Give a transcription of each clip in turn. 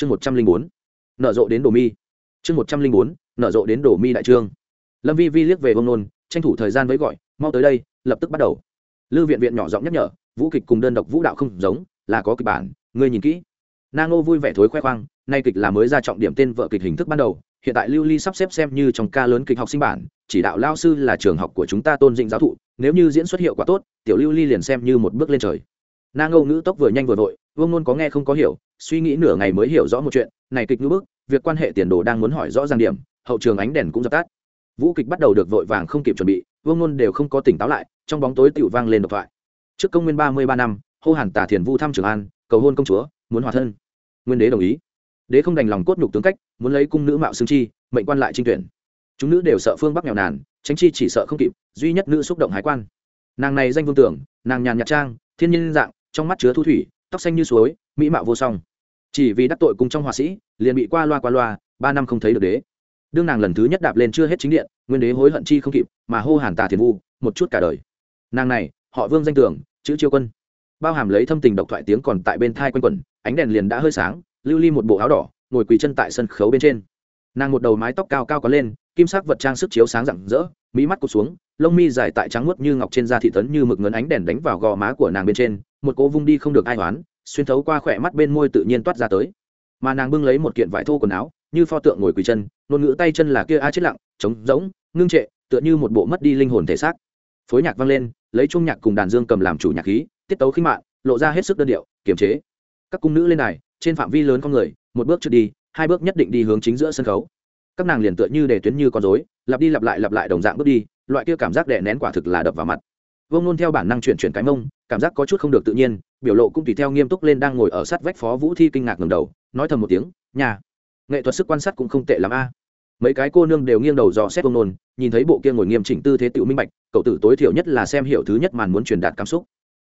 chương một trăm linh bốn nợ rộ đến đồ mi. Chương một trăm linh bốn nợ rộ đến đồ mi đại trương. Lâm vi vi liếc về bông nôn, tranh thủ thời gian với gọi, mau tới đây, lập tức bắt đầu. Lư viện viện nhỏ giọng nhắc nhở, vũ kịch cùng đơn độc vũ đạo không giống, là có kịch bản, ngươi nhìn kỹ. Nang ngô vui vẻ thối khoe khoang, nay kịch là mới ra trọng điểm tên vợ kịch hình thức ban đầu, hiện tại lưu ly sắp xếp xem như trong ca lớn kịch học sinh bản, chỉ đạo lao sư là trường học của chúng ta tôn dinh giáo thụ, nếu như diễn xuất hiệu quả tốt, tiểu lưu ly liền xem như một bước lên trời. Nang ngô ngữ tốc vừa nhanh vừa vội vương nôn có nghe không có hiểu, suy nghĩ nửa ngày mới hiểu rõ một chuyện, này kịch ngữ bức, việc quan hệ tiền đồ đang muốn hỏi rõ ràng điểm, hậu trường ánh đèn cũng dập tắt. Vũ kịch bắt đầu được vội vàng không kịp chuẩn bị, vương nôn đều không có tỉnh táo lại, trong bóng tối tựu vang lên độc thoại. Trước công nguyên ba mươi ba năm, hô hàn tả thiền vu thăm trường an, cầu hôn công chúa, muốn hòa thân. Nguyên đế đồng ý. Đế không đành lòng cốt nhục tướng cách, muốn lấy cung nữ mạo xương chi, mệnh quan lại trinh tuyển. Chúng nữ đều sợ phương bắc nghèo nàn, tránh chi chỉ sợ không kịp, duy nhất nữ xúc động hải quan. Nàng này danh vương tưởng, nàng nhàn nhạt trang, thiên nhiên dạng, trong mắt chứa thu thủy tóc xanh như suối, mỹ mạo vô song. Chỉ vì đắc tội cùng trong họa sĩ, liền bị qua loa qua loa, ba năm không thấy được đế. Đương nàng lần thứ nhất đạp lên chưa hết chính điện, nguyên đế hối hận chi không kịp, mà hô hàn tà thiền vu, một chút cả đời. Nàng này, họ vương danh tưởng chữ chiêu quân. Bao hàm lấy thâm tình độc thoại tiếng còn tại bên thai quanh quẩn, ánh đèn liền đã hơi sáng, lưu ly một bộ áo đỏ, ngồi quỳ chân tại sân khấu bên trên. Nàng một đầu mái tóc cao cao có lên, kim sắc vật trang sức chiếu sáng rạng rỡ, mỹ mắt cụt xuống, lông mi dài tại trắng muốt như ngọc trên da thị tấn như mực ngấn ánh đèn đánh vào gò má của nàng bên trên một cỗ vung đi không được ai oán xuyên thấu qua khỏe mắt bên môi tự nhiên toát ra tới. Mà nàng bưng lấy một kiện vải thô quần áo, như pho tượng ngồi quỳ chân, ngôn ngữ tay chân là kia a chết lặng, trống rỗng, ngưng trệ, tựa như một bộ mất đi linh hồn thể xác. Phối nhạc vang lên, lấy chung nhạc cùng đàn dương cầm làm chủ nhạc khí, tiết tấu khinh mạng, lộ ra hết sức đơn điệu, kiềm chế. Các cung nữ lên này trên phạm vi lớn con người, một bước trước đi, hai bước nhất định đi hướng chính giữa sân khấu. Các nàng liền tựa như để tuyến như con rối, lặp đi lặp lại lặp lại đồng dạng bước đi, loại kia cảm giác đè nén quả thực là đập vào mặt vông nôn theo bản năng chuyển chuyển cái mông, cảm giác có chút không được tự nhiên, biểu lộ cũng tùy theo nghiêm túc lên đang ngồi ở sát vách phó vũ thi kinh ngạc ngầm đầu, nói thầm một tiếng, nhà, nghệ thuật sức quan sát cũng không tệ lắm a. Mấy cái cô nương đều nghiêng đầu dò xét vông nôn, nhìn thấy bộ kia ngồi nghiêm chỉnh tư thế tự minh bạch, cậu tử tối thiểu nhất là xem hiểu thứ nhất màn muốn truyền đạt cảm xúc.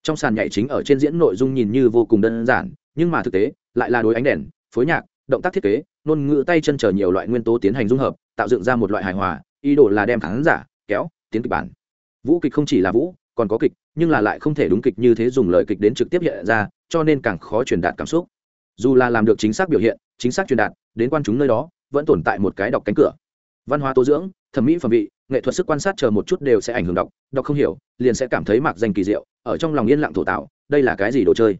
Trong sàn nhảy chính ở trên diễn nội dung nhìn như vô cùng đơn giản, nhưng mà thực tế, lại là đối ánh đèn, phối nhạc, động tác thiết kế, ngôn ngữ tay chân chờ nhiều loại nguyên tố tiến hành dung hợp, tạo dựng ra một loại hài hòa, ý đồ là đem khán giả, kéo, tiến kịch bản. Vũ kịch không chỉ là vũ còn có kịch, nhưng là lại không thể đúng kịch như thế dùng lời kịch đến trực tiếp hiện ra, cho nên càng khó truyền đạt cảm xúc. Dù là làm được chính xác biểu hiện, chính xác truyền đạt, đến quan chúng nơi đó, vẫn tồn tại một cái đọc cánh cửa. Văn hóa tố dưỡng, thẩm mỹ phẩm vị, nghệ thuật sức quan sát chờ một chút đều sẽ ảnh hưởng đọc đọc không hiểu, liền sẽ cảm thấy mạc danh kỳ diệu, ở trong lòng yên lặng thổ tạo, đây là cái gì đồ chơi?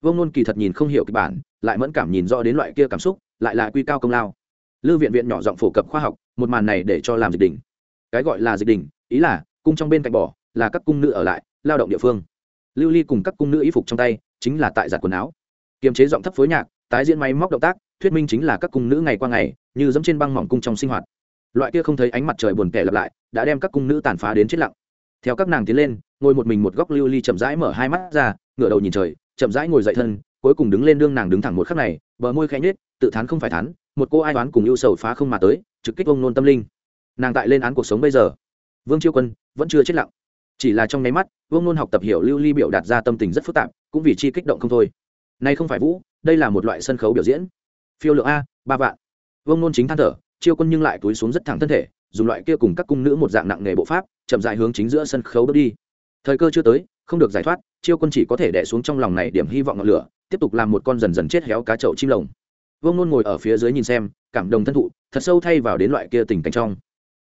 Vương nôn kỳ thật nhìn không hiểu kịch bản, lại mẫn cảm nhìn rõ đến loại kia cảm xúc, lại là quy cao công lao. Lư viện viện nhỏ giọng phổ cập khoa học, một màn này để cho làm dịch đỉnh. Cái gọi là dịch đỉnh, ý là, cung trong bên cạnh bỏ là các cung nữ ở lại, lao động địa phương. Lưu ly cùng các cung nữ y phục trong tay, chính là tại giặt quần áo. Kiềm chế giọng thấp phối nhạc, tái diễn máy móc động tác, thuyết minh chính là các cung nữ ngày qua ngày, như dẫm trên băng mỏng cung trong sinh hoạt. Loại kia không thấy ánh mặt trời buồn kẻ lặp lại, đã đem các cung nữ tàn phá đến chết lặng. Theo các nàng tiến lên, ngồi một mình một góc lưu ly chậm rãi mở hai mắt ra, ngửa đầu nhìn trời, chậm rãi ngồi dậy thân, cuối cùng đứng lên đương nàng đứng thẳng một khắc này, bờ môi khẽ nhếch, tự thán không phải thán, một cô ai đoán cùng ưu sầu phá không mà tới, trực kích ông nôn tâm linh. Nàng tại lên án cuộc sống bây giờ. Vương chiêu quân vẫn chưa chết lặng chỉ là trong nháy mắt, vương nôn học tập hiểu lưu ly biểu đạt ra tâm tình rất phức tạp, cũng vì chi kích động không thôi. Nay không phải vũ, đây là một loại sân khấu biểu diễn. Phiêu lượng a, ba vạn. Vương nôn chính than thở, chiêu quân nhưng lại túi xuống rất thẳng thân thể, dùng loại kia cùng các cung nữ một dạng nặng nghề bộ pháp, chậm dài hướng chính giữa sân khấu bước đi. Thời cơ chưa tới, không được giải thoát, chiêu quân chỉ có thể đẻ xuống trong lòng này điểm hy vọng ngọn lửa, tiếp tục làm một con dần dần chết héo cá chậu chim lồng. Vương nôn ngồi ở phía dưới nhìn xem, cảm động thân thụ, thật sâu thay vào đến loại kia tình cảnh trong.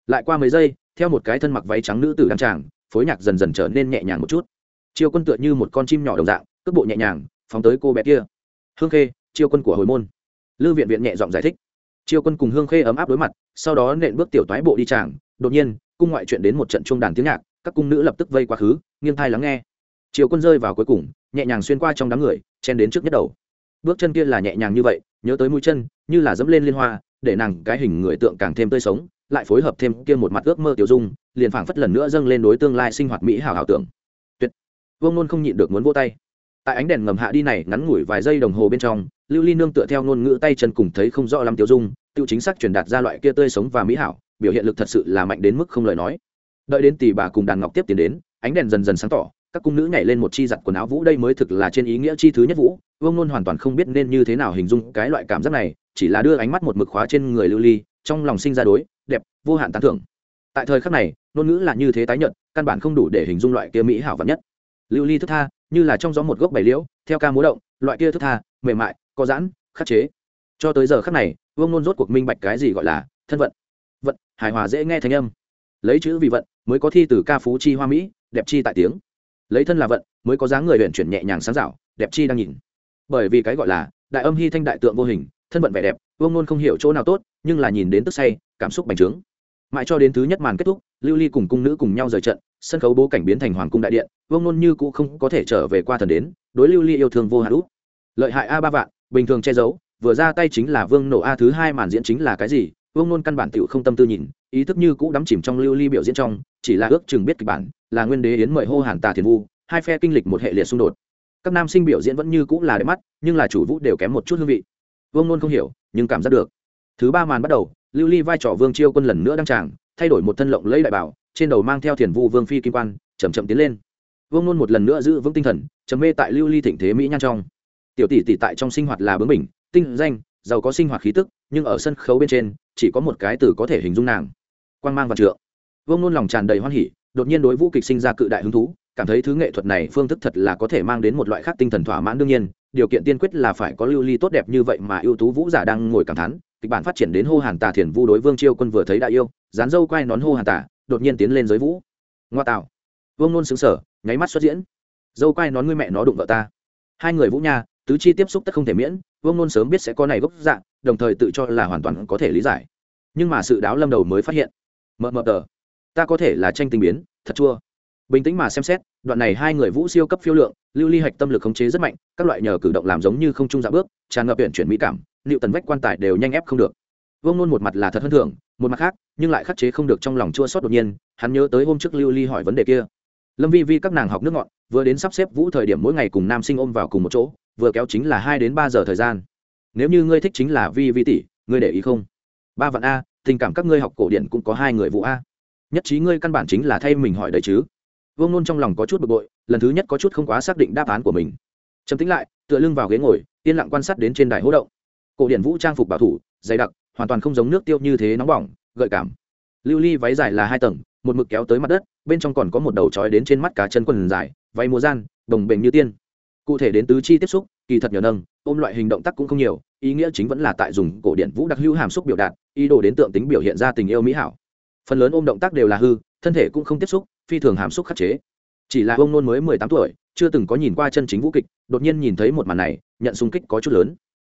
Lại qua mấy giây, theo một cái thân mặc váy trắng nữ tử đăng tràng phối nhạc dần dần trở nên nhẹ nhàng một chút. Chiêu quân tựa như một con chim nhỏ đồng dạng, cước bộ nhẹ nhàng, phóng tới cô bé kia. Hương khê, chiêu quân của hồi môn. Lư viện viện nhẹ giọng giải thích. Chiêu quân cùng hương khê ấm áp đối mặt, sau đó nện bước tiểu toái bộ đi tràng. Đột nhiên, cung ngoại chuyện đến một trận chuông đàn tiếng nhạc, các cung nữ lập tức vây quá khứ, nghiêng thai lắng nghe. Chiều quân rơi vào cuối cùng, nhẹ nhàng xuyên qua trong đám người, chen đến trước nhất đầu. Bước chân kia là nhẹ nhàng như vậy, nhớ tới mũi chân, như là dẫm lên liên hoa, để nàng cái hình người tượng càng thêm tươi sống lại phối hợp thêm kia một mặt ước mơ tiểu dung, liền phảng phất lần nữa dâng lên đối tương lai sinh hoạt mỹ hảo hảo tưởng. Tuyệt. Vương nôn không nhịn được muốn vô tay. Tại ánh đèn ngầm hạ đi này, ngắn ngủi vài giây đồng hồ bên trong, lưu ly nương tựa theo ngôn ngữ tay chân cùng thấy không rõ lắm tiểu dung, tiêu chính xác truyền đạt ra loại kia tươi sống và mỹ hảo, biểu hiện lực thật sự là mạnh đến mức không lời nói. Đợi đến tỷ bà cùng đàn ngọc tiếp tiến đến, ánh đèn dần dần sáng tỏ, các cung nữ nhảy lên một chi giặt quần áo vũ đây mới thực là trên ý nghĩa chi thứ nhất vũ. Vương nôn hoàn toàn không biết nên như thế nào hình dung cái loại cảm giác này, chỉ là đưa ánh mắt một mực khóa trên người lưu ly trong lòng sinh ra đối, đẹp, vô hạn tán thưởng. Tại thời khắc này, ngôn ngữ là như thế tái nhận căn bản không đủ để hình dung loại kia mỹ hảo vật nhất. Lưu ly thức tha, như là trong gió một gốc bảy liễu, theo ca múa động, loại kia thức tha, mềm mại, có giãn, khắc chế. Cho tới giờ khắc này, vương nôn rốt cuộc minh bạch cái gì gọi là thân vận. Vận, hài hòa dễ nghe thanh âm. Lấy chữ vì vận, mới có thi từ ca phú chi hoa mỹ, đẹp chi tại tiếng. Lấy thân là vận, mới có dáng người huyện chuyển nhẹ nhàng sáng dạo đẹp chi đang nhìn. Bởi vì cái gọi là đại âm hy thanh đại tượng vô hình, thân vận vẻ đẹp vương nôn không hiểu chỗ nào tốt, nhưng là nhìn đến tức say, cảm xúc bành trướng. Mãi cho đến thứ nhất màn kết thúc, lưu ly cùng cung nữ cùng nhau rời trận, sân khấu bố cảnh biến thành hoàng cung đại điện, vương nôn như cũ không có thể trở về qua thần đến, đối lưu ly yêu thương vô hạn út. Lợi hại a ba vạn, bình thường che giấu, vừa ra tay chính là vương nổ a thứ hai màn diễn chính là cái gì, vương nôn căn bản tựu không tâm tư nhìn, ý thức như cũ đắm chìm trong lưu ly biểu diễn trong, chỉ là ước chừng biết kịch bản, là nguyên đế yến mời hô hàn tà thiền vu, hai phe kinh lịch một hệ liệt xung đột. Các nam sinh biểu diễn vẫn như cũ là đẹp mắt, nhưng là chủ vũ đều kém một chút hương vị vương nôn không hiểu, nhưng cảm giác được. Thứ ba màn bắt đầu, lưu ly vai trò vương chiêu quân lần nữa đăng tràng, thay đổi một thân lộng lấy đại bảo, trên đầu mang theo thiền vu vương phi kim quan chầm chậm tiến lên. Vương nôn một lần nữa giữ vững tinh thần chấm mê tại lưu ly thịnh thế mỹ nhan trong. Tiểu tỷ tỷ tại trong sinh hoạt là bướng bỉnh, tinh danh, giàu có sinh hoạt khí tức, nhưng ở sân khấu bên trên, chỉ có một cái từ có thể hình dung nàng. Quan mang và trượng. Vương nôn lòng tràn đầy hoan hỉ, đột nhiên đối vũ kịch sinh ra cự đại hứng thú, cảm thấy thứ nghệ thuật này phương thức thật là có thể mang đến một loại khác tinh thần thỏa mãn đương nhiên điều kiện tiên quyết là phải có lưu ly tốt đẹp như vậy mà ưu tú vũ giả đang ngồi cảm thán, kịch bản phát triển đến hô hàn tà thiền vu đối vương chiêu quân vừa thấy đại yêu, dán dâu quay nón hô hàn tà, đột nhiên tiến lên giới vũ. Ngoa tạo. Vương nôn xứng sở nháy mắt xuất diễn. Dâu quay nón ngươi mẹ nó đụng vợ ta. Hai người vũ nha, tứ chi tiếp xúc tất không thể miễn, vương nôn sớm biết sẽ có này gốc dạng đồng thời tự cho là hoàn toàn có thể lý giải. Nhưng mà sự đáo lâm đầu mới phát hiện. Mờ mờ tờ. Ta có thể là tranh tình biến, thật chua bình tĩnh mà xem xét, đoạn này hai người vũ siêu cấp phiêu lượng, lưu ly hạch tâm lực khống chế rất mạnh, các loại nhờ cử động làm giống như không trung dạ bước, tràn ngập biển chuyển mỹ cảm, liệu tần vách quan tài đều nhanh ép không được. Vương nôn một mặt là thật hơn thường một mặt khác, nhưng lại khắc chế không được trong lòng chua sót đột nhiên, hắn nhớ tới hôm trước lưu ly hỏi vấn đề kia. Lâm vi vi các nàng học nước ngọn vừa đến sắp xếp vũ thời điểm mỗi ngày cùng nam sinh ôm vào cùng một chỗ, vừa kéo chính là hai đến ba giờ thời gian. Nếu như ngươi thích chính là vi vi tỷ, ngươi để ý không? Ba vạn a, tình cảm các ngươi học cổ điển cũng có hai người vũ a. Nhất trí ngươi căn bản chính là thay mình hỏi đấy chứ vương nôn trong lòng có chút bực bội, lần thứ nhất có chút không quá xác định đáp án của mình. Chấm tính lại, tựa lưng vào ghế ngồi, yên lặng quan sát đến trên đài hỗ động. Cổ điển vũ trang phục bảo thủ, dày đặc, hoàn toàn không giống nước tiêu như thế nóng bỏng, gợi cảm. Lưu ly váy dài là hai tầng, một mực kéo tới mặt đất, bên trong còn có một đầu trói đến trên mắt cá chân quần dài, váy múa gian, đồng bềnh như tiên. Cụ thể đến tứ chi tiếp xúc, kỳ thật nhờ nâng, ôm loại hình động tác cũng không nhiều, ý nghĩa chính vẫn là tại dùng cổ điển vũ đặc hữu hàm xúc biểu đạt, ý đồ đến tượng tính biểu hiện ra tình yêu mỹ hảo. Phần lớn ôm động tác đều là hư, thân thể cũng không tiếp xúc phi thường hàm xúc khắc chế. Chỉ là ông nôn mới mười tám tuổi, chưa từng có nhìn qua chân chính vũ kịch, đột nhiên nhìn thấy một màn này, nhận xung kích có chút lớn.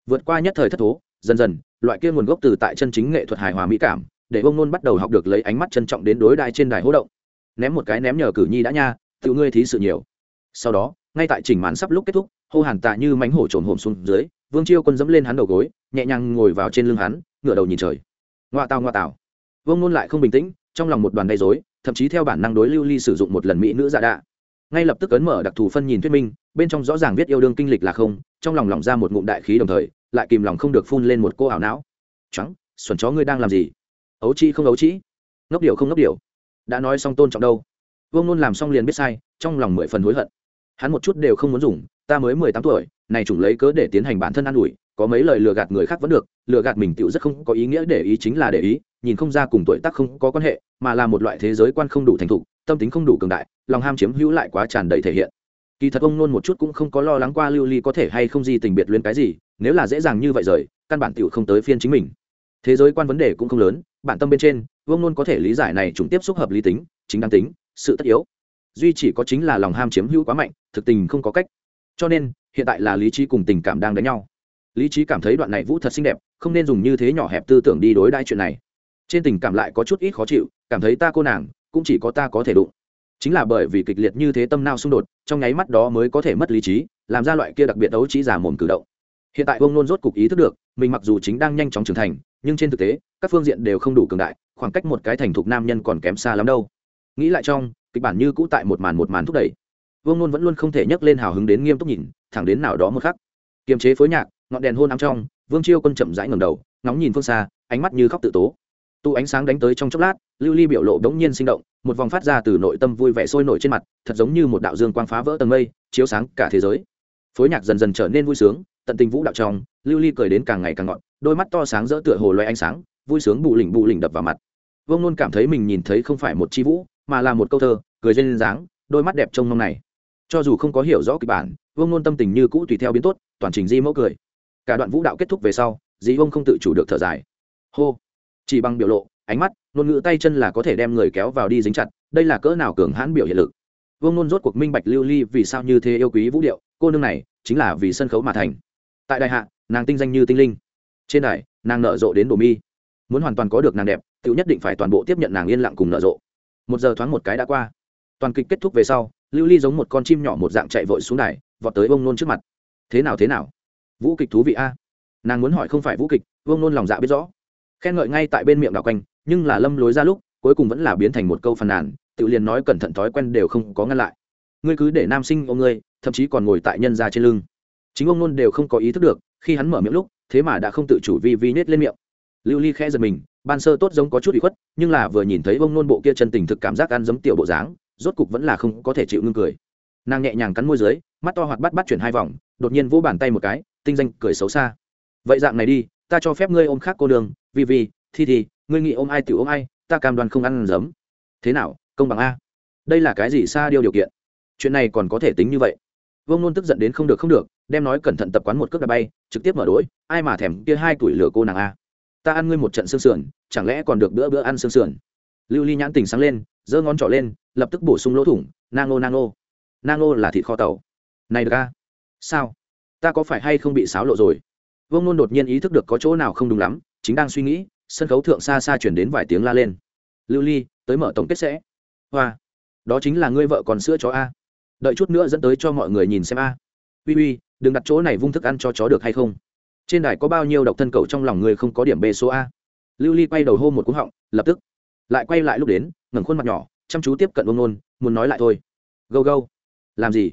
Vượt qua nhất thời thất thố, dần dần, loại kia nguồn gốc từ tại chân chính nghệ thuật hài hòa mỹ cảm, để ông nôn bắt đầu học được lấy ánh mắt trân trọng đến đối đại trên đài hỗ động. Ném một cái ném nhờ cử nhi đã nha, tự ngươi thí sự nhiều. Sau đó, ngay tại chỉnh màn sắp lúc kết thúc, hô hàn tạ như mánh hổ trồn hồm xuống dưới, vương chiêu quân dẫm lên hắn đầu gối, nhẹ nhàng ngồi vào trên lưng hắn, ngửa đầu nhìn trời. Ngoa tào ngoa tào. Vương nôn lại không bình tĩnh, trong lòng một đoàn đầy dối thậm chí theo bản năng đối lưu ly sử dụng một lần mỹ nữ dạ đạ. Ngay lập tức ấn mở đặc thù phân nhìn thuyết minh, bên trong rõ ràng viết yêu đương kinh lịch là không, trong lòng lỏng ra một ngụm đại khí đồng thời, lại kìm lòng không được phun lên một cô ảo não. Trắng, xuẩn chó ngươi đang làm gì? Ấu chi không ấu chi? Ngốc điệu không ngốc điệu đã nói xong tôn trọng đâu? Vương luôn làm xong liền biết sai, trong lòng mười phần hối hận. Hắn một chút đều không muốn dùng, ta mới mười tám tuổi, này chủng lấy cớ để tiến hành bản thân an ủi có mấy lời lừa gạt người khác vẫn được, lừa gạt mình tựu rất không có ý nghĩa để ý chính là để ý, nhìn không ra cùng tuổi tác không có quan hệ, mà là một loại thế giới quan không đủ thành thục, tâm tính không đủ cường đại, lòng ham chiếm hữu lại quá tràn đầy thể hiện. Kỳ thật ông nôn một chút cũng không có lo lắng qua lưu ly có thể hay không gì tình biệt luyến cái gì, nếu là dễ dàng như vậy rời, căn bản tựu không tới phiên chính mình. Thế giới quan vấn đề cũng không lớn, bản tâm bên trên vương nôn có thể lý giải này chúng tiếp xúc hợp lý tính, chính đáng tính, sự tất yếu. Duy chỉ có chính là lòng ham chiếm hữu quá mạnh, thực tình không có cách. Cho nên, hiện tại là lý trí cùng tình cảm đang đánh nhau lý trí cảm thấy đoạn này vũ thật xinh đẹp, không nên dùng như thế nhỏ hẹp tư tưởng đi đối đãi chuyện này. Trên tình cảm lại có chút ít khó chịu, cảm thấy ta cô nàng, cũng chỉ có ta có thể đụng. Chính là bởi vì kịch liệt như thế tâm nao xung đột, trong nháy mắt đó mới có thể mất lý trí, làm ra loại kia đặc biệt đấu trí giả mồm cử động. Hiện tại ông nôn rốt cục ý thức được, mình mặc dù chính đang nhanh chóng trưởng thành, nhưng trên thực tế, các phương diện đều không đủ cường đại, khoảng cách một cái thành thục nam nhân còn kém xa lắm đâu. Nghĩ lại trong, kịch bản như cũ tại một màn một màn thúc đẩy. Vương nôn vẫn luôn không thể nhấc lên hào hứng đến nghiêm túc nhìn, thẳng đến nào đó một khắc. Kiềm chế phối nhạc ngọn đèn hôn ám trong, vương chiêu quân chậm rãi ngầm đầu, ngóng nhìn phương xa, ánh mắt như khóc tự tố. Tu ánh sáng đánh tới trong chốc lát, lưu ly biểu lộ đống nhiên sinh động, một vòng phát ra từ nội tâm vui vẻ sôi nổi trên mặt, thật giống như một đạo dương quang phá vỡ tầng mây, chiếu sáng cả thế giới. Phối nhạc dần dần trở nên vui sướng, tận tình vũ đạo trong, lưu ly cười đến càng ngày càng ngọn đôi mắt to sáng rỡ tựa hồ loay ánh sáng, vui sướng bù lỉnh bù lỉnh đập vào mặt. Vương nôn cảm thấy mình nhìn thấy không phải một chi vũ, mà là một câu thơ, cười duyên dáng, đôi mắt đẹp trông mong này. Cho dù không có hiểu rõ kịch bản, vương nôn tâm tình như cũ tùy theo biến tốt, toàn trình di mẫu cười cả đoạn vũ đạo kết thúc về sau dì ông không tự chủ được thở dài. Hô. Chỉ bằng biểu lộ, ánh mắt, ngôn ngữ tay chân là có thể đem người kéo vào đi dính chặt, đây là cỡ nào cường hãn biểu hiện lực. Vương nôn rốt cuộc minh bạch lưu ly vì sao như thế yêu quý vũ điệu, cô nương này chính là vì sân khấu mà thành. Tại đại hạ, nàng tinh danh như tinh linh. Trên đài, nàng nở rộ đến đồ mi. Muốn hoàn toàn có được nàng đẹp tự nhất định phải toàn bộ tiếp nhận nàng yên lặng cùng nở rộ. Một giờ thoáng một cái đã qua. Toàn kịch kết thúc về sau, lưu ly giống một con chim nhỏ một dạng chạy vội xuống đài, vọt tới vông nôn trước mặt. Thế nào thế nào? Vũ kịch thú vị a. Nàng muốn hỏi không phải vũ kịch, Vương nôn lòng dạ biết rõ. Khen ngợi ngay tại bên miệng đạo quanh, nhưng là lâm lối ra lúc, cuối cùng vẫn là biến thành một câu phàn nàn, tự liền nói cẩn thận thói quen đều không có ngăn lại. Ngươi cứ để nam sinh ôm ngươi, thậm chí còn ngồi tại nhân ra trên lưng. Chính ông nôn đều không có ý thức được, khi hắn mở miệng lúc, thế mà đã không tự chủ vi vi nết lên miệng. Lưu ly khẽ giật mình, ban sơ tốt giống có chút bị khuất, nhưng là vừa nhìn thấy ông nôn bộ kia chân tình thực cảm giác ăn giấm tiểu bộ dáng, rốt cục vẫn là không có thể chịu ngưng cười. Nàng nhẹ nhàng cắn môi dưới, mắt to hoạt bắt bắt chuyển hai vòng, đột nhiên vỗ bàn tay một cái tinh danh cười xấu xa. Vậy dạng này đi, ta cho phép ngươi ôm khác cô đường vì vì thi thì, ngươi nghĩ ôm ai tiểu ôm ai, ta cam đoan không ăn giấm. Thế nào, công bằng a? Đây là cái gì xa điều điều kiện? Chuyện này còn có thể tính như vậy. Vương nôn tức giận đến không được không được, đem nói cẩn thận tập quán một cước đá bay, trực tiếp mở đ ố i ai mà thèm kia hai tuổi lửa cô nàng a? Ta ăn ngươi một trận xương sườn, chẳng lẽ còn được bữa bữa ăn xương sườn? Lưu ly nhãn tình sáng lên, giơ ngón trỏ lên, lập tức bổ sung lỗ thủng nang nô nang nô nang nô là thịt kho tàu. Này được a? Sao? Ta có phải hay không bị xáo lộ rồi? Vương nôn đột nhiên ý thức được có chỗ nào không đúng lắm, chính đang suy nghĩ, sân khấu thượng xa xa chuyển đến vài tiếng la lên. Lưu ly, tới mở tổng kết sẽ. Hoa, đó chính là ngươi vợ còn sữa chó a. Đợi chút nữa dẫn tới cho mọi người nhìn xem a. Uy uy, đừng đặt chỗ này vung thức ăn cho chó được hay không? Trên đài có bao nhiêu độc thân cầu trong lòng người không có điểm b số a? Lưu ly quay đầu hô một cú họng, lập tức. Lại quay lại lúc đến, ngẩng khuôn mặt nhỏ, chăm chú tiếp cận vương nôn, muốn nói lại thôi. Gâu gâu. Làm gì?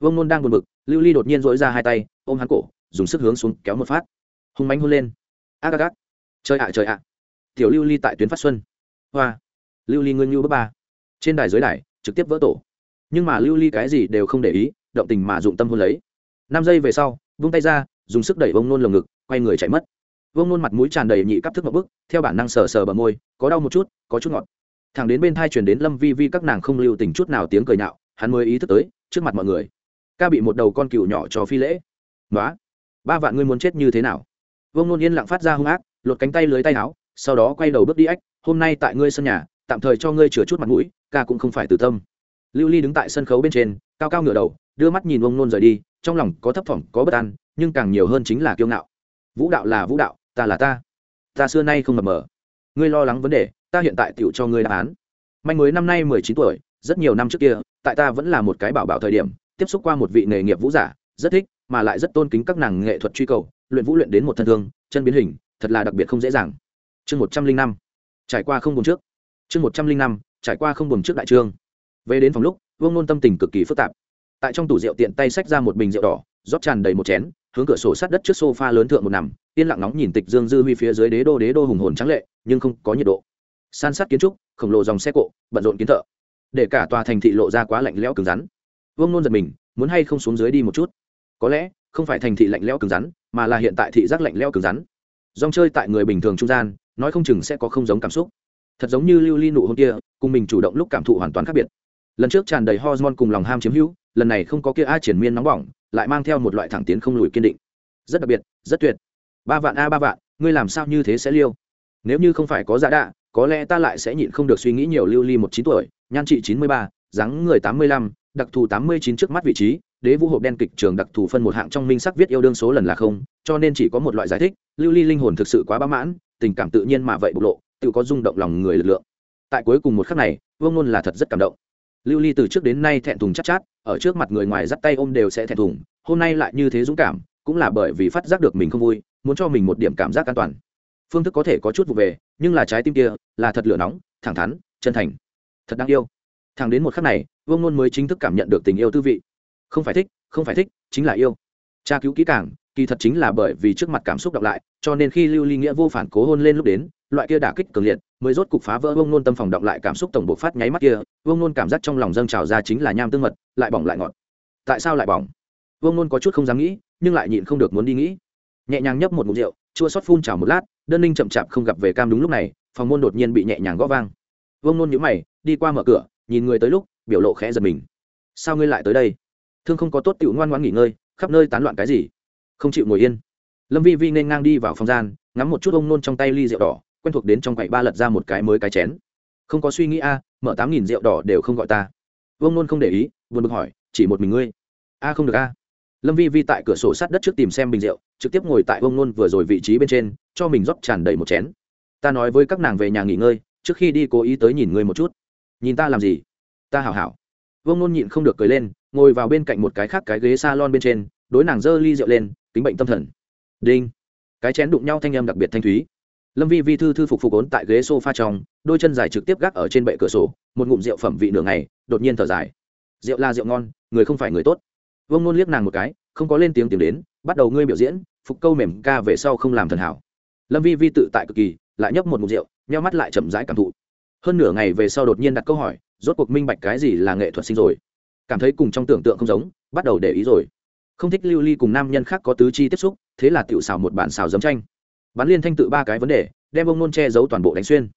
Vương nôn đang buồn bực, lưu ly đột nhiên dỗi ra hai tay ôm hắn cổ, dùng sức hướng xuống kéo một phát. Hùng mánh hôn lên. A ác gác trời ạ trời ạ. Tiểu lưu ly tại tuyến phát xuân. Hoa. Lưu ly ngưng như bước ba. Trên đài dưới đài, trực tiếp vỡ tổ. Nhưng mà lưu ly cái gì đều không để ý, động tình mà dụng tâm hôn lấy. Năm giây về sau, vung tay ra, dùng sức đẩy vông nôn lồng ngực, quay người chạy mất. Vông nôn mặt mũi tràn đầy nhị cắp thức một bức, theo bản năng sờ sờ bờ môi, có đau một chút, có chút ngọt. Thẳng đến bên thai truyền đến lâm vi vi các nàng không lưu tình chút nào tiếng cười nhạo, hắn mới ý thức tới, trước mặt mọi người. Ca bị một đầu con cừu nhỏ cho phi lễ nói ba vạn ngươi muốn chết như thế nào? Vương nôn yên lặng phát ra hung ác, lột cánh tay lưới tay áo, sau đó quay đầu bước đi ách, hôm nay tại ngươi sân nhà, tạm thời cho ngươi chừa chút mặt mũi, ca cũng không phải từ tâm. Lưu ly đứng tại sân khấu bên trên, cao cao ngửa đầu, đưa mắt nhìn ông nôn rời đi, trong lòng có thấp thỏm, có bất an, nhưng càng nhiều hơn chính là kiêu ngạo. Vũ đạo là vũ đạo, ta là ta. Ta xưa nay không mập mờ. Ngươi lo lắng vấn đề, ta hiện tại tựu cho ngươi đáp án. Manh mới năm nay mười chín tuổi, rất nhiều năm trước kia, tại ta vẫn là một cái bảo bảo thời điểm, tiếp xúc qua một vị nghề nghiệp vũ giả, rất thích mà lại rất tôn kính các nàng nghệ thuật truy cầu, luyện vũ luyện đến một thân thương, chân biến hình, thật là đặc biệt không dễ dàng. Chương một trăm linh năm, trải qua không buồn trước. Chương một trăm linh năm, trải qua không buồn trước đại trương. Về đến phòng lúc, vương nôn tâm tình cực kỳ phức tạp. Tại trong tủ rượu tiện tay xách ra một bình rượu đỏ, rót tràn đầy một chén, hướng cửa sổ sát đất trước sofa lớn thượng một nằm, yên lặng nóng nhìn tịch dương dư huy phía dưới đế đô đế đô hùng hồn trắng lệ, nhưng không có nhiệt độ. San sát kiến trúc, khổng lồ dòng xe cộ, bận rộn kiến thợ. Để cả tòa thành thị lộ ra quá lạnh lẽo cứng rắn. Vương nôn giật mình, muốn hay không xuống dưới đi một chút có lẽ, không phải thành thị lạnh lẽo cứng rắn, mà là hiện tại thị giác lạnh lẽo cứng rắn. Dòng chơi tại người bình thường trung gian, nói không chừng sẽ có không giống cảm xúc. Thật giống như lưu ly nụ hôn kia, cùng mình chủ động lúc cảm thụ hoàn toàn khác biệt. Lần trước tràn đầy hormone cùng lòng ham chiếm hữu, lần này không có kia a triển miên nóng bỏng, lại mang theo một loại thẳng tiến không lùi kiên định. Rất đặc biệt, rất tuyệt. Ba vạn a ba vạn, ngươi làm sao như thế sẽ liêu? Nếu như không phải có giả đạ, có lẽ ta lại sẽ nhịn không được suy nghĩ nhiều lưu ly một chín tuổi, nhan trị chín mươi ba, dáng người tám mươi lăm, đặc thù tám mươi chín trước mắt vị trí đế vũ hộp đen kịch trường đặc thù phân một hạng trong minh sắc viết yêu đương số lần là không cho nên chỉ có một loại giải thích lưu ly linh hồn thực sự quá bá mãn tình cảm tự nhiên mà vậy bộc lộ tự có rung động lòng người lực lượng. Tại cuối cùng một khắc này vương Nôn là thật rất cảm động. Lưu ly từ trước đến nay thẹn thùng chắc chát, chát ở trước mặt người ngoài dắt tay ôm đều sẽ thẹn thùng hôm nay lại như thế dũng cảm cũng là bởi vì phát giác được mình không vui muốn cho mình một điểm cảm giác an toàn. Phương thức có thể có chút vụ về nhưng là trái tim kia là thật lửa nóng thẳng thắn chân thành. Thật đáng yêu. Thẳng đến một khắc này vương Nôn mới chính thức cảm nhận được tình yêu tư vị không phải thích, không phải thích, chính là yêu. Tra cứu kỹ càng, kỳ thật chính là bởi vì trước mặt cảm xúc đọc lại, cho nên khi lưu ly nghĩa vô phản cố hôn lên lúc đến, loại kia đả kích cường liệt, mới rốt cục phá vỡ vông nôn tâm phòng đọc lại cảm xúc tổng bộ phát nháy mắt kia vông nôn cảm giác trong lòng dâng trào ra chính là nham tương mật, lại bỏng lại ngọt. Tại sao lại bỏng? Vông nôn có chút không dám nghĩ, nhưng lại nhịn không được muốn đi nghĩ. Nhẹ nhàng nhấp một mục rượu, chua xót phun trào một lát, đơn ninh chậm chạp không gặp về cam đúng lúc này, phòng môn đột nhiên bị nhẹ nhàng gõ vang. Vông nôn nhíu mày, đi qua mở cửa, nhìn người tới lúc, biểu lộ khẽ giật mình. Sao ngươi lại tới đây? Thương không có tốt tiểu ngoan ngoan nghỉ ngơi, khắp nơi tán loạn cái gì? Không chịu ngồi yên. Lâm vi vi nên ngang đi vào phòng gian, ngắm một chút ông nôn trong tay ly rượu đỏ, quen thuộc đến trong quậy ba lật ra một cái mới cái chén. Không có suy nghĩ a, mở tám nghìn rượu đỏ đều không gọi ta. Ông nôn không để ý, buồn bực hỏi, chỉ một mình ngươi? A không được a. Lâm vi vi tại cửa sổ sát đất trước tìm xem bình rượu, trực tiếp ngồi tại ông nôn vừa rồi vị trí bên trên, cho mình rót tràn đầy một chén. Ta nói với các nàng về nhà nghỉ ngơi, trước khi đi cố ý tới nhìn ngươi một chút. Nhìn ta làm gì? Ta hảo hảo. Vương nôn nhịn không được cười lên ngồi vào bên cạnh một cái khác cái ghế salon bên trên, đối nàng giơ ly rượu lên tính bệnh tâm thần. Đinh. Cái chén đụng nhau thanh âm đặc biệt thanh thúy. Lâm vi vi thư thư phục phục ốn tại ghế s o f a trong, đôi chân dài trực tiếp gác ở trên bệ cửa sổ, một ngụm rượu phẩm vị nửa ngày, đột nhiên thở dài. Rượu là rượu ngon, người không phải người tốt. Vương nôn liếc nàng một cái, không có lên tiếng tìm đến, bắt đầu ngươi biểu diễn, phục câu mềm ca về sau không làm thần hảo. Lâm vi vi tự tại cực kỳ, lại nhấp một ngụm rượu, nheo mắt lại chậm rãi cảm thụ. Hơn nửa ngày về sau đột nhiên đặt câu hỏi, rốt cuộc minh bạch cái gì là nghệ thuật sinh rồi cảm thấy cùng trong tưởng tượng không giống, bắt đầu để ý rồi. Không thích lưu ly cùng nam nhân khác có tứ chi tiếp xúc, thế là tiểu xào một bản xào giấm tranh. Bắn liên thanh tự ba cái vấn đề, đem ông nôn che giấu toàn bộ đánh xuyên.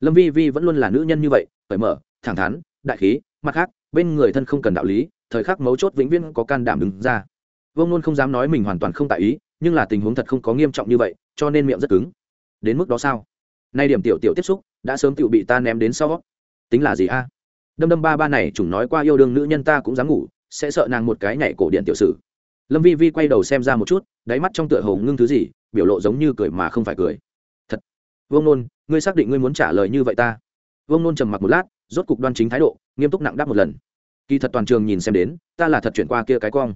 Lâm vi vi vẫn luôn là nữ nhân như vậy, cởi mở, thẳng thắn, đại khí, mặt khác, bên người thân không cần đạo lý, thời khắc mấu chốt vĩnh viễn có can đảm đứng ra. Vương nôn không dám nói mình hoàn toàn không tại ý, nhưng là tình huống thật không có nghiêm trọng như vậy, cho nên miệng rất cứng. Đến mức đó sao? Nay điểm tiểu tiểu tiếp xúc, đã sớm tiểu bị ta ném đến sau. Tính là gì a? Đâm đâm ba ba này, chủng nói qua yêu đương nữ nhân ta cũng dám ngủ, sẽ sợ nàng một cái nhảy cổ điện tiểu sử. Lâm vi vi quay đầu xem ra một chút, đáy mắt trong tựa hồ ngưng thứ gì, biểu lộ giống như cười mà không phải cười. Thật. Vương nôn, ngươi xác định ngươi muốn trả lời như vậy ta? Vương nôn trầm mặc một lát, rốt cục đoan chính thái độ, nghiêm túc nặng đáp một lần. Kỳ thật toàn trường nhìn xem đến, ta là thật chuyển qua kia cái quang.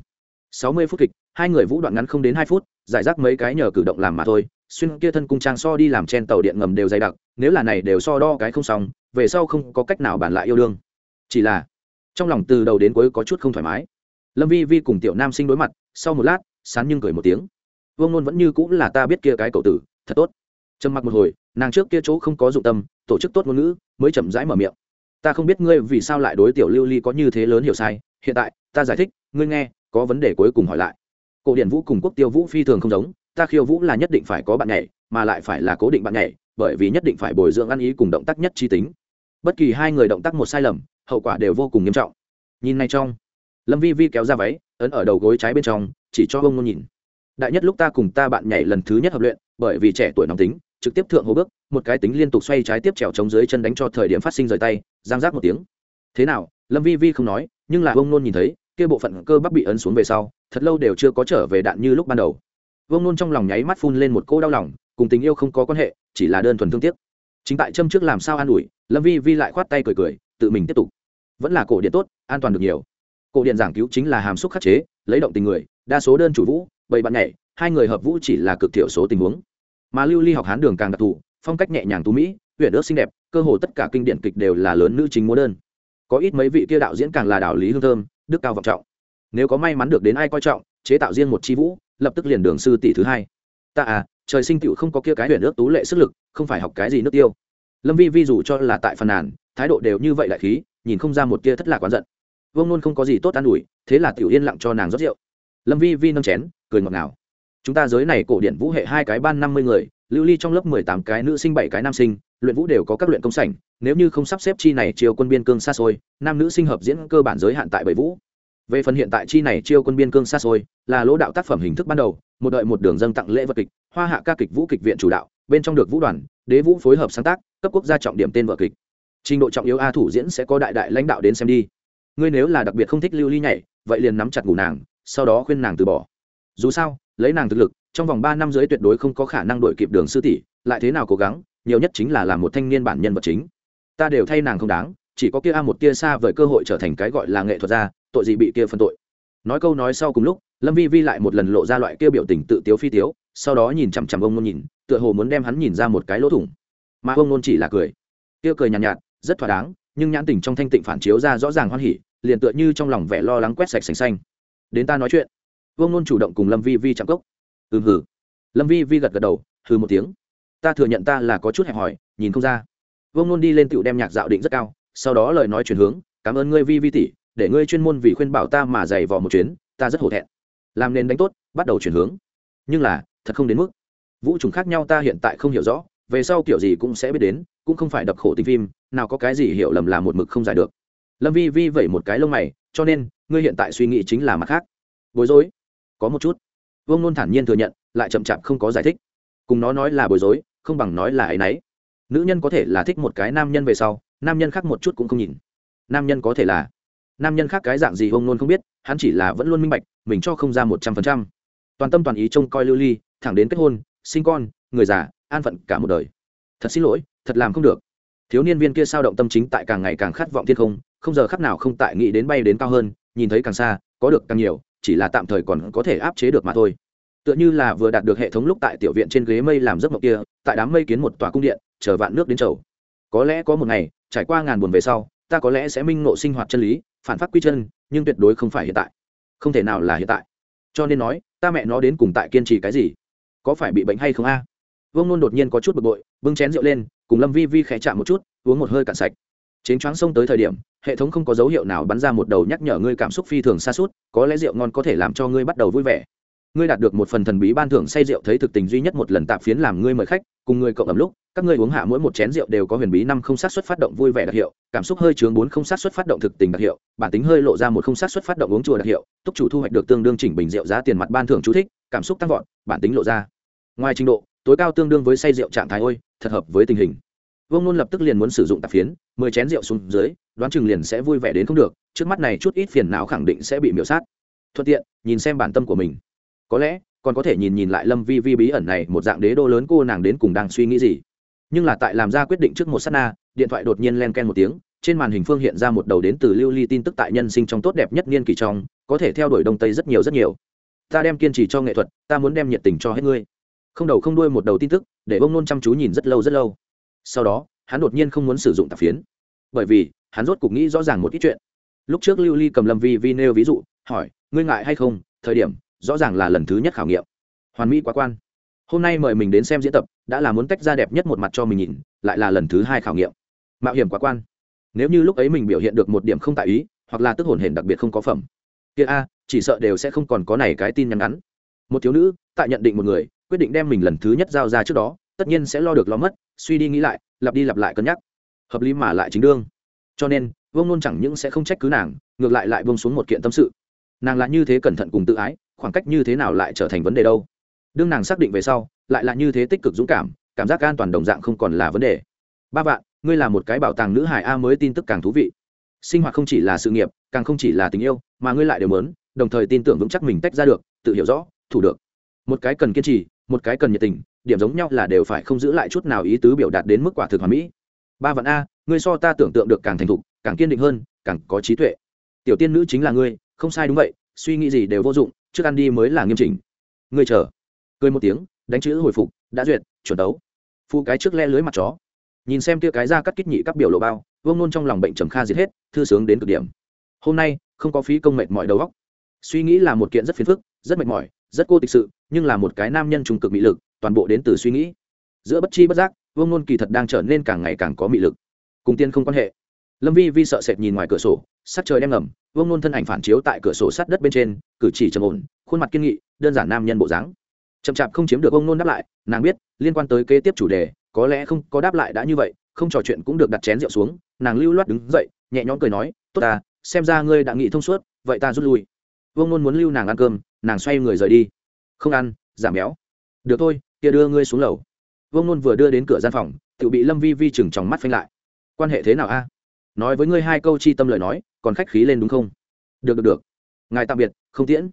sáu mươi phút kịch, hai người vũ đoạn ngắn không đến hai phút, giải rác mấy cái nhờ cử động làm mà thôi, xuyên kia thân cung trang so đi làm trên tàu điện ngầm đều dày đặc, nếu là này đều so đo cái không xong, về sau không có cách nào bàn lại yêu đương chỉ là, trong lòng từ đầu đến cuối có chút không thoải mái. Lâm vi vi cùng tiểu nam sinh đối mặt, sau một lát, sán nhưng cười một tiếng. Vương nôn vẫn như cũng là ta biết kia cái cậu tử, thật tốt. Trầm mặc một hồi, nàng trước kia chỗ không có dụng tâm, tổ chức tốt ngôn ngữ, mới chậm rãi mở miệng. Ta không biết ngươi vì sao lại đối tiểu lưu ly có như thế lớn hiểu sai, hiện tại, ta giải thích, ngươi nghe, có vấn đề cuối cùng hỏi lại. Cổ điển vũ cùng quốc tiêu vũ phi thường không giống, ta khiêu vũ là nhất định phải có bạn nhảy, mà lại phải là cố định bạn nhảy, bởi vì nhất định phải bồi dưỡng ăn ý cùng động tác nhất chi tính. Bất kỳ hai người động tác một sai lầm hậu quả đều vô cùng nghiêm trọng. Nhìn này trong, lâm vi vi kéo ra váy, ấn ở đầu gối trái bên trong, chỉ cho ông ngôn nhìn. Đại nhất lúc ta cùng ta bạn nhảy lần thứ nhất hợp luyện, bởi vì trẻ tuổi nóng tính, trực tiếp thượng hô bước, một cái tính liên tục xoay trái tiếp trèo chống dưới chân đánh cho thời điểm phát sinh rời tay, giang giác một tiếng. Thế nào, lâm vi vi không nói, nhưng là ông nôn nhìn thấy, kia bộ phận cơ bắp bị ấn xuống về sau, thật lâu đều chưa có trở về đạn như lúc ban đầu. Vương nôn trong lòng nháy mắt phun lên một cô đau lòng, cùng tình yêu không có quan hệ, chỉ là đơn thuần thương tiếc. Chính tại châm trước làm sao an ủi, lâm vi vi lại khoát tay cười cười tự mình tiếp tục. Vẫn là cổ điện tốt, an toàn được nhiều. Cổ điện giảng cứu chính là hàm xúc khắc chế, lấy động tình người, đa số đơn chủ vũ, bầy bạn nhảy, hai người hợp vũ chỉ là cực thiểu số tình huống. Mà lưu ly học hán đường càng đặc thù, phong cách nhẹ nhàng tú mỹ huyện ước xinh đẹp, cơ hồ tất cả kinh điển kịch đều là lớn nữ chính múa đơn. Có ít mấy vị kia đạo diễn càng là đạo lý hương thơm, đức cao vọng trọng. Nếu có may mắn được đến ai coi trọng, chế tạo riêng một chi vũ, lập tức liền đường sư tỷ thứ hai. Ta à trời sinh tựu không có kia cái huyện ước tú lệ sức lực, không phải học cái gì nước tiêu lâm vi vi dù cho là tại phần nàn, thái độ đều như vậy lại khí, nhìn không ra một kia thất lạc oán giận. Vương nôn không có gì tốt an ủi, thế là tiểu yên lặng cho nàng rót rượu. Lâm vi vi nâng chén, cười ngọt ngào. Chúng ta giới này cổ điển vũ hệ hai cái ban năm mươi người, lưu ly trong lớp mười tám cái nữ sinh, bảy cái nam sinh, luyện vũ đều có các luyện công sảnh, nếu như không sắp xếp chi này chiều quân biên cương xa xôi, nam nữ sinh hợp diễn cơ bản giới hạn tại bảy vũ về phần hiện tại chi này chiêu quân biên cương xa xôi, là lỗ đạo tác phẩm hình thức ban đầu, một đợi một đường dâng tặng lễ vật kịch, hoa hạ ca kịch vũ kịch viện chủ đạo, bên trong được vũ đoàn, đế vũ phối hợp sáng tác, cấp quốc gia trọng điểm tên vợ kịch. Trình độ trọng yếu a thủ diễn sẽ có đại đại lãnh đạo đến xem đi. Ngươi nếu là đặc biệt không thích lưu ly nhảy, vậy liền nắm chặt ngủ nàng, sau đó khuyên nàng từ bỏ. Dù sao, lấy nàng thực lực, trong vòng ba năm dưới tuyệt đối không có khả năng đổi kịp đường sư tỷ, lại thế nào cố gắng, nhiều nhất chính là làm một thanh niên bản nhân vật chính. Ta đều thay nàng không đáng chỉ có kia a một tia xa vời cơ hội trở thành cái gọi là nghệ thuật gia tội gì bị kia phân tội. Nói câu nói sau cùng lúc lâm vi vi lại một lần lộ ra loại kia biểu tình tự tiếu phi tiếu sau đó nhìn chằm chằm ông nôn nhìn tựa hồ muốn đem hắn nhìn ra một cái lỗ thủng. Mà ông nôn chỉ là cười. Kia cười nhàn nhạt, nhạt rất thỏa đáng nhưng nhãn tình trong thanh tịnh phản chiếu ra rõ ràng hoan hỉ liền tựa như trong lòng vẻ lo lắng quét sạch sành xanh. Đến ta nói chuyện. Vương nôn chủ động cùng lâm vi vi chạm cốc. Ừ hừ. Lâm vi vi gật gật đầu hừ một tiếng. Ta thừa nhận ta là có chút hẹp hòi nhìn không ra. Vương nôn đi lên tựu đem nhạc dạo định rất cao sau đó lời nói chuyển hướng, cảm ơn ngươi, vi vi tỷ, để ngươi chuyên môn vì khuyên bảo ta mà dày vò một chuyến, ta rất hổ thẹn. Làm nên đánh tốt, bắt đầu chuyển hướng. Nhưng là, thật không đến mức. Vũ trùng khác nhau ta hiện tại không hiểu rõ, về sau kiểu gì cũng sẽ biết đến, cũng không phải đập khổ tình phim, nào có cái gì hiểu lầm là một mực không giải được. Lâm vi vi vẩy một cái lông mày, cho nên, ngươi hiện tại suy nghĩ chính là mặt khác. Bối rối. Có một chút. Vương nôn thản nhiên thừa nhận, lại chậm chạp không có giải thích. Cùng nó nói là bối rối, không bằng nói là ấ y n ấ y nữ nhân có thể là thích một cái nam nhân về sau nam nhân khác một chút cũng không nhìn. Nam nhân có thể là, nam nhân khác cái dạng gì hông nôn không biết, hắn chỉ là vẫn luôn minh bạch, mình cho không ra một trăm phần trăm. Toàn tâm toàn ý trông coi lưu ly, thẳng đến kết hôn, sinh con, người già, an phận cả một đời. Thật xin lỗi, thật làm không được. Thiếu niên viên kia sao động tâm chính tại càng ngày càng khát vọng thiên không không giờ khắc nào không tại nghĩ đến bay đến cao hơn, nhìn thấy càng xa, có được càng nhiều, chỉ là tạm thời còn có thể áp chế được mà thôi. Tựa như là vừa đạt được hệ thống lúc tại tiểu viện trên ghế mây làm giấc mộng kia, tại đám mây kiến một tòa cung điện, chờ vạn nước đến chầu. Có lẽ có một ngày trải qua ngàn buồn về sau, ta có lẽ sẽ minh ngộ sinh hoạt chân lý, phản phát quy chân, nhưng tuyệt đối không phải hiện tại. Không thể nào là hiện tại. Cho nên nói, ta mẹ nó đến cùng tại kiên trì cái gì? Có phải bị bệnh hay không a? Vương nôn đột nhiên có chút bực bội, bưng chén rượu lên, cùng lâm vi vi khẽ chạm một chút, uống một hơi cạn sạch. Chén choáng xông tới thời điểm, hệ thống không có dấu hiệu nào bắn ra một đầu nhắc nhở ngươi cảm xúc phi thường xa suốt, có lẽ rượu ngon có thể làm cho ngươi bắt đầu vui vẻ. Ngươi đạt được một phần thần bí ban thưởng say rượu, thấy thực tình duy nhất một lần tạp phiến làm ngươi mời khách cùng người cộng ẩm lúc, các ngươi uống hạ mỗi một chén rượu đều có huyền bí năm không sát xuất phát động vui vẻ đặc hiệu, cảm xúc hơi chướng bốn không sát xuất phát động thực tình đặc hiệu, bản tính hơi lộ ra một không sát xuất phát động uống chùa đặc hiệu, túc chủ thu hoạch được tương đương chỉnh bình rượu giá tiền mặt ban thưởng chú thích, cảm xúc tăng vọt, bản tính lộ ra. Ngoài trình độ, tối cao tương đương với say rượu trạng thái ôi, thật hợp với tình hình. Vương nôn lập tức liền muốn sử dụng tạp phiến, mười chén rượu xuống dưới, đoán chừng liền sẽ vui vẻ đến không được, trước mắt này chút ít phiền não khẳng định sẽ bị miễu sát. Thuận tiện, nhìn xem bản tâm của mình. Có lẽ còn có thể nhìn nhìn lại lâm vi vi bí ẩn này, một dạng đế đô lớn cô nàng đến cùng đang suy nghĩ gì. Nhưng là tại làm ra quyết định trước một s á t na, điện thoại đột nhiên len ken một tiếng, trên màn hình phương hiện ra một đầu đến từ lưu ly tin tức tại nhân sinh trong tốt đẹp nhất niên kỳ trong, có thể theo đuổi đông tây rất nhiều rất nhiều. Ta đem kiên trì cho nghệ thuật, ta muốn đem nhiệt tình cho hết ngươi. Không đầu không đuôi một đầu tin tức, để bông nôn chăm chú nhìn rất lâu rất lâu. Sau đó, hắn đột nhiên không muốn sử dụng tạp phiến. Bởi vì, hắn rốt cục nghĩ rõ ràng một ít chuyện. Lúc trước lưu ly cầm lâm vi vi nêu ví dụ, hỏi, ngươi ngại hay không? Thời điểm rõ ràng là lần thứ nhất khảo nghiệm. Hoàn mỹ quá quan. Hôm nay mời mình đến xem diễn tập, đã là muốn tách ra đẹp nhất một mặt cho mình nhìn, lại là lần thứ hai khảo nghiệm. Mạo hiểm quá quan. Nếu như lúc ấy mình biểu hiện được một điểm không tại ý, hoặc là tức hồn hển đặc biệt không có phẩm, kia a, chỉ sợ đều sẽ không còn có này cái tin nhắn ngắn. Một thiếu nữ, tại nhận định một người, quyết định đem mình lần thứ nhất giao ra trước đó, tất nhiên sẽ lo được lo mất, suy đi nghĩ lại, lặp đi lặp lại cân nhắc. Hợp lý mà lại chính đương. Cho nên, vương nôn chẳng những sẽ không trách cứ nàng, ngược lại lại vương xuống một kiện tâm sự. Nàng là như thế cẩn thận cùng tự ái khoảng cách như thế nào lại trở thành vấn đề đâu? Đương nàng xác định về sau, lại là như thế tích cực dũng cảm cảm giác an toàn đồng dạng không còn là vấn đề. Ba vạn, ngươi là một cái bảo tàng nữ hải a mới tin tức càng thú vị. Sinh hoạt không chỉ là sự nghiệp, càng không chỉ là tình yêu, mà ngươi lại đều mớn đồng thời tin tưởng vững chắc mình tách ra được, tự hiểu rõ, thủ được. Một cái cần kiên trì, một cái cần nhiệt tình, điểm giống nhau là đều phải không giữ lại chút nào ý tứ biểu đạt đến mức quả thực hoàn mỹ. Ba vạn a, ngươi so ta tưởng tượng được càng thành thục, càng kiên định hơn, càng có trí tuệ. Tiểu tiên nữ chính là ngươi, không sai đúng vậy suy nghĩ gì đều vô dụng, trước ăn đi mới là nghiêm chỉnh. Ngươi chờ. Cười một tiếng, đánh chữ hồi phục, đã duyệt, chuẩn đấu. Phụ cái trước le lưới mặt chó. Nhìn xem tia cái ra cắt kích nhị các biểu lộ bao, vương nôn trong lòng bệnh trầm kha diệt hết, thư sướng đến cực điểm. Hôm nay, không có phí công mệt mọi đầu óc. Suy nghĩ là một kiện rất phiền phức, rất mệt mỏi, rất cô tịch sự, nhưng là một cái nam nhân trung cực mị lực, toàn bộ đến từ suy nghĩ. Giữa bất chi bất giác, vương nôn kỳ thật đang trở nên càng ngày càng có mị lực. Cùng tiên không quan hệ. Lâm vi vi sợ sệt nhìn ngoài cửa sổ sắc trời đem ngầm, vương nôn thân ảnh phản chiếu tại cửa sổ sắt đất bên trên, cử chỉ trầm ổn, khuôn mặt kiên nghị, đơn giản nam nhân bộ dáng. Chậm chạp không chiếm được Vương nôn đáp lại, nàng biết, liên quan tới kế tiếp chủ đề, có lẽ không có đáp lại đã như vậy, không trò chuyện cũng được đặt chén rượu xuống, nàng lưu loát đứng dậy, nhẹ nhõm cười nói, tốt ta, xem ra ngươi đã nghĩ thông suốt, vậy ta rút lui. Vương nôn muốn lưu nàng ăn cơm, nàng xoay người rời đi. Không ăn, giảm béo. Được thôi, kia đưa ngươi xuống lầu. Vương nôn vừa đưa đến cửa gian phòng, tự bị lâm vi vi chừng trong mắt phanh lại. Quan hệ thế nào a? Nói với ngươi hai câu chi tâm lời nói, còn khách khí lên đúng không? Được được được. Ngài tạm biệt, không tiễn.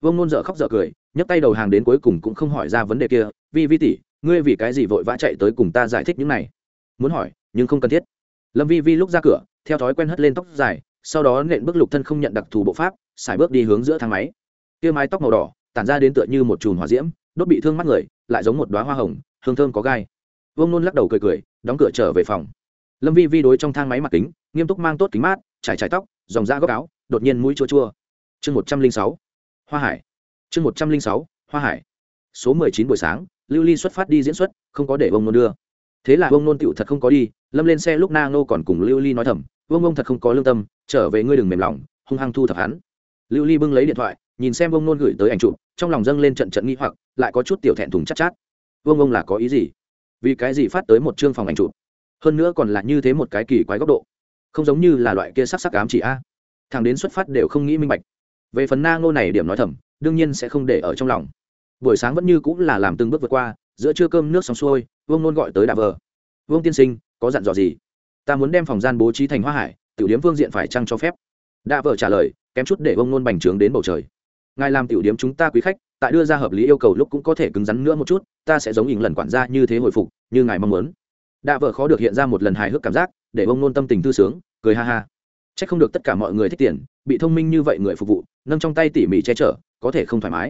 Vương nôn dở khóc dở cười, nhấc tay đầu hàng đến cuối cùng cũng không hỏi ra vấn đề kia. Vi vi tỷ, ngươi vì cái gì vội vã chạy tới cùng ta giải thích những này? Muốn hỏi, nhưng không cần thiết. Lâm vi vi lúc ra cửa, theo thói quen hất lên tóc dài, sau đó nện bước lục thân không nhận đặc thù bộ pháp, xài bước đi hướng giữa thang máy. Kia mái tóc màu đỏ, tản ra đến tựa như một chùm hỏa diễm, đốt bị thương mắt người, lại giống một đoá hoa hồng, hương thơm có gai. Vương nôn lắc đầu cười cười, đóng cửa trở về phòng lâm vi vi đối trong thang máy mặt kính nghiêm túc mang tốt kính mát trải trải tóc dòng da góc áo đột nhiên mũi chua chua. Chương một trăm linh sáu hoa hải. Chương một trăm linh sáu hoa hải. Số mười chín buổi sáng lưu ly xuất phát đi diễn xuất không có để ông nôn đưa. Thế là ông nôn tựu thật không có đi lâm lên xe lúc na ngô còn cùng lưu ly nói thầm ông ông thật không có lương tâm trở về ngươi đừng mềm lòng hung hăng thu thập hắn. Lưu ly bưng lấy điện thoại nhìn xem ông nôn gửi tới ảnh chụp trong lòng dâng lên trận trận nghi hoặc lại có chút tiểu thẹn thùng chắc chát, chát. Vương ông là có ý gì? Vì cái gì phát tới một chương phòng ảnh chụp? Hơn nữa còn là như thế một cái kỳ quái góc độ. Không giống như là loại kia sắc sắc ám chỉ a. Thằng đến xuất phát đều không nghĩ minh bạch. Về phần na ngô này điểm nói thầm, đương nhiên sẽ không để ở trong lòng. Buổi sáng vẫn như cũng là làm từng bước vượt qua, giữa trưa cơm nước xong xuôi, vương nôn gọi tới đạ vờ. Vương tiên sinh, có dặn dò gì? Ta muốn đem phòng gian bố trí thành hoa hải, tiểu điếm phương diện phải chăng cho phép? Đạ vợ trả lời, kém chút để vương nôn bành trướng đến bầu trời. Ngài làm tiểu điếm chúng ta quý khách, tại đưa ra hợp lý yêu cầu lúc cũng có thể cứng rắn nữa một chút, ta sẽ giống hình lần quản gia như thế hồi phục, như ngài mong muốn đạ vợ khó được hiện ra một lần hài hước cảm giác, để ông nôn tâm tình tư sướng, cười ha ha. C h ắ c không được tất cả mọi người thích tiền, bị thông minh như vậy người phục vụ, nâng trong tay tỉ mỉ che chở, có thể không thoải mái.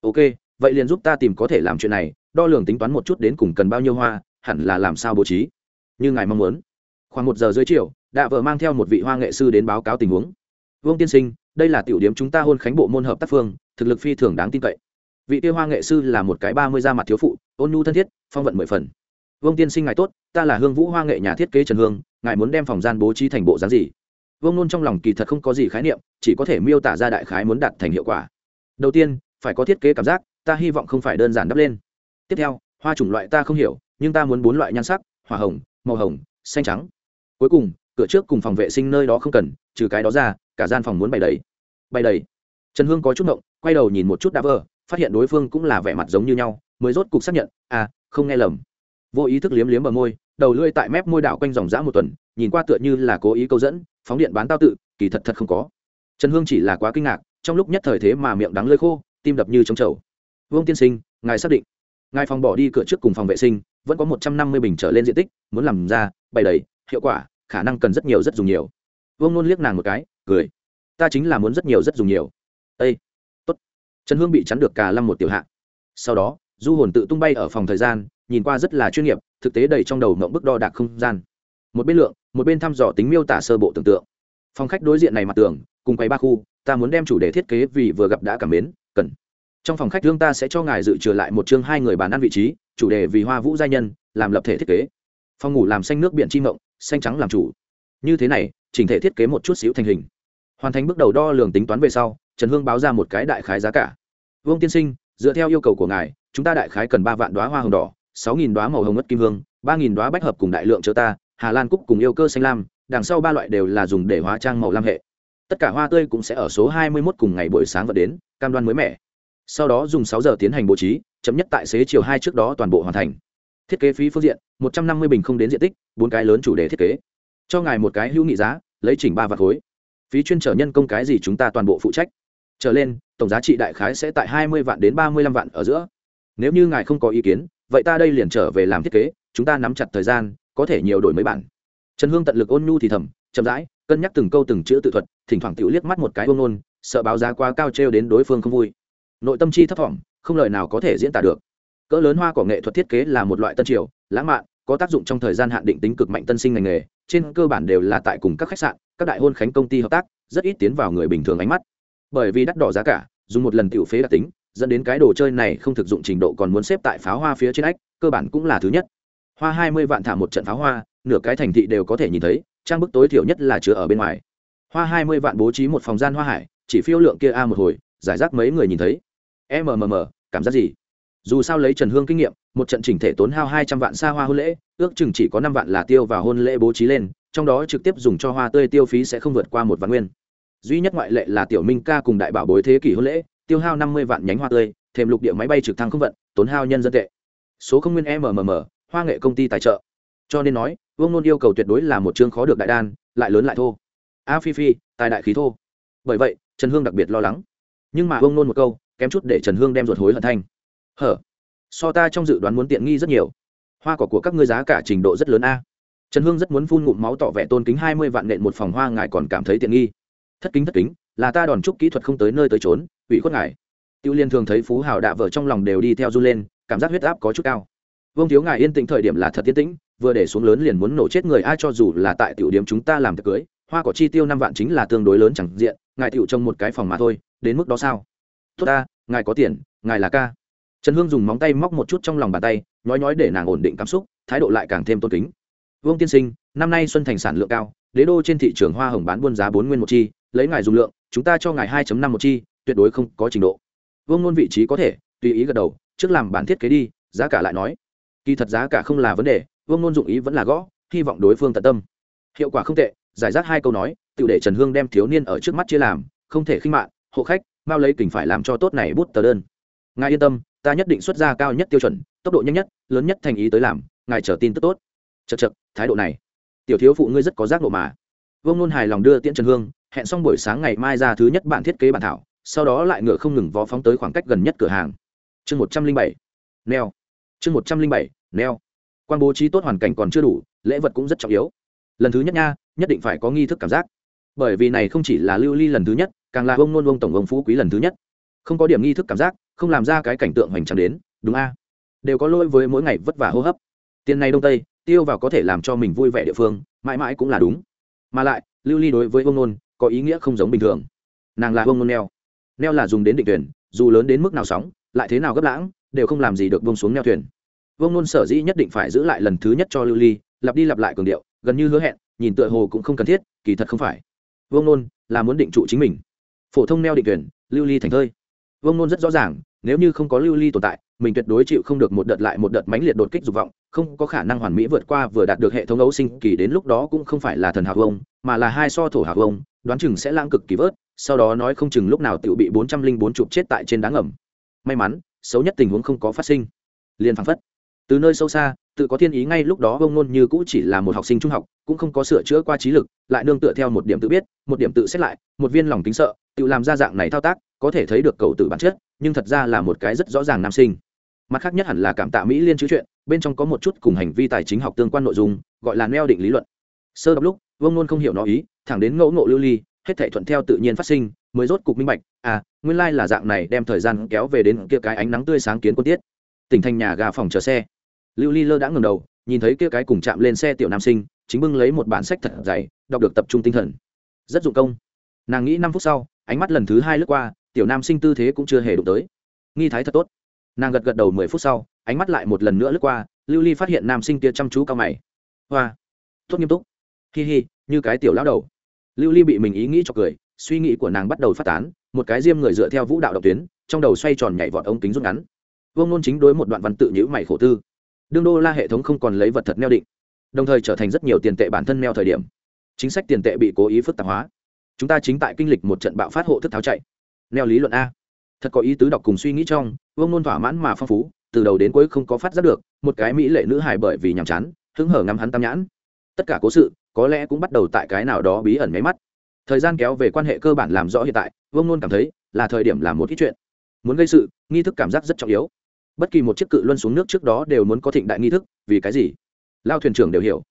Ok, vậy liền giúp ta tìm có thể làm chuyện này, đo lường tính toán một chút đến cùng cần bao nhiêu hoa, hẳn là làm sao bố trí. Như ngài mong muốn. Khoảng một giờ dưới chiều, đạ vợ mang theo một vị hoa nghệ sư đến báo cáo tình huống. Vương tiên sinh, đây là tiểu điểm chúng ta hôn khánh bộ môn hợp tác phương, thực lực phi thường đáng tin cậy. Vị tiêu hoa nghệ sư là một cái ba mươi da mặt thiếu phụ, ôn nhu thân thiết, phong vận mười phần vương tiên sinh ngài tốt, ta là hương vũ hoa nghệ nhà thiết kế trần hương, ngài muốn đem phòng gian bố trí thành bộ dáng gì? Vương nôn trong lòng kỳ thật không có gì khái niệm, chỉ có thể miêu tả ra đại khái muốn đạt thành hiệu quả. Đầu tiên, phải có thiết kế cảm giác, ta hy vọng không phải đơn giản đắp lên. Tiếp theo, hoa chủng loại ta không hiểu, nhưng ta muốn bốn loại nhan sắc, hỏa hồng, màu hồng, xanh trắng. Cuối cùng, cửa trước cùng phòng vệ sinh nơi đó không cần, trừ cái đó ra, cả gian phòng muốn bày đầy. Bày đầy. Trần hương có chút ngộng, quay đầu nhìn một chút đã vờ, phát hiện đối phương cũng là vẻ mặt giống như nhau, mới rốt cục xác nhận à không nghe lầm vô ý thức liếm liếm bờ môi, đầu lưỡi tại mép môi đảo quanh dòng dã một tuần, nhìn qua tựa như là cố ý câu dẫn, phóng điện bán tao tự, kỳ thật thật không có. Trần hương chỉ là quá kinh ngạc, trong lúc nhất thời thế mà miệng đắng lơi khô, tim đập như trống trầu. Vương tiên sinh, ngài xác định. Ngài phòng bỏ đi cửa trước cùng phòng vệ sinh, vẫn có một trăm năm mươi bình trở lên diện tích, muốn làm ra, bày đầy, hiệu quả, khả năng cần rất nhiều rất dùng nhiều. Vương nôn liếc nàng một cái, cười. Ta chính là muốn rất nhiều rất dùng nhiều. Ây tốt. Trần hương bị chắn được cả lâm một tiểu hạ. Sau đó, du hồn tự tung bay ở phòng thời gian nhìn qua rất là chuyên nghiệp, thực tế đầy trong đầu mộng bức đo đạc không gian. Một bên lượng, một bên thăm dò tính miêu tả sơ bộ tưởng tượng. Phòng khách đối diện này mặt tường, cùng quay ba khu, ta muốn đem chủ đề thiết kế vì vừa gặp đã cảm mến, cần. Trong phòng khách thương ta sẽ cho ngài dự trừ lại một chương hai người bàn ăn vị trí, chủ đề vì hoa vũ gia nhân, làm lập thể thiết kế. Phòng ngủ làm xanh nước biển chi mộng, xanh trắng làm chủ. Như thế này, chỉnh thể thiết kế một chút xíu thành hình. Hoàn thành bước đầu đo lường tính toán về sau, trần hương báo ra một cái đại khái giá cả. Vương tiên sinh, dựa theo yêu cầu của ngài, chúng ta đại khái cần ba vạn đoá hoa hồng đỏ sáu nghìn đoá màu hồng ngất kim hương, ba nghìn đoá bách hợp cùng đại lượng chớ ta, hà lan cúc cùng yêu cơ xanh lam, đằng sau ba loại đều là dùng để hóa trang màu lam hệ. Tất cả hoa tươi cũng sẽ ở số hai mươi 21 cùng ngày buổi sáng vận đến, cam đoan mới mẻ. Sau đó dùng sáu giờ tiến hành bố trí, chậm nhất tại xế chiều hai trước đó toàn bộ hoàn thành. Thiết kế phí phương diện, một trăm năm mươi bình không đến diện tích, bốn cái lớn chủ đề thiết kế. Cho ngài một cái hữu nghị giá, lấy chỉnh ba vạt khối. Phí chuyên trở nhân công cái gì chúng ta toàn bộ phụ trách. Trở lên, tổng giá trị đại khái sẽ tại hai mươi vạn đến ba mươi lăm vạn ở giữa. Nếu như ngài không có ý kiến vậy ta đây liền trở về làm thiết kế, chúng ta nắm chặt thời gian, có thể nhiều đổi mấy bản. Trần hương tận lực ôn nhu thì thầm, chậm rãi, cân nhắc từng câu từng chữ tự thuật, thỉnh thoảng tự liếc mắt một cái ôn ôn sợ báo giá quá cao trêu đến đối phương không vui. Nội tâm chi thấp thỏm, không lời nào có thể diễn tả được. Cỡ lớn hoa của nghệ thuật thiết kế là một loại tân triều, lãng mạn, có tác dụng trong thời gian hạn định tính cực mạnh tân sinh ngành nghề, trên cơ bản đều là tại cùng các khách sạn, các đại hôn khánh công ty hợp tác, rất ít tiến vào người bình thường ánh mắt. Bởi vì đắt đỏ giá cả, dùng một lần tiểu phế đặc tính dẫn đến cái đồ chơi này không thực dụng trình độ còn muốn xếp tại pháo hoa phía trên ách, cơ bản cũng là thứ nhất. Hoa hai mươi vạn thả một trận pháo hoa, nửa cái thành thị đều có thể nhìn thấy, trang bức tối thiểu nhất là chứa ở bên ngoài. Hoa hai mươi vạn bố trí một phòng gian hoa hải, chỉ phiêu lượng kia a một hồi, giải rác mấy người nhìn thấy. Mmm cảm giác gì? Dù sao lấy trần hương kinh nghiệm, một trận chỉnh thể tốn hao hai trăm vạn xa hoa hôn lễ, ước chừng chỉ có năm vạn là tiêu vào hôn lễ bố trí lên, trong đó trực tiếp dùng cho hoa tươi tiêu phí sẽ không vượt qua một vạn nguyên. Duy nhất ngoại lệ là tiểu minh ca cùng đại bảo bối thế kỷ hôn lễ tiêu hao năm mươi vạn nhánh hoa tươi, thêm lục địa máy bay trực thăng không vận, tốn hao nhân dân tệ. Số không nguyên mmm hoa nghệ công ty tài trợ. Cho nên nói, vương nôn yêu cầu tuyệt đối là một chương khó được đại đan, lại lớn lại thô. A phi phi, tài đại khí thô. Bởi vậy, trần hương đặc biệt lo lắng. Nhưng mà vương nôn một câu, kém chút để trần hương đem ruột hối hận thanh hở? So ta trong dự đoán muốn tiện nghi rất nhiều. Hoa cỏ của các ngươi giá cả trình độ rất lớn a. Trần hương rất muốn phun ngụm máu tỏ vẻ tôn kính hai mươi vạn nện một phòng hoa, ngài còn cảm thấy tiện nghi. Thất kính thất kính là ta đòn chúc kỹ thuật không tới nơi tới trốn, ủy khuất ngài. Tiêu liên thường thấy phú hào đạ vợ trong lòng đều đi theo du lên, cảm giác huyết áp có chút cao. Vương thiếu ngài yên tĩnh thời điểm là thật tiến tĩnh, vừa để xuống lớn liền muốn nổ chết người, ai cho dù là tại tiểu điểm chúng ta làm tiệc cưới, hoa cỏ chi tiêu năm vạn chính là tương đối lớn chẳng diện, ngài tiểu trông một cái phòng mà thôi, đến mức đó sao? Tốt ta, ngài có tiền, ngài là ca. Trần hương dùng móng tay móc một chút trong lòng bàn tay nói nói để nàng ổn định cảm xúc, thái độ lại càng thêm tôn kính. Vương tiên sinh, năm nay xuân thành sản lượng cao, đế đô trên thị trường hoa hồng bán buôn giá bốn nguyên một chi lấy ngài dùng lượng, chúng ta cho ngài hai năm một chi, tuyệt đối không có trình độ. Vương ngôn vị trí có thể, tùy ý gật đầu, trước làm bản thiết kế đi, giá cả lại nói. Kỳ thật giá cả không là vấn đề, vương ngôn dụng ý vẫn là gõ, hy vọng đối phương tận tâm. Hiệu quả không tệ, giải rác hai câu nói tự để trần hương đem thiếu niên ở trước mắt chia làm, không thể khinh mạng, hộ khách mau lấy kình phải làm cho tốt này bút tờ đơn. Ngài yên tâm, ta nhất định xuất ra cao nhất tiêu chuẩn, tốc độ nhanh nhất, lớn nhất thành ý tới làm, ngài chờ tin tức tốt. Chật chật thái độ này. Tiểu thiếu phụ ngươi rất có giác độ mà. Vương nôn hài lòng đưa tiễn trần hương hẹn xong buổi sáng ngày mai ra thứ nhất bản thiết kế bản thảo, sau đó lại ngựa không ngừng vó phóng tới khoảng cách gần nhất cửa hàng. Chương một trăm linh bảy, neo. Chương một trăm linh bảy, neo. Quan bố trí tốt hoàn cảnh còn chưa đủ, lễ vật cũng rất trọng yếu. Lần thứ nhất nha, nhất định phải có nghi thức cảm giác. Bởi vì này không chỉ là lưu ly lần thứ nhất, càng là ông nôn ông tổng ông phú quý lần thứ nhất. Không có điểm nghi thức cảm giác, không làm ra cái cảnh tượng hoành tráng đến, đúng a? Đều có lỗi với mỗi ngày vất vả hô hấp. Tiền này đông tây, tiêu vào có thể làm cho mình vui vẻ địa phương, mãi mãi cũng là đúng. Mà lại, lưu ly đối với ông nôn có ý nghĩa không giống bình thường. Nàng là ông nôn neo. Neo là dùng đến định tuyển, dù lớn đến mức nào sóng, lại thế nào gấp lãng, đều không làm gì được bông xuống neo thuyền Vương nôn sở dĩ nhất định phải giữ lại lần thứ nhất cho lưu ly, lặp đi lặp lại cường điệu, gần như hứa hẹn, nhìn tựa hồ cũng không cần thiết, kỳ thật không phải. Vương nôn là muốn định trụ chính mình. Phổ thông neo định tuyển, lưu ly thành thơi. Vương nôn rất rõ ràng, nếu như không có lưu ly tồn tại, mình tuyệt đối chịu không được một đợt lại một đợt mãnh liệt đột kích dục vọng, không có khả năng hoàn mỹ vượt qua vừa đạt được hệ thống ấu sinh, kỳ đến lúc đó cũng không phải là thần hạc vông, mà là hai so thổ hạc vông đoán chừng sẽ lãng cực kỳ vớt, sau đó nói không chừng lúc nào tự bị bốn trăm linh bốn chục chết tại trên đá ngầm. May mắn, xấu nhất tình huống không có phát sinh. Liền phăng phất. Từ nơi sâu xa, tự có thiên ý ngay lúc đó bông nôn như cũ chỉ là một học sinh trung học, cũng không có sửa chữa qua trí lực, lại nương tựa theo một điểm tự biết, một điểm tự xét lại, một viên lòng tính sợ, tự làm ra dạng này thao tác, có thể thấy được cầu tự bản chất, nhưng thật ra là một cái rất rõ ràng nam sinh. Mặt khác nhất hẳn là cảm tạ mỹ liên chữ chuyện, bên trong có một chút cùng hành vi tài chính học tương quan nội dung, gọi là neo định lý luận. Sơ đọc lúc Vương nôn không hiểu nó ý thẳng đến ngẫu ngộ lưu ly, hết thể thuận theo tự nhiên phát sinh, mới rốt cục minh bạch à nguyên lai là dạng này đem thời gian kéo về đến kia cái ánh nắng tươi sáng kiến quân tiết. Tỉnh thành nhà gà phòng chờ xe. Lưu ly lơ đã ngầm đầu, nhìn thấy kia cái cùng chạm lên xe tiểu nam sinh, chính bưng lấy một bản sách thật dày, đọc được tập trung tinh thần. Rất dụng công. Nàng nghĩ năm phút sau, ánh mắt lần thứ hai lướt qua, tiểu nam sinh tư thế cũng chưa hề đụng tới. Nghi thái thật tốt. Nàng gật gật đầu mười phút sau, ánh mắt lại một lần nữa lướt qua, lưu ly phát hiện nam sinh kia chăm chú cao mày. Hoa. Tốt nghiêm túc. Hi hi, như cái tiểu lão đầu lưu ly bị mình ý nghĩ cho cười, suy nghĩ của nàng bắt đầu phát tán, một cái diêm người dựa theo vũ đạo độc tuyến, trong đầu xoay tròn nhảy vọt ống kính rút ngắn. Vương nôn chính đối một đoạn văn tự nhữ mày khổ tư. Đương đô la hệ thống không còn lấy vật thật neo định, đồng thời trở thành rất nhiều tiền tệ bản thân neo thời điểm. Chính sách tiền tệ bị cố ý phức tạp hóa. Chúng ta chính tại kinh lịch một trận bạo phát hộ thức tháo chạy. Neo lý luận a. Thật có ý tứ đọc cùng suy nghĩ trong, vương nôn thỏa mãn mà phong phú, từ đầu đến cuối không có phát giác được, một cái mỹ lệ nữ hài bởi vì nhàm chán, hứng hở ngắm hắn tam nhãn. Tất cả cố sự có lẽ cũng bắt đầu tại cái nào đó bí ẩn máy mắt. Thời gian kéo về quan hệ cơ bản làm rõ hiện tại, vương luôn cảm thấy là thời điểm làm một ít chuyện. Muốn gây sự, nghi thức cảm giác rất trọng yếu. Bất kỳ một chiếc cự luân xuống nước trước đó đều muốn có thịnh đại nghi thức, vì cái gì? Lao thuyền trưởng đều hiểu.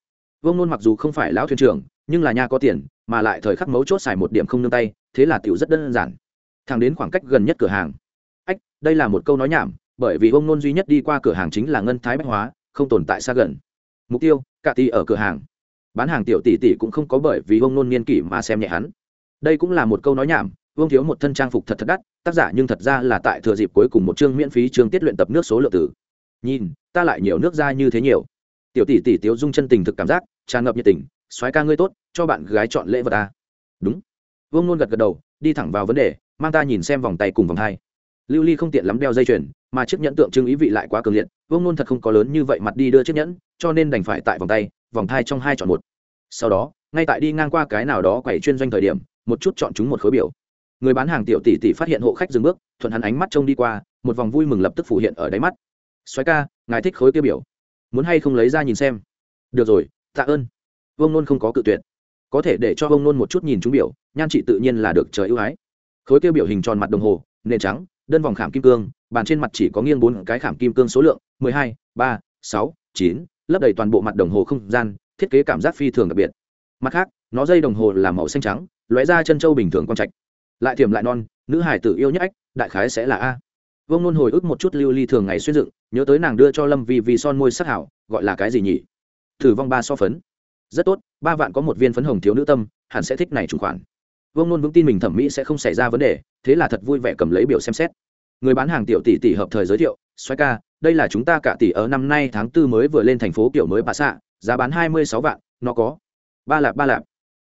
Vương luôn mặc dù không phải lão thuyền trưởng, nhưng là nhà có tiền, mà lại thời khắc mấu chốt xài một điểm không nương tay, thế là tiểu rất đơn giản. Thang đến khoảng cách gần nhất cửa hàng. Ách, đây là một câu nói nhảm, bởi vì vương luôn duy nhất đi qua cửa hàng chính là ngân thái bách hóa, không tồn tại xa gần. Mục tiêu cả ti ở cửa hàng bán hàng tiểu tỷ tỷ cũng không có bởi vì ông nôn niên kỷ mà xem nhẹ hắn. Đây cũng là một câu nói nhảm, vương thiếu một thân trang phục thật thật đắt, tác giả nhưng thật ra là tại thừa dịp cuối cùng một chương miễn phí chương tiết luyện tập nước số lượng tử nhìn, ta lại nhiều nước ra như thế nhiều. Tiểu tỷ tỷ tiếu dung chân tình thực cảm giác, tràn ngập nhiệt tình, soái ca ngươi tốt, cho bạn gái chọn lễ vật ta. Đúng. Vương nôn gật gật đầu, đi thẳng vào vấn đề, mang ta nhìn xem vòng tay cùng vòng hai. Lưu ly không tiện lắm đeo dây chuyền, mà chiếc nhẫn tượng trưng ý vị lại quá cường liệt, vương nôn thật không có lớn như vậy mặt đi đưa chiếc nhẫn, cho nên đành phải tại vòng tay vòng thai trong hai chọn một. Sau đó, ngay tại đi ngang qua cái nào đó quầy chuyên doanh thời điểm, một chút chọn chúng một khối biểu. Người bán hàng tiểu tỷ tỷ phát hiện hộ khách dừng bước, thuận hắn ánh mắt trông đi qua, một vòng vui mừng lập tức phủ hiện ở đáy mắt. Xoáy ca, ngài thích khối kia biểu. Muốn hay không lấy ra nhìn xem? Được rồi, tạ ơn. Vông nôn không có cự tuyệt. Có thể để cho vông nôn một chút nhìn chúng biểu, nhan chị tự nhiên là được trời ưu ái. Khối kia biểu hình tròn mặt đồng hồ, nền trắng, đơn vòng khảm kim cương, bàn trên mặt chỉ có nghiêng bốn cái khảm kim cương số lượng, mười hai, ba, sáu, chín lấp đầy toàn bộ mặt đồng hồ không gian, thiết kế cảm giác phi thường đặc biệt. Mặt khác, nó dây đồng hồ là màu xanh trắng, lóe ra chân trâu bình thường quang trạch. Lại thiềm lại non, nữ hải tử yêu nhất ách, đại khái sẽ là a. Vông nôn hồi ức một chút lưu ly thường ngày xuyên dựng, nhớ tới nàng đưa cho lâm Vi vì son môi sắc hảo, gọi là cái gì nhỉ? Thử vong ba so phấn. Rất tốt, ba vạn có một viên phấn hồng thiếu nữ tâm, hẳn sẽ thích này chủ khoản. Vông nôn vững tin mình thẩm mỹ sẽ không xảy ra vấn đề, thế là thật vui vẻ cầm lấy biểu xem xét. Người bán hàng tiểu tỷ tỷ hợp thời giới thiệu xoay ca đây là chúng ta cả tỷ ở năm nay tháng tư mới vừa lên thành phố kiểu mới bà xạ, giá bán hai mươi sáu vạn, nó có. Ba lạp ba lạp.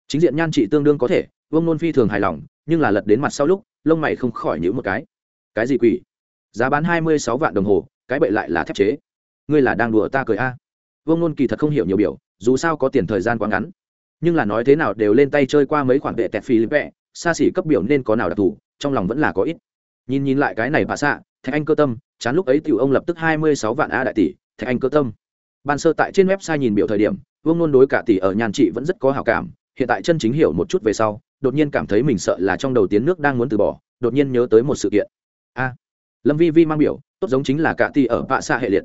Chính diện nhan trị tương đương có thể, Vương nôn phi thường hài lòng, nhưng là lật đến mặt sau lúc, lông mày không khỏi nhữ một cái. Cái gì quỷ? Giá bán hai mươi sáu vạn đồng hồ, cái bậy lại là thép chế. Ngươi là đang đùa ta cười a. À. Vương nôn kỳ thật không hiểu nhiều biểu, dù sao có tiền thời gian quá ngắn. Nhưng là nói thế nào đều lên tay chơi qua mấy khoản vệ tẹt phi lip vẹ xa xỉ cấp biểu nên có nào đặc thù, trong lòng vẫn là có ít. Nhìn nhìn lại cái này bà xạ thạch anh cơ tâm, chán lúc ấy tiểu ông lập tức hai mươi sáu vạn a đại tỷ, thạch anh cơ tâm. Ban sơ tại trên website nhìn biểu thời điểm, vương nôn đối cả tỷ ở nhàn chị vẫn rất có hảo cảm, hiện tại chân chính hiểu một chút về sau, đột nhiên cảm thấy mình sợ là trong đầu tiến nước đang muốn từ bỏ, đột nhiên nhớ tới một sự kiện. A, lâm vi vi mang biểu, tốt giống chính là cả tỷ ở vạ xa hệ liệt.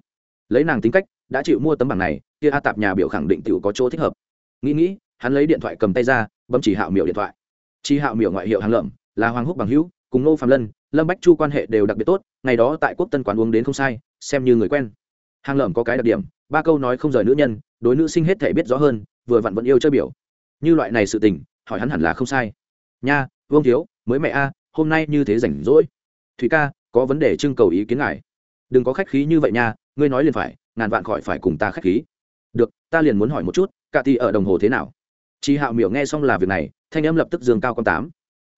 Lấy nàng tính cách, đã chịu mua tấm bảng này, kia a tạp nhà biểu khẳng định tiểu có chỗ thích hợp. Nghĩ nghĩ, hắn lấy điện thoại cầm tay ra, bấm chỉ hạo miểu điện thoại. Chi hạo miểu ngoại hiệu hàng lợm, là hoàng húc bằng hữu, cùng nô phạm lân lâm bách chu quan hệ đều đặc biệt tốt, ngày đó tại quốc tân quán uống đến không sai, xem như người quen. Hàng lợm có cái đặc điểm, ba câu nói không rời nữ nhân, đối nữ sinh hết thể biết rõ hơn, vừa vặn vẫn yêu chơi biểu. Như loại này sự tình, hỏi hắn hẳn là không sai. Nha, vương thiếu, mới mẹ a, hôm nay như thế rảnh rỗi. Thủy ca, có vấn đề trưng cầu ý kiến ngài. Đừng có khách khí như vậy nha, ngươi nói liền phải, ngàn vạn khỏi phải cùng ta khách khí. Được, ta liền muốn hỏi một chút cả tỷ ở đồng hồ thế nào? Chị hạo miểu nghe xong là việc này, thanh âm lập tức dường cao con tám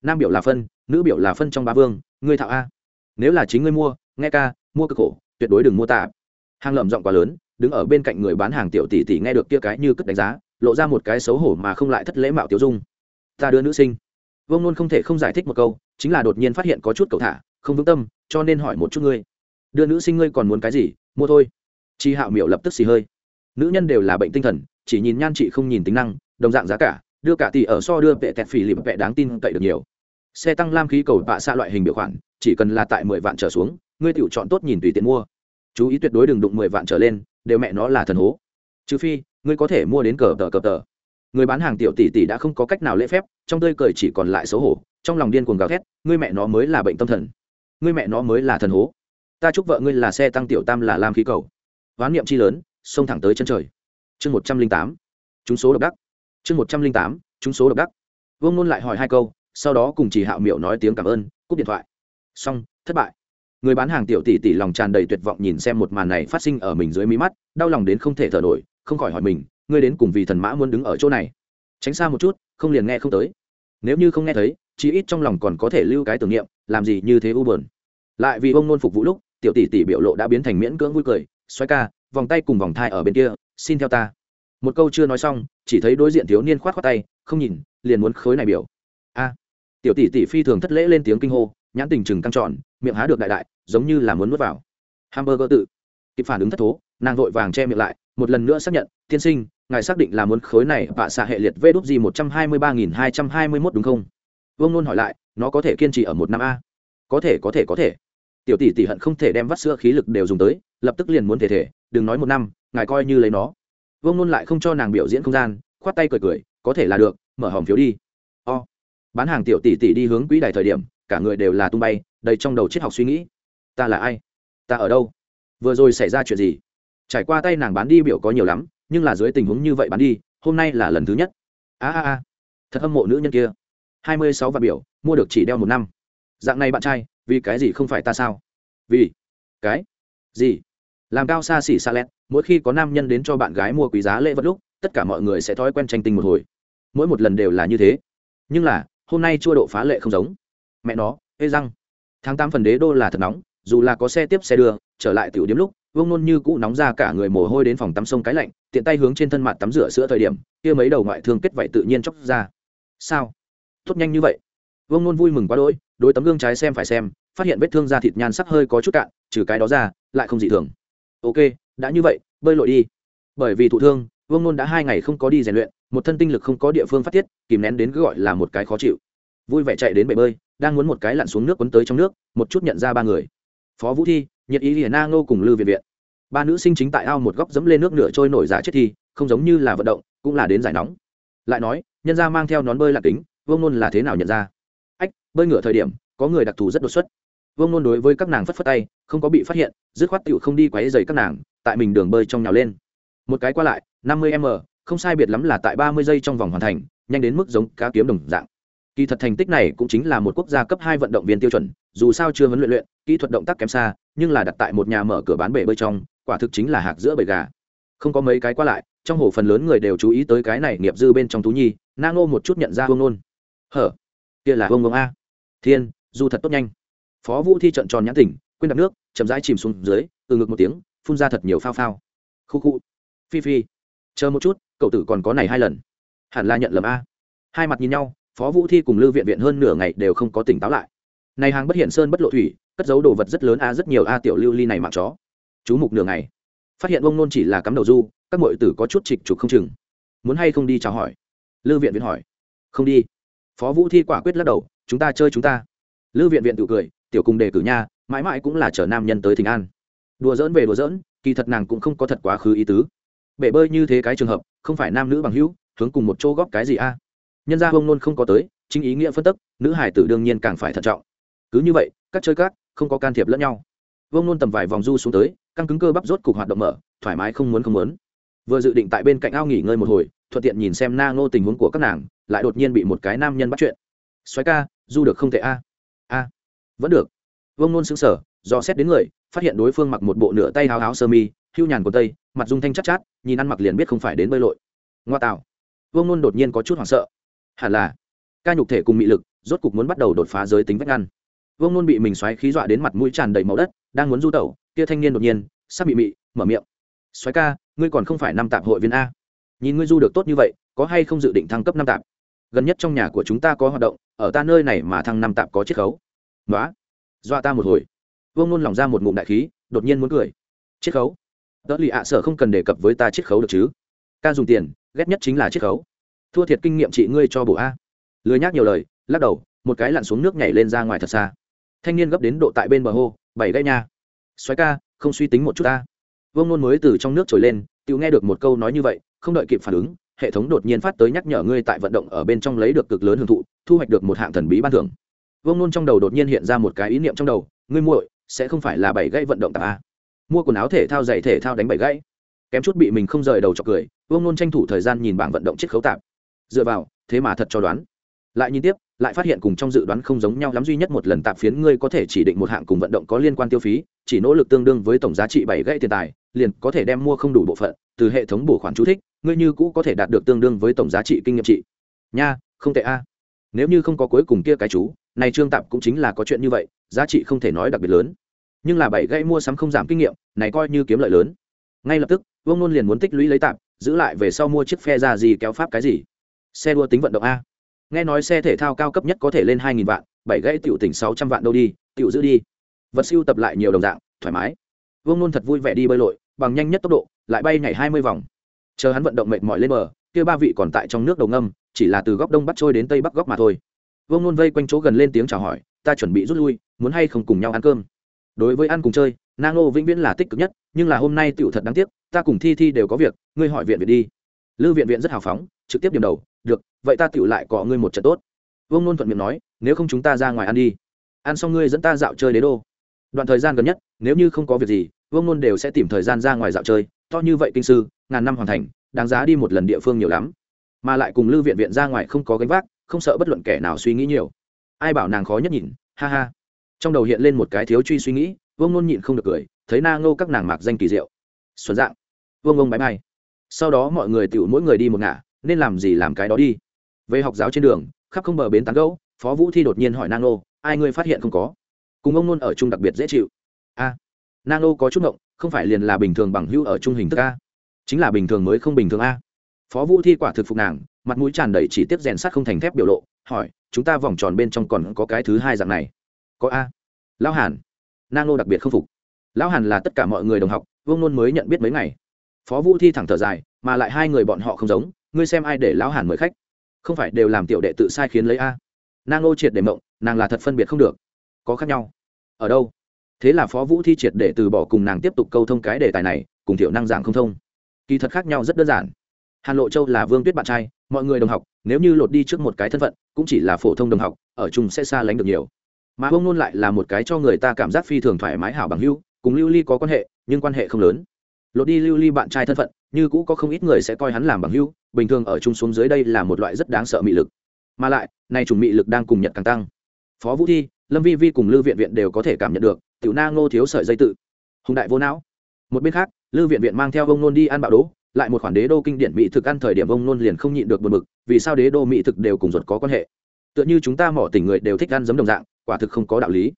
nam biểu là phân, nữ biểu là phân trong ba vương, ngươi thạo a. Nếu là chính ngươi mua, nghe ca, mua cực khổ, tuyệt đối đừng mua tạp. Hàng lợm giọng quá lớn, đứng ở bên cạnh người bán hàng tiểu tỷ tỷ nghe được kia cái như cất đánh giá, lộ ra một cái xấu hổ mà không lại thất lễ mạo tiểu dung. Ta đưa nữ sinh. Vông nôn không thể không giải thích một câu, chính là đột nhiên phát hiện có chút cầu thả, không vững tâm, cho nên hỏi một chút ngươi. Đưa nữ sinh ngươi còn muốn cái gì, mua thôi. Chi hạo miểu lập tức xì hơi. Nữ nhân đều là bệnh tinh thần, chỉ nhìn nhan chị không nhìn tính năng, đồng dạng giá cả đưa cả tỷ ở so đưa vệ tẹt phì lịp vệ đáng tin cậy được nhiều. Xe tăng lam khí cầu bạ xa loại hình biểu khoản, chỉ cần là tại mười vạn trở xuống, ngươi tự chọn tốt nhìn tùy tiện mua. Chú ý tuyệt đối đừng đụng mười vạn trở lên, đều mẹ nó là thần hố. Trừ phi, ngươi có thể mua đến cờ tờ cờ tờ. Người bán hàng tiểu tỷ tỷ đã không có cách nào lễ phép, trong tơi cười chỉ còn lại xấu hổ, trong lòng điên cuồng gào thét, ngươi mẹ nó mới là bệnh tâm thần. Ngươi mẹ nó mới là thần hố. Ta chúc vợ ngươi là xe tăng tiểu tam là lam khí cầu. Hoán niệm chi lớn, xông thẳng tới chân trời. Chương một trăm linh tám. Chúng số độc đắc chương một trăm linh tám, chúng số độc đắc. Vương nôn lại hỏi hai câu, sau đó cùng chỉ hạo miệu nói tiếng cảm ơn, cúp điện thoại. Xong, thất bại. Người bán hàng tiểu tỷ tỷ lòng tràn đầy tuyệt vọng nhìn xem một màn này phát sinh ở mình dưới mí mắt, đau lòng đến không thể thở nổi, không khỏi hỏi mình, ngươi đến cùng vì thần mã muốn đứng ở chỗ này? Tránh xa một chút, không liền nghe không tới. Nếu như không nghe thấy, chí ít trong lòng còn có thể lưu cái tưởng niệm, làm gì như thế u bờn lại vì ông nôn phục vụ lúc, tiểu tỷ tỷ biểu lộ đã biến thành miễn cưỡng vui cười xoay ca, vòng tay cùng vòng thai ở bên kia, xin theo ta một câu chưa nói xong, chỉ thấy đối diện thiếu niên khoát khoát tay, không nhìn, liền muốn khối này biểu. A. Tiểu tỷ tỷ phi thường thất lễ lên tiếng kinh hô, nhãn tình chừng căng tròn, miệng há được đại đại, giống như là muốn nuốt vào. Hamburger tự. Kịp phản ứng thất thố, nàng vội vàng che miệng lại, một lần nữa xác nhận, tiên sinh, ngài xác định là muốn khối này và xạ hệ liệt vê đúp gì một trăm hai mươi ba nghìn hai trăm hai mươi mốt đúng không? Vương nôn hỏi lại, nó có thể kiên trì ở một năm a? Có thể có thể có thể. Tiểu tỷ tỷ hận không thể đem vắt sữa khí lực đều dùng tới, lập tức liền muốn thể thể, đừng nói một năm, ngài coi như lấy nó vương nôn lại không cho nàng biểu diễn không gian, khoát tay cười cười, có thể là được, mở hòm phiếu đi. O. Bán hàng tiểu tỷ tỷ đi hướng quỹ đài thời điểm, cả người đều là tung bay, đầy trong đầu triết học suy nghĩ. Ta là ai? Ta ở đâu? Vừa rồi xảy ra chuyện gì? Trải qua tay nàng bán đi biểu có nhiều lắm, nhưng là dưới tình huống như vậy bán đi, hôm nay là lần thứ nhất. A a a. Thật hâm mộ nữ nhân kia. Hai mươi sáu vạn biểu, mua được chỉ đeo một năm. Dạng này bạn trai, vì cái gì không phải ta sao? Vì cái gì? Làm cao xa xỉ xa lét mỗi khi có nam nhân đến cho bạn gái mua quý giá lễ vật lúc, tất cả mọi người sẽ thói quen tranh tình một hồi. Mỗi một lần đều là như thế. Nhưng là, hôm nay chua độ phá lệ không giống. Mẹ nó, ê răng. Tháng tám phần đế đô là thật nóng, dù là có xe tiếp xe đưa, trở lại tiểu điếm lúc, vương nôn như cũ nóng ra cả người mồ hôi đến phòng tắm sông cái lạnh, tiện tay hướng trên thân mặt tắm rửa sữa thời điểm, kia mấy đầu ngoại thương kết vảy tự nhiên chóc ra. Sao? Tốt nhanh như vậy. Vương nôn vui mừng quá đỗi, đối tấm gương trái xem phải xem, phát hiện vết thương da thịt nhan sắc hơi có chút cạn, trừ cái đó ra, lại không dị thường ok, đã như vậy, bơi lội đi. Bởi vì thụ thương, vương nôn đã hai ngày không có đi rèn luyện, một thân tinh lực không có địa phương phát tiết, kìm nén đến cứ gọi là một cái khó chịu. Vui vẻ chạy đến bể bơi, đang muốn một cái lặn xuống nước quấn tới trong nước, một chút nhận ra ba người. Phó vũ thi, nhiệt ý hiền na ngô cùng lư viện viện. Ba nữ sinh chính tại ao một góc dẫm lên nước nửa trôi nổi giả chết thi, không giống như là vận động, cũng là đến giải nóng. Lại nói, nhân ra mang theo nón bơi lạc kính, vương nôn là thế nào nhận ra? Ách, bơi ngửa thời điểm, có người đặc thù rất đột xuất vương nôn đối với các nàng phất phất tay, không có bị phát hiện, dứt khoát tựu không đi quáy dày các nàng, tại mình đường bơi trong nhào lên. Một cái qua lại, năm mươi m, không sai biệt lắm là tại ba mươi giây trong vòng hoàn thành, nhanh đến mức giống cá kiếm đồng dạng. Kỳ thật thành tích này cũng chính là một quốc gia cấp hai vận động viên tiêu chuẩn, dù sao chưa huấn luyện luyện, kỹ thuật động tác kém xa, nhưng là đặt tại một nhà mở cửa bán bể bơi trong, quả thực chính là hạc giữa bể gà. Không có mấy cái qua lại, trong hồ phần lớn người đều chú ý tới cái này nghiệp dư bên trong tú nhi, na ngô một chút nhận ra Vương nôn hở, kia là Vương ngông a. Thiên, du thật tốt nhanh phó vũ thi trận tròn nhãn tỉnh, quên đặt nước, chậm rãi chìm xuống dưới, từ ngực một tiếng, phun ra thật nhiều phao phao. Khu khu. Phi phi. Chờ một chút, cậu tử còn có này hai lần. Hẳn là nhận lầm a. Hai mặt nhìn nhau, phó vũ thi cùng lưu viện viện hơn nửa ngày đều không có tỉnh táo lại. Này hàng bất hiện sơn bất lộ thủy, cất giấu đồ vật rất lớn a, rất nhiều a tiểu lưu ly này mặc chó. Chú mục nửa ngày. Phát hiện ông nôn chỉ là cắm đầu du, các mọi tử có chút trịch trục không chừng. Muốn hay không đi chào hỏi? Lưu viện viện hỏi. Không đi. Phó vũ thi quả quyết lắc đầu, chúng ta chơi chúng ta. Lưu viện viện tự cười tiểu cùng đề cử nha, mãi mãi cũng là chờ nam nhân tới Thịnh an. Đùa dỡn về đùa dỡn kỳ thật nàng cũng không có thật quá khứ ý tứ. Bể bơi như thế cái trường hợp, không phải nam nữ bằng hữu, hướng cùng một chỗ góp cái gì a? Nhân gia hông nôn không có tới, chính ý nghĩa phân tức, nữ hải tử đương nhiên càng phải thận trọng. Cứ như vậy, các chơi các, không có can thiệp lẫn nhau. Vông nôn tầm vài vòng du xuống tới, căng cứng cơ bắp rốt cục hoạt động mở, thoải mái không muốn không muốn. Vừa dự định tại bên cạnh ao nghỉ ngơi một hồi, thuận tiện nhìn xem na ngô tình huống của các nàng, lại đột nhiên bị một cái nam nhân bắt chuyện. Xoáy ca, du được không thể a a? Vẫn được. Vông nôn xứng sở do xét đến người phát hiện đối phương mặc một bộ nửa tay háo háo sơ mi hưu nhàn của tây mặt dung thanh chắc chát, chát nhìn ăn mặc liền biết không phải đến bơi lội. Ngoa tạo. Vông nôn đột nhiên có chút hoảng sợ. Hẳn là ca nhục thể cùng mị lực rốt cục muốn bắt đầu đột phá giới tính vách ngăn. Vông nôn bị mình xoáy khí dọa đến mặt mũi tràn đầy máu đất đang muốn du tẩu kia thanh niên đột nhiên sắp bị mị mở miệng. Xoáy ca ngươi còn không phải năm tạp hội viên a. Nhìn ngươi du được tốt như vậy có hay không dự định thăng cấp năm tạp? Gần nhất trong nhà của chúng ta có hoạt động ở ta nơi này mà thăng năm tạp có chiết khấu nói dọa ta một hồi. Vương nôn lỏng ra một ngụm đại khí, đột nhiên muốn cười. Chiết khấu. Đỡ lì ạ sợ không cần đề cập với ta chiết khấu được chứ? Ca dùng tiền, ghét nhất chính là chiết khấu. Thua thiệt kinh nghiệm chị ngươi cho bổ a. Lười nhác nhiều lời, lắc đầu, một cái lặn xuống nước nhảy lên ra ngoài thật xa. Thanh niên gấp đến độ tại bên bờ hô, bảy gãy nha. Xoáy ca, không suy tính một chút ta. Vương nôn mới từ trong nước trồi lên, tự nghe được một câu nói như vậy, không đợi kịp phản ứng, hệ thống đột nhiên phát tới nhắc nhở ngươi tại vận động ở bên trong lấy được cực lớn hưởng thụ, thu hoạch được một hạng thần bí ban thưởng vương nôn trong đầu đột nhiên hiện ra một cái ý niệm trong đầu, ngươi muội, sẽ không phải là bảy gãy vận động tạp a mua quần áo thể thao, giày thể thao đánh bảy gãy. Kém chút bị mình không rời đầu cho cười, vương nôn tranh thủ thời gian nhìn bảng vận động chiếc khấu tạp. Dựa vào, thế mà thật cho đoán. Lại nhìn tiếp, lại phát hiện cùng trong dự đoán không giống nhau lắm, duy nhất một lần tạp phiến ngươi có thể chỉ định một hạng cùng vận động có liên quan tiêu phí, chỉ nỗ lực tương đương với tổng giá trị bảy gãy tiền tài, liền có thể đem mua không đủ bộ phận, từ hệ thống bổ khoản chú thích, ngươi như cũ có thể đạt được tương đương với tổng giá trị kinh nghiệm trị. Nha, không tệ a. Nếu như không có cuối cùng kia cái chú này trương tạp cũng chính là có chuyện như vậy, giá trị không thể nói đặc biệt lớn. Nhưng là bảy gãy mua sắm không giảm kinh nghiệm, này coi như kiếm lợi lớn. Ngay lập tức, vương nôn liền muốn tích lũy lấy tạp, giữ lại về sau mua chiếc phe ra gì kéo pháp cái gì. Xe đua tính vận động a. Nghe nói xe thể thao cao cấp nhất có thể lên hai nghìn vạn, bảy gãy tiểu tỉnh sáu trăm vạn đâu đi, tiểu giữ đi. Vật siêu tập lại nhiều đồng dạng, thoải mái. Vương nôn thật vui vẻ đi bơi lội, bằng nhanh nhất tốc độ, lại bay nhảy hai mươi vòng. Chờ hắn vận động mệt mỏi lên bờ, kia ba vị còn tại trong nước đầu ngâm, chỉ là từ góc đông bắt trôi đến tây bắc góc mà thôi vương nôn vây quanh chỗ gần lên tiếng chào hỏi, ta chuẩn bị rút lui, muốn hay không cùng nhau ăn cơm? Đối với ăn cùng chơi nang nô vĩnh viễn là tích cực nhất, nhưng là hôm nay tựu thật đáng tiếc, ta cùng thi thi đều có việc, ngươi hỏi viện viện đi. Lư viện viện rất hào phóng, trực tiếp điểm đầu, được, vậy ta tựu lại có ngươi một trận tốt. Vương nôn thuận miệng nói, nếu không chúng ta ra ngoài ăn đi. Ăn xong ngươi dẫn ta dạo chơi đế đô. Đoạn thời gian gần nhất, nếu như không có việc gì, vương nôn đều sẽ tìm thời gian ra ngoài dạo chơi, to như vậy kinh sư, ngàn năm hoàn thành, đáng giá đi một lần địa phương nhiều lắm. Mà lại cùng lưu viện viện ra ngoài không có gánh vác không sợ bất luận kẻ nào suy nghĩ nhiều. Ai bảo nàng khó nhất nhìn ha ha. Trong đầu hiện lên một cái thiếu truy suy nghĩ vương nôn nhịn không được cười thấy na ngô các nàng mạc danh kỳ diệu. Xuân dạng. Vương ông bãi bay sau đó mọi người tựu mỗi người đi một ngả nên làm gì làm cái đó đi. Về học giáo trên đường khắp không bờ bến tán gấu phó vũ thi đột nhiên hỏi nang ai ngươi phát hiện không có? Cùng ông nôn ở chung đặc biệt dễ chịu. A. À, nang có chút ngộng không phải liền là bình thường bằng hưu ở chung hình thức a? Chính là bình thường mới không bình thường a. Phó vũ thi quả thực phục nàng mặt mũi tràn đầy chỉ tiếp rèn sắt không thành thép biểu lộ, hỏi, chúng ta vòng tròn bên trong còn có cái thứ hai dạng này? Có a. Lão hàn. Nang nô đặc biệt không phục. Lão hàn là tất cả mọi người đồng học, vương nôn mới nhận biết mấy ngày. Phó vũ thi thẳng thở dài, mà lại hai người bọn họ không giống, ngươi xem ai để lão hàn mời khách? Không phải đều làm tiểu đệ tự sai khiến lấy a? Nang ô triệt để mộng, nàng là thật phân biệt không được. Có khác nhau. Ở đâu? Thế là phó vũ thi triệt để từ bỏ cùng nàng tiếp tục câu thông cái đề tài này, cùng thiểu năng giảng không thông. Kỳ thật khác nhau rất đơn giản. Hàn lộ châu là vương tuyết bạn trai mọi người đồng học, nếu như lột đi trước một cái thân phận, cũng chỉ là phổ thông đồng học, ở chung sẽ xa lánh được nhiều. Mà bông nôn lại là một cái cho người ta cảm giác phi thường thoải mái hảo bằng hưu cùng lưu ly có quan hệ, nhưng quan hệ không lớn. Lột đi lưu ly bạn trai thân phận, như cũ có không ít người sẽ coi hắn làm bằng hưu bình thường ở chung xuống dưới đây là một loại rất đáng sợ mị lực. Mà lại, nay chủng mị lực đang cùng nhật càng tăng. Phó vũ thi, lâm vi vi cùng lưu viện viện đều có thể cảm nhận được, tiểu na ngô thiếu sợi dây tự. Hùng đại vô não. Một bên khác lưu viện viện mang theo ông nôn đi ăn bạo đố lại một khoản đế đô kinh điển mỹ thực ăn thời điểm ông nôn liền không nhịn được buồn bực, vì sao đế đô mỹ thực đều cùng ruột có quan hệ? Tựa như chúng ta mỏ tỉnh người đều thích ăn giống đồng dạng, quả thực không có đạo lý.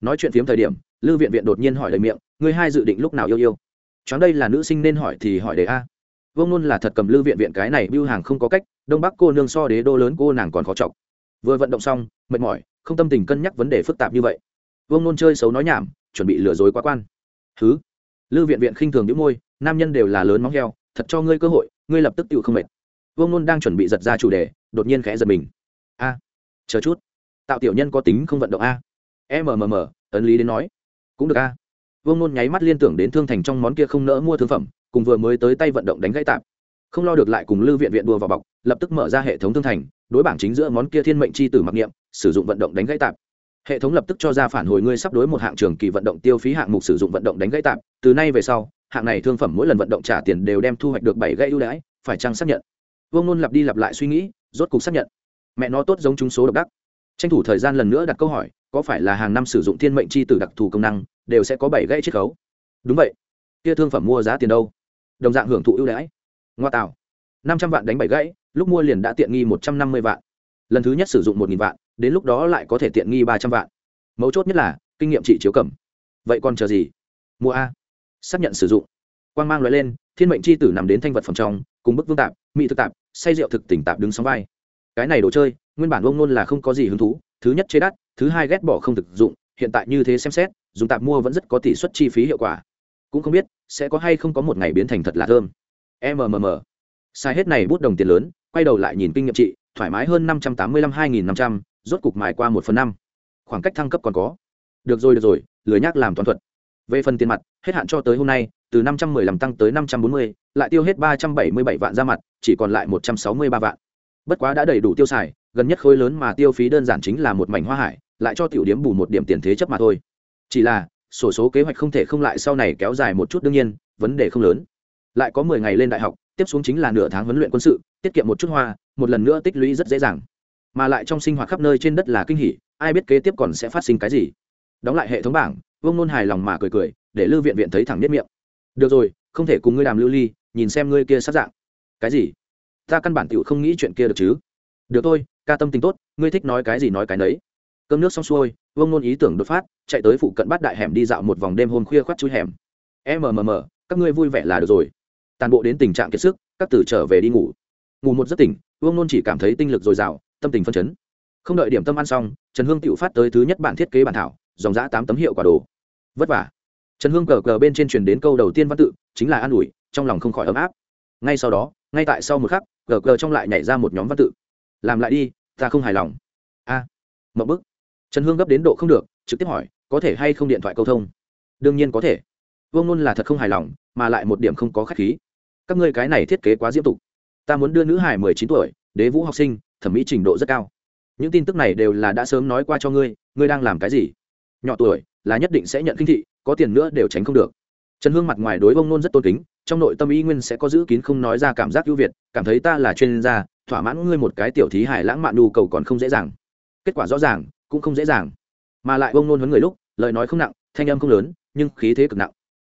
Nói chuyện phiếm thời điểm lưu viện viện đột nhiên hỏi lời miệng người hai dự định lúc nào yêu yêu? Choáng đây là nữ sinh nên hỏi thì hỏi đề a. Vương nôn là thật cầm lưu viện viện cái này bưu hàng không có cách, đông bắc cô nương so đế đô lớn, cô nàng còn khó chọc. Vừa vận động xong, mệt mỏi, không tâm tình cân nhắc vấn đề phức tạp như vậy. Vương nôn chơi xấu nói nhảm, chuẩn bị lừa dối quá quan. Thứ lư viện viện khinh thường những môi, nam nhân đều là lớn móng heo thật cho ngươi cơ hội, ngươi lập tức tự không mệt. Vương nôn đang chuẩn bị giật ra chủ đề, đột nhiên khẽ giật mình. A, chờ chút. Tạo tiểu nhân có tính không vận động a. Mmm ấn lý đến nói. Cũng được a. Vương nôn nháy mắt liên tưởng đến thương thành trong món kia không nỡ mua thương phẩm, cùng vừa mới tới tay vận động đánh gãy tạp không lo được lại cùng lưu viện viện đua vào bọc, lập tức mở ra hệ thống thương thành, đối bảng chính giữa món kia thiên mệnh c h i tử mặc niệm, sử dụng vận động đánh gãy tạp hệ thống lập tức cho ra phản hồi ngươi sắp đối một hạng trường kỳ vận động tiêu phí hạng mục sử dụng vận động đánh gãy tạp từ nay về sau hạng này thương phẩm mỗi lần vận động trả tiền đều đem thu hoạch được bảy gãy ưu đãi, phải chăng xác nhận? Vương nôn lặp đi lặp lại suy nghĩ, rốt cục xác nhận. Mẹ nó tốt giống chúng số độc đắc. Tranh thủ thời gian lần nữa đặt câu hỏi, có phải là hàng năm sử dụng thiên mệnh c h i từ đặc thù công năng, đều sẽ có bảy gãy chiết khấu? Đúng vậy. Kia thương phẩm mua giá tiền đâu? Đồng dạng hưởng thụ ưu đãi. Ngoa tạo. Năm trăm vạn đánh bảy gãy lúc mua liền đã tiện nghi một trăm năm mươi vạn. Lần thứ nhất sử dụng một nghìn vạn, đến lúc đó lại có thể tiện nghi ba trăm vạn. Mấu chốt nhất là, kinh nghiệm trị chiếu cầm. Vậy còn chờ gì? Mua a xác nhận sử dụng. Quan g mang loại lên, thiên mệnh c h i tử nằm đến thanh vật phẩm trong, cùng bức vương tạp, mỹ thực tạp, say rượu thực tỉnh tạp đứng sóng vai. Cái này đồ chơi, nguyên bản ông nôn là không có gì hứng thú, thứ nhất chế đắt, thứ hai ghét bỏ không thực dụng, hiện tại như thế xem xét, dùng tạp mua vẫn rất có tỷ suất chi phí hiệu quả. Cũng không biết, sẽ có hay không có một ngày biến thành thật là thơm. Mmm sai hết này bút đồng tiền lớn, quay đầu lại nhìn kinh nghiệm trị, thoải mái hơn năm trăm tám mươi lăm hai nghìn năm trăm, rốt cục mài qua một phần năm. Khoảng cách thăng cấp còn có. Được rồi được rồi, lười nhác làm toán thuật về phần tiền mặt, hết hạn cho tới hôm nay, từ năm trăm mười lăm tăng tới năm trăm bốn mươi, lại tiêu hết ba trăm bảy mươi bảy vạn ra mặt, chỉ còn lại một trăm sáu mươi ba vạn. Bất quá đã đầy đủ tiêu xài, gần nhất khối lớn mà tiêu phí đơn giản chính là một mảnh hoa hải, lại cho tiểu điếm bù một điểm tiền thế chấp mà thôi. Chỉ là, sổ số kế hoạch không thể không lại sau này kéo dài một chút, đương nhiên, vấn đề không lớn. Lại có mười ngày lên đại học, tiếp xuống chính là nửa tháng huấn luyện quân sự, tiết kiệm một chút hoa, một lần nữa tích lũy rất dễ dàng. Mà lại trong sinh hoạt khắp nơi trên đất là kinh hỉ, ai biết kế tiếp còn sẽ phát sinh cái gì. Đóng lại hệ thống bảng vương nôn hài lòng mà cười cười, để lưu viện viện thấy thẳng nhất miệng. Được rồi, không thể cùng ngươi đàm lưu ly, nhìn xem ngươi kia sát dạng. Cái gì? Ta căn bản tựu không nghĩ chuyện kia được chứ? Được thôi, ca tâm tình tốt, ngươi thích nói cái gì nói cái nấy. Cơm nước xong xuôi, vương nôn ý tưởng đột phát, chạy tới phụ cận bắt đại hẻm đi dạo một vòng đêm hôm khuya khoắt chui hẻm. Mmm các ngươi vui vẻ là được rồi. Tàn bộ đến tình trạng kiệt sức, các tử trở về đi ngủ. Ngủ một giấc tỉnh, vương nôn chỉ cảm thấy tinh lực dồi dào, tâm tình phân chấn. Không đợi điểm tâm ăn xong, trần hương tự phát tới thứ nhất bản thiết kế bản thảo dòng giã tám tấm hiệu quả đồ. Vất vả. Trần hương cờ cờ bên trên truyền đến câu đầu tiên văn tự chính là an ủi trong lòng không khỏi ấm áp. Ngay sau đó ngay tại sau một khắc cờ cờ trong lại nhảy ra một nhóm văn tự. Làm lại đi ta không hài lòng. A à, mậu bức. Trần hương gấp đến độ không được trực tiếp hỏi có thể hay không điện thoại câu thông? Đương nhiên có thể. Vương nôn là thật không hài lòng mà lại một điểm không có khách khí. Các ngươi cái này thiết kế quá diễm tục. Ta muốn đưa nữ hải mười chín tuổi đế vũ học sinh thẩm mỹ trình độ rất cao. Những tin tức này đều là đã sớm nói qua cho ngươi ngươi đang làm cái gì? Nhỏ tuổi, là nhất định sẽ nhận kinh thị, có tiền nữa đều tránh không được. Trần hương mặt ngoài đối bông nôn rất tôn kính, trong nội tâm y nguyên sẽ có giữ kín không nói ra cảm giác ưu việt, cảm thấy ta là chuyên gia, thỏa mãn ngươi một cái tiểu thí hải lãng mạn nhu cầu còn không dễ dàng. Kết quả rõ ràng, cũng không dễ dàng. Mà lại bông nôn huấn người lúc, lời nói không nặng, thanh âm không lớn, nhưng khí thế cực nặng.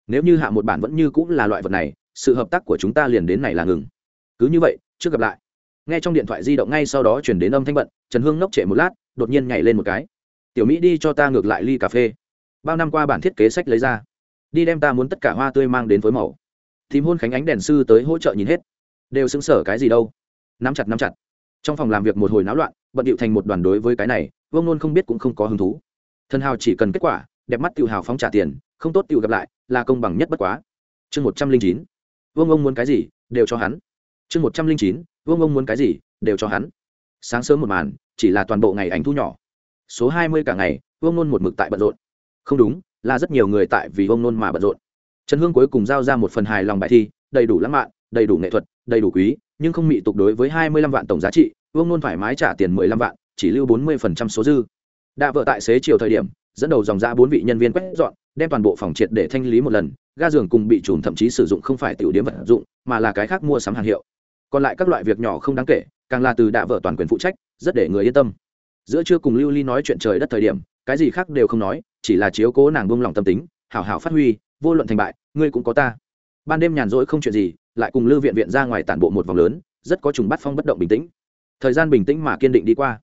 Nếu như hạ một bản vẫn như cũng là loại vật này, sự hợp tác của chúng ta liền đến này là ngừng. Cứ như vậy, trước gặp lại. Nghe trong điện thoại di động ngay sau đó chuyển đến âm thanh bận, trần hương nốc trệ một lát, đột nhiên nhảy lên một cái tiểu mỹ đi cho ta ngược lại ly cà phê. Bao năm qua bản thiết kế sách lấy ra. Đi đem ta muốn tất cả hoa tươi mang đến với màu. Tìm hôn khánh ánh đèn sư tới hỗ trợ nhìn hết. Đều xứng sở cái gì đâu. Nắm chặt nắm chặt. Trong phòng làm việc một hồi náo loạn, bận điệu thành một đoàn đối với cái này, vương nôn không biết cũng không có hứng thú. Thân hào chỉ cần kết quả, đẹp mắt tự hào phóng trả tiền, không tốt tự gặp lại, là công bằng nhất bất quá. Chương một trăm linh chín, vương ông muốn cái gì, đều cho hắn. Chương một trăm linh chín, vương ông muốn cái gì, đều cho hắn. Sáng sớm một màn, chỉ là toàn bộ ngày ảnh thu nhỏ số hai mươi cả ngày, vương nôn một mực tại bận rộn. Không đúng, là rất nhiều người tại vì vương nôn mà bận rộn. Trần hương cuối cùng giao ra một phần hài lòng bài thi, đầy đủ lãng mạn, đầy đủ nghệ thuật, đầy đủ quý, nhưng không mị tục đối với hai mươi lăm vạn tổng giá trị, vương nôn thoải mái trả tiền mười lăm vạn, chỉ lưu bốn mươi phần trăm số dư. Đã vợ tại xế chiều thời điểm, dẫn đầu dòng ra bốn vị nhân viên quét dọn, đem toàn bộ phòng triệt để thanh lý một lần, ga giường cùng bị trùm thậm chí sử dụng không phải tiểu điểm vật dụng, mà là cái khác mua sắm hàng hiệu. Còn lại các loại việc nhỏ không đáng kể, càng là từ đạ vợ toàn quyền phụ trách, rất để người yên tâm giữa trưa cùng lưu ly nói chuyện trời đất thời điểm cái gì khác đều không nói chỉ là chiếu cố nàng buông lòng tâm tính hảo hảo phát huy vô luận thành bại ngươi cũng có ta. Ban đêm nhàn rỗi không chuyện gì lại cùng lưu viện viện ra ngoài tản bộ một vòng lớn rất có trùng bắt phong bất động bình tĩnh. Thời gian bình tĩnh mà kiên định đi qua.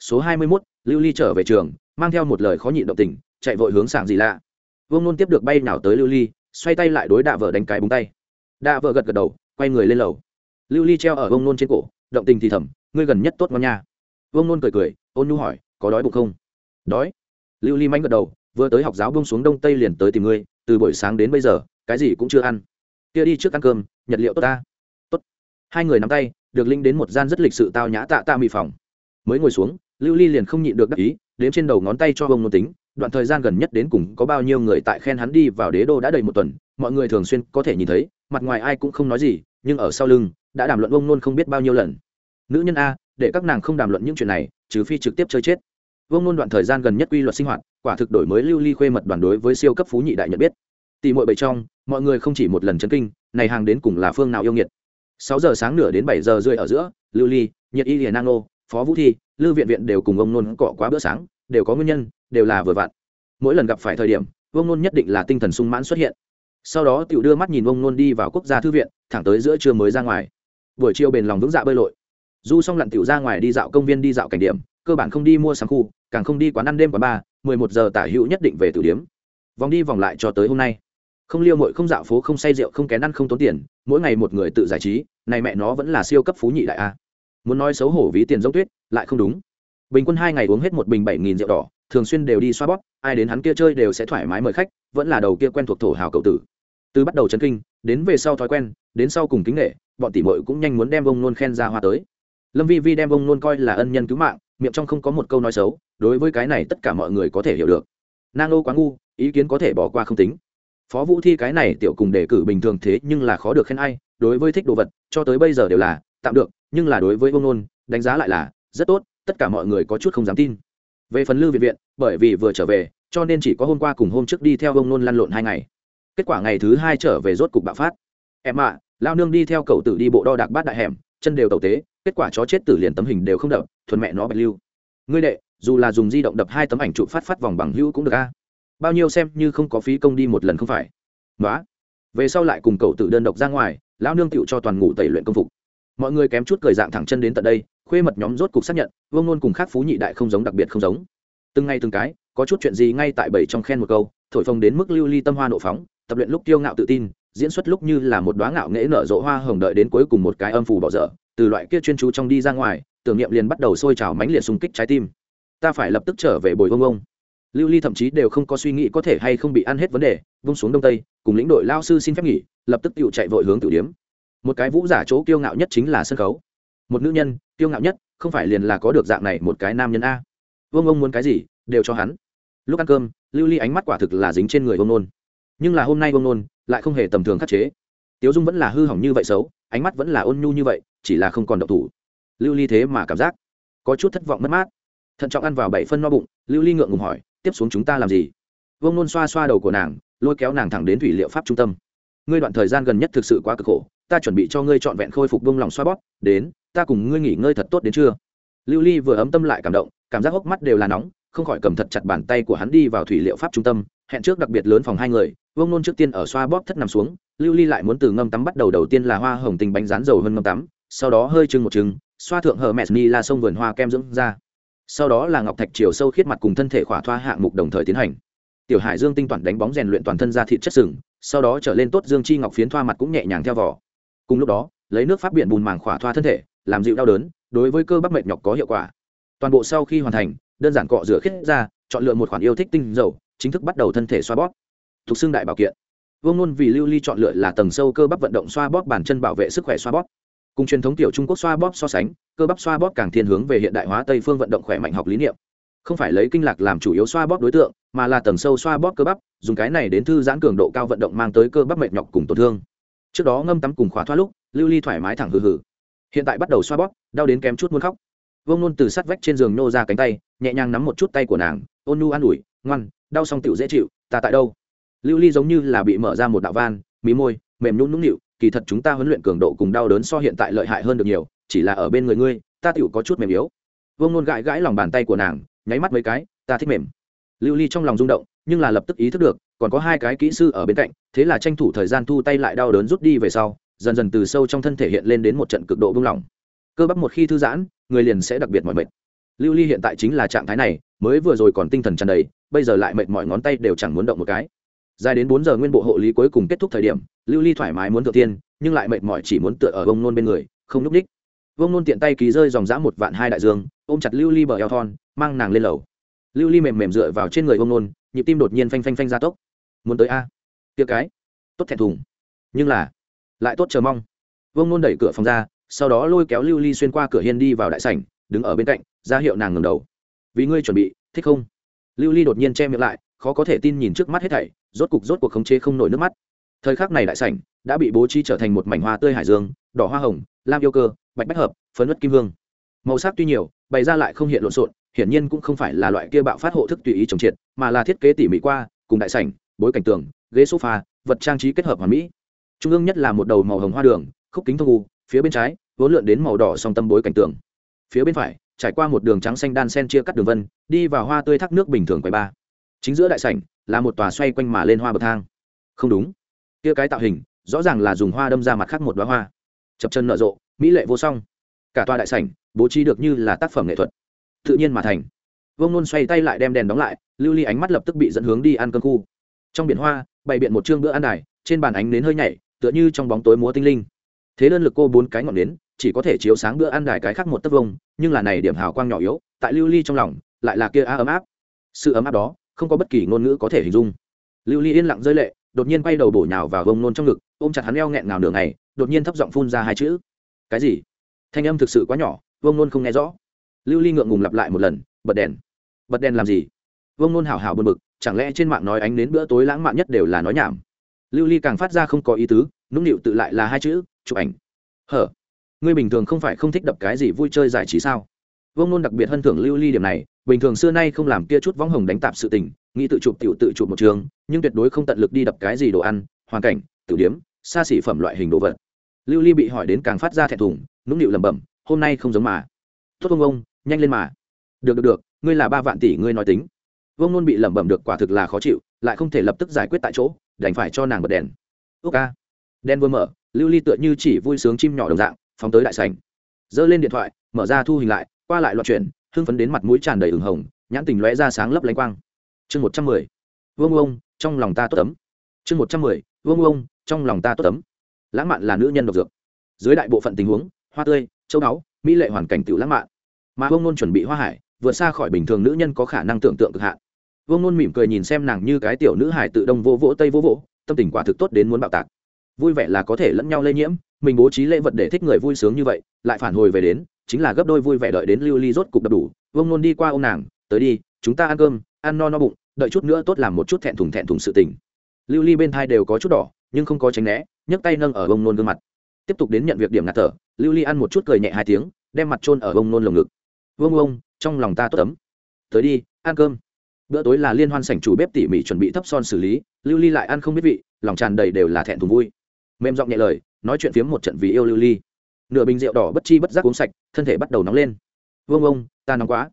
Số hai mươi 21, lưu ly trở về trường mang theo một lời khó nhịn động tình chạy vội hướng sảng gì lạ. Vương nôn tiếp được bay nào tới lưu ly xoay tay lại đối đạ vợ đánh cái búng tay. Đạ vợ gật gật đầu quay người lên lầu. Lưu ly treo ở vương nôn trên cổ động tình thì thầm ngươi gần nhất tốt ngon nha vương nôn cười cười, ôn nhu hỏi, có đói bụng không? Đói. Lưu ly manh gật đầu, vừa tới học giáo bông xuống đông tây liền tới tìm ngươi, từ buổi sáng đến bây giờ, cái gì cũng chưa ăn. Kia đi trước ăn cơm, nhật liệu tốt ta. Tốt. Hai người nắm tay, được linh đến một gian rất lịch sự tao nhã tạ tạ mị phòng. Mới ngồi xuống, lưu ly liền không nhịn được đắc ý, đếm trên đầu ngón tay cho bông nôn tính, đoạn thời gian gần nhất đến cùng có bao nhiêu người tại khen hắn đi vào đế đô đã đầy một tuần, mọi người thường xuyên có thể nhìn thấy, mặt ngoài ai cũng không nói gì, nhưng ở sau lưng, đã đàm luận Vương nôn không biết bao nhiêu lần. Nữ nhân a để các nàng không đàm luận những chuyện này, trừ phi trực tiếp chơi chết. Vương nôn đoạn thời gian gần nhất quy luật sinh hoạt, quả thực đổi mới lưu ly khuê mật đoàn đối với siêu cấp phú nhị đại nhận biết. Tỷ muội bậy trong, mọi người không chỉ một lần chấn kinh, này hàng đến cùng là phương nào yêu nghiệt. Sáu giờ sáng nửa đến bảy giờ rưỡi ở giữa, lưu ly nhiệt y liền nano, phó vũ thi lưu viện viện đều cùng ông nôn cọ quá bữa sáng, đều có nguyên nhân, đều là vừa vặn. Mỗi lần gặp phải thời điểm ông nôn nhất định là tinh thần sung mãn xuất hiện. Sau đó tiểu đưa mắt nhìn ông nôn đi vào quốc gia thư viện, thẳng tới giữa trưa mới ra ngoài. Buổi chiều bền lòng vững dạ bơi lội du xong lặn tiểu ra ngoài đi dạo công viên đi dạo cảnh điểm, cơ bản không đi mua sáng khu, càng không đi quán ăn đêm quán ba mười một giờ tả hữu nhất định về tử điếm vòng đi vòng lại cho tới hôm nay. Không liêu mội không dạo phố, không say rượu, không kén ăn, không tốn tiền, mỗi ngày một người tự giải trí, này mẹ nó vẫn là siêu cấp phú nhị đại a. Muốn nói xấu hổ ví tiền giống tuyết, lại không đúng. Bình quân hai ngày uống hết một bình bảy nghìn rượu đỏ, thường xuyên đều đi xoa bóp, ai đến hắn kia chơi đều sẽ thoải mái mời khách, vẫn là đầu kia quen thuộc thổ hào cậu tử. Từ bắt đầu chấn kinh, đến về sau thói quen, đến sau cùng kính nghệ, bọn tỷ mội cũng nhanh muốn đem ông nôn khen ra hoa tới lâm vi vi đem ông nôn coi là ân nhân cứu mạng, miệng trong không có một câu nói xấu, đối với cái này tất cả mọi người có thể hiểu được. Nang ô quá ngu, ý kiến có thể bỏ qua không tính. Phó vũ thi cái này tiểu cùng đề cử bình thường thế nhưng là khó được khen ai, đối với thích đồ vật, cho tới bây giờ đều là, tạm được, nhưng là đối với ông nôn, đánh giá lại là, rất tốt, tất cả mọi người có chút không dám tin. Về phần lư viện viện, bởi vì vừa trở về, cho nên chỉ có hôm qua cùng hôm trước đi theo ông nôn lăn lộn hai ngày. Kết quả ngày thứ hai trở về rốt cục bạo phát. Em ạ, lao nương đi theo cậu tử đi bộ đo đạc bát đại hẻm chân đều tẩu tế, kết quả chó chết tử liền tấm hình đều không đập, thuần mẹ nó bạch lưu. Ngươi đệ, dù là dùng di động đập hai tấm ảnh chụp phát phát vòng bằng hữu cũng được a. Bao nhiêu xem như không có phí công đi một lần không phải. Nói về sau lại cùng cậu tự đơn độc ra ngoài, lão nương tựu cho toàn ngủ tẩy luyện công phục. Mọi người kém chút cười dạng thẳng chân đến tận đây, khuê mật nhóm rốt cục xác nhận, vương nôn cùng khác phú nhị đại không giống đặc biệt không giống. Từng ngày từng cái, có chút chuyện gì ngay tại bảy trong khen một câu, thổi phồng đến mức lưu ly tâm hoa nộ phóng, tập luyện lúc tiêu ngạo tự tin diễn xuất lúc như là một đoá ngạo nghễ nở rộ hoa hồng đợi đến cuối cùng một cái âm phù bỏ dở, từ loại kia chuyên chú trong đi ra ngoài, tưởng niệm liền bắt đầu sôi trào mãnh liệt xung kích trái tim. Ta phải lập tức trở về bồi vông ông. Lưu ly thậm chí đều không có suy nghĩ có thể hay không bị ăn hết vấn đề, vung xuống đông tây, cùng lĩnh đội lao sư xin phép nghỉ, lập tức tự chạy vội hướng tử điếm một cái vũ giả chỗ kiêu ngạo nhất chính là sân khấu. Một nữ nhân, kiêu ngạo nhất, không phải liền là có được dạng này một cái nam nhân a. Vương ông muốn cái gì, đều cho hắn. Lúc ăn cơm, lưu ly ánh mắt quả thực là dính trên người vương nôn nhưng là hôm nay vương nôn lại không hề tầm thường khắc chế. Tiếu dung vẫn là hư hỏng như vậy xấu, ánh mắt vẫn là ôn nhu như vậy, chỉ là không còn độc thủ. Lưu ly thế mà cảm giác có chút thất vọng mất mát. Thận trọng ăn vào bảy phân no bụng, lưu ly ngượng ngùng hỏi, tiếp xuống chúng ta làm gì? Vương nôn xoa xoa đầu của nàng, lôi kéo nàng thẳng đến thủy liệu pháp trung tâm. Ngươi đoạn thời gian gần nhất thực sự quá cực khổ, ta chuẩn bị cho ngươi trọn vẹn khôi phục vương lòng xoa bóp, đến, ta cùng ngươi nghỉ ngơi thật tốt đến chưa lưu ly vừa ấm tâm lại cảm động, cảm giác hốc mắt đều là nóng, không khỏi cầm thật chặt bàn tay của hắn đi vào thủy liệu pháp trung tâm, hẹn trước đặc biệt lớn phòng hai người vương nôn trước tiên ở xoa bóp thất nằm xuống, lưu ly lại muốn từ ngâm tắm bắt đầu đầu tiên là hoa hồng tình bánh rán dầu hơn ngâm tắm, sau đó hơi trưng một trứng, xoa thượng hờ mẹ ni là sông vườn hoa kem dưỡng ra sau đó là ngọc thạch chiều sâu khiết mặt cùng thân thể khỏa thoa hạng mục đồng thời tiến hành. Tiểu hải dương tinh toàn đánh bóng rèn luyện toàn thân ra thịt chất sừng, sau đó trở lên tốt dương chi ngọc phiến thoa mặt cũng nhẹ nhàng theo vỏ. Cùng lúc đó, lấy nước pháp biển bùn màng khỏa thoa thân thể, làm dịu đau đớn, đối với cơ bắp mệt nhọc có hiệu quả. Toàn bộ sau khi hoàn thành, đơn giản cọ rửa khiết ra chọn lựa một khoản yêu thích tinh dầu, chính thức bắt đầu thân thể xoa bóp thuộc xương đại bảo kiện. Vương nôn vì lưu ly chọn lựa là tầng sâu cơ bắp vận động xoa bóp bàn chân bảo vệ sức khỏe xoa bóp. Cùng truyền thống tiểu trung quốc xoa bóp so sánh, cơ bắp xoa bóp càng thiên hướng về hiện đại hóa tây phương vận động khỏe mạnh học lý niệm. Không phải lấy kinh lạc làm chủ yếu xoa bóp đối tượng, mà là tầng sâu xoa bóp cơ bắp, dùng cái này đến thư giãn cường độ cao vận động mang tới cơ bắp mệt nhọc cùng tổn thương. Trước đó ngâm tắm cùng khóa thoát lúc, lưu ly thoải mái thẳng hừ hừ. Hiện tại bắt đầu xoa bóp, đau đến kém chút muốn khóc. Vương nôn từ sát vách trên giường nô ra cánh tay, nhẹ nhàng nắm một chút tay của nàng, ôn nu an ủi, ngoan, đau xong tựu dễ chịu, ta tại đâu? Lưu ly giống như là bị mở ra một đạo van, mí môi, mềm nhún nũng nịu, kỳ thật chúng ta huấn luyện cường độ cùng đau đớn so hiện tại lợi hại hơn được nhiều, chỉ là ở bên người ngươi, ta tựu có chút mềm yếu. Vương nôn gãi gãi lòng bàn tay của nàng, nháy mắt mấy cái, ta thích mềm. Lưu ly trong lòng rung động, nhưng là lập tức ý thức được, còn có hai cái kỹ sư ở bên cạnh, thế là tranh thủ thời gian thu tay lại đau đớn rút đi về sau, dần dần từ sâu trong thân thể hiện lên đến một trận cực độ buông lỏng. Cơ bắp một khi thư giãn, người liền sẽ đặc biệt mỏi mệt. Lưu ly hiện tại chính là trạng thái này, mới vừa rồi còn tinh thần tràn đầy, bây giờ lại mệt mỏi ngón tay đều chẳng muốn động một cái dài đến bốn giờ nguyên bộ hộ lý cuối cùng kết thúc thời điểm, lưu ly thoải mái muốn thượng tiên, nhưng lại mệt mỏi chỉ muốn tựa ở vông nôn bên người, không núp đích. Vông nôn tiện tay ký rơi dòng dã một vạn hai đại dương, ôm chặt lưu ly bờ eo thon, mang nàng lên lầu. Lưu ly mềm mềm dựa vào trên người vông nôn, nhịp tim đột nhiên phanh phanh phanh ra tốc. Muốn tới a. Tiệc cái. Tốt thẹn thùng. Nhưng là, lại tốt chờ mong. Vông nôn đẩy cửa phòng ra, sau đó lôi kéo lưu ly xuyên qua cửa hiên đi vào đại sảnh, đứng ở bên cạnh, ra hiệu nàng ngầm đầu. Vì ngươi chuẩn bị, thích không? Lưu ly đột nhiên che miệng lại khó có thể tin nhìn trước mắt hết thảy, rốt cục rốt cuộc khống chế không nổi nước mắt. Thời khắc này đại sảnh đã bị bố trí trở thành một mảnh hoa tươi hải dương, đỏ hoa hồng, lam yêu cơ, bạch bách hợp, phấn ất kim hương. Màu sắc tuy nhiều, bày ra lại không hiện lộn xộn, hiển nhiên cũng không phải là loại kia bạo phát hộ thức tùy ý trồng triệt, mà là thiết kế tỉ mỉ qua, cùng đại sảnh, bối cảnh tường, ghế sofa, vật trang trí kết hợp hoàn mỹ. Trung ương nhất là một đầu màu hồng hoa đường, khúc kính thông u, phía bên trái, vốn lượn đến màu đỏ song tâm bối cảnh tường. Phía bên phải, trải qua một đường trắng xanh đan sen chia cắt đường vân, đi vào hoa tươi thác nước bình thường quầy ba chính giữa đại sảnh là một tòa xoay quanh mà lên hoa bậc thang. Không đúng. Kia cái tạo hình, rõ ràng là dùng hoa đâm ra mặt khác một đoá hoa. Chập chân nở rộ, mỹ lệ vô song. Cả tòa đại sảnh bố trí được như là tác phẩm nghệ thuật. Tự nhiên mà thành. Vương nôn xoay tay lại đem đèn đóng lại, lưu ly ánh mắt lập tức bị dẫn hướng đi ăn cơm khu. Trong biển hoa, bày biện một chương bữa ăn đài, trên bàn ánh nến hơi nhảy, tựa như trong bóng tối múa tinh linh. Thế đơn lực cô bốn cái ngọn nến, chỉ có thể chiếu sáng bữa ăn đài cái khác một tấc vông nhưng là này điểm hào quang nhỏ yếu, tại lưu ly trong lòng, lại là kia ấm áp. Sự ấm áp đó không có bất kỳ ngôn ngữ có thể hình dung. Lưu ly yên lặng rơi lệ, đột nhiên bay đầu bổ nhào vào vông nôn trong ngực, ôm chặt hắn eo nghẹn ngào nửa ngày, đột nhiên thấp giọng phun ra hai chữ. Cái gì? Thanh âm thực sự quá nhỏ vông nôn không nghe rõ. Lưu ly ngượng ngùng lặp lại một lần, bật đèn. Bật đèn làm gì? Vông nôn hào hào bật mực chẳng lẽ trên mạng nói ánh đến bữa tối lãng mạn nhất đều là nói nhảm? Lưu ly càng phát ra không có ý tứ, nũng nịu tự lại là hai chữ, chụp ảnh. Hở? Ngươi bình thường không phải không thích đập cái gì vui chơi giải trí sao? Vông nôn đặc biệt hơn thưởng lưu ly điểm này bình thường xưa nay không làm kia chút võng hồng đánh tạp sự tình, nghĩ tự chụp tiểu tự chụp một trường, nhưng tuyệt đối không tận lực đi đập cái gì đồ ăn, hoàn cảnh tử điếm xa xỉ phẩm loại hình đồ vật. Lưu ly bị hỏi đến càng phát ra thẹn thùng, nũng nịu lẩm bẩm, hôm nay không giống mà. Tốt ông ông, nhanh lên mà. Được được được, ngươi là ba vạn tỷ ngươi nói tính. Vương nôn bị lẩm bẩm được quả thực là khó chịu, lại không thể lập tức giải quyết tại chỗ, đành phải cho nàng bật đèn. Ước ca. Đèn vừa mở, lưu ly tựa như chỉ vui sướng chim nhỏ đồng dạng, phóng tới đại sành giơ lên điện thoại, mở ra thu hình lại, qua lại loạt chuyển hưng phấn đến mặt mũi tràn đầy ửng hồng, nhãn tình lóe ra sáng lấp lánh quang. Chương một trăm mười, vương ông, trong lòng ta tốt tấm chương một trăm mười, vương ông, trong lòng ta tốt tấm lãng mạn là nữ nhân độc dược. Dưới đại bộ phận tình huống, hoa tươi, châu báu, mỹ lệ hoàn cảnh tự lãng mạn. Mà vương nôn chuẩn bị hoa hải, vượt xa khỏi bình thường nữ nhân có khả năng tưởng tượng cực hạn. Vương nôn mỉm cười nhìn xem nàng như cái tiểu nữ hải tự đông vô vỗ tây vô vỗ, tâm tình quả thực tốt đến muốn bạo tạc. Vui vẻ là có thể lẫn nhau lây nhiễm, mình bố trí lễ vật để thích người vui sướng như vậy, lại phản hồi về đến chính là gấp đôi vui vẻ đợi đến lưu ly rốt cục đập đủ. Vương nôn đi qua ô nàng, tới đi, chúng ta ăn cơm, ăn no no bụng, đợi chút nữa tốt làm một chút thẹn thùng thẹn thùng sự tình. Lưu ly bên thai đều có chút đỏ, nhưng không có tránh né, nhấc tay nâng ở vông nôn gương mặt. Tiếp tục đến nhận việc điểm ngạt thở, lưu ly ăn một chút cười nhẹ hai tiếng, đem mặt trôn ở vông nôn lồng ngực. Vương vông trong lòng ta tốt tấm tới đi, ăn cơm. Bữa tối là liên hoan sảnh chủ bếp tỉ mỉ chuẩn bị thấp son xử lý, lưu ly lại ăn không biết vị, lòng tràn đầy đều là thẹn thùng vui. Mềm giọng nhẹ lời, nói chuyện phiếm một trận vì yêu lưu ly nửa bình rượu đỏ bất chi bất giác uống sạch, thân thể bắt đầu nóng lên. Vương ông, ta nóng quá.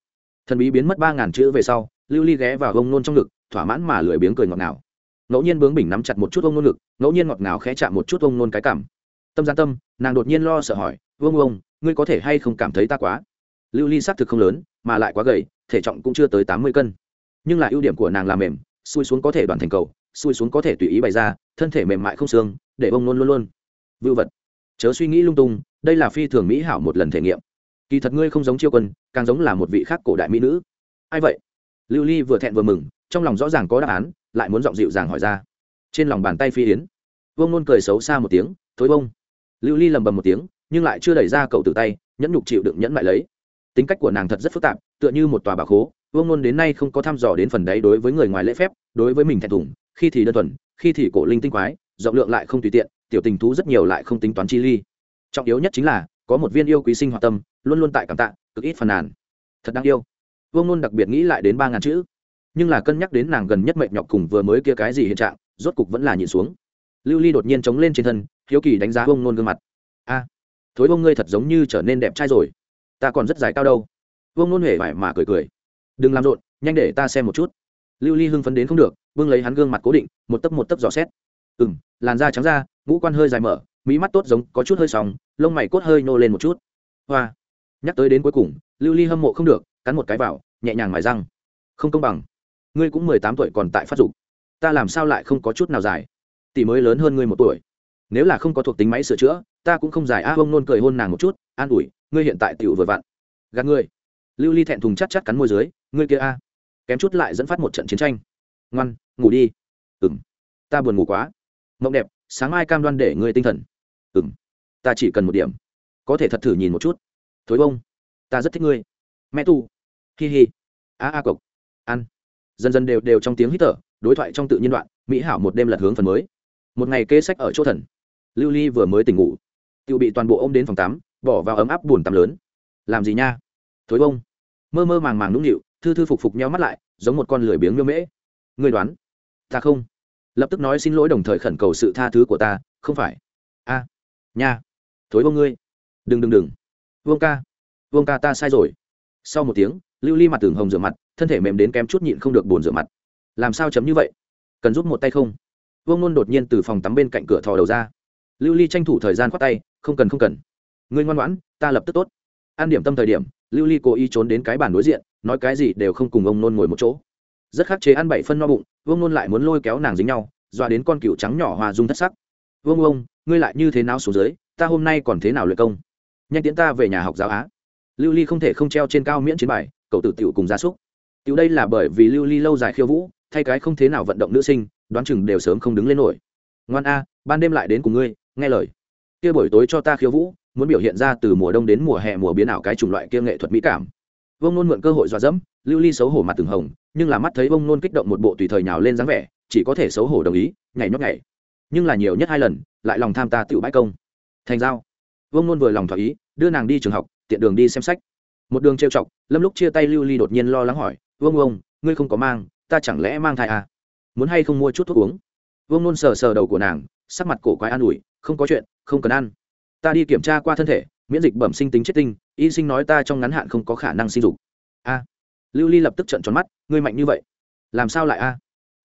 Thần bí biến mất ba ngàn chữ về sau, lưu ly ghé vào ông nôn trong ngực, thỏa mãn mà lười biếng cười ngọt ngào. Ngẫu nhiên bướng bỉnh nắm chặt một chút ông nôn ngực, ngẫu nhiên ngọt ngào khẽ chạm một chút ông nôn cái cảm tâm gian tâm, nàng đột nhiên lo sợ hỏi, vương ông, ngươi có thể hay không cảm thấy ta quá? Lưu ly xác thực không lớn, mà lại quá gầy, thể trọng cũng chưa tới tám mươi cân. Nhưng là ưu điểm của nàng là mềm, xui xuống có thể đoàn thành cầu, xui xuống có thể tùy ý bày ra, thân thể mềm mại không xương, để bông nôn luôn luôn. Vưu vật chớ suy nghĩ lung tung, đây là phi thường mỹ hảo một lần thể nghiệm. Kỳ thật ngươi không giống chiêu quân, càng giống là một vị khác cổ đại mỹ nữ. Ai vậy? Lưu ly vừa thẹn vừa mừng, trong lòng rõ ràng có đáp án, lại muốn giọng dịu dàng hỏi ra. Trên lòng bàn tay phi yến. Vương nôn cười xấu xa một tiếng thối bông. Lưu ly lầm bầm một tiếng, nhưng lại chưa đẩy ra cậu từ tay, nhẫn nhục chịu đựng nhẫn lại lấy. Tính cách của nàng thật rất phức tạp, tựa như một tòa bà khố, vương ngôn đến nay không có thăm dò đến phần đấy đối với người ngoài lễ phép, đối với mình thẹn thùng, khi thì đơn thuần, khi thì cổ linh tinh quái, rộng lượng lại không tùy tiện tiểu tình thú rất nhiều lại không tính toán chi ly. Trọng yếu nhất chính là, có một viên yêu quý sinh hoạt tâm, luôn luôn tại cảm tạ, cực ít phàn nàn. Thật đáng yêu. Vương luôn đặc biệt nghĩ lại đến ba ngàn chữ. Nhưng là cân nhắc đến nàng gần nhất mệnh nhọc cùng vừa mới kia cái gì hiện trạng, rốt cục vẫn là nhịn xuống. Lưu ly đột nhiên chống lên trên thân, hiếu kỳ đánh giá vương luôn gương mặt. A, thối Vương ngươi thật giống như trở nên đẹp trai rồi. Ta còn rất dài cao đâu. Vương nôn hề vải mà cười cười. Đừng làm rộn, nhanh để ta xem một chút. Lưu ly hưng phấn đến không được vương lấy hắn gương mặt cố định, một tấc một tấc dò xét. Ừ m làn da trắng da ngũ quan hơi dài mở mỹ mắt tốt giống có chút hơi sóng lông mày cốt hơi nô lên một chút. Hoa. Nhắc tới đến cuối cùng lưu ly hâm mộ không được cắn một cái vào nhẹ nhàng mài răng. Không công bằng. Ngươi cũng mười tám tuổi còn tại phát dục. Ta làm sao lại không có chút nào dài? Tỷ mới lớn hơn ngươi một tuổi. Nếu là không có thuộc tính máy sửa chữa ta cũng không dài. A à, nôn cười hôn nàng một chút an ủi ngươi hiện tại tiểu vừa vặn. Gạt ngươi. Lưu ly thẹn thùng chắc chắc cắn môi dưới ngươi kia a. Kém chút lại dẫn phát một trận chiến tranh. Ngoan ngủ đi. Ừ m ta buồn ngủ quá. Mộng đẹp sáng mai cam đoan để ngươi tinh thần. Ừ m ta chỉ cần một điểm. Có thể thật thử nhìn một chút. Thối bông, ta rất thích ngươi. Mẹ tu, hi hi. A a cộc. Ăn. Dần dần đều đều trong tiếng hít thở, đối thoại trong tự nhiên đoạn, mỹ hảo một đêm lật hướng phần mới. Một ngày kê sách ở chỗ thần. Lưu ly vừa mới tỉnh ngủ. Tự bị toàn bộ ô m đến phòng tắm, bỏ vào ấm áp buồn tắm lớn. Làm gì nha? Thối bông. Mơ mơ màng màng nũng nịu, thư thư phục phục nhau mắt lại, giống một con lười biếng miêu mễ. Người đoán, ta không? Lập tức nói xin lỗi đồng thời khẩn cầu sự tha thứ của ta, không phải. A, nha. Thối vô ngươi. Đừng đừng đừng. Vương ca. Vương ca ta sai rồi. Sau một tiếng, lưu ly mặt tường hồng rửa mặt, thân thể mềm đến kém chút nhịn không được bồn rửa mặt. Làm sao chấm như vậy? Cần giúp một tay không? Vương nôn đột nhiên từ phòng tắm bên cạnh cửa thò đầu ra. Lưu ly tranh thủ thời gian khoát tay, không cần không cần. Ngươi ngoan ngoãn, ta lập tức tốt. An điểm tâm thời điểm, lưu ly cố ý trốn đến cái bàn đối diện, nói cái gì đều không cùng ông nôn ngồi một chỗ rất khắc chế ăn bảy phân no bụng, vương nôn lại muốn lôi kéo nàng dính nhau, dọa đến con cựu trắng nhỏ hòa dung thất sắc. Vương ông ngươi lại như thế nào xuống dưới, ta hôm nay còn thế nào luyện công? Nhanh tiến ta về nhà học giáo á. Lưu ly không thể không treo trên cao miễn chiến bài, cậu tử tiểu cùng gia súc. Tiểu đây là bởi vì lưu ly lâu dài khiêu vũ, thay cái không thế nào vận động nữ sinh, đoán chừng đều sớm không đứng lên nổi. Ngoan a, ban đêm lại đến cùng ngươi, nghe lời. Kia buổi tối cho ta khiêu vũ, muốn biểu hiện ra từ mùa đông đến mùa hè mùa biến ảo cái chủng loại kia nghệ thuật mỹ cảm. Vương nôn mượn cơ hội dọa dẫm, lưu ly xấu hổ mặt từng hồng nhưng là mắt thấy bông nôn kích động một bộ tùy thời nhào lên dáng vẻ, chỉ có thể xấu hổ đồng ý, nhảy nhót nhảy. Nhưng là nhiều nhất hai lần, lại lòng tham ta tự bãi công. Thành giao. Vông nôn vừa lòng thỏa ý, đưa nàng đi trường học, tiện đường đi xem sách. Một đường trêu chọc, lâm lúc chia tay lưu ly đột nhiên lo lắng hỏi, vương ông ngươi không có mang, ta chẳng lẽ mang thai à? muốn hay không mua chút thuốc uống? Vương nôn sờ sờ đầu của nàng, sắc mặt cổ quái an ủi, không có chuyện, không cần ăn. Ta đi kiểm tra qua thân thể, miễn dịch bẩm sinh tính chết tinh, y sinh nói ta trong ngắn hạn không có khả năng sinh dục. A lưu ly lập tức trận tròn mắt, ngươi mạnh như vậy, làm sao lại a?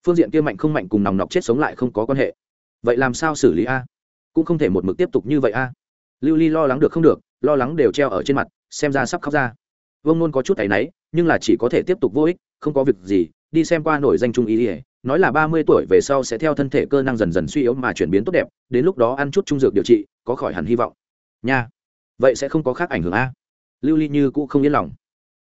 Phương diện kia mạnh không mạnh cùng nòng nọc chết sống lại không có quan hệ. Vậy làm sao xử lý a? Cũng không thể một mực tiếp tục như vậy a. Lưu ly lo lắng được không được, lo lắng đều treo ở trên mặt, xem ra sắp khóc ra. Vương nôn có chút tay náy, nhưng là chỉ có thể tiếp tục vô ích, không có việc gì, đi xem qua nổi danh trung ý ỉa nói là ba mươi tuổi về sau sẽ theo thân thể cơ năng dần dần suy yếu mà chuyển biến tốt đẹp, đến lúc đó ăn chút trung dược điều trị, có khỏi hẳn hy vọng. Nha, vậy sẽ không có khác ảnh hưởng a? Lưu ly như cũ không yên lòng.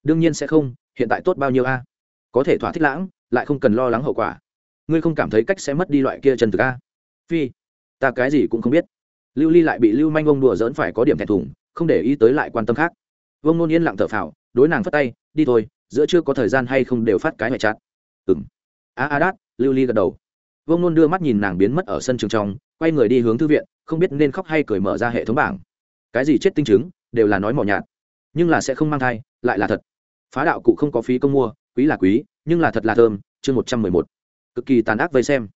Đương nhiên sẽ không hiện tại tốt bao nhiêu a? Có thể thỏa thích lãng, lại không cần lo lắng hậu quả. Ngươi không cảm thấy cách sẽ mất đi loại kia chân thực a? Phi, ta cái gì cũng không biết. Lưu ly lại bị lưu manh ông đùa dỡn phải có điểm thẹn thùng, không để ý tới lại quan tâm khác. Vông nôn yên lặng thở phào, đối nàng phất tay, đi thôi, giữa chưa có thời gian hay không đều phát cái ngoại chặt ừng m a a đát, lưu ly gật đầu. Vông nôn đưa mắt nhìn nàng biến mất ở sân trường trong, quay người đi hướng thư viện, không biết nên khóc hay cười mở ra hệ thống bảng. Cái gì chết tinh chứng, đều là nói mỏ nhạt, nhưng là sẽ không mang thai, lại là thật phá đạo cụ không có phí công mua, quý là quý, nhưng là thật là thơm, chương một trăm mười một. Cực kỳ tàn ác vây xem.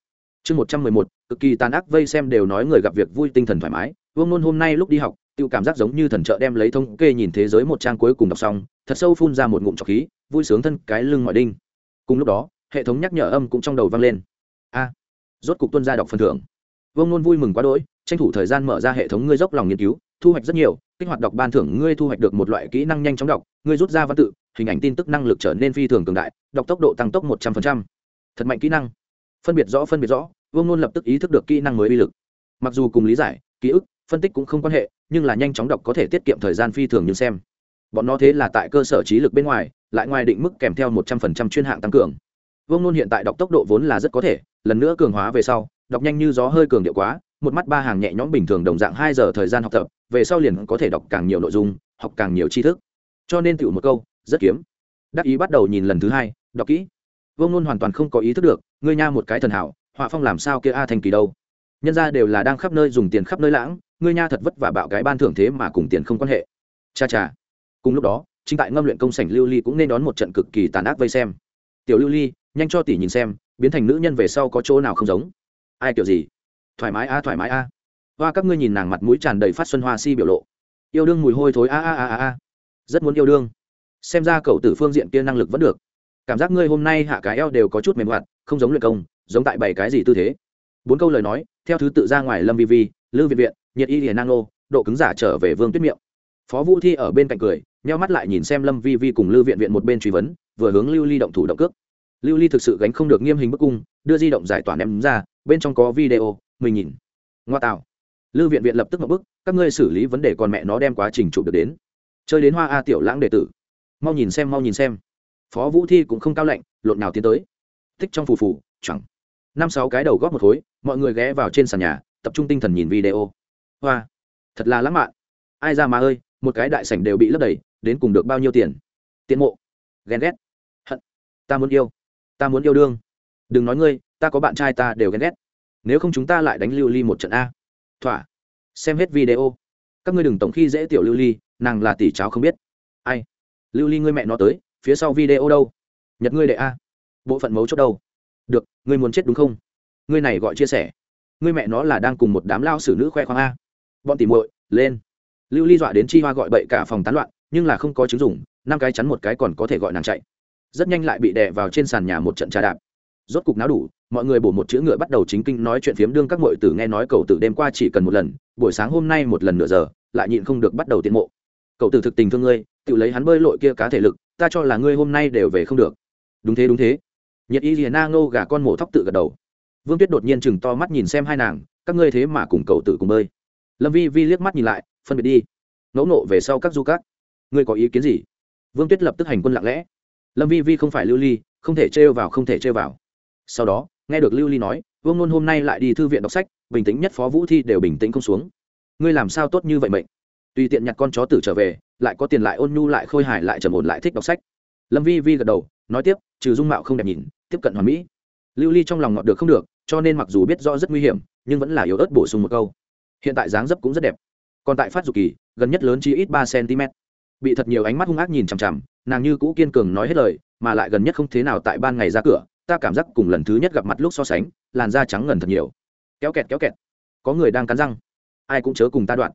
Chương một trăm mười một, cực kỳ tàn ác vây xem đều nói người gặp việc vui tinh thần thoải mái, vương nôn hôm nay lúc đi học tự cảm giác giống như thần trợ đem lấy thông kê nhìn thế giới một trang cuối cùng đọc xong, thật sâu phun ra một ngụm trọc khí, vui sướng thân cái lưng mọi đinh. Cùng lúc đó, hệ thống nhắc nhở âm cũng trong đầu vang lên. A, rốt cục tuân ra đọc phần thưởng. Vương nôn vui mừng quá đỗi, tranh thủ thời gian mở ra hệ thống ngươi dốc lòng nghiên cứu thu hoạch rất nhiều, kích hoạt đọc ban thưởng ngươi thu hoạch được một loại kỹ năng nhanh chóng đọc, ngươi rút ra văn tự, hình ảnh tin tức năng lực trở nên phi thường cường đại, đọc tốc độ tăng tốc một trăm linh thật mạnh kỹ năng. Phân biệt rõ, phân biệt rõ, vương nôn lập tức ý thức được kỹ năng mới uy lực. Mặc dù cùng lý giải, ký ức, phân tích cũng không quan hệ, nhưng là nhanh chóng đọc có thể tiết kiệm thời gian phi thường như xem. Bọn nó thế là tại cơ sở trí lực bên ngoài, lại ngoài định mức kèm theo một trăm phần trăm chuyên hạng tăng cường. Vương nôn hiện tại đọc tốc độ vốn là rất có thể, lần nữa cường hóa về sau, đọc nhanh như gió hơi cường điệu quá một mắt ba hàng nhẹ nhõm bình thường đồng dạng hai giờ thời gian học tập, về sau liền có thể đọc càng nhiều nội dung, học càng nhiều tri thức. Cho nên tựu một câu, rất kiếm. Đắc ý bắt đầu nhìn lần thứ hai, đọc kỹ. Vương nôn hoàn toàn không có ý thức được, ngươi nha một cái thần hảo, họa phong làm sao kia a thành kỳ đâu? Nhân ra đều là đang khắp nơi dùng tiền khắp nơi lãng, ngươi nha thật vất vả bạo cái ban thưởng thế mà cùng tiền không quan hệ. Cha cha. Cùng lúc đó, chính tại ngâm luyện công sảnh lưu ly cũng nên đón một trận cực kỳ tàn ác vây xem. Tiểu lưu ly, nhanh cho tỷ nhìn xem, biến thành nữ nhân về sau có chỗ nào không giống. Ai kiểu gì? Thoải mái a thoải mái a hoa, các ngươi nhìn nàng mặt mũi tràn đầy phát xuân hoa si biểu lộ. Yêu đương mùi hôi thối a a a a rất muốn yêu đương. Xem ra cậu tử phương diện kia năng lực vẫn được. Cảm giác ngươi hôm nay hạ cái eo đều có chút mềm hoạt, không giống luyện công, giống tại bảy cái gì tư thế. Bốn câu lời nói, theo thứ tự ra ngoài lâm vi vi, lư viện viện, nhiệt y hiền nang nô, độ cứng giả trở về vương tuyết miệng. Phó vũ thi ở bên cạnh cười, nheo mắt lại nhìn xem lâm vi vi cùng lư viện viện một bên truy vấn, vừa hướng lưu ly động thủ động cước. Lưu ly thực sự gánh không được nghiêm hình bức cung, đưa di động giải tỏa ném ra, bên trong có video mình nhìn. Ngoa tạo. Lư viện viện lập tức một bức, các ngươi xử lý vấn đề còn mẹ nó đem quá trình chụp được đến. Chơi đến hoa a tiểu lãng đệ tử. Mau nhìn xem, mau nhìn xem. Phó vũ thi cũng không cao lạnh, lộn nào tiến tới. Tích trong phù phù, chẳng. Năm sáu cái đầu góp một khối, mọi người ghé vào trên sàn nhà, tập trung tinh thần nhìn video. Hoa, thật là lãng mạn. Ai ra mà ơi, một cái đại sảnh đều bị lấp đầy, đến cùng được bao nhiêu tiền? Tiến mộ. Ghen ghét. Hận. Ta muốn yêu. Ta muốn yêu đương. Đừng nói ngươi, ta có bạn trai ta đều ghen ghét nếu không chúng ta lại đánh lưu ly một trận a. Thỏa. Xem hết video. Các ngươi đừng tổng khi dễ tiểu lưu ly, nàng là tỷ cháu không biết. Ai? Lưu ly ngươi mẹ nó tới, phía sau video đâu? Nhật ngươi đệ a. Bộ phận mấu chốt đâu? Được, ngươi muốn chết đúng không? Ngươi này gọi chia sẻ. Ngươi mẹ nó là đang cùng một đám lao xử nữ khoe khoang a. Bọn tỉ muội, lên. Lưu ly dọa đến chi hoa gọi bậy cả phòng tán loạn, nhưng là không có chứng dùng năm cái chắn một cái còn có thể gọi nàng chạy. Rất nhanh lại bị đè vào trên sàn nhà một trận trà đạp rốt cục náo đủ, mọi người bổ một chữ ngựa bắt đầu chính kinh nói chuyện phiếm đương các mọi tử nghe nói cậu tử đêm qua chỉ cần một lần, buổi sáng hôm nay một lần nửa giờ, lại nhịn không được bắt đầu tiến mộ. Cậu tử thực tình thương ngươi, tự lấy hắn bơi lội kia cá thể lực, ta cho là ngươi hôm nay đều về không được. Đúng thế đúng thế. Nhiệt y rìa na ngô gà con mổ thóc tự gật đầu. Vương tuyết đột nhiên chừng to mắt nhìn xem hai nàng, các ngươi thế mà cùng cậu tử cùng bơi. Lâm vi vi liếc mắt nhìn lại, phân biệt đi. Ngẫu nộ về sau các du các. Ngươi có ý kiến gì? Vương tuyết lập tức hành quân lặng lẽ. Lâm vi vi không phải lưu ly, không thể trêu vào, không thể trêu vào sau đó, nghe được lưu ly nói, vương nôn hôm nay lại đi thư viện đọc sách, bình tĩnh nhất phó vũ thi đều bình tĩnh không xuống. Ngươi làm sao tốt như vậy mệnh? Tùy tiện nhặt con chó tử trở về, lại có tiền lại ôn nhu lại khôi hài lại trầm ổn lại thích đọc sách. Lâm vi vi gật đầu, nói tiếp, trừ dung mạo không đẹp nhìn, tiếp cận hoàn mỹ. Lưu ly trong lòng ngọt được không được, cho nên mặc dù biết rõ rất nguy hiểm, nhưng vẫn là yếu ớt bổ sung một câu. Hiện tại dáng dấp cũng rất đẹp. Còn tại phát dục kỳ, gần nhất lớn chỉ ít ba cm. Bị thật nhiều ánh mắt hung ác nhìn chằm chằm, nàng như cũ kiên cường nói hết lời, mà lại gần nhất không thế nào tại ban ngày ra cửa ta cảm giác cùng lần thứ nhất gặp mặt lúc so sánh, làn da trắng ngần thật nhiều. Kéo kẹt kéo kẹt. Có người đang cắn răng. Ai cũng chớ cùng ta đoạn.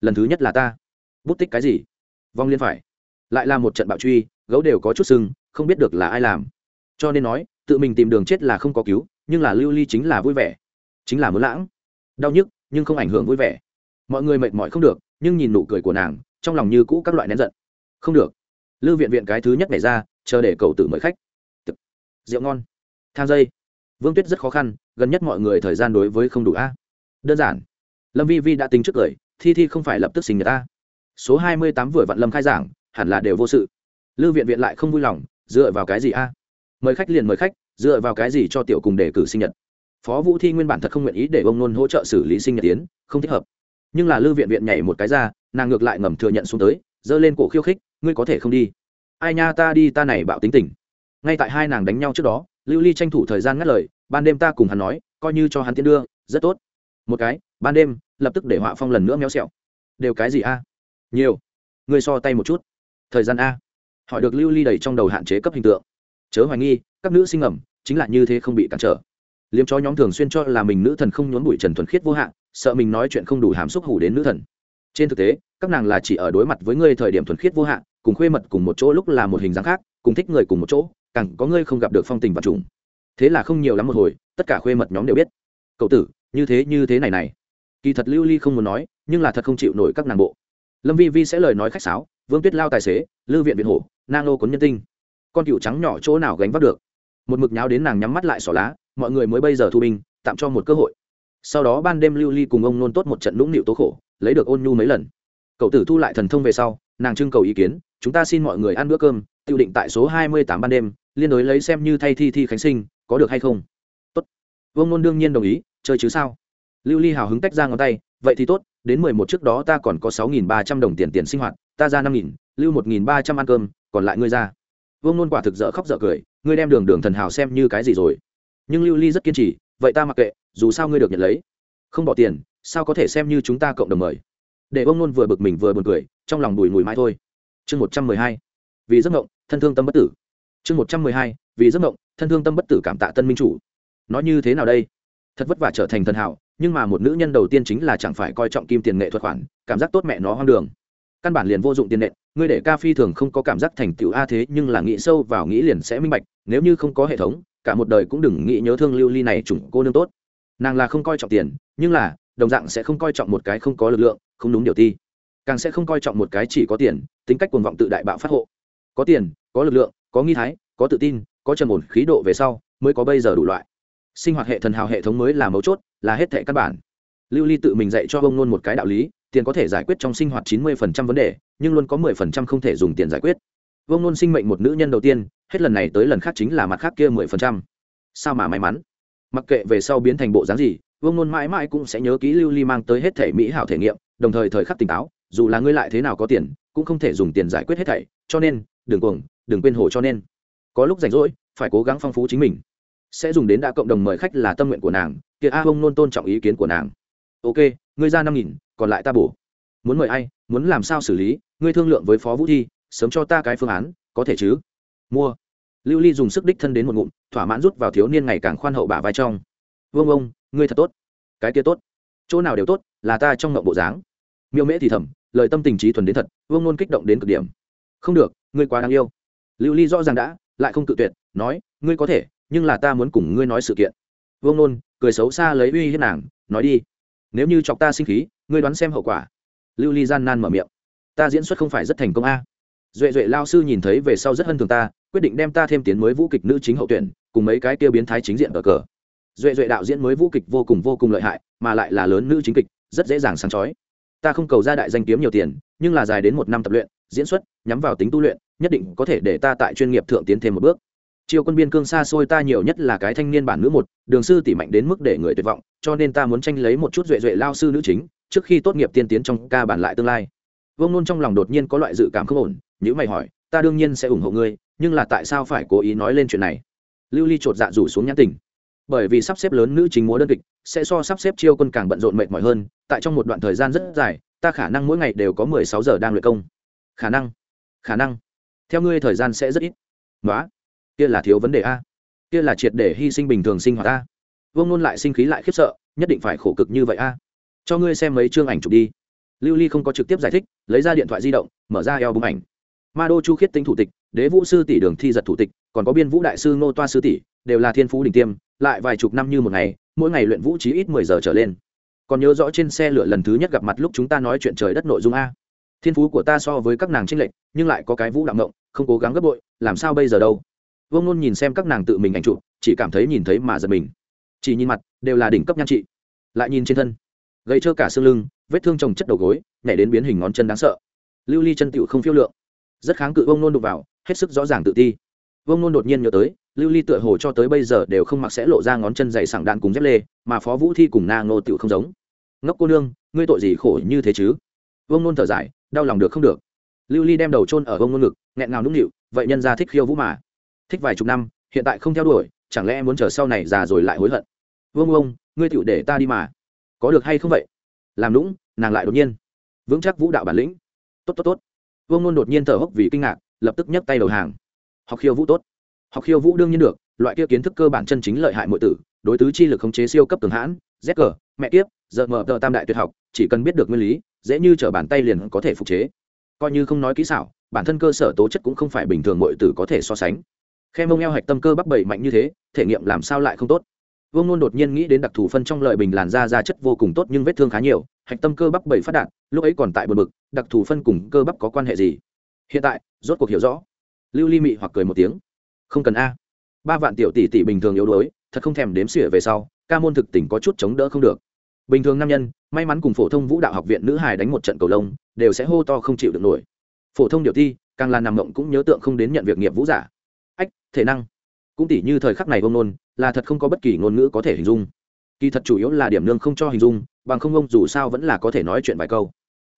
Lần thứ nhất là ta. Bút tích cái gì? Vong liên phải. Lại là một trận bạo truy, gấu đều có chút sưng, không biết được là ai làm. Cho nên nói, tự mình tìm đường chết là không có cứu, nhưng là lưu ly chính là vui vẻ. Chính là muốn lãng. Đau nhức, nhưng không ảnh hưởng vui vẻ. Mọi người mệt mỏi không được, nhưng nhìn nụ cười của nàng, trong lòng như cũ các loại nén giận. Không được. Lưu viện viện cái thứ nhất này ra, chờ để cầu tử mời khách. Rượu ngon thang dây. Vương tuyết rất khó khăn, gần nhất mọi người thời gian đối với không đủ a. Đơn giản. Lâm vi vi đã tính trước cười thi thi không phải lập tức sinh người ta. Số hai mươi tám vừa vặn lâm khai giảng, hẳn là đều vô sự. Lưu viện viện lại không vui lòng, dựa vào cái gì a? Mời khách liền mời khách, dựa vào cái gì cho tiểu cùng đề cử sinh nhật? Phó vũ thi nguyên bản thật không nguyện ý để ông nôn hỗ trợ xử lý sinh nhật tiến, không thích hợp. Nhưng là lưu viện viện nhảy một cái ra, nàng ngược lại ngầm thừa nhận xuống tới, giơ lên cổ khiêu khích, ngươi có thể không đi. Ai nha, ta đi, ta này bạo tính tình. Ngay tại hai nàng đánh nhau trước đó lưu ly tranh thủ thời gian ngắt lời, ban đêm ta cùng hắn nói, coi như cho hắn tiến đưa, rất tốt. Một cái, ban đêm, lập tức để họa phong lần nữa méo xẹo. Đều cái gì a? Nhiều. Người so tay một chút. Thời gian a. Hỏi được lưu ly đầy trong đầu hạn chế cấp hình tượng. Chớ hoài nghi, các nữ sinh ẩm chính là như thế không bị cản trở. Liếm chó nhóm thường xuyên cho là mình nữ thần không nhốn bụi trần thuần khiết vô hạn, sợ mình nói chuyện không đủ hàm xúc hủ đến nữ thần. Trên thực tế, các nàng là chỉ ở đối mặt với ngươi thời điểm thuần khiết vô hạn, cùng khuê mật cùng một chỗ lúc là một hình dáng khác, cùng thích người cùng một chỗ càng có ngươi không gặp được phong tình và trùng thế là không nhiều lắm một hồi, tất cả khuê mật nhóm đều biết. Cậu tử, như thế như thế này này. Kỳ thật lưu ly không muốn nói, nhưng là thật không chịu nổi các nàng bộ. Lâm vi vi sẽ lời nói khách sáo, vương tuyết lao tài xế lư viện viện hổ, nang lô cuốn nhân tinh. Con cựu trắng nhỏ chỗ nào gánh vác được? Một mực nháo đến nàng nhắm mắt lại xỏ lá, mọi người mới bây giờ thu binh, tạm cho một cơ hội. Sau đó ban đêm lưu ly cùng ông nôn tốt một trận lũng nịu tố khổ, lấy được ôn nhu mấy lần. Cậu tử thu lại thần thông về sau, nàng trưng cầu ý kiến, chúng ta xin mọi người ăn bữa cơm, tiêu định tại số hai mươi tám ban đêm liên đối lấy xem như thay thi thi khánh sinh, có được hay không? Tốt. Vương nôn đương nhiên đồng ý, chơi chứ sao? Lưu ly hào hứng tách ra ngón tay, vậy thì tốt, đến mười một trước đó ta còn có sáu nghìn ba trăm đồng tiền tiền sinh hoạt, ta ra năm nghìn, lưu một nghìn ba trăm ăn cơm, còn lại ngươi ra. Vương nôn quả thực dở khóc dở cười, ngươi đem đường đường thần hào xem như cái gì rồi? Nhưng lưu ly rất kiên trì, vậy ta mặc kệ, dù sao ngươi được nhận lấy. Không bỏ tiền, sao có thể xem như chúng ta cộng đồng mời? Để ông nôn vừa bực mình vừa buồn cười, trong lòng bùi mùi mãi thôi. Chương một trăm mười hai. Vì giấc ngộng thân thương tâm bất tử chương một trăm mười hai, vì giấc mộng, thân thương tâm bất tử cảm tạ tân minh chủ. Nói như thế nào đây? Thật vất vả trở thành thần hảo, nhưng mà một nữ nhân đầu tiên chính là chẳng phải coi trọng kim tiền nghệ thuật khoản, cảm giác tốt mẹ nó hoang đường. Căn bản liền vô dụng tiền nện, ngươi để ca phi thường không có cảm giác thành tựu a thế, nhưng là nghĩ sâu vào nghĩ liền sẽ minh bạch, nếu như không có hệ thống, cả một đời cũng đừng nghĩ nhớ thương lưu ly này chủng cô nương tốt. Nàng là không coi trọng tiền, nhưng là, đồng dạng sẽ không coi trọng một cái không có lực lượng, không đúng điều ti. Càng sẽ không coi trọng một cái chỉ có tiền, tính cách cuồng vọng tự đại bạo phát hộ. Có tiền, có lực lượng có nghi thái, có tự tin, có trầm ổn khí độ về sau mới có bây giờ đủ loại. Sinh hoạt hệ thần hào hệ thống mới là mấu chốt, là hết thệ căn bản. Lưu ly tự mình dạy cho ông nôn một cái đạo lý, tiền có thể giải quyết trong sinh hoạt chín mươi phần trăm vấn đề, nhưng luôn có mười phần trăm không thể dùng tiền giải quyết. Vương nôn sinh mệnh một nữ nhân đầu tiên, hết lần này tới lần khác chính là mặt khác kia mười phần trăm. Sao mà may mắn? Mặc kệ về sau biến thành bộ dáng gì vương nôn mãi mãi cũng sẽ nhớ kỹ lưu ly mang tới hết thể mỹ hảo thể nghiệm, đồng thời thời khắc tỉnh táo, dù là ngươi lại thế nào có tiền, cũng không thể dùng tiền giải quyết hết thảy, cho nên, đừng cuồng đừng quên hổ cho nên. Có lúc rảnh rỗi, phải cố gắng phong phú chính mình. Sẽ dùng đến đã cộng đồng mời khách là tâm nguyện của nàng, kia a bông nôn tôn trọng ý kiến của nàng. Ok, ngươi ra năm nghìn, còn lại ta bổ. Muốn mời ai, muốn làm sao xử lý, ngươi thương lượng với phó vũ thi, sớm cho ta cái phương án, có thể chứ? Mua. Lưu ly dùng sức đích thân đến một ngụm, thỏa mãn rút vào thiếu niên ngày càng khoan hậu bả vai trong. Vương ông, ngươi thật tốt. Cái kia tốt. Chỗ nào đều tốt, là ta trong ngộng bộ dáng. Miêu mễ thì thầm, lời tâm tình trí thuần đến thật, vương ngôn kích động đến cực điểm. Không được, ngươi quá đáng yêu lưu ly rõ ràng đã, lại không cự tuyệt, nói, ngươi có thể, nhưng là ta muốn cùng ngươi nói sự kiện. Vương nôn cười xấu xa lấy uy hiếp nàng, nói đi, nếu như chọc ta sinh khí, ngươi đoán xem hậu quả. Lưu ly gian nan mở miệng, ta diễn xuất không phải rất thành công a. Duệ duệ lao sư nhìn thấy về sau rất hân thường ta, quyết định đem ta thêm tiến mới vũ kịch nữ chính hậu tuyển, cùng mấy cái tiêu biến thái chính diện ở cờ. Duệ duệ đạo diễn mới vũ kịch vô cùng vô cùng lợi hại, mà lại là lớn nữ chính kịch, rất dễ dàng sáng chói. Ta không cầu ra đại danh kiếm nhiều tiền, nhưng là dài đến một năm tập luyện, diễn xuất, nhắm vào tính tu luyện nhất định có thể để ta tại chuyên nghiệp thượng tiến thêm một bước. Triều quân biên cương xa xôi ta nhiều nhất là cái thanh niên bản nữ một, đường sư tỷ mạnh đến mức để người tuyệt vọng, cho nên ta muốn tranh lấy một chút duệ duệ lao sư nữ chính, trước khi tốt nghiệp tiên tiến trong ca bản lại tương lai. Vương nôn trong lòng đột nhiên có loại dự cảm không ổn, nhữ mày hỏi, ta đương nhiên sẽ ủng hộ ngươi, nhưng là tại sao phải cố ý nói lên chuyện này? Lưu ly chột dạ rủ xuống nhãn tình. Bởi vì sắp xếp lớn nữ chính múa đơn kịch, sẽ so sắp xếp chiêu quân càng bận rộn mệt mỏi hơn, tại trong một đoạn thời gian rất dài, ta khả năng mỗi ngày đều có mười sáu giờ đang luyện công. Khả năng khả năng theo ngươi thời gian sẽ rất ít. Nói kia là thiếu vấn đề a. Kia là triệt để hy sinh bình thường sinh hoạt a. Vương nôn lại sinh khí lại khiếp sợ, nhất định phải khổ cực như vậy a. Cho ngươi xem mấy chương ảnh chụp đi. Lưu ly không có trực tiếp giải thích, lấy ra điện thoại di động, mở ra eo bung ảnh. Ma đô chu khiết tính thủ tịch, đế vũ sư tỷ đường thi giật thủ tịch, còn có biên vũ đại sư ngô toa sư tỷ, đều là thiên phú đỉnh tiêm, lại vài chục năm như một ngày, mỗi ngày luyện vũ trí ít mười giờ trở lên. Còn nhớ rõ trên xe lửa lần thứ nhất gặp mặt lúc chúng ta nói chuyện trời đất nội dung a thiên phú của ta so với các nàng trinh lệch, nhưng lại có cái vũ đạo ngộng, không cố gắng gấp bội, làm sao bây giờ đâu? Vương nôn nhìn xem các nàng tự mình ảnh chụp, chỉ cảm thấy nhìn thấy mà giật mình. Chỉ nhìn mặt, đều là đỉnh cấp nhan trị. Lại nhìn trên thân gây trơ cả xương lưng, vết thương trồng chất đầu gối, nhảy đến biến hình ngón chân đáng sợ. Lưu ly chân tựu không phiêu lượng. Rất kháng cự vương nôn đụng vào, hết sức rõ ràng tự ti. Vương nôn đột nhiên nhớ tới, lưu ly tựa hồ cho tới bây giờ đều không mặc sẽ lộ ra ngón chân dày sảng đạn cùng dép lê, mà phó vũ thi cùng na ngô tựu không giống. Ngốc cô nương, ngươi tội gì khổ như thế chứ? Vương nôn thở dài đau lòng được không được. Lưu ly đem đầu trôn ở vương Ngôn ngực, nghẹn ngào nũng nịu, vậy nhân ra thích khiêu vũ mà. Thích vài chục năm, hiện tại không theo đuổi, chẳng lẽ muốn chờ sau này già rồi lại hối hận? Vương ông ngươi tựu để ta đi mà. Có được hay không vậy? Làm lũng nàng lại đột nhiên. Vững chắc vũ đạo bản lĩnh. Tốt tốt tốt. Vương Ngôn đột nhiên thở hốc vì kinh ngạc, lập tức nhấc tay đầu hàng. Học khiêu vũ tốt. Học khiêu vũ đương nhiên được, loại kia kiến thức cơ bản chân chính lợi hại mọi tử, đối tứ chi lực khống chế siêu cấp tường hãn, z cờ mẹ tiếp giờ mở tờ tam đại tuyệt học, chỉ cần biết được nguyên lý, dễ như t bàn tay liền có thể phục chế. Coi như không nói kỹ xảo, bản thân cơ sở tố chất cũng không phải bình thường mọi tử có thể so sánh. Khe mông eo hạch tâm cơ bắp bảy mạnh như thế, thể nghiệm làm sao lại không tốt? Vương nôn đột nhiên nghĩ đến đặc thù phân trong lợi bình làn da da chất vô cùng tốt nhưng vết thương khá nhiều, hạch tâm cơ bắp bảy phát đạn lúc ấy còn tại bờ mực đặc thù phân cùng cơ bắp có quan hệ gì? Hiện tại, rốt cuộc hiểu rõ. Lưu ly mị hoặc cười một tiếng. Không cần a. Ba vạn tiểu tỷ tỷ bình thường yếu đuối, thật không thèm đếm xỉa về sau, ca môn thực tỉnh có chút chống đỡ không được bình thường nam nhân, may mắn cùng phổ thông vũ đạo học viện nữ hài đánh một trận cầu lông, đều sẽ hô to không chịu được nổi. Phổ thông điều thi, càng là nằm mộng cũng nhớ tượng không đến nhận việc nghiệp vũ giả. Ách, thể năng. Cũng tỷ như thời khắc này ông nôn, là thật không có bất kỳ ngôn ngữ có thể hình dung. Kỳ thật chủ yếu là điểm nương không cho hình dung, bằng không ông dù sao vẫn là có thể nói chuyện vài câu.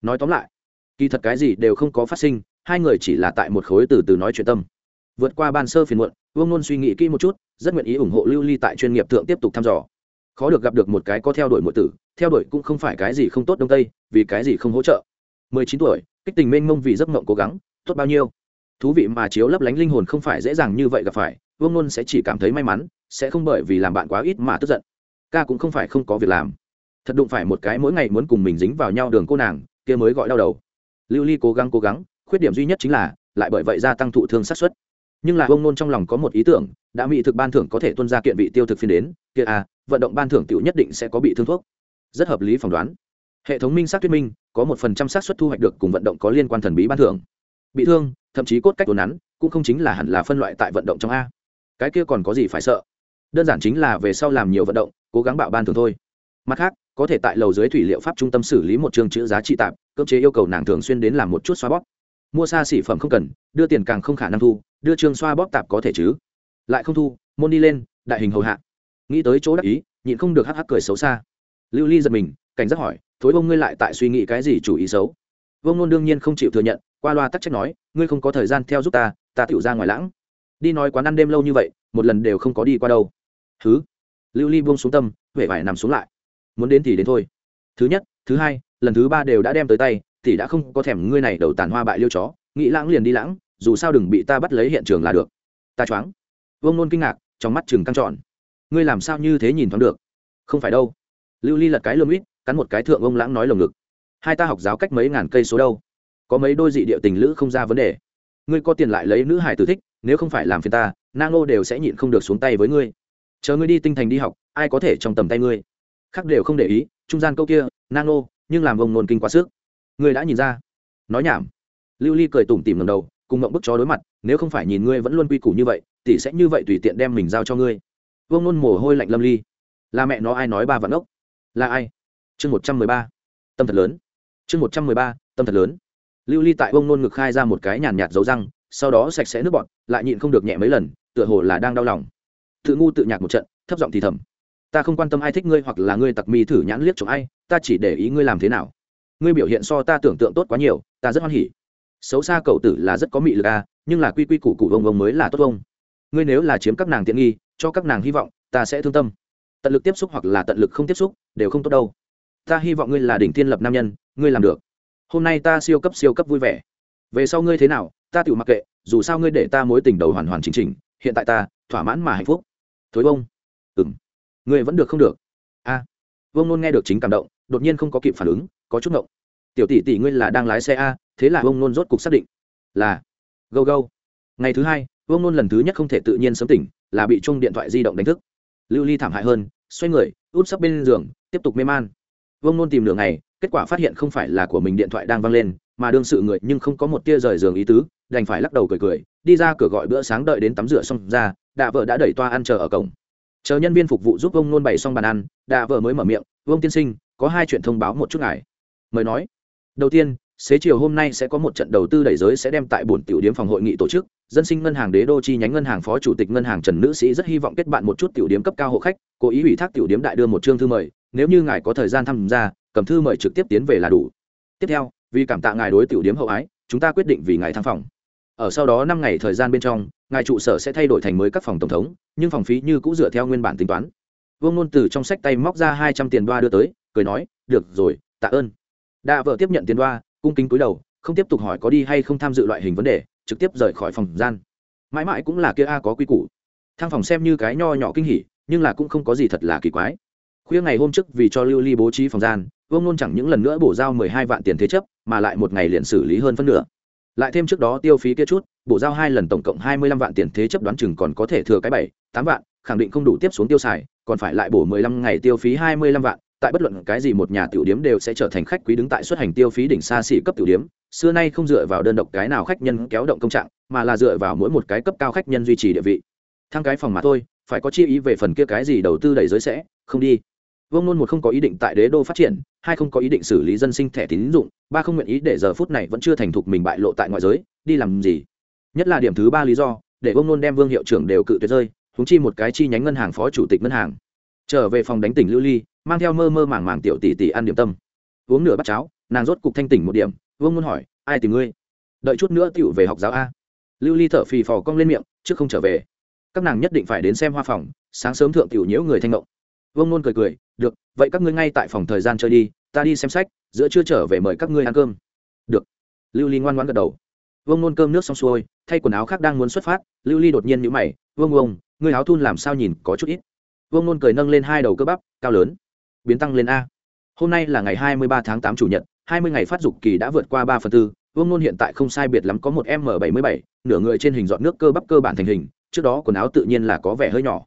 Nói tóm lại, kỳ thật cái gì đều không có phát sinh, hai người chỉ là tại một khối từ từ nói chuyện tâm. Vượt qua ban sơ phiền muộn vương nôn suy nghĩ kỹ một chút, rất nguyện ý ủng hộ lưu ly tại chuyên nghiệp thượng tiếp tục thăm dò khó được gặp được một cái có theo đuổi mọi tử, theo đuổi cũng không phải cái gì không tốt đông tây, vì cái gì không hỗ trợ. Mười chín tuổi, kích tình mênh mông vì giấc mộng cố gắng, tốt bao nhiêu? Thú vị mà chiếu lấp lánh linh hồn không phải dễ dàng như vậy gặp phải, vương nôn sẽ chỉ cảm thấy may mắn, sẽ không bởi vì làm bạn quá ít mà tức giận. Ca cũng không phải không có việc làm. Thật đụng phải một cái mỗi ngày muốn cùng mình dính vào nhau đường cô nàng, kia mới gọi đau đầu. Lưu ly cố gắng cố gắng, khuyết điểm duy nhất chính là, lại bởi vậy gia tăng thụ thương sát xuất nhưng là ông nôn trong lòng có một ý tưởng, đã mỹ thực ban thưởng có thể tuân ra kiện vị tiêu thực phiên đến, kia à vận động ban thưởng tiểu nhất định sẽ có bị thương thuốc. Rất hợp lý phỏng đoán. Hệ thống minh xác thuyết minh, có một phần trăm xác suất thu hoạch được cùng vận động có liên quan thần bí ban thưởng. Bị thương, thậm chí cốt cách đồn nắn, cũng không chính là hẳn là phân loại tại vận động trong a. Cái kia còn có gì phải sợ? Đơn giản chính là về sau làm nhiều vận động, cố gắng bạo ban thường thôi. Mặt khác, có thể tại lầu dưới thủy liệu pháp trung tâm xử lý một chương chữ giá trị tạp cơ chế yêu cầu nàng thường xuyên đến làm một chút xoa bóp mua xa xỉ phẩm không cần, đưa tiền càng không khả năng thu, đưa trương xoa bóp tạp có thể chứ? Lại không thu, môn đi lên, đại hình hầu hạ. Nghĩ tới chỗ đắc ý, nhịn không được hắc hắc cười xấu xa. Lưu ly giật mình, cảnh giác hỏi, thối bông ngươi lại tại suy nghĩ cái gì chủ ý xấu? Vông nôn đương nhiên không chịu thừa nhận, qua loa tắc trách nói, ngươi không có thời gian theo giúp ta ta tựu ra ngoài lãng. Đi nói quán ăn đêm lâu như vậy, một lần đều không có đi qua đâu. Thứ lưu ly buông xuống tâm huệ vải nằm xuống lại. Muốn đến thì đến thôi. Thứ nhất, thứ hai, lần thứ ba đều đã đem tới tay thì đã không có thèm ngươi này đầu tàn hoa bại liêu chó, nghĩ lãng liền đi lãng, dù sao đừng bị ta bắt lấy hiện trường là được. Ta choáng. Vương nôn kinh ngạc, trong mắt chừng căng tròn. Ngươi làm sao như thế nhìn thoáng được? Không phải đâu. Lưu ly lật cái lơm ít cắn một cái thượng ông lãng nói lồng ngực. Hai ta học giáo cách mấy ngàn cây số đâu? Có mấy đôi dị địa tình lữ không ra vấn đề. Ngươi có tiền lại lấy nữ hải tử thích, nếu không phải làm phiền ta nang ô đều sẽ nhịn không được xuống tay với ngươi. Chờ ngươi đi tinh thành đi học, ai có thể trong tầm tay ngươi? Khác đều không để ý, trung gian câu kia nang ô nhưng làm ông nôn kinh quá sức ngươi đã nhìn ra. Nói nhảm. Lưu ly cười tủm tỉm ngầm đầu, cùng ngậm bức chó đối mặt, nếu không phải nhìn ngươi vẫn luôn quy củ như vậy, tỷ sẽ như vậy tùy tiện đem mình giao cho ngươi. Vương nôn mồ hôi lạnh lâm ly. Là mẹ nó ai nói ba vạn ốc? Là ai? Chương một trăm mười ba. Tâm thật lớn. Chương một trăm mười ba, tâm thật lớn. Lưu ly tại vương nôn ngực khai ra một cái nhàn nhạt dấu răng, sau đó sạch sẽ nước bọt, lại nhịn không được nhẹ mấy lần, tựa hồ là đang đau lòng. Tự ngu tự nhạc một trận, thấp giọng thì thầm. Ta không quan tâm ai thích ngươi hoặc là ngươi tặc mi thử nhãn liếc chồng ai, ta chỉ để ý ngươi làm thế nào ngươi biểu hiện so ta tưởng tượng tốt quá nhiều ta rất hoan hỉ. Xấu xa cậu tử là rất có mị lực à nhưng là quy quy củ củ vông vông mới là tốt vông ngươi nếu là chiếm các nàng tiện nghi cho các nàng hy vọng ta sẽ thương tâm. Tận lực tiếp xúc hoặc là tận lực không tiếp xúc đều không tốt đâu. Ta hy vọng ngươi là đỉnh thiên lập nam nhân ngươi làm được. Hôm nay ta siêu cấp siêu cấp vui vẻ. Về sau ngươi thế nào ta tự mặc kệ dù sao ngươi để ta mối tình đầu hoàn hoàn chính trình, hiện tại ta thỏa mãn mà hạnh phúc. Thối bông ừng ngươi vẫn được không được? A à. vương nôn nghe được chính cảm động đột nhiên không có kịp phản ứng, có chút ngộng. Tiểu tỷ tỷ ngươi là đang lái xe a, thế là vương nôn rốt cục xác định là gâu gâu. Ngày thứ hai, vương nôn lần thứ nhất không thể tự nhiên sớm tỉnh, là bị chung điện thoại di động đánh thức. Lưu ly thảm hại hơn, xoay người út sấp bên giường, tiếp tục mê man. Vương nôn tìm nửa ngày, kết quả phát hiện không phải là của mình điện thoại đang vang lên, mà đương sự người nhưng không có một tia rời giường ý tứ, đành phải lắc đầu cười cười, đi ra cửa gọi bữa sáng đợi đến tắm rửa xong ra, đạ vợ đã đẩy toa ăn chờ ở cổng. Chờ nhân viên phục vụ giúp ông nôn bày xong bàn ăn, đạ vợ mới mở miệng, vương tiên sinh có hai chuyện thông báo một chút ngài. Mời nói. Đầu tiên, xế chiều hôm nay sẽ có một trận đầu tư đẩy giới sẽ đem tại bổn tiểu điểm phòng hội nghị tổ chức. Dân sinh ngân hàng đế đô chi nhánh ngân hàng phó chủ tịch ngân hàng trần nữ sĩ rất hy vọng kết bạn một chút tiểu điểm cấp cao hộ khách. Cố ý ủy thác tiểu điểm đại đưa một chương thư mời. Nếu như ngài có thời gian tham gia, cầm thư mời trực tiếp tiến về là đủ. Tiếp theo, vì cảm tạ ngài đối tiểu điểm hậu ái, chúng ta quyết định vì ngài thăng phòng. Ở sau đó năm ngày thời gian bên trong, ngài trụ sở sẽ thay đổi thành mới các phòng tổng thống, nhưng phòng phí như cũng dựa theo nguyên bản tính toán. Vương ngôn từ trong sách tay móc ra hai trăm tiền đoa đưa tới cười nói, được rồi, tạ ơn. Đạ vợ tiếp nhận tiền đoa, cung kính cúi đầu, không tiếp tục hỏi có đi hay không tham dự loại hình vấn đề, trực tiếp rời khỏi phòng gian. Mãi mãi cũng là kia a có quy củ. Thang phòng xem như cái nho nhỏ kinh hỉ, nhưng là cũng không có gì thật là kỳ quái. Khuya ngày hôm trước vì cho lưu ly bố trí phòng gian, vương nôn chẳng những lần nữa bổ giao mười hai vạn tiền thế chấp, mà lại một ngày liền xử lý hơn phân nửa. Lại thêm trước đó tiêu phí kia chút, bổ giao hai lần tổng cộng hai mươi lăm vạn tiền thế chấp đoán chừng còn có thể thừa cái bảy, tám vạn, khẳng định không đủ tiếp xuống tiêu xài, còn phải lại bổ mười lăm ngày tiêu phí hai mươi lăm vạn tại bất luận cái gì một nhà tiểu điếm đều sẽ trở thành khách quý đứng tại xuất hành tiêu phí đỉnh xa xỉ cấp tiểu điếm. Xưa nay không dựa vào đơn độc cái nào khách nhân kéo động công trạng, mà là dựa vào mỗi một cái cấp cao khách nhân duy trì địa vị. Thăng cái phòng mà thôi, phải có chi ý về phần kia cái gì đầu tư đầy giới sẽ, không đi. Vương nôn một không có ý định tại đế đô phát triển, hai không có ý định xử lý dân sinh thẻ tín dụng, ba không nguyện ý để giờ phút này vẫn chưa thành thục mình bại lộ tại ngoại giới, đi làm gì? Nhất là điểm thứ ba lý do, để vương nôn đem vương hiệu trưởng đều cự tuyệt rơi húng chi một cái chi nhánh ngân hàng phó chủ tịch ngân hàng. Trở về phòng đánh tỉnh lưu ly mang theo mơ mơ màng màng tiểu tỷ tỷ ăn điểm tâm. Uống nửa bát cháo, nàng rốt cục thanh tỉnh một điểm, vương nôn hỏi, ai tìm ngươi? Đợi chút nữa tựu về học giáo a. Lưu ly thở phì phò cong lên miệng, trước không trở về. Các nàng nhất định phải đến xem hoa phòng, sáng sớm thượng tiểu nhiễu người thanh ngộng. Vương nôn cười cười, được, vậy các ngươi ngay tại phòng thời gian chơi đi, ta đi xem sách, giữa chưa trở về mời các ngươi ăn cơm. Được. Lưu ly ngoan ngoãn gật đầu. Vương nôn cơm nước xong xuôi, thay quần áo khác đang muốn xuất phát, lưu ly đột nhiên nhữ mày, vương vương, ngươi áo thun làm sao nhìn có chút ít? Vương nôn cười nâng lên hai đầu cơ bắp, cao lớn biến tăng lên a. Hôm nay là ngày hai mươi ba tháng tám chủ nhật, hai mươi ngày phát dục kỳ đã vượt qua ba phần tư, vương nôn hiện tại không sai biệt lắm có một m bảy mươi bảy, nửa người trên hình dọn nước cơ bắp cơ bản thành hình, trước đó quần áo tự nhiên là có vẻ hơi nhỏ.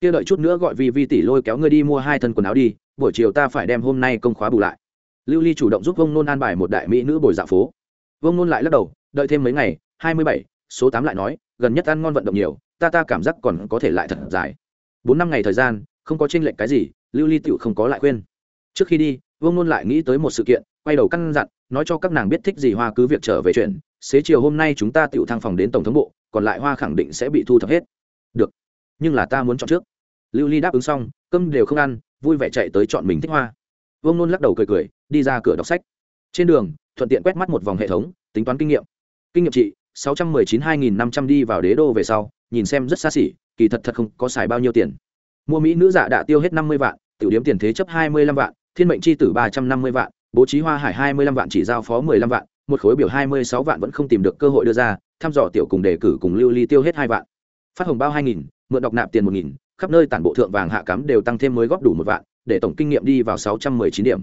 Kia đợi chút nữa gọi vi vi tỷ lôi kéo ngươi đi mua hai thân quần áo đi, buổi chiều ta phải đem hôm nay công khóa bù lại. Lưu ly chủ động giúp vông nôn an bài một đại mỹ nữ bồi dạ phố. Vông nôn lại lắc đầu, đợi thêm mấy ngày, hai mươi bảy, số tám lại nói, gần nhất ăn ngon vận động nhiều, ta ta cảm giác còn có thể lại thật dài. Bốn năm ngày thời gian, không có tranh lệch cái gì lưu ly tựu không có lại khuyên. Trước khi đi, vương nôn lại nghĩ tới một sự kiện, quay đầu căn dặn, nói cho các nàng biết thích gì hoa cứ việc trở về chuyện. Xế chiều hôm nay chúng ta tựu thăng phòng đến tổng thống bộ, còn lại hoa khẳng định sẽ bị thu thập hết. Được, nhưng là ta muốn chọn trước. Lưu ly đáp ứng xong, cơm đều không ăn, vui vẻ chạy tới chọn mình thích hoa. Vương nôn lắc đầu cười cười, đi ra cửa đọc sách. Trên đường, thuận tiện quét mắt một vòng hệ thống, tính toán kinh nghiệm. Kinh nghiệm trị, sáu trăm mười chín hai nghìn năm trăm đi vào đế đô về sau, nhìn xem rất xa xỉ, kỳ thật thật không có xài bao nhiêu tiền mua mỹ nữ dạ đã tiêu hết năm mươi vạn, tiểu điếm tiền thế chấp hai mươi lăm vạn, thiên mệnh c h i tử ba trăm năm mươi vạn, bố trí hoa hải hai mươi lăm vạn chỉ giao phó mười lăm vạn, một khối biểu hai mươi sáu vạn vẫn không tìm được cơ hội đưa ra, thăm dò tiểu cùng đề cử cùng lưu ly tiêu hết hai vạn. Phát hồng bao hai nghìn, mượn đọc nạp tiền một nghìn, khắp nơi tản bộ thượng vàng hạ cắm đều tăng thêm mới góp đủ một vạn, để tổng kinh nghiệm đi vào sáu trăm mười chín điểm.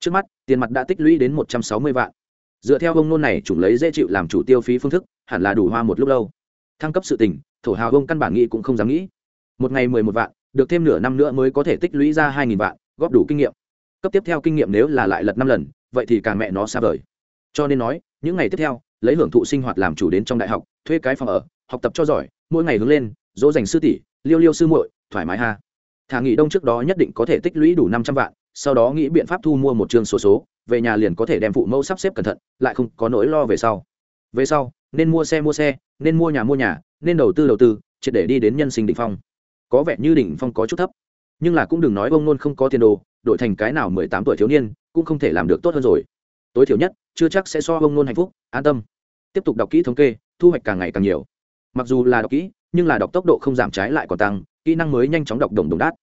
Trước mắt, tiền mặt đã tích lũy đến một trăm sáu mươi vạn. Dựa theo ông nôn này chủng lấy dễ chịu làm chủ tiêu phí phương thức, hẳn là đủ hoa một lúc lâu. Thăng cấp sự tình, thổ hào ông căn bản nghĩ cũng không dám nghĩ. Một ngày mười một vạn được thêm nửa năm nữa mới có thể tích lũy ra hai nghìn vạn, góp đủ kinh nghiệm. Cấp tiếp theo kinh nghiệm nếu là lại lật năm lần, vậy thì càng mẹ nó xa vời. Cho nên nói, những ngày tiếp theo, lấy hưởng thụ sinh hoạt làm chủ đến trong đại học, thuê cái phòng ở, học tập cho giỏi, mỗi ngày hướng lên, dỗ dành sư tỷ, liêu liêu sư muội, thoải mái ha. Thả nghỉ đông trước đó nhất định có thể tích lũy đủ năm trăm vạn, sau đó nghĩ biện pháp thu mua một chương số số, về nhà liền có thể đem phụ mẫu sắp xếp cẩn thận, lại không có nỗi lo về sau. Về sau, nên mua xe mua xe, nên mua nhà mua nhà, nên đầu tư đầu tư, triệt để đi đến nhân sinh đỉnh phong có vẻ như đỉnh phong có chút thấp. Nhưng là cũng đừng nói ông nôn không có tiền đồ, đổi thành cái nào mười tám tuổi thiếu niên, cũng không thể làm được tốt hơn rồi. Tối thiểu nhất, chưa chắc sẽ so ông nôn hạnh phúc, an tâm. Tiếp tục đọc kỹ thống kê, thu hoạch càng ngày càng nhiều. Mặc dù là đọc kỹ, nhưng là đọc tốc độ không giảm trái lại còn tăng, kỹ năng mới nhanh chóng đọc đồng đồng đát.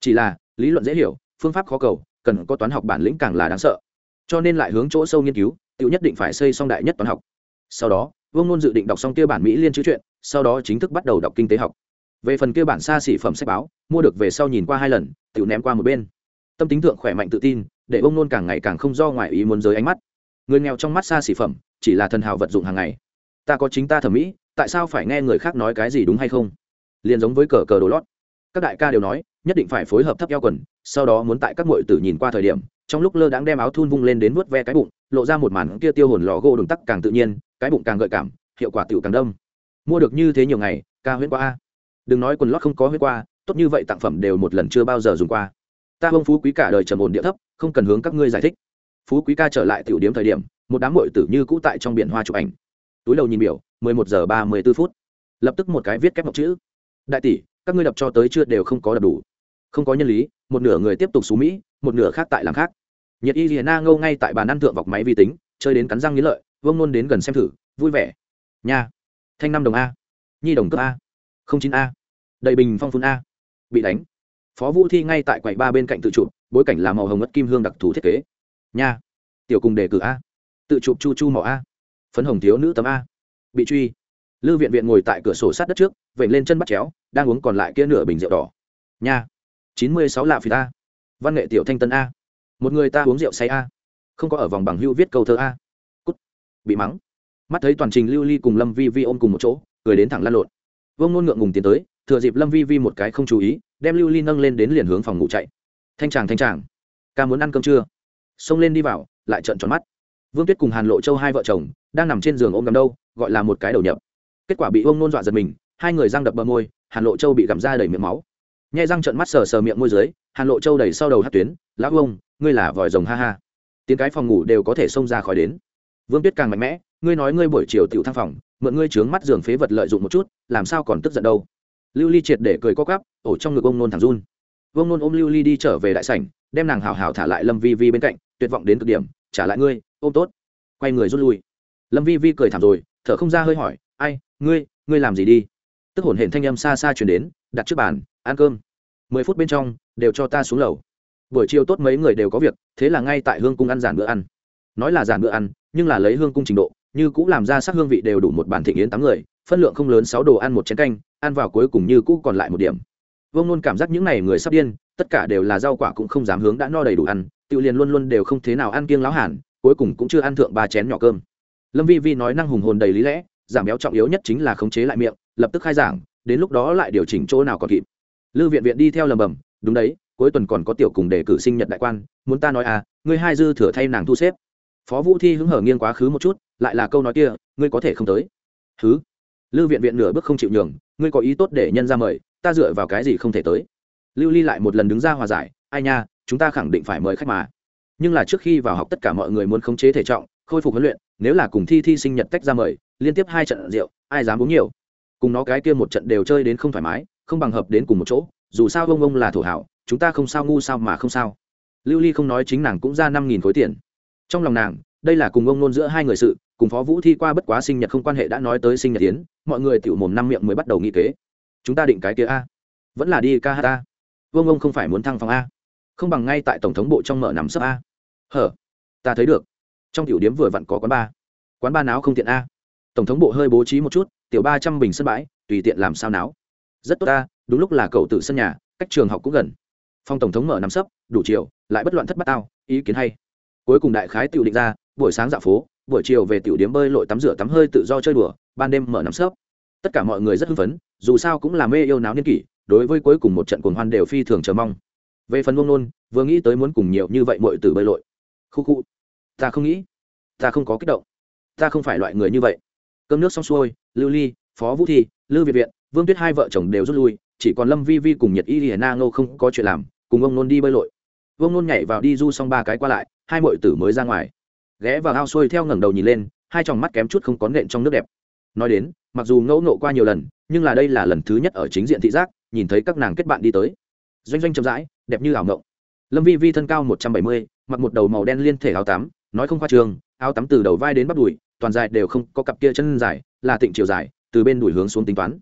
Chỉ là, lý luận dễ hiểu, phương pháp khó cầu, cần có toán học bản lĩnh càng là đáng sợ. Cho nên lại hướng chỗ sâu nghiên cứu tự nhất định phải xây xong đại nhất toán học. Sau đó vương nôn dự định đọc xong kia bản mỹ liên chữ truyện, sau đó chính thức bắt đầu đọc kinh tế học về phần kia bản xa xỉ phẩm sách báo, mua được về sau nhìn qua hai lần tự ném qua một bên. Tâm tính thượng khỏe mạnh tự tin, để ông nôn càng ngày càng không do ngoài ý muốn giới ánh mắt. Người nghèo trong mắt xa xỉ phẩm, chỉ là thần hào vật dụng hàng ngày. Ta có chính ta thẩm mỹ, tại sao phải nghe người khác nói cái gì đúng hay không? Liền giống với cờ cờ đồ lót. Các đại ca đều nói, nhất định phải phối hợp thấp eo quần, sau đó muốn tại các mội tử nhìn qua thời điểm, trong lúc lơ đãng đem áo thun vung lên đến vuốt ve cái bụng, lộ ra một màn kia tiêu hồn lò gỗ đường tắc càng tự nhiên, cái bụng càng gợi cảm, hiệu quả tựu càng đông mua được như thế nhiều ngày, ca huyễn qua a đừng nói quần lót không có huyết qua, tốt như vậy tặng phẩm đều một lần chưa bao giờ dùng qua. Ta bông phú quý cả đời trầm ổn địa thấp, không cần hướng các ngươi giải thích. Phú quý ca trở lại tiểu điếm thời điểm, một đám mội tử như cũ tại trong biển hoa chụp ảnh. Túi đầu nhìn biểu, mười một giờ ba mươi b ố phút. Lập tức một cái viết kép một chữ. Đại tỷ, các ngươi đập cho tới chưa đều không có đập đủ. Không có nhân lý, một nửa người tiếp tục xú mỹ, một nửa khác tại làm khác. Nhiệt y liền na ngâu ngay tại bàn ăn thượng vọc máy vi tính, chơi đến cắn răng nghĩ lợi, vông nôn đến gần xem thử, vui vẻ. Nha. Thanh năm đồng a. Nhi đồng cấp a không chín a. Đầy bình phong phun a. Bị đánh. Phó vũ thi ngay tại quầy ba bên cạnh tự chụp, bối cảnh là màu hồng ngất kim hương đặc thù thiết kế. Nha. Tiểu cùng đề cử a. Tự chụp chu chu mỏ a. Phấn hồng thiếu nữ tấm a. Bị truy. Lư viện viện ngồi tại cửa sổ sát đất trước vẩy lên chân bắt chéo, đang uống còn lại kia nửa bình rượu đỏ. Nha. Chín mươi sáu lạ phi ta. Văn nghệ tiểu thanh tân a. Một người ta uống rượu say a. Không có ở vòng bằng hưu viết câu thơ a. Cút. Bị mắng. Mắt thấy toàn trình lưu ly cùng lâm vi vi ôm cùng một chỗ, cười đến thẳng lăn lộn vương nôn ngượng ngùng tiến tới, thừa dịp lâm vi vi một cái không chú ý, đem lưu ly nâng lên đến liền hướng phòng ngủ chạy. Thanh tràng thanh tràng ca muốn ăn cơm trưa xông lên đi vào, lại trợn tròn mắt. Vương tuyết cùng hàn lộ châu hai vợ chồng đang nằm trên giường ôm gầm đâu, gọi là một cái đầu nhập. Kết quả bị ông nôn dọa giật mình, hai người răng đập bờ môi, hàn lộ châu bị gặm ra đầy miệng máu. Nhai răng trợn mắt sờ sờ miệng môi dưới, hàn lộ châu đầy sau đầu hát tuyến, lão ông, ngươi là vòi rồng ha ha. Tiếng cái phòng ngủ đều có thể xông ra khỏi đến. Vương tuyết càng mạnh mẽ, ngươi nói ngươi buổi chiều tiểu thăng phòng mượn ngươi trướng mắt giường phế vật lợi dụng một chút, làm sao còn tức giận đâu. Lưu ly triệt để cười co cắp ổ trong ngực ông nôn thẳng run. Vương nôn ôm lưu ly đi trở về đại sảnh, đem nàng hào hào thả lại lâm vi vi bên cạnh, tuyệt vọng đến cực điểm, trả lại ngươi, ôm tốt. Quay người rút lui. Lâm vi vi cười thảm rồi, thở không ra hơi hỏi, ai, ngươi ngươi làm gì đi? Tức hổn hển thanh âm xa xa chuyển đến, đặt trước bàn, ăn cơm. Mười phút bên trong, đều cho ta xuống lầu. Buổi chiều tốt mấy người đều có việc, thế là ngay tại hương cung ăn giản bữa ăn. Nói là giản bữa ăn, nhưng là lấy hương cung trình độ như cũng làm ra sắc hương vị đều đủ một bản thịnh yến tám người, phân lượng không lớn, sáu đồ ăn một chén canh, ăn vào cuối cùng như cũ còn lại một điểm. Vông nôn cảm giác những n à y người sắp điên, tất cả đều là rau quả cũng không dám hướng đã no đầy đủ ăn, tự liền luôn luôn đều không thế nào ăn kiêng láo hẳn cuối cùng cũng chưa ăn thượng ba chén nhỏ cơm. Lâm vi vi nói năng hùng hồn đầy lý lẽ, giảm béo trọng yếu nhất chính là khống chế lại miệng, lập tức khai giảng, đến lúc đó lại điều chỉnh chỗ nào còn kịp. Lư viện viện đi theo lầm bầm, đúng đấy, cuối tuần còn có tiểu cùng đề cử sinh nhật đại quan, muốn ta nói à ngươi hai dư thừa thay nàng thu xếp. Phó vũ thi hứng hở nghiêng quá khứ một chút lại là câu nói kia, ngươi có thể không tới. Thứ lưu viện viện nửa bước không chịu nhường, ngươi có ý tốt để nhân ra mời, ta dựa vào cái gì không thể tới? Lưu ly lại một lần đứng ra hòa giải, ai nha, chúng ta khẳng định phải mời khách mà. Nhưng là trước khi vào học tất cả mọi người muốn khống chế thể trọng, khôi phục huấn luyện, nếu là cùng thi thi sinh nhật tách ra mời, liên tiếp hai trận rượu, ai dám uống nhiều? Cùng nó cái kia một trận đều chơi đến không thoải mái, không bằng hợp đến cùng một chỗ, dù sao ông ông là thổ hảo, chúng ta không sao ngu sao mà không sao. Lưu ly không nói chính nàng cũng ra năm nghìn khối tiền. Trong lòng nàng, đây là cùng ông nôn giữa hai người sự cùng phó vũ thi qua bất quá sinh nhật không quan hệ đã nói tới sinh nhật tiến mọi người tiểu mồm năm miệng mới bắt đầu nghĩ kế. Chúng ta định cái kia a. Vẫn là đi ca hát a. Vương ông không phải muốn thăng phòng a. Không bằng ngay tại tổng thống bộ trong mở nằm sấp a. Hở? Ta thấy được. Trong tiểu điếm vừa vặn có quán ba. Quán ba náo không tiện a. Tổng thống bộ hơi bố trí một chút, tiểu ba trăm bình sân bãi, tùy tiện làm sao náo. Rất tốt ta đúng lúc là cậu tự sân nhà, cách trường học cũng gần. Phòng tổng thống mở nằm sấp, đủ chiều, lại bất loạn thất bát tao, ý kiến hay. Cuối cùng đại khái tiểu định ra, buổi sáng dạo phố buổi chiều về tiểu điểm bơi lội tắm rửa tắm hơi tự do chơi đùa, ban đêm mở nắm sấp. Tất cả mọi người rất hưng phấn, dù sao cũng là mê yêu náo niên kỷ, đối với cuối cùng một trận cuồng hoan đều phi thường chờ mong. Về phần Vương nôn, vừa nghĩ tới muốn cùng nhiều như vậy mọi từ bơi lội. Khu khu, ta không nghĩ, ta không có kích động. Ta không phải loại người như vậy. Cơm nước xong xuôi, lưu ly, phó vũ thi, lưu việt viện, vương tuyết hai vợ chồng đều rút lui, chỉ còn lâm vi vi cùng nhật y hiền na ngô không có chuyện làm, cùng ông nôn đi bơi lội. Vương nôn nhảy vào đi du xong ba cái qua lại, hai mọi tử mới ra ngoài ghé vào ao xuôi theo ngẩng đầu nhìn lên, hai tròng mắt kém chút không có nện trong nước đẹp. Nói đến, mặc dù ngẫu nộ qua nhiều lần, nhưng là đây là lần thứ nhất ở chính diện thị giác, nhìn thấy các nàng kết bạn đi tới. Doanh doanh chậm rãi, đẹp như ảo ngộng. Lâm vi vi thân cao một trăm bảy mươi, mặc một đầu màu đen liên thể áo tắm, nói không khoa trường, áo tắm từ đầu vai đến bắp đùi, toàn dài đều không có cặp kia chân dài, là tịnh chiều dài, từ bên đùi hướng xuống tính toán.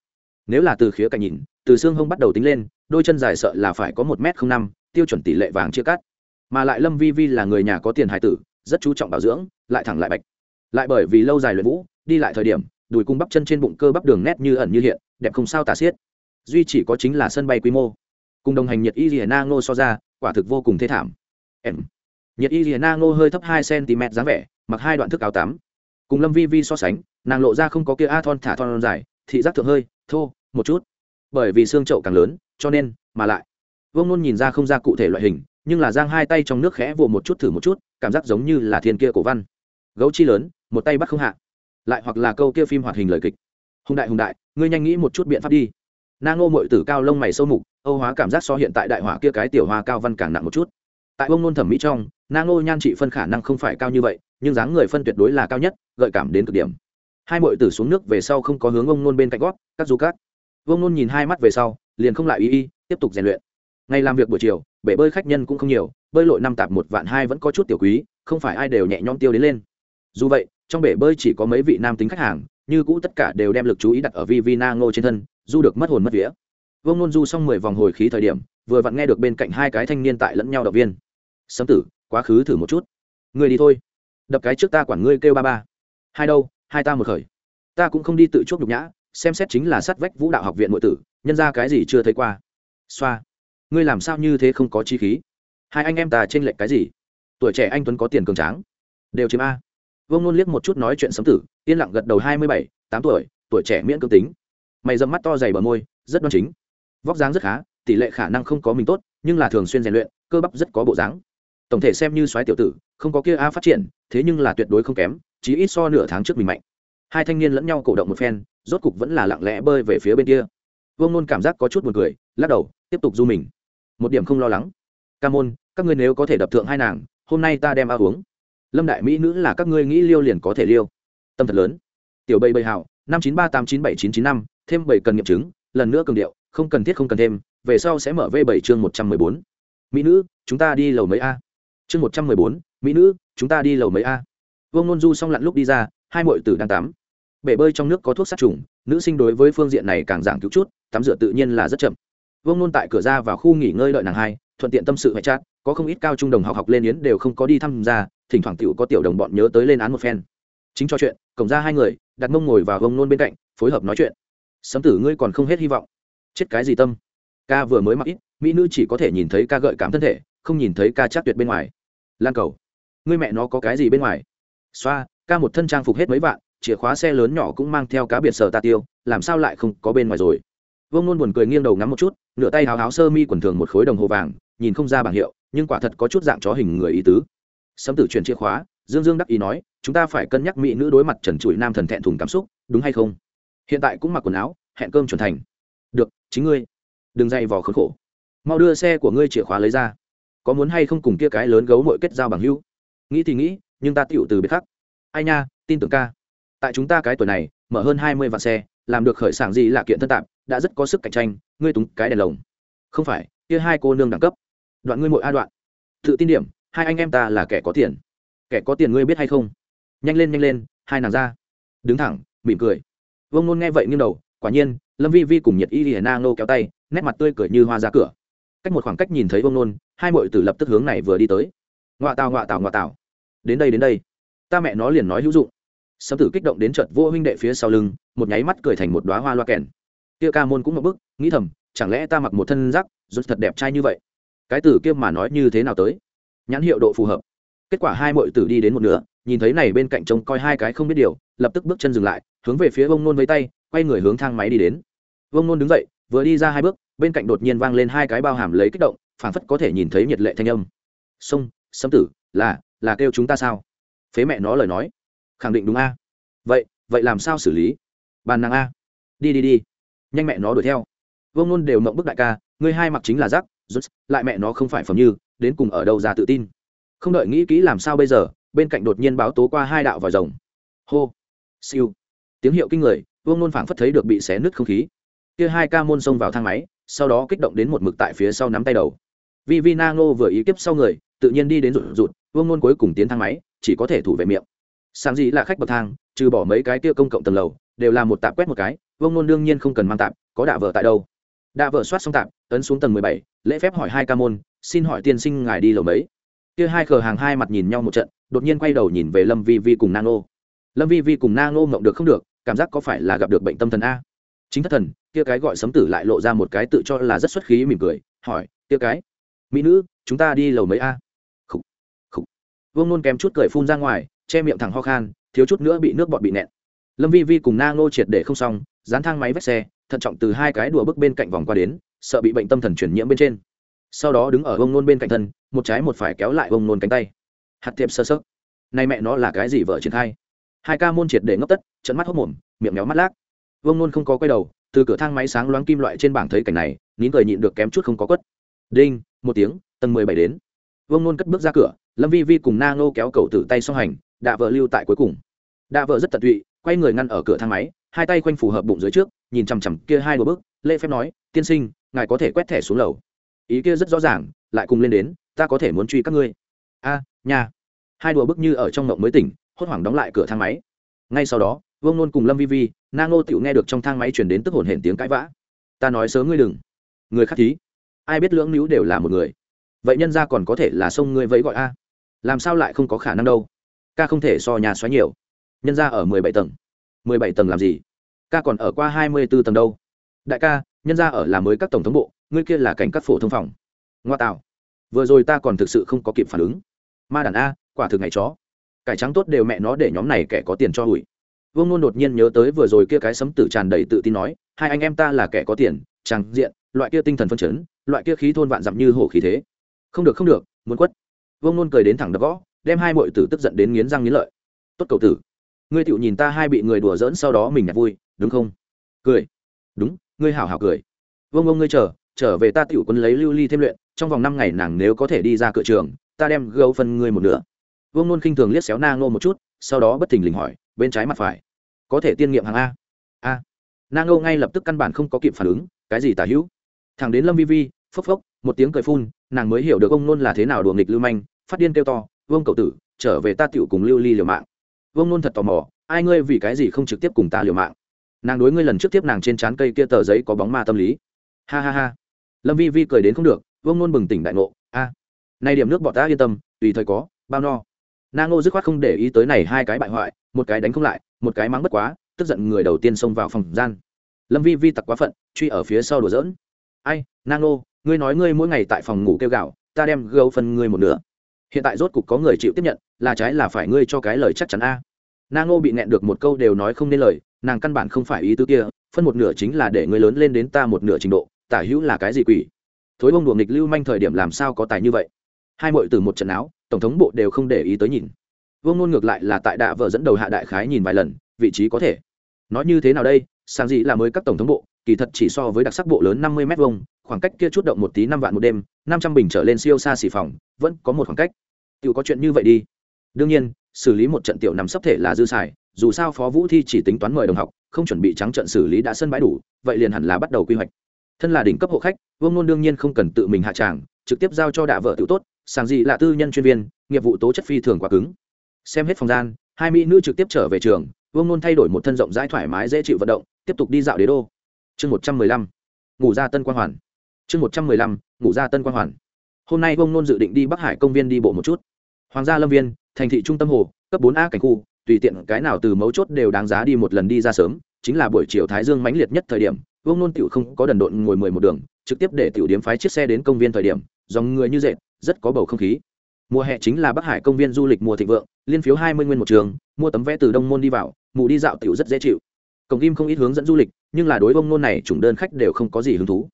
Nếu là từ khía cạnh nhìn, từ xương hông bắt đầu tính lên, đôi chân dài sợ là phải có một m năm, tiêu chuẩn tỷ lệ vàng chia cắt. Mà lại lâm vi vi là người nhà có tiền hải tử rất chú trọng bảo dưỡng, lại thẳng lại bạch. Lại bởi vì lâu dài luyện vũ, đi lại thời điểm, đùi cung bắp chân trên bụng cơ bắp đường nét như ẩn như hiện, đẹp không sao tà xiết. Duy chỉ có chính là sân bay quy mô. Cùng đồng hành nhiệt y rìa na ngô so ra, quả thực vô cùng thê thảm. Em. Nhiệt y rìa na ngô hơi thấp hai cm dáng vẻ, mặc hai đoạn thức áo tắm. Cùng lâm vi vi so sánh, nàng lộ ra không có kia a thon thả thon dài, thị giác thượng hơi, thô, một chút. Bởi vì xương chậu càng lớn, cho nên, mà lại. Vương nôn nhìn ra không ra cụ thể loại hình nhưng là giang hai tay trong nước khẽ vồ một chút thử một chút, cảm giác giống như là thiên kia cổ văn. Gấu chi lớn, một tay bắt không hạ. Lại hoặc là câu kia phim hoạt hình lời kịch. Hùng đại hùng đại, ngươi nhanh nghĩ một chút biện pháp đi. Na ngô mội tử cao lông mày sâu mục, âu hóa cảm giác so hiện tại đại hỏa kia cái tiểu hoa cao văn càng nặng một chút. Tại ông nôn thẩm mỹ trong, na ngô nhan trị phân khả năng không phải cao như vậy, nhưng dáng người phân tuyệt đối là cao nhất, gợi cảm đến cực điểm. Hai mội tử xuống nước về sau không có hướng ông nôn bên cạnh gót, các du cát ông nôn nhìn hai mắt về sau, liền không lại y y, tiếp tục rèn luyện. Ngày làm việc buổi chiều bể bơi khách nhân cũng không nhiều, bơi lội năm tạp một vạn hai vẫn có chút tiểu quý, không phải ai đều nhẹ nhõm tiêu đến lên. Dù vậy, trong bể bơi chỉ có mấy vị nam tính khách hàng, như cũ tất cả đều đem lực chú ý đặt ở vi vi na ngô trên thân, du được mất hồn mất vía. Vông nôn du xong mười vòng hồi khí thời điểm, vừa vặn nghe được bên cạnh hai cái thanh niên tại lẫn nhau động viên. Sấm tử, quá khứ thử một chút. Người đi thôi. Đập cái trước ta quản ngươi kêu ba ba. Hai đâu, hai ta một khởi. Ta cũng không đi tự chuốc nhục nhã, xem xét chính là sát vách vũ đạo học viện nội tử, nhân ra cái gì chưa thấy qua. Xoa ngươi làm sao như thế không có chi khí? Hai anh em ta t r ê n lệch cái gì? Tuổi trẻ anh tuấn có tiền cường tráng. Đều chiếm a. Vương nôn liếc một chút nói chuyện sấm tử, yên lặng gật đầu hai mươi bảy, tám tuổi tuổi trẻ miễn cương tính. Mày dâm mắt to dày bờ môi, rất đoan chính. Vóc dáng rất khá, tỷ lệ khả năng không có mình tốt, nhưng là thường xuyên rèn luyện, cơ bắp rất có bộ dáng. Tổng thể xem như soái tiểu tử, không có kia a phát triển, thế nhưng là tuyệt đối không kém chỉ ít so nửa tháng trước mình mạnh. Hai thanh niên lẫn nhau cổ động một phen, rốt cục vẫn là lặng lẽ bơi về phía bên kia. Vương nôn cảm giác có chút buồn cười, lắc đầu, tiếp tục du mình một điểm không lo lắng. Ca môn, các ngươi nếu có thể đập thượng hai nàng, hôm nay ta đem a uống. Lâm đại mỹ nữ là các ngươi nghĩ liêu liền có thể liêu. Tâm thật lớn. Tiểu bầy bầy hảo, năm chín ba tám chín bảy chín chín năm, thêm bảy cần nghiệm chứng, lần nữa cường điệu, không cần thiết không cần thêm, về sau sẽ mở v bảy chương một trăm mười bốn. Mỹ nữ, chúng ta đi lầu mấy a? Chương một trăm mười bốn, mỹ nữ, chúng ta đi lầu mấy a? Vương nôn du xong lặn lúc đi ra, hai mọi tử đang tắm. Bể bơi trong nước có thuốc sát trùng, nữ sinh đối với phương diện này càng giảng cứu chút, tắm rửa tự nhiên là rất chậm vương nôn tại cửa ra vào khu nghỉ ngơi đợi nàng hai, thuận tiện tâm sự hệ chat, có không ít cao trung đồng học học lên yến đều không có đi tham gia thỉnh thoảng tiểu có tiểu đồng bọn nhớ tới lên án một phen. Chính cho chuyện, cổng ra hai người, đặt mông ngồi vào vương nôn bên cạnh, phối hợp nói chuyện. Sấm tử ngươi còn không hết hy vọng. Chết cái gì tâm? Ca vừa mới mặc ít, mỹ nữ chỉ có thể nhìn thấy ca gợi cảm thân thể, không nhìn thấy ca chắc tuyệt bên ngoài. Lan cầu, ngươi mẹ nó có cái gì bên ngoài? Xoa, ca một thân trang phục hết mấy vạn, chìa khóa xe lớn nhỏ cũng mang theo cá biệt sở ta tiêu, làm sao lại không có bên ngoài rồi? Vương nôn buồn cười nghiêng đầu ngắm một chút, nửa tay háo háo sơ mi quần thường một khối đồng hồ vàng, nhìn không ra bảng hiệu, nhưng quả thật có chút dạng chó hình người ý tứ. Sấm tử truyền chìa khóa, dương dương đắc ý nói, chúng ta phải cân nhắc mỹ nữ đối mặt trần trụi nam thần thẹn thùng cảm xúc, đúng hay không? Hiện tại cũng mặc quần áo, hẹn cơm chuẩn thành. Được, chính ngươi. Đừng dày vò khốn khổ. Mau đưa xe của ngươi chìa khóa lấy ra. Có muốn hay không cùng kia cái lớn gấu mội kết giao bằng hưu nghĩ thì nghĩ, nhưng ta tựu từ biệt khắc ai nha, tin tưởng ca. Tại chúng ta cái tuổi này, mở hơn hai mươi vạn xe, làm được khởi sản gì là kiện thân tạp đã rất có sức cạnh tranh, ngươi túng cái đèn lồng. Không phải, kia hai cô nương đẳng cấp. Đoạn ngươi mội a đoạn. Tự tin điểm, hai anh em ta là kẻ có tiền. Kẻ có tiền ngươi biết hay không? Nhanh lên nhanh lên, hai nàng ra. Đứng thẳng, mỉm cười. Vông nôn nghe vậy nghiêng đầu, quả nhiên, lâm vi vi cùng nhiệt y hiền na nô kéo tay, nét mặt tươi cười như hoa ra cửa. Cách một khoảng cách nhìn thấy vông nôn, hai mội tử lập tức hướng này vừa đi tới. Ngoạ tào ngoạ tào ngoạ tào. Đến đây đến đây. Ta mẹ nó liền nói hữu dụng. Sâm tử kích động đến trận vô huynh đệ phía sau lưng, một nháy mắt cười thành một đoá hoa loa kèn kia ca môn cũng một bức nghĩ thầm, chẳng lẽ ta mặc một thân rắc rút thật đẹp trai như vậy? Cái tử kia mà nói như thế nào tới? Nhãn hiệu độ phù hợp. Kết quả hai mọi tử đi đến một nửa, nhìn thấy này bên cạnh trông coi hai cái không biết điều, lập tức bước chân dừng lại, hướng về phía vông nôn với tay, quay người hướng thang máy đi đến. Vông nôn đứng dậy, vừa đi ra hai bước, bên cạnh đột nhiên vang lên hai cái bao hàm lấy kích động, phảng phất có thể nhìn thấy nhiệt lệ thanh âm. Sông sấm tử, là là kêu chúng ta sao? Phế mẹ nó lời nói. Khẳng định đúng a. Vậy vậy làm sao xử lý? Bàn nàng a. Đi đi đi nhanh mẹ nó đuổi theo. Vương nôn đều mộng bức đại ca, ngươi hai mặc chính là rắc rút lại mẹ nó không phải phẩm như, đến cùng ở đâu ra tự tin. Không đợi nghĩ kỹ làm sao bây giờ, bên cạnh đột nhiên báo tố qua hai đạo vòi rồng. Hô, siêu. Tiếng hiệu kinh người, vương nôn phảng phất thấy được bị xé nứt không khí. Kia hai ca môn xông vào thang máy, sau đó kích động đến một mực tại phía sau nắm tay đầu. Vi vi na ngô vừa ý kiếp sau người, tự nhiên đi đến rụt rụt, vương nôn cuối cùng tiến thang máy, chỉ có thể thủ vệ miệng. Sáng gì là khách bậc thang, trừ bỏ mấy cái kia công cộng tầng lầu, đều là một tạp quét một cái vương nôn đương nhiên không cần mang tạm, có đạ vợ tại đâu? Đạ vợ soát xong tạm, ấn xuống tầng mười bảy lễ phép hỏi hai ca môn xin hỏi tiên sinh ngài đi lầu mấy? Kia hai khờ hàng hai mặt nhìn nhau một trận đột nhiên quay đầu nhìn về lâm vi vi cùng nang lâm vi vi cùng nang ô mộng được không được cảm giác có phải là gặp được bệnh tâm thần a? Chính thất thần kia cái gọi sấm tử lại lộ ra một cái tự cho là rất xuất khí mỉm cười hỏi kia cái mỹ nữ chúng ta đi lầu mấy a? Khúc khúc vương nôn kém chút cười phun ra ngoài che miệng thẳng ho khan thiếu chút nữa bị nước bọt bị nẹn lâm vi vi cùng na ngô triệt để không xong dán thang máy vách xe, thận trọng từ hai cái đùa bước bên cạnh vòng qua đến, sợ bị bệnh tâm thần chuyển nhiễm bên trên. Sau đó đứng ở bông nôn bên cạnh thân, một trái một phải kéo lại bông nôn cánh tay. Hạt tiệp sơ sơ. Nay mẹ nó là cái gì vợ triển khai? Hai ca môn triệt để ngốc tất trận mắt hốc mồm, miệng méo mắt lác. Vông nôn không có quay đầu, từ cửa thang máy sáng loáng kim loại trên bảng thấy cảnh này, nín cười nhịn được kém chút không có quất. Đinh, một tiếng, tầng mười bảy đến. Vông nôn cất bước ra cửa, lâm vi vi cùng na ngô kéo cầu tử tay song hành, đạ vợ lưu tại cuối cùng. Đạ vợ rất tận tụy, quay người ngăn ở cửa thang máy hai tay quanh phù hợp bụng dưới trước, nhìn chằm chằm kia hai đôi bước lễ phép nói, tiên sinh, ngài có thể quét thẻ xuống lầu. Ý kia rất rõ ràng, lại cùng lên đến, ta có thể muốn truy các ngươi. A nhà hai đùa bức như ở trong mộng mới tỉnh, hốt hoảng đóng lại cửa thang máy. Ngay sau đó, vương nôn cùng lâm vi vi, na ngô tựu nghe được trong thang máy chuyển đến tức hồn hển tiếng cãi vã. Ta nói sớm ngươi đừng. Người khác thí. Ai biết lưỡng nữ đều là một người. Vậy nhân ra còn có thể là sông ngươi vẫy gọi a? Làm sao lại không có khả năng đâu? Ca không thể so nhà xoáy nhiều. Nhân ra ở mười bảy tầng mười bảy tầng làm gì? Ca còn ở qua hai mươi b ố tầng đâu? Đại ca, nhân ra ở là mới các tổng thống bộ, ngươi kia là cảnh các phổ thông phòng. Ngoa tạo. Vừa rồi ta còn thực sự không có kịp phản ứng. Ma đàn a, quả thực ngày chó. Cải trắng tốt đều mẹ nó để nhóm này kẻ có tiền cho hủi vương nôn đột nhiên nhớ tới vừa rồi kia cái sấm tử tràn đầy tự tin nói, hai anh em ta là kẻ có tiền tràng diện, loại kia tinh thần phân chấn, loại kia khí thôn vạn dặm như hổ khí thế. Không được không được, muốn quất. Vương nôn cười đến thẳng đập gõ, đem hai mọi tử tức giận đến nghiến răng nghiến lợi. Tốt cầu tử ngươi tựu nhìn ta hai bị người đùa dỡn sau đó mình nhặt vui, đúng không? Cười. Đúng, ngươi hảo hảo cười. Vương ông ngươi chờ, trở về ta tiểu quân lấy lưu ly thêm luyện, trong vòng năm ngày nàng nếu có thể đi ra cửa trường, ta đem gấu phân ngươi một nửa. Vương nôn khinh thường liếc xéo na ngô một chút, sau đó bất thình lình hỏi, bên trái mặt phải, có thể tiên nghiệm hàng a? A. Na ngô ngay lập tức căn bản không có kịp phản ứng, cái gì tả hữu? Thằng đến lâm vi vi, phốc phốc, một tiếng cười phun, nàng mới hiểu được ông nôn là thế nào đùa nghịch lưu manh, phát điên kêu to, vương cậu tử, trở về ta tiểu cùng lưu ly liều mạng vương nôn thật tò mò, ai ngươi vì cái gì không trực tiếp cùng ta liều mạng? Nàng đối ngươi lần trước tiếp nàng trên trán cây kia tờ giấy có bóng ma tâm lý. Ha ha ha. Lâm vi vi cười đến không được, vương nôn bừng tỉnh đại ngộ, a, nay điểm nước bọn ta yên tâm, tùy thời có, bao no. Na ngô dứt khoát không để ý tới này hai cái bại hoại, một cái đánh không lại, một cái mắng bất quá, tức giận người đầu tiên xông vào phòng gian. Lâm vi vi tặc quá phận, truy ở phía sau đùa dỡn ai, na ngô, ngươi nói ngươi mỗi ngày tại phòng ngủ kêu gạo ta đem gấu phân ngươi một nửa hiện tại rốt cục có người chịu tiếp nhận, là trái là phải ngươi cho cái lời chắc chắn a. Na ngô bị nẹn được một câu đều nói không nên lời, nàng căn bản không phải ý tứ kia, phân một nửa chính là để ngươi lớn lên đến ta một nửa trình độ, tả hữu là cái gì quỷ. Thối bông đùa nghịch lưu manh thời điểm làm sao có tài như vậy? Hai mội từ một trận áo, tổng thống bộ đều không để ý tới nhìn. Vương nôn ngược lại là tại đạ vợ dẫn đầu hạ đại khái nhìn vài lần, vị trí có thể. Nói như thế nào đây? Sáng gì là mới các tổng thống bộ, kỳ thật chỉ so với đặc sắc bộ lớn năm mươi m hai khoảng cách kia chút động một tí năm vạn một đêm, năm trăm bình trở lên siêu xa xỉ phòng, vẫn có một khoảng cách. Tự có chuyện như vậy đi. Đương nhiên, xử lý một trận tiểu nằm sắp thể là dư xài, dù sao phó vũ thi chỉ tính toán mời đồng học, không chuẩn bị trắng trận xử lý đã sân bãi đủ, vậy liền hẳn là bắt đầu quy hoạch. Thân là đỉnh cấp hộ khách, vương nôn đương nhiên không cần tự mình hạ tràng, trực tiếp giao cho đạ vợ tự tốt, sàng gì là tư nhân chuyên viên, nghiệp vụ tố chất phi thường quá cứng. Xem hết phòng gian, hai mỹ nữ trực tiếp trở về trường, vương nôn thay đổi một thân rộng rãi thoải mái dễ chịu vận động, tiếp tục đi dạo đế đô. Chương một trăm mười lăm, ngủ ra tân quang hoàn chương một trăm mười lăm, ngủ ra tân quang hoàn. Hôm nay vương nôn dự định đi bắc hải công viên đi bộ một chút. Hoàng gia lâm viên, thành thị trung tâm hồ, cấp bốn a cảnh khu, tùy tiện cái nào từ mấu chốt đều đáng giá đi một lần đi ra sớm, chính là buổi chiều thái dương mãnh liệt nhất thời điểm, vương nôn tiểu không có đần độn ngồi mười một đường, trực tiếp để tiểu điếm phái chiếc xe đến công viên thời điểm, dòng người như dệt, rất có bầu không khí. Mùa hè chính là bắc hải công viên du lịch mùa thịnh vượng, liên phiếu hai mươi nguyên một trường, mua tấm vé từ đông môn đi vào, mù đi dạo tiểu rất dễ chịu. Cổng kim không ít hướng dẫn du lịch, nhưng là đối vông nôn này chủng đơn khách đều không có gì hứng thú.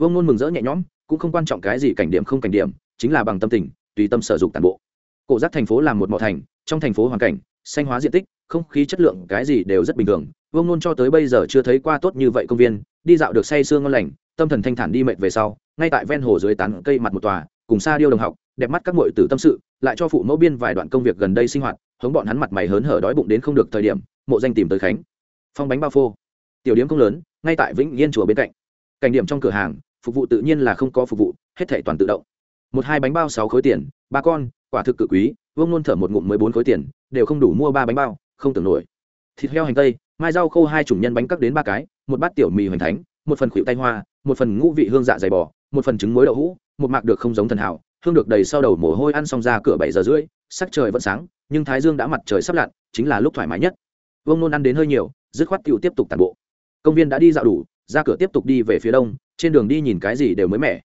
Vương nôn mừng rỡ nhẹ nhõm, cũng không quan trọng cái gì cảnh điểm không cảnh điểm, chính là bằng tâm tình, tùy tâm sở dục toàn bộ. Cổ giác thành phố là một mỏ thành, trong thành phố hoàn cảnh, xanh hóa diện tích, không khí chất lượng cái gì đều rất bình thường. Vương nôn cho tới bây giờ chưa thấy qua tốt như vậy công viên, đi dạo được say sương ngon lành, tâm thần thanh thản đi mệt về sau, ngay tại ven hồ dưới tán cây mặt một tòa, cùng xa điêu đồng học, đẹp mắt các mội tử tâm sự, lại cho phụ mẫu biên vài đoạn công việc gần đây sinh hoạt hống bọn hắn mặt mày hớn hở đói bụng đến không được thời điểm, mộ danh tìm tới khánh. Phong bánh bao phô. Tiểu điếm không lớn, ngay tại vĩnh yên chùa bên cạnh. Cảnh điểm trong cửa hàng phục vụ tự nhiên là không có phục vụ, hết thể toàn tự động. Một hai bánh bao sáu khối tiền, ba con, quả thực cự quý, vương luôn thở một ngụm mười bốn khối tiền, đều không đủ mua ba bánh bao, không tưởng nổi. Thịt heo hành tây, mai rau khô hai chủng nhân bánh cắt đến ba cái, một bát tiểu mì hoành thánh, một phần khuỷu tay hoa, một phần ngũ vị hương dạ dày bò, một phần trứng muối đậu hũ, một mạc được không giống thần hảo, hương được đầy sau đầu mồ hôi ăn xong ra cửa bảy giờ rưỡi, sắc trời vẫn sáng, nhưng thái dương đã mặt trời sắp lặn, chính là lúc thoải mái nhất. Vương nôn ăn đến hơi nhiều, dứt khoát tiểu tiếp tục tàn bộ. Công viên đã đi dạo đủ ra cửa tiếp tục đi về phía đông, trên đường đi nhìn cái gì đều mới mẻ.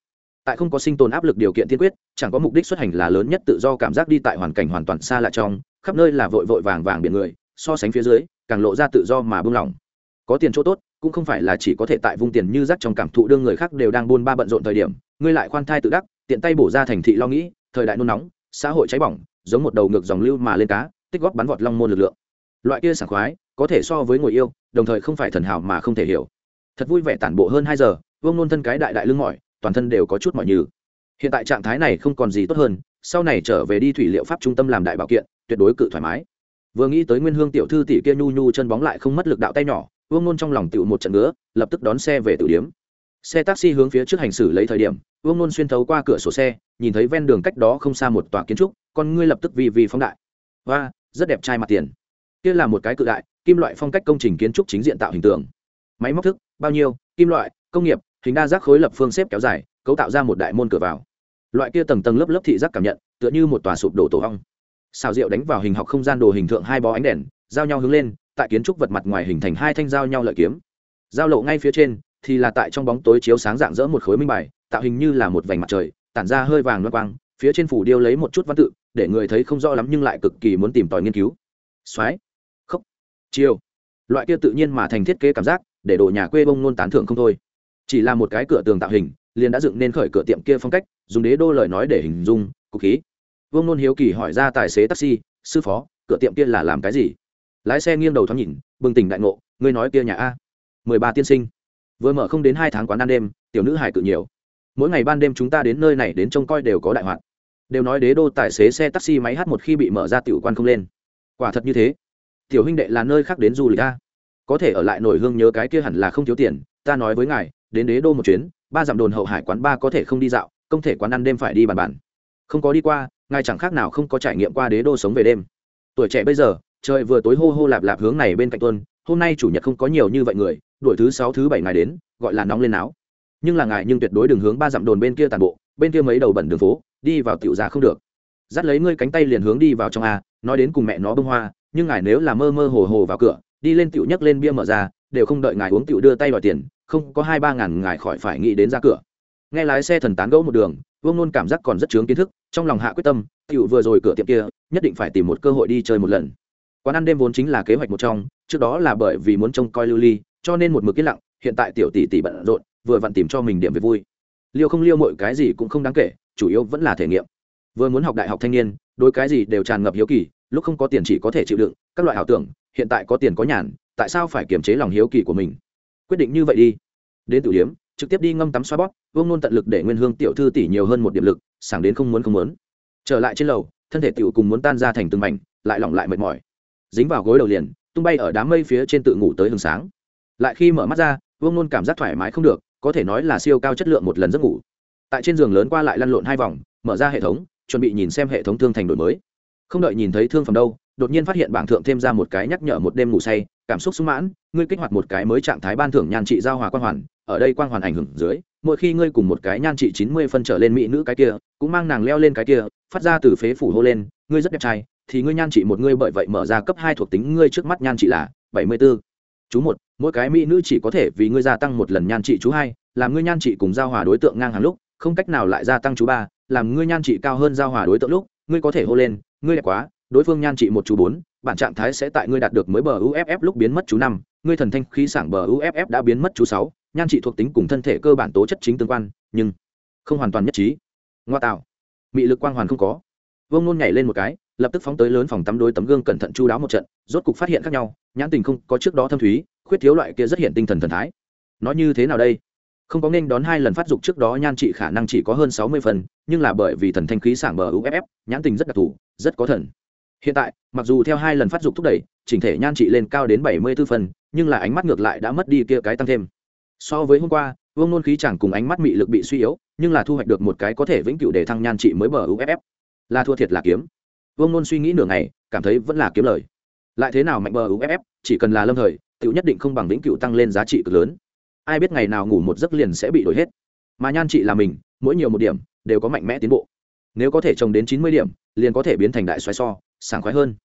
Tại không có sinh tồn áp lực điều kiện tiên quyết, chẳng có mục đích xuất hành là lớn nhất tự do cảm giác đi tại hoàn cảnh hoàn toàn xa lạ trong, khắp nơi là vội vội vàng vàng biển người, so sánh phía dưới, càng lộ ra tự do mà buông lỏng. Có tiền chỗ tốt, cũng không phải là chỉ có thể tại vung tiền như rắc trong cảm thụ đương người khác đều đang buôn ba bận rộn thời điểm, ngươi lại khoan thai tự đắc, tiện tay bổ ra thành thị lo nghĩ, thời đại nôn nóng, xã hội cháy bỏng, giống một đầu ngược dòng lưu mà lên cá, tích góp bắn vọt long môn lực lượng. Loại kia sảng khoái, có thể so với ngồi yêu, đồng thời không phải thần hảo mà không thể hiểu thật vui vẻ tản bộ hơn hai giờ, vương nôn thân cái đại đại lưng mỏi, toàn thân đều có chút mỏi như hiện tại trạng thái này không còn gì tốt hơn, sau này trở về đi thủy liệu pháp trung tâm làm đại bảo kiện, tuyệt đối cự thoải mái. Vừa nghĩ tới nguyên hương tiểu thư tỷ kia nhu nhu chân bóng lại không mất lực đạo tay nhỏ, vương nôn trong lòng tựu một trận nữa lập tức đón xe về tử điếm xe taxi hướng phía trước hành xử lấy thời điểm, vương nôn xuyên thấu qua cửa sổ xe, nhìn thấy ven đường cách đó không xa một tòa kiến trúc, con ngươi lập tức vì vì phóng đại. Và rất đẹp trai mặt tiền. Kia là một cái cự đại, kim loại phong cách công trình kiến trúc chính diện tạo hình tượng máy móc thức, bao nhiêu, kim loại, công nghiệp, hình đa giác khối lập phương xếp kéo dài, cấu tạo ra một đại môn cửa vào. Loại kia tầng tầng lớp lớp thị giác cảm nhận, tựa như một tòa sụp đổ tổ hong xào rượu đánh vào hình học không gian đồ hình thượng hai bó ánh đèn, giao nhau hướng lên, tại kiến trúc vật mặt ngoài hình thành hai thanh giao nhau lợi kiếm. Giao lộ ngay phía trên, thì là tại trong bóng tối chiếu sáng dạng dỡ một khối minh bài, tạo hình như là một vành mặt trời, tản ra hơi vàng loang quang, phía trên phủ điêu lấy một chút văn tự, để người thấy không rõ lắm nhưng lại cực kỳ muốn tìm tòi nghiên cứu. Soái khốc, chiêu. Loại kia tự nhiên mà thành thiết kế cảm giác để đồ nhà quê bông nôn tán thưởng không thôi. Chỉ là một cái cửa tường tạo hình, liền đã dựng nên khởi cửa tiệm kia phong cách, dùng đế đô lời nói để hình dung, cục khí. Vương nôn hiếu kỳ hỏi ra tài xế taxi, sư phó, cửa tiệm kia là làm cái gì? Lái xe nghiêng đầu thoáng nhìn, bừng tỉnh đại ngộ, ngươi nói kia nhà a. Mười ba tiên sinh. Vừa mở không đến hai tháng quán ăn đêm, tiểu nữ hải cự nhiều. Mỗi ngày ban đêm chúng ta đến nơi này đến trông coi đều có đại hoạt. Đều nói đế đô tài xế xe taxi máy h một khi bị mở ra tiểu quan không lên. Quả thật như thế. Tiểu huynh đệ là nơi khác đến du lịch a có thể ở lại nổi hương nhớ cái kia hẳn là không thiếu tiền, ta nói với ngài, đến đế đô một chuyến, ba dặm đồn hậu hải quán ba có thể không đi dạo không thể quán ăn đêm phải đi bàn bàn. Không có đi qua, ngài chẳng khác nào không có trải nghiệm qua đế đô sống về đêm. Tuổi trẻ bây giờ, trời vừa tối hô hô lạp lạp hướng này bên cạnh tuân hôm nay chủ nhật không có nhiều như vậy người, đuổi thứ sáu thứ bảy ngày đến, gọi là nóng lên áo nhưng là ngài nhưng tuyệt đối đừng hướng ba dặm đồn bên kia tàn bộ, bên kia mấy đầu bẩn đường phố, đi vào tiểu ra không được. Dắt lấy ngươi cánh tay liền hướng đi vào trong a, nói đến cùng mẹ nó bông hoa, nhưng ngài nếu là mơ mơ hồ hồ vào cửa đi lên tiểu nhấc lên bia mở ra, đều không đợi ngài uống tiểu đưa tay đòi tiền, không có hai ba ngàn ngài khỏi phải nghĩ đến ra cửa. Nghe lái xe thần tán gẫu một đường, vương nôn cảm giác còn rất chướng kiến thức, trong lòng hạ quyết tâm, tiểu vừa rồi cửa tiệm kia, nhất định phải tìm một cơ hội đi chơi một lần. Quán ăn đêm vốn chính là kế hoạch một trong, trước đó là bởi vì muốn trông coi lưu ly, cho nên một mực yên lặng, hiện tại tiểu tỷ tỷ bận rộn, vừa vặn tìm cho mình điểm về vui. Liêu không liêu mọi cái gì cũng không đáng kể, chủ yếu vẫn là thể nghiệm. Vừa muốn học đại học thanh niên, đối cái gì đều tràn ngập hiếu kỳ, lúc không có tiền chỉ có thể chịu đựng các loại ảo tưởng, hiện tại có tiền có nhàn, tại sao phải kiềm chế lòng hiếu kỳ của mình? Quyết định như vậy đi. Đến tử điếm trực tiếp đi ngâm tắm xoa bóp, vương nôn tận lực để nguyên hương tiểu thư tỷ nhiều hơn một điểm lực, sảng đến không muốn không muốn. Trở lại trên lầu, thân thể tiểu cùng muốn tan ra thành từng mảnh, lại lỏng lại mệt mỏi. Dính vào gối đầu liền, tung bay ở đám mây phía trên tự ngủ tới hừng sáng. Lại khi mở mắt ra, vương nôn cảm giác thoải mái không được, có thể nói là siêu cao chất lượng một lần giấc ngủ. Tại trên giường lớn qua lại lăn lộn hai vòng, mở ra hệ thống, chuẩn bị nhìn xem hệ thống thương thành đổi mới. Không đợi nhìn thấy thương phẩm đâu đột nhiên phát hiện bảng thượng thêm ra một cái nhắc nhở một đêm ngủ say, cảm xúc sung mãn, ngươi kích hoạt một cái mới trạng thái ban thưởng nhan trị giao hòa quan hoàn, ở đây quan hoàn ảnh hưởng dưới, mỗi khi ngươi cùng một cái nhan trị chín mươi phân trở lên mỹ nữ cái kia, cũng mang nàng leo lên cái kia, phát ra từ phế phủ hô lên, ngươi rất đẹp trai, thì ngươi nhan trị một ngươi bởi vậy mở ra cấp hai thuộc tính ngươi trước mắt nhan trị là bảy mươi b ố chú một, mỗi cái mỹ nữ chỉ có thể vì ngươi gia tăng một lần nhan trị chú hai, làm ngươi nhan trị cùng giao hòa đối tượng ngang hàng lúc, không cách nào lại gia tăng chú ba, làm ngươi nhan trị cao hơn giao hòa đối tượng lúc, ngươi có thể hô lên, ngươi đẹp quá đối phương nhan trị một chú bốn, bản trạng thái sẽ tại ngươi đạt được mới bờ uff lúc biến mất chú năm, ngươi thần thanh khí sảng bờ uff đã biến mất chú sáu, nhan trị thuộc tính cùng thân thể cơ bản tố chất chính tương quan, nhưng không hoàn toàn nhất trí. Ngoa tạo. Mị lực quang hoàn không có. Vương nôn nhảy lên một cái, lập tức phóng tới lớn phòng tắm đối tấm gương cẩn thận chu đáo một trận, rốt cục phát hiện khác nhau, nhãn tình không có trước đó thâm thúy, khuyết thiếu loại kia rất hiện tinh thần thần thái. Nói như thế nào đây? Không có nên đón hai lần phát dục trước đó nhan trị khả năng chỉ có hơn sáu mươi phần, nhưng là bởi vì thần thanh khí sảng bờ uff nhãn tình rất đặc thù, rất có thần hiện tại, mặc dù theo hai lần phát dục thúc đẩy, chỉnh thể nhan trị lên cao đến bảy mươi b ố phần, nhưng là ánh mắt ngược lại đã mất đi kia cái tăng thêm. So với hôm qua, vương nôn khí chẳng cùng ánh mắt mị lực bị suy yếu, nhưng là thu hoạch được một cái có thể vĩnh cửu để thăng nhan trị mới bờ uff là thua thiệt là kiếm. Vương nôn suy nghĩ nửa ngày, cảm thấy vẫn là kiếm lời. Lại thế nào mạnh bờ uff chỉ cần là lâm thời tự nhất định không bằng vĩnh cửu tăng lên giá trị cực lớn. Ai biết ngày nào ngủ một giấc liền sẽ bị đổi hết. Mà nhan trị là mình, mỗi nhiều một điểm, đều có mạnh mẽ tiến bộ. Nếu có thể trồng đến chín mươi điểm, liền có thể biến thành đại xoáy so sảng khoái hơn.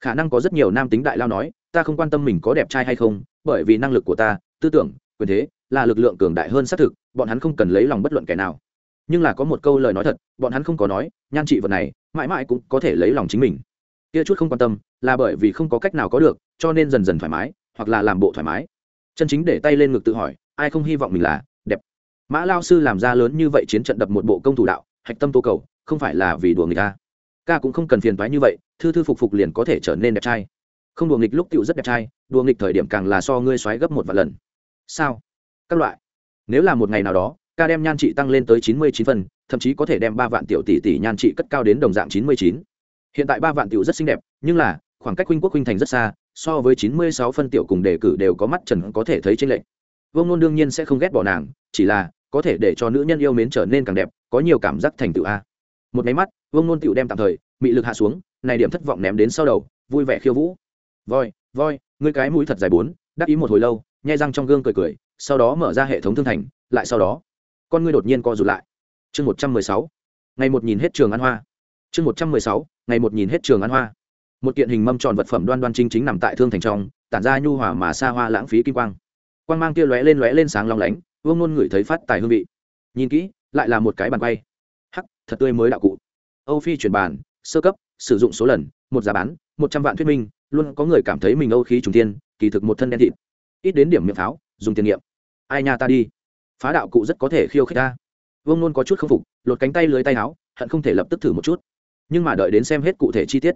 Khả năng có rất nhiều nam tính đại lao nói, ta không quan tâm mình có đẹp trai hay không, bởi vì năng lực của ta, tư tưởng, quyền thế là lực lượng cường đại hơn xác thực, bọn hắn không cần lấy lòng bất luận kẻ nào. Nhưng là có một câu lời nói thật, bọn hắn không có nói, nhan trị vật này, mãi mãi cũng có thể lấy lòng chính mình. Kia chút không quan tâm, là bởi vì không có cách nào có được, cho nên dần dần thoải mái, hoặc là làm bộ thoải mái. Chân chính để tay lên ngực tự hỏi, ai không hy vọng mình là đẹp? Mã lao sư làm ra lớn như vậy chiến trận đập một bộ công thủ đạo, hạch tâm tô cầu, không phải là vì đùa người ta ca cũng không cần phiền toái như vậy thư thư phục phục liền có thể trở nên đẹp trai. Không đùa nghịch lúc tựu rất đẹp trai đùa nghịch thời điểm càng là so ngươi xoáy gấp một vài lần. Sao? Các loại. Nếu là một ngày nào đó ca đem nhan trị tăng lên tới chín mươi chín phần, thậm chí có thể đem ba vạn tiểu tỷ tỷ nhan trị cất cao đến đồng dạng chín mươi chín. Hiện tại ba vạn tiểu rất xinh đẹp nhưng là khoảng cách huynh quốc huynh thành rất xa so với chín mươi sáu phân tiểu cùng đề cử đều có mắt trần có thể thấy trên lệnh vương nôn đương nhiên sẽ không ghét bỏ nàng chỉ là có thể để cho nữ nhân yêu mến trở nên càng đẹp có nhiều cảm giác thành tựu a. Một máy mắt vương nôn tựu đem tạm thời mị lực hạ xuống này điểm thất vọng ném đến sau đầu, vui vẻ khiêu vũ. Voi voi, ngươi cái mũi thật dài bốn, đắc ý một hồi lâu, nhai răng trong gương cười cười, sau đó mở ra hệ thống thương thành, lại sau đó, con ngươi đột nhiên co rụt lại. Chương một trăm mười sáu, ngày một nhìn hết trường ăn hoa. Chương một trăm mười sáu, ngày một nhìn hết trường ăn hoa. Một kiện hình mâm tròn vật phẩm đoan đoan chính chính nằm tại thương thành trong, tản ra nhu hòa mà xa hoa lãng phí kim quang. Quang mang kia lóe lên lóe lên sáng long lánh, vương luôn ngửi thấy phát tài hương vị. Nhìn kỹ, lại là một cái bàn quay. Hắc, thật tươi mới đạo cụ. Âu phi chuyển bàn, sơ cấp sử dụng số lần, một giá bán, một trăm vạn thuyết minh, luôn có người cảm thấy mình âu khí trùng tiên kỳ thực một thân đen thịt. Ít đến điểm miệng pháo, dùng tiền nghiệm. Ai nhà ta đi. Phá đạo cụ rất có thể khiêu khích ta. Vương nôn có chút k phục, lột cánh tay lưới tay áo, hận không thể lập tức thử một chút. Nhưng mà đợi đến xem hết cụ thể chi tiết.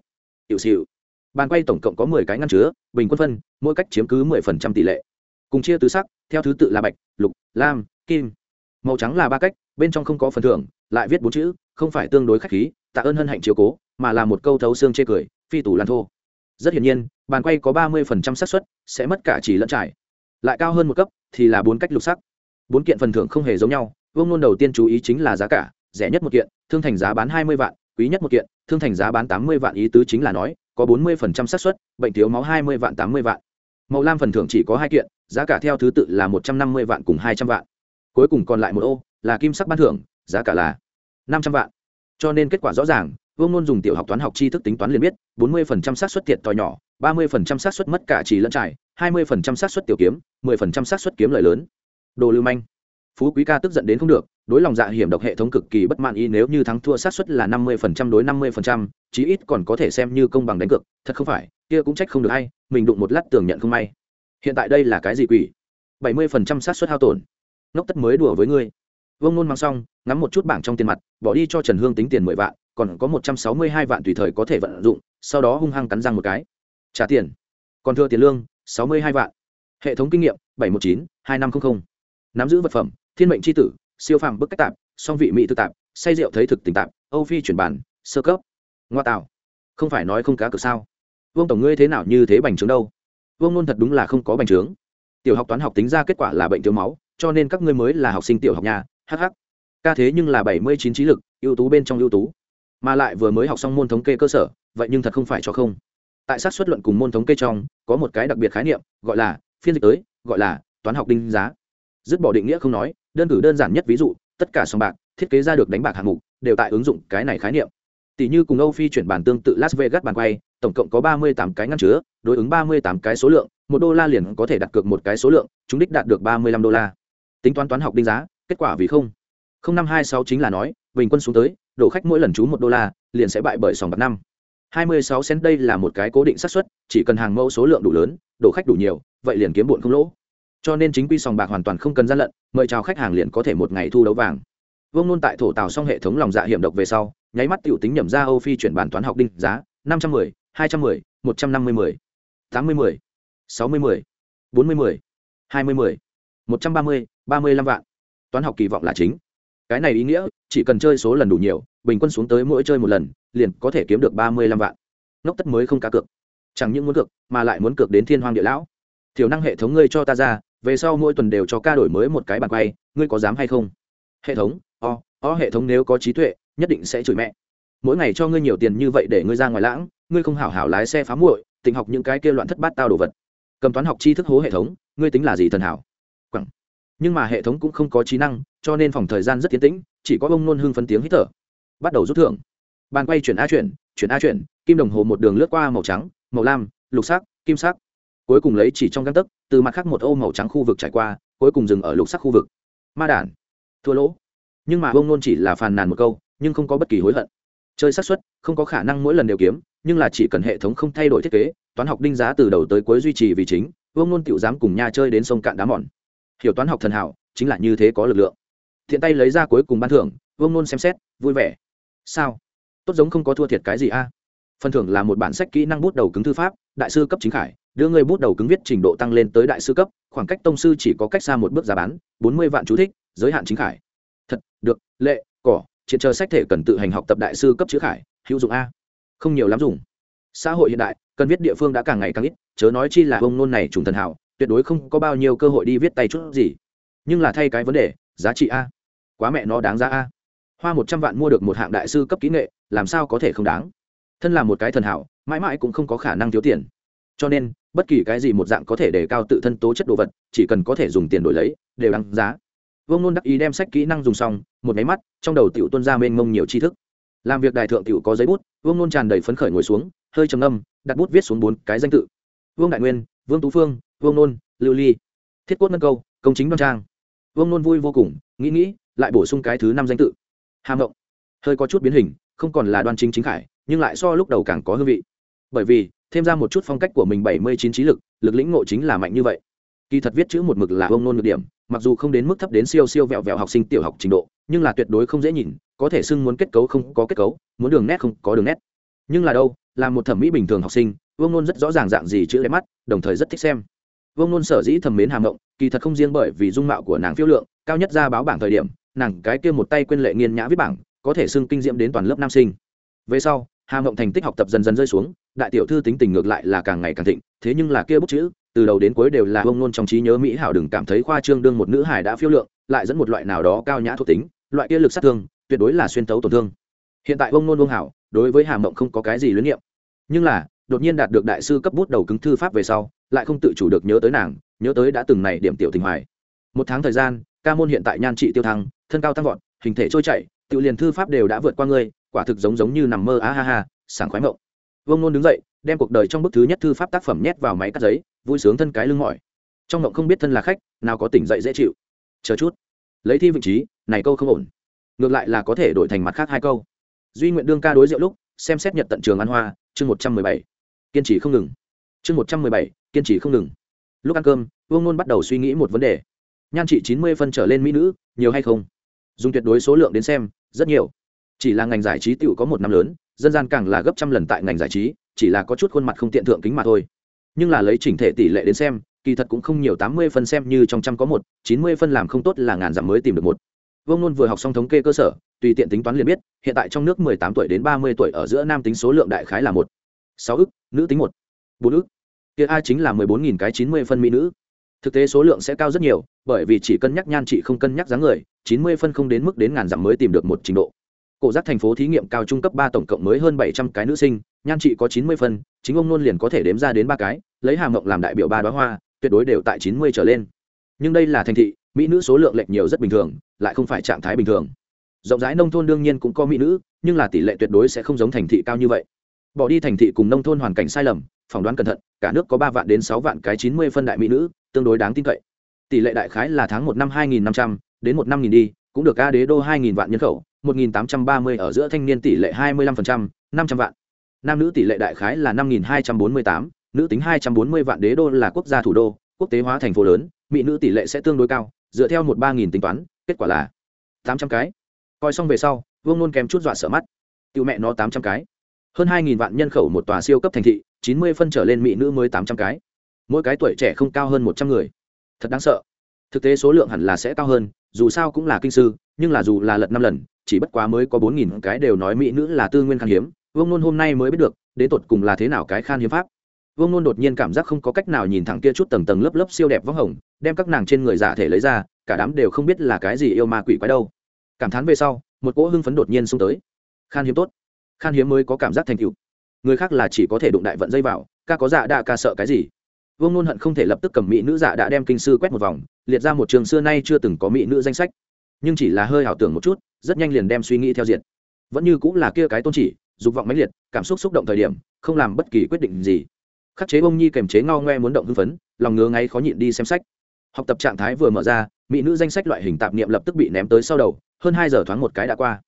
Hiệu xịu bàn quay tổng cộng có mười cái ngăn chứa, bình quân phân, mỗi cách chiếm cứ mười phần trăm tỷ lệ. Cùng chia tứ sắc, theo thứ tự là bạch, lục, lam, kim. Màu trắng là ba cách, bên trong không có phần thưởng, lại viết bốn chữ, không phải tương đối k h á c h khí, tạ ơn hân hạnh chiếu cố mà là một câu thấu xương chê cười, phi tủ lan thô. Rất hiển nhiên, bàn quay có ba mươi phần trăm xác suất sẽ mất cả chỉ lẫn trải. Lại cao hơn một cấp thì là bốn cách lục sắc. Bốn kiện phần thưởng không hề giống nhau, vương nôn đầu tiên chú ý chính là giá cả, rẻ nhất một kiện, thương thành giá bán hai mươi vạn, quý nhất một kiện, thương thành giá bán tám mươi vạn, ý tứ chính là nói, có bốn mươi phần trăm xác suất, bệnh thiếu máu hai mươi vạn, tám mươi vạn. Màu lam phần thưởng chỉ có hai kiện, giá cả theo thứ tự là một trăm năm mươi vạn cùng hai trăm vạn. Cuối cùng còn lại một ô là kim sắc ban thưởng, giá cả là năm trăm vạn. Cho nên kết quả rõ ràng vương nôn dùng tiểu học toán học tri thức tính toán liền biết, bốn mươi phần trăm xác suất thiệt to nhỏ, ba mươi phần trăm xác suất mất cả trì lẫn trải, hai mươi phần trăm xác suất tiểu kiếm, mười phần trăm xác suất kiếm lợi lớn. Đồ lưu manh. Phú quý ca tức giận đến không được, đối lòng dạ hiểm độc hệ thống cực kỳ bất mãn ý, nếu như thắng thua xác suất là năm mươi phần trăm đối năm mươi phần trăm, chí ít còn có thể xem như công bằng đánh cược, thật không phải, kia cũng trách không được hay mình đụng một lát tường nhận không may. Hiện tại đây là cái gì quỷ? bảy mươi phần trăm xác suất hao tổn. Ngốc tất mới đùa với ngươi. Vương nôn mang xong, ngắm một chút bảng trong tiền mặt, bỏ đi cho trần hương tính tiền mười vạn còn có một trăm sáu mươi hai vạn tùy thời có thể vận dụng, sau đó hung hăng cắn răng một cái. Trả tiền. Còn thừa tiền lương, sáu mươi hai vạn. Hệ thống kinh nghiệm, bảy trăm một chín, hai năm trăm linh nắm giữ vật phẩm, thiên mệnh chi tử, siêu phàm bức cách tạp, song vị mỹ thực tạp, say rượu thấy thực tình tạp, âu phi chuyển bản, sơ cấp. Ngoa tạo. Không phải nói không cá cược sao? Vương tổng ngươi thế nào như thế bành trướng đâu? Vương nôn thật đúng là không có bành trướng. Tiểu học toán học tính ra kết quả là bệnh thiếu máu, cho nên các ngươi mới là học sinh tiểu học nhà hh ca thế nhưng là bảy mươi chín trí lực, ưu tú bên trong ưu tú mà lại vừa mới học xong môn thống kê cơ sở, vậy nhưng thật không phải cho không. Tại sát xuất luận cùng môn thống kê trong, có một cái đặc biệt khái niệm, gọi là phiên dịch tới, gọi là toán học đinh giá. Dứt bỏ định nghĩa không nói, đơn cử đơn giản nhất ví dụ, tất cả sòng bạc, thiết kế ra được đánh bạc hạng mục, đều tại ứng dụng cái này khái niệm. Tỷ như cùng âu phi chuyển bản tương tự las vegas bàn quay, tổng cộng có ba mươi tám cái ngăn chứa, đối ứng ba mươi tám cái số lượng, một đô la liền có thể đặt cược một cái số lượng, chúng đích đạt được ba mươi lăm đô la. Tính toán toán học đinh giá, kết quả vì không. không năm hai sáu chính là nói, bình quân xuống tới đổ khách mỗi lần trú một đô la liền sẽ bại bởi sòng bạc năm 26 cent đây là một cái cố định xác suất, chỉ cần hàng mẫu số lượng đủ lớn, đổ khách đủ nhiều, vậy liền kiếm bộn không lỗ. Cho nên chính quy sòng bạc hoàn toàn không cần gian lận, mời chào khách hàng liền có thể một ngày thu đấu vàng. Vương Nôn tại thổ tàu xong hệ thống lòng dạ hiểm độc về sau, nháy mắt tiểu tính nhẩm ra Âu Phi chuyển bản toán học đinh giá 510, 210, 150 10, 80 10, 60 10, 40 10, 20 10, 130, 35 vạn. Toán học kỳ vọng là chính cái này ý nghĩa, chỉ cần chơi số lần đủ nhiều, bình quân xuống tới mỗi chơi một lần, liền có thể kiếm được ba mươi lăm vạn. Ngốc tất mới không cá cược. Chẳng những muốn cược, mà lại muốn cược đến thiên hoàng địa lão. Thiểu năng hệ thống ngươi cho ta ra, về sau mỗi tuần đều cho ca đổi mới một cái bàn quay, ngươi có dám hay không? Hệ thống, o o hệ thống nếu có trí tuệ, nhất định sẽ chửi mẹ. Mỗi ngày cho ngươi nhiều tiền như vậy để ngươi ra ngoài lãng, ngươi không hảo hảo lái xe phá muội, tình học những cái kia loạn thất bát tao đồ vật. Cầm toán học tri thức hố hệ thống, ngươi tính là gì thần hảo? Quẳng nhưng mà hệ thống cũng không có trí năng, cho nên phòng thời gian rất tiến tĩnh, chỉ có bông nôn hưng phấn tiếng hít thở. Bắt đầu rút thưởng. Bàn quay chuyển a chuyển chuyển a chuyển, kim đồng hồ một đường lướt qua màu trắng, màu lam, lục sắc, kim sắc. Cuối cùng lấy chỉ trong găng tấc, từ mặt khác một ô màu trắng khu vực trải qua, cuối cùng dừng ở lục sắc khu vực. Ma đản. Thua lỗ. Nhưng mà bông nôn chỉ là phàn nàn một câu, nhưng không có bất kỳ hối hận. Chơi xác suất, không có khả năng mỗi lần đều kiếm, nhưng là chỉ cần hệ thống không thay đổi thiết kế, toán học đinh giá từ đầu tới cuối duy trì vì chính vương nôn tiểu dám cùng nha chơi đến sông cạn đá mòn hiểu toán học thần hảo, chính là như thế có lực lượng. Thiện tay lấy ra cuối cùng ban thưởng, vương nôn xem xét, vui vẻ. Sao? Tốt giống không có thua thiệt cái gì a? Phần thưởng là một bản sách kỹ năng bút đầu cứng thư pháp, đại sư cấp chính khải, đưa người bút đầu cứng viết trình độ tăng lên tới đại sư cấp, khoảng cách tông sư chỉ có cách xa một bước giá bán, bốn mươi vạn chú thích, giới hạn chính khải. Thật, được, lệ, cỏ chiến chờ sách thể cần tự hành học tập đại sư cấp chữ khải, hữu dụng a. Không nhiều lắm dùng. Xã hội hiện đại, cần viết địa phương đã càng ngày càng ít, chớ nói chi là ông nôn này trùng thần hảo tuyệt đối không có bao nhiêu cơ hội đi viết tay chút gì. Nhưng là thay cái vấn đề, giá trị a. Quá mẹ nó đáng giá a. Hoa một trăm vạn mua được một hạng đại sư cấp kỹ nghệ, làm sao có thể không đáng? Thân là một cái thần hảo, mãi mãi cũng không có khả năng thiếu tiền. Cho nên, bất kỳ cái gì một dạng có thể đề cao tự thân tố chất đồ vật, chỉ cần có thể dùng tiền đổi lấy, đều đáng giá. Vương nôn đắc ý đem sách kỹ năng dùng xong, một máy mắt, trong đầu tiểu tuân ra mênh mông nhiều tri thức. Làm việc đại thượng tiểu có giấy bút, vương nôn tràn đầy phấn khởi ngồi xuống, hơi trầm âm đặt bút viết xuống bốn cái danh tự. Vương đại nguyên, vương tú phương vương nôn, lưu ly. Thiết cốt nâng câu, công chính đoan trang. Vương nôn vui vô cùng, nghĩ nghĩ, lại bổ sung cái thứ năm danh tự. Hàm động hơi có chút biến hình, không còn là đoan chính chính khải, nhưng lại so lúc đầu càng có hương vị. Bởi vì, thêm ra một chút phong cách của mình bảy mươi chín trí lực lực lĩnh ngộ chính là mạnh như vậy. Kỳ thật viết chữ một mực là ông nôn ngược điểm, mặc dù không đến mức thấp đến siêu siêu vẹo vẹo học sinh tiểu học trình độ, nhưng là tuyệt đối không dễ nhìn, có thể xưng muốn kết cấu không có kết cấu, muốn đường nét không có đường nét. Nhưng là đâu, là một thẩm mỹ bình thường học sinh, vương nôn rất rõ ràng dạng gì chữ đẹp mắt, đồng thời rất thích xem vương nôn sở dĩ thầm mến hàm mộng kỳ thật không riêng bởi vì dung mạo của nàng phiêu lượng, cao nhất ra báo bảng thời điểm, nàng cái kia một tay quên lệ nghiên nhã viết bảng, có thể xưng kinh diễm đến toàn lớp nam sinh. Về sau hà mộng thành tích học tập dần dần rơi xuống, đại tiểu thư tính tình ngược lại là càng ngày càng thịnh, thế nhưng là kia bút chữ, từ đầu đến cuối đều là Vương nôn trong trí nhớ mỹ hảo đừng cảm thấy khoa trương đương một nữ hải đã phiêu lượng, lại dẫn một loại nào đó cao nhã thuộc tính, loại kia lực sát thương, tuyệt đối là xuyên tấu tổn thương. Hiện tại Vương nôn Vương hảo, đối với hà mộng không có cái gì luyến niệm nhưng là, đột nhiên đạt được đại sư cấp bút đầu cứng thư pháp về sau lại không tự chủ được nhớ tới nàng, nhớ tới đã từng này điểm tiểu tình hoài. Một tháng thời gian, ca môn hiện tại nhan trị tiêu thăng, thân cao tăng vọt, hình thể trôi chảy, tự liền thư pháp đều đã vượt qua ngươi, quả thực giống giống như nằm mơ á ha ha, sảng khoái mộng. Vương nôn đứng dậy, đem cuộc đời trong bức thứ nhất thư pháp tác phẩm nhét vào máy cắt giấy, vui sướng thân cái lưng mỏi. Trong mộng không biết thân là khách, nào có tỉnh dậy dễ chịu. Chờ chút. Lấy thi vị trí, này câu không ổn. Ngược lại là có thể đổi thành mặt khác hai câu. Duy nguyện đương ca đối rượu lúc, xem xét nhật tận trường ăn hoa, chương một trăm mười bảy. Kiên trì không ngừng. Chương một trăm mười bảy kiên trì không ngừng. Lúc ăn cơm, vương nôn bắt đầu suy nghĩ một vấn đề. Nhan trị chín mươi phân trở lên mỹ nữ, nhiều hay không? Dùng tuyệt đối số lượng đến xem, rất nhiều. Chỉ là ngành giải trí tựu có một năm lớn, dân gian càng là gấp trăm lần tại ngành giải trí, chỉ là có chút khuôn mặt không tiện thượng kính mà thôi. Nhưng là lấy chỉnh thể tỷ lệ đến xem, kỳ thật cũng không nhiều, tám mươi phân xem như trong trăm có một, chín mươi phân làm không tốt là ngàn dặm mới tìm được một. Vương nôn vừa học xong thống kê cơ sở, tùy tiện tính toán liền biết, hiện tại trong nước mười tám tuổi đến ba mươi tuổi ở giữa nam tính số lượng đại khái là một. Sáu ức, nữ tính một. Bốn ức kia a chính là mười bốn nghìn cái chín mươi phân mỹ nữ. Thực tế số lượng sẽ cao rất nhiều, bởi vì chỉ cân nhắc nhan trị không cân nhắc dáng người, chín mươi phân không đến mức đến ngàn dặm mới tìm được một trình độ. Cổ giác thành phố thí nghiệm cao trung cấp ba tổng cộng mới hơn bảy trăm cái nữ sinh, nhan trị có chín mươi phân, chính ông nôn liền có thể đếm ra đến ba cái, lấy hà mộng làm đại biểu ba đoá hoa, tuyệt đối đều tại chín mươi trở lên. Nhưng đây là thành thị, mỹ nữ số lượng lệch nhiều rất bình thường, lại không phải trạng thái bình thường. Rộng rãi nông thôn đương nhiên cũng có mỹ nữ, nhưng là tỷ lệ tuyệt đối sẽ không giống thành thị cao như vậy. Bỏ đi thành thị cùng nông thôn hoàn cảnh sai lầm phỏng đoán cẩn thận, cả nước có ba vạn đến sáu vạn cái chín mươi phân đại mỹ nữ, tương đối đáng tin cậy. Tỷ lệ đại khái là tháng một năm hai nghìn năm trăm, đến một năm nghìn đi, cũng được a đế đô hai nghìn vạn nhân khẩu, một nghìn tám trăm ba mươi ở giữa thanh niên tỷ lệ hai mươi lăm phần trăm, năm trăm vạn. Nam nữ tỷ lệ đại khái là năm nghìn hai trăm bốn mươi tám, nữ tính hai trăm bốn mươi vạn đế đô là quốc gia thủ đô, quốc tế hóa thành phố lớn, mỹ nữ tỷ lệ sẽ tương đối cao, dựa theo một ba nghìn tính toán, kết quả là tám trăm cái. Coi xong về sau, vương nôn kèm chút dọa sợ mắt. Tiêu mẹ nó tám trăm cái hơn hai nghìn vạn nhân khẩu một tòa siêu cấp thành thị, chín mươi phân trở lên mỹ nữ mới tám trăm cái. Mỗi cái tuổi trẻ không cao hơn một trăm người. Thật đáng sợ. Thực tế số lượng hẳn là sẽ cao hơn, dù sao cũng là kinh sư, nhưng là dù là lật năm lần, chỉ bất quá mới có bốn nghìn cái đều nói mỹ nữ là tư nguyên khan hiếm. Vương nôn hôm nay mới biết được, đến tột cùng là thế nào cái khan hiếm pháp. Vương nôn đột nhiên cảm giác không có cách nào nhìn thẳng kia chút tầng tầng lớp lớp siêu đẹp vắng hồng, đem các nàng trên người giả thể lấy ra, cả đám đều không biết là cái gì yêu ma quỷ quái đâu. Cảm thán về sau, một cỗ hưng phấn đột nhiên xông tới. Khan hiếm tốt khan hiếm mới có cảm giác thành tựu. Người khác là chỉ có thể đụng đại vận dây vào, ca có dạ đạ ca sợ cái gì? Vương nôn hận không thể lập tức cầm mỹ nữ dạ đã đem kinh sư quét một vòng, liệt ra một trường xưa nay chưa từng có mỹ nữ danh sách. Nhưng chỉ là hơi ảo tưởng một chút, rất nhanh liền đem suy nghĩ theo diện vẫn như cũng là kia cái tôn chỉ, dục vọng mãnh liệt, cảm xúc xúc động thời điểm, không làm bất kỳ quyết định gì. Khắc chế bông nhi kềm chế ngao ngoe muốn động hưng phấn, lòng ngứa ngáy khó nhịn đi xem sách. Học tập trạng thái vừa mở ra, mỹ nữ danh sách loại hình tạp niệm lập tức bị ném tới sau đầu, hơn hai giờ thoáng một cái đã qua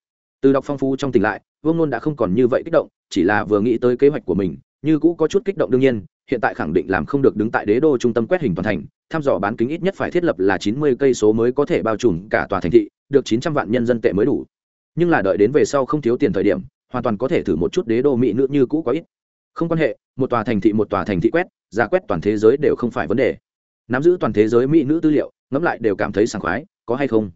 từ đọc phong phú trong tỉnh lại, vương nôn đã không còn như vậy kích động, chỉ là vừa nghĩ tới kế hoạch của mình, như cũ có chút kích động đương nhiên, hiện tại khẳng định làm không được đứng tại đế đô trung tâm quét hình toàn thành thăm dò bán kính ít nhất phải thiết lập là chín mươi cây số mới có thể bao trùm cả tòa thành thị, được chín trăm vạn nhân dân tệ mới đủ. Nhưng là đợi đến về sau không thiếu tiền thời điểm, hoàn toàn có thể thử một chút đế đô mỹ nữ như cũ có ít. Không quan hệ, một tòa thành thị một tòa thành thị quét giả quét toàn thế giới đều không phải vấn đề. Nắm giữ toàn thế giới mỹ nữ tư liệu, ngẫm lại đều cảm thấy sảng khoái, có hay không?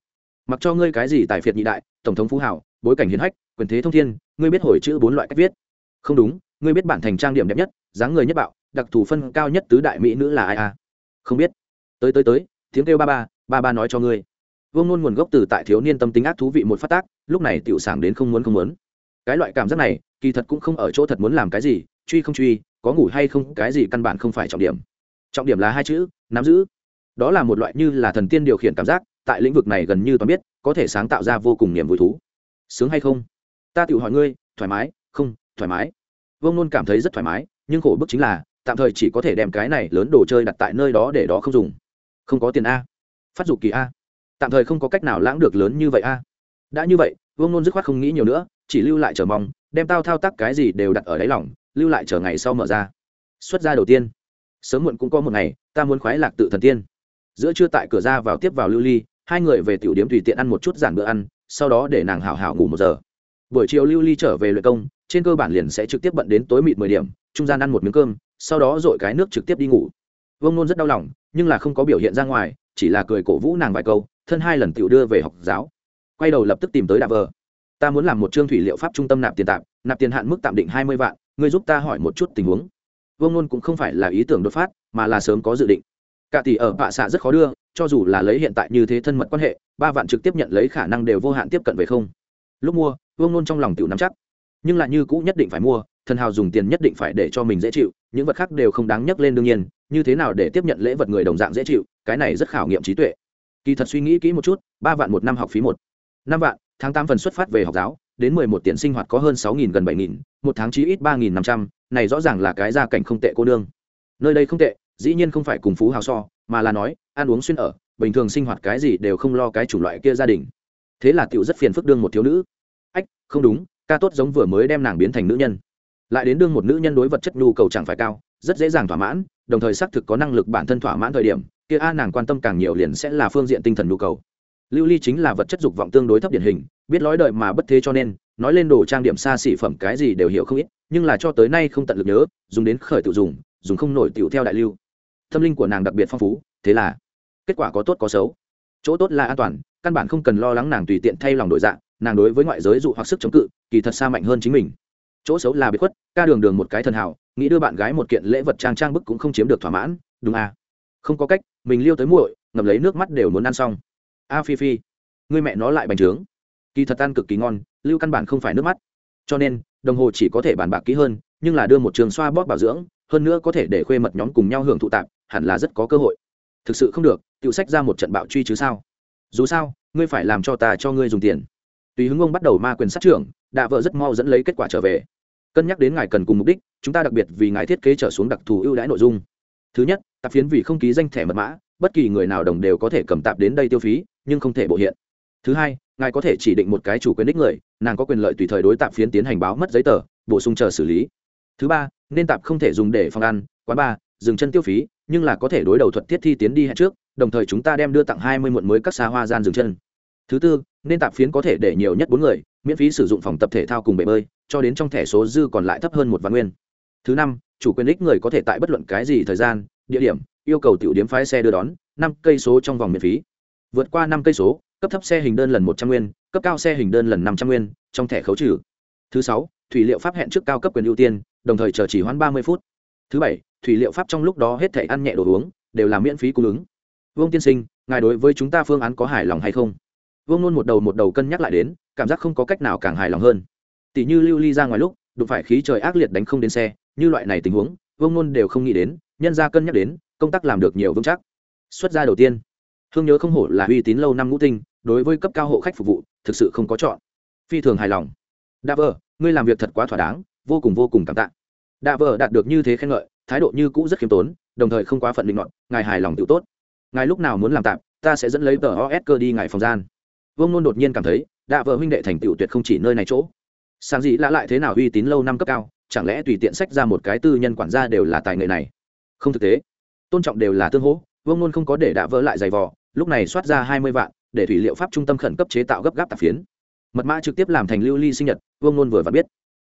Mặc cho ngươi cái gì tài phiệt nhị đại, tổng thống phú hảo bối cảnh hiến hách, quyền thế thông thiên, ngươi biết hồi chữ bốn loại cách viết. Không đúng, ngươi biết bản thành trang điểm đẹp nhất, dáng người nhất bạo, đặc thù phân cao nhất tứ đại mỹ nữ là ai à? Không biết. Tới tới tới, tiếng kêu ba ba ba ba nói cho ngươi. Vương nôn nguồn gốc từ tại thiếu niên tâm tính ác thú vị một phát tác, lúc này tiểu sảng đến không muốn không muốn. Cái loại cảm giác này, kỳ thật cũng không ở chỗ thật muốn làm cái gì, truy không truy, có ngủ hay không, cái gì căn bản không phải trọng điểm. Trọng điểm là hai chữ, nắm giữ. Đó là một loại như là thần tiên điều khiển cảm giác, tại lĩnh vực này gần như toàn biết, có thể sáng tạo ra vô cùng niềm vui thú sướng hay không? Ta tự hỏi ngươi, thoải mái, không, thoải mái. Vông nôn cảm thấy rất thoải mái, nhưng khổ bức chính là, tạm thời chỉ có thể đem cái này lớn đồ chơi đặt tại nơi đó để đó không dùng. Không có tiền a. Phát dục kỳ a. Tạm thời không có cách nào lãng được lớn như vậy a. Đã như vậy, vương nôn dứt khoát không nghĩ nhiều nữa, chỉ lưu lại chờ mong, đem tao thao tác cái gì đều đặt ở đáy lỏng lưu lại chờ ngày sau mở ra. Xuất ra đầu tiên. Sớm muộn cũng có một ngày, ta muốn khoái lạc tự thần tiên. Giữa trưa tại cửa ra vào tiếp vào lưu ly, hai người về tiểu điếm tùy tiện ăn một chút giản bữa ăn sau đó để nàng hảo hảo ngủ một giờ. Buổi chiều lưu ly trở về luyện công, trên cơ bản liền sẽ trực tiếp bận đến tối mịt mười điểm, trung gian ăn một miếng cơm, sau đó dội cái nước trực tiếp đi ngủ. Vông nôn rất đau lòng, nhưng là không có biểu hiện ra ngoài, chỉ là cười cổ vũ nàng vài câu, thân hai lần tiểu đưa về học giáo. Quay đầu lập tức tìm tới đạp vờ. Ta muốn làm một chương thủy liệu pháp trung tâm nạp tiền tạm, nạp tiền hạn mức tạm định hai mươi vạn, ngươi giúp ta hỏi một chút tình huống. Vông nôn cũng không phải là ý tưởng đột phát, mà là sớm có dự định. Cả tỷ ở bạ xạ rất khó đưa cho dù là lấy hiện tại như thế thân mật quan hệ, ba vạn trực tiếp nhận lấy khả năng đều vô hạn tiếp cận về không. Lúc mua, vương nôn trong lòng tiểu nắm chắc. Nhưng lại như cũ nhất định phải mua, thần hào dùng tiền nhất định phải để cho mình dễ chịu, những vật khác đều không đáng nhắc lên đương nhiên, như thế nào để tiếp nhận lễ vật người đồng dạng dễ chịu, cái này rất khảo nghiệm trí tuệ. Kỳ thật suy nghĩ kỹ một chút, ba vạn một năm học phí một. Năm vạn, tháng tám phần xuất phát về học giáo, đến mười một tiền sinh hoạt có hơn sáu nghìn gần bảy nghìn, một tháng chí ít ba nghìn năm trăm, này rõ ràng là cái gia cảnh không tệ cô nương. Nơi đây không tệ, dĩ nhiên không phải cùng phú hào so, mà là nói ăn uống xuyên ở, bình thường sinh hoạt cái gì đều không lo cái chủng loại kia gia đình. Thế là tiểu rất phiền phức đương một thiếu nữ. Ách, không đúng, ca tốt giống vừa mới đem nàng biến thành nữ nhân. Lại đến đương một nữ nhân đối vật chất nhu cầu chẳng phải cao, rất dễ dàng thỏa mãn, đồng thời xác thực có năng lực bản thân thỏa mãn thời điểm, kia a nàng quan tâm càng nhiều liền sẽ là phương diện tinh thần nhu cầu. Lưu ly chính là vật chất dục vọng tương đối thấp điển hình, biết lói đợi mà bất thế cho nên, nói lên đồ trang điểm xa xỉ phẩm cái gì đều hiểu không ít, nhưng là cho tới nay không tận lực nhớ, dùng đến khởi tự dùng dùng không nổi tiểu theo đại lưu. Tâm linh của nàng đặc biệt phong phú, thế là kết quả có tốt có xấu. Chỗ tốt là an toàn, căn bản không cần lo lắng nàng tùy tiện thay lòng đổi dạng, nàng đối với ngoại giới dụ hoặc sức chống cự, kỳ thật xa mạnh hơn chính mình. Chỗ xấu là bị khuất, ca đường đường một cái thần hảo, nghĩ đưa bạn gái một kiện lễ vật trang trang bức cũng không chiếm được thỏa mãn, đúng à? Không có cách, mình liêu tới muội, ngậm lấy nước mắt đều muốn ăn xong. A phi phi, người mẹ nó lại bành trướng. Kỳ thật ăn cực kỳ ngon, lưu căn bản không phải nước mắt. Cho nên, đồng hồ chỉ có thể bàn bạc kỹ hơn, nhưng là đưa một trường xoa bóp bảo dưỡng, hơn nữa có thể để khuê mật nhóm cùng nhau hưởng thụ tạp, hẳn là rất có cơ hội thực sự không được tự sách ra một trận bạo truy chứ sao? Dù sao, ngươi phải làm cho ta cho ngươi dùng tiền. Tùy hứng ông bắt đầu ma quyền sát trưởng, đạ vợ rất mau dẫn lấy kết quả trở về. Cân nhắc đến ngài cần cùng mục đích, chúng ta đặc biệt vì ngài thiết kế trở xuống đặc thù ưu đãi nội dung. Thứ nhất, tạp phiến vì không ký danh thẻ mật mã, bất kỳ người nào đồng đều có thể cầm tạp đến đây tiêu phí, nhưng không thể bộ hiện. Thứ hai, ngài có thể chỉ định một cái chủ quyền đích người, nàng có quyền lợi tùy thời đối tạp phiến tiến hành báo mất giấy tờ, bổ sung chờ xử lý. Thứ ba, nên tạp không thể dùng để phòng ăn, quán bar dừng chân tiêu phí, nhưng là có thể đối đầu thuật thiết thi tiến đi hẹn trước, đồng thời chúng ta đem đưa tặng hai mươi muộn mới các xa hoa gian dừng chân. Thứ tư, nên tạp phiến có thể để nhiều nhất bốn người, miễn phí sử dụng phòng tập thể thao cùng bể bơi, cho đến trong thẻ số dư còn lại thấp hơn một vạn nguyên. Thứ năm, chủ quyền ích người có thể tại bất luận cái gì thời gian, địa điểm, yêu cầu tiểu điếm phái xe đưa đón, năm cây số trong vòng miễn phí. Vượt qua năm cây số, cấp thấp xe hình đơn lần một trăm nguyên, cấp cao xe hình đơn lần năm trăm nguyên, trong thẻ khấu trừ. Thứ sáu, thủy liệu pháp hẹn trước cao cấp quyền ưu tiên, đồng thời chờ chỉ hoãn ba mươi phút. Thứ bảy thủy liệu pháp trong lúc đó hết thể ăn nhẹ đồ uống, đều là miễn phí cung ứng. Vương tiên sinh, ngài đối với chúng ta phương án có hài lòng hay không? Vương nôn một đầu một đầu cân nhắc lại đến, cảm giác không có cách nào càng hài lòng hơn. Tỷ như lưu ly ra ngoài lúc, đụng phải khí trời ác liệt đánh không đến xe, như loại này tình huống, vương nôn đều không nghĩ đến, nhân ra cân nhắc đến, công tác làm được nhiều vững chắc. Xuất gia đầu tiên, hương nhớ không hổ là uy tín lâu năm ngũ tinh, đối với cấp cao hộ khách phục vụ, thực sự không có chọn. Phi thường hài lòng. Đa vợ ngươi làm việc thật quá thỏa đáng, vô cùng vô cùng cảm tạ. Đa vợ đạt được như thế khen ngợi thái độ như cũ rất khiêm tốn, đồng thời không quá phận định luận ngài hài lòng tự tốt. Ngài lúc nào muốn làm tạm, ta sẽ dẫn lấy tờ os cơ đi ngài phòng gian. Vương nôn đột nhiên cảm thấy, đạ vợ huynh đệ thành tựu tuyệt không chỉ nơi này chỗ. Sáng dĩ lạ lại thế nào uy tín lâu năm cấp cao, chẳng lẽ tùy tiện sách ra một cái tư nhân quản gia đều là tài nghệ này? Không thực tế. Tôn trọng đều là tương hỗ, vương nôn không có để đạ vỡ lại giày vò, lúc này soát ra hai mươi vạn, để thủy liệu pháp trung tâm khẩn cấp chế tạo gấp gáp tạp phiến. Mật mã trực tiếp làm thành lưu ly sinh nhật, vương nôn vừa và biết.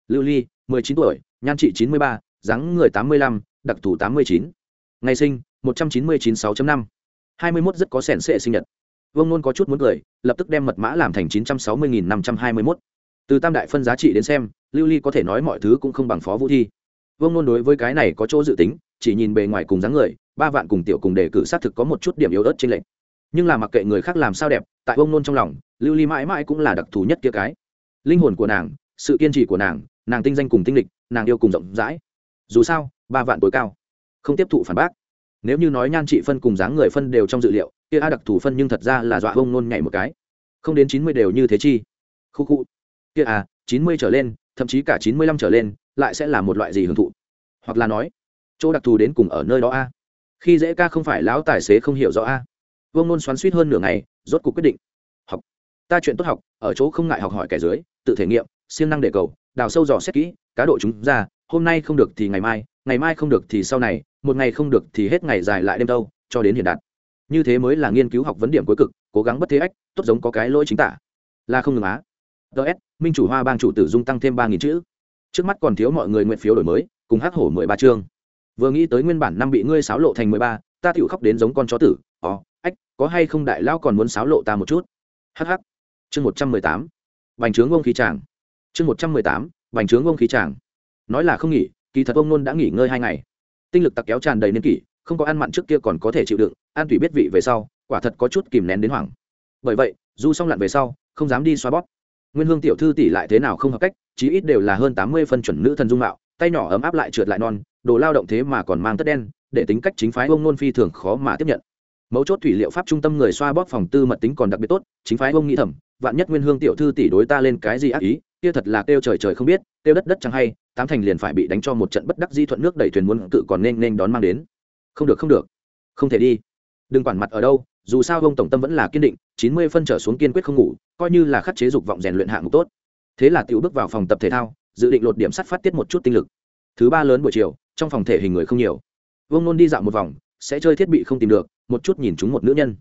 Lưu ly, mười chín tuổi, nhan trị chín mươi ba, dáng người tám mươi lăm đặc thù tám mươi chín. Ngày sinh, một trăm chín mươi chín sáu năm. hai mươi mốt rất có sẻn sệ sinh nhật. Vương nôn có chút muốn cười, lập tức đem mật mã làm thành chín trăm sáu mươi nghìn năm trăm hai mươi mốt. Từ tam đại phân giá trị đến xem, lưu ly có thể nói mọi thứ cũng không bằng phó vũ thi. Vương nôn đối với cái này có chỗ dự tính, chỉ nhìn bề ngoài cùng dáng người, ba vạn cùng tiểu cùng đề cử xác thực có một chút điểm yếu ớt trên lệnh nhưng là mặc kệ người khác làm sao đẹp, tại vương nôn trong lòng, lưu ly mãi mãi cũng là đặc thù nhất kia cái. Linh hồn của nàng, sự kiên trì của nàng nàng tinh danh cùng tinh lịch, nàng yêu cùng rộng rãi. Dù sao ba vạn tối cao. Không tiếp thụ phản bác. Nếu như nói nhan trị phân cùng dáng người phân đều trong dự liệu, kia a đặc thù phân nhưng thật ra là dọa bông nôn nhảy một cái. Không đến chín mươi đều như thế chi. Khu khu. Kia a chín mươi trở lên, thậm chí cả chín mươi lăm trở lên, lại sẽ là một loại gì hưởng thụ? Hoặc là nói, chỗ đặc thù đến cùng ở nơi đó a? Khi dễ ca không phải lão tài xế không hiểu rõ a? Vông nôn xoắn suýt hơn nửa ngày, rốt cuộc quyết định. Học. Ta chuyện tốt học, ở chỗ không ngại học hỏi kẻ dưới, tự thể nghiệm, siêng năng đề cầu, đào sâu dò xét kỹ, cá độ chúng ra hôm nay không được thì ngày mai ngày mai không được thì sau này, một ngày không được thì hết ngày dài lại đêm đâu, cho đến hiện đạt. Như thế mới là nghiên cứu học vấn điểm cuối cực, cố gắng bất thế ách, tốt giống có cái lỗi chính tả. Là không ngừng á. Ts minh chủ hoa bang chủ tử dung tăng thêm ba nghìn chữ. Trước mắt còn thiếu mọi người nguyện phiếu đổi mới, cùng hát hổ mười ba chương. Vừa nghĩ tới nguyên bản năm bị ngươi xáo lộ thành mười ba, ta tựu khóc đến giống con chó tử. Ò ách, có hay không đại lao còn muốn xáo lộ ta một chút? Hh chương một trăm mười tám. Bành trướng ông khí tràng chương một trăm mười tám. Bành trướng ông khí tràng nói là không nghỉ, kỳ thật ông nôn đã nghỉ ngơi hai ngày. Tinh lực tặc kéo tràn đầy niên kỷ, không có ăn mặn trước kia còn có thể chịu đựng, an thủy biết vị về sau, quả thật có chút kìm nén đến hoảng. Bởi vậy du xong lặn về sau, không dám đi xoa bóp. Nguyên hương tiểu thư tỷ lại thế nào không hợp cách, chí ít đều là hơn tám mươi phân chuẩn nữ thần dung mạo, tay nhỏ ấm áp lại trượt lại non, đồ lao động thế mà còn mang tất đen, để tính cách chính phái ông nôn phi thường khó mà tiếp nhận. Mấu chốt thủy liệu pháp trung tâm người xoa bóp phòng tư mật tính còn đặc biệt tốt, chính phái ông nghĩ thầm, vạn nhất nguyên hương tiểu thư tỷ đối ta lên cái gì ác ý, kia thật là kêu trời trời không biết, kêu đất đất chẳng hay tám thành liền phải bị đánh cho một trận bất đắc di thuận nước, đẩy thuyền muốn tự còn nên nên đón mang đến. Không được không được. Không thể đi. Đừng quản mặt ở đâu, dù sao ông tổng tâm vẫn là kiên định, chín mươi phân trở xuống kiên quyết không ngủ, coi như là khắc chế dục vọng rèn luyện hạng mục tốt. Thế là tiểu bước vào phòng tập thể thao, dự định lột điểm sắt phát tiết một chút tinh lực. Thứ ba lớn buổi chiều, trong phòng thể hình người không nhiều. Vương nôn đi dạo một vòng, sẽ chơi thiết bị không tìm được, một chút nhìn chúng một nữ nhân.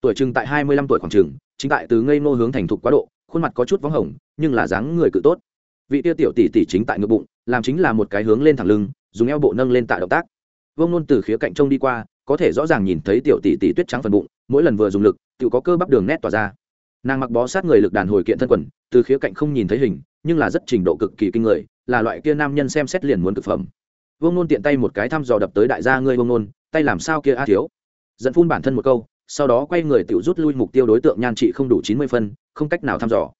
Tuổi chừng tại hai mươi lăm tuổi khoảng chừng, chính tại từ ngây nô hướng thành thục quá độ, khuôn mặt có chút vắng hồng, nhưng là dáng người cự tốt vị tiêu tiểu tỷ tỷ chính tại ngực bụng, làm chính là một cái hướng lên thẳng lưng, dùng eo bộ nâng lên tại động tác. Vông nôn từ khía cạnh trông đi qua, có thể rõ ràng nhìn thấy tiểu tỷ tỷ tuyết trắng phần bụng, mỗi lần vừa dùng lực, tự có cơ bắp đường nét tỏa ra. Nàng mặc bó sát người lực đàn hồi kiện thân quần, từ khía cạnh không nhìn thấy hình, nhưng là rất trình độ cực kỳ kinh người, là loại kia nam nhân xem xét liền muốn thực phẩm. Vương nôn tiện tay một cái thăm dò đập tới đại gia ngươi vương nôn, tay làm sao kia a thiếu? Dẫn phun bản thân một câu, sau đó quay người tự rút lui mục tiêu đối tượng nhan trị không đủ chín mươi phân, không cách nào thăm dò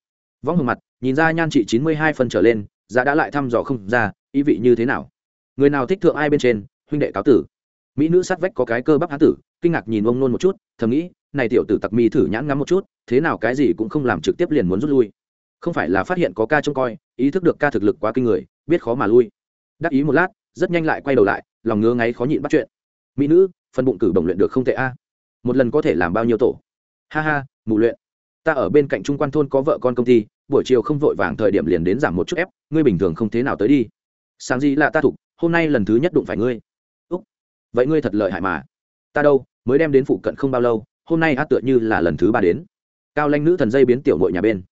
võng hồng mặt, nhìn ra nhan trị chín mươi hai phần trở lên giá đã lại thăm dò không ra, ý vị như thế nào? Người nào thích thượng ai bên trên? Huynh đệ cáo tử. Mỹ nữ sát vách có cái cơ bắp hán tử, kinh ngạc nhìn ông nôn một chút, thầm nghĩ, này tiểu tử tặc mi thử nhãn ngắm một chút, thế nào cái gì cũng không làm trực tiếp liền muốn rút lui. Không phải là phát hiện có ca trông coi, ý thức được ca thực lực quá kinh người, biết khó mà lui. Đắc ý một lát, rất nhanh lại quay đầu lại, lòng ngứa ngáy khó nhịn bắt chuyện. Mỹ nữ, phần bụng cử bổng luyện được không tệ a. Một lần có thể làm bao nhiêu tổ? Ha ha, mù luyện ta ở bên cạnh trung quan thôn có vợ con công ty, buổi chiều không vội vàng thời điểm liền đến giảm một chút ép, ngươi bình thường không thế nào tới đi. Sáng gì là ta thục, hôm nay lần thứ nhất đụng phải ngươi. Úc, vậy ngươi thật lợi hại mà. Ta đâu, mới đem đến phụ cận không bao lâu, hôm nay hát tựa như là lần thứ ba đến. Cao lanh nữ thần dây biến tiểu nội nhà bên.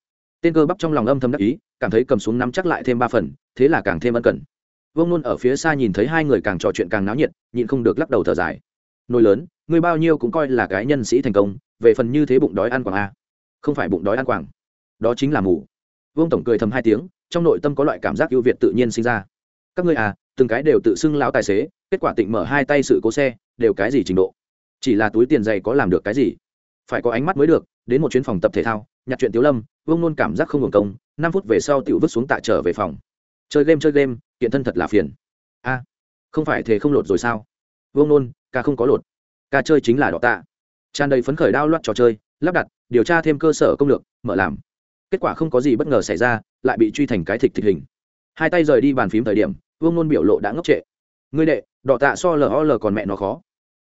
Tên cơ bắp trong lòng âm thầm đắc ý, cảm thấy cầm xuống nắm chắc lại thêm ba phần, thế là càng thêm ân cần. Vông nôn ở phía xa nhìn thấy hai người càng trò chuyện càng náo nhiệt, nhịn không được lắc đầu thở dài. Nồi lớn, ngươi bao nhiêu cũng coi là cái nhân sĩ thành công, về phần như thế bụng đói ăn quảng a không phải bụng đói ăn quảng đó chính là mù. Vương tổng cười thầm hai tiếng, trong nội tâm có loại cảm giác ưu việt tự nhiên sinh ra. Các ngươi à từng cái đều tự xưng lão tài xế, kết quả tịnh mở hai tay sự cố xe, đều cái gì trình độ? Chỉ là túi tiền dày có làm được cái gì? Phải có ánh mắt mới được, đến một chuyến phòng tập thể thao, nhặt chuyện tiếu lâm, vương nôn cảm giác không hưởng công, năm phút về sau tiểu vứt xuống tạ trở về phòng. Chơi game chơi game, kiện thân thật là phiền. A à, không phải thế không lột rồi sao? Vương nôn, ca không có lột. Ca chơi chính là đỏ tạ. Tràn đầy phấn khởi đao loạt trò chơi, lắp đặt điều tra thêm cơ sở công lược, mở làm. Kết quả không có gì bất ngờ xảy ra, lại bị truy thành cái thịt thịt hình. Hai tay rời đi bàn phím thời điểm, vương nôn biểu lộ đã ngốc trệ. Ngươi đệ đỏ tạ so lol còn mẹ nó khó.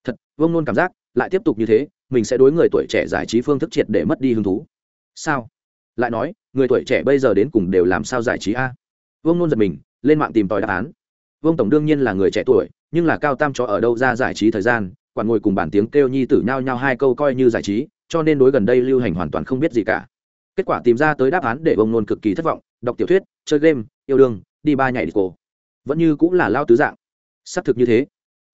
Thật, vương nôn cảm giác, lại tiếp tục như thế, mình sẽ đối người tuổi trẻ giải trí phương thức triệt để mất đi hứng thú. Sao? Lại nói, người tuổi trẻ bây giờ đến cùng đều làm sao giải trí a? Vương nôn giật mình, lên mạng tìm tòi đáp án. Vương tổng đương nhiên là người trẻ tuổi, nhưng là cao tam cho ở đâu ra giải trí thời gian quản ngồi cùng bản tiếng kêu nhi tử nhau nhau hai câu coi như giải trí cho nên đối gần đây lưu hành hoàn toàn không biết gì cả. Kết quả tìm ra tới đáp án để bông nôn cực kỳ thất vọng, đọc tiểu thuyết, chơi game, yêu đương, đi ba nhảy đi cổ. Vẫn như cũng là lao tứ dạng. Xác thực như thế.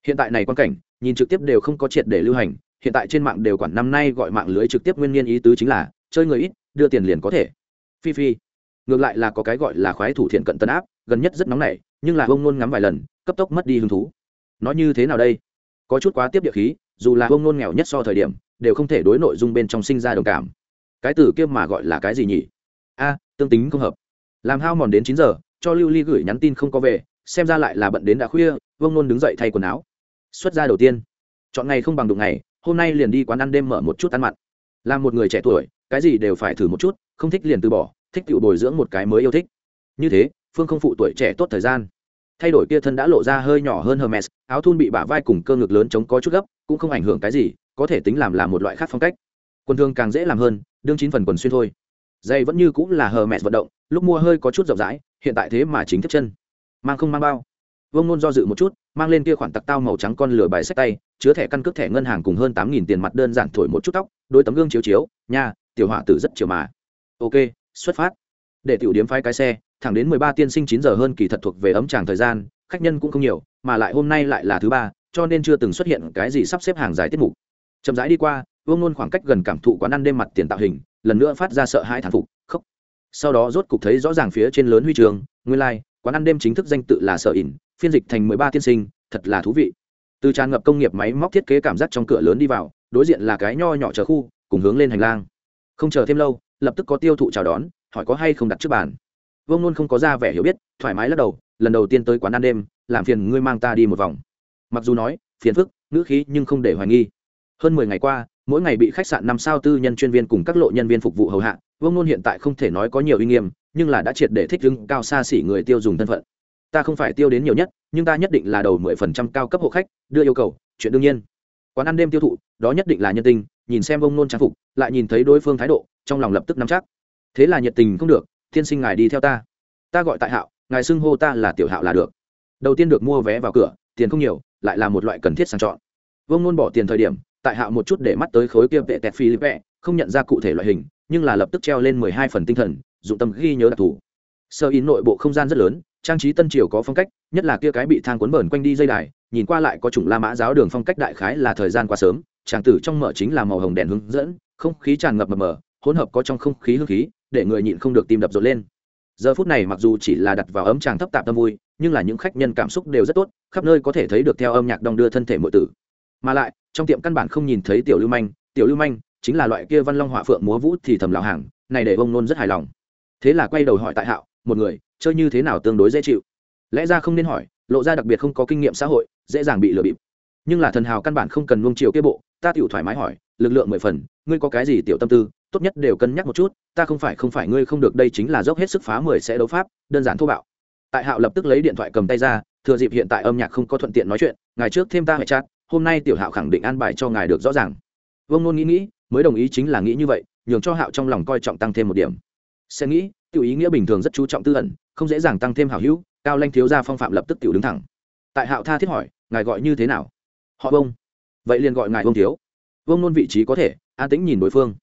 Hiện tại này quan cảnh, nhìn trực tiếp đều không có triệt để lưu hành, hiện tại trên mạng đều quản năm nay gọi mạng lưới trực tiếp nguyên nhiên ý tứ chính là, chơi người ít, đưa tiền liền có thể. Phi phi. Ngược lại là có cái gọi là khoái thủ thiện cận tân áp, gần nhất rất nóng nảy, nhưng là ông nôn ngắm vài lần, cấp tốc mất đi hứng thú. Nó như thế nào đây? Có chút quá tiếp địa khí, dù là ông nôn nghèo nhất so thời điểm đều không thể đối nội dung bên trong sinh ra đồng cảm. Cái từ kia mà gọi là cái gì nhỉ? A, tương tính không hợp. Làm hao mòn đến chín giờ, cho lưu ly gửi nhắn tin không có về, xem ra lại là bận đến đã khuya, vương nôn đứng dậy thay quần áo. Xuất ra đầu tiên. Chọn ngày không bằng đụng ngày, hôm nay liền đi quán ăn đêm mở một chút ăn mặn. Làm một người trẻ tuổi, cái gì đều phải thử một chút, không thích liền từ bỏ, thích tự bồi dưỡng một cái mới yêu thích. Như thế, phương không phụ tuổi trẻ tốt thời gian. Thay đổi kia thân đã lộ ra hơi nhỏ hơn hermes, áo thun bị bả vai cùng cơ ngực lớn chống có chút gấp, cũng không ảnh hưởng cái gì có thể tính làm là một loại khác phong cách. Quần thương càng dễ làm hơn, đương chín phần quần xuyên thôi. Dây vẫn như cũng là hờ mẹ vận động, lúc mua hơi có chút rộng rãi, hiện tại thế mà chính thức chân. Mang không mang bao. Vương nôn do dự một chút, mang lên kia khoản tặc tao màu trắng con lửa bài sách tay, chứa thẻ căn cước thẻ ngân hàng cùng hơn tám nghìn tiền mặt đơn giản thổi một chút tóc, đôi tấm gương chiếu chiếu, nha, tiểu họa tử rất chiều mà. Ok, xuất phát. Để tiểu điếm phái cái xe, thẳng đến mười ba tiên sinh chín giờ hơn kỳ thật thuộc về ấm tràng thời gian, khách nhân cũng không nhiều, mà lại hôm nay lại là thứ ba, cho nên chưa từng xuất hiện cái gì sắp xếp hàng dài tiết mục chậm rãi đi qua vương nôn khoảng cách gần cảm thụ quán ăn đêm mặt tiền tạo hình lần nữa phát ra sợ hãi thản phục khóc. Sau đó rốt cục thấy rõ ràng phía trên lớn huy trường nguyên lai、like, quán ăn đêm chính thức danh tự là sở ỉn phiên dịch thành mười ba tiên sinh thật là thú vị. Từ tràn ngập công nghiệp máy móc thiết kế cảm giác trong cửa lớn đi vào đối diện là cái nho nhỏ chờ khu cùng hướng lên hành lang. Không chờ thêm lâu lập tức có tiêu thụ chào đón hỏi có hay không đặt trước bàn. Vương luôn không có ra vẻ hiểu biết thoải mái lắc đầu lần đầu tiên tới quán ăn đêm làm phiền ngươi mang ta đi một vòng. Mặc dù nói phiền phức ngữ khí nhưng không để hoài nghi hơn mười ngày qua, mỗi ngày bị khách sạn năm sao tư nhân chuyên viên cùng các lộ nhân viên phục vụ hầu hạ, vương nôn hiện tại không thể nói có nhiều uy nghiêm, nhưng là đã triệt để thích ứng cao xa xỉ người tiêu dùng thân phận. Ta không phải tiêu đến nhiều nhất, nhưng ta nhất định là đầu mười phần trăm cao cấp hộ khách, đưa yêu cầu, chuyện đương nhiên. Quán ăn đêm tiêu thụ, đó nhất định là nhân tình, nhìn xem ông nôn trang phục, lại nhìn thấy đối phương thái độ, trong lòng lập tức nắm chắc. Thế là nhiệt tình không được tiên sinh ngài đi theo ta. Ta gọi tại hạo, ngài xưng hô ta là tiểu hạo là được. Đầu tiên được mua vé vào cửa, tiền không nhiều, lại là một loại cần thiết sang chọn. Vương nôn bỏ tiền thời điểm tại hạ một chút để mắt tới khối kia vệ tẹt phi vẽ, không nhận ra cụ thể loại hình, nhưng là lập tức treo lên mười hai phần tinh thần, dụng tâm ghi nhớ đặc thù. Sơ in nội bộ không gian rất lớn, trang trí tân triều có phong cách, nhất là kia cái bị thang cuốn bờn quanh đi dây đài, nhìn qua lại có chủng la mã giáo đường phong cách đại khái là thời gian quá sớm tràng tử trong mở chính là màu hồng đèn hướng dẫn, không khí tràn ngập mờ mờ, hỗn hợp có trong không khí hương khí, để người nhịn không được tim đập rộn lên. Giờ phút này mặc dù chỉ là đặt vào ấm tràng thấp tạp tâm vui, nhưng là những khách nhân cảm xúc đều rất tốt, khắp nơi có thể thấy được theo âm nhạc đong đưa thân thể mọi tử. Mà lại trong tiệm căn bản không nhìn thấy tiểu lưu manh, tiểu lưu manh chính là loại kia văn long họa phượng múa vũ thì thầm lão hàng, này để ông nôn rất hài lòng. Thế là quay đầu hỏi tại hạo, một người, chơi như thế nào tương đối dễ chịu? Lẽ ra không nên hỏi, lộ ra đặc biệt không có kinh nghiệm xã hội, dễ dàng bị lừa bịp. Nhưng là thần hào căn bản không cần nuông chiều kia bộ, ta tiểu thoải mái hỏi, lực lượng mười phần, ngươi có cái gì tiểu tâm tư? Tốt nhất đều cân nhắc một chút, ta không phải không phải ngươi không được, đây chính là dốc hết sức phá mười sẽ đấu pháp, đơn giản thô bạo. Tại hạo lập tức lấy điện thoại cầm tay ra, thừa dịp hiện tại âm nhạc không có thuận tiện nói chuyện, ngày trước thêm ta hệ chat hôm nay tiểu hạo khẳng định an bài cho ngài được rõ ràng. Vương nôn nghĩ nghĩ, mới đồng ý chính là nghĩ như vậy, nhường cho hạo trong lòng coi trọng tăng thêm một điểm. Sẽ nghĩ, tiểu ý nghĩa bình thường rất chú trọng tư ẩn, không dễ dàng tăng thêm hảo hữu, cao lanh thiếu gia phong phạm lập tức tiểu đứng thẳng. Tại hạo tha thiết hỏi, ngài gọi như thế nào? Họ bông vậy liền gọi ngài vương thiếu. Vương nôn vị trí có thể, an tĩnh nhìn đối phương.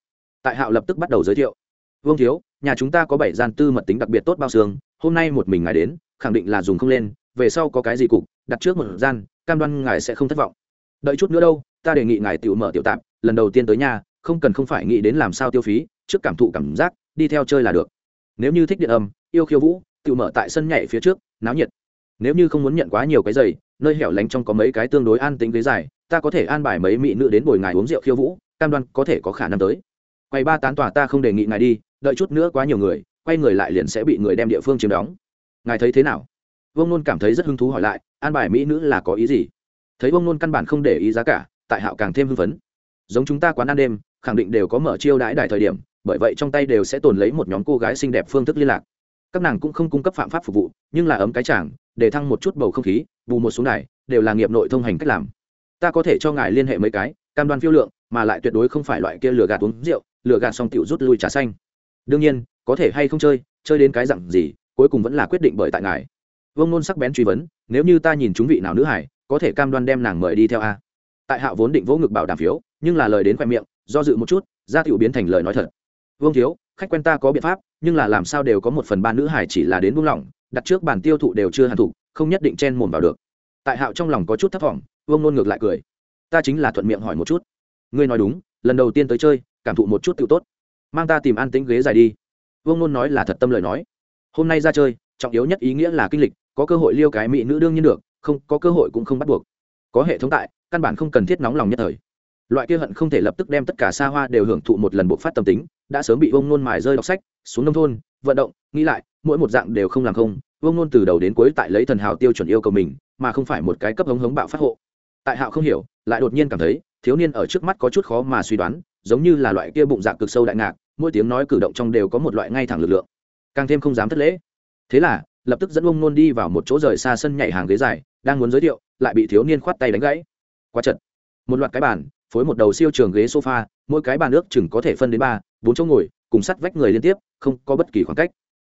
Tại hạo lập tức bắt đầu giới thiệu. Vương thiếu, nhà chúng ta có bảy gian tư mật tính đặc biệt tốt bao xương, hôm nay một mình ngài đến, khẳng định là dùng không lên, về sau có cái gì cục, đặt trước một gian, cam đoan ngài sẽ không thất vọng đợi chút nữa đâu, ta đề nghị ngài tự mở tiểu tạm lần đầu tiên tới nhà, không cần không phải nghĩ đến làm sao tiêu phí, trước cảm thụ cảm giác, đi theo chơi là được. Nếu như thích điện âm, yêu khiêu vũ tự mở tại sân nhảy phía trước, náo nhiệt. Nếu như không muốn nhận quá nhiều cái giày, nơi hẻo lánh trong có mấy cái tương đối an tính ghế dài, ta có thể an bài mấy mỹ nữ đến bồi ngài uống rượu khiêu vũ, cam đoan có thể có khả năng tới. Quay ba tán tòa ta không đề nghị ngài đi, đợi chút nữa quá nhiều người, quay người lại liền sẽ bị người đem địa phương chiếm đóng. Ngài thấy thế nào? Vương luôn cảm thấy rất hứng thú hỏi lại, an bài mỹ nữ là có ý gì? Thấy vương nôn căn bản không để ý giá cả, tại hạo càng thêm hưng phấn. Giống chúng ta quán ăn đêm, khẳng định đều có mở chiêu đãi đại thời điểm, bởi vậy trong tay đều sẽ tồn lấy một nhóm cô gái xinh đẹp phương thức liên lạc. Các nàng cũng không cung cấp phạm pháp phục vụ, nhưng là ấm cái chàng, để thăng một chút bầu không khí, bù một xuống đài, đều là nghiệp nội thông hành cách làm. Ta có thể cho ngài liên hệ mấy cái, cam đoan phiêu lượng, mà lại tuyệt đối không phải loại kia lừa gạt uống rượu, lừa gạt xong tiểu rút lui trà xanh. Đương nhiên, có thể hay không chơi chơi đến cái dặn gì, cuối cùng vẫn là quyết định bởi tại ngài. Vương nôn sắc bén truy vấn, nếu như ta nhìn chúng vị nào nữ hải có thể cam đoan đem nàng mời đi theo a. Tại hạo vốn định vỗ ngực bảo đảm phiếu, nhưng là lời đến khoe miệng, do dự một chút gia tiểu biến thành lời nói thật. Vương thiếu, khách quen ta có biện pháp, nhưng là làm sao đều có một phần ba nữ hải chỉ là đến buông lỏng, đặt trước bàn tiêu thụ đều chưa hàn thụ không nhất định chen mồm vào được. Tại hạo trong lòng có chút thất vọng, vương nôn ngược lại cười. Ta chính là thuận miệng hỏi một chút. Ngươi nói đúng, lần đầu tiên tới chơi, cảm thụ một chút tự tốt. Mang ta tìm an tĩnh ghế dài đi. Vương nôn nói là thật tâm lời nói. Hôm nay ra chơi, trọng yếu nhất ý nghĩa là kinh lịch, có cơ hội liêu cái mỹ nữ đương nhiên được không có cơ hội cũng không bắt buộc. Có hệ thống tại, căn bản không cần thiết nóng lòng nhất thời. Loại kia hận không thể lập tức đem tất cả xa hoa đều hưởng thụ một lần bộc phát tâm tính, đã sớm bị vông nôn mài rơi đọc sách, xuống nông thôn, vận động, nghĩ lại, mỗi một dạng đều không làm không vông nôn từ đầu đến cuối tại lấy thần hào tiêu chuẩn yêu cầu mình, mà không phải một cái cấp hống hống bạo phát hộ. Tại hạo không hiểu, lại đột nhiên cảm thấy, thiếu niên ở trước mắt có chút khó mà suy đoán, giống như là loại kia bụng dạng cực sâu đại ngạc, mỗi tiếng nói cử động trong đều có một loại ngay thẳng lực lượng. Càng thêm không dám thất lễ. Thế là, lập tức dẫn ông nôn đi vào một chỗ rời xa sân nhảy hàng ghế dài đang muốn giới thiệu, lại bị thiếu niên khoát tay đánh gãy. Quá chật. Một loạt cái bàn, phối một đầu siêu trường ghế sofa, mỗi cái bàn nước chừng có thể phân đến ba, bốn chỗ ngồi, cùng sắt vách người liên tiếp, không có bất kỳ khoảng cách.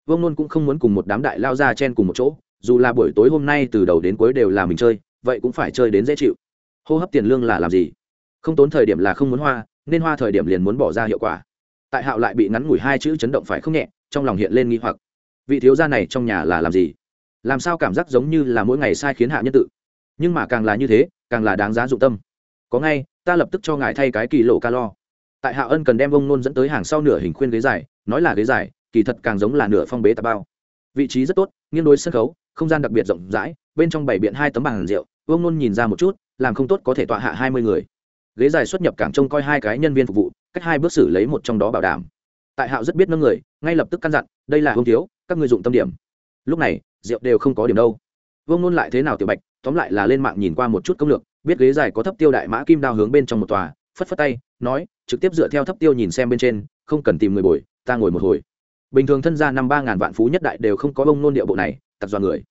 Vương nôn cũng không muốn cùng một đám đại lao ra chen cùng một chỗ, dù là buổi tối hôm nay từ đầu đến cuối đều là mình chơi, vậy cũng phải chơi đến dễ chịu. Hô hấp tiền lương là làm gì? Không tốn thời điểm là không muốn hoa, nên hoa thời điểm liền muốn bỏ ra hiệu quả. Tại hạo lại bị ngắn ngủi hai chữ chấn động phải không nhẹ, trong lòng hiện lên nghi hoặc. Vị thiếu gia này trong nhà là làm gì? Làm sao cảm giác giống như là mỗi ngày sai khiến hạ nhân tự? Nhưng mà càng là như thế, càng là đáng giá dụng tâm. Có ngay, ta lập tức cho ngài thay cái kỳ lộ calo tại hạ ân cần đem ông nôn dẫn tới hàng sau nửa hình khuyên ghế dài, nói là ghế dài, kỳ thật càng giống là nửa phong bế tà bao. Vị trí rất tốt, nghiêng đối sân khấu, không gian đặc biệt rộng rãi, bên trong bảy biện hai tấm bàn rượu, ông nôn nhìn ra một chút, làm không tốt có thể tọa hạ hai mươi người. Ghế dài xuất nhập cảng trông coi hai cái nhân viên phục vụ, cách hai bước xử lấy một trong đó bảo đảm. Tại hạo rất biết nâng người, ngay lập tức căn dặn, đây là hông thiếu, các người dụng tâm điểm lúc này, rượu đều không có điểm đâu. Vương nôn lại thế nào tiểu bạch, tóm lại là lên mạng nhìn qua một chút công lược, biết ghế dài có thấp tiêu đại mã kim đao hướng bên trong một tòa, phất phất tay, nói, trực tiếp dựa theo thấp tiêu nhìn xem bên trên, không cần tìm người bồi, ta ngồi một hồi. Bình thường thân gia năm ba ngàn vạn phú nhất đại đều không có bông nôn địa bộ này, tặc do người.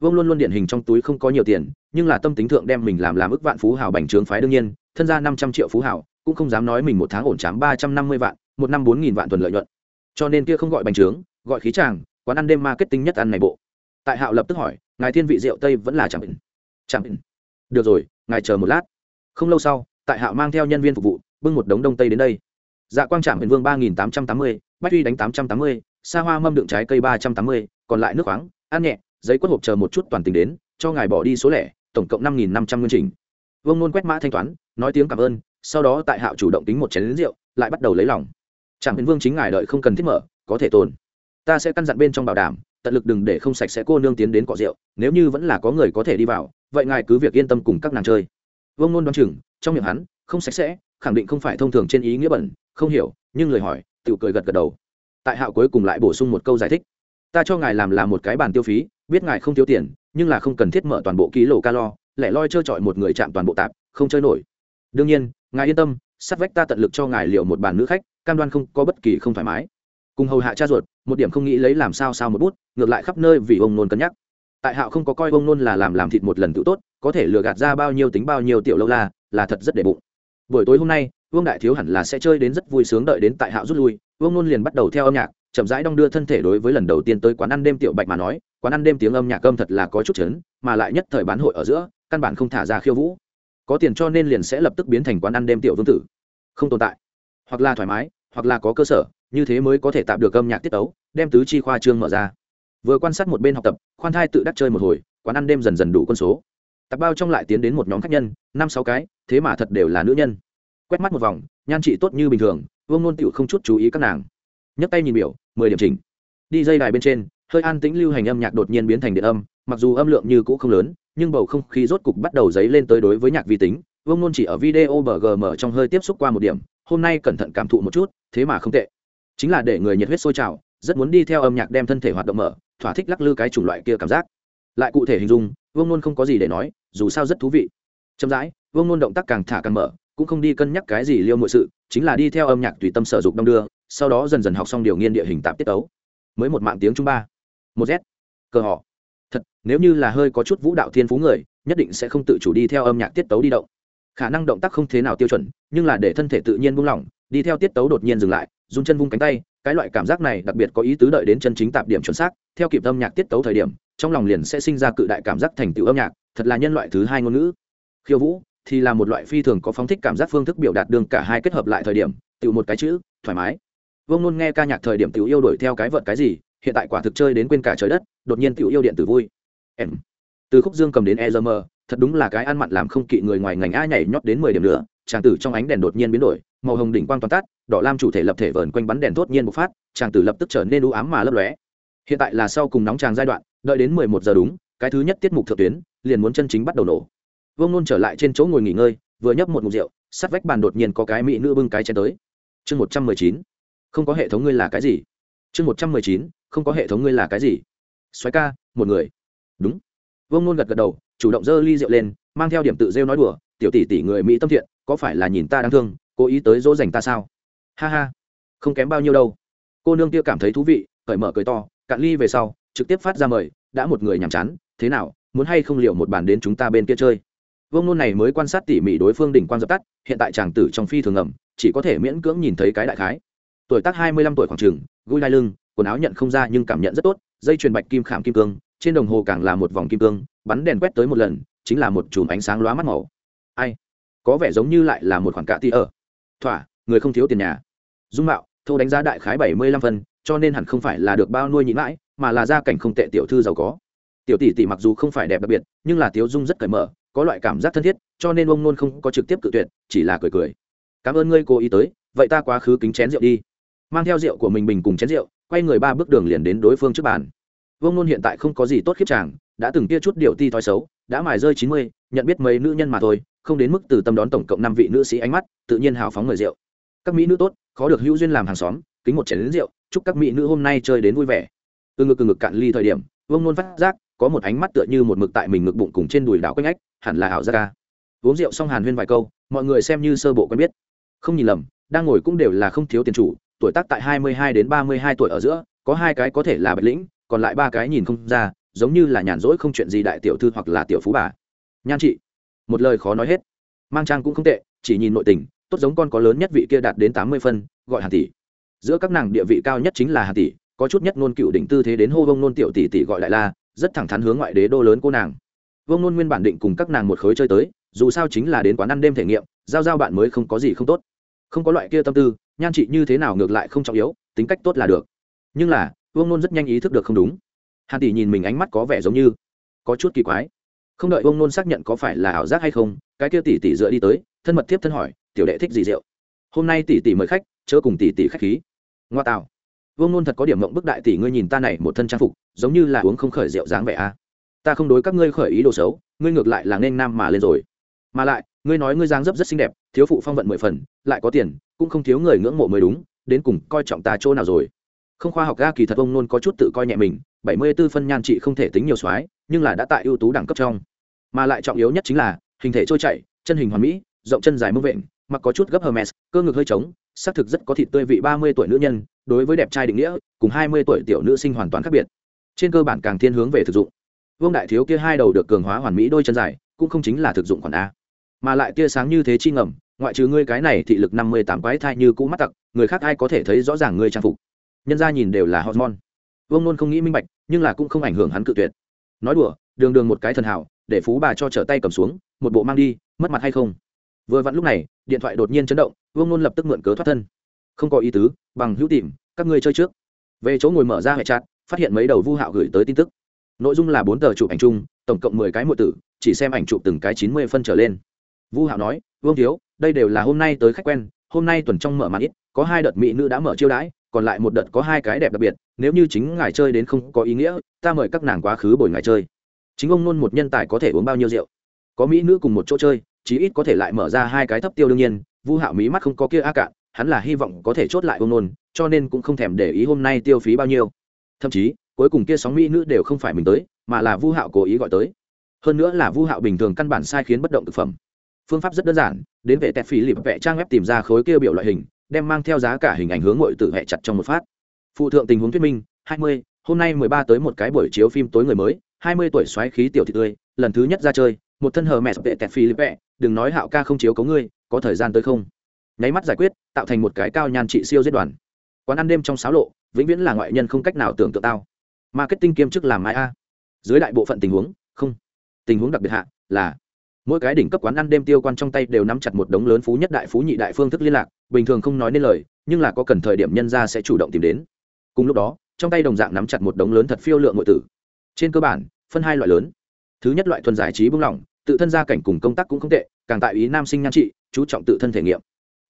Vương luôn luôn điển hình trong túi không có nhiều tiền, nhưng là tâm tính thượng đem mình làm làm ức vạn phú hào bành trướng phái đương nhiên, thân gia năm trăm triệu phú hào, cũng không dám nói mình một tháng ổn chám ba trăm năm mươi vạn, một năm bốn nghìn vạn tuần lợi nhuận. Cho nên kia không gọi bành trướng, gọi khí tràng quán ăn đêm marketing nhất ăn này bộ. Tại hạo lập tức hỏi, ngài thiên vị rượu tây vẫn là chẳng bình? Chẳng bình. Được rồi, ngài chờ một lát. Không lâu sau, tại hạo mang theo nhân viên phục vụ, bưng một đống đông tây đến đây. Dạ quang trạm huyền vương ba nghìn tám trăm tám mươi, bách uy đánh tám trăm tám mươi xa hoa mâm đựng trái cây ba trăm tám mươi, còn lại nước khoáng, ăn nhẹ, giấy quất hộp chờ một chút toàn tình đến, cho ngài bỏ đi số lẻ, tổng cộng năm nghìn năm trăm nguyên trình. Vương nôn quét mã thanh toán, nói tiếng cảm ơn, sau đó tại hạo chủ động tính một chén lính rượu, lại bắt đầu lấy lòng. Trạm huyền vương chính ngài đợi không cần thiết mở, có thể tồn ta sẽ căn dặn bên trong bảo đảm, tận lực đừng để không sạch sẽ cô nương tiến đến cọ rượu, nếu như vẫn là có người có thể đi vào, vậy ngài cứ việc yên tâm cùng các nàng chơi. Vương nôn đoán chừng, trong miệng hắn, không sạch sẽ, khẳng định không phải thông thường trên ý nghĩa bẩn, không hiểu. Nhưng lời hỏi tự cười gật gật đầu. Tại hạo cuối cùng lại bổ sung một câu giải thích. Ta cho ngài làm là một cái bàn tiêu phí, biết ngài không thiếu tiền, nhưng là không cần thiết mở toàn bộ ký lô calo, lẻ loi trơ trọi một người chạm toàn bộ tạp, không chơi nổi. Đương nhiên, ngài yên tâm sát vách ta tận lực cho ngài liệu một bàn nữ khách, cam đoan không có bất kỳ không thoải mái cùng hầu hạ cha ruột, một điểm không nghĩ lấy làm sao sao một bút, ngược lại khắp nơi vì ông nôn cân nhắc. Tại hạo không có coi ông nôn là làm làm thịt một lần tự tốt, có thể lừa gạt ra bao nhiêu tính bao nhiêu tiểu lâu la, là thật rất để bụng. Buổi tối hôm nay, vương đại thiếu hẳn là sẽ chơi đến rất vui sướng đợi đến tại hạo rút lui, vương nôn liền bắt đầu theo âm nhạc, chậm rãi đong đưa thân thể đối với lần đầu tiên tới quán ăn đêm tiểu bạch mà nói, quán ăn đêm tiếng âm nhạc âm thật là có chút chấn, mà lại nhất thời bán hội ở giữa, căn bản không thả ra khiêu vũ. Có tiền cho nên liền sẽ lập tức biến thành quán ăn đêm tiểu vương tử. Không tồn tại. Hoặc là thoải mái, hoặc là có cơ sở như thế mới có thể tạo được âm nhạc tiết tấu đem tứ chi khoa trương mở ra. Vừa quan sát một bên học tập, khoan thai tự đắc chơi một hồi, quán ăn đêm dần dần đủ quân số. Tạp bao trong lại tiến đến một nhóm khách nhân, năm sáu cái, thế mà thật đều là nữ nhân. Quét mắt một vòng, nhan trị tốt như bình thường, vương nôn tựu không chút chú ý các nàng. Nhấc tay nhìn biểu, mười điểm chỉnh. Đi dây đài bên trên, hơi an tĩnh lưu hành âm nhạc đột nhiên biến thành điện âm, mặc dù âm lượng như cũ không lớn, nhưng bầu không khí rốt cục bắt đầu dấy lên tới đối với nhạc vi tính. Vương nôn chỉ ở video bgm trong hơi tiếp xúc qua một điểm, hôm nay cẩn thận cảm thụ một chút, thế mà không tệ chính là để người nhiệt huyết sôi trào, rất muốn đi theo âm nhạc đem thân thể hoạt động mở, thỏa thích lắc lư cái chủng loại kia cảm giác. Lại cụ thể hình dung, vương nôn không có gì để nói, dù sao rất thú vị. Chậm rãi, vương nôn động tác càng thả càng mở, cũng không đi cân nhắc cái gì liêu mọi sự, chính là đi theo âm nhạc tùy tâm sở dục đông đưa, sau đó dần dần học xong điều nghiên địa hình tạp tiết tấu. Mới một mạng tiếng trung ba. Một z. Cờ họ. Thật, nếu như là hơi có chút vũ đạo thiên phú người, nhất định sẽ không tự chủ đi theo âm nhạc tiết tấu đi động. Khả năng động tác không thế nào tiêu chuẩn, nhưng là để thân thể tự nhiên buông lỏng, đi theo tiết tấu đột nhiên dừng lại dùng chân vung cánh tay, cái loại cảm giác này đặc biệt có ý tứ đợi đến chân chính tạp điểm chuẩn xác, theo kịp âm nhạc tiết tấu thời điểm, trong lòng liền sẽ sinh ra cự đại cảm giác thành tựu âm nhạc, thật là nhân loại thứ hai ngôn ngữ. Khiêu vũ thì là một loại phi thường có phóng thích cảm giác phương thức biểu đạt đường cả hai kết hợp lại thời điểm tự một cái chữ, thoải mái. Vương nôn nghe ca nhạc thời điểm tự yêu đổi theo cái vợt cái gì, hiện tại quả thực chơi đến quên cả trời đất, đột nhiên tự yêu điện tử vui. Em. Từ khúc dương cầm đến e thật đúng là cái ăn mặn làm không kỵ người ngoài ngành a nhảy nhót đến mười điểm nữa chàng tử trong ánh đèn đột nhiên biến đổi, màu hồng đỉnh quang toàn tắt, đỏ lam chủ thể lập thể vờn quanh bắn đèn thốt nhiên bộc phát, chàng tử lập tức trở nên u ám mà lấp lóe. Hiện tại là sau cùng nóng tràng giai đoạn, đợi đến mười một giờ đúng, cái thứ nhất tiết mục thượng tuyến, liền muốn chân chính bắt đầu nổ. Vương nôn trở lại trên chỗ ngồi nghỉ ngơi, vừa nhấp một mục rượu, sát vách bàn đột nhiên có cái mỹ nữ bưng cái chén tới. Chương một trăm mười chín, không có hệ thống ngươi là cái gì? Chương một trăm mười chín, không có hệ thống ngươi là cái gì? Xoáy ca, một người. Đúng. Vương nôn gật gật đầu, chủ động dơ ly rượu lên, mang theo điểm tự rêu nói đùa, tiểu tỷ tỷ người mỹ tâm thiện có phải là nhìn ta đáng thương, cố ý tới dỗ dành ta sao? Ha ha, không kém bao nhiêu đâu. Cô nương kia cảm thấy thú vị, cởi mở cười to, cạn ly về sau, trực tiếp phát ra mời, đã một người nhàm chán, thế nào, muốn hay không liệu một bàn đến chúng ta bên kia chơi? Vương nôn này mới quan sát tỉ mỉ đối phương đỉnh quan dập tắt, hiện tại chàng tử trong phi thường ngầm, chỉ có thể miễn cưỡng nhìn thấy cái đại khái. Tuổi tác hai mươi lăm tuổi khoảng trường gui lai lưng, quần áo nhận không ra nhưng cảm nhận rất tốt, dây chuyền bạch kim khảm kim cương, trên đồng hồ càng là một vòng kim cương, bắn đèn quét tới một lần, chính là một chùm ánh sáng lóa mắt màu. Ai? Có vẻ giống như lại là một khoản cạ ti ở. Thỏa, người không thiếu tiền nhà. Dung mạo, thô đánh giá đại khái bảy mươi lăm phân, cho nên hẳn không phải là được bao nuôi nhịn mãi, mà là gia cảnh không tệ tiểu thư giàu có. Tiểu tỷ tỷ mặc dù không phải đẹp đặc biệt, nhưng là tiếu dung rất cởi mở, có loại cảm giác thân thiết, cho nên ông nôn không có trực tiếp cự tuyệt, chỉ là cười cười. Cảm ơn ngươi cố ý tới, vậy ta quá khứ kính chén rượu đi. Mang theo rượu của mình bình cùng chén rượu, quay người ba bước đường liền đến đối phương trước bàn. Vương nôn hiện tại không có gì tốt khiếp chàng, đã từng kia chút điều ti thói xấu, đã mài rơi chín mươi, nhận biết mấy nữ nhân mà thôi không đến mức từ tâm đón tổng cộng năm vị nữ sĩ ánh mắt, tự nhiên hào phóng người rượu. Các mỹ nữ tốt, khó được hữu duyên làm hàng xóm, kính một chén đến rượu, chúc các mỹ nữ hôm nay chơi đến vui vẻ. Từ ngực từ ngực cạn ly thời điểm, vương nôn phát giác, có một ánh mắt tựa như một mực tại mình ngực bụng cùng trên đùi đảo quanh ách, hẳn là ảo gia ca. Uống rượu xong hàn huyên vài câu, mọi người xem như sơ bộ quen biết. Không nhìn lầm, đang ngồi cũng đều là không thiếu tiền chủ, tuổi tác tại hai mươi hai đến ba mươi hai tuổi ở giữa, có hai cái có thể là bạch lĩnh, còn lại ba cái nhìn không ra, giống như là nhàn rỗi không chuyện gì đại tiểu thư hoặc là tiểu phú bà. Nhan chị một lời khó nói hết. Mang trang cũng không tệ, chỉ nhìn nội tình, tốt giống con có lớn nhất vị kia đạt đến tám mươi phân, gọi hàn tỷ. Giữa các nàng địa vị cao nhất chính là hàn tỷ, có chút nhất ngôn cựu định tư thế đến hô vông nôn tiểu tỷ tỷ gọi lại la, rất thẳng thắn hướng ngoại đế đô lớn cô nàng. Vông nôn nguyên bản định cùng các nàng một khối chơi tới, dù sao chính là đến quán ăn đêm thể nghiệm, giao giao bạn mới không có gì không tốt. Không có loại kia tâm tư, nhan chị như thế nào ngược lại không trọng yếu, tính cách tốt là được. Nhưng là vương nôn rất nhanh ý thức được không đúng. Hàn tỷ nhìn mình ánh mắt có vẻ giống như có chút kỳ quái không đợi vương nôn xác nhận có phải là ảo giác hay không, cái kia tỷ tỷ dựa đi tới, thân mật tiếp thân hỏi, tiểu đệ thích gì rượu? Hôm nay tỷ tỷ mời khách, chớ cùng tỷ tỷ khách khí. Ngoa tạo. Vương nôn thật có điểm mộng bức đại tỷ ngươi nhìn ta này một thân trang phục, giống như là uống không khởi rượu dáng vẻ a. Ta không đối các ngươi khởi ý đồ xấu, ngươi ngược lại là nên nam mà lên rồi. Mà lại, ngươi nói ngươi dáng dấp rất xinh đẹp, thiếu phụ phong vận mười phần, lại có tiền, cũng không thiếu người ngưỡng mộ mới đúng, đến cùng coi trọng ta chỗ nào rồi? Không khoa học ga kỳ thật ông nôn có chút tự coi nhẹ mình, bảy mươi 74 phân nhan trị không thể tính nhiều soái, nhưng là đã tại ưu tú đẳng cấp trong mà lại trọng yếu nhất chính là, hình thể trôi chảy, chân hình hoàn mỹ, rộng chân dài mông vện, mặc có chút gấp hermes, cơ ngực hơi trống, xác thực rất có thịt tươi vị ba mươi tuổi nữ nhân, đối với đẹp trai định nghĩa, cùng hai mươi tuổi tiểu nữ sinh hoàn toàn khác biệt. Trên cơ bản càng thiên hướng về thực dụng. Vương đại thiếu kia hai đầu được cường hóa hoàn mỹ đôi chân dài, cũng không chính là thực dụng khoản a. Mà lại tia sáng như thế chi ngầm, ngoại trừ ngươi cái này thị lực năm mươi tám quái thai như cũ mắt tặc, người khác ai có thể thấy rõ ràng ngươi trang phục. Nhân ra nhìn đều là hormone. Vương nôn không nghĩ minh bạch, nhưng là cũng không ảnh hưởng hắn cự tuyệt. Nói đùa, đường đường một cái thần hảo để phú bà cho trở tay cầm xuống, một bộ mang đi, mất mặt hay không? Vừa vặn lúc này, điện thoại đột nhiên chấn động, vương nôn lập tức mượn cớ thoát thân. Không có ý tứ, bằng hữu tìm, các ngươi chơi trước. Về chỗ ngồi mở ra hệ chặt phát hiện mấy đầu vu hạo gửi tới tin tức. Nội dung là bốn tờ chụp ảnh chung, tổng cộng mười cái mỗi tử, chỉ xem ảnh chụp từng cái chín mươi phân trở lên. Vu hạo nói, vương thiếu, đây đều là hôm nay tới khách quen, hôm nay tuần trong mở màn ít, có hai đợt mỹ nữ đã mở chiêu đãi, còn lại một đợt có hai cái đẹp đặc biệt, nếu như chính ngài chơi đến không có ý nghĩa, ta mời các nàng quá khứ bồi ngài chơi chính ông nôn một nhân tài có thể uống bao nhiêu rượu? Có mỹ nữ cùng một chỗ chơi, chí ít có thể lại mở ra hai cái thấp tiêu đương nhiên, vu hạo mỹ mắt không có kia a cạn, hắn là hy vọng có thể chốt lại ông nôn, cho nên cũng không thèm để ý hôm nay tiêu phí bao nhiêu. Thậm chí, cuối cùng kia sóng mỹ nữ đều không phải mình tới, mà là vu hạo cố ý gọi tới. Hơn nữa là vu hạo bình thường căn bản sai khiến bất động thực phẩm. Phương pháp rất đơn giản, đến vệ tẹt phí lịp vẽ trang web tìm ra khối kia biểu loại hình, đem mang theo giá cả hình ảnh hướng ngội tự hẹ chặt trong một phát. Phụ thượng tình huống thuyết minh, hai mươi, hôm nay mười ba tới một cái buổi chiếu phim tối người mới hai mươi tuổi xoáy khí tiểu thị tươi, lần thứ nhất ra chơi, một thân hờ mẹ vệ tẹt phí lịp vẽ đừng nói hạo ca không chiếu có ngươi, có thời gian tới không? Nháy mắt giải quyết, tạo thành một cái cao nhan trị siêu giết đoàn. Quán ăn đêm trong sáo lộ, vĩnh viễn là ngoại nhân không cách nào tưởng tượng tao. Marketing kiêm chức làm mai a? Dưới đại bộ phận tình huống, không. Tình huống đặc biệt hạ, là mỗi cái đỉnh cấp quán ăn đêm tiêu quan trong tay đều nắm chặt một đống lớn phú nhất đại phú nhị đại phương thức liên lạc, bình thường không nói nên lời, nhưng là có cần thời điểm nhân ra sẽ chủ động tìm đến. Cùng lúc đó, trong tay đồng dạng nắm chặt một đống lớn thật phiêu lượng nội tử. Trên cơ bản phân hai loại lớn. Thứ nhất loại thuần giải trí bung lỏng, tự thân gia cảnh cùng công tác cũng không tệ, càng tại ý nam sinh nhan trị, chú trọng tự thân thể nghiệm.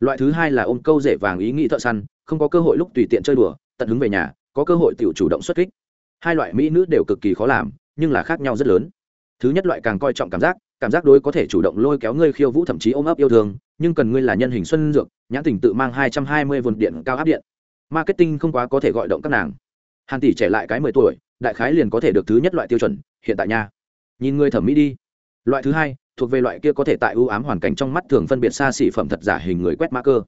Loại thứ hai là ôm câu rể vàng ý nghĩ thợ săn, không có cơ hội lúc tùy tiện chơi đùa, tận hứng về nhà, có cơ hội tự chủ động xuất kích. Hai loại mỹ nữ đều cực kỳ khó làm, nhưng là khác nhau rất lớn. Thứ nhất loại càng coi trọng cảm giác cảm giác đối có thể chủ động lôi kéo ngươi khiêu vũ thậm chí ôm ấp yêu thương, nhưng cần ngươi là nhân hình xuân dược, nhãn tình tự mang hai trăm hai mươi vồn điện cao áp điện. Marketing không quá có thể gọi động các nàng. Hàn tỷ trẻ lại cái mười tuổi đại khái liền có thể được thứ nhất loại tiêu chuẩn hiện tại nha. Nhìn người thẩm mỹ đi. Loại thứ hai thuộc về loại kia có thể tại ưu ám hoàn cảnh trong mắt thường phân biệt xa xỉ phẩm thật giả hình người quét mã cơ.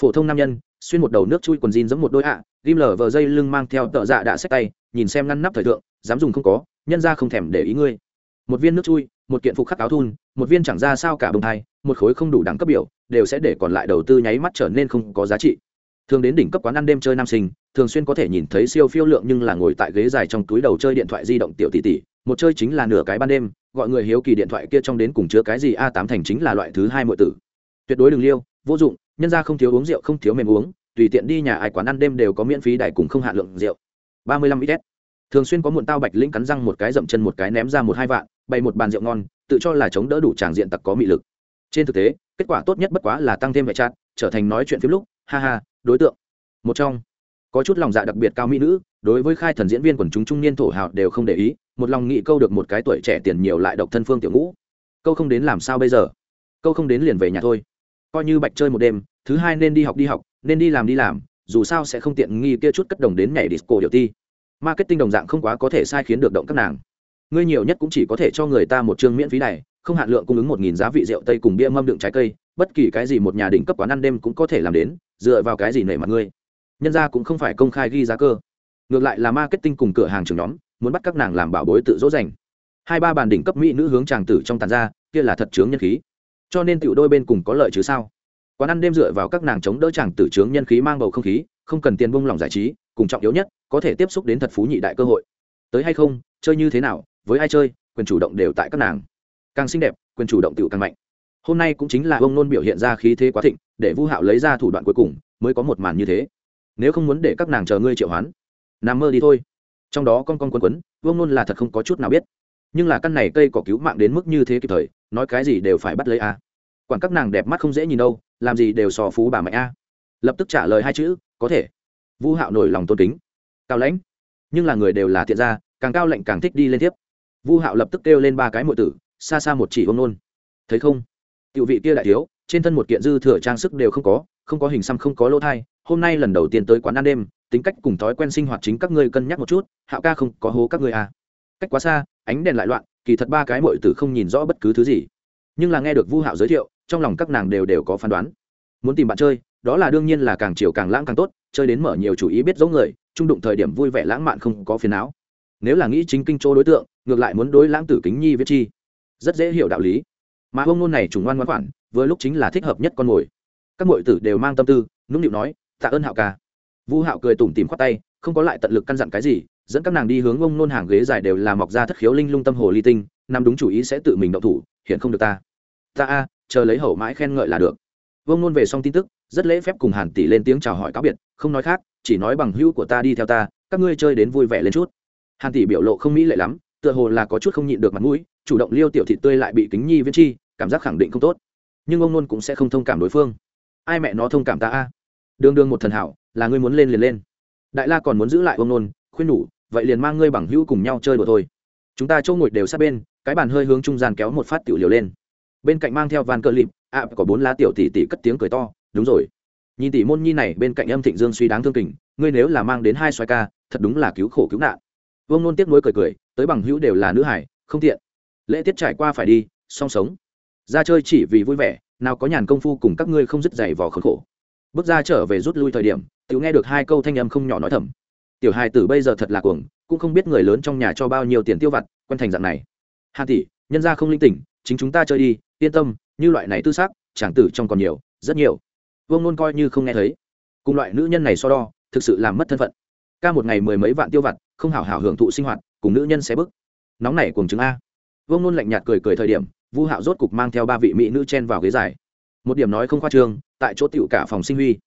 Phổ thông nam nhân xuyên một đầu nước chui quần jean giống một đôi ạ à, ghim lở vờ dây lưng mang theo tợ dạ đã xách tay nhìn xem ngăn nắp thời thượng dám dùng không có nhân ra không thèm để ý ngươi. Một viên nước chui một kiện phục khắc áo thun một viên chẳng ra sao cả bông thai một khối không đủ đẳng cấp biểu đều sẽ để còn lại đầu tư nháy mắt trở nên không có giá trị thường đến đỉnh cấp quán ăn đêm chơi nam sinh, thường xuyên có thể nhìn thấy siêu phiêu lượng nhưng là ngồi tại ghế dài trong túi đầu chơi điện thoại di động tiểu tỷ tỷ, một chơi chính là nửa cái ban đêm, gọi người hiếu kỳ điện thoại kia trong đến cùng chứa cái gì a tám thành chính là loại thứ hai mọi tử. Tuyệt đối đừng liêu, vô dụng, nhân ra không thiếu uống rượu, không thiếu mềm uống, tùy tiện đi nhà ai quán ăn đêm đều có miễn phí đài cùng không hạn lượng rượu. ba mươi lăm ít. Thường xuyên có muộn tao bạch lĩnh cắn răng một cái dậm chân một cái ném ra một hai vạn, bày một bàn rượu ngon, tự cho là chống đỡ đủ tràng diện tặc có mị lực. Trên thực tế, kết quả tốt nhất bất quá là tăng thêm vệ chát, trở thành nói chuyện phim lúc, ha ha đối tượng. Một trong, có chút lòng dạ đặc biệt cao mỹ nữ, đối với khai thần diễn viên quần chúng trung niên thổ hào đều không để ý, một lòng nghĩ câu được một cái tuổi trẻ tiền nhiều lại độc thân phương tiểu ngũ. Câu không đến làm sao bây giờ? Câu không đến liền về nhà thôi. Coi như bạch chơi một đêm, thứ hai nên đi học đi học, nên đi làm đi làm, dù sao sẽ không tiện nghi kia chút cất đồng đến nhảy disco điều ti. Marketing đồng dạng không quá có thể sai khiến được động các nàng. Ngươi nhiều nhất cũng chỉ có thể cho người ta một chương miễn phí này không hạn lượng cung ứng một nghìn giá vị rượu tây cùng bia mâm đựng trái cây, bất kỳ cái gì một nhà đỉnh cấp quán ăn đêm cũng có thể làm đến, dựa vào cái gì nể mặt ngươi. Nhân ra cũng không phải công khai ghi giá cơ. Ngược lại là marketing cùng cửa hàng trường nhóm, muốn bắt các nàng làm bảo bối tự dỗ dành. Hai ba bàn đỉnh cấp mỹ nữ hướng chàng tử trong tàn ra, kia là thật chướng nhân khí. Cho nên tiểu đôi bên cùng có lợi chứ sao? Quán ăn đêm dựa vào các nàng chống đỡ chàng tử chướng nhân khí mang bầu không khí, không cần tiền bông lòng giải trí, cùng trọng yếu nhất, có thể tiếp xúc đến thật phú nhị đại cơ hội. Tới hay không, chơi như thế nào, với ai chơi, quyền chủ động đều tại các nàng càng xinh đẹp, quyền chủ động tự càng mạnh. Hôm nay cũng chính là ông nôn biểu hiện ra khí thế quá thịnh, để vu hạo lấy ra thủ đoạn cuối cùng, mới có một màn như thế. Nếu không muốn để các nàng chờ ngươi triệu hoán, nằm mơ đi thôi. Trong đó con con quấn quấn vương nôn là thật không có chút nào biết. Nhưng là căn này cây có cứu mạng đến mức như thế kịp thời, nói cái gì đều phải bắt lấy a. À. quản các nàng đẹp mắt không dễ nhìn đâu, làm gì đều sò phú bà mạnh a. Lập tức trả lời hai chữ, có thể. Vu hạo nổi lòng tôn kính. Cao lãnh. Nhưng là người đều là thiện gia, càng cao lệnh càng thích đi lên tiếp. Vu hạo lập tức kêu lên ba cái mọi tử xa xa một chỉ ông nôn. Thấy không? Tiểu vị kia đại thiếu, trên thân một kiện dư thừa trang sức đều không có không có hình xăm, không có lỗ thai. Hôm nay lần đầu tiên tới quán ăn đêm, tính cách cùng thói quen sinh hoạt chính các ngươi cân nhắc một chút, hạo ca không có hố các ngươi à. cách quá xa, ánh đèn lại loạn, kỳ thật ba cái mọi tử không nhìn rõ bất cứ thứ gì. Nhưng là nghe được vu hạo giới thiệu, trong lòng các nàng đều đều có phán đoán. Muốn tìm bạn chơi, đó là đương nhiên là càng chiều càng lãng càng tốt, chơi đến mở nhiều chủ ý biết giống người, trung đụng thời điểm vui vẻ lãng mạn không có phiền não. Nếu là nghĩ chính kinh chỗ đối tượng, ngược lại muốn đối lãng tử kính nhi viết chi rất dễ hiểu đạo lý. Mà ông nôn này trùng ngoan ngoan khoản, vừa lúc chính là thích hợp nhất con mồi. Các mọi tử đều mang tâm tư, nũng nịu nói, tạ ơn hạo ca. Vu hạo cười tủm tìm khoát tay, không có lại tận lực căn dặn cái gì, dẫn các nàng đi hướng ông nôn hàng ghế dài đều là mọc ra thất khiếu linh lung tâm hồ ly tinh, nằm đúng chủ ý sẽ tự mình động thủ, hiện không được ta. Ta a, chờ lấy hậu mãi khen ngợi là được. Vương nôn về xong tin tức, rất lễ phép cùng hàn tỷ lên tiếng chào hỏi cáo biệt, không nói khác, chỉ nói bằng hữu của ta đi theo ta, các ngươi chơi đến vui vẻ lên chút. Hàn tỷ biểu lộ không mỹ lệ lắm, tựa hồ là có chút không nhịn được mặt mũi chủ động liêu tiểu thị tươi lại bị kính nhi viễn chi, cảm giác khẳng định không tốt. Nhưng ông nôn cũng sẽ không thông cảm đối phương. Ai mẹ nó thông cảm ta a? Đương đương một thần hảo, là ngươi muốn lên liền lên. Đại la còn muốn giữ lại ông nôn, khuyên nhủ, vậy liền mang ngươi bằng hữu cùng nhau chơi đùa thôi. Chúng ta chỗ ngồi đều sát bên, cái bàn hơi hướng trung gian kéo một phát tiểu liều lên. Bên cạnh mang theo van cơ lịp ạ, có bốn lá tiểu tỷ tỷ cất tiếng cười to, đúng rồi. Nhìn tỷ môn nhi này bên cạnh âm thịnh dương suy đáng thương tình ngươi nếu là mang đến hai xoài ca, thật đúng là cứu khổ cứu nạn. Vương nôn tiếc nuối cười cười, tới bằng hữu đều là nữ hải, không tiện lễ tiết trải qua phải đi song sống. Ra chơi chỉ vì vui vẻ, nào có nhàn công phu cùng các ngươi không dứt giày vò khốn khổ. Bước ra trở về rút lui thời điểm tự nghe được hai câu thanh âm không nhỏ nói thầm. Tiểu hài tử bây giờ thật là cuồng, cũng không biết người lớn trong nhà cho bao nhiêu tiền tiêu vặt, quen thành dạng này. Hà tỷ, nhân ra không linh tỉnh, chính chúng ta chơi đi, yên tâm, như loại này tư xác, chàng tử trong còn nhiều, rất nhiều. Vương luôn coi như không nghe thấy. Cùng loại nữ nhân này so đo, thực sự làm mất thân phận. Ca một ngày mười mấy vạn tiêu vặt, không hảo hảo hưởng thụ sinh hoạt, cùng nữ nhân sẽ bức. Nóng này cuồng chứng a vương nôn lạnh nhạt cười cười thời điểm, vu hạo rốt cục mang theo ba vị mỹ nữ chen vào ghế dài. Một điểm nói không khoa trương, tại chỗ tựu cả phòng sinh huy.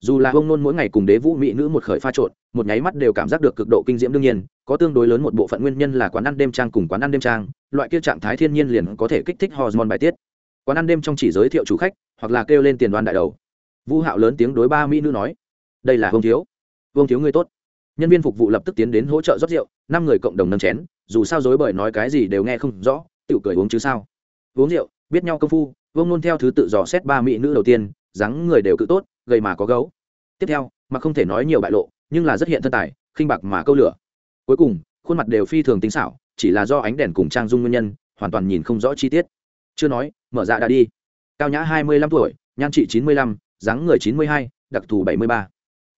Dù là vương nôn mỗi ngày cùng đế vũ mỹ nữ một khởi pha trộn, một nháy mắt đều cảm giác được cực độ kinh diễm đương nhiên, có tương đối lớn một bộ phận nguyên nhân là quán ăn đêm trang cùng quán ăn đêm trang, loại kia trạng thái thiên nhiên liền có thể kích thích hormone bài tiết. Quán ăn đêm trong chỉ giới thiệu chủ khách, hoặc là kêu lên tiền đoan đại đầu. Vu hạo lớn tiếng đối ba mỹ nữ nói, đây là vương thiếu. Vương thiếu ngươi tốt. Nhân viên phục vụ lập tức tiến đến hỗ trợ rót rượu, năm người cộng đồng nâng chén dù sao dối bởi nói cái gì đều nghe không rõ tự cười uống chứ sao? Uống rượu, biết nhau công phu, vương nôn theo thứ tự dò xét ba mỹ nữ đầu tiên, dáng người đều cự tốt, gầy mà có gấu. Tiếp theo, mà không thể nói nhiều bại lộ, nhưng là rất hiện thân tài, khinh bạc mà câu lửa. Cuối cùng, khuôn mặt đều phi thường tính xảo, chỉ là do ánh đèn cùng trang dung nguyên nhân, hoàn toàn nhìn không rõ chi tiết. Chưa nói, mở dạ đã đi. Cao nhã hai mươi lăm tuổi, nhan trị chín mươi lăm, dáng người chín mươi hai, đặc thù bảy mươi ba.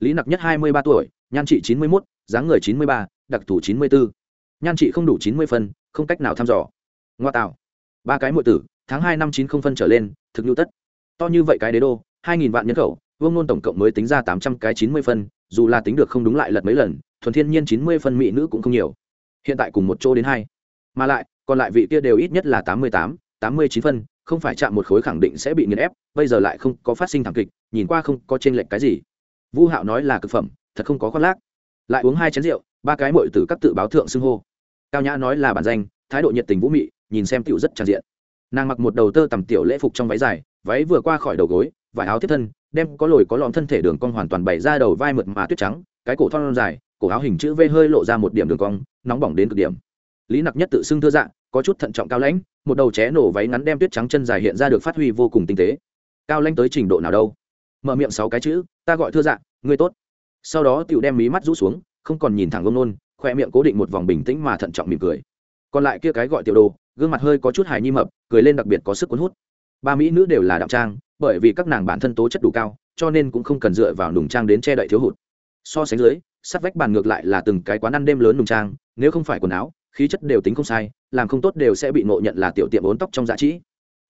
Lý nặc nhất hai mươi ba tuổi, nhan trị chín mươi mốt, dáng người chín mươi ba, đặc thù chín mươi bốn nhan trị không đủ chín mươi phân, không cách nào thăm dò. Ngoa tạo. Ba cái m tử, tháng hai năm chín không phân trở lên, thực nhu tất. To như vậy cái đế đô, hai nghìn vạn nhân khẩu, vương nôn tổng cộng mới tính ra tám trăm cái chín mươi phân, dù là tính được không đúng lại lật mấy lần, thuần thiên nhiên chín mươi phân mỹ nữ cũng không nhiều. Hiện tại cùng một chỗ đến hai. Mà lại, còn lại vị kia đều ít nhất là tám mươi tám tám mươi chín phân, không phải chạm một khối khẳng định sẽ bị nghiền ép, bây giờ lại không có phát sinh thảm kịch, nhìn qua không có t r ê n lệch cái gì. Vu hạo nói là cực phẩm, thật không có khoác lác. Lại uống hai chén rượu, ba cái mội từ các tự báo thượng xưng hô cao nhã nói là bản danh, thái độ nhiệt tình vũ mị, nhìn xem tựu rất tràn diện. Nàng mặc một đầu tơ tầm tiểu lễ phục trong váy dài, váy vừa qua khỏi đầu gối, vải áo tiếp thân, đem có lồi có lõm thân thể đường cong hoàn toàn bày ra đầu vai mượt mà tuyết trắng, cái cổ thon dài, cổ áo hình chữ v hơi lộ ra một điểm đường cong, nóng bỏng đến cực điểm. Lý nặc nhất tự xưng thưa dạng có chút thận trọng cao lãnh, một đầu ché nổ váy ngắn đem tuyết trắng chân dài hiện ra được phát huy vô cùng tinh tế. Cao lãnh tới trình độ nào đâu? Mở miệng sáu cái chữ, ta gọi thưa dạng ngươi tốt. Sau đó tựu đem mí mắt rũ xuống, không còn nhìn thẳng ông nôn khoe miệng cố định một vòng bình tĩnh mà thận trọng mỉm cười. Còn lại kia cái gọi tiểu đồ, gương mặt hơi có chút hài nhi mập, cười lên đặc biệt có sức cuốn hút. Ba mỹ nữ đều là đạo trang, bởi vì các nàng bản thân tố chất đủ cao, cho nên cũng không cần dựa vào nùng trang đến che đậy thiếu hụt. So sánh dưới sắt vách bàn ngược lại là từng cái quán ăn đêm lớn nùng trang, nếu không phải quần áo, khí chất đều tính không sai, làm không tốt đều sẽ bị ngộ nhận là tiểu tiệm ốn tóc trong giá trị.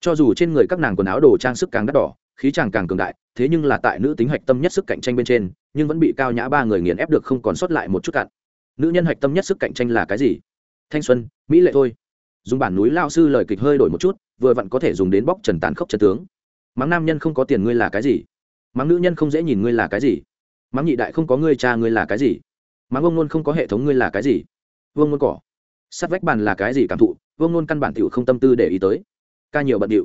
Cho dù trên người các nàng quần áo đồ trang sức càng đắt đỏ, khí chàng càng cường đại, thế nhưng là tại nữ tính hạch tâm nhất sức cạnh tranh bên trên, nhưng vẫn bị cao nhã ba người nghiền ép được không còn sót lại một chút cạn nữ nhân hạch tâm nhất sức cạnh tranh là cái gì? Thanh xuân, mỹ lệ thôi. Dùng bản núi lao sư lời kịch hơi đổi một chút, vừa vặn có thể dùng đến bóc trần tàn khốc trần tướng. Mắng nam nhân không có tiền ngươi là cái gì? Mắng nữ nhân không dễ nhìn ngươi là cái gì? Mắng nhị đại không có ngươi cha ngươi là cái gì? Mắng ông nôn không có hệ thống ngươi là cái gì? Vương nôn cỏ. Sát vách bàn là cái gì cảm thụ? Vương nôn căn bản tiểu không tâm tư để ý tới. Ca nhiều bận điệu.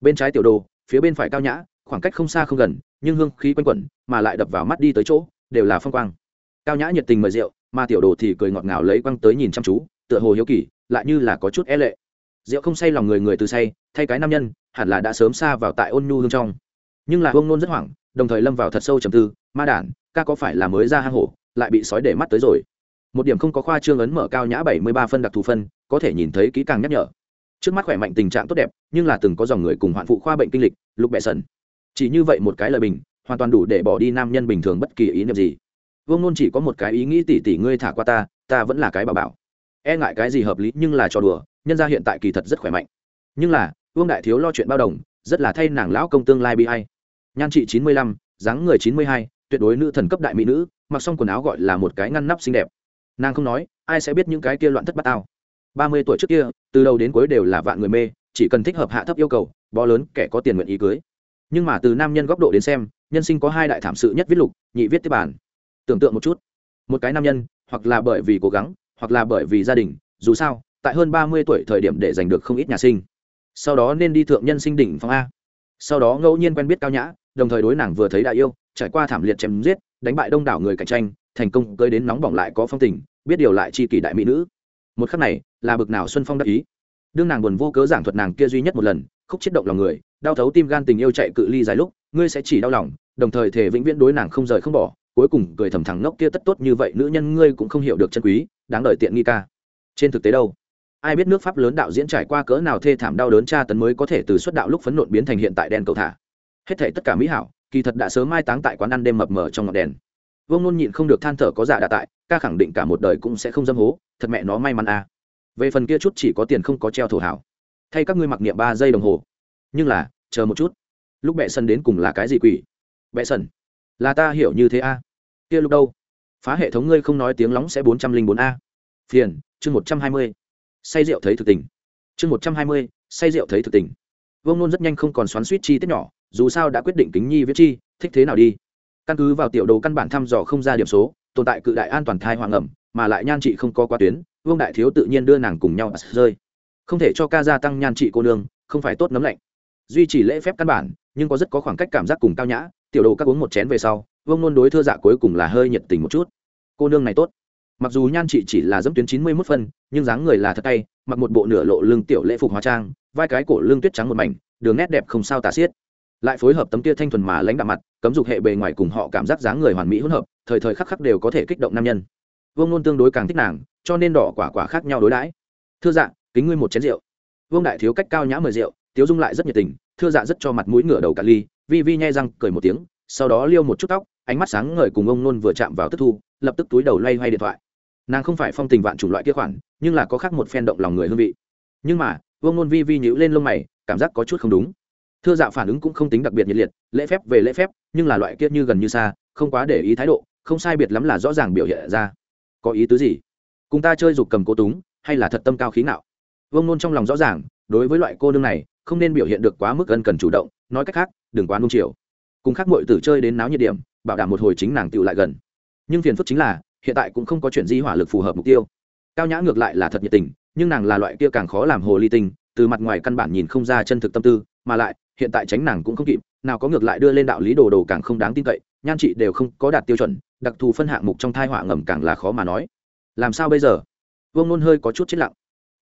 Bên trái tiểu đồ, phía bên phải cao nhã, khoảng cách không xa không gần, nhưng hương khí quanh quẩn, mà lại đập vào mắt đi tới chỗ, đều là phong quang. Cao nhã nhiệt tình mời rượu mà tiểu đồ thì cười ngọt ngào lấy quăng tới nhìn chăm chú, tựa hồ hiếu kỳ, lại như là có chút e lệ. Rượu không say lòng người người từ say, thay cái nam nhân, hẳn là đã sớm xa vào tại ôn nhu hương trong. Nhưng là vương nôn rất hoảng, đồng thời lâm vào thật sâu trầm tư, ma đản, ca có phải là mới ra hang hổ, lại bị sói để mắt tới rồi? Một điểm không có khoa trương ấn mở cao nhã bảy mươi ba phân đặc thù phân, có thể nhìn thấy kỹ càng nhắc nhở. Trước mắt khỏe mạnh tình trạng tốt đẹp, nhưng là từng có dòng người cùng hoạn phụ khoa bệnh kinh lịch, lục bẹ sần. Chỉ như vậy một cái lời bình, hoàn toàn đủ để bỏ đi nam nhân bình thường bất kỳ ý niệm gì vương nôn chỉ có một cái ý nghĩ tỉ tỉ ngươi thả qua ta ta vẫn là cái bà bảo. E ngại cái gì hợp lý nhưng là trò đùa, nhân ra hiện tại kỳ thật rất khỏe mạnh. Nhưng là, vương đại thiếu lo chuyện bao đồng, rất là thay nàng lão công tương lai bi hay nhan trị chín mươi lăm, dáng người chín mươi hai, tuyệt đối nữ thần cấp đại mỹ nữ, mặc xong quần áo gọi là một cái ngăn nắp xinh đẹp. Nàng không nói, ai sẽ biết những cái kia loạn thất bát tao. ba mươi tuổi trước kia, từ đầu đến cuối đều là vạn người mê, chỉ cần thích hợp hạ thấp yêu cầu, bó lớn, kẻ có tiền nguyện ý cưới. Nhưng mà từ nam nhân góc độ đến xem, nhân sinh có hai đại thảm sự nhất viết lục, nhị viết tiếp bản tưởng tượng một chút. Một cái nam nhân, hoặc là bởi vì cố gắng, hoặc là bởi vì gia đình, dù sao, tại hơn ba mươi tuổi thời điểm để giành được không ít nhà sinh. Sau đó nên đi thượng nhân sinh đỉnh phong a. Sau đó ngẫu nhiên quen biết cao nhã, đồng thời đối nàng vừa thấy đại yêu, trải qua thảm liệt chém giết, đánh bại đông đảo người cạnh tranh, thành công gây đến nóng bỏng lại có phong tình, biết điều lại chi kỷ đại mỹ nữ. Một khắc này, là bực nào xuân phong đắc ý. Đương nàng buồn vô cớ giảng thuật nàng kia duy nhất một lần, khúc chết động lòng người, đau thấu tim gan tình yêu chạy cự ly dài lúc, ngươi sẽ chỉ đau lòng, đồng thời thể vĩnh viễn đối nàng không rời không bỏ cuối cùng cười thầm thằng ngốc kia tất tốt như vậy, nữ nhân ngươi cũng không hiểu được chân quý, đáng đợi tiện nghi ca. Trên thực tế đâu? Ai biết nước pháp lớn đạo diễn trải qua cỡ nào thê thảm đau đớn tra tấn mới có thể từ xuất đạo lúc phấn nộn biến thành hiện tại đen cầu thả. Hết thể tất cả mỹ hảo, kỳ thật đã sớm mai táng tại quán ăn đêm mập mờ trong ngọn đèn. Vương nôn nhịn không được than thở có giả dạ đạ tại, ca khẳng định cả một đời cũng sẽ không dâm hố, thật mẹ nó may mắn à. về phần kia chút chỉ có tiền không có treo thổ hảo. Thay các ngươi mặc niệm ba giây đồng hồ. Nhưng là, chờ một chút. Lúc bệ sân đến cùng là cái gì quỷ? Bệ sân là ta hiểu như thế a. Kia lúc đâu? Phá hệ thống ngươi không nói tiếng lóng sẽ bốn trăm linh bốn a. Phiền, chương một trăm hai mươi. Say rượu thấy thực tình. Chương một trăm hai mươi, say rượu thấy thực tình. Vương nôn rất nhanh không còn xoắn suýt chi tiết nhỏ, dù sao đã quyết định kính nhi viết chi, thích thế nào đi. Căn cứ vào tiểu đồ căn bản thăm dò không ra điểm số, tồn tại cự đại an toàn thai hoàng ẩm, mà lại nhan chị không có quá tuyến, vương đại thiếu tự nhiên đưa nàng cùng nhau rơi. Không thể cho ca gia tăng nhan chị cô nương, không phải tốt nấm lạnh. Duy trì lễ phép căn bản, nhưng có rất có khoảng cách cảm giác cùng cao nhã tiểu đồ các uống một chén về sau, vương nôn đối thưa dạ cuối cùng là hơi nhiệt tình một chút. Cô nương này tốt. Mặc dù nhan trị chỉ là dẫm tuyến chín mươi mốt phân, nhưng dáng người là thật tay, mặc một bộ nửa lộ lưng tiểu lễ phục hóa trang, vai cái cổ lưng tuyết trắng một mảnh, đường nét đẹp không sao tả xiết. Lại phối hợp tấm tia thanh thuần mà lãnh đạo mặt, cấm dục hệ bề ngoài cùng họ cảm giác dáng người hoàn mỹ hỗn hợp, thời thời khắc khắc đều có thể kích động nam nhân. Vương nôn tương đối càng thích nàng, cho nên đỏ quả quả khác nhau đối đãi. Thưa dạ kính ngươi một chén rượu. Vương đại thiếu cách cao nhã mời rượu, tiếu dung lại rất nhiệt tình, thưa dạ rất cho mặt mũi ngửa đầu cả ly vi vi nhai răng, cười một tiếng, sau đó liêu một chút tóc, ánh mắt sáng ngời cùng ông nôn vừa chạm vào tức thu, lập tức túi đầu loay hoay điện thoại. Nàng không phải phong tình vạn chủng loại kia khoản, nhưng là có khác một phen động lòng người hương vị. Nhưng mà, ông nôn vi vi nhữ lên lông mày, cảm giác có chút không đúng. Thưa dạ phản ứng cũng không tính đặc biệt nhiệt liệt, lễ phép về lễ phép, nhưng là loại kia như gần như xa, không quá để ý thái độ, không sai biệt lắm là rõ ràng biểu hiện ra. Có ý tứ gì? Cùng ta chơi dục cầm cô túng, hay là thật tâm cao khí nào vương nôn trong lòng rõ ràng, đối với loại cô nương này, không nên biểu hiện được quá mức ân cần chủ động nói cách khác, đừng quá nung chiều. Cùng khác mọi tử chơi đến náo nhiệt điểm, bảo đảm một hồi chính nàng tựu lại gần. Nhưng phiền phức chính là, hiện tại cũng không có chuyện di hỏa lực phù hợp mục tiêu. Cao nhã ngược lại là thật nhiệt tình, nhưng nàng là loại kia càng khó làm hồ ly tinh, từ mặt ngoài căn bản nhìn không ra chân thực tâm tư, mà lại, hiện tại tránh nàng cũng không kịp, nào có ngược lại đưa lên đạo lý đồ đồ càng không đáng tin cậy, nhan chị đều không có đạt tiêu chuẩn, đặc thù phân hạng mục trong thai họa ngầm càng là khó mà nói. Làm sao bây giờ? Vương nôn hơi có chút chết lặng.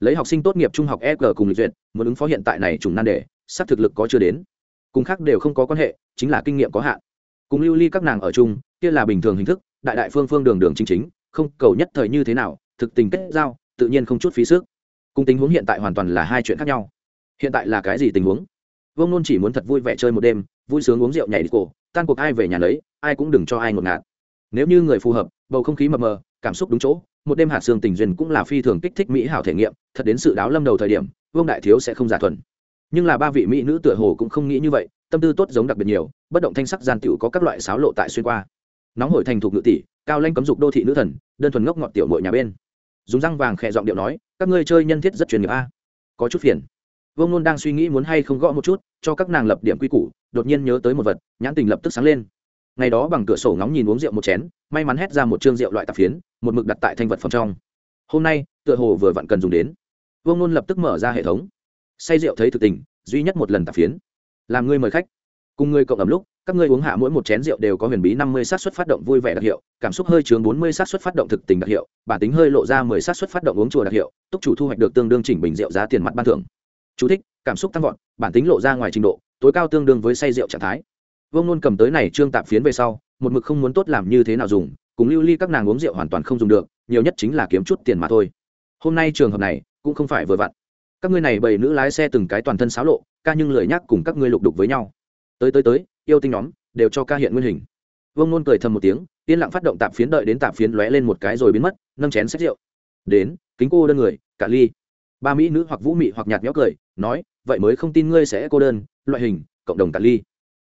Lấy học sinh tốt nghiệp trung học eg cùng lịch duyệt, muốn ứng phó hiện tại này trùng nan đề, xác thực lực có chưa đến cùng khác đều không có quan hệ, chính là kinh nghiệm có hạn. Cùng lưu ly các nàng ở chung, kia là bình thường hình thức, đại đại phương phương đường đường chính chính, không cầu nhất thời như thế nào, thực tình kết giao, tự nhiên không chút phí sức. Cùng tình huống hiện tại hoàn toàn là hai chuyện khác nhau. Hiện tại là cái gì tình huống? Vương nôn chỉ muốn thật vui vẻ chơi một đêm, vui sướng uống rượu nhảy đi cổ, tan cuộc ai về nhà lấy, ai cũng đừng cho ai ngột ngạt. Nếu như người phù hợp, bầu không khí mờ mờ, cảm xúc đúng chỗ, một đêm hạt xương tình duyên cũng là phi thường kích thích mỹ hảo thể nghiệm, thật đến sự đáo lâm đầu thời điểm, vương đại thiếu sẽ không giả thuần nhưng là ba vị mỹ nữ tựa hồ cũng không nghĩ như vậy, tâm tư tốt giống đặc biệt nhiều, bất động thanh sắc gian tựu có các loại sáo lộ tại xuyên qua. Nóng hổi thành thục ngự tỷ, cao lanh cấm dục đô thị nữ thần, đơn thuần ngốc ngọt tiểu mội nhà bên. Dùng răng vàng khẽ giọng điệu nói, các ngươi chơi nhân thiết rất chuyên nghiệp a. Có chút phiền. Vương nôn đang suy nghĩ muốn hay không gõ một chút, cho các nàng lập điểm quy củ, đột nhiên nhớ tới một vật, nhãn tình lập tức sáng lên. Ngày đó bằng cửa sổ ngóng nhìn uống rượu một chén, may mắn hét ra một chương rượu loại tạp phiến, một mực đặt tại thanh vật phòng trong. Hôm nay, tựa hồ vừa vặn cần dùng đến. Vương nôn lập tức mở ra hệ thống say rượu thấy thực tình duy nhất một lần tạp phiến. Làm ngươi mời khách. Cùng ngươi cộng ẩm lúc các ngươi uống hạ mỗi một chén rượu đều có huyền bí năm mươi sát suất phát động vui vẻ đặc hiệu cảm xúc hơi chướng bốn mươi sát suất phát động thực tình đặc hiệu bản tính hơi lộ ra mười sát suất phát động uống chùa đặc hiệu túc chủ thu hoạch được tương đương chỉnh bình rượu giá tiền mặt ban thưởng. Chú thích, cảm xúc tăng vọt bản tính lộ ra ngoài trình độ tối cao tương đương với say rượu trạng thái. Vương nôn cầm tới này trương tạp phiến về sau một mực không muốn tốt làm như thế nào dùng cùng lưu ly các nàng uống rượu hoàn toàn không dùng được nhiều nhất chính là kiếm chút tiền mà thôi. Hôm nay trường hợp này cũng không phải vừa vặn các ngươi này bầy nữ lái xe từng cái toàn thân xáo lộ, ca nhưng lười nhắc cùng các ngươi lục đục với nhau. Tới tới tới, yêu tinh nhóm, đều cho ca hiện nguyên hình. Vương nôn cười thầm một tiếng, yên lặng phát động tạp phiến đợi đến tạp phiến lóe lên một cái rồi biến mất, nâng chén xét rượu. Đến, kính cô đơn người cả ly. Ba mỹ nữ hoặc vũ mị hoặc nhạt nhẽo cười, nói, vậy mới không tin ngươi sẽ cô đơn, loại hình, cộng đồng cả ly.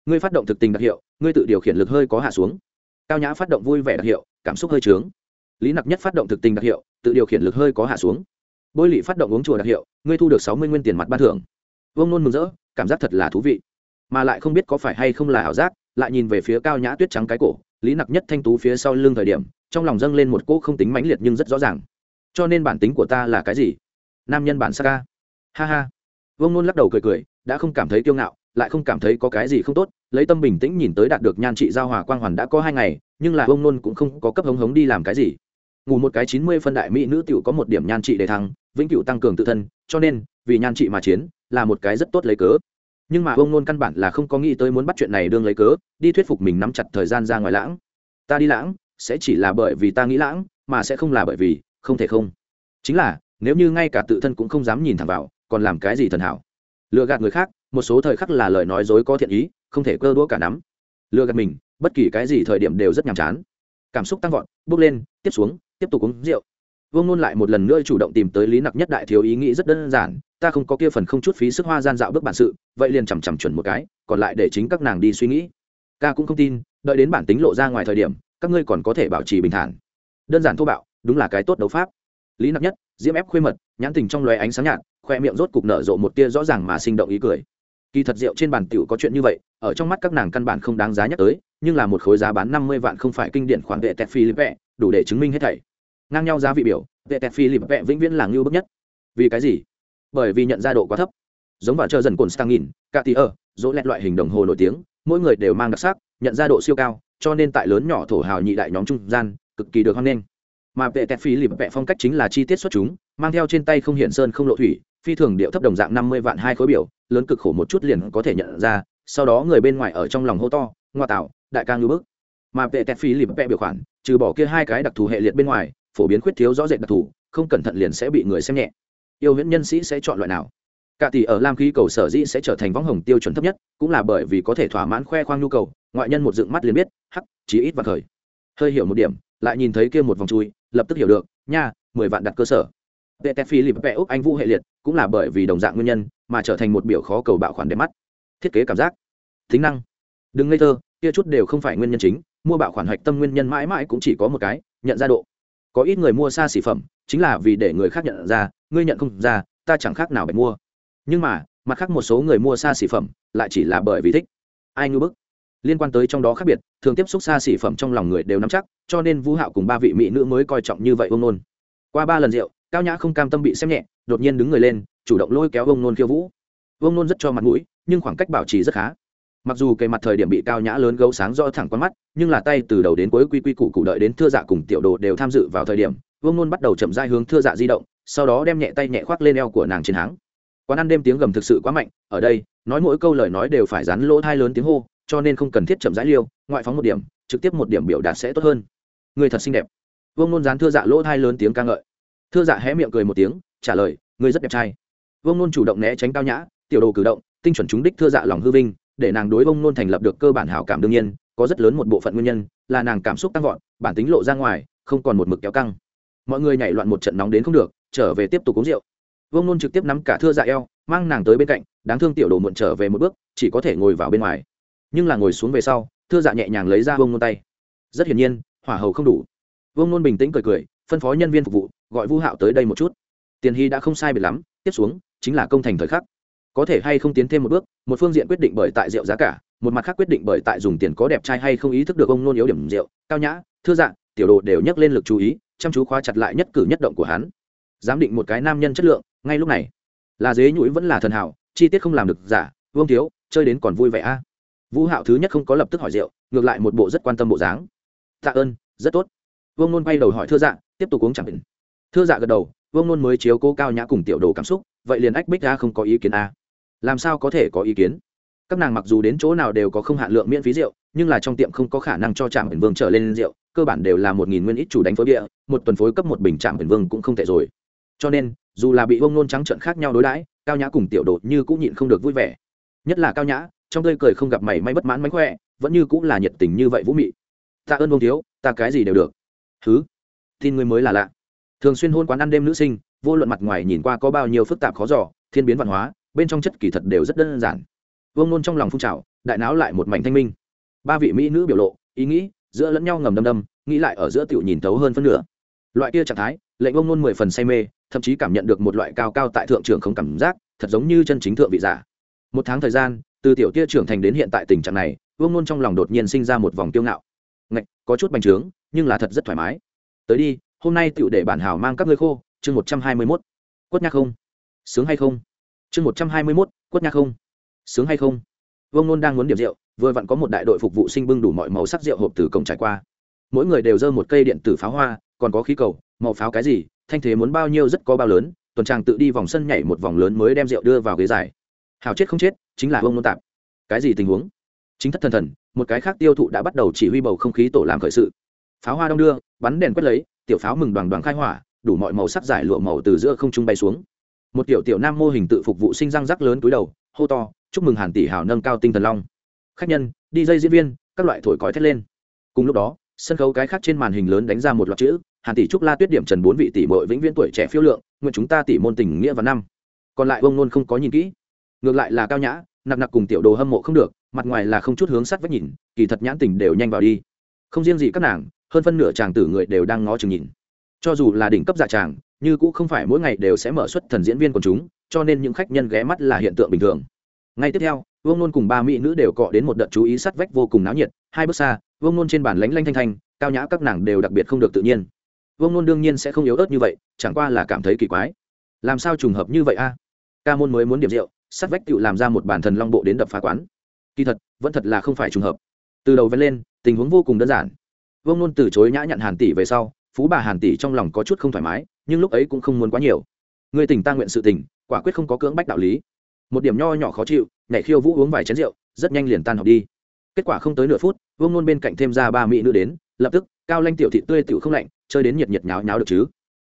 Ngươi phát động thực tình đặc hiệu, ngươi tự điều khiển lực hơi có hạ xuống. Cao nhã phát động vui vẻ đặc hiệu, cảm xúc hơi trướng. Lý nặc nhất phát động thực tình đặc hiệu, tự điều khiển lực hơi có hạ xuống bôi lị phát động uống chùa đặc hiệu, ngươi thu được sáu mươi nguyên tiền mặt ban thưởng. Vương nôn mừng rỡ, cảm giác thật là thú vị. Mà lại không biết có phải hay không là ảo giác, lại nhìn về phía cao nhã tuyết trắng cái cổ, lý nặc nhất thanh tú phía sau lưng thời điểm, trong lòng dâng lên một cỗ không tính mãnh liệt nhưng rất rõ ràng. Cho nên bản tính của ta là cái gì? Nam nhân bản sa ca ha ha. Vương nôn lắc đầu cười cười, đã không cảm thấy kiêu ngạo, lại không cảm thấy có cái gì không tốt, lấy tâm bình tĩnh nhìn tới đạt được nhan trị giao hòa quang hoàn đã có hai ngày, nhưng là vương nôn cũng không có cấp hống hống đi làm cái gì. Ngủ một cái chín mươi phân đại mỹ nữ tiểu có một điểm nhan trị để thăng vĩnh cửu tăng cường tự thân, cho nên, vì nhan trị mà chiến, là một cái rất tốt lấy cớ. Nhưng mà ông nôn căn bản là không có nghĩ tới muốn bắt chuyện này đương lấy cớ, đi thuyết phục mình nắm chặt thời gian ra ngoài lãng. Ta đi lãng, sẽ chỉ là bởi vì ta nghĩ lãng, mà sẽ không là bởi vì, không thể không. Chính là, nếu như ngay cả tự thân cũng không dám nhìn thẳng vào, còn làm cái gì thần hảo? Lừa gạt người khác, một số thời khắc là lời nói dối có thiện ý, không thể cơ đũa cả nắm. Lừa gạt mình, bất kỳ cái gì thời điểm đều rất nhàm chán. Cảm xúc tăng vọt, bước lên, tiếp xuống, tiếp tục uống rượu vương nôn lại một lần nữa chủ động tìm tới lý nặc nhất đại thiếu ý nghĩ rất đơn giản, ta không có kia phần không chút phí sức hoa gian dạo bước bản sự, vậy liền chằm chằm chuẩn một cái, còn lại để chính các nàng đi suy nghĩ. Ca cũng không tin, đợi đến bản tính lộ ra ngoài thời điểm, các ngươi còn có thể bảo trì bình thản. Đơn giản thô bạo, đúng là cái tốt đấu pháp. Lý nặc nhất, diễm ép khuê mật, nhãn tình trong loé ánh sáng nhạt, khoe miệng rốt cục nở rộ một tia rõ ràng mà sinh động ý cười. Kỳ thật rượu trên bàn tiểu có chuyện như vậy, ở trong mắt các nàng căn bản không đáng giá nhắc tới, nhưng là một khối giá bán năm mươi vạn không phải kinh điển khoản vệ tẹt phi vẹ đủ để chứng minh hết thảy ngang nhau giá vị biểu vệ tẹt phi vẹ vĩnh viễn là ngưu bức nhất. Vì cái gì? Bởi vì nhận ra độ quá thấp. Giống vào chờ dần cồn stang nghìn cả tì ở, dỗ lẹt loại hình đồng hồ nổi tiếng, mỗi người đều mang đặc sắc, nhận ra độ siêu cao, cho nên tại lớn nhỏ thổ hào nhị đại nhóm trung gian, cực kỳ được hoan nghênh. Mà vệ tẹt phi lịp vẹ phong cách chính là chi tiết xuất chúng, mang theo trên tay không hiện sơn không lộ thủy, phi thường điệu thấp đồng dạng năm mươi vạn hai khối biểu, lớn cực khổ một chút liền có thể nhận ra, sau đó người bên ngoài ở trong lòng hô to, ngoa tạo, đại ca ngưu bức. Mà vệ tẹt phi lịp vẹ biểu khoản, trừ bỏ kia hai cái đặc thù hệ liệt bên ngoài phổ biến khuyết thiếu rõ rệt đặc thù, không cẩn thận liền sẽ bị người xem nhẹ. Yêu huyễn nhân sĩ sẽ chọn loại nào? Cả tỷ ở lam khí cầu sở dĩ sẽ trở thành võng hồng tiêu chuẩn thấp nhất, cũng là bởi vì có thể thỏa mãn khoe khoang nhu cầu, ngoại nhân một dựng mắt liền biết, hắc, chí ít và khởi. Hơi hiểu một điểm, lại nhìn thấy kia một vòng chui, lập tức hiểu được, nha, mười vạn đặt cơ sở. Vệ tép phi lip vẽ úc anh vũ hệ liệt, cũng là bởi vì đồng dạng nguyên nhân, mà trở thành một biểu khó cầu bạo khoản đẹp mắt. Thiết kế cảm giác, tính năng. Đừng ngây thơ, kia chút đều không phải nguyên nhân chính, mua bạo khoản hạch tâm nguyên nhân mãi mãi cũng chỉ có một cái, nhận ra độ có ít người mua xa xỉ phẩm, chính là vì để người khác nhận ra, ngươi nhận không ra, ta chẳng khác nào bạch mua. Nhưng mà, mặt khác một số người mua xa xỉ phẩm, lại chỉ là bởi vì thích. Ai ngư bức? Liên quan tới trong đó khác biệt, thường tiếp xúc xa xỉ phẩm trong lòng người đều nắm chắc, cho nên vũ hạo cùng ba vị mỹ nữ mới coi trọng như vậy ông nôn. Qua ba lần rượu, cao nhã không cam tâm bị xem nhẹ, đột nhiên đứng người lên, chủ động lôi kéo ông nôn khiêu vũ. Ông nôn rất cho mặt mũi, nhưng khoảng cách bảo trì rất khá mặc dù cây mặt thời điểm bị cao nhã lớn gấu sáng do thẳng con mắt, nhưng là tay từ đầu đến cuối quy quy củ cụ đợi đến thưa dạ cùng tiểu đồ đều tham dự vào thời điểm, vương nôn bắt đầu chậm dai hướng thưa dạ di động, sau đó đem nhẹ tay nhẹ khoác lên eo của nàng trên háng. Quán ăn đêm tiếng gầm thực sự quá mạnh, ở đây, nói mỗi câu lời nói đều phải rắn lỗ thai lớn tiếng hô, cho nên không cần thiết chậm rãi liêu, ngoại phóng một điểm, trực tiếp một điểm biểu đạt sẽ tốt hơn. Người thật xinh đẹp. Vương nôn dán thưa dạ lỗ thai lớn tiếng ca ngợi. Thưa dạ hé miệng cười một tiếng, trả lời, người rất đẹp trai. Vương nôn chủ động né tránh cao nhã, tiểu đồ cử động, tinh chuẩn chúng đích thưa dạ lòng hư vinh để nàng đối vương nôn thành lập được cơ bản hảo cảm đương nhiên, có rất lớn một bộ phận nguyên nhân là nàng cảm xúc tăng vọt, bản tính lộ ra ngoài, không còn một mực kéo căng. Mọi người nhảy loạn một trận nóng đến không được, trở về tiếp tục uống rượu. Vương nôn trực tiếp nắm cả thưa dạ eo, mang nàng tới bên cạnh, đáng thương tiểu đồ muộn trở về một bước, chỉ có thể ngồi vào bên ngoài. Nhưng là ngồi xuống về sau, thưa dạ nhẹ nhàng lấy ra vương nôn tay. Rất hiển nhiên, hỏa hầu không đủ. Vương nôn bình tĩnh cười cười, phân phó nhân viên phục vụ, gọi vu hạo tới đây một chút. Tiền hy đã không sai biệt lắm, tiếp xuống chính là công thành thời khắc có thể hay không tiến thêm một bước một phương diện quyết định bởi tại rượu giá cả một mặt khác quyết định bởi tại dùng tiền có đẹp trai hay không ý thức được ông nôn yếu điểm rượu cao nhã thưa dạng, tiểu đồ đều nhắc lên lực chú ý chăm chú khóa chặt lại nhất cử nhất động của hắn. Giám định một cái nam nhân chất lượng ngay lúc này là dế nhũi vẫn là thần hảo chi tiết không làm được giả vương thiếu chơi đến còn vui vẻ a. Vũ hạo thứ nhất không có lập tức hỏi rượu ngược lại một bộ rất quan tâm bộ dáng. Tạ ơn rất tốt. Vương nôn bay đầu hỏi thưa dạ tiếp tục uống chẳng định. Thưa dạ gật đầu vương nôn mới chiếu cố cao nhã cùng tiểu đồ cảm xúc vậy liền ách bích ra không có ý kiến a làm sao có thể có ý kiến? Các nàng mặc dù đến chỗ nào đều có không hạn lượng miễn phí rượu, nhưng là trong tiệm không có khả năng cho trạm biển vương trở lên rượu, cơ bản đều là một nghìn nguyên ít chủ đánh phối bia, một tuần phối cấp một bình trạm biển vương cũng không tệ rồi. Cho nên, dù là bị ông nôn trắng trận khác nhau đối đãi, cao nhã cùng tiểu đột như cũng nhịn không được vui vẻ. Nhất là cao nhã, trong tươi cười không gặp mảy may bất mãn mánh khỏe, vẫn như cũng là nhiệt tình như vậy vũ mị. Tạ ơn ông thiếu, ta cái gì đều được. Thứ tin người mới là lạ. Thường xuyên hôn quán ăn đêm nữ sinh, vô luận mặt ngoài nhìn qua có bao nhiêu phức tạp khó giỏ thiên biến văn hóa bên trong chất kỳ thật đều rất đơn giản. Vương nôn trong lòng phun trào, đại não lại một mảnh thanh minh. Ba vị mỹ nữ biểu lộ, ý nghĩ, giữa lẫn nhau ngầm đâm đâm, nghĩ lại ở giữa tiểu nhìn thấu hơn phân nửa. Loại kia trạng thái, lệnh vương nôn mười phần say mê, thậm chí cảm nhận được một loại cao cao tại thượng trưởng không cảm giác, thật giống như chân chính thượng vị giả. Một tháng thời gian, từ tiểu tia trưởng thành đến hiện tại tình trạng này, vương nôn trong lòng đột nhiên sinh ra một vòng tiêu ngạo. Ngạch, có chút bành trướng, nhưng là thật rất thoải mái. Tới đi, hôm nay tiểu để bản hào mang các ngươi khô, chương một trăm hai mươi mốt. Quất nhắc không? Sướng hay không? Chương một trăm hai mươi mốt, quất nhạc không? Sướng hay không? Vương nôn đang muốn điểm rượu, vừa vặn có một đại đội phục vụ sinh bưng đủ mọi màu sắc rượu hộp từ cổng trải qua. Mỗi người đều dơ một cây điện tử pháo hoa, còn có khí cầu, màu pháo cái gì, thanh thế muốn bao nhiêu rất có bao lớn, tuần tràng tự đi vòng sân nhảy một vòng lớn mới đem rượu đưa vào ghế dài. Hào chết không chết, chính là vương nôn tạp cái gì tình huống? Chính thất thần thần, một cái khác tiêu thụ đã bắt đầu chỉ huy bầu không khí tổ làm khởi sự. Pháo hoa đông đưa, bắn đèn quét lấy, tiểu pháo mừng đoàn đoàn khai hỏa, đủ mọi màu sắc giải lụa màu từ giữa không trung bay xuống một tiểu tiểu nam mô hình tự phục vụ sinh răng rắc lớn túi đầu, hô to, chúc mừng hàn tỷ hào nâng cao tinh thần long. Khách nhân, đi dây diễn viên, các loại thổi cói thét lên. Cùng lúc đó, sân khấu cái khác trên màn hình lớn đánh ra một loạt chữ, hàn tỷ trúc la tuyết điểm trần bốn vị tỷ bội vĩnh viễn tuổi trẻ phiêu lượng, nguyện chúng ta tỷ môn tình nghĩa và năm. Còn lại ông nôn không có nhìn kỹ. Ngược lại là cao nhã, nặc nặc cùng tiểu đồ hâm mộ không được, mặt ngoài là không chút hướng sắt vách nhìn, kỳ thật nhãn tình đều nhanh vào đi. Không riêng gì các nàng, hơn phân nửa chàng tử người đều đang ngó chừng nhìn. Cho dù là đỉnh cấp dạ giả tràng như cũng không phải mỗi ngày đều sẽ mở xuất thần diễn viên của chúng, cho nên những khách nhân ghé mắt là hiện tượng bình thường. Ngay tiếp theo, vương nôn cùng ba mỹ nữ đều cọ đến một đợt chú ý sát vách vô cùng náo nhiệt, hai bước xa, vương nôn trên bàn lánh lanh thanh thanh, cao nhã các nàng đều đặc biệt không được tự nhiên. Vương nôn đương nhiên sẽ không yếu ớt như vậy, chẳng qua là cảm thấy kỳ quái. Làm sao trùng hợp như vậy a? Ca môn mới muốn điểm rượu, sát vách tự làm ra một bản thần long bộ đến đập phá quán. Kỳ thật, vẫn thật là không phải trùng hợp. Từ đầu vẫn lên, tình huống vô cùng đơn giản. Vương nôn từ chối nhã nhận hàn tỷ về sau, phú bà hàn tỷ trong lòng có chút không thoải mái nhưng lúc ấy cũng không muốn quá nhiều. Người tỉnh ta nguyện sự tỉnh, quả quyết không có cưỡng bách đạo lý. Một điểm nho nhỏ khó chịu, nhảy khiêu vũ uống vài chén rượu, rất nhanh liền tan học đi. Kết quả không tới nửa phút, vương nôn bên cạnh thêm ra ba mỹ nữ đến, lập tức, cao lanh tiểu thị tươi tiểu không lạnh, chơi đến nhiệt nhiệt nháo nháo được chứ.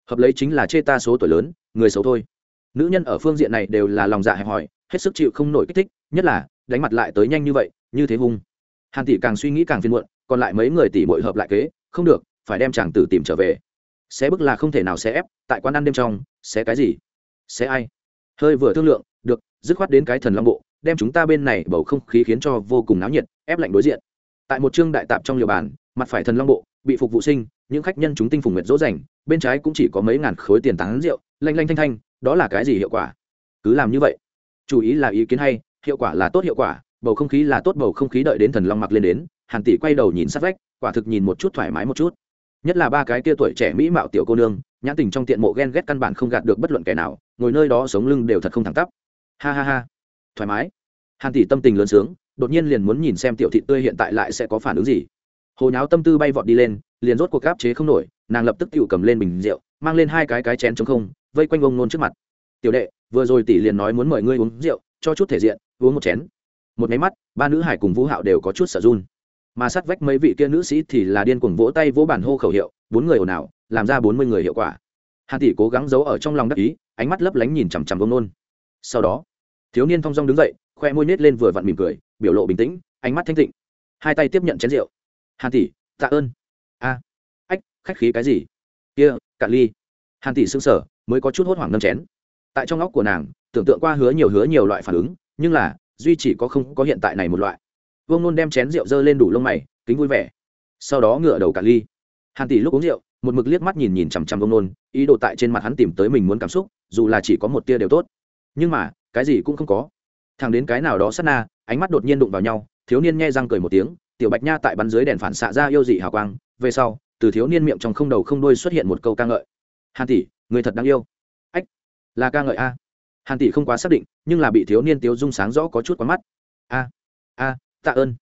Hợp lấy chính là chê ta số tuổi lớn, người xấu thôi. Nữ nhân ở phương diện này đều là lòng dạ hẹp hòi, hết sức chịu không nổi kích thích, nhất là, đánh mặt lại tới nhanh như vậy, như thế hung. Hàn tỷ càng suy nghĩ càng phiền muộn, còn lại mấy người tỷ bội hợp lại kế, không được, phải đem chàng tử tìm trở về xé bức là không thể nào xé ép, tại quán ăn đêm trong, xé cái gì? Xé ai? Hơi vừa thương lượng, được, dứt khoát đến cái thần long bộ, đem chúng ta bên này bầu không khí khiến cho vô cùng náo nhiệt, ép lạnh đối diện. Tại một chương đại tạp trong liều bàn, mặt phải thần long bộ, bị phục vụ sinh, những khách nhân chúng tinh phùng nguyệt dỗ dành, bên trái cũng chỉ có mấy ngàn khối tiền tán rượu, lanh lanh thanh thanh, đó là cái gì hiệu quả? Cứ làm như vậy. Chủ ý là ý kiến hay, hiệu quả là tốt hiệu quả, bầu không khí là tốt, bầu không khí đợi đến thần long mặc lên đến, hàn tỷ quay đầu nhìn sát vách, quả thực nhìn một chút thoải mái một chút nhất là ba cái kia tuổi trẻ mỹ mạo tiểu cô nương, nhãn tình trong tiện mộ ghen ghét căn bản không gạt được bất luận kẻ nào, ngồi nơi đó sống lưng đều thật không thẳng tắp. Ha ha ha. Thoải mái. Hàn tỷ tâm tình lớn sướng, đột nhiên liền muốn nhìn xem tiểu thị tươi hiện tại lại sẽ có phản ứng gì. Hồ nháo tâm tư bay vọt đi lên, liền rốt cuộc gáp chế không nổi, nàng lập tức tự cầm lên bình rượu, mang lên hai cái cái chén chống không, vây quanh ông nôn trước mặt. Tiểu đệ, vừa rồi tỷ liền nói muốn mời ngươi uống rượu, cho chút thể diện, uống một chén. Một máy mắt, ba nữ hải cùng vũ hạo đều có chút sợ run mà sát vách mấy vị kia nữ sĩ thì là điên cuồng vỗ tay vỗ bản hô khẩu hiệu, bốn người ồn ào, làm ra bốn mươi người hiệu quả. Hàn tỷ cố gắng giấu ở trong lòng đắc ý, ánh mắt lấp lánh nhìn chằm chằm ông nôn. Sau đó, thiếu niên thong dong đứng dậy, khoe môi nết lên vừa vặn mỉm cười, biểu lộ bình tĩnh, ánh mắt thanh tịnh. Hai tay tiếp nhận chén rượu. Hàn tỷ, tạ ơn. A, ách, khách khí cái gì? Kia, cạn ly. Hàn tỷ xương sở mới có chút hốt hoảng nâm chén. Tại trong óc của nàng, tưởng tượng qua hứa nhiều hứa nhiều loại phản ứng, nhưng là, duy chỉ có không có hiện tại này một loại vương nôn đem chén rượu dơ lên đủ lông mày, kính vui vẻ. Sau đó ngựa đầu cả ly. Hàn tỷ lúc uống rượu, một mực liếc mắt nhìn nhìn chằm chằm vương nôn, ý đồ tại trên mặt hắn tìm tới mình muốn cảm xúc, dù là chỉ có một tia đều tốt. Nhưng mà, cái gì cũng không có. Thằng đến cái nào đó sát na, ánh mắt đột nhiên đụng vào nhau, thiếu niên nghe răng cười một tiếng, tiểu bạch nha tại bắn dưới đèn phản xạ ra yêu dị hào quang, về sau, từ thiếu niên miệng trong không đầu không đuôi xuất hiện một câu ca ngợi. Hàn tỷ, người thật đáng yêu. Ách, là ca ngợi a. Hàn tỷ không quá xác định, nhưng là bị thiếu niên tiếu dung sáng rõ có chút quá mắt. A a tạ ơn.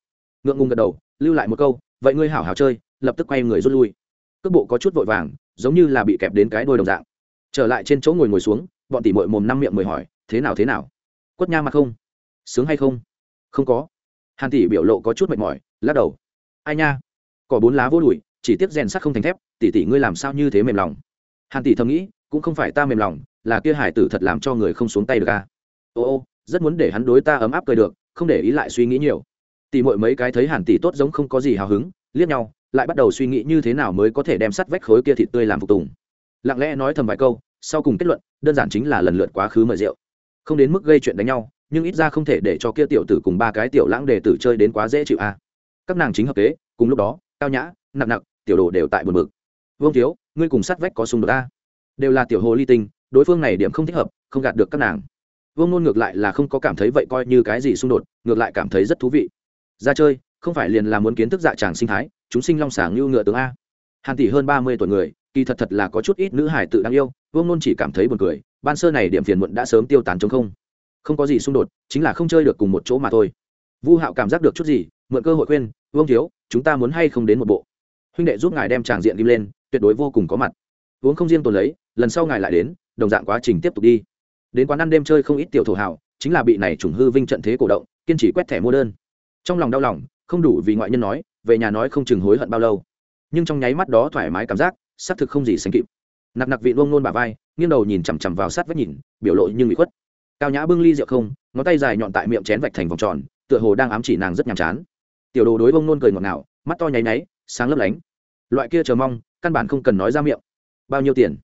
Ngượng ngùng gật đầu, lưu lại một câu, vậy ngươi hảo hảo chơi, lập tức quay người rút lui. Cước bộ có chút vội vàng, giống như là bị kẹp đến cái đôi đồng dạng. Trở lại trên chỗ ngồi ngồi xuống, bọn tỉ mội mồm năm miệng mời hỏi, thế nào thế nào? Quất nha mặt không? Sướng hay không? Không có. Hàn tỷ biểu lộ có chút mệt mỏi, lắc đầu. Ai nha có bốn lá vô đùi, chỉ tiếc rèn sắt không thành thép, tỷ tỷ ngươi làm sao như thế mềm lòng? Hàn tỷ thầm nghĩ, cũng không phải ta mềm lòng, là kia hải tử thật làm cho người không xuống tay được à. ô ô, rất muốn để hắn đối ta ấm áp cười được, không để ý lại suy nghĩ nhiều tỷ mội mấy cái thấy hàn tỷ tốt giống không có gì hào hứng, liếc nhau, lại bắt đầu suy nghĩ như thế nào mới có thể đem sắt vách khối kia thịt tươi làm phục tùng. Lặng lẽ nói thầm vài câu, sau cùng kết luận, đơn giản chính là lần lượt quá khứ mời rượu. Không đến mức gây chuyện đánh nhau, nhưng ít ra không thể để cho kia tiểu tử cùng ba cái tiểu lãng đề tử chơi đến quá dễ chịu a. À. các nàng chính hợp kế, cùng lúc đó, cao nhã nặng nặng tiểu đồ đều tại buồn bực. Vương thiếu, ngươi cùng sát vách có xung đột ta đều là tiểu hồ ly tinh, đối phương này điểm không thích hợp, không gạt được các nàng. Vương nôn ngược lại là không có cảm thấy vậy coi như cái gì xung đột, ngược lại cảm thấy rất thú vị ra chơi, không phải liền là muốn kiến thức dạ tràng sinh thái, chúng sinh long sàng như ngựa tướng a. Hàn tỷ hơn ba mươi tuổi người, kỳ thật thật là có chút ít nữ hải tự đáng yêu, vương nôn chỉ cảm thấy buồn cười, ban sơ này điểm phiền muộn đã sớm tiêu tán chống không. Không có gì xung đột, chính là không chơi được cùng một chỗ mà thôi. Vu hạo cảm giác được chút gì, mượn cơ hội khuyên, vương thiếu, chúng ta muốn hay không đến một bộ? Huynh đệ giúp ngài đem tràng diện đi lên, tuyệt đối vô cùng có mặt. Uống không riêng tồn lấy, lần sau ngài lại đến, đồng dạng quá trình tiếp tục đi. Đến quán ăn đêm chơi không ít tiểu thổ hảo chính là bị này trùng hư vinh trận thế cổ động, kiên trì quét thẻ mua đơn trong lòng đau lòng, không đủ vì ngoại nhân nói, về nhà nói không chừng hối hận bao lâu. Nhưng trong nháy mắt đó thoải mái cảm giác, xác thực không gì sánh kịp. Nặc nặc vị luông nôn bà vai, nghiêng đầu nhìn chằm chằm vào sát vách nhìn, biểu lộ nhưng bị khuất. Cao nhã bưng ly rượu không, ngón tay dài nhọn tại miệng chén vạch thành vòng tròn, tựa hồ đang ám chỉ nàng rất nhàm chán. Tiểu đồ đối bông nôn cười ngọt ngào, mắt to nháy náy sáng lấp lánh. Loại kia chờ mong, căn bản không cần nói ra miệng. Bao nhiêu tiền?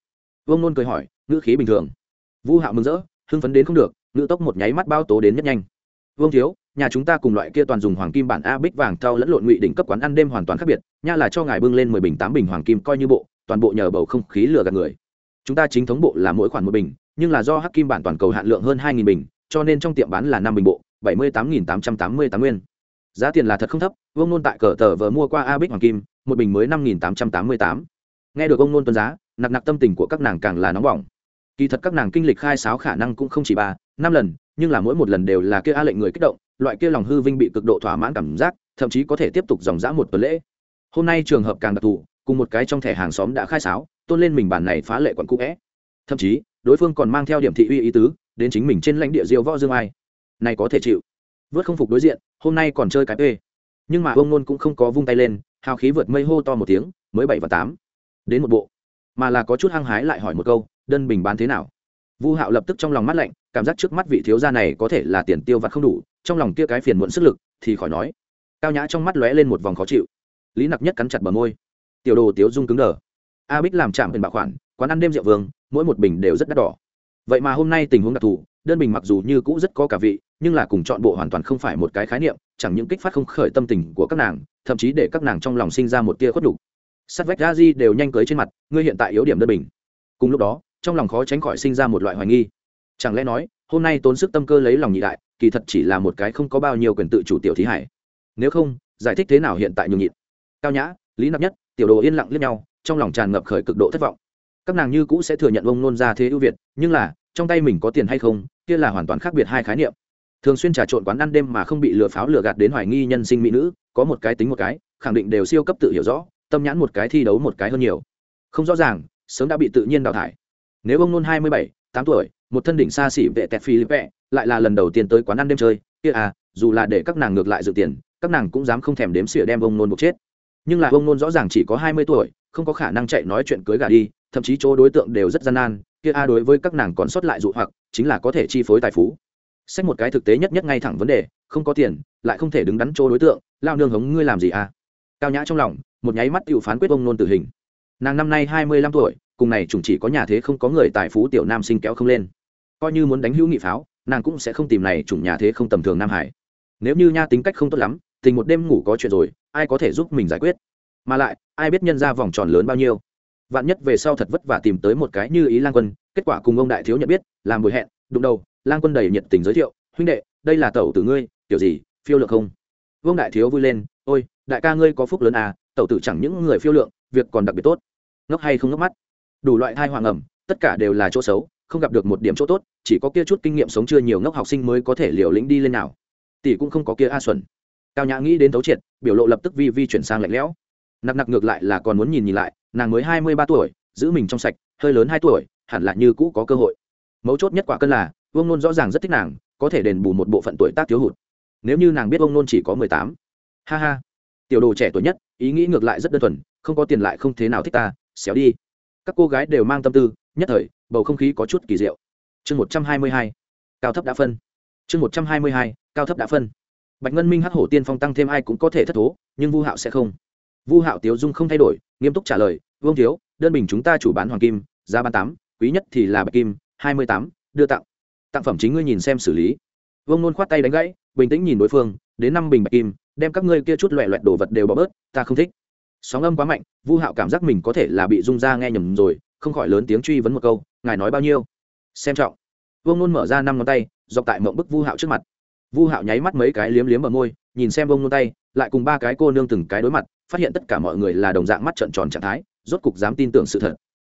Vông nôn cười hỏi, ngữ khí bình thường. Vu hạo mừng rỡ, hưng phấn đến không được, ngữ tốc một nháy mắt bao tố đến nhất nhanh. Vương thiếu nhà chúng ta cùng loại kia toàn dùng hoàng kim bản a bích vàng thau lẫn lộn ngụy đỉnh cấp quán ăn đêm hoàn toàn khác biệt, nha là cho ngài bưng lên mười bình tám bình hoàng kim coi như bộ, toàn bộ nhờ bầu không khí lừa gạt người. Chúng ta chính thống bộ là mỗi khoản một bình, nhưng là do hắc kim bản toàn cầu hạn lượng hơn hai nghìn bình, cho nên trong tiệm bán là năm bình bộ, bảy mươi tám nghìn tám trăm tám mươi tám nguyên. Giá tiền là thật không thấp, vương nôn tại cờ tờ vờ mua qua a bích hoàng kim, một bình mới năm nghìn tám trăm tám mươi tám. Nghe được ông nôn tuân giá, nặc nặc tâm tình của các nàng càng là nóng bỏng. Kỳ thật các nàng kinh lịch khai sáo khả năng cũng không chỉ ba, năm lần, nhưng là mỗi một lần đều là kia a lệnh người kích động loại kia lòng hư vinh bị cực độ thỏa mãn cảm giác, thậm chí có thể tiếp tục dòng dã một tuần lễ. Hôm nay trường hợp càng đặc thù, cùng một cái trong thẻ hàng xóm đã khai sáo tôn lên mình bản này phá lệ quận cũ vẽ. Thậm chí, đối phương còn mang theo điểm thị uy ý tứ, đến chính mình trên lãnh địa diêu võ dương ai. Này có thể chịu. Vớt không phục đối diện, hôm nay còn chơi cái p nhưng mà ông nôn cũng không có vung tay lên, hào khí vượt mây hô to một tiếng, mới bảy và tám. Đến một bộ. Mà là có chút hăng hái lại hỏi một câu, đơn bình bán thế nào? Vu hạo lập tức trong lòng mắt lạnh cảm giác trước mắt vị thiếu gia này có thể là tiền tiêu vặt không đủ, trong lòng kia cái phiền muộn sức lực thì khỏi nói. Cao nhã trong mắt lóe lên một vòng khó chịu. Lý nặc nhất cắn chặt bờ môi. Tiểu đồ tiếu dung cứng đờ. A bích làm chạm tiền bạc khoản, quán ăn đêm rượu vương, mỗi một bình đều rất đắt đỏ. Vậy mà hôm nay tình huống đặc thù, đơn bình mặc dù như cũ rất có cả vị, nhưng là cùng chọn bộ hoàn toàn không phải một cái khái niệm, chẳng những kích phát không khởi tâm tình của các nàng, thậm chí để các nàng trong lòng sinh ra một tia khuất đục sắt vách ga di đều nhanh cưới trên mặt, ngươi hiện tại yếu điểm đơn bình. Cùng lúc đó, trong lòng khó tránh khỏi sinh ra một loại hoài nghi chẳng lẽ nói, hôm nay tốn sức tâm cơ lấy lòng nhị đại, kỳ thật chỉ là một cái không có bao nhiêu quyền tự chủ tiểu thí hải. Nếu không, giải thích thế nào hiện tại nhường nhịn? Cao nhã, lý nạp nhất, tiểu đồ yên lặng liếc nhau, trong lòng tràn ngập khởi cực độ thất vọng. Các nàng như cũ sẽ thừa nhận ông nôn ra thế ưu việt, nhưng là, trong tay mình có tiền hay không, kia là hoàn toàn khác biệt hai khái niệm. Thường xuyên trà trộn quán ăn đêm mà không bị lừa pháo lừa gạt đến hoài nghi nhân sinh mỹ nữ, có một cái tính một cái, khẳng định đều siêu cấp tự hiểu rõ, tâm nhãn một cái thi đấu một cái hơn nhiều. Không rõ ràng, sớm đã bị tự nhiên đào thải. Nếu ông nôn hai mươi bảy, tám tuổi một thân đỉnh xa xỉ vệ tẹt philippe lại là lần đầu tiên tới quán ăn đêm chơi. Kia à dù là để các nàng ngược lại dự tiền, các nàng cũng dám không thèm đếm xỉa đem ông nôn buộc chết. Nhưng là ông nôn rõ ràng chỉ có hai mươi tuổi, không có khả năng chạy nói chuyện cưới gà đi, thậm chí chỗ đối tượng đều rất gian nan. Kia a đối với các nàng còn sót lại dụ hoặc, chính là có thể chi phối tài phú. Xét một cái thực tế nhất nhất ngay thẳng vấn đề, không có tiền, lại không thể đứng đắn chỗ đối tượng. Lao nương hống ngươi làm gì à? Cao nhã trong lòng, một nháy mắt tự phán quyết ông nôn tử hình. Nàng năm nay hai mươi lăm tuổi cùng này chủng chỉ có nhà thế không có người tài phú tiểu nam sinh kéo không lên. Coi như muốn đánh hữu nghị pháo, nàng cũng sẽ không tìm này chủng nhà thế không tầm thường nam hải. Nếu như nha tính cách không tốt lắm, tình một đêm ngủ có chuyện rồi, ai có thể giúp mình giải quyết? Mà lại, ai biết nhân ra vòng tròn lớn bao nhiêu? Vạn nhất về sau thật vất vả tìm tới một cái như ý lang quân, kết quả cùng ông đại thiếu nhận biết, làm buổi hẹn, đụng đầu, lang quân đầy nhiệt tình giới thiệu, huynh đệ, đây là tẩu tử ngươi kiểu gì, phiêu lượng không? Vương đại thiếu vui lên, ôi, đại ca ngươi có phúc lớn à tẩu tử chẳng những người phiêu lượng, việc còn đặc biệt tốt. Ngốc hay không ngốc mắt? Đủ loại thai hoàng ẩm, tất cả đều là chỗ xấu, không gặp được một điểm chỗ tốt, chỉ có kia chút kinh nghiệm sống chưa nhiều ngốc học sinh mới có thể liều lĩnh đi lên nào. Tỷ cũng không có kia a xuẩn cao nhã nghĩ đến thấu triệt, biểu lộ lập tức vi vi chuyển sang lạnh lẽo. Nặc nặc ngược lại là còn muốn nhìn nhìn lại, nàng mới hai mươi ba tuổi, giữ mình trong sạch, hơi lớn hai tuổi, hẳn là như cũ có cơ hội. Mấu chốt nhất quả cân là, vương nôn rõ ràng rất thích nàng, có thể đền bù một bộ phận tuổi tác thiếu hụt. Nếu như nàng biết vương nôn chỉ có mười tám. Ha ha. Tiểu đồ trẻ tuổi nhất, ý nghĩ ngược lại rất đơn thuần, không có tiền lại không thế nào thích ta, xéo đi các cô gái đều mang tâm tư, nhất thời, bầu không khí có chút kỳ diệu. Chương một trăm hai mươi hai, cao thấp đã phân. Chương một trăm hai mươi hai, cao thấp đã phân. Bạch ngân minh hắc hổ tiên phong tăng thêm ai cũng có thể thất thố, nhưng vu hạo sẽ không. Vu hạo tiếu dung không thay đổi, nghiêm túc trả lời, vương thiếu, đơn bình chúng ta chủ bán hoàng kim, giá bán tám, quý nhất thì là bạch kim, hai mươi tám, đưa tặng. Tặng phẩm chính ngươi nhìn xem xử lý. Vương nôn khoát tay đánh gãy, bình tĩnh nhìn đối phương, đến năm bình bạch kim, đem các ngươi kia chút loẹ loẹt đồ vật đều bỏ bớt, ta không thích sóng âm quá mạnh, vu hạo cảm giác mình có thể là bị rung ra nghe nhầm rồi, không khỏi lớn tiếng truy vấn một câu, ngài nói bao nhiêu? Xem trọng. Vương nôn mở ra năm ngón tay, dọc tại mộng bức vu hạo trước mặt. Vu hạo nháy mắt mấy cái liếm liếm ở môi, nhìn xem vương nôn tay, lại cùng ba cái cô nương từng cái đối mặt, phát hiện tất cả mọi người là đồng dạng mắt trợn tròn trạng thái, rốt cục dám tin tưởng sự thật.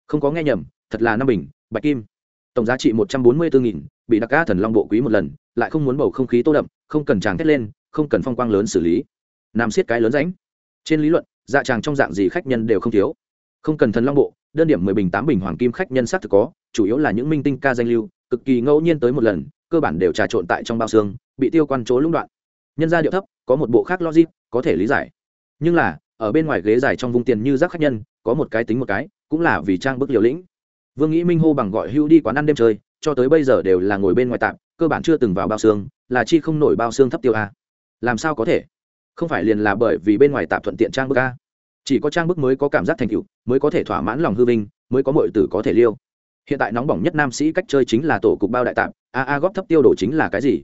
Không có nghe nhầm, thật là năm bình, bạch kim. Tổng giá trị một trăm bốn mươi bốn nghìn, bị đặc ca thần long bộ quý một lần, lại không muốn bầu không khí tô đậm, không cần tràng thét lên, không cần phong quang lớn xử lý. Nam siết cái lớn ránh trên lý luận dạ tràng trong dạng gì khách nhân đều không thiếu. Không cần thần long bộ, đơn điểm mười bình tám bình hoàng kim khách nhân xác thực có, chủ yếu là những minh tinh ca danh lưu, cực kỳ ngẫu nhiên tới một lần, cơ bản đều trà trộn tại trong bao xương, bị tiêu quan chỗ lũng đoạn. Nhân gia điệu thấp, có một bộ khác logic, có thể lý giải. Nhưng là, ở bên ngoài ghế dài trong vùng tiền như rác khách nhân, có một cái tính một cái, cũng là vì trang bức liều lĩnh. Vương nghĩ minh hô bằng gọi hưu đi quán ăn đêm chơi, cho tới bây giờ đều là ngồi bên ngoài tạm cơ bản chưa từng vào bao xương, là chi không nổi bao xương thấp tiêu a. Làm sao có thể? Không phải liền là bởi vì bên ngoài tạm thuận tiện trang bức a. Chỉ có trang bức mới có cảm giác thành tựu, mới có thể thỏa mãn lòng hư vinh, mới có mọi tử có thể liêu. Hiện tại nóng bỏng nhất nam sĩ cách chơi chính là tổ cục bao đại tạm a a góp thấp tiêu đồ chính là cái gì?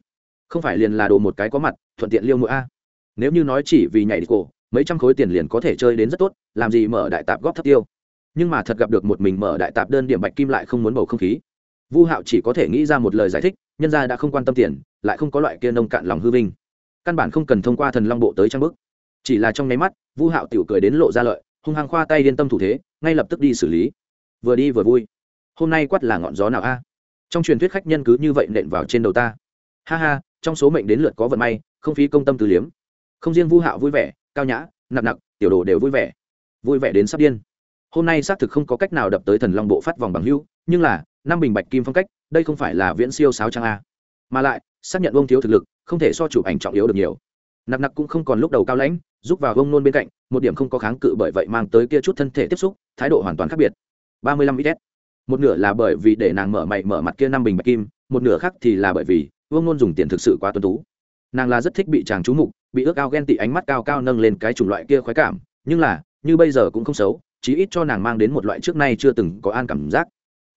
Không phải liền là đồ một cái có mặt, thuận tiện liêu mỗi a. Nếu như nói chỉ vì nhảy đi cổ, mấy trăm khối tiền liền có thể chơi đến rất tốt, làm gì mở đại tạp góp thấp tiêu? Nhưng mà thật gặp được một mình mở đại tạp đơn điểm bạch kim lại không muốn bầu không khí. Vu hạo chỉ có thể nghĩ ra một lời giải thích, nhân ra đã không quan tâm tiền, lại không có loại kia nông cạn lòng hư vinh căn bản không cần thông qua thần long bộ tới trang bức. Chỉ là trong nháy mắt, vu hạo tiểu cười đến lộ ra lợi, hung hăng khoa tay yên tâm thủ thế, ngay lập tức đi xử lý. Vừa đi vừa vui. Hôm nay quát là ngọn gió nào a? Trong truyền thuyết khách nhân cứ như vậy nện vào trên đầu ta. Ha ha, trong số mệnh đến lượt có vận may, không phí công tâm từ liếm. Không riêng vu hạo vui vẻ, cao nhã nặng nặng tiểu đồ đều vui vẻ. Vui vẻ đến sắp điên. Hôm nay xác thực không có cách nào đập tới thần long bộ phát vòng bằng hưu, nhưng là, năm bình bạch kim phong cách, đây không phải là viễn siêu sáo trang a. Mà lại xác nhận ông thiếu thực lực, không thể so chụp ảnh trọng yếu được nhiều. Nặc nặc cũng không còn lúc đầu cao lãnh giúp vào ông nôn bên cạnh, một điểm không có kháng cự bởi vậy mang tới kia chút thân thể tiếp xúc, thái độ hoàn toàn khác biệt. Ba mươi lăm ít một nửa là bởi vì để nàng mở mày mở mặt kia năm bình bạch kim, một nửa khác thì là bởi vì vương nôn dùng tiền thực sự quá tuân tú. Nàng là rất thích bị chàng trú mục, bị ước ao ghen tị ánh mắt cao cao nâng lên cái chủng loại kia khoái cảm, nhưng là, như bây giờ cũng không xấu, chí ít cho nàng mang đến một loại trước nay chưa từng có an cảm giác.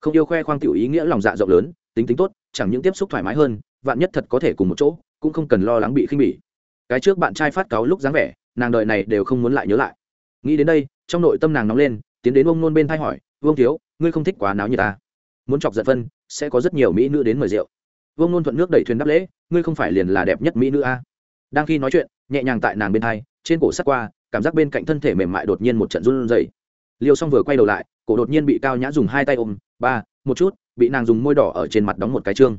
Không yêu khoe khoang tiểu ý nghĩa lòng dạ rộng lớn, tính tính tốt, chẳng những tiếp xúc thoải mái hơn vạn nhất thật có thể cùng một chỗ cũng không cần lo lắng bị khinh bỉ. Cái trước bạn trai phát cáo lúc dáng vẻ nàng đợi này đều không muốn lại nhớ lại. Nghĩ đến đây trong nội tâm nàng nóng lên tiến đến ông nôn bên thay hỏi vương thiếu ngươi không thích quá náo như ta? Muốn chọc giận phân sẽ có rất nhiều mỹ nữ đến mời rượu. Vương nôn thuận nước đẩy thuyền đáp lễ ngươi không phải liền là đẹp nhất mỹ nữ a? Đang khi nói chuyện nhẹ nhàng tại nàng bên thay, trên cổ sắt qua cảm giác bên cạnh thân thể mềm mại đột nhiên một trận run rẩy. Liêu xong vừa quay đầu lại cổ đột nhiên bị cao nhã dùng hai tay ôm ba một chút. Bị nàng dùng môi đỏ ở trên mặt đóng một cái trương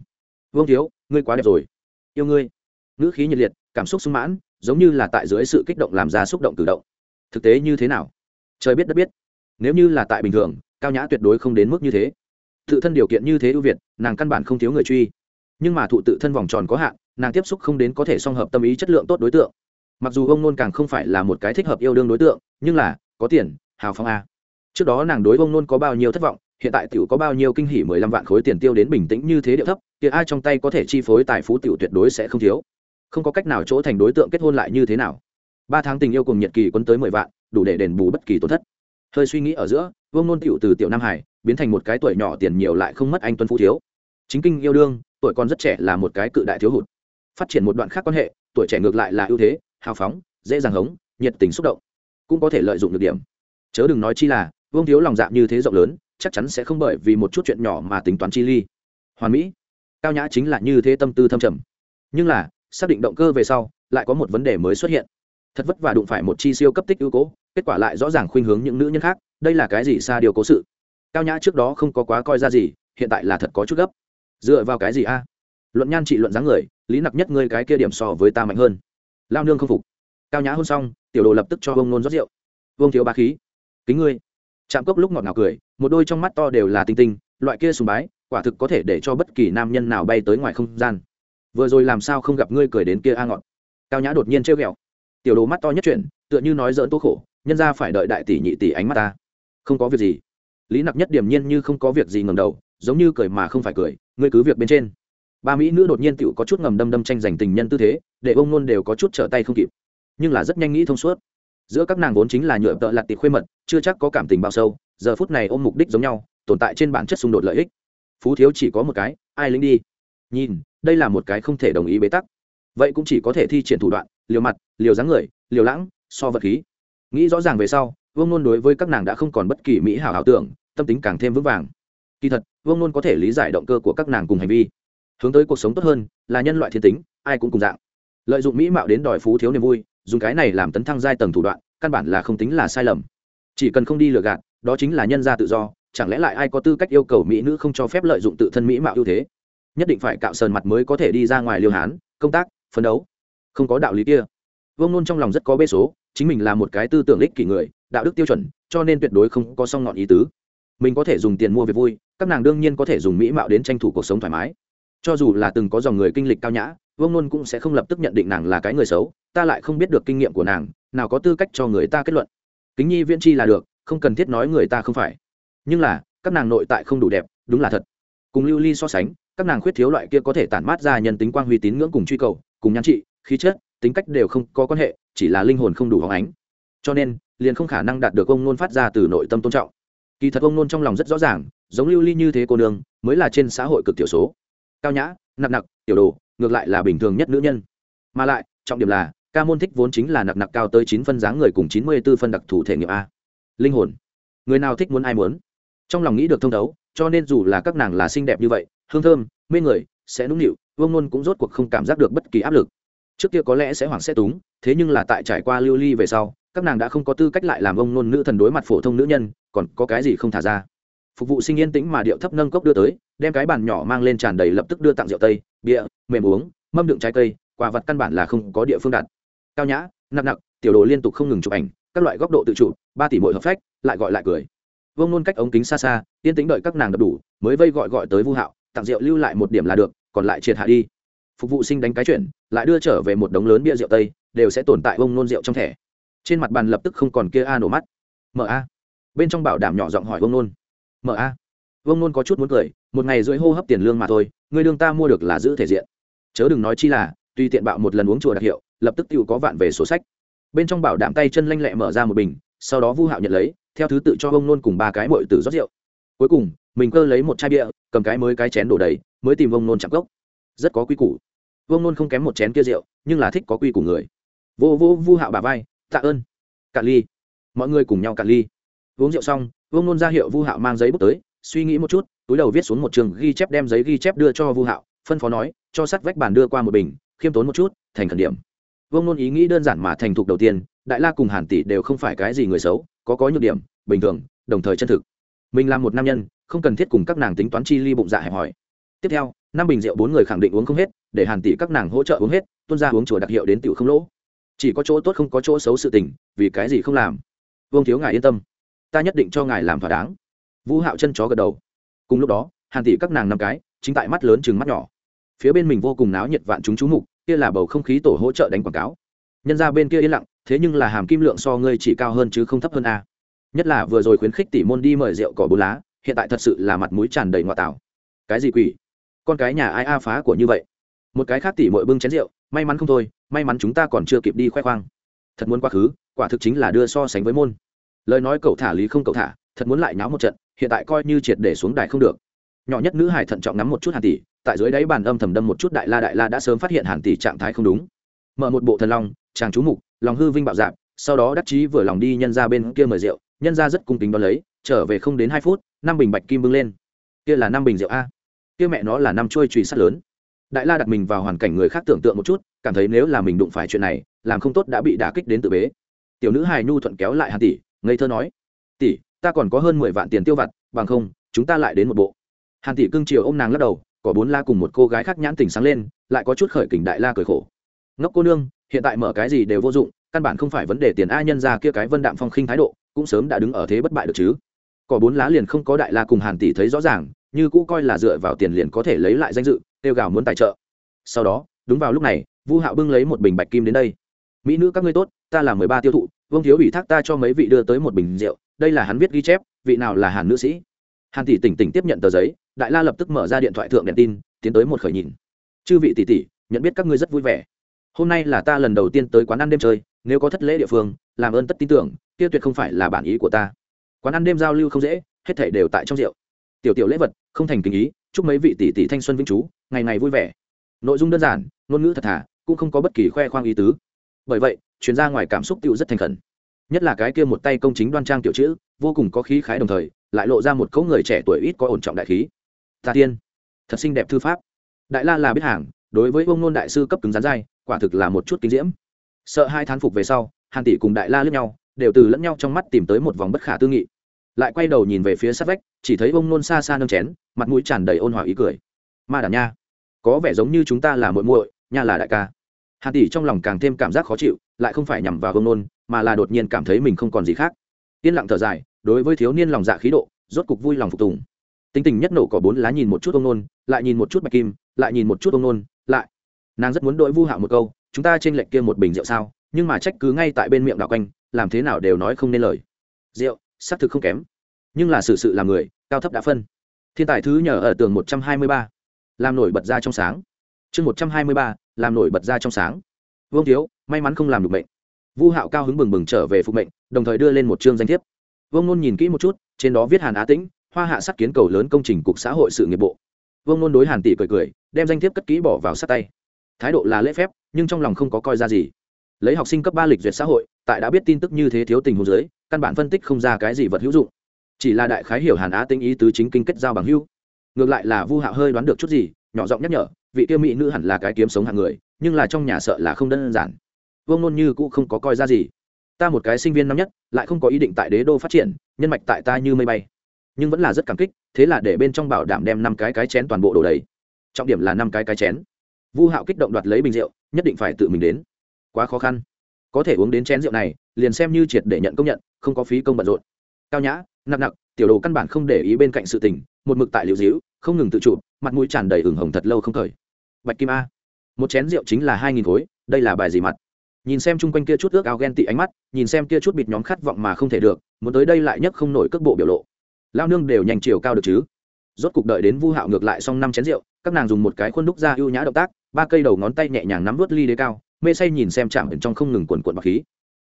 vương thiếu, ngươi quá đẹp rồi. Yêu ngươi. Ngữ khí nhiệt liệt, cảm xúc sung mãn, giống như là tại dưới sự kích động làm ra xúc động tự động. Thực tế như thế nào? Trời biết đất biết. Nếu như là tại bình thường, cao nhã tuyệt đối không đến mức như thế. Tự thân điều kiện như thế ưu việt, nàng căn bản không thiếu người truy. Nhưng mà thụ tự thân vòng tròn có hạn, nàng tiếp xúc không đến có thể song hợp tâm ý chất lượng tốt đối tượng. Mặc dù ông nôn càng không phải là một cái thích hợp yêu đương đối tượng, nhưng là, có tiền, hào phong a. Trước đó nàng đối ông nôn có bao nhiêu thất vọng hiện tại tiểu có bao nhiêu kinh hỉ mười lăm vạn khối tiền tiêu đến bình tĩnh như thế điệu thấp, kia ai trong tay có thể chi phối tài phú tiểu tuyệt đối sẽ không thiếu. Không có cách nào chỗ thành đối tượng kết hôn lại như thế nào. Ba tháng tình yêu cùng nhật kỳ quân tới mười vạn, đủ để đền bù bất kỳ tổn thất. Hơi suy nghĩ ở giữa, vương nôn tiểu từ tiểu nam hải, biến thành một cái tuổi nhỏ tiền nhiều lại không mất anh tuân phú thiếu. Chính kinh yêu đương, tuổi còn rất trẻ là một cái cự đại thiếu hụt. Phát triển một đoạn khác quan hệ, tuổi trẻ ngược lại là ưu thế, hào phóng, dễ dàng hống, nhiệt tình xúc động. Cũng có thể lợi dụng được điểm. Chớ đừng nói chi là, vương thiếu lòng dạ như thế rộng lớn chắc chắn sẽ không bởi vì một chút chuyện nhỏ mà tính toán chi ly. Hoàn mỹ, cao nhã chính là như thế tâm tư thâm trầm. Nhưng là, xác định động cơ về sau, lại có một vấn đề mới xuất hiện. Thật vất vả đụng phải một chi siêu cấp tích ưu cố, kết quả lại rõ ràng khuynh hướng những nữ nhân khác, đây là cái gì xa điều cố sự? Cao nhã trước đó không có quá coi ra gì, hiện tại là thật có chút gấp. Dựa vào cái gì a? Luận nhan trị luận dáng người, lý nặc nhất ngươi cái kia điểm so với ta mạnh hơn. Lao nương không phục. Cao nhã hôn xong, tiểu đồ lập tức cho vông nôn rót rượu. Vương thiếu ba khí. Kính ngươi. Chạm cốc lúc ngọt ngào cười một đôi trong mắt to đều là tinh tinh, loại kia sùng bái, quả thực có thể để cho bất kỳ nam nhân nào bay tới ngoài không gian. Vừa rồi làm sao không gặp ngươi cười đến kia a ngọn? cao nhã đột nhiên trêu ghẹo. Tiểu đồ mắt to nhất chuyện tựa như nói dỡn tố khổ, nhân ra phải đợi đại tỷ nhị tỷ ánh mắt ta. Không có việc gì. Lý nặc nhất điểm nhiên như không có việc gì ngầm đầu, giống như cười mà không phải cười, ngươi cứ việc bên trên. Ba mỹ nữ đột nhiên tựu có chút ngầm đâm đâm tranh giành tình nhân tư thế, để ông nôn đều có chút trở tay không kịp. Nhưng là rất nhanh nghĩ thông suốt. Giữa các nàng vốn chính là nhựa tợ lặt tị khuê mật, chưa chắc có cảm tình bao sâu giờ phút này ôm mục đích giống nhau, tồn tại trên bản chất xung đột lợi ích. Phú thiếu chỉ có một cái, ai lính đi? Nhìn, đây là một cái không thể đồng ý bế tắc. Vậy cũng chỉ có thể thi triển thủ đoạn, liều mặt, liều dáng người, liều lãng, so vật khí. Nghĩ rõ ràng về sau, vương nôn đối với các nàng đã không còn bất kỳ mỹ hảo ảo tưởng, tâm tính càng thêm vững vàng. Kỳ thật, vương nôn có thể lý giải động cơ của các nàng cùng hành vi. Hướng tới cuộc sống tốt hơn, là nhân loại thiên tính, ai cũng cùng dạng. Lợi dụng mỹ mạo đến đòi phú thiếu niềm vui, dùng cái này làm tấn thăng giai tầng thủ đoạn, căn bản là không tính là sai lầm. Chỉ cần không đi lừa gạt đó chính là nhân gia tự do, chẳng lẽ lại ai có tư cách yêu cầu mỹ nữ không cho phép lợi dụng tự thân mỹ mạo ưu thế? Nhất định phải cạo sờn mặt mới có thể đi ra ngoài liêu hán, công tác, phấn đấu. Không có đạo lý kia. Vương nôn trong lòng rất có bê số, chính mình là một cái tư tưởng ích kỷ người, đạo đức tiêu chuẩn, cho nên tuyệt đối không có song ngọn ý tứ. Mình có thể dùng tiền mua về vui, các nàng đương nhiên có thể dùng mỹ mạo đến tranh thủ cuộc sống thoải mái. Cho dù là từng có dòng người kinh lịch cao nhã, vương nôn cũng sẽ không lập tức nhận định nàng là cái người xấu, ta lại không biết được kinh nghiệm của nàng, nào có tư cách cho người ta kết luận. Kính nhi viễn chi là được không cần thiết nói người ta không phải. Nhưng là, các nàng nội tại không đủ đẹp, đúng là thật. Cùng lưu ly so sánh, các nàng khuyết thiếu loại kia có thể tản mát ra nhân tính quang huy tín ngưỡng cùng truy cầu, cùng nhan trị, khí chất, tính cách đều không có quan hệ, chỉ là linh hồn không đủ hóng ánh. Cho nên, liền không khả năng đạt được ông nôn phát ra từ nội tâm tôn trọng. Kỳ thật ông nôn trong lòng rất rõ ràng, giống lưu ly như thế cô nương, mới là trên xã hội cực tiểu số. Cao nhã nặng nặc, tiểu đồ, ngược lại là bình thường nhất nữ nhân. Mà lại, trọng điểm là, ca môn thích vốn chính là nặc nặc cao tới chín phân dáng người cùng chín mươi b ố phân đặc thù thể nghiệm a linh hồn. Người nào thích muốn ai muốn. Trong lòng nghĩ được thông thấu, cho nên dù là các nàng là xinh đẹp như vậy, hương thơm, mê người, sẽ nũng nịu, vương nôn cũng rốt cuộc không cảm giác được bất kỳ áp lực. Trước kia có lẽ sẽ hoảng sẽ túng, thế nhưng là tại trải qua lưu ly về sau, các nàng đã không có tư cách lại làm ông nôn nữ thần đối mặt phổ thông nữ nhân, còn có cái gì không thả ra. Phục vụ sinh yên tĩnh mà điệu thấp nâng cốc đưa tới, đem cái bàn nhỏ mang lên tràn đầy lập tức đưa tặng rượu tây, bia, mềm uống, mâm đựng trái cây quả vật căn bản là không có địa phương đặt. Cao nhã, nặng nặng, tiểu đồ liên tục không ngừng chụp ảnh các loại góc độ tự chủ, ba tỷ mỗi hợp phách lại gọi lại cười. Vương nôn cách ống kính xa xa yên tĩnh đợi các nàng đập đủ mới vây gọi gọi tới vu hạo tặng rượu lưu lại một điểm là được còn lại triệt hạ đi. Phục vụ sinh đánh cái chuyển lại đưa trở về một đống lớn bia rượu tây đều sẽ tồn tại vương nôn rượu trong thẻ. Trên mặt bàn lập tức không còn kia a nổ mắt. Mở a. Bên trong bảo đảm nhỏ giọng hỏi vương nôn. Mở a. Vương nôn có chút muốn cười một ngày rưỡi hô hấp tiền lương mà thôi người đương ta mua được là giữ thể diện. Chớ đừng nói chi là tuy tiện bạo một lần uống chùa đặc hiệu lập tức tự có vạn về sổ sách bên trong bảo đảm tay chân lanh lẹ mở ra một bình, sau đó vu hạo nhận lấy, theo thứ tự cho ông nôn cùng ba cái mội tử rót rượu. Cuối cùng, mình cơ lấy một chai bia, cầm cái mới cái chén đổ đầy, mới tìm ông nôn chạm gốc. Rất có quy củ. Ông nôn không kém một chén kia rượu, nhưng là thích có quy củ người. Vô vô vu hạo bà vai, tạ ơn. Cạn ly. Mọi người cùng nhau cạn ly. Uống rượu xong, ông nôn ra hiệu vu hạo mang giấy bút tới, suy nghĩ một chút, túi đầu viết xuống một trường ghi chép đem giấy ghi chép đưa cho vu hạo, phân phó nói, cho sắt vách bàn đưa qua một bình, khiêm tốn một chút, thành khẩn điểm. Vương nôn ý nghĩ đơn giản mà thành thục đầu tiên, đại la cùng hàn tỷ đều không phải cái gì người xấu, có có nhược điểm, bình thường, đồng thời chân thực. Mình là một nam nhân, không cần thiết cùng các nàng tính toán chi ly bụng dạ hẹp hòi. Tiếp theo, năm bình rượu bốn người khẳng định uống không hết, để hàn tỷ các nàng hỗ trợ uống hết tuân ra uống chùa đặc hiệu đến tiểu không lỗ. Chỉ có chỗ tốt không có chỗ xấu sự tình, vì cái gì không làm? Vương thiếu ngài yên tâm. Ta nhất định cho ngài làm thỏa đáng. Vũ hạo chân chó gật đầu. Cùng lúc đó, hàn tỷ các nàng năm cái, chính tại mắt lớn chừng mắt nhỏ. Phía bên mình vô cùng náo nhiệt vạn chúng chú mục kia là bầu không khí tổ hỗ trợ đánh quảng cáo. Nhân ra bên kia yên lặng, thế nhưng là hàm kim lượng so ngươi chỉ cao hơn chứ không thấp hơn a. Nhất là vừa rồi khuyến khích tỷ môn đi mời rượu cỏ bù lá, hiện tại thật sự là mặt mũi tràn đầy ngoại tảo. Cái gì quỷ? Con cái nhà ai a phá của như vậy? Một cái khác tỷ mội bưng chén rượu, may mắn không thôi, may mắn chúng ta còn chưa kịp đi khoe khoang. Thật muốn quá khứ, quả thực chính là đưa so sánh với môn. Lời nói cậu thả lý không cậu thả, thật muốn lại nháo một trận, hiện tại coi như triệt để xuống đài không được. Nhỏ nhất nữ hải thận trọng ngắm một chút hàn tỷ tại dưới đáy bàn âm thầm đâm một chút đại la đại la đã sớm phát hiện hàn tỷ trạng thái không đúng. Mở một bộ thần long, chàng chú mục, lòng hư vinh bạo dạp, sau đó đắc chí vừa lòng đi nhân ra bên kia mời rượu, nhân ra rất cung kính đón lấy, trở về không đến hai phút, năm bình bạch kim bưng lên. Kia là năm bình rượu a. Kia mẹ nó là năm trôi trùy sắt lớn. Đại la đặt mình vào hoàn cảnh người khác tưởng tượng một chút, cảm thấy nếu là mình đụng phải chuyện này, làm không tốt đã bị đả kích đến tự bế. Tiểu nữ hài nhu thuận kéo lại hàn tỷ, ngây thơ nói, tỷ, ta còn có hơn mười vạn tiền tiêu vặt, bằng không, chúng ta lại đến một bộ. Hàn tỷ cưng chiều ô m nàng lắc đầu có bốn la cùng một cô gái khác nhãn tình sáng lên, lại có chút khởi kỉnh đại la cười khổ. Ngốc cô nương, hiện tại mở cái gì đều vô dụng, căn bản không phải vấn đề tiền a nhân ra kia cái vân đạm phong khinh thái độ, cũng sớm đã đứng ở thế bất bại được chứ. Cỏ bốn lá liền không có đại la cùng hàn tỷ thấy rõ ràng, như cũ coi là dựa vào tiền liền có thể lấy lại danh dự, tiêu gào muốn tài trợ. Sau đó, đúng vào lúc này, vu hạo bưng lấy một bình bạch kim đến đây. Mỹ nữ các ngươi tốt, ta là mười ba tiêu thụ, vương thiếu ủy thác ta cho mấy vị đưa tới một bình rượu, đây là hắn viết ghi chép, vị nào là hàn nữ sĩ? Hàn tỷ tỉnh tỉnh tiếp nhận tờ giấy, đại la lập tức mở ra điện thoại thượng đèn tin, tiến tới một khởi nhìn. Chư vị tỷ tỷ, nhận biết các ngươi rất vui vẻ. Hôm nay là ta lần đầu tiên tới quán ăn đêm chơi, nếu có thất lễ địa phương, làm ơn tất tin tưởng, kia tuyệt không phải là bản ý của ta. Quán ăn đêm giao lưu không dễ, hết thể đều tại trong rượu. Tiểu tiểu lễ vật, không thành tình ý, chúc mấy vị tỷ tỷ thanh xuân vĩnh chú ngày ngày vui vẻ. Nội dung đơn giản, ngôn ngữ thật thà, cũng không có bất kỳ khoe khoang ý tứ. Bởi vậy chuyến ra ngoài cảm xúc tiêu rất thành khẩn. Nhất là cái kia một tay công chính đoan trang tiểu chữ, vô cùng có khí khái đồng thời lại lộ ra một cỗ người trẻ tuổi ít có ổn trọng đại khí. Tà tiên, thật xinh đẹp thư pháp. Đại la là biết hàng, đối với ông nôn đại sư cấp cứng rắn dai, quả thực là một chút kinh diễm. Sợ hai thán phục về sau, hàn tỷ cùng đại la lướt nhau, đều từ lẫn nhau trong mắt tìm tới một vòng bất khả tư nghị. Lại quay đầu nhìn về phía sát vách, chỉ thấy ông nôn xa xa nâng chén, mặt mũi tràn đầy ôn hòa ý cười. Ma đàn nha, có vẻ giống như chúng ta là muội muội, nha là đại ca. Hàn tỷ trong lòng càng thêm cảm giác khó chịu, lại không phải nhằm vào ông nôn, mà là đột nhiên cảm thấy mình không còn gì khác. Yên lặng thở dài đối với thiếu niên lòng dạ khí độ, rốt cục vui lòng phục tùng. Tính tình nhất nổ có bốn lá nhìn một chút ông nôn, lại nhìn một chút bạch kim, lại nhìn một chút ông nôn, lại. Nàng rất muốn đội vu hạo một câu, chúng ta trên lệnh kia một bình rượu sao? Nhưng mà trách cứ ngay tại bên miệng đạo quanh, làm thế nào đều nói không nên lời. Rượu, xác thực không kém. Nhưng là sự sự làm người, cao thấp đã phân. Thiên tài thứ nhờ ở tường một trăm hai mươi ba. Làm nổi bật ra trong sáng. Chương một trăm hai mươi ba, làm nổi bật ra trong sáng. Vương thiếu, may mắn không làm được mệnh vu hạo cao hứng bừng bừng trở về phục mệnh, đồng thời đưa lên một chương danh thiếp vương nôn nhìn kỹ một chút, trên đó viết hàn á tĩnh, hoa hạ sắt kiến cầu lớn công trình cục xã hội sự nghiệp bộ. Vương nôn đối hàn tỷ cười cười, đem danh thiếp cất kỹ bỏ vào sát tay. Thái độ là lễ phép, nhưng trong lòng không có coi ra gì. Lấy học sinh cấp ba lịch duyệt xã hội, tại đã biết tin tức như thế thiếu tình hồ dưới, căn bản phân tích không ra cái gì vật hữu dụng. Chỉ là đại khái hiểu hàn á tinh ý tứ chính kinh kết giao bằng hữu. Ngược lại là vu hạo hơi đoán được chút gì, nhỏ giọng nhắc nhở, vị tiêu mỹ nữ hẳn là cái kiếm sống hạng người, nhưng là trong nhà sợ là không đơn giản. Vương nôn như cũng không có coi ra gì ta một cái sinh viên năm nhất, lại không có ý định tại đế đô phát triển, nhân mạch tại ta như mây bay. Nhưng vẫn là rất cảm kích, thế là để bên trong bảo đảm đem năm cái cái chén toàn bộ đồ đầy. Trọng điểm là năm cái cái chén. Vu hạo kích động đoạt lấy bình rượu, nhất định phải tự mình đến. Quá khó khăn. Có thể uống đến chén rượu này, liền xem như triệt để nhận công nhận, không có phí công bận rộn. Cao nhã, nặng nặng, tiểu đồ căn bản không để ý bên cạnh sự tình, một mực tại liễu dĩu, không ngừng tự chụp mặt mũi tràn đầy ửng hồng thật lâu không thời bạch kim a, một chén rượu chính là hai nghìn khối, đây là bài gì mặt? Nhìn xem chung quanh kia chút ước ao ghen tị ánh mắt, nhìn xem kia chút bịt nhóm khát vọng mà không thể được, muốn tới đây lại nhất không nổi cước bộ biểu lộ. Lao nương đều nhanh chiều cao được chứ? Rốt cục đợi đến vu hạo ngược lại xong năm chén rượu, các nàng dùng một cái khuôn đúc ra ưu nhã động tác, ba cây đầu ngón tay nhẹ nhàng nắm vớt ly đế cao, mê say nhìn xem chạm bên trong không ngừng quần quần bọc khí.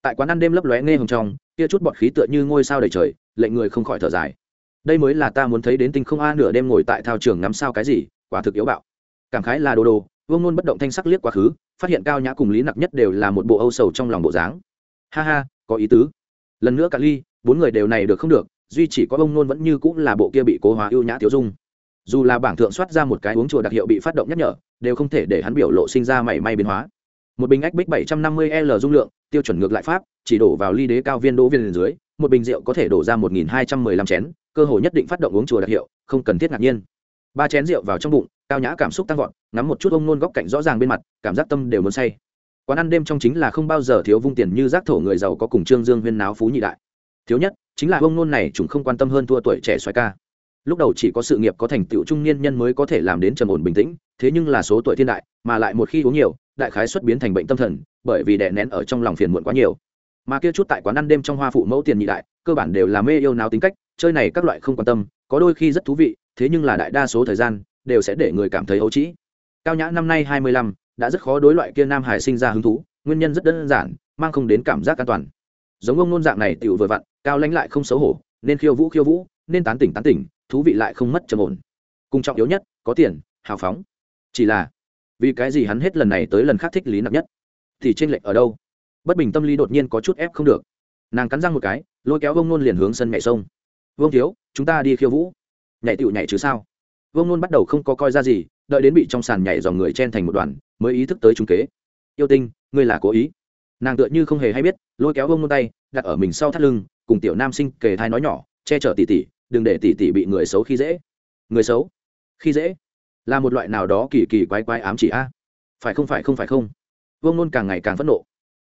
Tại quán ăn đêm lấp lóe nghe hồng trong, kia chút bọt khí tựa như ngôi sao đầy trời, lệnh người không khỏi thở dài. Đây mới là ta muốn thấy đến tinh không a nửa đêm ngồi tại thao trường ngắm sao cái gì, quả thực yếu bạo. Cảm khái là đồ đồ, vương nôn bất động thanh sắc liếc quá khứ phát hiện cao nhã cùng lý nặc nhất đều là một bộ âu sầu trong lòng bộ dáng. Ha ha, có ý tứ. Lần nữa cả ly, bốn người đều này được không được, duy chỉ có ông nôn vẫn như cũng là bộ kia bị cố hóa ưu nhã thiếu dung. Dù là bảng thượng soát ra một cái uống chùa đặc hiệu bị phát động nhắc nhở, đều không thể để hắn biểu lộ sinh ra mảy may biến hóa. Một bình ách bích bảy trăm năm mươi l dung lượng, tiêu chuẩn ngược lại pháp, chỉ đổ vào ly đế cao viên đỗ viên dưới, một bình rượu có thể đổ ra một nghìn hai trăm mười lăm chén, cơ hội nhất định phát động uống chùa đặc hiệu, không cần thiết ngạc nhiên. Ba chén rượu vào trong bụng, cao nhã cảm xúc tăng vọt ngắm một chút ông nôn góc cạnh rõ ràng bên mặt, cảm giác tâm đều muốn say. Quán ăn đêm trong chính là không bao giờ thiếu vung tiền như rác thổ người giàu có cùng trương dương huyên náo phú nhị đại. Thiếu nhất, chính là ông nôn này chúng không quan tâm hơn thua tuổi trẻ xoài ca. Lúc đầu chỉ có sự nghiệp có thành tựu trung niên nhân mới có thể làm đến trầm ổn bình tĩnh, thế nhưng là số tuổi thiên đại, mà lại một khi uống nhiều, đại khái xuất biến thành bệnh tâm thần, bởi vì đè nén ở trong lòng phiền muộn quá nhiều. Mà kia chút tại quán ăn đêm trong hoa phụ mẫu tiền nhị đại, cơ bản đều là mê yêu náo tính cách, chơi này các loại không quan tâm, có đôi khi rất thú vị, thế nhưng là đại đa số thời gian, đều sẽ để người cảm thấy ấu trĩ cao nhã năm nay hai mươi lăm, đã rất khó đối loại kia nam hải sinh ra hứng thú, nguyên nhân rất đơn giản, mang không đến cảm giác an toàn. Giống ông nôn dạng này tựu vừa vặn, cao lãnh lại không xấu hổ, nên khiêu vũ khiêu vũ, nên tán tỉnh tán tỉnh, thú vị lại không mất trầm ổn. Cùng trọng yếu nhất, có tiền, hào phóng. Chỉ là, vì cái gì hắn hết lần này tới lần khác thích lý nặng nhất? Thì t r ê n lệch ở đâu? Bất bình tâm lý đột nhiên có chút ép không được. Nàng cắn răng một cái, lôi kéo vông nôn liền hướng sân mẹ sông. Vương thiếu, chúng ta đi khiêu vũ. Nhảy tựu nhảy chứ sao? Vương nôn bắt đầu không có coi ra gì đợi đến bị trong sàn nhảy dòng người chen thành một đoàn, mới ý thức tới trung kế. Yêu tinh, ngươi là cố ý? Nàng tựa như không hề hay biết, lôi kéo bông nôn tay, đặt ở mình sau thắt lưng, cùng tiểu nam sinh kề thai nói nhỏ, che chở tỉ tỉ, đừng để tỉ tỉ bị người xấu khi dễ. Người xấu? Khi dễ? Là một loại nào đó kỳ kỳ quái quái ám chỉ a? Phải không phải không phải không? Vương nôn càng ngày càng phẫn nộ.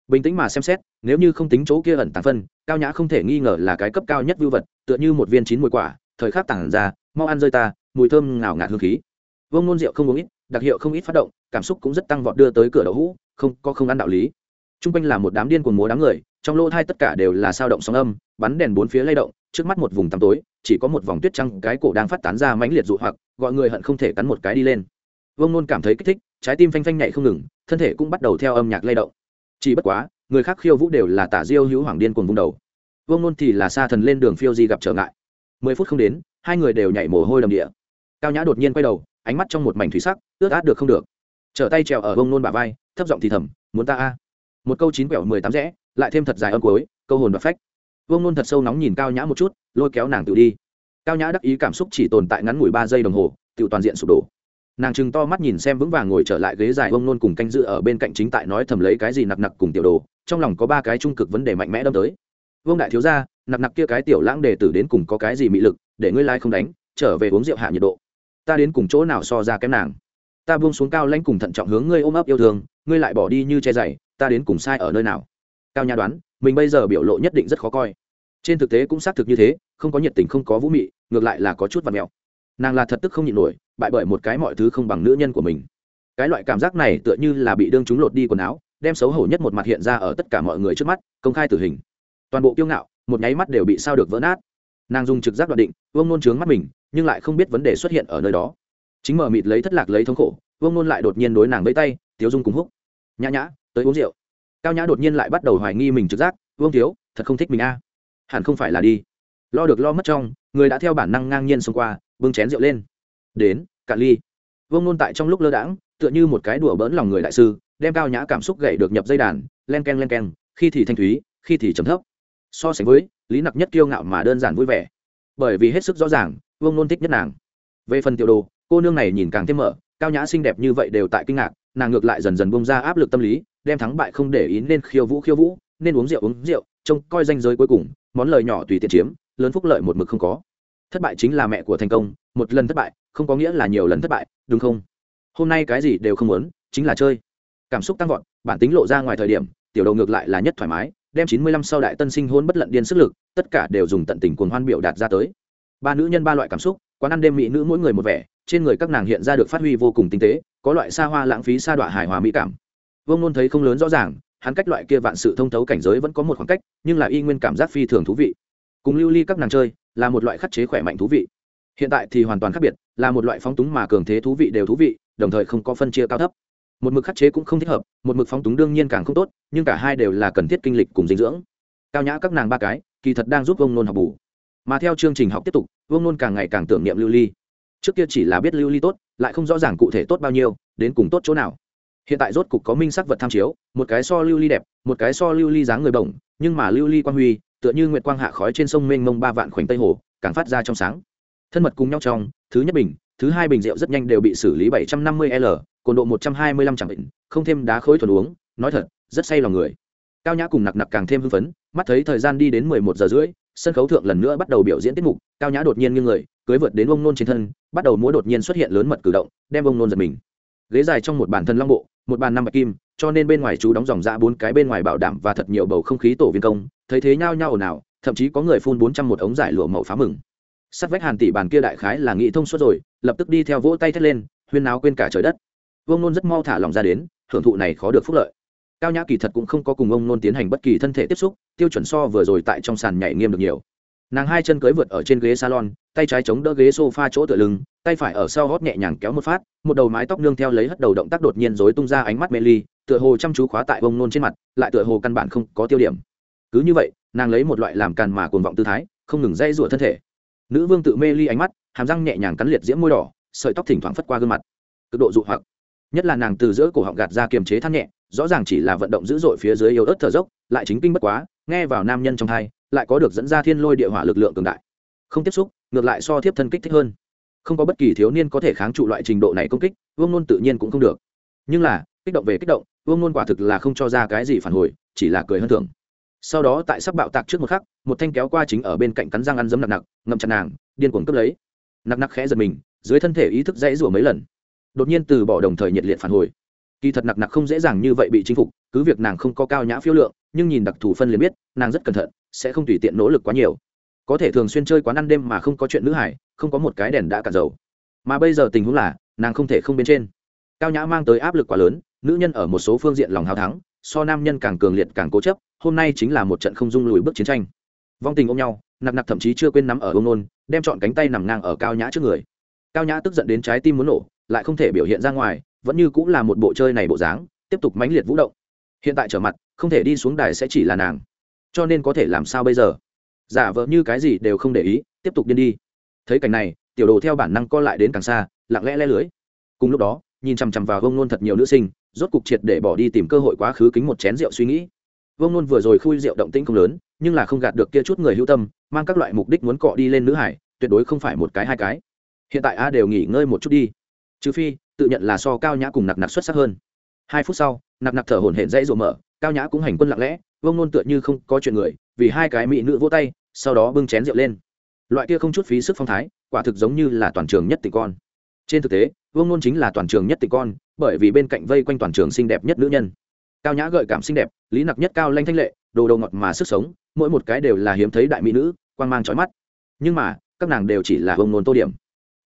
Bình tĩnh mà xem xét, nếu như không tính chỗ kia ẩn tàng phân, cao nhã không thể nghi ngờ là cái cấp cao nhất vưu vật, tựa như một viên chín mùi quả, thời khắc tảng ra, mau ăn rơi ta, mùi thơm ngào ngạt hương khí vương nôn rượu không uống ít, đặc hiệu không ít phát động, cảm xúc cũng rất tăng vọt đưa tới cửa đậu hũ, không, có không ăn đạo lý. T r u n g quanh là một đám điên cuồng múa đám người, trong lỗ thai tất cả đều là sao động sóng âm, bắn đèn bốn phía lay động, trước mắt một vùng tăm tối, chỉ có một vòng tuyết trăng cái cổ đang phát tán ra mãnh liệt dụ hoặc, gọi người hận không thể cắn một cái đi lên. Vương nôn cảm thấy kích thích, trái tim phanh phanh nhảy không ngừng, thân thể cũng bắt đầu theo âm nhạc lay động. Chỉ bất quá, người khác khiêu vũ đều là tả diêu hữu hoàng điên cuồng vùng đầu. Vương nôn thì là xa thần lên đường phiêu di gặp trở ngại. Mười phút không đến, hai người đều nhảy mồ hôi đầm địa. Cao nhã đột nhiên quay đầu ánh mắt trong một mảnh thủy sắc, ướt át được không được. Trở tay trèo ở bông nôn bà vai, thấp giọng thì thầm, muốn ta a? Một câu chín quẹo mười tám rẽ, lại thêm thật dài âm cuối, câu hồn và phách. Vương nôn thật sâu nóng nhìn cao nhã một chút, lôi kéo nàng tự đi. Cao nhã đắc ý cảm xúc chỉ tồn tại ngắn ngủi ba giây đồng hồ, tự toàn diện sụp đổ. Nàng chừng to mắt nhìn xem vững vàng ngồi trở lại ghế dài vương nôn cùng canh dự ở bên cạnh chính tại nói thầm lấy cái gì nặc nặc cùng tiểu đồ, trong lòng có ba cái trung cực vấn đề mạnh mẽ đâm tới. Vương đại thiếu gia, nặc nặc kia cái tiểu lãng đề tử đến cùng có cái gì mị lực, để ngươi lai không đánh, trở về uống rượu hạ nhiệt độ ta đến cùng chỗ nào so ra kém nàng? Ta buông xuống cao lãnh cùng thận trọng hướng ngươi ôm ấp yêu thương, ngươi lại bỏ đi như che dày ta đến cùng sai ở nơi nào? Cao nha đoán, mình bây giờ biểu lộ nhất định rất khó coi. Trên thực tế cũng xác thực như thế, không có nhiệt tình, không có vũ mị, ngược lại là có chút vật mèo. Nàng là thật tức không nhịn nổi, bại bởi một cái mọi thứ không bằng nữ nhân của mình. Cái loại cảm giác này tựa như là bị đương chúng lột đi quần áo, đem xấu hổ nhất một mặt hiện ra ở tất cả mọi người trước mắt, công khai tử hình. Toàn bộ kiêu ngạo, một nháy mắt đều bị sao được vỡ nát. Nàng dùng trực giác đoạn định vương nôn trướng mắt mình nhưng lại không biết vấn đề xuất hiện ở nơi đó. Chính mở mịt lấy thất lạc lấy thống khổ, vương nôn lại đột nhiên đối nàng vẫy tay, tiếu dung cùng húc, nhã nhã, tới uống rượu. Cao nhã đột nhiên lại bắt đầu hoài nghi mình trực giác, vương thiếu, thật không thích mình a. À. hẳn không phải là đi. Lo được lo mất trong, người đã theo bản năng ngang nhiên xông qua, bưng chén rượu lên. Đến, cạn ly. Vương nôn tại trong lúc lơ đãng, tựa như một cái đùa bỡn lòng người đại sư, đem cao nhã cảm xúc gậy được nhập dây đàn, len k e n len k e n khi thì thanh thúy, khi thì trầm thấp. So sánh với, lý nặc nhất kiêu ngạo mà đơn giản vui vẻ. Bởi vì hết sức rõ ràng vương nôn thích nhất nàng. Về phần tiểu đồ, cô nương này nhìn càng thêm mở, cao nhã xinh đẹp như vậy đều tại kinh ngạc, nàng ngược lại dần dần bông ra áp lực tâm lý, đem thắng bại không để ý nên khiêu vũ khiêu vũ, nên uống rượu uống rượu, trông coi danh giới cuối cùng, món lời nhỏ tùy tiện chiếm, lớn phúc lợi một mực không có. Thất bại chính là mẹ của thành công, một lần thất bại, không có nghĩa là nhiều lần thất bại, đúng không? Hôm nay cái gì đều không muốn, chính là chơi. Cảm xúc tăng vọt, bản tính lộ ra ngoài thời điểm, tiểu đầu ngược lại là nhất thoải mái, đem chín mươi lăm sau đại tân sinh hôn bất lận điên sức lực, tất cả đều dùng tận tình cuồng hoan biểu đạt ra tới ba nữ nhân ba loại cảm xúc, quán ăn đêm mỹ nữ mỗi người một vẻ, trên người các nàng hiện ra được phát huy vô cùng tinh tế, có loại xa hoa lãng phí sa đọa hài hòa mỹ cảm. Vương nôn thấy không lớn rõ ràng, hắn cách loại kia vạn sự thông thấu cảnh giới vẫn có một khoảng cách, nhưng là y nguyên cảm giác phi thường thú vị. Cùng lưu ly các nàng chơi, là một loại khắc chế khỏe mạnh thú vị. Hiện tại thì hoàn toàn khác biệt, là một loại phóng túng mà cường thế thú vị đều thú vị, đồng thời không có phân chia cao thấp. Một mực khắc chế cũng không thích hợp, một mực phóng túng đương nhiên càng không tốt, nhưng cả hai đều là cần thiết kinh lịch cùng dinh dưỡng. Cao nhã các nàng ba cái, kỳ thật đang giúp vông nôn học bù mà theo chương trình học tiếp tục, vương nôn càng ngày càng tưởng niệm lưu ly. Trước kia chỉ là biết lưu ly tốt, lại không rõ ràng cụ thể tốt bao nhiêu, đến cùng tốt chỗ nào. Hiện tại rốt cục có minh sắc vật tham chiếu, một cái so lưu ly đẹp, một cái so lưu ly dáng người bổng, nhưng mà lưu ly quang huy, tựa như nguyệt quang hạ khói trên sông mênh mông ba vạn khoảnh tây hồ, càng phát ra trong sáng. Thân mật cùng nhau trong, thứ nhất bình, thứ hai bình rượu rất nhanh đều bị xử lý bảy trăm năm mươi l, cồn độ một trăm hai mươi lăm chẳng bệnh, không thêm đá khối thuần uống, nói thật, rất say lòng người. Cao nhã cùng nặc nặc càng thêm hưng phấn, mắt thấy thời gian đi đến mười một giờ rưỡi sân khấu thượng lần nữa bắt đầu biểu diễn tiết mục, cao nhã đột nhiên nghiêng người, cưới vượt đến ông nôn trên thân, bắt đầu múa đột nhiên xuất hiện lớn mật cử động, đem ông nôn giật mình. Ghế dài trong một bản thân long bộ, một bàn năm bạch kim, cho nên bên ngoài chú đóng dòng ra bốn cái bên ngoài bảo đảm và thật nhiều bầu không khí tổ viên công, thấy thế nhao nhao ồn ào, thậm chí có người phun bốn trăm một ống giải lụa màu phá mừng. Sắt vách hàn tỷ bàn kia đại khái là nghĩ thông suốt rồi, lập tức đi theo vỗ tay thét lên, huyên náo quên cả trời đất. Vương nôn rất mau thả lòng ra đến, hưởng thụ này khó được phúc lợi cao nhã kỳ thật cũng không có cùng ông nôn tiến hành bất kỳ thân thể tiếp xúc, tiêu chuẩn so vừa rồi tại trong sàn nhảy nghiêm được nhiều. Nàng hai chân cưới vượt ở trên ghế salon, tay trái chống đỡ ghế s o f a chỗ tựa lưng, tay phải ở sau hót nhẹ nhàng kéo một phát, một đầu mái tóc nương theo lấy hất đầu động tác đột nhiên dối tung ra ánh mắt mê ly, tựa hồ chăm chú khóa tại ông nôn trên mặt, lại tựa hồ căn bản không có tiêu điểm. Cứ như vậy, nàng lấy một loại làm càn mà cuồng vọng tư thái, không ngừng dây rủa thân thể. Nữ vương tự mê ly ánh mắt, hàm răng nhẹ nhàng cắn liệt diễm môi đỏ, sợi tóc thỉnh thoảng phất qua gương mặt. Cực độ dụ hoặc. Nhất là nàng từ giữa cổ họng gạt ra kiềm chế than nhẹ rõ ràng chỉ là vận động dữ dội phía dưới yếu ớt thở dốc, lại chính kinh bất quá, nghe vào nam nhân trong thai, lại có được dẫn ra thiên lôi địa hỏa lực lượng cường đại. Không tiếp xúc, ngược lại so thiếp thân kích thích hơn. Không có bất kỳ thiếu niên có thể kháng trụ loại trình độ này công kích, vương nôn tự nhiên cũng không được. Nhưng là, kích động về kích động, vương nôn quả thực là không cho ra cái gì phản hồi, chỉ là cười hơn thường sau đó tại sắp bạo tạc trước một khắc, một thanh kéo qua chính ở bên cạnh cắn răng ăn dấm nặc nặc, ngậm chặt nàng, điên cuồng cướp lấy. Nặc nặc khẽ giật mình, dưới thân thể ý thức dãy rủa mấy lần. Đột nhiên từ bỏ đồng thời nhiệt liệt phản hồi kỳ thật nặc nặc không dễ dàng như vậy bị chinh phục, cứ việc nàng không có cao nhã phiêu lượng, nhưng nhìn đặc thù phân liền biết, nàng rất cẩn thận, sẽ không tùy tiện nỗ lực quá nhiều. Có thể thường xuyên chơi quán ăn đêm mà không có chuyện nữ hải, không có một cái đèn đã cạn dầu. Mà bây giờ tình huống là, nàng không thể không bên trên. Cao nhã mang tới áp lực quá lớn, nữ nhân ở một số phương diện lòng hào thắng, so nam nhân càng cường liệt càng cố chấp, hôm nay chính là một trận không dung lùi bước chiến tranh. Vong tình ôm nhau, nặc nặc thậm chí chưa quên nắm ở ông nôn, đem chọn cánh tay nằm ngang ở cao nhã trước người. Cao nhã tức giận đến trái tim muốn nổ, lại không thể biểu hiện ra ngoài vẫn như cũng là một bộ chơi này bộ dáng, tiếp tục mãnh liệt vũ động. Hiện tại trở mặt, không thể đi xuống đài sẽ chỉ là nàng. Cho nên có thể làm sao bây giờ? Giả vờ như cái gì đều không để ý, tiếp tục điên đi. Thấy cảnh này, tiểu đồ theo bản năng co lại đến càng xa, lặng lẽ le lưới. Cùng lúc đó, nhìn chằm chằm vào vông nôn thật nhiều nữ sinh, rốt cục triệt để bỏ đi tìm cơ hội quá khứ kính một chén rượu suy nghĩ. Vông nôn vừa rồi khui rượu động tĩnh không lớn, nhưng là không gạt được kia chút người hữu tâm, mang các loại mục đích muốn cọ đi lên nữ hải, tuyệt đối không phải một cái hai cái. Hiện tại a đều nghỉ ngơi một chút đi. Trừ phi tự nhận là so cao nhã cùng nặc nặc xuất sắc hơn. Hai phút sau, nặc nặc thở hổn hển dãy rộ mở, cao nhã cũng hành quân lặng lẽ vông nôn tựa như không có chuyện người, vì hai cái mỹ nữ vỗ tay, sau đó bưng chén rượu lên. Loại kia không chút phí sức phong thái, quả thực giống như là toàn trường nhất tỷ con. Trên thực tế, vương nôn chính là toàn trường nhất tỷ con, bởi vì bên cạnh vây quanh toàn trường xinh đẹp nhất nữ nhân. Cao nhã gợi cảm xinh đẹp, lý nặc nhất cao lanh thanh lệ, đồ đầu ngọt mà sức sống, mỗi một cái đều là hiếm thấy đại mỹ nữ quan mang trói mắt. Nhưng mà, các nàng đều chỉ là vương nôn tô điểm.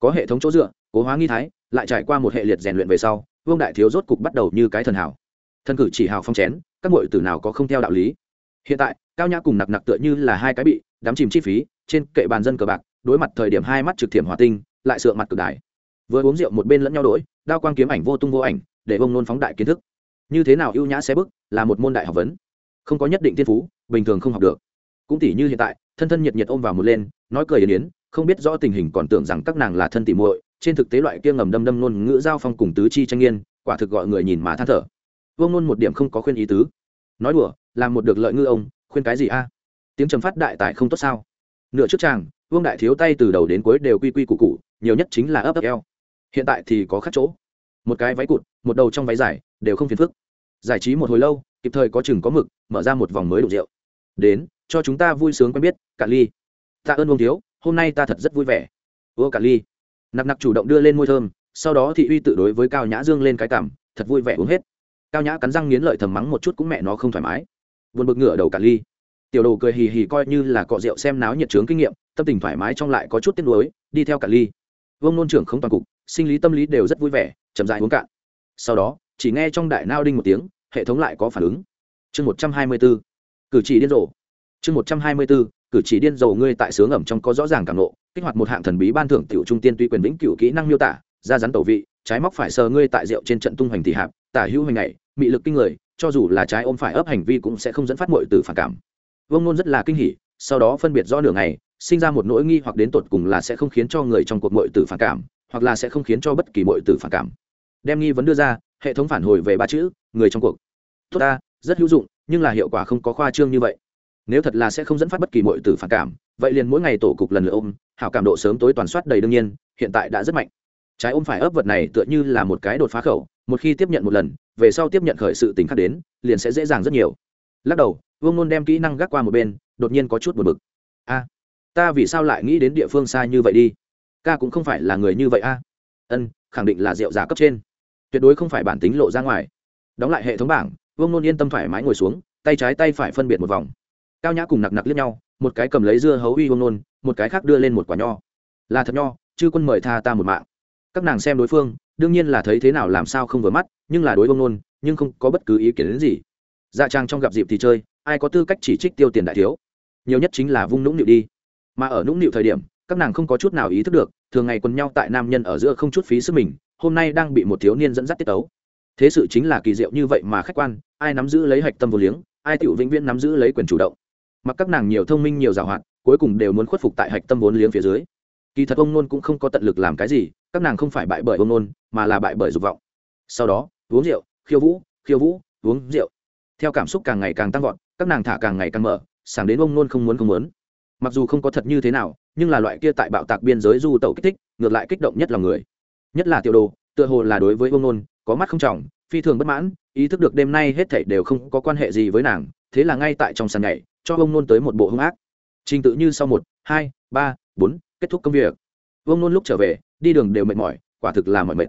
Có hệ thống chỗ dựa cố hóa nghi thái lại trải qua một hệ liệt rèn luyện về sau vương đại thiếu rốt cục bắt đầu như cái thần hảo. Thân cử chỉ hào phong chén các ngội tử nào có không theo đạo lý. Hiện tại cao nhã cùng nặc nặc tựa như là hai cái bị đám chìm chi phí trên kệ bàn dân cờ bạc đối mặt thời điểm hai mắt trực thiểm hòa tinh lại sượng mặt cực đại. Vừa uống rượu một bên lẫn nhau đổi, đao quang kiếm ảnh vô tung vô ảnh để bông nôn phóng đại kiến thức. Như thế nào ưu nhã xe bức là một môn đại học vấn. Không có nhất định thiên phú bình thường không học được. Cũng tỷ như hiện tại thân thân nhiệt nhiệt ôm vào một lên nói cười yên yến không biết rõ tình hình còn tưởng rằng các nàng là thân tỉ muội trên thực tế loại kia ngầm đâm đâm nôn ngữ giao phong cùng tứ chi tranh nghiên quả thực gọi người nhìn mà than thở. Vương nôn một điểm không có khuyên ý tứ. Nói đùa, làm một được lợi ngư ông, khuyên cái gì a? Tiếng trầm phát đại tài không tốt sao? Nửa trước chàng, vương đại thiếu tay từ đầu đến cuối đều quy quy củ cụ nhiều nhất chính là ấp ấp eo. Hiện tại thì có khác chỗ. Một cái váy cụt, một đầu trong váy dài, đều không phiền phức. Giải trí một hồi lâu, kịp thời có chừng có mực, mở ra một vòng mới đủ rượu. Đến, cho chúng ta vui sướng quen biết cả ly. Tạ ơn vương thiếu, hôm nay ta thật rất vui vẻ. Vua cả ly nặc nặc chủ động đưa lên môi thơm, sau đó thị uy tự đối với cao nhã dương lên cái cảm, thật vui vẻ uống hết. Cao nhã cắn răng nghiến lợi thầm mắng một chút cũng mẹ nó không thoải mái. Vượt bực ngửa đầu cả ly. Tiểu đồ cười hì hì coi như là cọ rượu xem náo nhiệt trướng kinh nghiệm, tâm tình thoải mái trong lại có chút tiếc nuối, đi theo cả ly. Vương nôn trưởng không toàn cục, sinh lý tâm lý đều rất vui vẻ, chậm dại uống cạn. Sau đó, chỉ nghe trong đại nao đinh một tiếng, hệ thống lại có phản ứng. Chương một trăm hai mươi b ố cử chỉ điên rồ. Chương một trăm hai mươi b ố cử chỉ điên rồ ngươi tại sướng ẩm trong có rõ ràng cảm nộ kích hoạt một hạng thần bí ban thưởng tiểu trung tiên tuy quyền vĩnh cửu kỹ năng miêu tả ra rắn tẩu vị, trái móc phải sờ ngươi tại rượu trên trận tung hoành thì hạp, tả hữu hoành này mị lực kinh người, cho dù là trái ôm phải ấp hành vi cũng sẽ không dẫn phát muội từ phản cảm. Vương nôn rất là kinh hỉ, sau đó phân biệt rõ nửa ngày, sinh ra một nỗi nghi hoặc đến tột cùng là sẽ không khiến cho người trong cuộc muội tử phản cảm, hoặc là sẽ không khiến cho bất kỳ muội tử phản cảm. Đem nghi vấn đưa ra, hệ thống phản hồi về ba chữ, người trong cuộc. Tốt ta, rất hữu dụng, nhưng là hiệu quả không có khoa trương như vậy nếu thật là sẽ không dẫn phát bất kỳ mọi tử phản cảm, vậy liền mỗi ngày tổ cục lần lượt ôm, hảo cảm độ sớm tối toàn soát đầy đương nhiên, hiện tại đã rất mạnh. Trái ôm phải ấp vật này tựa như là một cái đột phá khẩu, một khi tiếp nhận một lần, về sau tiếp nhận khởi sự tình khác đến, liền sẽ dễ dàng rất nhiều. Lắc đầu, vương nôn đem kỹ năng gác qua một bên, đột nhiên có chút buồn bực. A, ta vì sao lại nghĩ đến địa phương xa như vậy đi? Ca cũng không phải là người như vậy a. Ân, khẳng định là rượu giả cấp trên. Tuyệt đối không phải bản tính lộ ra ngoài. Đóng lại hệ thống bảng, vương nôn yên tâm thoải mái ngồi xuống, tay trái tay phải phân biệt một vòng cao nhã cùng nặc nặc liếc nhau, một cái cầm lấy dưa hấu uy hôn nôn, một cái khác đưa lên một quả nho. Là thật nho, chư quân mời tha ta một mạng. Các nàng xem đối phương, đương nhiên là thấy thế nào làm sao không vừa mắt, nhưng là đối vương nôn, nhưng không có bất cứ ý kiến đến gì. Dạ trang trong gặp dịp thì chơi, ai có tư cách chỉ trích tiêu tiền đại thiếu? Nhiều nhất chính là vung nũng nịu đi. Mà ở nũng nịu thời điểm, các nàng không có chút nào ý thức được, thường ngày quần nhau tại nam nhân ở giữa không chút phí sức mình, hôm nay đang bị một thiếu niên dẫn dắt tiết tấu. Thế sự chính là kỳ diệu như vậy mà khách quan, ai nắm giữ lấy hạch tâm vô liếng, ai tiểu vĩnh viễn nắm giữ lấy quyền chủ động mặc các nàng nhiều thông minh nhiều giàu hoạt cuối cùng đều muốn khuất phục tại hạch tâm vốn liếng phía dưới. Kỳ thật ông nôn cũng không có tận lực làm cái gì, các nàng không phải bại bởi ông nôn, mà là bại bởi dục vọng. Sau đó, uống rượu, khiêu vũ khiêu vũ, uống rượu. Theo cảm xúc càng ngày càng tăng vọt, các nàng thả càng ngày càng mở sáng đến ông nôn không muốn không muốn. Mặc dù không có thật như thế nào, nhưng là loại kia tại bạo tạc biên giới du tẩu kích thích, ngược lại kích động nhất lòng người. Nhất là tiểu đồ, tựa hồ là đối với ông nôn, có mắt không trọng, phi thường bất mãn, ý thức được đêm nay hết thảy đều không có quan hệ gì với nàng, thế là ngay tại trong sàn nhảy cho ông nôn tới một bộ hung ác. Trình tự như sau một, hai, ba, bốn, kết thúc công việc. Ông nôn lúc trở về, đi đường đều mệt mỏi, quả thực là mỏi mệt.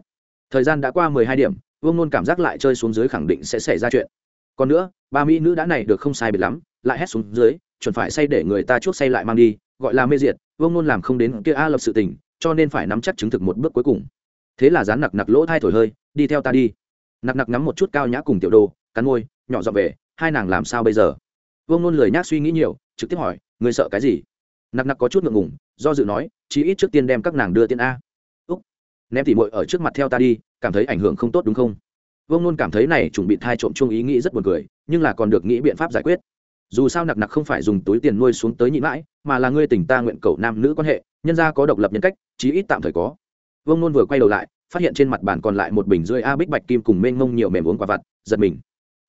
Thời gian đã qua mười hai điểm, vương nôn cảm giác lại chơi xuống dưới khẳng định sẽ xảy ra chuyện. Còn nữa, ba mỹ nữ đã này được không sai biệt lắm, lại hét xuống dưới, chuẩn phải say để người ta chuốc say lại mang đi, gọi là mê diệt, vương nôn làm không đến kia a lập sự tình, cho nên phải nắm chắc chứng thực một bước cuối cùng. Thế là dán nặc nặc lỗ thai thổi hơi, đi theo ta đi. Nặc nặc ngắm một chút cao nhã cùng tiểu đồ, cắn môi, nhỏ dọn về, hai nàng làm sao bây giờ? Vương nôn lười nhác suy nghĩ nhiều, trực tiếp hỏi người sợ cái gì? Nặc nặc có chút ngượng ngùng, do dự nói, chí ít trước tiên đem các nàng đưa tiên a. Úc, ném tỉ mội ở trước mặt theo ta đi, cảm thấy ảnh hưởng không tốt đúng không? Vương nôn cảm thấy này chuẩn bị thai trộm chung ý nghĩ rất buồn cười, nhưng là còn được nghĩ biện pháp giải quyết. Dù sao nặc nặc không phải dùng túi tiền nuôi xuống tới nhị mãi, mà là ngươi tình ta nguyện cầu nam nữ quan hệ, nhân gia có độc lập nhân cách, chí ít tạm thời có. Vương nôn vừa quay đầu lại, phát hiện trên mặt bàn còn lại một bình rưỡi a bích bạch kim cùng mênh mông nhiều mềm uống quả vặt, giật mình.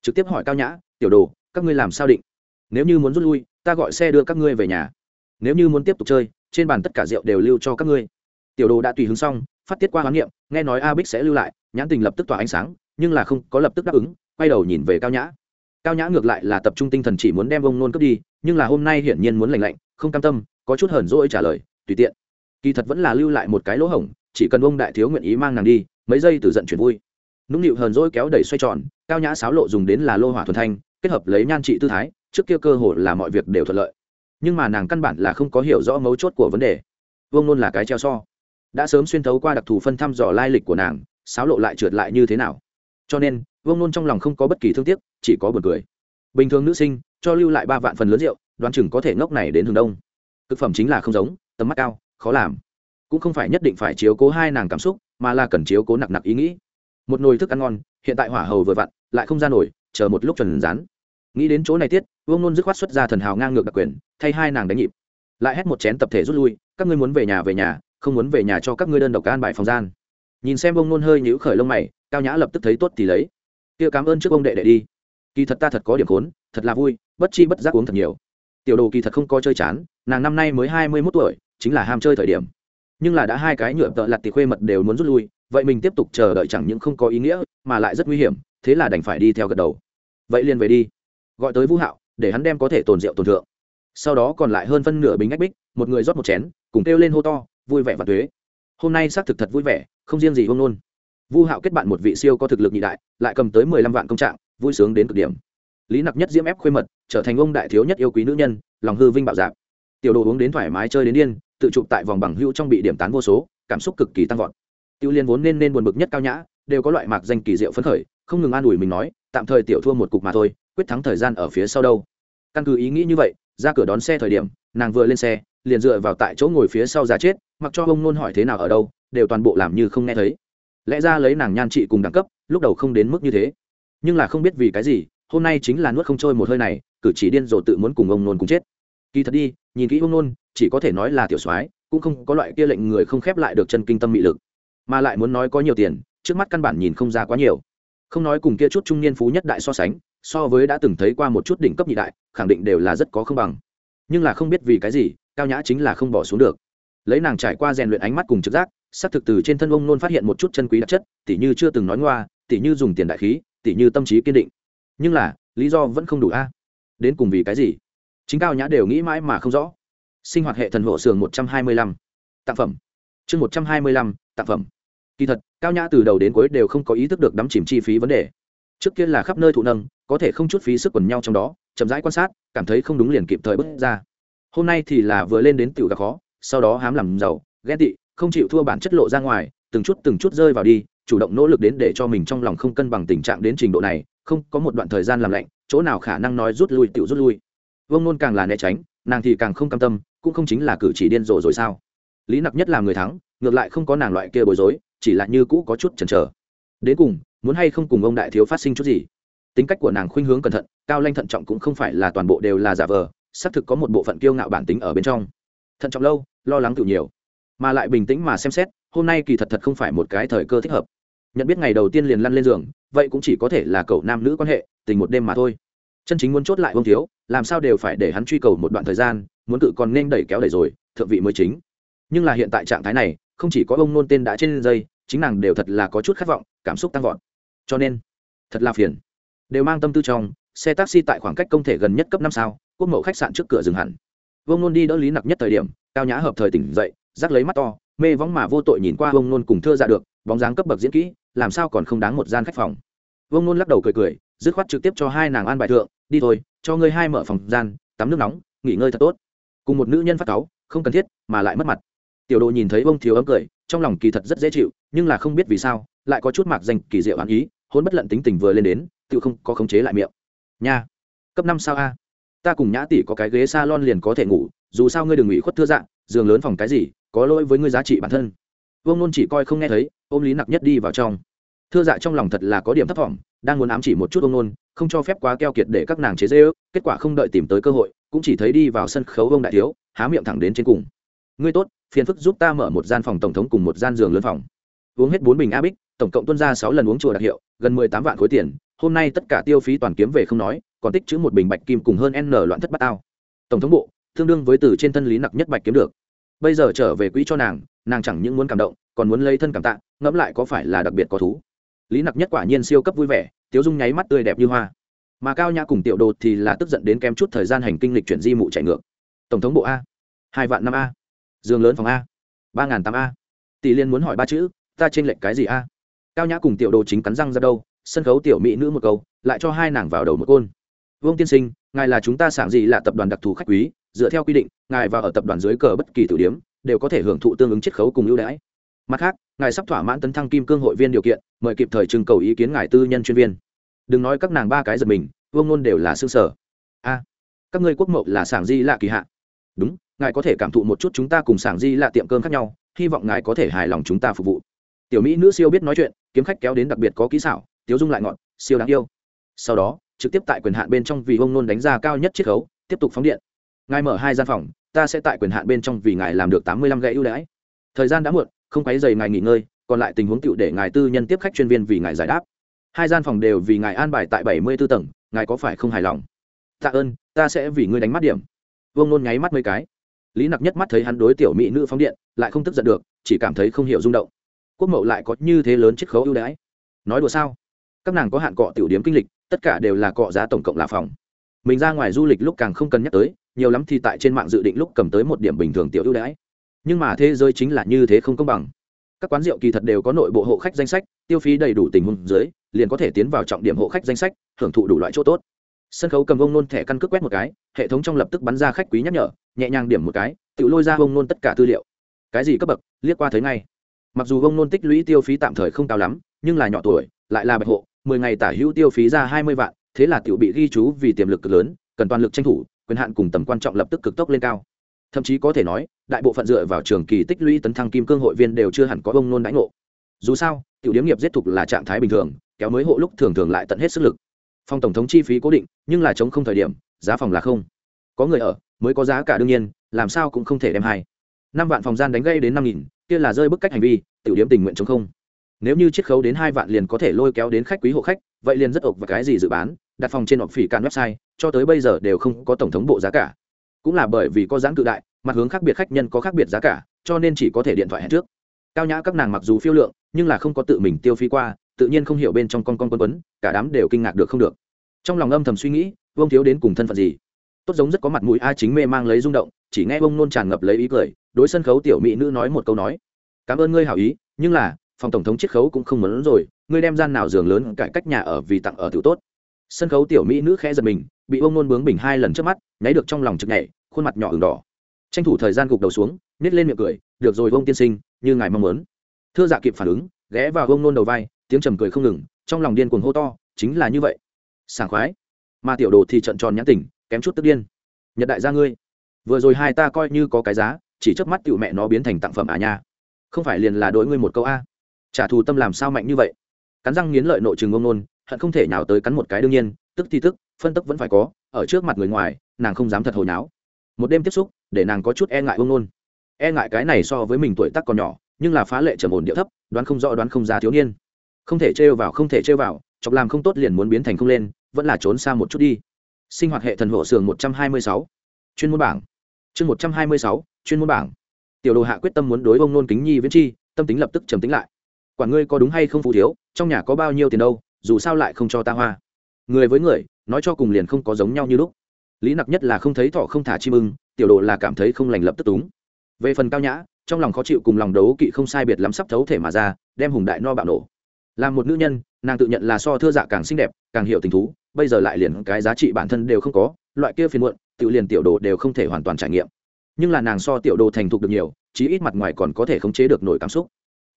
Trực tiếp hỏi cao nhã, tiểu đồ, các ngươi làm sao định? Nếu như muốn rút lui, ta gọi xe đưa các ngươi về nhà. Nếu như muốn tiếp tục chơi, trên bàn tất cả rượu đều lưu cho các ngươi. Tiểu đồ đã tùy hứng xong, phát tiết qua hoán niệm, nghe nói a bích sẽ lưu lại, nhãn tình lập tức tỏa ánh sáng, nhưng là không có lập tức đáp ứng, quay đầu nhìn về cao nhã. Cao nhã ngược lại là tập trung tinh thần chỉ muốn đem ông nôn cướp đi, nhưng là hôm nay hiển nhiên muốn lành lạnh, không cam tâm, có chút hờn dỗi trả lời, tùy tiện. Kỳ thật vẫn là lưu lại một cái lỗ hổng, chỉ cần ông đại thiếu nguyện ý mang nàng đi, mấy giây từ giận chuyển vui. Nũng nịu hờn dỗi kéo đẩy xoay tròn, cao nhã sáo lộ dùng đến là lô hỏa thuần thanh, kết hợp lấy nhan trị tư thái trước kia cơ hội là mọi việc đều thuận lợi. Nhưng mà nàng căn bản là không có hiểu rõ mấu chốt của vấn đề. Vương nôn là cái treo so. Đã sớm xuyên thấu qua đặc thù phân thăm dò lai lịch của nàng, sáo lộ lại trượt lại như thế nào. Cho nên, vương nôn trong lòng không có bất kỳ thương tiếc, chỉ có buồn cười. Bình thường nữ sinh, cho lưu lại ba vạn phần lớn rượu, đoán chừng có thể ngốc này đến hướng đông. Thực phẩm chính là không giống, tầm mắt cao, khó làm. Cũng không phải nhất định phải chiếu cố hai nàng cảm xúc, mà là cần chiếu cố nặc nặc ý nghĩ. Một nồi thức ăn ngon, hiện tại hỏa hầu vừa vặn, lại không ra nổi, chờ một lúc chuẩn rán. Nghĩ đến chỗ này tiết vương nôn dứt khoát xuất ra thần hào ngang ngược đặc quyền, thay hai nàng đánh nhịp. Lại hét một chén tập thể rút lui, các ngươi muốn về nhà về nhà, không muốn về nhà cho các ngươi đơn độc an bài phòng gian. Nhìn xem vương nôn hơi nhíu khởi lông mày, cao nhã lập tức thấy tốt thì lấy. Kia cảm ơn trước ông đệ đệ đi. Kỳ thật ta thật có điểm khốn, thật là vui, bất chi bất giác uống thật nhiều. Tiểu đồ kỳ thật không có chơi chán, nàng năm nay mới hai mươi mốt tuổi, chính là ham chơi thời điểm. Nhưng là đã hai cái nhựa tợ lặt thì khuê mật đều muốn rút lui, vậy mình tiếp tục chờ đợi chẳng những không có ý nghĩa, mà lại rất nguy hiểm, thế là đành phải đi theo gật đầu. Vậy liền về đi. Gọi tới vũ hạo để hắn đem có thể tồn rượu tồn thượng. Sau đó còn lại hơn phân nửa bình ách bích, một người rót một chén, cùng kêu lên hô to, vui vẻ và thuế. Hôm nay xác thực thật vui vẻ, không riêng gì hông nôn. Vu hạo kết bạn một vị siêu có thực lực nhị đại, lại cầm tới mười lăm vạn công trạng, vui sướng đến cực điểm. Lý nặc nhất diễm ép khuê mật, trở thành ông đại thiếu nhất yêu quý nữ nhân, lòng hư vinh bạo dạp. Tiểu đồ uống đến thoải mái chơi đến điên, tự chụp tại vòng bằng hữu trong bị điểm tán vô số, cảm xúc cực kỳ tăng vọt. Tiêu liên vốn nên nên buồn bực nhất cao nhã, đều có loại mạc danh kỳ diệu phấn khởi, không ngừng an ủi mình nói, tạm thời tiểu thua một cục mà thôi, quyết thắng thời gian ở phía sau đâu căn cứ ý nghĩ như vậy, ra cửa đón xe thời điểm, nàng vừa lên xe, liền dựa vào tại chỗ ngồi phía sau giá chết, mặc cho ông nôn hỏi thế nào ở đâu, đều toàn bộ làm như không nghe thấy. Lẽ ra lấy nàng nhan trị cùng đẳng cấp, lúc đầu không đến mức như thế. Nhưng là không biết vì cái gì, hôm nay chính là nuốt không trôi một hơi này, cử chỉ điên rồ tự muốn cùng ông nôn cùng chết. Kỳ thật đi, nhìn kỹ ông nôn, chỉ có thể nói là tiểu soái, cũng không có loại kia lệnh người không khép lại được chân kinh tâm mị lực. Mà lại muốn nói có nhiều tiền, trước mắt căn bản nhìn không ra quá nhiều. Không nói cùng kia chút trung niên phú nhất đại so sánh so với đã từng thấy qua một chút đỉnh cấp nhị đại, khẳng định đều là rất có không bằng. Nhưng là không biết vì cái gì, cao nhã chính là không bỏ xuống được. Lấy nàng trải qua rèn luyện ánh mắt cùng trực giác, xác thực từ trên thân ông nôn phát hiện một chút chân quý đặc chất, tỉ như chưa từng nói ngoa, tỉ như dùng tiền đại khí, tỉ như tâm trí kiên định. Nhưng là, lý do vẫn không đủ a. Đến cùng vì cái gì? Chính cao nhã đều nghĩ mãi mà không rõ. Sinh hoạt hệ thần hộ sường một trăm hai mươi lăm. Tác phẩm. Chương một trăm hai mươi lăm tác phẩm. Kỳ thật, cao nhã từ đầu đến cuối đều không có ý thức được đắm chìm chi phí vấn đề. Trước kia là khắp nơi thụ nâng có thể không chút phí sức quần nhau trong đó, chậm rãi quan sát, cảm thấy không đúng liền kịp thời bước ra. Hôm nay thì là vừa lên đến tiểu gà khó, sau đó hám làm giàu, ghen tị, không chịu thua bản chất lộ ra ngoài, từng chút từng chút rơi vào đi, chủ động nỗ lực đến để cho mình trong lòng không cân bằng tình trạng đến trình độ này, không có một đoạn thời gian làm lạnh, chỗ nào khả năng nói rút lui tiểu rút lui. Vông nôn càng là né tránh, nàng thì càng không cam tâm, cũng không chính là cử chỉ điên rồ rồi sao? Lý nặc nhất là người thắng, ngược lại không có nàng loại kia bối rối, chỉ là như cũ có chút chần chờ. Đến cùng, muốn hay không cùng ông đại thiếu phát sinh chút gì? Tính cách của nàng khuynh hướng cẩn thận, cao lanh thận trọng cũng không phải là toàn bộ đều là giả vờ, xác thực có một bộ phận kiêu ngạo bản tính ở bên trong. Thận trọng lâu, lo lắng tự nhiều. Mà lại bình tĩnh mà xem xét, hôm nay kỳ thật thật không phải một cái thời cơ thích hợp. Nhận biết ngày đầu tiên liền lăn lên giường, vậy cũng chỉ có thể là cậu nam nữ quan hệ, tình một đêm mà thôi. Chân chính muốn chốt lại vương thiếu, làm sao đều phải để hắn truy cầu một đoạn thời gian, muốn cự còn nên đẩy kéo đẩy rồi, thượng vị mới chính. Nhưng là hiện tại trạng thái này, không chỉ có ông nôn tên đã trên dây, chính nàng đều thật là có chút khát vọng, cảm xúc tăng vọt. Cho nên, thật là phiền đều mang tâm tư trong, xe taxi tại khoảng cách công thể gần nhất cấp năm sao, quốc mậu khách sạn trước cửa dừng hẳn. Vương nôn đi đỡ lý nặc nhất thời điểm, cao nhã hợp thời tỉnh dậy, rắc lấy mắt to, mê vóng mà vô tội nhìn qua vương nôn cùng thưa ra được, bóng dáng cấp bậc diễn kỹ, làm sao còn không đáng một gian khách phòng. Vương nôn lắc đầu cười cười, dứt khoát trực tiếp cho hai nàng an bài thượng, đi thôi, cho ngươi hai mở phòng gian, tắm nước nóng, nghỉ ngơi thật tốt. Cùng một nữ nhân phát cáu, không cần thiết, mà lại mất mặt. Tiểu đồ nhìn thấy Vương thiếu ấm cười, trong lòng kỳ thật rất dễ chịu, nhưng là không biết vì sao, lại có chút mạc danh kỳ diệu án ý, hôn bất lận tính tình vừa lên đến tự không có khống chế lại miệng. Nha. Cấp năm sao a? Ta cùng nhã tỷ có cái ghế s a lon liền có thể ngủ, dù sao ngươi đừng ủy khuất thưa dạng, giường lớn phòng cái gì, có lỗi với ngươi giá trị bản thân. Vương nôn chỉ coi không nghe thấy, ôm lý nặc nhất đi vào trong. Thưa dạ trong lòng thật là có điểm thấp t đang muốn ám chỉ một chút ông nôn, không cho phép quá keo kiệt để các nàng chế dê ước kết quả không đợi tìm tới cơ hội, cũng chỉ thấy đi vào sân khấu ông đại thiếu, há miệng thẳng đến trên cùng. Ngươi tốt, phiền phức giúp ta mở một gian phòng tổng thống cùng một gian giường lớn phòng. Uống hết bốn bình a bích, tổng cộng tuân ra sáu lần uống chùa đặc hiệu, gần mười tám vạn khối tiền hôm nay tất cả tiêu phí toàn kiếm về không nói, còn tích chữ một bình bạch kim cùng hơn n loạn thất bát ao. Tổng thống bộ, tương đương với từ trên thân lý nặc nhất bạch kiếm được. Bây giờ trở về quỹ cho nàng nàng chẳng những muốn cảm động, còn muốn lấy thân cảm tạ, ngẫm lại có phải là đặc biệt có thú. Lý nặc nhất quả nhiên siêu cấp vui vẻ, tiếu dung nháy mắt tươi đẹp như hoa. Mà cao nhã cùng tiểu đồ thì là tức giận đến kém chút thời gian hành kinh lịch chuyển di mụ chạy ngược. Tổng thống bộ a. Hai vạn năm a. Giường lớn phòng a. Ba n g h n tám a. Tỷ liên muốn hỏi ba chữ, ta t r ê n lệch cái gì a? Cao nhã cùng tiểu đồ chính cắn răng ra đâu sân khấu tiểu mỹ nữ một câu, lại cho hai nàng vào đầu một côn. Vương tiên sinh, ngài là chúng ta sản gì là tập đoàn đặc thù khách quý, dựa theo quy định, ngài và ở tập đoàn dưới cờ bất kỳ tử điếm đều có thể hưởng thụ tương ứng chiết khấu cùng ưu đãi. Mặt khác, ngài sắp thỏa mãn tấn thăng kim cương hội viên điều kiện, mời kịp thời trưng cầu ý kiến ngài tư nhân chuyên viên. Đừng nói các nàng ba cái giật mình, vương ngôn đều là xương sở a, các ngươi quốc mậu là sản di lạ kỳ hạ. Đúng, ngài có thể cảm thụ một chút chúng ta cùng sản di lạ tiệm cơm khác nhau, hy vọng ngài có thể hài lòng chúng ta phục vụ. Tiểu mỹ nữ siêu biết nói chuyện, kiếm khách kéo đến đặc biệt có kỹ xảo tiếu dung lại ngọn, siêu đáng yêu. Sau đó, trực tiếp tại quyền hạn bên trong vì ông nôn đánh ra cao nhất chiết khấu, tiếp tục phóng điện. Ngài mở hai gian phòng, ta sẽ tại quyền hạn bên trong vì ngài làm được tám mươi lăm gậy ưu đãi. Thời gian đã muộn, không quấy dày ngài nghỉ ngơi, còn lại tình huống tựu để ngài tư nhân tiếp khách chuyên viên vì ngài giải đáp. Hai gian phòng đều vì ngài an bài tại bảy mươi b ố tầng, ngài có phải không hài lòng? Tạ ơn, ta sẽ vì ngươi đánh mắt điểm. Vương nôn nháy mắt mấy cái. Lý nặc nhất mắt thấy hắn đối tiểu mỹ nữ phóng điện, lại không tức giận được, chỉ cảm thấy không hiểu rung động. Quốc mậu lại có như thế lớn chiết khấu ưu đãi. Nói đùa sao? Các nàng có hạn cọ tiểu điếm kinh lịch, tất cả đều là cọ giá tổng cộng là phòng. Mình ra ngoài du lịch lúc càng không cần nhắc tới, nhiều lắm thì tại trên mạng dự định lúc cầm tới một điểm bình thường tiểu ưu đãi. Nhưng mà thế giới chính là như thế không công bằng. Các quán rượu kỳ thật đều có nội bộ hộ khách danh sách, tiêu phí đầy đủ tình huống dưới, liền có thể tiến vào trọng điểm hộ khách danh sách hưởng thụ đủ loại chỗ tốt. Sân khấu cầm ông nôn thẻ căn cước quét một cái, hệ thống trong lập tức bắn ra khách quý nhắc nhở, nhẹ nhàng điểm một cái, tự lôi ra ông nôn tất cả tư liệu. Cái gì cấp bậc, liếc qua thấy ngay. Mặc dù ông nôn tích lũy tiêu phí tạm thời không cao lắm, nhưng là nhỏ tuổi, lại là bạch hộ mười ngày tả hữu tiêu phí ra hai mươi vạn, thế là tiểu bị ghi chú vì tiềm lực cực lớn, cần toàn lực tranh thủ, quyền hạn cùng tầm quan trọng lập tức cực tốc lên cao. Thậm chí có thể nói, đại bộ phận dựa vào trường kỳ tích lũy tấn thăng kim cương hội viên đều chưa hẳn có ông nôn đãi ngộ. Dù sao, tiểu điếm nghiệp giết thục là trạng thái bình thường, kéo mới hộ lúc thường thường lại tận hết sức lực. Phòng tổng thống chi phí cố định, nhưng là chống không thời điểm, giá phòng là không. Có người ở, mới có giá cả đương nhiên, làm sao cũng không thể đem hai năm vạn phòng gian đánh gây đến năm nghìn, kia là rơi bức cách hành vi, tiểu điếm tình nguyện chống không nếu như chiết khấu đến hai vạn liền có thể lôi kéo đến khách quý hộ khách, vậy liền rất ộc và cái gì dự bán, đặt phòng trên họp phỉ can website, cho tới bây giờ đều không có tổng thống bộ giá cả. Cũng là bởi vì có giãn cự đại, mặt hướng khác biệt khách nhân có khác biệt giá cả, cho nên chỉ có thể điện thoại hẹn trước. Cao nhã các nàng mặc dù phiêu lượng, nhưng là không có tự mình tiêu phí qua, tự nhiên không hiểu bên trong con con quân quấn, cả đám đều kinh ngạc được không được. Trong lòng âm thầm suy nghĩ, vương thiếu đến cùng thân phận gì? Tốt giống rất có mặt mũi a chính mê mang lấy rung động, chỉ nghe bông nôn tràn ngập lấy ý cười, đối sân khấu tiểu mỹ nữ nói một câu nói. Cảm ơn ngươi hảo ý, nhưng là phòng tổng thống chiết khấu cũng không muốn rồi, ngươi đem gian nào giường lớn cải cách nhà ở vì tặng ở tiểu tốt. Sân khấu tiểu mỹ nữ khẽ giật mình, bị ông nôn bướng bình hai lần trước mắt, nháy được trong lòng chực nhảy, khuôn mặt nhỏ ửng đỏ. Tranh thủ thời gian gục đầu xuống nít lên miệng cười, được rồi, ông tiên sinh, như ngài mong muốn. Thưa dạ kịp phản ứng, ghé vào ông nôn đầu vai, tiếng trầm cười không ngừng, trong lòng điên cuồng hô to, chính là như vậy. Sảng khoái. Mà tiểu đồ thì trận tròn nhãn tỉnh, kém chút tức điên. Nhật đại gia ngươi, vừa rồi hai ta coi như có cái giá, chỉ trước mắt tiểu mẹ nó biến thành tặng phẩm à nha. Không phải liền là đối ngươi một câu a? Trả thù tâm làm sao mạnh như vậy? Cắn răng nghiến lợi nội trường ông nôn hận không thể nào tới cắn một cái đương nhiên, tức thì tức, phân tức vẫn phải có, ở trước mặt người ngoài, nàng không dám thật hồi náo. Một đêm tiếp xúc, để nàng có chút e ngại ông nôn e ngại cái này so với mình tuổi tác còn nhỏ, nhưng là phá lệ trầm ổn điệu thấp, đoán không rõ đoán không ra thiếu niên. Không thể trêu vào, không thể trêu vào, chọc làm không tốt liền muốn biến thành không lên, vẫn là trốn xa một chút đi. Sinh hoạt hệ thần hộ sường một trăm hai mươi sáu. Chuyên môn bảng. Chương một trăm hai mươi sáu, chuyên môn bảng. Tiểu đồ hạ quyết tâm muốn đối ông nôn kính nhi viễn chi, tâm tính lập tức trầm tính lại quản ngươi có đúng hay không phụ thiếu, trong nhà có bao nhiêu tiền đâu, dù sao lại không cho ta hoa. Người với người, nói cho cùng liền không có giống nhau như lúc. Lý nặc nhất là không thấy thọ không thả chim ưng, tiểu đồ là cảm thấy không lành lập tức túng. Về phần cao nhã, trong lòng khó chịu cùng lòng đấu kỵ không sai biệt lắm sắp thấu thể mà ra, đem hùng đại no bạo nổ. Là một nữ nhân, nàng tự nhận là so thưa dạ càng xinh đẹp, càng hiểu tình thú, bây giờ lại liền cái giá trị bản thân đều không có, loại kia phiền muộn, tự liền tiểu đồ đều không thể hoàn toàn trải nghiệm. Nhưng là nàng so tiểu đồ thành thục được nhiều, chí ít mặt ngoài còn có thể khống chế được nổi cảm xúc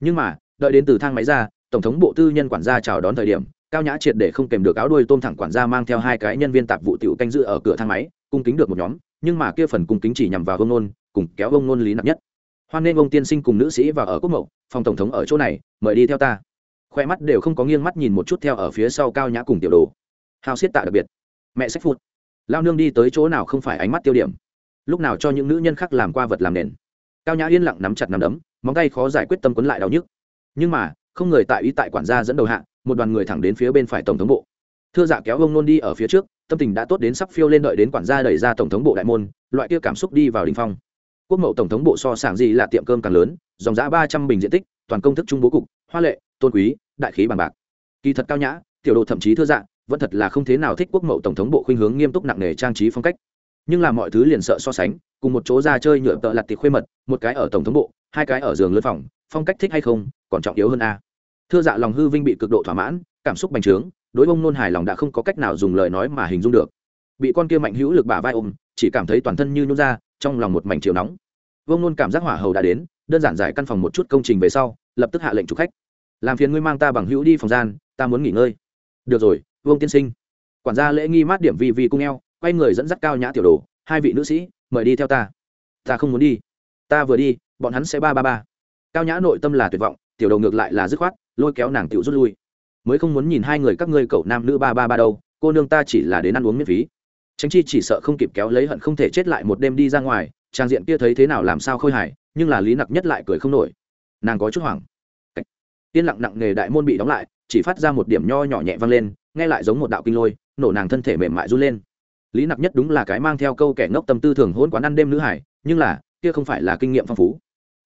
nhưng mà, đợi đến từ thang máy ra, tổng thống bộ tư nhân quản gia chào đón thời điểm, cao nhã triệt để không kèm được áo đuôi tôm thẳng quản gia mang theo hai cái nhân viên tạp vụ tiểu canh dự ở cửa thang máy, cung kính được một nhóm, nhưng mà kia phần cung kính chỉ nhằm vào ông nôn, cùng kéo ông nôn lý nặng nhất. Hoan nên ông tiên sinh cùng nữ sĩ và ở quốc mậu, phòng tổng thống ở chỗ này, mời đi theo ta. Khoe mắt đều không có nghiêng mắt nhìn một chút theo ở phía sau cao nhã cùng tiểu đồ. Hao xiết tạ đặc biệt. Mẹ sách phụt. Lao nương đi tới chỗ nào không phải ánh mắt tiêu điểm. Lúc nào cho những nữ nhân khác làm qua vật làm nền. Cao nhã yên lặng nắm chặt nắm đấm móng tay khó giải quyết tâm quấn lại đau nhức. Nhưng mà, không người tại ý tại quản gia dẫn đầu hạ, một đoàn người thẳng đến phía bên phải tổng thống bộ. Thưa dạ kéo ông nôn đi ở phía trước, tâm tình đã tốt đến sắp phiêu lên đợi đến quản gia đẩy ra tổng thống bộ đại môn, loại kia cảm xúc đi vào đình phong. Quốc mậu tổng thống bộ so sảng gì là tiệm cơm càng lớn, dòng giã ba trăm bình diện tích, toàn công thức trung bố cục, hoa lệ, tôn quý, đại khí bằng bạc. Kỳ thật cao nhã, tiểu đồ thậm chí thưa dạ vẫn thật là không thế nào thích quốc mậu tổng thống bộ khuynh hướng nghiêm túc nặng nề trang trí phong cách nhưng làm mọi thứ liền sợ so sánh, cùng một chỗ ra chơi nhựa tợ lặt tiệc khuê mật, một cái ở tổng thống bộ, hai cái ở giường lớn phòng, phong cách thích hay không, còn trọng yếu hơn a. Thưa dạ lòng hư vinh bị cực độ thỏa mãn, cảm xúc bành trướng, đối ông nôn hài lòng đã không có cách nào dùng lời nói mà hình dung được. Bị con kia mạnh hữu lực bả vai ôm, chỉ cảm thấy toàn thân như nhún ra, trong lòng một mảnh chiều nóng. Vông nôn cảm giác hỏa hầu đã đến, đơn giản giải căn phòng một chút công trình về sau, lập tức hạ lệnh chủ khách. Làm phiền ngươi mang ta bằng hữu đi phòng gian, ta muốn nghỉ ngơi. Được rồi, vương tiên sinh. Quản gia lễ nghi mát điểm vi vi cung eo quay người dẫn dắt cao nhã tiểu đồ, hai vị nữ sĩ, mời đi theo ta. Ta không muốn đi. Ta vừa đi, bọn hắn sẽ ba ba ba. Cao nhã nội tâm là tuyệt vọng, tiểu đầu ngược lại là dứt khoát, lôi kéo nàng tiểu rút lui. Mới không muốn nhìn hai người các ngươi cậu nam nữ ba ba ba đâu, cô nương ta chỉ là đến ăn uống miễn phí. Tránh chi chỉ sợ không kịp kéo lấy hận không thể chết lại một đêm đi ra ngoài, trang diện kia thấy thế nào làm sao khôi hài, nhưng là lý nặc nhất lại cười không nổi. Nàng có chút hoảng. Yên lặng nặng nề đại môn bị đóng lại, chỉ phát ra một điểm nho nhỏ nhẹ vang lên, nghe lại giống một đạo kinh lôi, nổ nàng thân thể mềm mại run lên lý nặc nhất đúng là cái mang theo câu kẻ ngốc tâm tư thường hôn quán ăn đêm nữ hải, nhưng là, kia không phải là kinh nghiệm phong phú.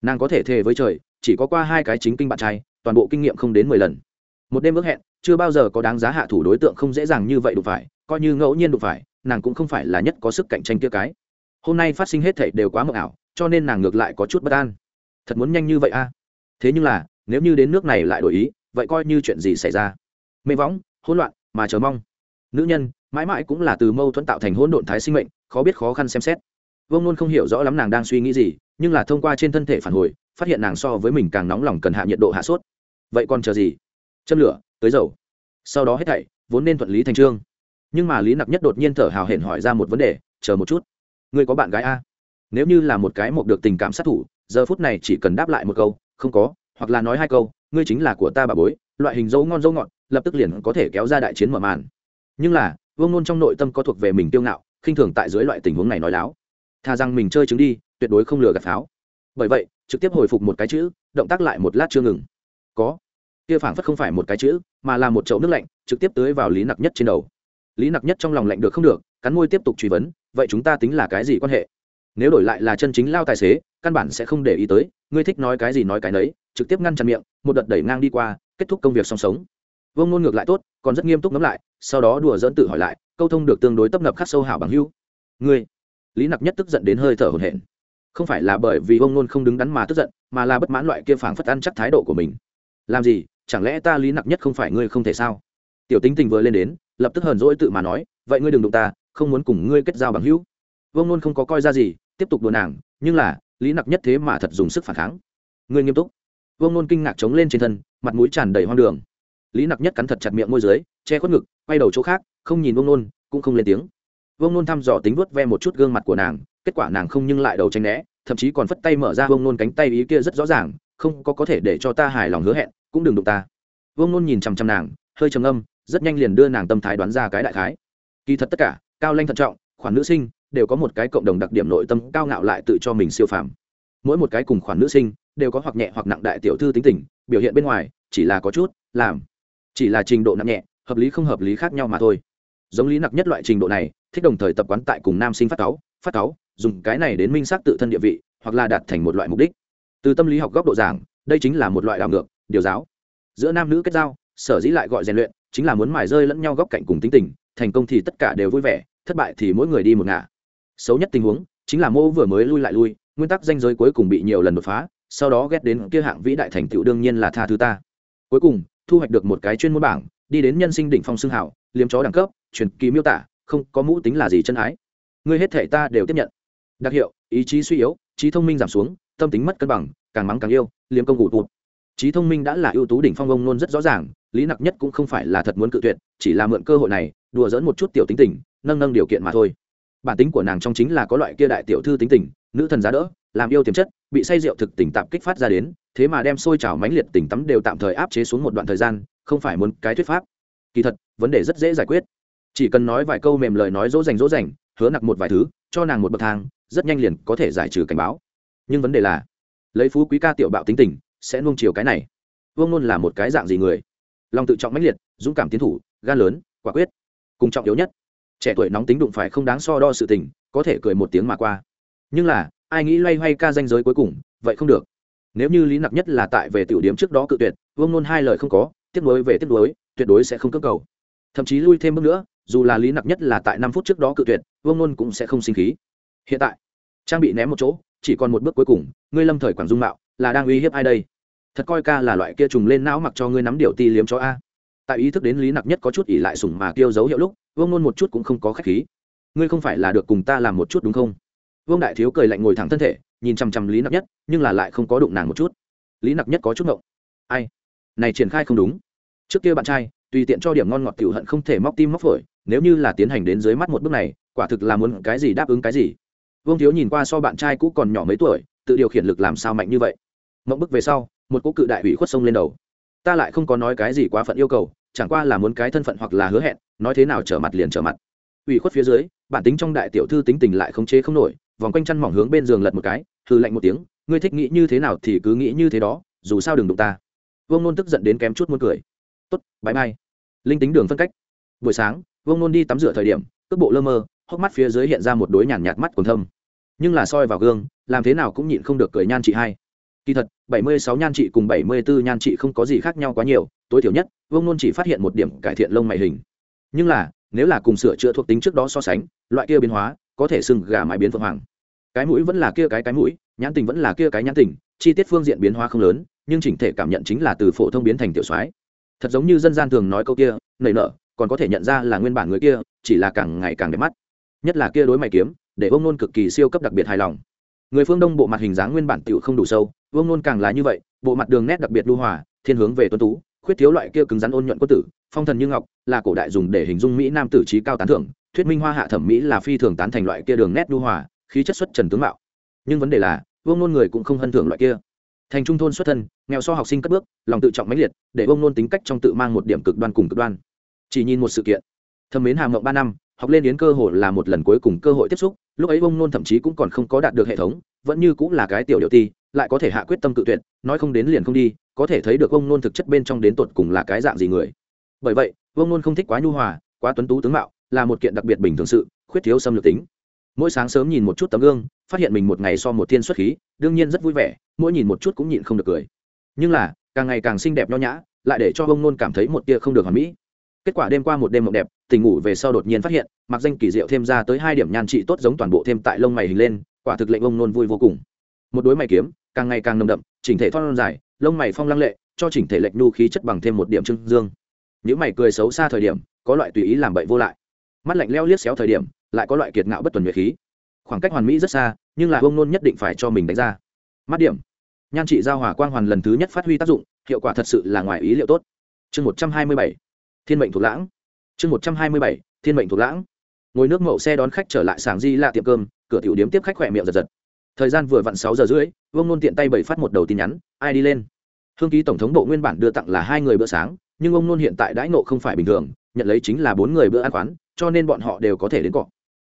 Nàng có thể thề với trời, chỉ có qua hai cái chính kinh bạn trai, toàn bộ kinh nghiệm không đến mười lần. Một đêm ước hẹn, chưa bao giờ có đáng giá hạ thủ đối tượng không dễ dàng như vậy đụng phải, coi như ngẫu nhiên đụng phải, nàng cũng không phải là nhất có sức cạnh tranh kia cái. Hôm nay phát sinh hết thảy đều quá mờ ảo, cho nên nàng ngược lại có chút bất an. Thật muốn nhanh như vậy a? Thế nhưng là, nếu như đến nước này lại đổi ý, vậy coi như chuyện gì xảy ra? Mê võng, hỗn loạn, mà chờ mong. Nữ nhân mãi mãi cũng là từ mâu thuẫn tạo thành hỗn độn thái sinh mệnh, khó biết khó khăn xem xét. Vông nôn không hiểu rõ lắm nàng đang suy nghĩ gì, nhưng là thông qua trên thân thể phản hồi, phát hiện nàng so với mình càng nóng lòng cần hạ nhiệt độ hạ sốt. Vậy còn chờ gì? Châm lửa, tới dầu. Sau đó hết thảy, vốn nên thuận lý thành trương. Nhưng mà lý nặc nhất đột nhiên thở hào hển hỏi ra một vấn đề, chờ một chút, ngươi có bạn gái a? Nếu như là một cái một được tình cảm sát thủ, giờ phút này chỉ cần đáp lại một câu, không có, hoặc là nói hai câu, ngươi chính là của ta bà bối, loại hình dấu ngon dấu ngọt, lập tức liền có thể kéo ra đại chiến mở màn. Nhưng là vương nôn trong nội tâm có thuộc về mình tiêu ngạo, khinh thường tại dưới loại tình huống này nói láo. Thà rằng mình chơi chứng đi, tuyệt đối không lừa gạt pháo. Bởi vậy, trực tiếp hồi phục một cái chữ, động tác lại một lát chưa ngừng. Có. Kia phảng phất không phải một cái chữ, mà là một chậu nước lạnh, trực tiếp tưới vào lý nặc nhất trên đầu. Lý nặc nhất trong lòng lạnh được không được, cắn môi tiếp tục truy vấn, vậy chúng ta tính là cái gì quan hệ? Nếu đổi lại là chân chính lao tài xế, căn bản sẽ không để ý tới, ngươi thích nói cái gì nói cái nấy. Trực tiếp ngăn chặn miệng, một đợt đẩy ngang đi qua, kết thúc công việc song sống vương ngôn ngược lại tốt, còn rất nghiêm túc ngẫm lại, sau đó đùa dỡn tự hỏi lại, câu thông được tương đối tấp nập khắc sâu hảo bằng hưu ngươi, lý nặc nhất tức giận đến hơi thở hổn hển. Không phải là bởi vì vương ngôn không đứng đắn mà tức giận, mà là bất mãn loại kia phảng phất ăn chắc thái độ của mình. Làm gì, chẳng lẽ ta lý nặc nhất không phải ngươi không thể sao? Tiểu tính tình vừa lên đến, lập tức hờn dỗi tự mà nói, vậy ngươi đừng đụng ta, không muốn cùng ngươi kết giao bằng hữu. Vương ngôn không có coi ra gì, tiếp tục đùa nàng, nhưng là, lý nặc nhất thế mà thật dùng sức phản kháng. Ngươi nghiêm túc. Vương ngôn kinh ngạc chống lên trên thân, mặt mũi tràn đầy hoang đường lý nặc nhất cắn thật chặt miệng môi dưới, che khuất ngực, quay đầu chỗ khác, không nhìn vương nôn, cũng không lên tiếng. Vương nôn thăm dò tính vuốt ve một chút gương mặt của nàng, kết quả nàng không nhưng lại đầu tranh né, thậm chí còn phất tay mở ra vương nôn cánh tay ý kia rất rõ ràng, không có có thể để cho ta hài lòng hứa hẹn, cũng đừng đụng ta. Vương nôn nhìn chằm chằm nàng, hơi trầm âm rất nhanh liền đưa nàng tâm thái đoán ra cái đại khái. Kỳ thật tất cả, cao lanh thận trọng, khoản nữ sinh, đều có một cái cộng đồng đặc điểm nội tâm cao ngạo lại tự cho mình siêu phàm. Mỗi một cái cùng khoản nữ sinh, đều có hoặc nhẹ hoặc nặng đại tiểu thư tính tình, biểu hiện bên ngoài, chỉ là có chút, làm chỉ là trình độ nặng nhẹ, hợp lý không hợp lý khác nhau mà thôi. Giống lý nặc nhất loại trình độ này, thích đồng thời tập quán tại cùng nam sinh phát cáu phát cáu, dùng cái này đến minh xác tự thân địa vị, hoặc là đạt thành một loại mục đích. Từ tâm lý học góc độ giảng, đây chính là một loại đảo ngược, điều giáo. Giữa nam nữ kết giao, sở dĩ lại gọi rèn luyện, chính là muốn mài rơi lẫn nhau góc cạnh cùng tính tình, thành công thì tất cả đều vui vẻ, thất bại thì mỗi người đi một ngả. Xấu nhất tình huống, chính là mô vừa mới lui lại lui, nguyên tắc danh giới cuối cùng bị nhiều lần đột phá, sau đó ghét đến kia hạng vĩ đại thành tựu đương nhiên là tha thứ ta. Cuối cùng thu hoạch được một cái chuyên môn bảng, đi đến nhân sinh đỉnh phong xương hảo liếm chó đẳng cấp, truyền kỳ miêu tả, không có mũ tính là gì chân ái. Ngươi hết thể ta đều tiếp nhận. Đặc hiệu, ý chí suy yếu, trí thông minh giảm xuống, tâm tính mất cân bằng, càng mắng càng yêu, liếm công ngủ tụt. Trí thông minh đã là ưu tú đỉnh phong ông nôn rất rõ ràng, lý nặc nhất cũng không phải là thật muốn cự tuyệt, chỉ là mượn cơ hội này, đùa dỡn một chút tiểu tính tình, nâng nâng điều kiện mà thôi. Bản tính của nàng trong chính là có loại kia đại tiểu thư tính tình, nữ thần giá đỡ, làm yêu tiềm chất, bị say rượu thực tình tạm kích phát ra đến thế mà đem sôi trào mãnh liệt tỉnh tắm đều tạm thời áp chế xuống một đoạn thời gian, không phải muốn cái thuyết pháp. Kỳ thật, vấn đề rất dễ giải quyết. Chỉ cần nói vài câu mềm lời nói dỗ dành dỗ dành, hứa nặc một vài thứ, cho nàng một bậc thang, rất nhanh liền có thể giải trừ cảnh báo. Nhưng vấn đề là, lấy phú quý ca tiểu bạo tính tình, sẽ nuông chiều cái này. Vương nôn là một cái dạng gì người? Lòng tự trọng mãnh liệt, dũng cảm tiến thủ, gan lớn, quả quyết. Cùng trọng yếu nhất, trẻ tuổi nóng tính đụng phải không đáng so đo sự tình, có thể cười một tiếng mà qua. Nhưng là, ai nghĩ loay hoay ca danh giới cuối cùng, vậy không được nếu như lý nặc nhất là tại về tiểu điếm trước đó cự tuyệt, vương nôn hai lời không có, tiếp nối về tiếp nối, tuyệt đối sẽ không cưỡng cầu. Thậm chí lui thêm bước nữa, dù là lý nặc nhất là tại năm phút trước đó cự tuyệt, vương nôn cũng sẽ không sinh khí. Hiện tại, trang bị ném một chỗ, chỉ còn một bước cuối cùng, ngươi lâm thời Quản dung mạo, là đang uy hiếp ai đây? Thật coi ca là loại kia trùng lên não mặc cho ngươi nắm điều ti liếm cho a. Tại ý thức đến lý nặc nhất có chút ỉ lại sủng mà kêu dấu hiệu lúc, vương nôn một chút cũng không có khách khí. Ngươi không phải là được cùng ta làm một chút đúng không? Vương đại thiếu cười lạnh ngồi thẳng thân thể nhìn chằm chằm lý nặc nhất nhưng là lại không có đụng nàng một chút lý nặc nhất có chút ngộng. ai này triển khai không đúng trước kia bạn trai tùy tiện cho điểm ngon ngọt tiểu hận không thể móc tim móc phổi nếu như là tiến hành đến dưới mắt một bước này quả thực là muốn cái gì đáp ứng cái gì vương thiếu nhìn qua so bạn trai cũ còn nhỏ mấy tuổi tự điều khiển lực làm sao mạnh như vậy mộng bức về sau một cỗ cự đại ủy khuất sông lên đầu ta lại không có nói cái gì quá phận yêu cầu chẳng qua là muốn cái thân phận hoặc là hứa hẹn nói thế nào trở mặt liền trở mặt ủy khuất phía dưới bản tính trong đại tiểu thư tính tình lại không chế không nổi vòng quanh chăn mỏng hướng bên giường lật một cái hư lạnh một tiếng, ngươi thích nghĩ như thế nào thì cứ nghĩ như thế đó, dù sao đừng đụng ta. Vương nôn tức giận đến kém chút muốn cười. Tốt bãi mai linh tính đường phân cách. Buổi sáng, vương nôn đi tắm rửa thời điểm, cước bộ lơ mơ, hốc mắt phía dưới hiện ra một đối nhàn nhạt mắt còn thâm. Nhưng là soi vào gương, làm thế nào cũng nhịn không được cười nhan chị hai. Kỳ thật, bảy mươi sáu nhan chị cùng bảy mươi 74 nhan chị không có gì khác nhau quá nhiều, tối thiểu nhất, vương nôn chỉ phát hiện một điểm cải thiện lông mày hình. Nhưng là, nếu là cùng sửa chữa thuộc tính trước đó so sánh, loại kia biến hóa có thể sưng gà mái biến phượng hoàng. Cái mũi vẫn là kia cái cái mũi, nhãn tình vẫn là kia cái nhãn tình, chi tiết phương diện biến hóa không lớn, nhưng chỉnh thể cảm nhận chính là từ phổ thông biến thành tiểu soái. Thật giống như dân gian thường nói câu kia, nảy nở, còn có thể nhận ra là nguyên bản người kia, chỉ là càng ngày càng đẹp mắt. Nhất là kia đối mày kiếm, để ông nôn cực kỳ siêu cấp đặc biệt hài lòng. Người phương đông bộ mặt hình dáng nguyên bản tiểu không đủ sâu, vương nôn càng là như vậy, bộ mặt đường nét đặc biệt lưu hòa, thiên hướng về tuấn tú, khuyết thiếu loại kia cứng rắn ôn nhuận quân tử, phong thần như ngọc, là cổ đại dùng để hình dung mỹ nam tử trí cao tán thưởng thuyết minh hoa hạ thẩm mỹ là phi thường tán thành loại kia đường nét đu hòa, khí chất xuất trần tướng mạo. Nhưng vấn đề là, vương nôn người cũng không hân thưởng loại kia. Thành trung thôn xuất thân, nghèo so học sinh cất bước, lòng tự trọng mãnh liệt, để vương nôn tính cách trong tự mang một điểm cực đoan cùng cực đoan. Chỉ nhìn một sự kiện. Thâm mến hàm mộng ba năm, học lên yến cơ hội là một lần cuối cùng cơ hội tiếp xúc, lúc ấy vương nôn thậm chí cũng còn không có đạt được hệ thống, vẫn như cũng là cái tiểu điệu ti, lại có thể hạ quyết tâm cự tuyệt, nói không đến liền không đi, có thể thấy được Vương nôn thực chất bên trong đến tột cùng là cái dạng gì người. Bởi vậy, Vương nôn không thích quá nhu hòa, quá tuấn tú tướng mạo là một kiện đặc biệt bình thường sự, khuyết thiếu xâm lược tính. Mỗi sáng sớm nhìn một chút tấm gương, phát hiện mình một ngày so một thiên xuất khí, đương nhiên rất vui vẻ, mỗi nhìn một chút cũng nhịn không được cười. Nhưng là, càng ngày càng xinh đẹp nho nhã, lại để cho ông nôn cảm thấy một tia không được hoàn mỹ. Kết quả đêm qua một đêm mộng đẹp tỉnh ngủ về sau đột nhiên phát hiện, mặc danh kỳ diệu thêm ra tới hai điểm nhan trị tốt giống toàn bộ thêm tại lông mày hình lên, quả thực lệnh ông nôn vui vô cùng. Một đối mày kiếm, càng ngày càng nồng đậm, chỉnh thể thon dài, lông mày phong lăng lệ, cho chỉnh thể lệch nu khí chất bằng thêm một điểm trưng dương. Những mày cười xấu xa thời điểm, có loại tùy ý làm bậy vô lại mắt lạnh leo liếc xéo thời điểm, lại có loại kiệt ngạo bất tuần nhuệ khí. Khoảng cách hoàn mỹ rất xa, nhưng là ông nôn nhất định phải cho mình đánh ra. Mắt điểm. Nhan trị giao hỏa quang hoàn lần thứ nhất phát huy tác dụng, hiệu quả thật sự là ngoài ý liệu tốt. Chương một trăm hai mươi bảy. Thiên mệnh thuộc lãng. Chương một trăm hai mươi bảy. Thiên mệnh thuộc lãng. Ngồi nước mậu xe đón khách trở lại Sảng di lạ tiệm cơm, cửa tiểu điếm tiếp khách khỏe miệng giật giật. Thời gian vừa vặn sáu giờ rưỡi vương nôn tiện tay bảy phát một đầu tin nhắn, ai đi lên? Hương ký tổng thống bộ nguyên bản đưa tặng là hai người bữa sáng, nhưng ông nôn hiện tại đãi nộ không phải bình thường, nhận lấy chính là bốn người bữa ăn khoán cho nên bọn họ đều có thể đến cọ.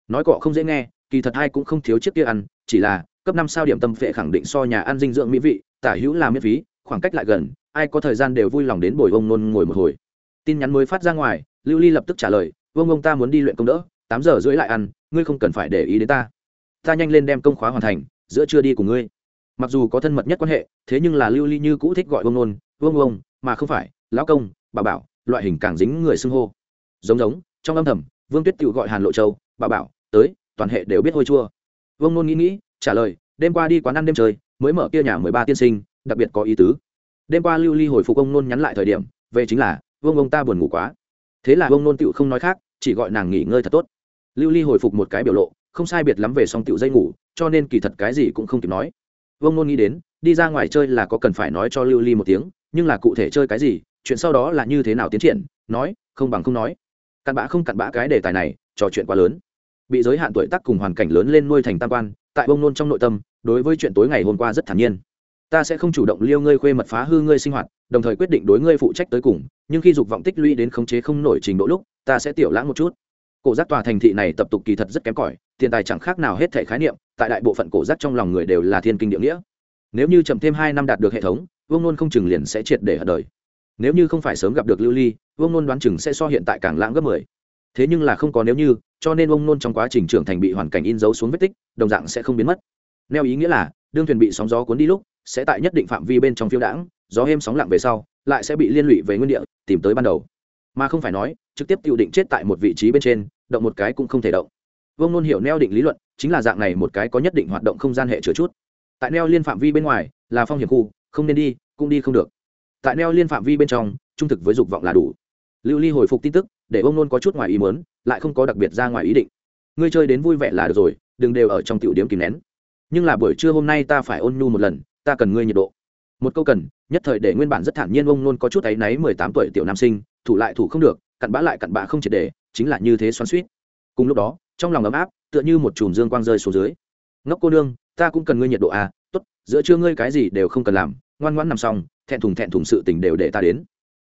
Nói cọ không dễ nghe, kỳ thật hai cũng không thiếu chiếc kia ăn, chỉ là, cấp năm sao điểm tâm phệ khẳng định so nhà ăn dinh dưỡng mỹ vị, tả hữu là miễn phí, khoảng cách lại gần, ai có thời gian đều vui lòng đến bồi ông nôn ngồi một hồi. Tin nhắn mới phát ra ngoài, lưu ly lập tức trả lời, vương ông ta muốn đi luyện công đỡ, tám giờ rưỡi lại ăn, ngươi không cần phải để ý đến ta. Ta nhanh lên đem công khóa hoàn thành, giữa trưa đi cùng ngươi. Mặc dù có thân mật nhất quan hệ, thế nhưng là lưu ly như cũ thích gọi vương nôn, vương ông, mà không phải, lão công, bà bảo, loại hình càng dính người xưng hô. Giống giống, trong âm thầm vương tuyết tự gọi hàn lộ châu, bà bảo, tới, toàn hệ đều biết hôi chua. Vương nôn nghĩ nghĩ, trả lời, đêm qua đi quán ăn đêm chơi mới mở kia nhà mười ba tiên sinh, đặc biệt có ý tứ. Đêm qua lưu ly hồi phục ông nôn nhắn lại thời điểm, về chính là, vương ông ta buồn ngủ quá. Thế là vương nôn tựu không nói khác, chỉ gọi nàng nghỉ ngơi thật tốt. Lưu ly hồi phục một cái biểu lộ, không sai biệt lắm về xong tựu dây ngủ, cho nên kỳ thật cái gì cũng không kịp nói. Vương nôn nghĩ đến, đi ra ngoài chơi là có cần phải nói cho lưu ly một tiếng, nhưng là cụ thể chơi cái gì, chuyện sau đó là như thế nào tiến triển, nói, không bằng không nói cặn bã không cặn bã cái đề tài này, trò chuyện quá lớn. Bị giới hạn tuổi tác cùng hoàn cảnh lớn lên nuôi thành tam quan, tại bông nôn trong nội tâm, đối với chuyện tối ngày hôm qua rất thản nhiên. Ta sẽ không chủ động liêu ngươi khuê mật phá hư ngươi sinh hoạt, đồng thời quyết định đối ngươi phụ trách tới cùng, nhưng khi dục vọng tích lũy đến khống chế không nổi trình độ lúc, ta sẽ tiểu lãng một chút. Cổ giác tòa thành thị này tập tục kỳ thật rất kém cỏi, tiền tài chẳng khác nào hết thể khái niệm, tại đại bộ phận cổ giác trong lòng người đều là thiên kinh địa nghĩa. Nếu như chậm thêm hai năm đạt được hệ thống vương nôn không chừng liền sẽ triệt để ở đời. Nếu như không phải sớm gặp được lưu ly vương nôn đoán chừng sẽ so hiện tại càng lãng gấp mười. Thế nhưng là không có nếu như, cho nên ông nôn trong quá trình trưởng thành bị hoàn cảnh in dấu xuống vết tích, đồng dạng sẽ không biến mất. Neo ý nghĩa là, đương thuyền bị sóng gió cuốn đi lúc, sẽ tại nhất định phạm vi bên trong phiêu đãng, gió êm sóng lặng về sau, lại sẽ bị liên lụy về nguyên địa, tìm tới ban đầu. Mà không phải nói, trực tiếp tự định chết tại một vị trí bên trên, động một cái cũng không thể động. Vương nôn hiểu neo định lý luận, chính là dạng này một cái có nhất định hoạt động không gian hệ chứa chút. Tại neo liên phạm vi bên ngoài, là phong hiểm khu, không nên đi, cũng đi không được. Tại neo liên phạm vi bên trong, trung thực với dục vọng là đủ lưu ly hồi phục tin tức, để ông nôn có chút ngoài ý muốn, lại không có đặc biệt ra ngoài ý định. Ngươi chơi đến vui vẻ là được rồi, đừng đều ở trong tiểu điểm kìm nén. Nhưng là buổi trưa hôm nay ta phải ôn nhu một lần, ta cần ngươi nhiệt độ. Một câu cần, nhất thời để nguyên bản rất thản nhiên ông nôn có chút áy náy mười tám tuổi tiểu nam sinh, thủ lại thủ không được, cặn bã lại cặn bã không triệt để, chính là như thế xoắn suýt cùng lúc đó, trong lòng ấm áp, tựa như một chùm dương quang rơi xuống dưới. Ngốc cô nương, ta cũng cần ngươi nhiệt độ à tốt, giữa trưa ngươi cái gì đều không cần làm, ngoan ngoãn nằm xong, thẹn thùng thẹn thùng sự tình đều để ta đến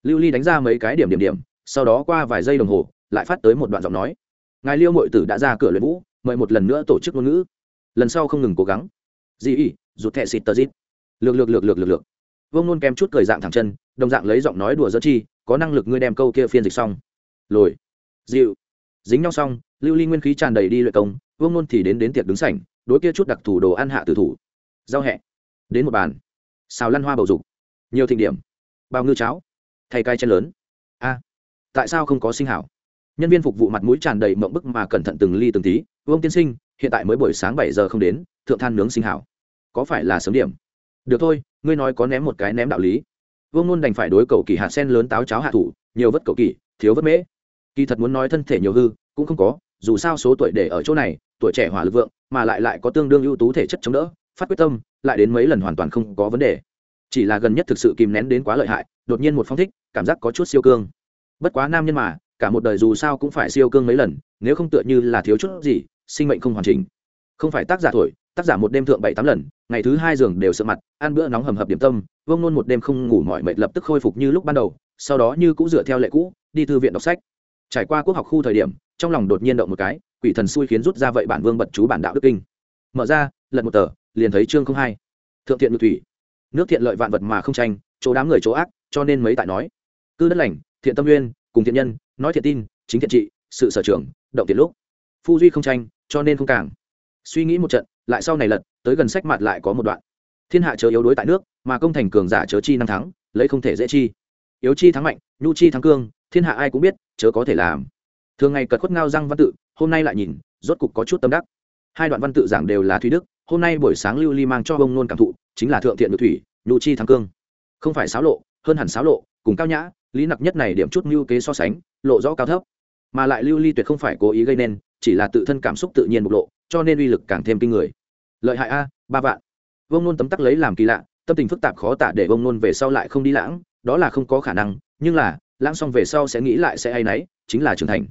lưu ly đánh ra mấy cái điểm điểm điểm, sau đó qua vài giây đồng hồ, lại phát tới một đoạn giọng nói. Ngài liêu mội tử đã ra cửa luyện vũ, mời một lần nữa tổ chức ngôn ngữ. Lần sau không ngừng cố gắng. Dị ỉ, rụt thẹ xịt tờ dít lược lược lược lược lược lược. Vương nôn kém chút cười dạng thẳng chân, đồng dạng lấy giọng nói đùa dỡ chi, có năng lực ngươi đem câu kia phiên dịch xong. Lồi. Dịu. Dính nhau xong, lưu ly nguyên khí tràn đầy đi luyện công, vương nôn thì đến đến tiệc đứng sảnh, đối kia chút đặc thủ đồ ăn hạ tử thủ. Giao hẹ. Đến một bàn. Xào lăn hoa bầu dục. Nhiều thịnh điểm. Bao ngư cháo thay cai chen lớn. A, tại sao không có sinh hảo? Nhân viên phục vụ mặt mũi tràn đầy mộng bức mà cẩn thận từng ly từng tí. Vương tiên sinh, hiện tại mới buổi sáng bảy giờ không đến, thượng than nướng sinh hảo. Có phải là sớm điểm? Được thôi, ngươi nói có ném một cái ném đạo lý. Vương ngôn đành phải đối cầu kỳ hạt sen lớn táo cháo hạ thủ, nhiều vất cầu kỳ, thiếu vất mễ. Kỳ thật muốn nói thân thể nhiều hư, cũng không có, dù sao số tuổi để ở chỗ này, tuổi trẻ hỏa lực vượng, mà lại lại có tương đương ưu tú thể chất chống đỡ, phát quyết tâm, lại đến mấy lần hoàn toàn không có vấn đề chỉ là gần nhất thực sự kìm nén đến quá lợi hại, đột nhiên một phong thích, cảm giác có chút siêu cương. Bất quá nam nhân mà, cả một đời dù sao cũng phải siêu cương mấy lần, nếu không tựa như là thiếu chút gì, sinh mệnh không hoàn chỉnh. Không phải tác giả thổi tác giả một đêm thượng bảy tám lần, ngày thứ hai giường đều sợ mặt, ăn bữa nóng hầm hập điểm tâm vông nôn một đêm không ngủ mỏi mệt lập tức khôi phục như lúc ban đầu, sau đó như cũng dựa theo lệ cũ, đi thư viện đọc sách. Trải qua quốc học khu thời điểm, trong lòng đột nhiên động một cái, quỷ thần xui khiến rút ra vậy bản vương bật chú bản đạo đức kinh. Mở ra, lật một tờ, liền thấy chương không hai. Thượng thiện ngự thủy nước thiện lợi vạn vật mà không tranh, chỗ đám người chỗ ác, cho nên mấy tại nói. Cư đất lành, thiện tâm nguyên cùng thiện nhân, nói thiện tin, chính thiện trị, sự sở trường, động thiện lúc. Phu duy không tranh, cho nên không càng. Suy nghĩ một trận, lại sau này lật, tới gần sách mặt lại có một đoạn. Thiên hạ chớ yếu đối tại nước, mà công thành cường giả chớ chi năm thắng, lấy không thể dễ chi. Yếu chi thắng mạnh, nhu chi thắng cương, thiên hạ ai cũng biết, chớ có thể làm. Thường ngày cật khuất ngao răng văn tự, hôm nay lại nhìn, rốt cục có chút tâm đắc. Hai đoạn văn tự giảng đều là thúy đức, hôm nay buổi sáng lưu ly mang cho bông nôn cảm thụ chính là thượng thiện được thủy, nhu chi thắng cương. Không phải xáo lộ, hơn hẳn xáo lộ, cùng cao nhã, lý nặc nhất này điểm chút mưu kế so sánh, lộ rõ cao thấp. Mà lại lưu ly tuyệt không phải cố ý gây nên, chỉ là tự thân cảm xúc tự nhiên bộc lộ, cho nên uy lực càng thêm kinh người. Lợi hại a, ba vạn. Vông nôn tấm tắc lấy làm kỳ lạ, tâm tình phức tạp khó tả để vông nôn về sau lại không đi lãng, đó là không có khả năng, nhưng là, lãng xong về sau sẽ nghĩ lại sẽ hay náy chính là trưởng thành.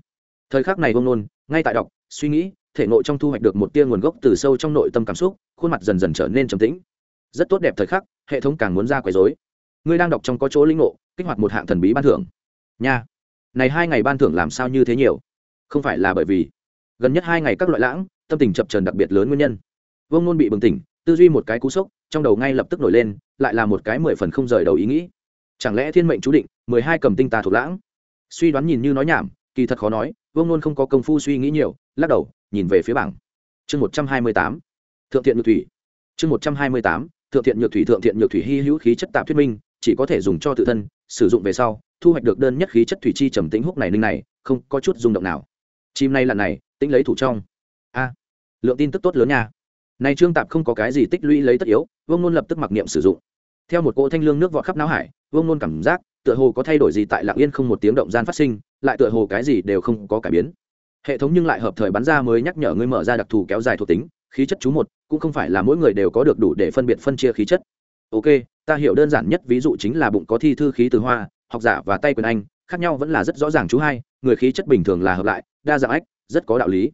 Thời khắc này vông nôn, ngay tại đọc, suy nghĩ, thể nội trong thu hoạch được một tia nguồn gốc từ sâu trong nội tâm cảm xúc, khuôn mặt dần dần trở nên trầm tĩnh rất tốt đẹp thời khắc, hệ thống càng muốn ra quấy dối ngươi đang đọc trong có chỗ linh ngộ, kích hoạt một hạng thần bí ban thưởng. Nha. Này hai ngày ban thưởng làm sao như thế nhiều? Không phải là bởi vì, gần nhất hai ngày các loại lãng, tâm tình chập trần đặc biệt lớn nguyên nhân. Vương nôn bị bừng tỉnh, tư duy một cái cú sốc, trong đầu ngay lập tức nổi lên, lại là một cái mười phần không rời đầu ý nghĩ. Chẳng lẽ thiên mệnh chú định, mười hai cầm tinh tà thuộc lãng? Suy đoán nhìn như nói nhảm, kỳ thật khó nói, vương nôn không có công phu suy nghĩ nhiều, lắc đầu, nhìn về phía bảng. Chương một trăm hai mươi tám. Thượng thiện ngự thủy. Chương một trăm hai mươi tám thượng thiện nhược thủy thượng thiện nhược thủy hy hữu khí chất tạp thuyết minh, chỉ có thể dùng cho tự thân, sử dụng về sau, thu hoạch được đơn nhất khí chất thủy chi trầm tính húc này ninh này, không có chút rung động nào. Chim này lần này, tính lấy thủ trong. A, lượng tin tức tốt lớn nha. Này trương tạp không có cái gì tích lũy lấy tất yếu, vương nôn lập tức mặc niệm sử dụng. Theo một cỗ thanh lương nước vọt khắp não hải, vương nôn cảm giác, tựa hồ có thay đổi gì tại lạng yên không một tiếng động gian phát sinh, lại tựa hồ cái gì đều không có cải biến. Hệ thống nhưng lại hợp thời bắn ra mới nhắc nhở ngươi mở ra đặc thù kéo dài thuộc tính khí chất chú một, cũng không phải là mỗi người đều có được đủ để phân biệt phân chia khí chất. Ok, ta hiểu đơn giản nhất ví dụ chính là bụng có thi thư khí từ hoa, học giả và tay quyền anh, khác nhau vẫn là rất rõ ràng chú hai, người khí chất bình thường là hợp lại, đa dạng ách, rất có đạo lý.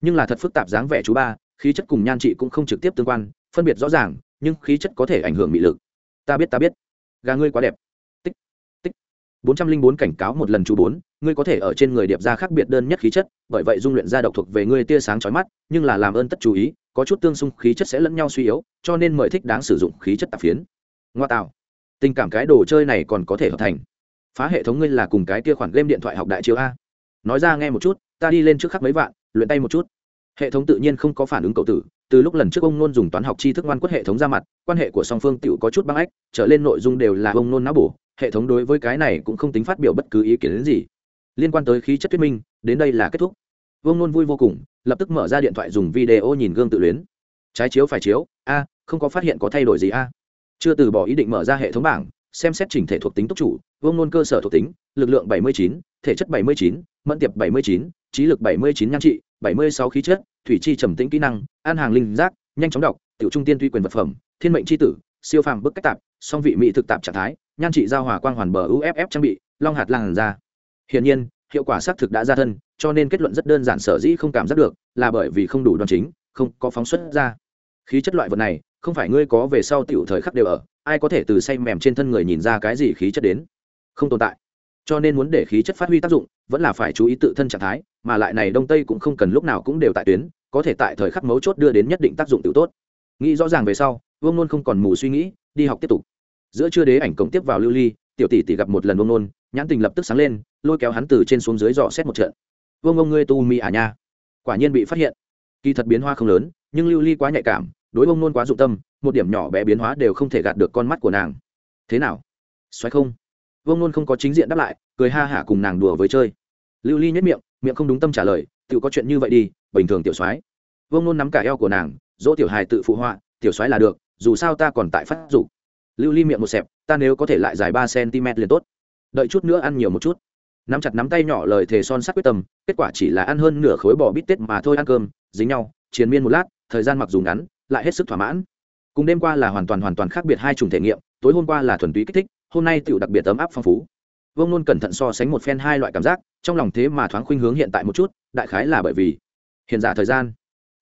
Nhưng là thật phức tạp dáng vẻ chú ba, khí chất cùng nhan trị cũng không trực tiếp tương quan, phân biệt rõ ràng, nhưng khí chất có thể ảnh hưởng mị lực. Ta biết ta biết. Gà ngươi quá đẹp bốn trăm linh bốn cảnh cáo một lần chú bốn, ngươi có thể ở trên người điệp ra khác biệt đơn nhất khí chất, bởi vậy dung luyện ra độc thuộc về ngươi tia sáng chói mắt, nhưng là làm ơn tất chú ý, có chút tương xung khí chất sẽ lẫn nhau suy yếu, cho nên mời thích đáng sử dụng khí chất tạp phiến. Ngoa tạo. Tình cảm cái đồ chơi này còn có thể hợp thành. Phá hệ thống ngươi là cùng cái kia khoản game điện thoại học đại chiếu a. Nói ra nghe một chút, ta đi lên trước khắc mấy vạn, luyện tay một chút. Hệ thống tự nhiên không có phản ứng cậu tử, từ lúc lần trước ông nôn dùng toán học tri thức ngoan quất hệ thống ra mặt, quan hệ của song phương tựu có chút băng ách, trở lên nội dung đều là ông nôn não bổ hệ thống đối với cái này cũng không tính phát biểu bất cứ ý kiến đến gì. Liên quan tới khí chất thuyết minh đến đây là kết thúc. Vương nôn vui vô cùng lập tức mở ra điện thoại dùng video nhìn gương tự luyến. Trái chiếu phải chiếu a không có phát hiện có thay đổi gì a? Chưa từ bỏ ý định mở ra hệ thống bảng xem xét chỉnh thể thuộc tính túc chủ vương nôn cơ sở thuộc tính lực lượng 79, thể chất 79, mẫn tiệp 79, trí lực 79 nhan trị 76 khí chất thủy chi trầm tĩnh kỹ năng an hàng linh giác nhanh chóng đọc tiểu trung tiên tuy quyền vật phẩm thiên mệnh c tử siêu phàm bức cách tạp song vị mỹ thực tạp trạng thái nhan trị giao hòa quang hoàn bờ uff trang bị, long hạt làng ra. Hiển nhiên, hiệu quả xác thực đã ra thân, cho nên kết luận rất đơn giản sở dĩ không cảm giác được, là bởi vì không đủ đoàn chính, không có phóng xuất ra. Khí chất loại vật này, không phải ngươi có về sau tiểu thời khắc đều ở, ai có thể từ say mềm trên thân người nhìn ra cái gì khí chất đến. Không tồn tại. Cho nên muốn để khí chất phát huy tác dụng, vẫn là phải chú ý tự thân trạng thái, mà lại này đông tây cũng không cần lúc nào cũng đều tại tuyến, có thể tại thời khắc mấu chốt đưa đến nhất định tác dụng tự tốt. Nghĩ rõ ràng về sau, vương luôn không còn mù suy nghĩ, đi học tiếp tục giữa trưa đế ảnh cổng tiếp vào lưu ly, tiểu tỷ tỷ gặp một lần vương nôn, nhãn tình lập tức sáng lên, lôi kéo hắn từ trên xuống dưới dò xét một trận. Vương ông ngươi tu mi à nha. Quả nhiên bị phát hiện. Kỳ thật biến hoa không lớn, nhưng lưu ly quá nhạy cảm, đối vương nôn quá dụng tâm, một điểm nhỏ bé biến hóa đều không thể gạt được con mắt của nàng. Thế nào? Xoáy không? Vương nôn không có chính diện đáp lại, cười ha hả cùng nàng đùa với chơi. Lưu ly nhất miệng miệng không đúng tâm trả lời tự có chuyện như vậy đi, bình thường tiểu soái vương nôn nắm cả eo của nàng, dỗ tiểu hài tự phụ họa, tiểu soái là được, dù sao ta còn tại phát dục lưu ly miệng một xẹp, ta nếu có thể lại dài ba cm liền tốt. Đợi chút nữa ăn nhiều một chút. Nắm chặt nắm tay nhỏ lời thề son sắt quyết tâm, kết quả chỉ là ăn hơn nửa khối bò bít tết mà thôi ăn cơm, dính nhau chiến miên một lát, thời gian mặc dù ngắn, lại hết sức thỏa mãn. Cùng đêm qua là hoàn toàn hoàn toàn khác biệt hai chủng thể nghiệm, tối hôm qua là thuần túy kích thích, hôm nay tựu đặc biệt ấm áp phong phú. Vương luôn cẩn thận so sánh một phen hai loại cảm giác, trong lòng thế mà thoáng khuynh hướng hiện tại một chút, đại khái là bởi vì hiện giả thời gian.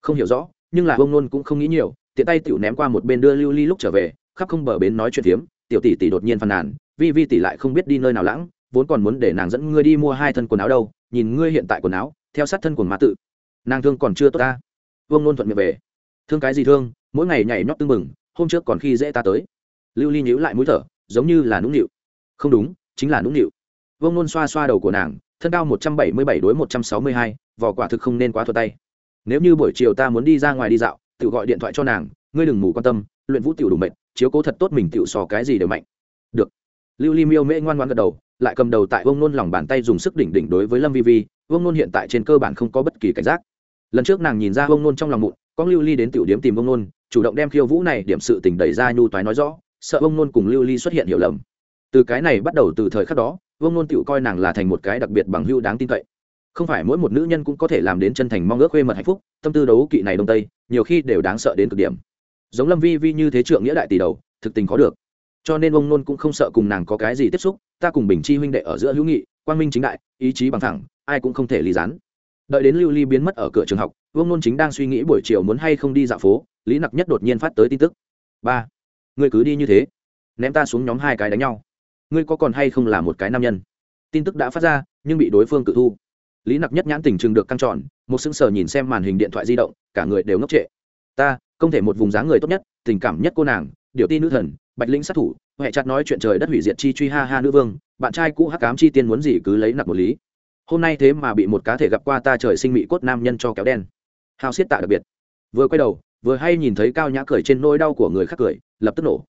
Không hiểu rõ, nhưng là vương luôn cũng không nghĩ nhiều, tiện tay tiểu ném qua một bên đưa lưu ly lúc trở về khắp không bờ bến nói chuyện phiếm, tiểu tỷ tỷ đột nhiên phàn nàn, vi vi tỷ lại không biết đi nơi nào lãng, vốn còn muốn để nàng dẫn ngươi đi mua hai thân quần áo đâu, nhìn ngươi hiện tại quần áo, theo sát thân quần mã tự. Nàng thương còn chưa tốt ta. Vương nôn thuận miệng về. Thương cái gì thương, mỗi ngày nhảy nhót tưng bừng, hôm trước còn khi dễ ta tới. Lưu ly nhíu lại mũi thở, giống như là nũng nịu. Không đúng, chính là nũng nịu. Vương nôn xoa xoa đầu của nàng, thân cao một trăm bảy mươi bảy đối một trăm sáu mươi hai vỏ quả thực không nên quá thuật tay. Nếu như buổi chiều ta muốn đi ra ngoài đi dạo, tự gọi điện thoại cho nàng, ngươi đừng ngủ quan tâm, luyện vũ tiểu đủ mệt chiếu cố thật tốt mình tựu sò cái gì đều mạnh. Được. Lưu ly miêu mễ ngoan ngoan gật đầu, lại cầm đầu tại vương nôn lòng bàn tay dùng sức đỉnh đỉnh đối với lâm vi vi, vương nôn hiện tại trên cơ bản không có bất kỳ cảnh giác. Lần trước nàng nhìn ra vương nôn trong lòng mụn con lưu ly đến tiểu điếm tìm vương nôn, chủ động đem khiêu vũ này điểm sự tình đẩy ra nhu toái nói rõ, sợ vương nôn cùng lưu ly xuất hiện hiểu lầm. Từ cái này bắt đầu từ thời khắc đó, vương nôn tiểu coi nàng là thành một cái đặc biệt bằng hưu đáng tin cậy. Không phải mỗi một nữ nhân cũng có thể làm đến chân thành mong ước khuê mật hạnh phúc, tâm tư đấu kỵ này đông tây, nhiều khi đều đáng sợ đến cực điểm giống lâm vi vi như thế trượng nghĩa đại tỷ đầu, thực tình có được. Cho nên ông nôn cũng không sợ cùng nàng có cái gì tiếp xúc, ta cùng bình chi huynh đệ ở giữa hữu nghị, quang minh chính đại, ý chí bằng thẳng, ai cũng không thể lý rán đợi đến lưu ly biến mất ở cửa trường học vương nôn chính đang suy nghĩ buổi chiều muốn hay không đi dạo phố, lý nặc nhất đột nhiên phát tới tin tức. Ba người cứ đi như thế, ném ta xuống nhóm hai cái đánh nhau. Ngươi có còn hay không là một cái nam nhân? Tin tức đã phát ra, nhưng bị đối phương cự thu. Lý nặc nhất nhãn tình chừng được căng tròn, một sững sờ nhìn xem màn hình điện thoại di động, cả người đều ngốc trệ ta, không thể một vùng dáng người tốt nhất, tình cảm nhất cô nàng, điều ti nữ thần, bạch lĩnh sát thủ, huệ chặt nói chuyện trời đất hủy diệt chi truy ha ha nữ vương, bạn trai cũ hắc cám chi tiên muốn gì cứ lấy nặc một lý. Hôm nay thế mà bị một cá thể gặp qua ta trời sinh mỹ cốt nam nhân cho kéo đen. Hao xiết tạ đặc biệt. Vừa quay đầu, vừa hay nhìn thấy cao nhã cười trên nỗi đau của người khác cười, lập tức nổ.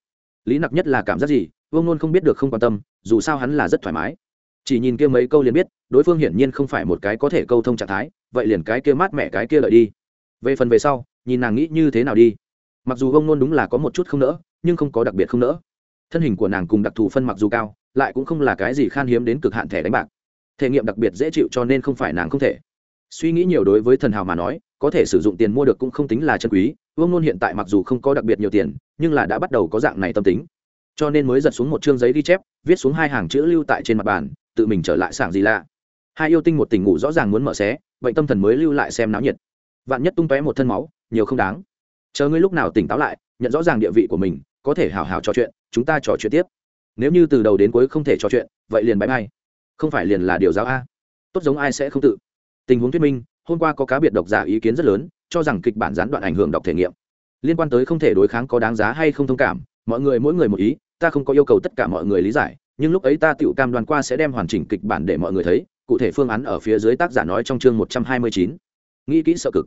Lý nặc nhất là cảm giác gì, vương nôn không biết được không quan tâm, dù sao hắn là rất thoải mái. Chỉ nhìn kia mấy câu liền biết, đối phương hiển nhiên không phải một cái có thể câu thông trạng thái, vậy liền cái kia mát mẹ cái kia lợi đi. Về phần về sau nhìn nàng nghĩ như thế nào đi. Mặc dù vương nôn đúng là có một chút không nỡ, nhưng không có đặc biệt không nỡ. Thân hình của nàng cùng đặc thù phân mặc dù cao, lại cũng không là cái gì khan hiếm đến cực hạn thẻ đánh bạc. Thể nghiệm đặc biệt dễ chịu cho nên không phải nàng không thể. Suy nghĩ nhiều đối với thần hào mà nói, có thể sử dụng tiền mua được cũng không tính là chân quý, vương nôn hiện tại mặc dù không có đặc biệt nhiều tiền, nhưng là đã bắt đầu có dạng này tâm tính. Cho nên mới giật xuống một chương giấy ghi chép, viết xuống hai hàng chữ lưu tại trên mặt bàn, tự mình trở lại sảng gì lạ. Hai yêu tinh một tình ngủ rõ ràng muốn mở xé, bệnh tâm thần mới lưu lại xem náo nhiệt. Vạn nhất tung tóe một thân máu nhiều không đáng. Chờ ngươi lúc nào tỉnh táo lại, nhận rõ ràng địa vị của mình, có thể hào hào trò chuyện, chúng ta trò chuyện tiếp. Nếu như từ đầu đến cuối không thể trò chuyện, vậy liền bãi bay không phải liền là điều giáo a. Tốt giống ai sẽ không tự. Tình huống thuyết minh, hôm qua có cá biệt độc giả ý kiến rất lớn, cho rằng kịch bản gián đoạn ảnh hưởng đọc thể nghiệm. Liên quan tới không thể đối kháng có đáng giá hay không thông cảm, mọi người mỗi người một ý, ta không có yêu cầu tất cả mọi người lý giải, nhưng lúc ấy ta tự cam đoan qua sẽ đem hoàn chỉnh kịch bản để mọi người thấy, cụ thể phương án ở phía dưới tác giả nói trong chương một trăm hai mươi chín. Nghĩ kỹ sợ cực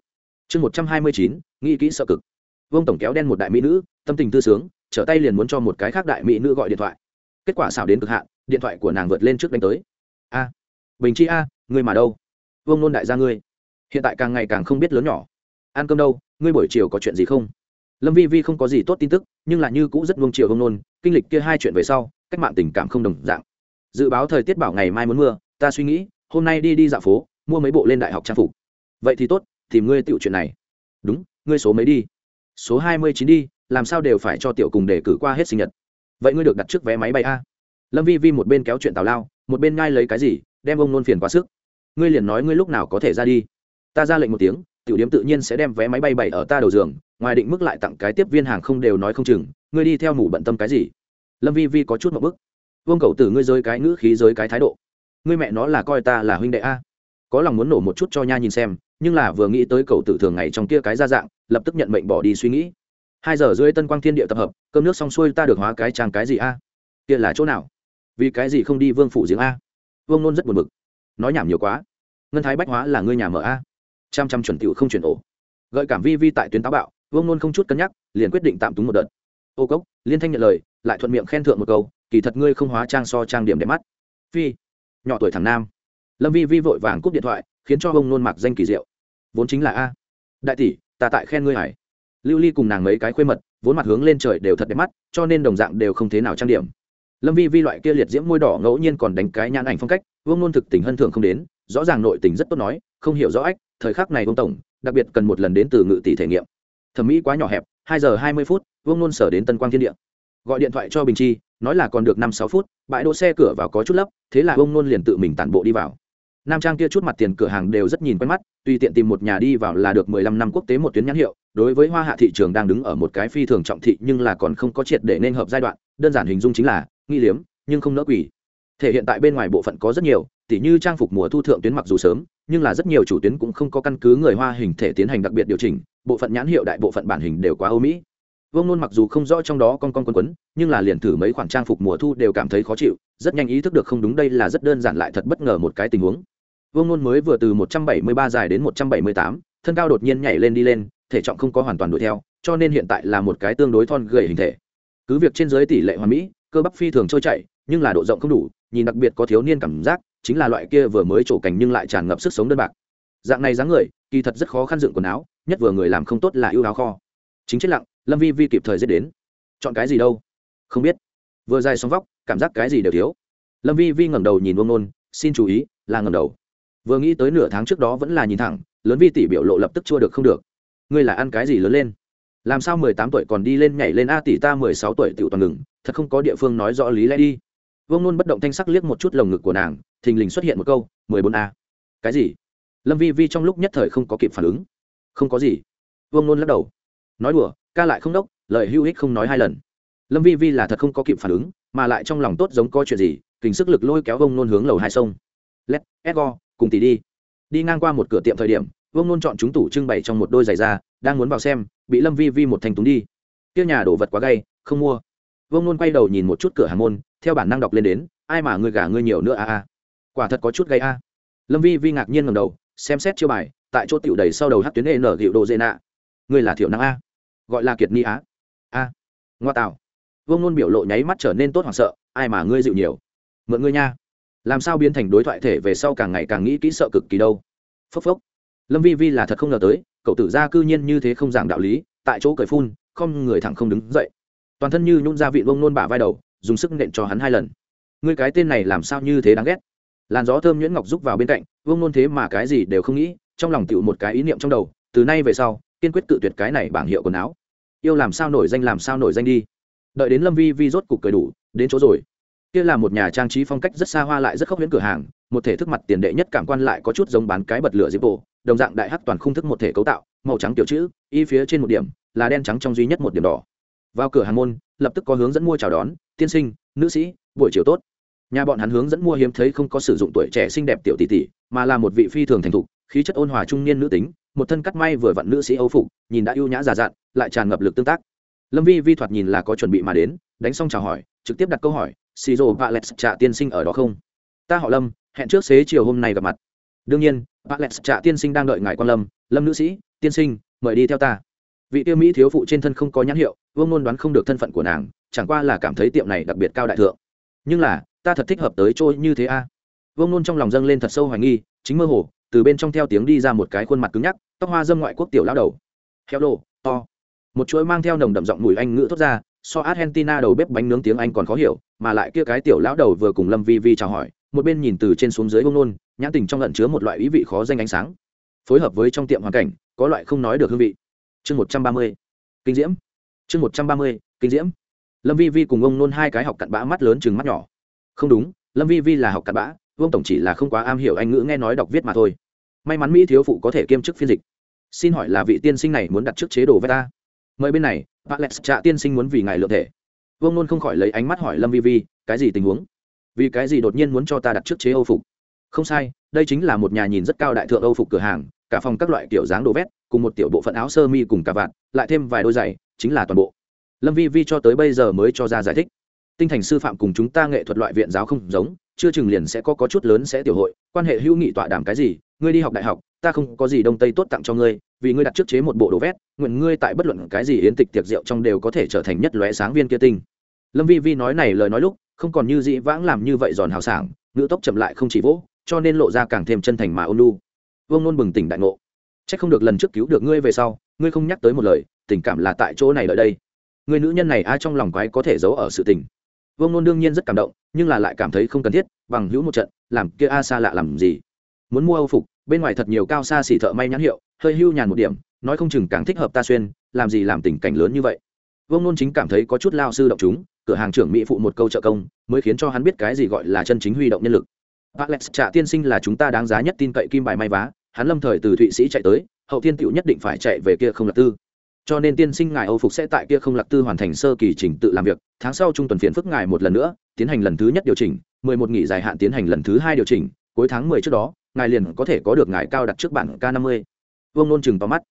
chương một trăm hai mươi chín, nghĩ kỹ sợ cực. Vương tổng kéo đen một đại mỹ nữ, tâm tình tư sướng, trở tay liền muốn cho một cái khác đại mỹ nữ gọi điện thoại. Kết quả xảo đến cực hạn, điện thoại của nàng vượt lên trước đánh tới. A, bình chi a, ngươi mà đâu? Vương nôn đại gia ngươi. Hiện tại càng ngày càng không biết lớn nhỏ. Ăn cơm đâu, ngươi buổi chiều có chuyện gì không? Lâm vi vi không có gì tốt tin tức, nhưng là như cũ rất vương chiều vương nôn, kinh lịch kia hai chuyện về sau, cách mạng tình cảm không đồng dạng. Dự báo thời tiết bảo ngày mai muốn mưa, ta suy nghĩ, hôm nay đi đi dạo phố, mua mấy bộ lên đại học trang phục. Vậy thì tốt tìm ngươi tiểu chuyện này. Đúng, ngươi số mấy đi? Số hai mươi chín đi, làm sao đều phải cho tiểu cùng để cử qua hết sinh nhật. Vậy ngươi được đặt trước vé máy bay a. Lâm vi vi một bên kéo chuyện tào lao, một bên ngai lấy cái gì, đem ông nôn phiền quá sức. Ngươi liền nói ngươi lúc nào có thể ra đi. Ta ra lệnh một tiếng, tiểu điếm tự nhiên sẽ đem vé máy bay bày ở ta đầu giường, ngoài định mức lại tặng cái tiếp viên hàng không đều nói không chừng, ngươi đi theo mủ bận tâm cái gì? Lâm vi vi có chút một bức. Vương cầu tử ngươi giới cái ngữ khí giới cái thái độ. Ngươi mẹ nó là coi ta là huynh đệ a. Có lòng muốn nổ một chút cho nha nhìn xem nhưng là vừa nghĩ tới cầu tử thường ngày trong kia cái ra dạng, lập tức nhận mệnh bỏ đi suy nghĩ. Hai giờ rưỡi tân quang thiên địa tập hợp, cơm nước xong xuôi ta được hóa cái trang cái gì a? Kia là chỗ nào? Vì cái gì không đi vương phủ giếng a? Vương nôn rất buồn bực. Nói nhảm nhiều quá. Ngân thái bách hóa là ngươi nhà mở a? Trăm trăm chuẩn tiểu không chuyển ổ. Gợi cảm vi vi tại tuyến táo bạo, vương nôn không chút cân nhắc, liền quyết định tạm túng một đợt. Ô cốc, liên thanh nhận lời, lại thuận miệng khen thượng một câu, kỳ thật ngươi không hóa trang so trang điểm đẹp mắt. Phi, nhỏ tuổi thằng nam. Lâm vi vi vội vàng cúp điện thoại khiến cho ông nôn mạc danh kỳ diệu. Vốn chính là a. Đại tỷ, ta tại khen ngươi hải lưu ly cùng nàng mấy cái khuê mật, vốn mặt hướng lên trời đều thật đẹp mắt, cho nên đồng dạng đều không thế nào trang điểm. Lâm vi vi loại kia liệt diễm môi đỏ ngẫu nhiên còn đánh cái nhãn ảnh phong cách, vương nôn thực tình hân thường không đến, rõ ràng nội tình rất tốt nói, không hiểu rõ ách, thời khắc này vương tổng, đặc biệt cần một lần đến từ ngự tỷ thể nghiệm. Thẩm mỹ quá nhỏ hẹp, hai giờ hai mươi phút, vương nôn sở đến tân quang thiên địa. Gọi điện thoại cho bình chi, nói là còn được năm sáu phút, bãi đỗ xe cửa vào có chút lấp, thế là vương nôn liền tự mình tản bộ đi vào nam trang kia chút mặt tiền cửa hàng đều rất nhìn quen mắt, tùy tiện tìm một nhà đi vào là được mười lăm năm quốc tế một tuyến nhãn hiệu, đối với hoa hạ thị trường đang đứng ở một cái phi thường trọng thị nhưng là còn không có triệt để nên hợp giai đoạn, đơn giản hình dung chính là, nghi liếm, nhưng không nỡ quỷ. Thể hiện tại bên ngoài bộ phận có rất nhiều, tỉ như trang phục mùa thu thượng tuyến mặc dù sớm, nhưng là rất nhiều chủ tuyến cũng không có căn cứ người hoa hình thể tiến hành đặc biệt điều chỉnh, bộ phận nhãn hiệu đại bộ phận bản hình đều quá âu mỹ. Vương nôn mặc dù không rõ trong đó con con quấn quấn, nhưng là liền thử mấy khoản trang phục mùa thu đều cảm thấy khó chịu, rất nhanh ý thức được không đúng đây là rất đơn giản lại thật bất ngờ một cái tình huống vương nôn mới vừa từ 173 dài đến 178, thân cao đột nhiên nhảy lên đi lên thể trọng không có hoàn toàn đuổi theo cho nên hiện tại là một cái tương đối thon gầy hình thể. Cứ việc trên dưới tỷ lệ hoàn mỹ cơ bắp phi thường trôi chảy nhưng là độ rộng không đủ nhìn đặc biệt có thiếu niên cảm giác chính là loại kia vừa mới trổ cảnh nhưng lại tràn ngập sức sống đơn bạc. Dạng này dáng người kỳ thật rất khó khăn dựng quần áo nhất vừa người làm không tốt là ưu áo kho. Chính chết lặng lâm vi vi kịp thời dết đến. Chọn cái gì đâu? Không biết. Vừa dài xong vóc cảm giác cái gì đều thiếu. Lâm vi vi ngẩng đầu nhìn vương nôn xin chú ý là ngẩng đầu vừa nghĩ tới nửa tháng trước đó vẫn là nhìn thẳng, lớn vi tỷ biểu lộ lập tức chua được không được. Ngươi là ăn cái gì lớn lên? Làm sao mười tám tuổi còn đi lên nhảy lên a tỷ ta mười sáu tuổi tiểu toàn ngừng, thật không có địa phương nói rõ lý lẽ đi. Vương nôn bất động thanh sắc liếc một chút lồng ngực của nàng, thình lình xuất hiện một câu, mười bốn a. Cái gì? Lâm vi vi trong lúc nhất thời không có kịp phản ứng. Không có gì. Vương nôn lắc đầu. Nói đùa, ca lại không đốc, lời hữu ích không nói hai lần. Lâm vi vi là thật không có kịp phản ứng, mà lại trong lòng tốt giống có chuyện gì kính sức lực lôi kéo vông nôn hướng lầu hai sông let edgo cùng tỷ đi. Đi ngang qua một cửa tiệm thời điểm, vương nôn chọn chúng tủ trưng bày trong một đôi giày da, đang muốn vào xem, bị lâm vi vi một thành túng đi. Kia nhà đồ vật quá gay, không mua. Vương nôn quay đầu nhìn một chút cửa hàng môn, theo bản năng đọc lên đến, ai mà người gả ngươi nhiều nữa a a quả thật có chút gay a lâm vi vi ngạc nhiên ngầm đầu, xem xét chiêu bài, tại chỗ tiểu đầy sau đầu hát tuyến N nở hiệu đồ dê nạ. Ngươi là thiểu năng a. Gọi là kiệt ni á. A. Ngoa tạo. Vương nôn biểu lộ nháy mắt trở nên tốt hoảng sợ, ai mà ngươi dịu nhiều. Mượn ngươi nha làm sao biến thành đối thoại thể về sau càng ngày càng nghĩ kỹ sợ cực kỳ đâu. Phốc phốc. Lâm vi vi là thật không ngờ tới, cậu tử gia cư nhiên như thế không giảng đạo lý, tại chỗ cởi phun, không người thẳng không đứng dậy. Toàn thân như nhún ra vị vông nôn bả vai đầu, dùng sức nện cho hắn hai lần. Ngươi cái tên này làm sao như thế đáng ghét? Làn gió thơm nhuyễn ngọc rúc vào bên cạnh vương nôn thế mà cái gì đều không nghĩ, trong lòng tựu một cái ý niệm trong đầu, từ nay về sau, kiên quyết cự tuyệt cái này bảng hiệu quần áo. Yêu làm sao nổi danh làm sao nổi danh đi. Đợi đến lâm vi vi rốt cục cười đủ, đến chỗ rồi kia là một nhà trang trí phong cách rất xa hoa lại rất khốc huyễn cửa hàng, một thể thức mặt tiền đệ nhất cảm quan lại có chút giống bán cái bật lửa diệp bộ đồng dạng đại hắc toàn khung thức một thể cấu tạo, màu trắng tiểu chữ, y phía trên một điểm, là đen trắng trong duy nhất một điểm đỏ. Vào cửa hàng môn, lập tức có hướng dẫn mua chào đón, tiên sinh, nữ sĩ, buổi chiều tốt. Nhà bọn hắn hướng dẫn mua hiếm thấy không có sử dụng tuổi trẻ xinh đẹp tiểu tỷ tỷ, mà là một vị phi thường thành thục, khí chất ôn hòa trung niên nữ tính, một thân cắt may vừa vặn nữ sĩ âu phục, nhìn đã ưu nhã già dặn, lại tràn ngập lực tương tác. Lâm vi vi thoạt nhìn là có chuẩn bị mà đến, đánh xong chào hỏi, trực tiếp đặt câu hỏi xì rồ vạ lẹt trạ tiên sinh ở đó không? Ta họ lâm, hẹn trước xế chiều hôm nay gặp mặt. Đương nhiên vạ lẹt trạ tiên sinh đang đợi ngài quan lâm. Lâm nữ sĩ, tiên sinh, mời đi theo ta. Vị tiêu mỹ thiếu phụ trên thân không có nhãn hiệu, vương ngôn đoán không được thân phận của nàng, chẳng qua là cảm thấy tiệm này đặc biệt cao đại thượng. Nhưng là, ta thật thích hợp tới trôi như thế a. À? vương ngôn trong lòng dâng lên thật sâu hoài nghi, chính mơ hồ, từ bên trong theo tiếng đi ra một cái khuôn mặt cứng nhắc, tóc hoa dâm ngoại quốc tiểu lao đầu. Heo đồ to. Một chuỗi mang theo nồng đậm giọng mùi anh ngữ thốt ra, so argentina đầu bếp bánh nướng tiếng anh còn khó hiểu mà lại kia cái tiểu lão đầu vừa cùng lâm vi vi chào hỏi, một bên nhìn từ trên xuống dưới bông nôn, nhãn tình trong lận chứa một loại ý vị khó danh ánh sáng. Phối hợp với trong tiệm hoàn cảnh, có loại không nói được hương vị. Chương một trăm ba mươi, kinh diễm. Chương một trăm ba mươi, kinh diễm. Lâm vi vi cùng ông nôn hai cái học cặn bã mắt lớn chừng mắt nhỏ. Không đúng, lâm vi vi là học cặn bã, vương tổng chỉ là không quá am hiểu anh ngữ nghe nói đọc viết mà thôi. May mắn mỹ thiếu phụ có thể kiêm chức phiên dịch. Xin hỏi là vị tiên sinh này muốn đặt trước chế độ veta? Mời bên này, alex trạ tiên sinh muốn vì ngài lượng thể vương nôn không khỏi lấy ánh mắt hỏi lâm vi vi cái gì tình huống? Vì cái gì đột nhiên muốn cho ta đặt trước chế âu phục? Không sai đây chính là một nhà nhìn rất cao đại thượng âu phục cửa hàng cả phòng các loại kiểu dáng đồ vét cùng một tiểu bộ phận áo sơ mi cùng cả vạt lại thêm vài đôi giày chính là toàn bộ. Lâm vi vi cho tới bây giờ mới cho ra giải thích. Tinh thành sư phạm cùng chúng ta nghệ thuật loại viện giáo không giống chưa chừng liền sẽ có, có chút lớn sẽ tiểu hội quan hệ hữu nghị tọa đàm cái gì ngươi đi học đại học, ta không có gì đông tây tốt tặng cho ngươi, vì ngươi đặt trước chế một bộ đồ vét, nguyện ngươi tại bất luận cái gì yến tịch tiệc rượu trong đều có thể trở thành nhất lóe sáng viên kia tinh. Lâm vi vi nói này lời nói lúc, không còn như dĩ vãng làm như vậy giòn hào sảng, ngữ tốc chậm lại không chỉ vỗ, cho nên lộ ra càng thêm chân thành mà ôn lu vương nôn bừng tỉnh đại ngộ. C h ắ c không được lần trước cứu được ngươi về sau, ngươi không nhắc tới một lời, tình cảm là tại chỗ này đợi đây. Người nữ nhân này ai trong lòng quái có thể giấu ở sự tình? Vương nôn đương nhiên rất cảm động, nhưng là lại cảm thấy không cần thiết, bằng hữu một trận, làm kia a xa lạ làm gì? Muốn mua âu phục, bên ngoài thật nhiều cao xa xỉ thợ may nhãn hiệu, hơi hưu nhàn một điểm, nói không chừng càng thích hợp ta xuyên, làm gì làm tình cảnh lớn như vậy. Vương nôn chính cảm thấy có chút lao sư động chúng, cửa hàng trưởng mỹ phụ một câu trợ công, mới khiến cho hắn biết cái gì gọi là chân chính huy động nhân lực. Alex trả tiên sinh là chúng ta đáng giá nhất tin cậy kim bài may vá, hắn lâm thời từ thụy sĩ chạy tới, hậu thiên tựu nhất định phải chạy về kia không lạc tư. Cho nên tiên sinh ngài âu phục sẽ tại kia không lạc tư hoàn thành sơ kỳ trình tự làm việc, tháng sau trung tuần phiền phức ngài một lần nữa, tiến hành lần thứ nhất điều chỉnh, mười một nghỉ dài hạn tiến hành lần thứ hai điều chỉnh, cuối tháng mười trước đó ngài liền có thể có được ngài cao đặt trước bản k năm mươi. Vương nôn chừng to mắt.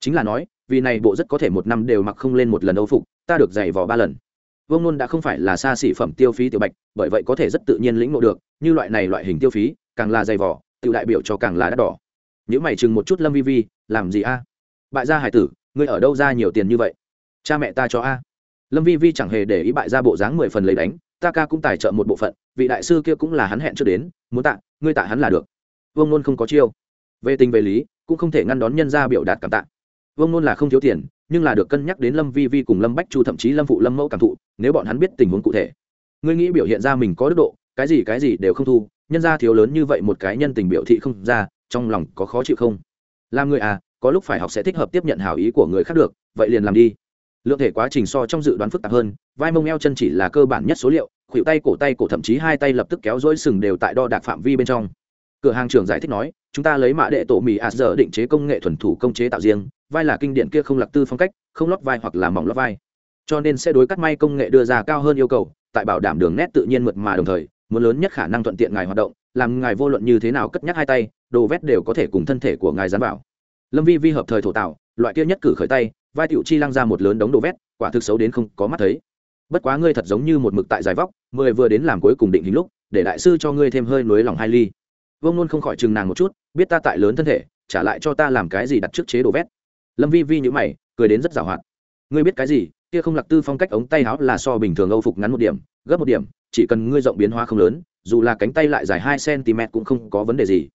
Chính là nói, vì này bộ rất có thể một năm đều mặc không lên một lần âu phục, ta được giày vò ba lần. Vương nôn đã không phải là xa xỉ phẩm tiêu phí tiểu bạch, bởi vậy có thể rất tự nhiên lĩnh ngộ được, như loại này loại hình tiêu phí, càng là giày vò tự đại biểu cho càng là đắt đỏ. Nếu mày chừng một chút lâm vi vi, làm gì a? Bại gia hải tử, ngươi ở đâu ra nhiều tiền như vậy? Cha mẹ ta cho a. Lâm vi vi chẳng hề để ý bại gia bộ dáng mười phần lấy đánh, ta ca cũng tài trợ một bộ phận, vị đại sư kia cũng là hắn hẹn trước đến, muốn tạ, ngươi tạ hắn là được vương nôn không có chiêu. Về tình về lý, cũng không thể ngăn đón nhân ra biểu đạt cảm tạ. Vương nôn là không thiếu tiền, nhưng là được cân nhắc đến lâm vi vi cùng lâm bách chu, thậm chí lâm phụ, lâm mẫu cảm thụ, nếu bọn hắn biết tình huống cụ thể. Ngươi nghĩ biểu hiện ra mình có đức độ, cái gì cái gì đều không thu, nhân ra thiếu lớn như vậy một cái nhân tình biểu thị không ra, trong lòng có khó chịu không? Làm người à có lúc phải học sẽ thích hợp tiếp nhận hảo ý của người khác được, vậy liền làm đi. Lượng thể quá trình so trong dự đoán phức tạp hơn, vai mông eo chân chỉ là cơ bản nhất số liệu, khuỷu tay, cổ tay, cổ thậm chí hai tay lập tức kéo dối sừng đều tại đo đạc phạm vi bên trong cửa hàng trưởng giải thích nói, chúng ta lấy mạ đệ tổ mì a giờ định chế công nghệ thuần thủ công chế tạo riêng, vai là kinh điển kia không lạc tư phong cách, không lót vai hoặc là mỏng lót vai. Cho nên sẽ đối cắt may công nghệ đưa ra cao hơn yêu cầu, tại bảo đảm đường nét tự nhiên mượt mà đồng thời, muốn lớn nhất khả năng thuận tiện ngài hoạt động, làm ngài vô luận như thế nào cất nhắc hai tay, đồ vét đều có thể cùng thân thể của ngài dán vào. Lâm vi vi hợp thời thổ tạo, loại kia nhất cử khởi tay, vai tiểu chi lăng ra một lớn đống đồ vét, quả thực xấu đến không có mắt thấy. Bất quá ngươi thật giống như một mực tại giải vóc, mười vừa đến làm cuối cùng định hình lúc, để đại sư cho ngươi thêm hơi nối lòng hai ly vương nôn không khỏi chừng nàng một chút, biết ta tại lớn thân thể, trả lại cho ta làm cái gì đặt trước chế đồ vét. Lâm vi vi nhữ mày, cười đến rất giàu hoạt. Ngươi biết cái gì, kia không lạc tư phong cách ống tay áo là so bình thường âu phục ngắn một điểm, gấp một điểm, chỉ cần ngươi rộng biến hóa không lớn, dù là cánh tay lại dài hai cm cũng không có vấn đề gì.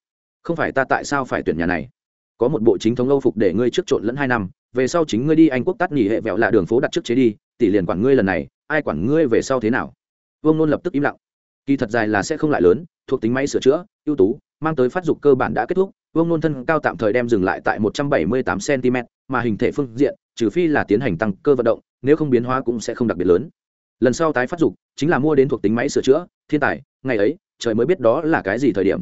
Không phải ta tại sao phải tuyển nhà này? Có một bộ chính thống âu phục để ngươi trước trộn lẫn hai năm, về sau chính ngươi đi anh quốc tắt nghỉ hệ vẹo là đường phố đặt trước chế đi, tỷ liền quản ngươi lần này, ai quản ngươi về sau thế nào? Vương nôn lập tức im lặng kỳ thật dài là sẽ không lại lớn, thuộc tính máy sửa chữa, ưu tú, mang tới phát dục cơ bản đã kết thúc vương nôn thân cao tạm thời đem dừng lại tại một trăm bảy mươi tám cm mà hình thể phương diện, trừ phi là tiến hành tăng cơ vận động, nếu không biến hóa cũng sẽ không đặc biệt lớn. Lần sau tái phát dục chính là mua đến thuộc tính máy sửa chữa, thiên tài, ngày ấy, trời mới biết đó là cái gì thời điểm.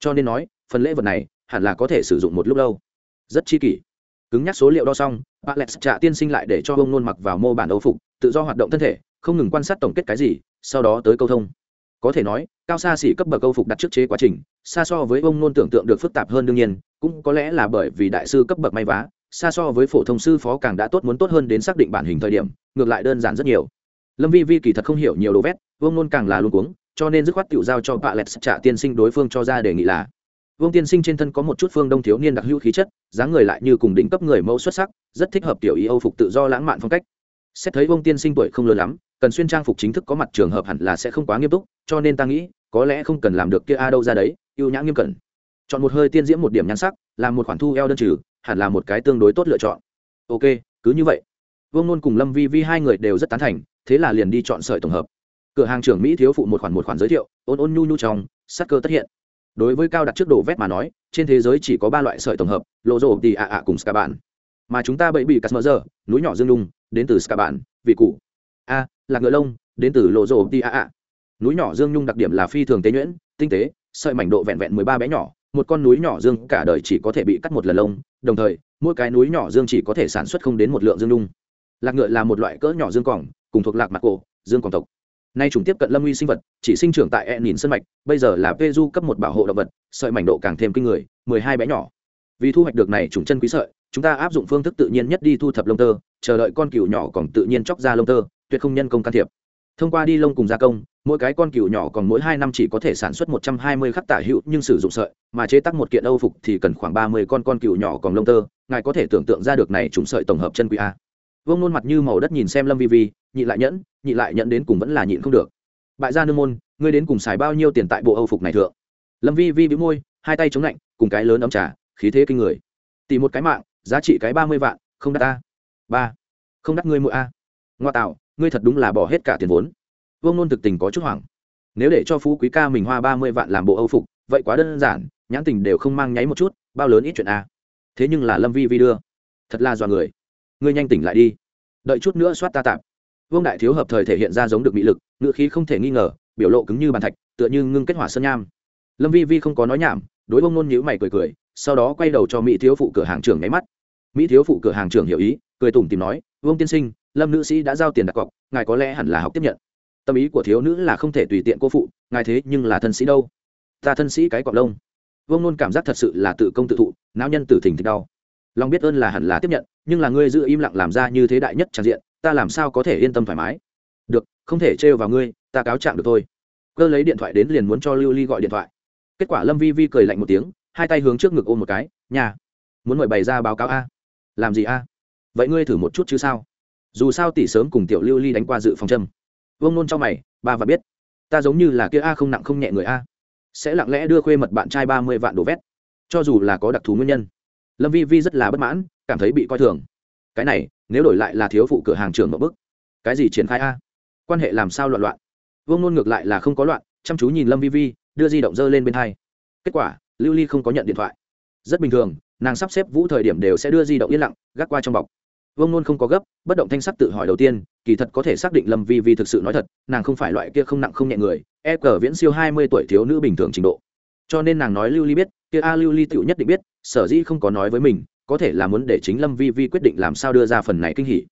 Cho nên nói, phần lễ vật này hẳn là có thể sử dụng một lúc lâu. Rất chi kỷ. Cứng nhắc số liệu đo xong, alex trả tiên sinh lại để cho ông nôn mặc vào mô bản âu phục, tự do hoạt động thân thể, không ngừng quan sát tổng kết cái gì, sau đó tới câu thông có thể nói, cao xa xỉ cấp bậc câu phục đặt trước chế quá trình, xa so với ông nôn tưởng tượng được phức tạp hơn đương nhiên, cũng có lẽ là bởi vì đại sư cấp bậc may vá, xa so với phổ thông sư phó càng đã tốt muốn tốt hơn đến xác định bản hình thời điểm, ngược lại đơn giản rất nhiều. Lâm vi vi kỳ thật không hiểu nhiều đồ vét, vương nôn càng là luôn cuống, cho nên dứt khoát tự giao cho bạ lẹt trả tiên sinh đối phương cho ra đề nghị là, vương tiên sinh trên thân có một chút phương đông thiếu niên đặc hữu khí chất, dáng người lại như cùng đỉnh cấp người mẫu xuất sắc, rất thích hợp tiểu ý âu phục tự do lãng mạn phong cách. Xét thấy vương tiên sinh tuổi không lớn lắm cần xuyên trang phục chính thức có mặt trường hợp hẳn là sẽ không quá nghiêm túc, cho nên ta nghĩ, có lẽ không cần làm được kia a đâu ra đấy ưu nhã nghiêm cẩn. Chọn một hơi tiên diễm một điểm nhan sắc, làm một khoản thu eo đơn trừ, hẳn là một cái tương đối tốt lựa chọn. Ok, cứ như vậy. Vương nôn cùng lâm vi vi hai người đều rất tán thành, thế là liền đi chọn sợi tổng hợp. Cửa hàng trưởng mỹ thiếu phụ một khoản một khoản giới thiệu, ôn ôn nhu nhu trong, sắc cơ tất hiện. Đối với cao đặt trước đồ vét mà nói, trên thế giới chỉ có ba loại sợi tổng hợp lộ rổ tì ạ ạ cùng ska bạn mà chúng ta bậy bị cắt mỡ giờ núi nhỏ dương đung đến từ ska bạn vị cụ a lạc ngựa lông, đến từ lộ rổ ti a a. Núi nhỏ dương nhung đặc điểm là phi thường tế nhuyễn, tinh tế, sợi mảnh độ vẹn vẹn mười ba bé nhỏ, một con núi nhỏ dương cả đời chỉ có thể bị cắt một lần lông, đồng thời, mỗi cái núi nhỏ dương chỉ có thể sản xuất không đến một lượng dương nhung. Lạc ngựa là một loại cỡ nhỏ dương cỏng, cùng thuộc lạc mặt cổ, dương cỏng tộc. Nay chủng tiếp cận lâm uy sinh vật, chỉ sinh trưởng tại e nhìn sân mạch, bây giờ là pê du cấp một bảo hộ động vật, sợi mảnh độ càng thêm kinh người, mười hai bé nhỏ. Vì thu hoạch được này chủng chân quý sợi, chúng ta áp dụng phương thức tự nhiên nhất đi thu thập lông tơ, chờ đợi con cừu nhỏ còn tự nhiên chóc ra lông tơ tuyệt không nhân công can thiệp. Thông qua đi lông cùng gia công, mỗi cái con cừu nhỏ còn mỗi hai năm chỉ có thể sản xuất một trăm hai mươi khắc tả hữu, nhưng sử dụng sợi, mà chế tác một kiện âu phục thì cần khoảng ba mươi con con cừu nhỏ còn lông tơ. Ngài có thể tưởng tượng ra được này chúng sợi tổng hợp chân quý a. Vương nôn mặt như màu đất nhìn xem lâm vi vi, nhị lại nhẫn, nhị lại nhẫn đến cùng vẫn là nhịn không được. Bại gia nương môn, ngươi đến cùng xài bao nhiêu tiền tại bộ âu phục này thượng? Lâm vi vi bị môi, hai tay chống lạnh, cùng cái lớn ấm trà, khí thế kinh người. Tỷ một cái mạng, giá trị cái ba mươi vạn, không đắt ta. Ba. Không đắt ngươi mỗi a. Ngoa tạo ngươi thật đúng là bỏ hết cả tiền vốn. Vương nôn thực tình có chút hoảng. Nếu để cho phú quý ca mình hoa ba mươi vạn làm bộ âu phục, vậy quá đơn giản, nhãn tình đều không mang nháy một chút, bao lớn ít chuyện a thế nhưng là lâm vi vi đưa. Thật là dọa người. Ngươi nhanh tỉnh lại đi. Đợi chút nữa soát ta tạm. Vương đại thiếu hợp thời thể hiện ra giống được mỹ lực ngự khí không thể nghi ngờ, biểu lộ cứng như bàn thạch, tựa như ngưng kết hỏa sơn nham. Lâm vi vi không có nói nhảm, đối Vương nôn nhữ mày cười cười, sau đó quay đầu cho mỹ thiếu phụ cửa hàng trưởng nháy mắt mỹ thiếu phụ cửa hàng trưởng hiểu ý, cười tủm tìm nói, vương tiên sinh, lâm nữ sĩ đã giao tiền đặt cọc, ngài có lẽ hẳn là học tiếp nhận. Tâm ý của thiếu nữ là không thể tùy tiện cô phụ, ngài thế nhưng là thân sĩ đâu? Ta thân sĩ cái cọc lông. Vương luôn cảm giác thật sự là tự công tự thụ, não nhân tử thình thịch đau. Lòng biết ơn là hẳn là tiếp nhận, nhưng là ngươi giữ im lặng làm ra như thế đại nhất tràn diện, ta làm sao có thể yên tâm thoải mái? Được, không thể trêu vào ngươi, ta cáo trạng được thôi. Cơ lấy điện thoại đến liền muốn cho lưu ly gọi điện thoại. Kết quả lâm vi vi cười lạnh một tiếng, hai tay hướng trước ngực ôm một cái nhà muốn mời bày ra báo cáo a? Làm gì a? Vậy ngươi thử một chút chứ sao? Dù sao tỷ sớm cùng tiểu lưu ly đánh qua dự phòng châm. Vương nôn cho mày, ba và biết. Ta giống như là kia a không nặng không nhẹ người a. Sẽ lặng lẽ đưa khuê mật bạn trai ba mươi vạn đồ vét. Cho dù là có đặc thù nguyên nhân. Lâm vi vi rất là bất mãn, cảm thấy bị coi thường. Cái này, nếu đổi lại là thiếu phụ cửa hàng trưởng một bức, cái gì triển khai a? Quan hệ làm sao loạn loạn? Vương nôn ngược lại là không có loạn, chăm chú nhìn lâm vi vi, đưa di động dơ lên bên hai. Kết quả, lưu ly không có nhận điện thoại. Rất bình thường nàng sắp xếp vũ thời điểm đều sẽ đưa di động yên lặng, gác qua trong bọc. Vương nôn không có gấp, bất động thanh sắc tự hỏi đầu tiên, kỳ thật có thể xác định lâm vi vi thực sự nói thật, nàng không phải loại kia không nặng không nhẹ người e cờ viễn siêu hai mươi tuổi thiếu nữ bình thường trình độ. Cho nên nàng nói lưu ly biết, kia a lưu ly tựu nhất định biết, sở dĩ không có nói với mình, có thể là muốn để chính lâm vi vi quyết định làm sao đưa ra phần này kinh hỉ.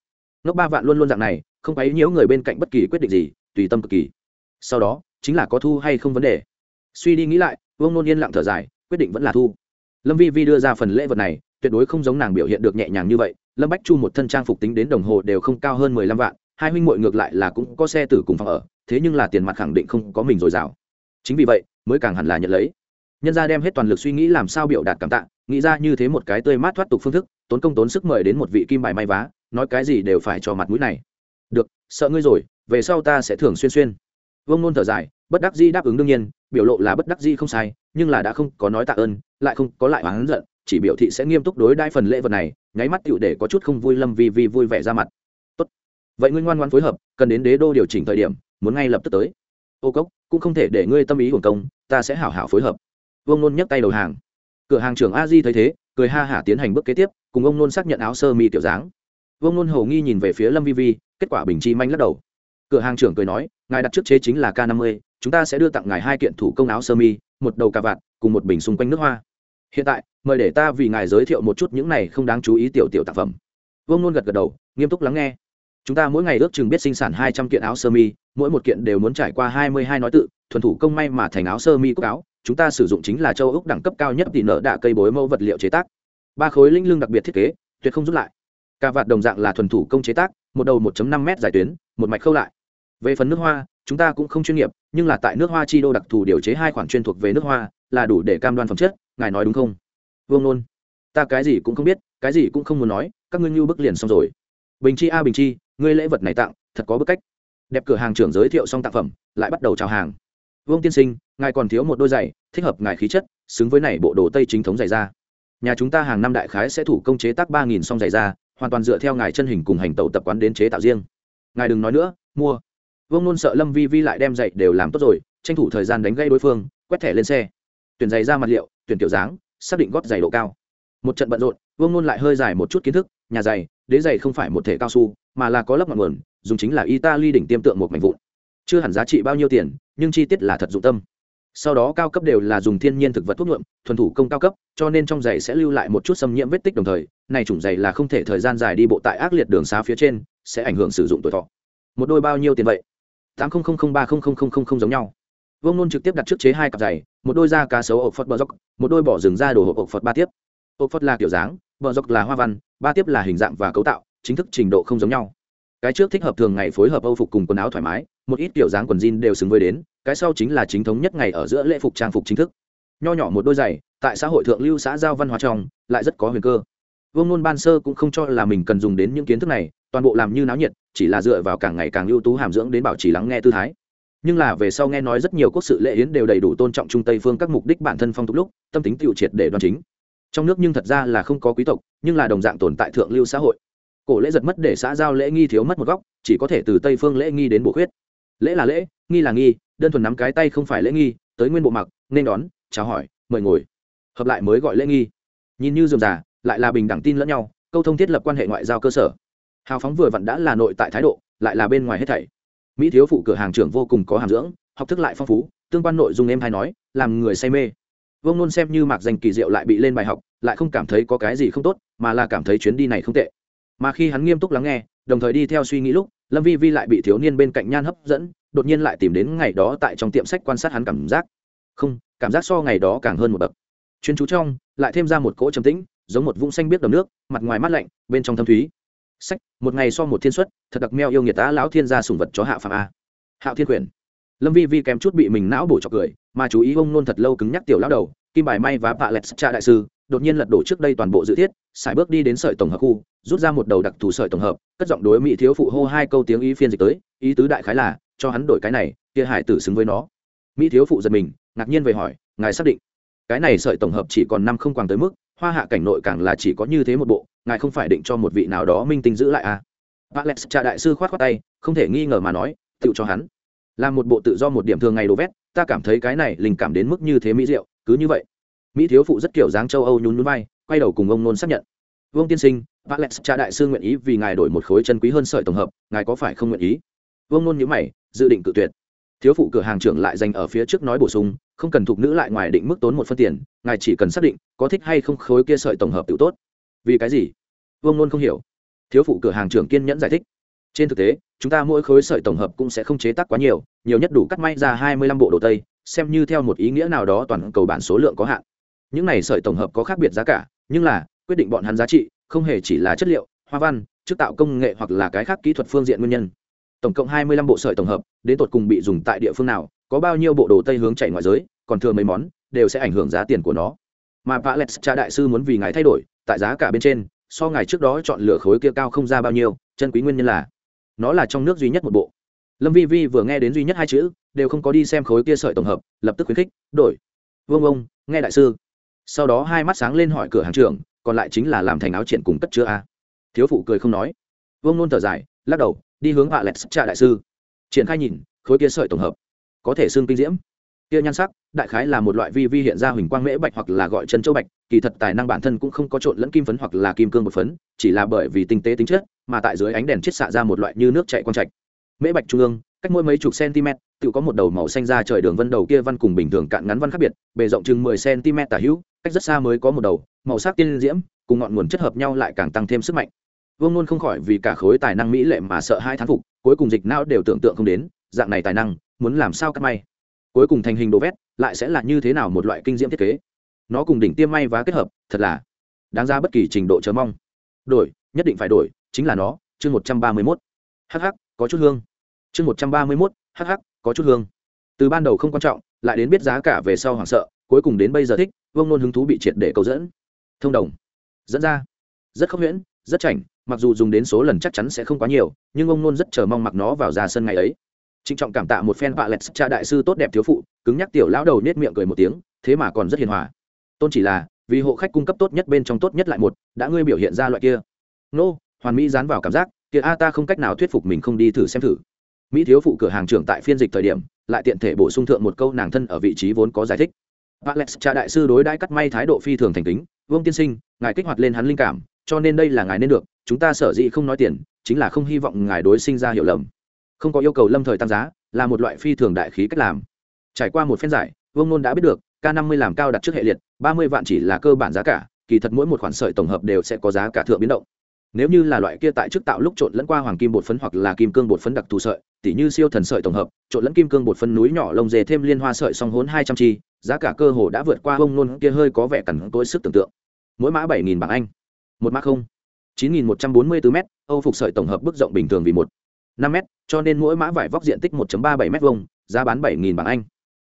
Ngốc ba vạn luôn luôn dạng này, không ấy nhiễu người bên cạnh bất kỳ quyết định gì, tùy tâm cực kỳ. Sau đó, chính là có thu hay không vấn đề. Suy đi nghĩ lại, vương nôn yên lặng thở dài, quyết định vẫn là thu lâm vi vi đưa ra phần lễ vật này, tuyệt đối không giống nàng biểu hiện được nhẹ nhàng như vậy. Lâm bách chu một thân trang phục tính đến đồng hồ đều không cao hơn mười lăm vạn, hai huynh muội ngược lại là cũng có xe tử cùng phòng ở, thế nhưng là tiền mặt khẳng định không có mình dồi dào. Chính vì vậy, mới càng hẳn là nhận lấy. Nhân ra đem hết toàn lực suy nghĩ làm sao biểu đạt cảm tạ, nghĩ ra như thế một cái tươi mát thoát tục phương thức, tốn công tốn sức mời đến một vị kim bài may vá, nói cái gì đều phải cho mặt mũi này. Được, sợ ngươi rồi, về sau ta sẽ thường xuyên xuyên. Vương nôn thở dài, bất đắc di đáp ứng đương nhiên biểu lộ là bất đắc dĩ không sai, nhưng là đã không có nói tạ ơn, lại không có lại oán giận, chỉ biểu thị sẽ nghiêm túc đối đãi phần lễ vật này, nháy mắt tựu để có chút không vui lâm vi vi vui vẻ ra mặt. Tốt. Vậy ngươi ngoan ngoan phối hợp, cần đến đế đô điều chỉnh thời điểm, muốn ngay lập tức tới. Ô cốc, cũng không thể để ngươi tâm ý hưởng công, ta sẽ hảo hảo phối hợp. Vương nôn nhấc tay đầu hàng. Cửa hàng trưởng a di thấy thế, cười ha hả tiến hành bước kế tiếp, cùng ông nôn xác nhận áo sơ mi tiểu dáng. Vương nôn hầu nghi nhìn về phía lâm vi vi, kết quả bình chi manh lắc đầu cửa hàng trưởng cười nói, ngài đặt trước chế chính là k năm mươi, chúng ta sẽ đưa tặng ngài hai kiện thủ công áo sơ mi, một đầu cà vạt, cùng một bình xung quanh nước hoa. Hiện tại, mời để ta vì ngài giới thiệu một chút những này không đáng chú ý tiểu tiểu tác phẩm. Vương nôn gật gật đầu, nghiêm túc lắng nghe. Chúng ta mỗi ngày ước chừng biết sinh sản hai trăm kiện áo sơ mi, mỗi một kiện đều muốn trải qua hai mươi hai nói tự, thuần thủ công may mà thành áo sơ mi cúc áo, chúng ta sử dụng chính là châu úc đẳng cấp cao nhất tỷ nợ đạ cây bối mẫu vật liệu chế tác. Ba khối linh lương đặc biệt thiết kế, tuyệt không rút lại. Cà vạt đồng dạng là thuần thủ công chế tác, một đầu 1 năm m dài tuyến, một mạch khâu lại về phần nước hoa, chúng ta cũng không chuyên nghiệp, nhưng là tại nước hoa chi đô đặc thù điều chế hai khoản chuyên thuộc về nước hoa, là đủ để cam đoan phẩm chất, ngài nói đúng không? Vương nôn, ta cái gì cũng không biết, cái gì cũng không muốn nói, các ngươi như bức liền xong rồi. Bình chi a, bình chi, ngươi lễ vật này tặng, thật có bức cách. Đẹp cửa hàng trưởng giới thiệu xong tặng phẩm, lại bắt đầu chào hàng. Vương tiên sinh, ngài còn thiếu một đôi giày, thích hợp ngài khí chất, xứng với này bộ đồ tây chính thống giày da. Nhà chúng ta hàng năm đại khái sẽ thủ công chế tác ba nghìn song giày da, hoàn toàn dựa theo ngài chân hình cùng hành tẩu tập quán đến chế tạo riêng. Ngài đừng nói nữa, mua vương nôn sợ lâm vi vi lại đem dạy đều làm tốt rồi, tranh thủ thời gian đánh gây đối phương, quét thẻ lên xe. Tuyển giày ra mặt liệu, tuyển kiểu dáng, xác định gót giày độ cao. Một trận bận rộn, vương nôn lại hơi dài một chút kiến thức, nhà giày, đế giày không phải một thể cao su, mà là có lớp ngọn nguồn, dùng chính là italy đỉnh tiêm tượng một mảnh vụn. Chưa hẳn giá trị bao nhiêu tiền, nhưng chi tiết là thật dụng tâm. Sau đó cao cấp đều là dùng thiên nhiên thực vật thuốc nhuộm, thuần thủ công cao cấp, cho nên trong giày sẽ lưu lại một chút xâm nhiễm vết tích đồng thời, này chủng giày là không thể thời gian dài đi bộ tại ác liệt đường xá phía trên, sẽ ảnh hưởng sử dụng tuổi thọ. Một đôi bao nhiêu tiền vậy? Tám không không không ba không không không không không giống nhau. Vương nôn trực tiếp đặt trước chế hai cặp giày, một đôi da cá sấu ộc phật bờ dốc, một đôi bỏ rừng da đồ hộp ộc phật ba tiếp. Ộc phật là kiểu dáng, bờ dốc là hoa văn, ba tiếp là hình dạng và cấu tạo, chính thức trình độ không giống nhau. Cái trước thích hợp thường ngày phối hợp âu phục cùng quần áo thoải mái, một ít kiểu dáng quần jean đều xứng với đến, cái sau chính là chính thống nhất ngày ở giữa lễ phục trang phục chính thức. Nho nhỏ một đôi giày, tại xã hội thượng lưu xã giao văn hóa trong, lại rất có huyền cơ. Vương nôn ban sơ cũng không cho là mình cần dùng đến những kiến thức này, toàn bộ làm như náo nhiệt chỉ là dựa vào càng ngày càng ưu tú hàm dưỡng đến bảo trì lắng nghe tư thái. Nhưng là về sau nghe nói rất nhiều quốc sự lễ yến đều đầy đủ tôn trọng trung tây phương các mục đích bản thân phong tục lúc, tâm tính tiêu triệt để đoan chính. Trong nước nhưng thật ra là không có quý tộc, nhưng là đồng dạng tồn tại thượng lưu xã hội. Cổ lễ giật mất để xã giao lễ nghi thiếu mất một góc, chỉ có thể từ tây phương lễ nghi đến bổ khuyết. Lễ là lễ, nghi là nghi, đơn thuần nắm cái tay không phải lễ nghi, tới nguyên bộ mặc, nên đón, chào hỏi, mời ngồi. Hợp lại mới gọi lễ nghi. Nhìn như dườm già, lại là bình đẳng tin lẫn nhau, câu thông thiết lập quan hệ ngoại giao cơ sở hào phóng vừa vặn đã là nội tại thái độ, lại là bên ngoài hết thảy. Mỹ thiếu phụ cửa hàng trưởng vô cùng có hàm dưỡng, học thức lại phong phú, tương quan nội dung em hay nói, làm người say mê. Vông nôn xem như mạc danh kỳ diệu lại bị lên bài học, lại không cảm thấy có cái gì không tốt, mà là cảm thấy chuyến đi này không tệ. Mà khi hắn nghiêm túc lắng nghe, đồng thời đi theo suy nghĩ lúc, lâm vi vi lại bị thiếu niên bên cạnh nhan hấp dẫn, đột nhiên lại tìm đến ngày đó tại trong tiệm sách quan sát hắn cảm giác. Không, cảm giác so ngày đó càng hơn một bậc. Chuyên chú trong, lại thêm ra một cỗ trầm tĩnh, giống một vũng xanh biết đầm nước, mặt ngoài mát lạnh, bên trong thâm thúy sách một ngày so một thiên suất, thật đặc meo yêu nghiệt tá lão thiên gia sùng vật chó hạ phạm a. Hạo thiên quyển lâm vi vi kém chút bị mình não bổ chọc cười mà chú ý ông nôn thật lâu cứng nhắc tiểu lão đầu kim bài may và bạ lẹt cha đại sư đột nhiên lật đổ trước đây toàn bộ dự thiết xài bước đi đến sợi tổng hợp khu rút ra một đầu đặc thù sợi tổng hợp cất giọng đối mỹ thiếu phụ hô hai câu tiếng ý phiên dịch tới ý tứ đại khái là cho hắn đổi cái này kia hải tử xứng với nó. Mỹ thiếu phụ giật mình ngạc nhiên về hỏi ngài xác định cái này sợi tổng hợp chỉ còn năm không quàng tới mức hoa hạ cảnh nội càng là chỉ có như thế một bộ, ngài không phải định cho một vị nào đó minh tinh giữ lại à? Alex trà đại sư khoát khoát tay, không thể nghi ngờ mà nói tự cho hắn. Là một bộ tự do một điểm thường ngày đồ vét, ta cảm thấy cái này linh cảm đến mức như thế mỹ diệu, cứ như vậy. Mỹ thiếu phụ rất kiểu dáng châu âu nhún núi bay quay đầu cùng ông nôn xác nhận. Vương tiên sinh, alex Trà đại sư nguyện ý vì ngài đổi một khối chân quý hơn sợi tổng hợp, ngài có phải không nguyện ý? Vương nôn nhữ mày, dự định cự tuyệt thiếu phụ cửa hàng trưởng lại dành ở phía trước nói bổ sung, không cần thục nữ lại ngoài định mức tốn một phân tiền, ngài chỉ cần xác định có thích hay không khối kia sợi tổng hợp tự tốt. Vì cái gì? Vương nôn không hiểu. Thiếu phụ cửa hàng trưởng kiên nhẫn giải thích. Trên thực tế, chúng ta mỗi khối sợi tổng hợp cũng sẽ không chế tác quá nhiều nhiều nhất đủ cắt may ra hai mươi lăm bộ đồ tây, xem như theo một ý nghĩa nào đó toàn cầu bản số lượng có hạn. Những này sợi tổng hợp có khác biệt giá cả, nhưng là, quyết định bọn hắn giá trị không hề chỉ là chất liệu, hoa văn chức tạo công nghệ hoặc là cái khác kỹ thuật phương diện nguyên nhân tổng cộng hai mươi lăm bộ sợi tổng hợp, đến tột cùng bị dùng tại địa phương nào, có bao nhiêu bộ đồ tây hướng chạy ngoại giới, còn thừa mấy món, đều sẽ ảnh hưởng giá tiền của nó. Mà Palex cha đại sư muốn vì ngài thay đổi, tại giá cả bên trên, so ngài trước đó chọn lựa khối kia cao không ra bao nhiêu, chân quý nguyên nhân là, nó là trong nước duy nhất một bộ. Lâm vi vi vừa nghe đến duy nhất hai chữ, đều không có đi xem khối kia sợi tổng hợp, lập tức khuyến khích, đổi. Vương ông, nghe đại sư. Sau đó hai mắt sáng lên hỏi cửa hàng trưởng, còn lại chính là làm thành áo triển cùng cất chứa a thiếu phụ cười không nói. Vương nôn thở dài, lắc đầu đi hướng vạ lẹt cha đại sư. Triển khai nhìn, khối kia sợi tổng hợp. Có thể xương kinh diễm. Kia nhan sắc, đại khái là một loại vi vi hiện ra huỳnh quang mễ bạch hoặc là gọi chân châu bạch, kỳ thật tài năng bản thân cũng không có trộn lẫn kim phấn hoặc là kim cương một phấn, chỉ là bởi vì tinh tế tính chất, mà tại dưới ánh đèn chiết xạ ra một loại như nước chạy quang trạch. Mễ bạch trung ương, cách mỗi mấy chục cm, tự có một đầu màu xanh ra trời đường vân đầu kia văn cùng bình thường cạn ngắn văn khác biệt, bề rộng chừng 10 cm tả hữu, cách rất xa mới có một đầu, màu sắc tiên diễm, cùng ngọn nguồn chất hợp nhau lại càng tăng thêm sức mạnh vương nôn không khỏi vì cả khối tài năng mỹ lệ mà sợ hai thán phục, cuối cùng dịch não đều tưởng tượng không đến, dạng này tài năng, muốn làm sao cắt may. Cuối cùng thành hình đồ vét, lại sẽ là như thế nào một loại kinh diễm thiết kế. Nó cùng đỉnh tiêm may và kết hợp, thật là đáng ra bất kỳ trình độ chờ mong. Đổi, nhất định phải đổi, chính là nó, chương một trăm ba mươi mốt. Hh có chút hương. Chương một trăm ba mươi mốt hh có chút hương. Từ ban đầu không quan trọng, lại đến biết giá cả về sau hoảng sợ, cuối cùng đến bây giờ thích, Vương nôn hứng thú bị triệt để cầu dẫn. Thông đồng. Dẫn ra. Rất khốc nhuyễn, rất chảnh mặc dù dùng đến số lần chắc chắn sẽ không quá nhiều nhưng ông nôn rất chờ mong mặc nó vào ra sân ngày ấy. Trịnh trọng cảm tạ một phen vạ lẹt cha đại sư tốt đẹp thiếu phụ cứng nhắc tiểu lão đầu nết miệng cười một tiếng thế mà còn rất hiền hòa. Tôn chỉ là vì hộ khách cung cấp tốt nhất bên trong tốt nhất lại một đã ngươi biểu hiện ra loại kia. Nô hoàn mỹ dán vào cảm giác kia a ta không cách nào thuyết phục mình không đi thử xem thử. Mỹ thiếu phụ cửa hàng trưởng tại phiên dịch thời điểm lại tiện thể bổ sung thượng một câu nàng thân ở vị trí vốn có giải thích. Alex cha đại sư đối đãi cắt may thái độ phi thường thành kính, Vương tiên sinh, ngài kích hoạt lên hắn linh cảm, cho nên đây là ngài nên được, chúng ta sở dĩ không nói tiền, chính là không hy vọng ngài đối sinh ra hiểu lầm. Không có yêu cầu lâm thời tăng giá, là một loại phi thường đại khí cách làm. Trải qua một phen giải, Vương Nôn đã biết được, K50 làm cao đặt trước hệ liệt, 30 vạn chỉ là cơ bản giá cả, kỳ thật mỗi một khoản sợi tổng hợp đều sẽ có giá cả thượng biến động. Nếu như là loại kia tại trước tạo lúc trộn lẫn qua hoàng kim bột phấn hoặc là kim cương bột phấn đặc thù sợi, tỉ như siêu thần sợi tổng hợp, trộn lẫn kim cương bột phấn núi nhỏ lông dề thêm liên hoa sợi song hốn 200 chi, giá cả cơ hồ đã vượt qua bông nôn kia hơi có vẻ cẩn tối sức tưởng tượng. Mỗi mã 7000 bảng Anh, một mã không. 9144 m, Âu phục sợi tổng hợp bức rộng bình thường vì một 5 m, cho nên mỗi mã vải vóc diện tích 1.37 m vuông, giá bán 7000 bảng Anh.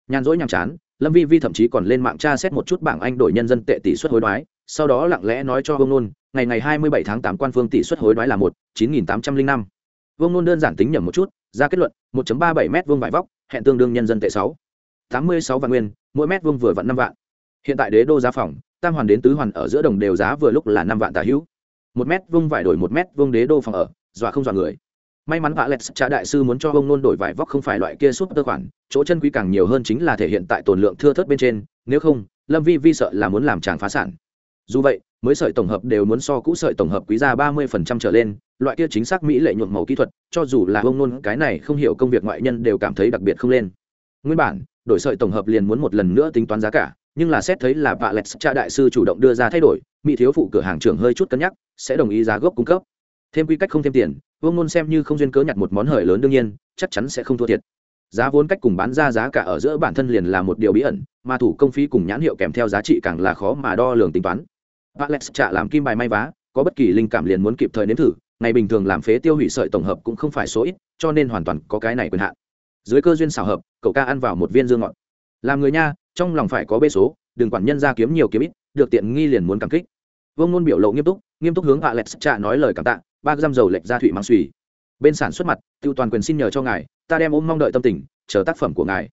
Nhàn rỗi nhàm chán, Lâm Vi Vi thậm chí còn lên mạng tra xét một chút bảng Anh đổi nhân dân tệ tỷ suất hối đoái, sau đó lặng lẽ nói cho Vương Nôn, ngày ngày 27 tháng 8 quan phương tỷ suất hối đoái là 1 9805. Vương Nôn đơn giản tính nhẩm một chút, ra kết luận, 1.37 m vuông vải vóc, hẹn tương đương nhân dân tệ 6 86 vạn nguyên, mỗi mét vuông vừa vặn 5 vạn. Hiện tại đế đô giá phòng, tam hoàn đến tứ hoàn ở giữa đồng đều giá vừa lúc là 5 vạn tả hữu. Một mét vông vải đổi một mét vông đế đô phòng ở, dọa không dọa người. May mắn vạ lẹt trả đại sư muốn cho ông nôn đổi vải vóc không phải loại kia súp tơ khoản chỗ chân quý càng nhiều hơn chính là thể hiện tại tồn lượng thưa thớt bên trên nếu không lâm vi vi sợ là muốn làm chàng phá sản. Dù vậy mới sợi tổng hợp đều muốn so cũ sợi tổng hợp quý ra ba mươi phần trăm trở lên loại kia chính xác mỹ lệ nhuộm màu kỹ thuật cho dù là ông nôn cái này không hiểu công việc ngoại nhân đều cảm thấy đặc biệt không lên. Nguyên bản đổi sợi tổng hợp liền muốn một lần nữa tính toán giá cả nhưng là xét thấy là vạ lẹt cha đại sư chủ động đưa ra thay đổi, mỹ thiếu phụ cửa hàng trưởng hơi chút cân nhắc, sẽ đồng ý giá gốc cung cấp. Thêm quy cách không thêm tiền, vương ngôn xem như không duyên cớ nhặt một món hời lớn đương nhiên, chắc chắn sẽ không thua thiệt. Giá vốn cách cùng bán ra giá cả ở giữa bản thân liền là một điều bí ẩn, mà thủ công phí cùng nhãn hiệu kèm theo giá trị càng là khó mà đo lường tính toán. Alex trả làm kim bài may vá, có bất kỳ linh cảm liền muốn kịp thời nếm thử, ngày bình thường làm phế tiêu hủy sợi tổng hợp cũng không phải số ít, cho nên hoàn toàn có cái này quyền hạn. Dưới cơ duyên xảo hợp, cậu ca ăn vào một viên dương ngọt. Làm người nha trong lòng phải có bê số, đừng quản nhân ra kiếm nhiều kiếm ít, được tiện nghi liền muốn cảm kích. Vương ngôn biểu lộ nghiêm túc nghiêm túc hướng alex trả nói lời cảm tạ, ba dăm dầu lệch ra thủy mang suy. Bên sản xuất mặt, tiêu toàn quyền xin nhờ cho ngài, ta đem ôm mong đợi tâm tình, chờ tác phẩm của ngài.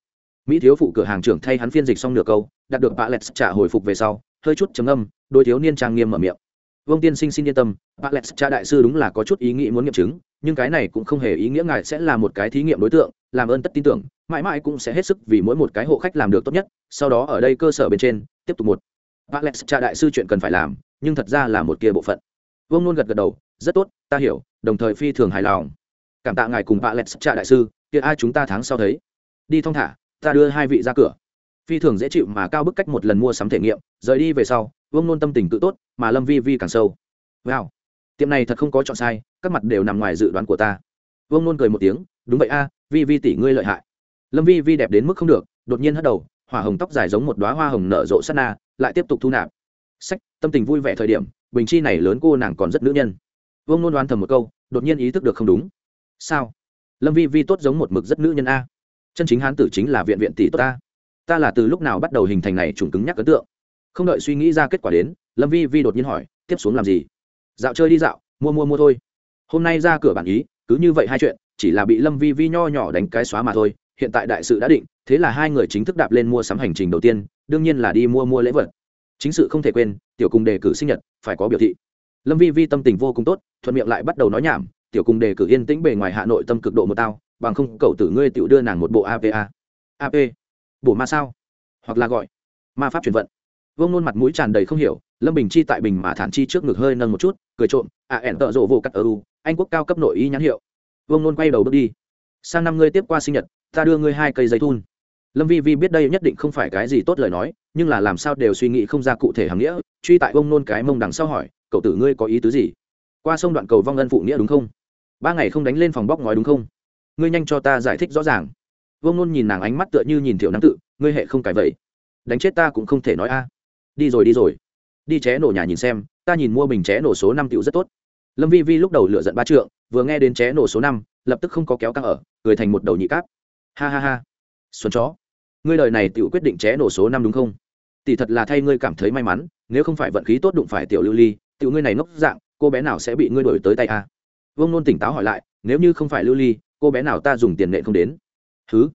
Mỹ thiếu phụ cửa hàng trưởng thay hắn phiên dịch xong nửa câu đạt được bà lẹt trả hồi phục về sau, hơi chút trầm âm đôi thiếu niên trang nghiêm mở miệng vương tiên sinh xin yên tâm bà lẹt trả đại sư đúng là có chút ý nghĩ muốn nghiệm chứng nhưng cái này cũng không hề ý nghĩa ngài sẽ là một cái thí nghiệm đối tượng làm ơn tất tin tưởng mãi mãi cũng sẽ hết sức vì mỗi một cái hộ khách làm được tốt nhất sau đó ở đây cơ sở bên trên tiếp tục một. Alex cha đại sư chuyện cần phải làm, nhưng thật ra là một kia bộ phận. Vương Nôn gật gật đầu, rất tốt ta hiểu đồng thời phi thường hài lòng. Cảm tạ ngài cùng bà lẹt trạ đại sư kia ai chúng ta tháng sau thấy? Đi thong thả ta đưa hai vị ra cửa phi thường dễ chịu mà cao bức cách một lần mua sắm thể nghiệm, rời đi về sau, vương nôn tâm tình tự tốt, mà lâm vi vi càng sâu. Wow, tiệm này thật không có chọn sai, các mặt đều nằm ngoài dự đoán của ta. Vương nôn cười một tiếng, đúng vậy a, vi vi tỷ ngươi lợi hại. Lâm vi vi đẹp đến mức không được, đột nhiên hất đầu, hỏa hồng tóc dài giống một đoá hoa hồng nở rộ sát na, lại tiếp tục thu nạp. Sách, tâm tình vui vẻ thời điểm, bình chi này lớn cô nàng còn rất nữ nhân. Vương nôn đoán thầm một câu, đột nhiên ý thức được không đúng. Sao? Lâm vi vi tốt giống một mực rất nữ nhân a. Chân chính hán tử chính là viện viện tỷ tốt ta ta là từ lúc nào bắt đầu hình thành này trùng cứng nhắc ấn tượng? Không đợi suy nghĩ ra kết quả đến, lâm vi vi đột nhiên hỏi, tiếp xuống làm gì? Dạo chơi đi dạo, mua mua mua thôi. Hôm nay ra cửa bản ý, cứ như vậy hai chuyện, chỉ là bị lâm vi vi nho nhỏ đánh cái xóa mà thôi. Hiện tại đại sự đã định, thế là hai người chính thức đạp lên mua sắm hành trình đầu tiên, đương nhiên là đi mua mua lễ vật. Chính sự không thể quên, tiểu cùng đề cử sinh nhật, phải có biểu thị. Lâm vi vi tâm tình vô cùng tốt, thuận miệng lại bắt đầu nói nhảm, tiểu cùng đề cử yên tĩnh bề ngoài hà nội tâm cực độ một tao, bằng không cậu tử ngươi tiểu đưa nàng một bộ apa ap bổ ma sao? Hoặc là gọi, ma pháp truyền vận. Vương nôn mặt mũi tràn đầy không hiểu, lâm bình chi tại bình mà thản chi trước ngực hơi nâng một chút, cười trộm à ẻn tợ rộ vô cắt ở u, anh quốc cao cấp nội y nhãn hiệu. Vương nôn quay đầu bước đi. Sang năm ngươi tiếp qua sinh nhật, ta đưa ngươi hai cây giấy thun. Lâm vi vi biết đây nhất định không phải cái gì tốt lời nói, nhưng là làm sao đều suy nghĩ không ra cụ thể hàm nghĩa, truy tại vương nôn cái mông đằng sau hỏi, cậu tử ngươi có ý tứ gì? Qua sông đoạn cầu vong ân phụ nghĩa đúng không? Ba ngày không đánh lên phòng bóc ngói đúng không? Ngươi nhanh cho ta giải thích rõ ràng vương nôn nhìn nàng ánh mắt tựa như nhìn thiểu năng tự, ngươi hệ không cải vậy. Đánh chết ta cũng không thể nói a. Đi rồi đi rồi. Đi ché nổ nhà nhìn xem, ta nhìn mua bình ché nổ số năm tiểu rất tốt. Lâm vi vi lúc đầu lựa giận ba trượng, vừa nghe đến ché nổ số năm, lập tức không có kéo căng ở, cười thành một đầu nhị cáp. Ha ha ha. Xuân chó. Ngươi đời này tiểu quyết định ché nổ số năm đúng không? Tỷ thật là thay ngươi cảm thấy may mắn, nếu không phải vận khí tốt đụng phải tiểu lưu ly, tiểu ngươi này ngốc dạng, cô bé nào sẽ bị ngươi đổi tới tay a? Vương nôn tỉnh táo hỏi lại, nếu như không phải lưu ly, cô bé nào ta dùng tiền nệ không đến? Thứ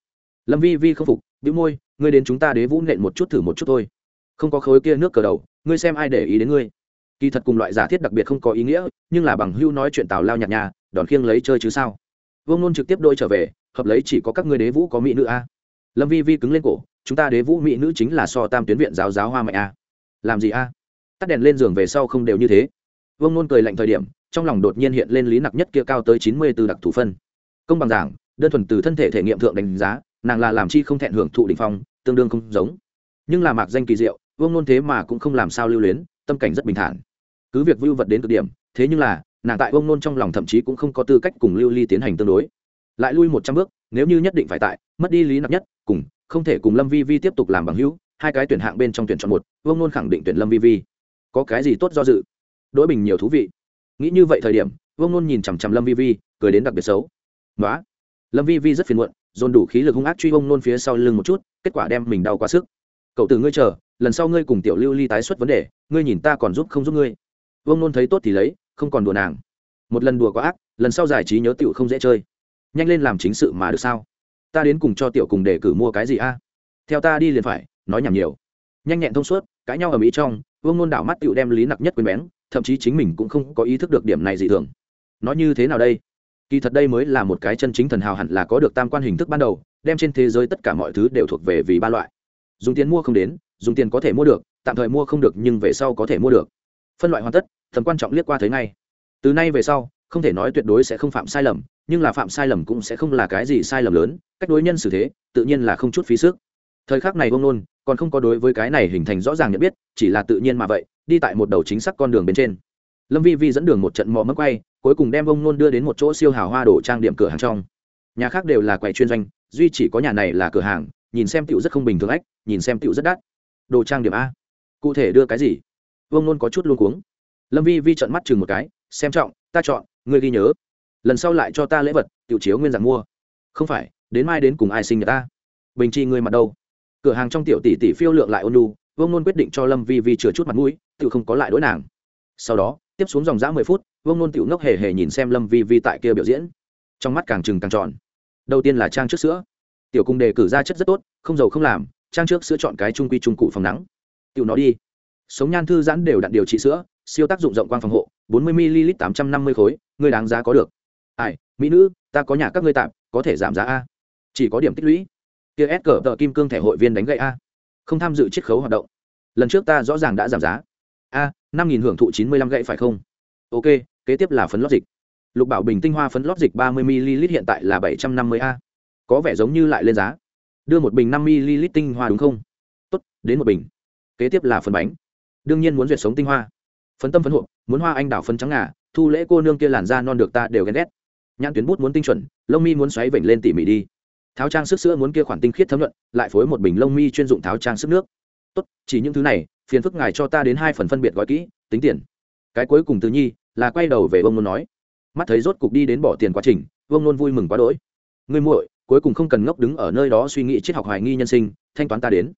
lâm vi vi không phục, bĩu môi, ngươi đến chúng ta đế vũ nện một chút thử một chút thôi. Không có khối kia nước cờ đầu, ngươi xem ai để ý đến ngươi. Kỳ thật cùng loại giả thiết đặc biệt không có ý nghĩa, nhưng là bằng hưu nói chuyện tào lao nhạt nhà, đòn khiêng lấy chơi chứ sao? Vương nôn trực tiếp đôi trở về, hợp lấy chỉ có các ngươi đế vũ có mỹ nữ a. Lâm vi vi cứng lên cổ, chúng ta đế vũ mỹ nữ chính là so tam tuyến viện giáo giáo hoa mạnh a. Làm gì a? Tắt đèn lên giường về sau không đều như thế. Vương nôn cười lạnh thời điểm, trong lòng đột nhiên hiện lên lý nặc nhất kia cao tới chín mươi b ố đặc thủ phân. Công bằng giảng đơn thuần từ thân thể thể nghiệm thượng đánh giá, nàng là làm chi không thẹn hưởng thụ đ ỉ n h phong, tương đương không giống. Nhưng là mạc danh kỳ diệu, vương nôn thế mà cũng không làm sao lưu luyến, tâm cảnh rất bình thản. Cứ việc vưu vật đến cực điểm, thế nhưng là, nàng tại vương nôn trong lòng thậm chí cũng không có tư cách cùng lưu ly tiến hành tương đối. Lại lui một trăm bước, nếu như nhất định phải tại, mất đi lý nặng nhất, cùng, không thể cùng lâm vi vi tiếp tục làm bằng hữu, hai cái tuyển hạng bên trong tuyển chọn một, vương nôn khẳng định tuyển lâm vi vi. Có cái gì tốt do dự? Đỗi bình nhiều thú vị. Nghĩ như vậy thời điểm, vương nôn nhìn chằm chằm lâm vi vi, cười đến đặc biệt xấu. Nói lâm vi vi rất phiền muộn, dồn đủ khí lực hung ác truy bông nôn phía sau lưng một chút, kết quả đem mình đau quá sức. Cậu từ ngươi chờ, lần sau ngươi cùng tiểu lưu ly tái xuất vấn đề, ngươi nhìn ta còn giúp không giúp ngươi. Vương nôn thấy tốt thì lấy, không còn đùa nàng. Một lần đùa có ác, lần sau giải trí nhớ tiểu không dễ chơi. Nhanh lên làm chính sự mà được sao? Ta đến cùng cho tiểu cùng để cử mua cái gì a? Theo ta đi liền phải, nói nhảm nhiều. Nhanh nhẹn thông suốt, cãi nhau ở mỹ trong, vương nôn đảo mắt tiểu đem lý nặc nhất quên bén, thậm chí chính mình cũng không có ý thức được điểm này gì thường. Nói như thế nào đây? Kỳ thật đây mới là một cái chân chính thần hào hẳn là có được tam quan hình thức ban đầu, đem trên thế giới tất cả mọi thứ đều thuộc về vì ba loại. Dùng tiền mua không đến, dùng tiền có thể mua được, tạm thời mua không được nhưng về sau có thể mua được. Phân loại hoàn tất, tầm quan trọng liếc qua thấy ngay. Từ nay về sau, không thể nói tuyệt đối sẽ không phạm sai lầm, nhưng là phạm sai lầm cũng sẽ không là cái gì sai lầm lớn, cách đối nhân xử thế, tự nhiên là không chút phí sức. Thời khắc này bông nôn, còn không có đối với cái này hình thành rõ ràng nhận biết, chỉ là tự nhiên mà vậy, đi tại một đầu chính xác con đường bên trên. Lâm vi vi dẫn đường một trận mò mất quay cuối cùng đem ông nôn đưa đến một chỗ siêu hào hoa đổ trang điểm cửa hàng trong. Nhà khác đều là quầy chuyên doanh, duy chỉ có nhà này là cửa hàng, nhìn xem tựu rất không bình thường ách, nhìn xem tựu rất đắt. Đồ trang điểm a. Cụ thể đưa cái gì? Vương nôn có chút luôn cuống. Lâm vi vi trận mắt chừng một cái, xem trọng, ta chọn, ngươi ghi nhớ. Lần sau lại cho ta lễ vật tựu chiếu nguyên dạng mua. Không phải, đến mai đến cùng ai sinh nhật ta? Bình chi ngươi mặt đâu? Cửa hàng trong tiểu tỷ tỷ phiêu lượng lại ôn lu vương nôn quyết định cho lâm vi vi chừa chút mặt mũi tự không có lại đối nàng. Sau đó tiếp xuống dòng dã mười phút, vương nôn tiểu ngốc hề hề nhìn xem lâm vi vi tại kia biểu diễn. Trong mắt càng trừng càng tròn. Đầu tiên là trang trước sữa. Tiểu cung đề cử ra chất rất tốt, không giàu không làm, trang trước sữa chọn cái trung quy trung cụ phòng nắng. Tiểu nó đi. Sống nhan thư giãn đều đặn điều trị sữa, siêu tác dụng rộng quang phòng hộ, bốn mươi ml tám trăm năm mươi khối người đáng giá có được. Ai, mỹ nữ, ta có nhà các ngươi tạm, có thể giảm giá a. Chỉ có điểm tích lũy. Kia s cờ tờ kim cương thẻ hội viên đánh gậy a. Không tham dự chiết khấu hoạt động. Lần trước ta rõ ràng đã giảm giá a, năm nghìn hưởng thụ chín mươi lăm gậy phải không? Ok, kế tiếp là phấn lót dịch. Lục bảo bình tinh hoa phấn lót dịch ba mươi ml hiện tại là bảy trăm năm mươi a. Có vẻ giống như lại lên giá. Đưa một bình năm ml tinh hoa đúng không? Tốt, đến một bình. Kế tiếp là phấn bánh. Đương nhiên muốn duyệt sống tinh hoa. Phấn tâm phấn hộp, muốn hoa anh đào phấn trắng ngà, thu lễ cô nương kia làn da non được ta đều ghen ghét. Nhãn tuyến bút muốn tinh chuẩn, lông mi muốn xoáy vểnh lên tỉ mỉ đi. Tháo trang sức sữa muốn kia khoản tinh khiết thấm luận lại phối một bình lông mi chuyên dụng tháo trang sức nước. Tốt, chỉ những thứ này phiền phức ngài cho ta đến hai phần phân biệt gói kỹ, tính tiền. Cái cuối cùng từ nhi là quay đầu về ông nôn nói. Mắt thấy rốt cục đi đến bỏ tiền quá trình ông nôn vui mừng quá đỗi. Người muội, cuối cùng không cần ngốc đứng ở nơi đó suy nghĩ triết học hoài nghi nhân sinh, thanh toán ta đến.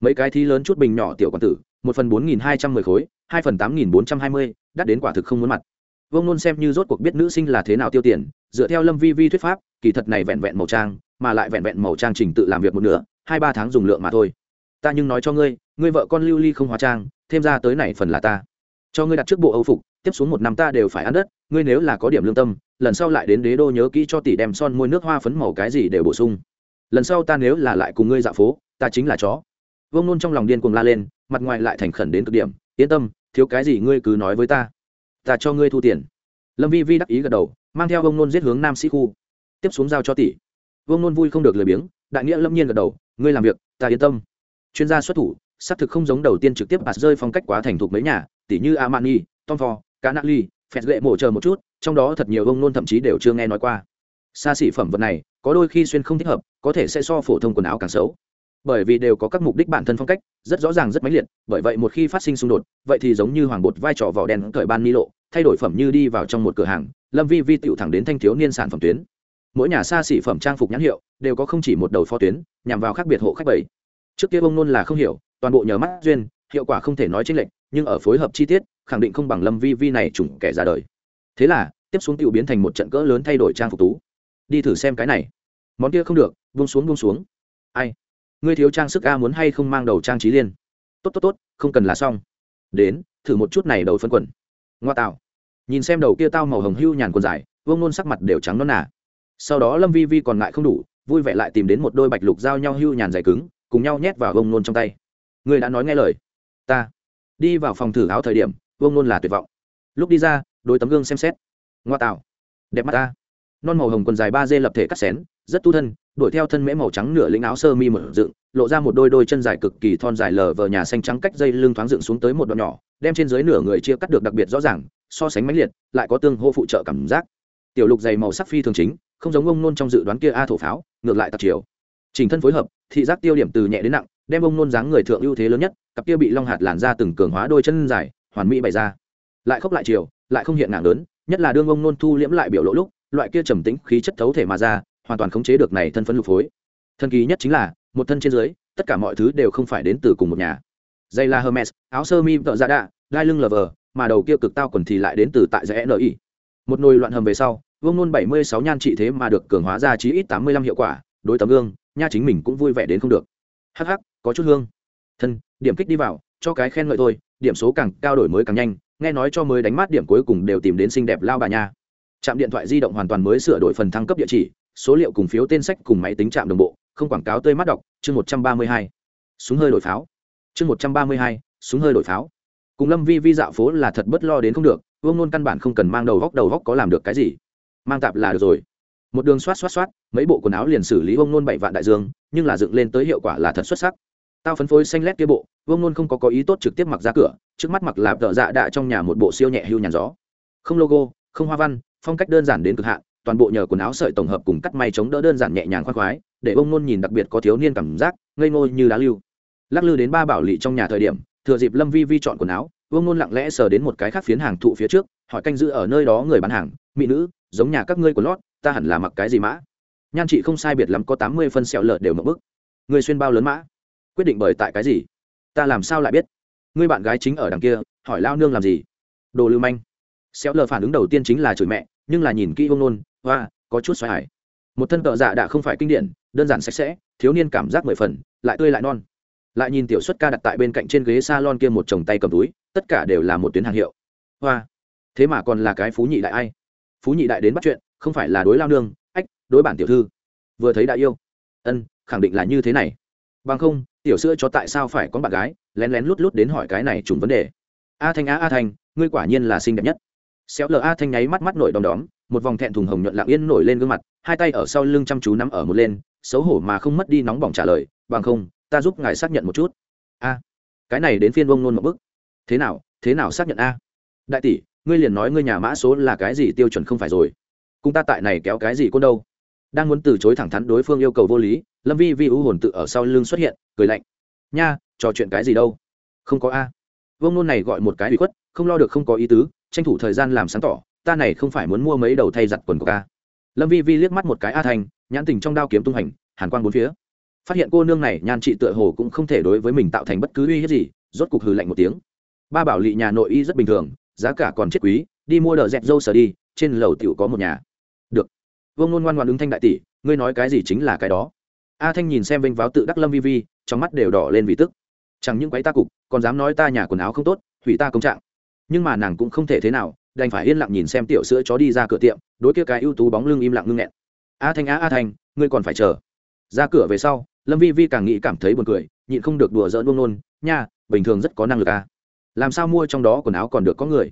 Mấy cái thi lớn chút bình nhỏ tiểu quản tử, một phần bốn nghìn hai trăm mười khối, hai phần tám nghìn bốn trăm hai mươi, đắt đến quả thực không muốn mặt. Vương nôn xem như rốt cuộc biết nữ sinh là thế nào tiêu tiền, dựa theo lâm vi vi thuyết pháp, kỳ thật này vẹn vẹn màu trang, mà lại vẹn vẹn màu trang trình tự làm việc một nửa, hai ba tháng dùng lượng mà thôi ta nhưng nói cho ngươi ngươi vợ con lưu ly không hóa trang, thêm ra tới này phần là ta. Cho ngươi đặt trước bộ âu phục, tiếp xuống một năm ta đều phải ăn đất, ngươi nếu là có điểm lương tâm, lần sau lại đến đế đô nhớ kỹ cho tỷ đem son môi nước hoa phấn màu cái gì đều bổ sung. Lần sau ta nếu là lại cùng ngươi dạo phố, ta chính là chó. Vông nôn trong lòng điên cuồng la lên, mặt ngoài lại thành khẩn đến cực điểm, yên tâm, thiếu cái gì ngươi cứ nói với ta. Ta cho ngươi thu tiền. Lâm vi vi đắc ý gật đầu, mang theo vông nôn giết hướng nam sĩ khu. Tiếp xuống giao cho tỷ. Vông nôn vui không được lười biếng, đại nghĩa lâm nhiên gật đầu, ngươi làm việc, ta yên tâm chuyên gia xuất thủ, xác thực không giống đầu tiên trực tiếp bạt rơi phong cách quá thành thục mấy nhà tỷ như amani, tom ford cá nạ ly phẹt lệ mổ chờ một chút, trong đó thật nhiều ông nôn thậm chí đều chưa nghe nói qua. Xa xỉ phẩm vật này, có đôi khi xuyên không thích hợp, có thể sẽ so phổ thông quần áo càng xấu. Bởi vì đều có các mục đích bản thân phong cách, rất rõ ràng rất mãnh liệt, bởi vậy một khi phát sinh xung đột, vậy thì giống như hoàng bột vai trò vỏ đen cởi ban mi lộ, thay đổi phẩm như đi vào trong một cửa hàng, lâm vi vi tựu thẳng đến thanh thiếu niên sản phẩm tuyến. Mỗi nhà xa xỉ phẩm trang phục nhãn hiệu, đều có không chỉ một đầu pho tuyến, nhằm vào khác biệt hộ khách bảy trước kia bông nôn là không hiểu, toàn bộ nhờ mắt duyên, hiệu quả không thể nói chênh lệch, nhưng ở phối hợp chi tiết, khẳng định không bằng lâm vi vi này chủng kẻ ra đời. Thế là, tiếp xuống tựu biến thành một trận cỡ lớn thay đổi trang phục tú. Đi thử xem cái này. Món kia không được, buông xuống buông xuống. Ai? Ngươi thiếu trang sức a muốn hay không mang đầu trang trí liên? Tốt tốt tốt, không cần là xong. Đến, thử một chút này đầu phân quần. Ngoa tạo. Nhìn xem đầu kia tao màu hồng hưu nhàn quần dài vương nôn sắc mặt đều trắng non nà. Sau đó lâm vi vi còn ngại không đủ, vui vẻ lại tìm đến một đôi bạch lục giao nhau hưu nhàn dài cứng cùng nhau nhét vào vông nôn trong tay. Người đã nói nghe lời. Ta đi vào phòng thử áo thời điểm vông nôn là tuyệt vọng. Lúc đi ra đôi tấm gương xem xét. Ngoa tạo. Đẹp mắt ta. Non màu hồng quần dài ba dê lập thể cắt xén, rất tu thân, đuổi theo thân mễ màu trắng nửa lĩnh áo sơ mi mở dựng, lộ ra một đôi đôi chân dài cực kỳ thon dài lờ vờ nhà xanh trắng cách dây lưng thoáng dựng xuống tới một đoạn nhỏ, đem trên dưới nửa người chia cắt được đặc biệt rõ ràng, so sánh mãnh liệt, lại có tương hô phụ trợ cảm giác. Tiểu lục dày màu sắc phi thường chính, không giống ông nôn trong dự đoán kia a thổ pháo, ngược lại tạc chiều trình thân phối hợp, thị giác tiêu điểm từ nhẹ đến nặng, đem ông nôn dáng người thượng ưu thế lớn nhất, cặp kia bị long hạt làn ra từng cường hóa đôi chân dài, hoàn mỹ bày ra. Lại khốc lại chiều, lại không hiện nặng lớn, nhất là đương ông nôn thu liễm lại biểu lộ lúc, loại kia trầm tĩnh khí chất thấu thể mà ra, hoàn toàn khống chế được này thân phấn lục phối. Thần kỳ nhất chính là, một thân trên dưới, tất cả mọi thứ đều không phải đến từ cùng một nhà. Dây là hermes, áo sơ mi vợ ra đạ đai lưng lờ vờ, mà đầu kia cực tao quần thì lại đến từ tại giải ni một nồi loạn hầm về sau vương nôn bảy mươi sáu nhan trị thế mà được cường hóa ra chí ít tám mươi lăm hiệu quả, đối tấm gương nha chính mình cũng vui vẻ đến không được. Hắc hắc, có chút hương. Thân, điểm kích đi vào, cho cái khen ngợi thôi, điểm số càng cao đổi mới càng nhanh, nghe nói cho mới đánh mát điểm cuối cùng đều tìm đến xinh đẹp lao bà nha. Trạm điện thoại di động hoàn toàn mới sửa đổi phần thăng cấp địa chỉ, số liệu cùng phiếu tên sách cùng máy tính trạm đồng bộ, không quảng cáo tươi mắt đọc, chương một trăm ba mươi hai. Súng hơi đổi pháo. Chương một trăm ba mươi hai, súng hơi đổi pháo. Cùng lâm vi vi dạo phố là thật bất lo đến không được, vương nôn căn bản không cần mang đầu góc đầu góc có làm được cái gì. Mang tạp là được rồi một đường xoát xoát xoát, mấy bộ quần áo liền xử lý vông nôn bảy vạn đại dương, nhưng là dựng lên tới hiệu quả là thật xuất sắc. Tao phấn phối xanh lét kia bộ vông nôn không có có ý tốt trực tiếp mặc ra cửa, trước mắt mặc lạp tợ dạ đạ trong nhà một bộ siêu nhẹ hưu nhàn gió. Không logo, không hoa văn, phong cách đơn giản đến cực hạn, toàn bộ nhờ quần áo sợi tổng hợp cùng cắt may chống đỡ đơn giản nhẹ nhàng khoan khoái, để vông nôn nhìn đặc biệt có thiếu niên cảm giác, ngây ngô như đá lưu. Lắc lư đến ba bảo lỵ trong nhà thời điểm, thừa dịp lâm vi vi chọn quần áo, vương nôn lặng lẽ sờ đến một cái khác phiến hàng thụ phía trước, hỏi canh giữ ở nơi đó người bán hàng, mỹ nữ, giống nhà các ngươi của lót ta hẳn là mặc cái gì mã? Nhan chị không sai biệt lắm có tám mươi phân sẹo lợt đều mập bức. Người xuyên bao lớn mã? Quyết định bởi tại cái gì? Ta làm sao lại biết? Người bạn gái chính ở đằng kia hỏi lao nương làm gì? Đồ lưu manh. Sẹo lờ phản ứng đầu tiên chính là chửi mẹ nhưng là nhìn kỹ ông nôn hoa, có chút xoài hải một thân cờ dạ đã không phải kinh điển đơn giản sạch sẽ thiếu niên cảm giác mười phần lại tươi lại non. Lại nhìn tiểu xuất ca đặt tại bên cạnh trên ghế s a lon kia một chồng tay cầm túi tất cả đều là một tuyến hàng hiệu. Hoa. Thế mà còn là cái phú nhị đại ai? Phú nhị đại đến bắt chuyện không phải là đối lao nương, ách, đối bản tiểu thư. Vừa thấy đã yêu. Ân, khẳng định là như thế này. Bằng không, tiểu sữa cho tại sao phải có bạn gái? Lén lén lút lút đến hỏi cái này trùng vấn đề. A thanh a a thanh, ngươi quả nhiên là xinh đẹp nhất. Xéo lờ a thanh nháy mắt mắt nổi đom đóm, một vòng thẹn thùng hồng nhuận lặng yên nổi lên gương mặt, hai tay ở sau lưng chăm chú nắm ở một lên, xấu hổ mà không mất đi nóng bỏng trả lời, bằng không, ta giúp ngài xác nhận một chút. A, cái này đến phiên bông nôn một bức. Thế nào thế nào xác nhận a? Đại tỷ, ngươi liền nói ngươi nhà mã số là cái gì tiêu chuẩn không phải rồi cùng ta tại này kéo cái gì côn đâu? Đang muốn từ chối thẳng thắn đối phương yêu cầu vô lý, lâm vi vi ưu hồn tự ở sau lưng xuất hiện, cười lạnh. Nha, trò chuyện cái gì đâu? Không có a. Vương nôn này gọi một cái bị khuất, không lo được không có ý tứ, tranh thủ thời gian làm sáng tỏ, ta này không phải muốn mua mấy đầu thay giặt quần của ca lâm vi vi liếc mắt một cái a thành, nhãn tình trong đao kiếm tung hành, hàn quang bốn phía. Phát hiện cô nương này, nhan trị tựa hồ cũng không thể đối với mình tạo thành bất cứ uy hiếp gì, rốt cục hừ lạnh một tiếng. Ba bảo lị nhà nội y rất bình thường, giá cả còn chết quý, đi mua đờ dẹp dâu sở đi, trên lầu tiểu có một nhà vương nôn ngoan ngoan ứng thanh đại tỷ, ngươi nói cái gì chính là cái đó. A thanh nhìn xem vênh váo tự đắc lâm vi vi, trong mắt đều đỏ lên vì tức. Chẳng những quấy ta cục, còn dám nói ta nhà quần áo không tốt, hủy ta công trạng. Nhưng mà nàng cũng không thể thế nào, đành phải yên lặng nhìn xem tiểu sữa chó đi ra cửa tiệm, đối kia cái ưu tú bóng lưng im lặng ngưng nghẹn. A thanh á, a thanh, ngươi còn phải chờ. Ra cửa về sau, lâm vi vi càng nghĩ cảm thấy buồn cười, nhịn không được đùa giỡn buông nôn, nha, bình thường rất có năng lực à. làm sao mua trong đó quần áo còn được có người?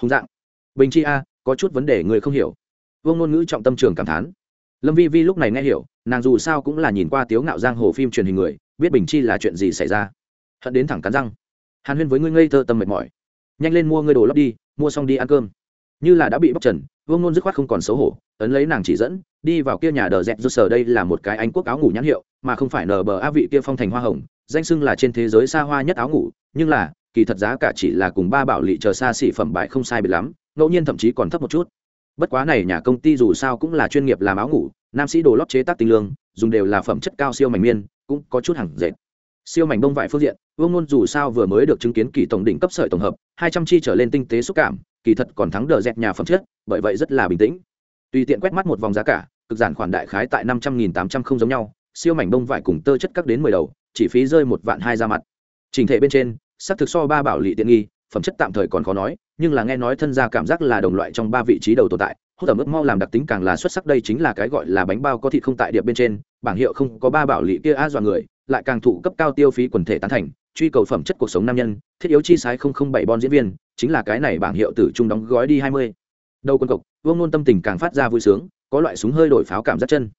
Hùng dạng. Bình chi a có chút vấn đề người không hiểu vương ngôn ngữ trọng tâm trường cảm thán. Lâm vi vi lúc này nghe hiểu, nàng dù sao cũng là nhìn qua tiếu ngạo giang hồ phim truyền hình người, biết bình chi là chuyện gì xảy ra. Hận đến thẳng cắn răng. Hàn huyên với ngươi ngây thơ tâm mệt mỏi. Nhanh lên mua ngươi đồ lót đi, mua xong đi ăn cơm. Như là đã bị bóc trần, vương ngôn dứt khoát không còn xấu hổ, ấn lấy nàng chỉ dẫn, đi vào kia nhà đờ dẹt rút sờ đây là một cái anh quốc áo ngủ nhãn hiệu, mà không phải nờ bờ á vị kia phong thành hoa hồng, danh xưng là trên thế giới xa hoa nhất áo ngủ, nhưng là, kỳ thật giá cả chỉ là cùng ba bảo lị chờ xa xỉ phẩm bại không sai biệt lắm, ngẫu nhiên thậm chí còn thấp một chút bất quá này nhà công ty dù sao cũng là chuyên nghiệp làm áo ngủ, nam sĩ đồ lót chế tác tinh lương, dùng đều là phẩm chất cao siêu mảnh miên, cũng có chút hàng dệt. Siêu mảnh bông vải phương diện, vương ngôn dù sao vừa mới được chứng kiến kỳ tổng đỉnh cấp sợi tổng hợp, hai trăm chi trở lên tinh tế xúc cảm, kỳ thật còn thắng đờ dẹt nhà phẩm chất, bởi vậy rất là bình tĩnh. Tùy tiện quét mắt một vòng giá cả, cực giản khoản đại khái tại năm trăm nghìn tám trăm không giống nhau, siêu mảnh bông vải cùng tơ chất các đến mười đầu, chỉ phí rơi một vạn hai ra mặt. Trình thể bên trên xác thực so ba bảo lị tiện nghi, phẩm chất tạm thời còn khó nói nhưng là nghe nói thân gia cảm giác là đồng loại trong ba vị trí đầu tồn tại, hút ẩm ướp mau làm đặc tính càng là xuất sắc, đây chính là cái gọi là bánh bao có thịt không tại điệp bên trên, bảng hiệu không có ba bảo lị kia a dọa người, lại càng thụ cấp cao tiêu phí quần thể tán thành, truy cầu phẩm chất cuộc sống nam nhân, thiết yếu chi sái không không bảy bon diễn viên, chính là cái này bảng hiệu tử trung đóng gói đi hai mươi. Đầu quân cộc vương ngôn tâm tình càng phát ra vui sướng, có loại súng hơi đổi pháo cảm giác chân.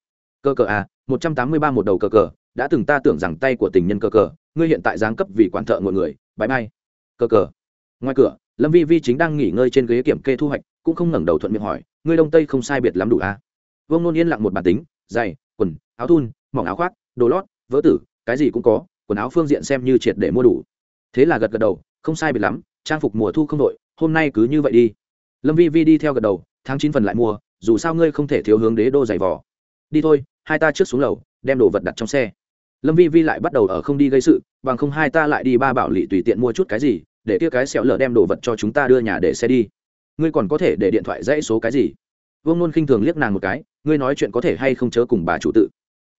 Cơ cờ a một trăm tám mươi ba một đầu cờ cờ, đã từng ta tưởng rằng tay của tình nhân cờ cờ, ngươi hiện tại giáng cấp vì quản thợ ngồi người, bãi bay. Cờ cờ. Ngoài cửa lâm vi vi chính đang nghỉ ngơi trên ghế kiểm kê thu hoạch, cũng không ngẩng đầu thuận miệng hỏi, ngươi đông tây không sai biệt lắm đủ à? vương nôn yên lặng một bản tính, giày, quần, áo thun, mỏng áo khoác, đồ lót vỡ tử, cái gì cũng có, quần áo phương diện xem như triệt để mua đủ. Thế là gật gật đầu, không sai biệt lắm, trang phục mùa thu không đội, hôm nay cứ như vậy đi. Lâm vi vi đi theo gật đầu, tháng chín phần lại mua, dù sao ngươi không thể thiếu hướng đế đô giày vò. Đi thôi, hai ta trước xuống lầu, đem đồ vật đặt trong xe. Lâm vi vi lại bắt đầu ở không đi gây sự, bằng không hai ta lại đi ba bảo lị tùy tiện mua chút cái gì để kia cái sẹo lở đem đồ vật cho chúng ta đưa nhà để xe đi. Ngươi còn có thể để điện thoại dãy số cái gì? Vương nôn khinh thường liếc nàng một cái, ngươi nói chuyện có thể hay không chớ cùng bà chủ tự.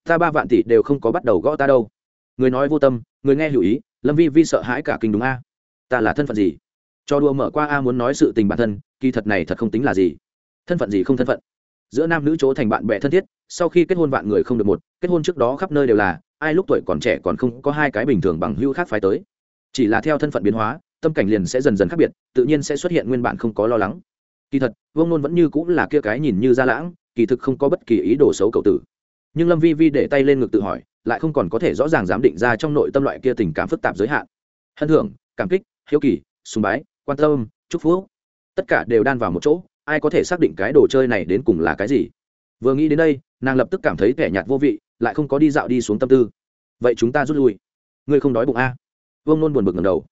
Ta ba vạn tỷ đều không có bắt đầu gõ ta đâu. Người nói vô tâm người nghe hữu ý, lâm vi vi sợ hãi cả kinh đúng a. Ta là thân phận gì? Cho đùa mở qua a muốn nói sự tình bản thân, kỳ thật này thật không tính là gì. Thân phận gì không thân phận? Giữa nam nữ chỗ thành bạn bè thân thiết, sau khi kết hôn vạn người không được một, kết hôn trước đó khắp nơi đều là, ai lúc tuổi còn trẻ còn không có hai cái bình thường bằng hữu khác phái tới. Chỉ là theo thân phận biến hóa tâm cảnh liền sẽ dần dần khác biệt tự nhiên sẽ xuất hiện nguyên bản không có lo lắng. Kỳ thật vương nôn vẫn như cũng là kia cái nhìn như ra lãng kỳ thực không có bất kỳ ý đồ xấu cậu tử. Nhưng lâm vi vi để tay lên ngực tự hỏi lại không còn có thể rõ ràng giám định ra trong nội tâm loại kia tình cảm phức tạp giới hạn. Hân hưởng, cảm kích hiếu kỳ sùng bái quan tâm chúc phúc tất cả đều đan vào một chỗ ai có thể xác định cái đồ chơi này đến cùng là cái gì? Vừa nghĩ đến đây nàng lập tức cảm thấy kẻ nhạt vô vị lại không có đi dạo đi xuống tâm tư. Vậy chúng ta rút lui. Ngươi không đói bụng a vương nôn buồn bực ngầm đầu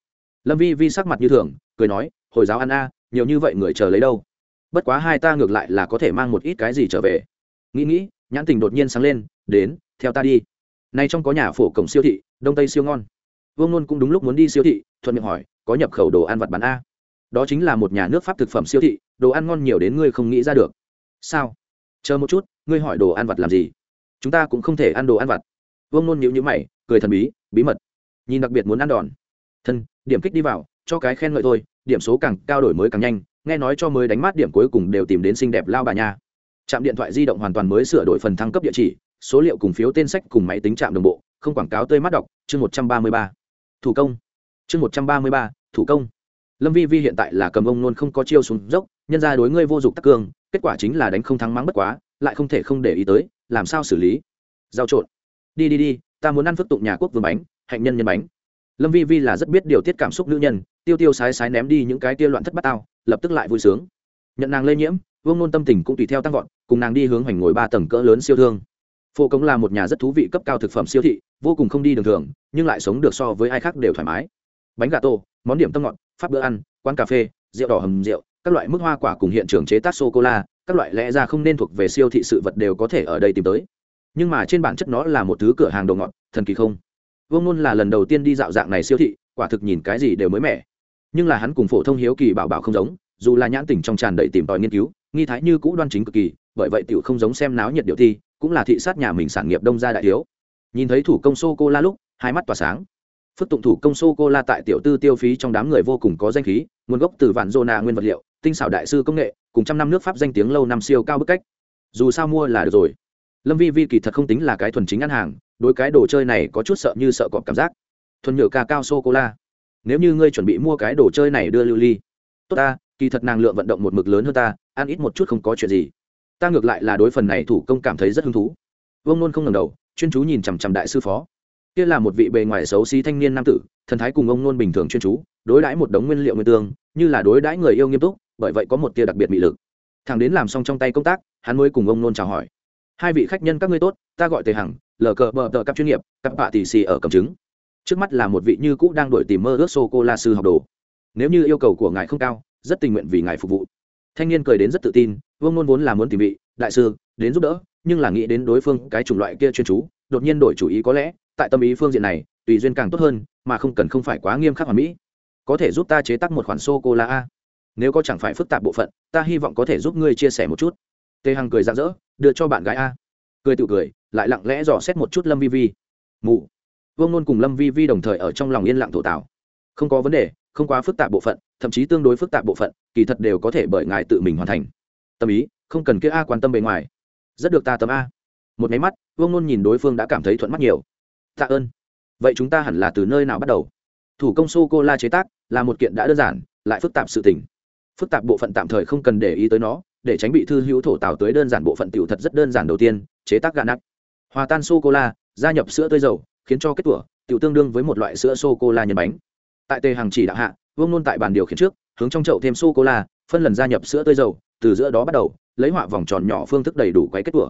lâm vi vi sắc mặt như thường, cười nói, hồi giáo ăn a, nhiều như vậy người chờ lấy đâu? Bất quá hai ta ngược lại là có thể mang một ít cái gì trở về. Nghĩ nghĩ, nhãn tình đột nhiên sáng lên, đến, theo ta đi. Nay trong có nhà phổ cổng siêu thị, đông tây siêu ngon. Vương nôn cũng đúng lúc muốn đi siêu thị, thuận miệng hỏi, có nhập khẩu đồ ăn vặt bán a? Đó chính là một nhà nước pháp thực phẩm siêu thị, đồ ăn ngon nhiều đến ngươi không nghĩ ra được. Sao? Chờ một chút, ngươi hỏi đồ ăn vặt làm gì? Chúng ta cũng không thể ăn đồ ăn vặt. Vương nôn nhịu nhữ mày, cười thần bí bí mật. Nhìn đặc biệt muốn ăn đòn. Thân điểm kích đi vào, cho cái khen ngợi thôi, điểm số càng cao đổi mới càng nhanh, nghe nói cho mới đánh mát điểm cuối cùng đều tìm đến xinh đẹp lao bà nha. Trạm điện thoại di động hoàn toàn mới sửa đổi phần thăng cấp địa chỉ, số liệu cùng phiếu tên sách cùng máy tính trạm đồng bộ, không quảng cáo tươi mắt đọc, chương một trăm ba mươi ba. Thủ công. Chương một trăm ba mươi ba, thủ công. Lâm vi vi hiện tại là cầm ông nôn không có chiêu xuống dốc, nhân ra đối ngươi vô dụng tắc cương, kết quả chính là đánh không thắng mắng bất quá, lại không thể không để ý tới, làm sao xử lý? Giao trộn. Đi đi đi, ta muốn ăn phước tụng nhà quốc vương bánh, hạnh nhân nhân bánh lâm vi vi là rất biết điều tiết cảm xúc nữ nhân, tiêu tiêu sái sái ném đi những cái tia loạn thất bát tao, lập tức lại vui sướng. Nhận nàng lây nhiễm, vương nôn tâm tình cũng tùy theo tăng vọt, cùng nàng đi hướng hoành ngồi ba tầng cỡ lớn siêu thương. Phổ cống là một nhà rất thú vị cấp cao thực phẩm siêu thị, vô cùng không đi đường thường, nhưng lại sống được so với ai khác đều thoải mái. Bánh gà tô, món điểm tâm ngọt phát bữa ăn, quán cà phê, rượu đỏ hầm rượu, các loại mức hoa quả cùng hiện trường chế tác sô cô la các loại lẽ ra không nên thuộc về siêu thị sự vật đều có thể ở đây tìm tới. Nhưng mà trên bản chất nó là một thứ cửa hàng đồ ngọt, thần kỳ không? Vương nôn là lần đầu tiên đi dạo dạng này siêu thị, quả thực nhìn cái gì đều mới mẻ. Nhưng là hắn cùng phổ thông hiếu kỳ bảo bảo không giống, dù là nhãn tỉnh trong tràn đầy tìm tòi nghiên cứu, nghi thái như cũ đoan chính cực kỳ, bởi vậy tiểu không giống xem náo nhiệt điệu thi, cũng là thị sát nhà mình sản nghiệp đông gia đại thiếu. Nhìn thấy thủ công sô cô la lúc, hai mắt tỏa sáng. Phức tụng thủ công sô cô la tại tiểu tư tiêu phí trong đám người vô cùng có danh khí, nguồn gốc từ vạn zona nguyên vật liệu, tinh xảo đại sư công nghệ, cùng trăm năm nước pháp danh tiếng lâu năm siêu cao bức cách. Dù sao mua là được rồi. Lâm vi vi kỳ thật không tính là cái thuần chính ăn hàng đối cái đồ chơi này có chút sợ như sợ cọp cảm giác. Thuần nhựa ca cao sô cô la nếu như ngươi chuẩn bị mua cái đồ chơi này đưa lưu ly. Tốt ta, kỳ thật nàng lượng vận động một mực lớn hơn ta, ăn ít một chút không có chuyện gì. Ta ngược lại là đối phần này thủ công cảm thấy rất hứng thú. Vương nôn không ngầm đầu, chuyên chú nhìn chằm chằm đại sư phó. Kia là một vị bề ngoài xấu xí thanh niên nam tử, thần thái cùng ông nôn bình thường chuyên chú, đối đãi một đống nguyên liệu nguyên tương, như là đối đãi người yêu nghiêm túc, bởi vậy có một tia đặc biệt mị lực. Thằng đến làm xong trong tay công tác, hắn mới cùng ông nôn chào hỏi hai vị khách nhân các ngươi tốt, ta gọi tề hằng lờ cờ bờ tờ cặp chuyên nghiệp cặp bạ tỷ xì ở cầm chứng. Trước mắt là một vị như cũ đang đổi tìm mơ ước sô cô la sư học đồ. Nếu như yêu cầu của ngài không cao, rất tình nguyện vì ngài phục vụ. Thanh niên cười đến rất tự tin, vương nôn vốn là muốn tìm vị đại sư, đến giúp đỡ, nhưng là nghĩ đến đối phương cái chủng loại kia chuyên chú, đột nhiên đổi chủ ý có lẽ, tại tâm ý phương diện này, tùy duyên càng tốt hơn, mà không cần không phải quá nghiêm khắc hoàn mỹ. Có thể giúp ta chế tác một khoản sô cô la a? Nếu có chẳng phải phức tạp bộ phận, ta hy vọng có thể giúp ngươi chia sẻ một chút tề hằng cười rạng rỡ, đưa cho bạn gái a. Cười tự cười, lại lặng lẽ dò xét một chút lâm vi vi. Mụ. Vương nôn cùng lâm vi vi đồng thời ở trong lòng yên lặng thổ tảo không có vấn đề, không quá phức tạp bộ phận, thậm chí tương đối phức tạp bộ phận, kỳ thật đều có thể bởi ngài tự mình hoàn thành. Tâm ý, không cần kia a quan tâm bề ngoài. Rất được ta tâm a. Một máy mắt, vương nôn nhìn đối phương đã cảm thấy thuận mắt nhiều. Tạ ơn. Vậy chúng ta hẳn là từ nơi nào bắt đầu? Thủ công sô cô la chế tác là một kiện đã đơn giản, lại phức tạp sự tình. Phức tạp bộ phận tạm thời không cần để ý tới nó để tránh bị thư hữu thổ tào tới đơn giản bộ phận tiểu thật rất đơn giản đầu tiên, chế tác gà nắp hòa tan sô cô la gia nhập sữa tươi dầu, khiến cho kết tủa, tiểu tương đương với một loại sữa sô cô la nhân bánh. Tại tề hàng chỉ đạo hạ, vương nôn tại bàn điều khiển trước, hướng trong chậu thêm sô cô la phân lần gia nhập sữa tươi dầu, từ giữa đó bắt đầu, lấy họa vòng tròn nhỏ phương thức đầy đủ quấy kết tủa.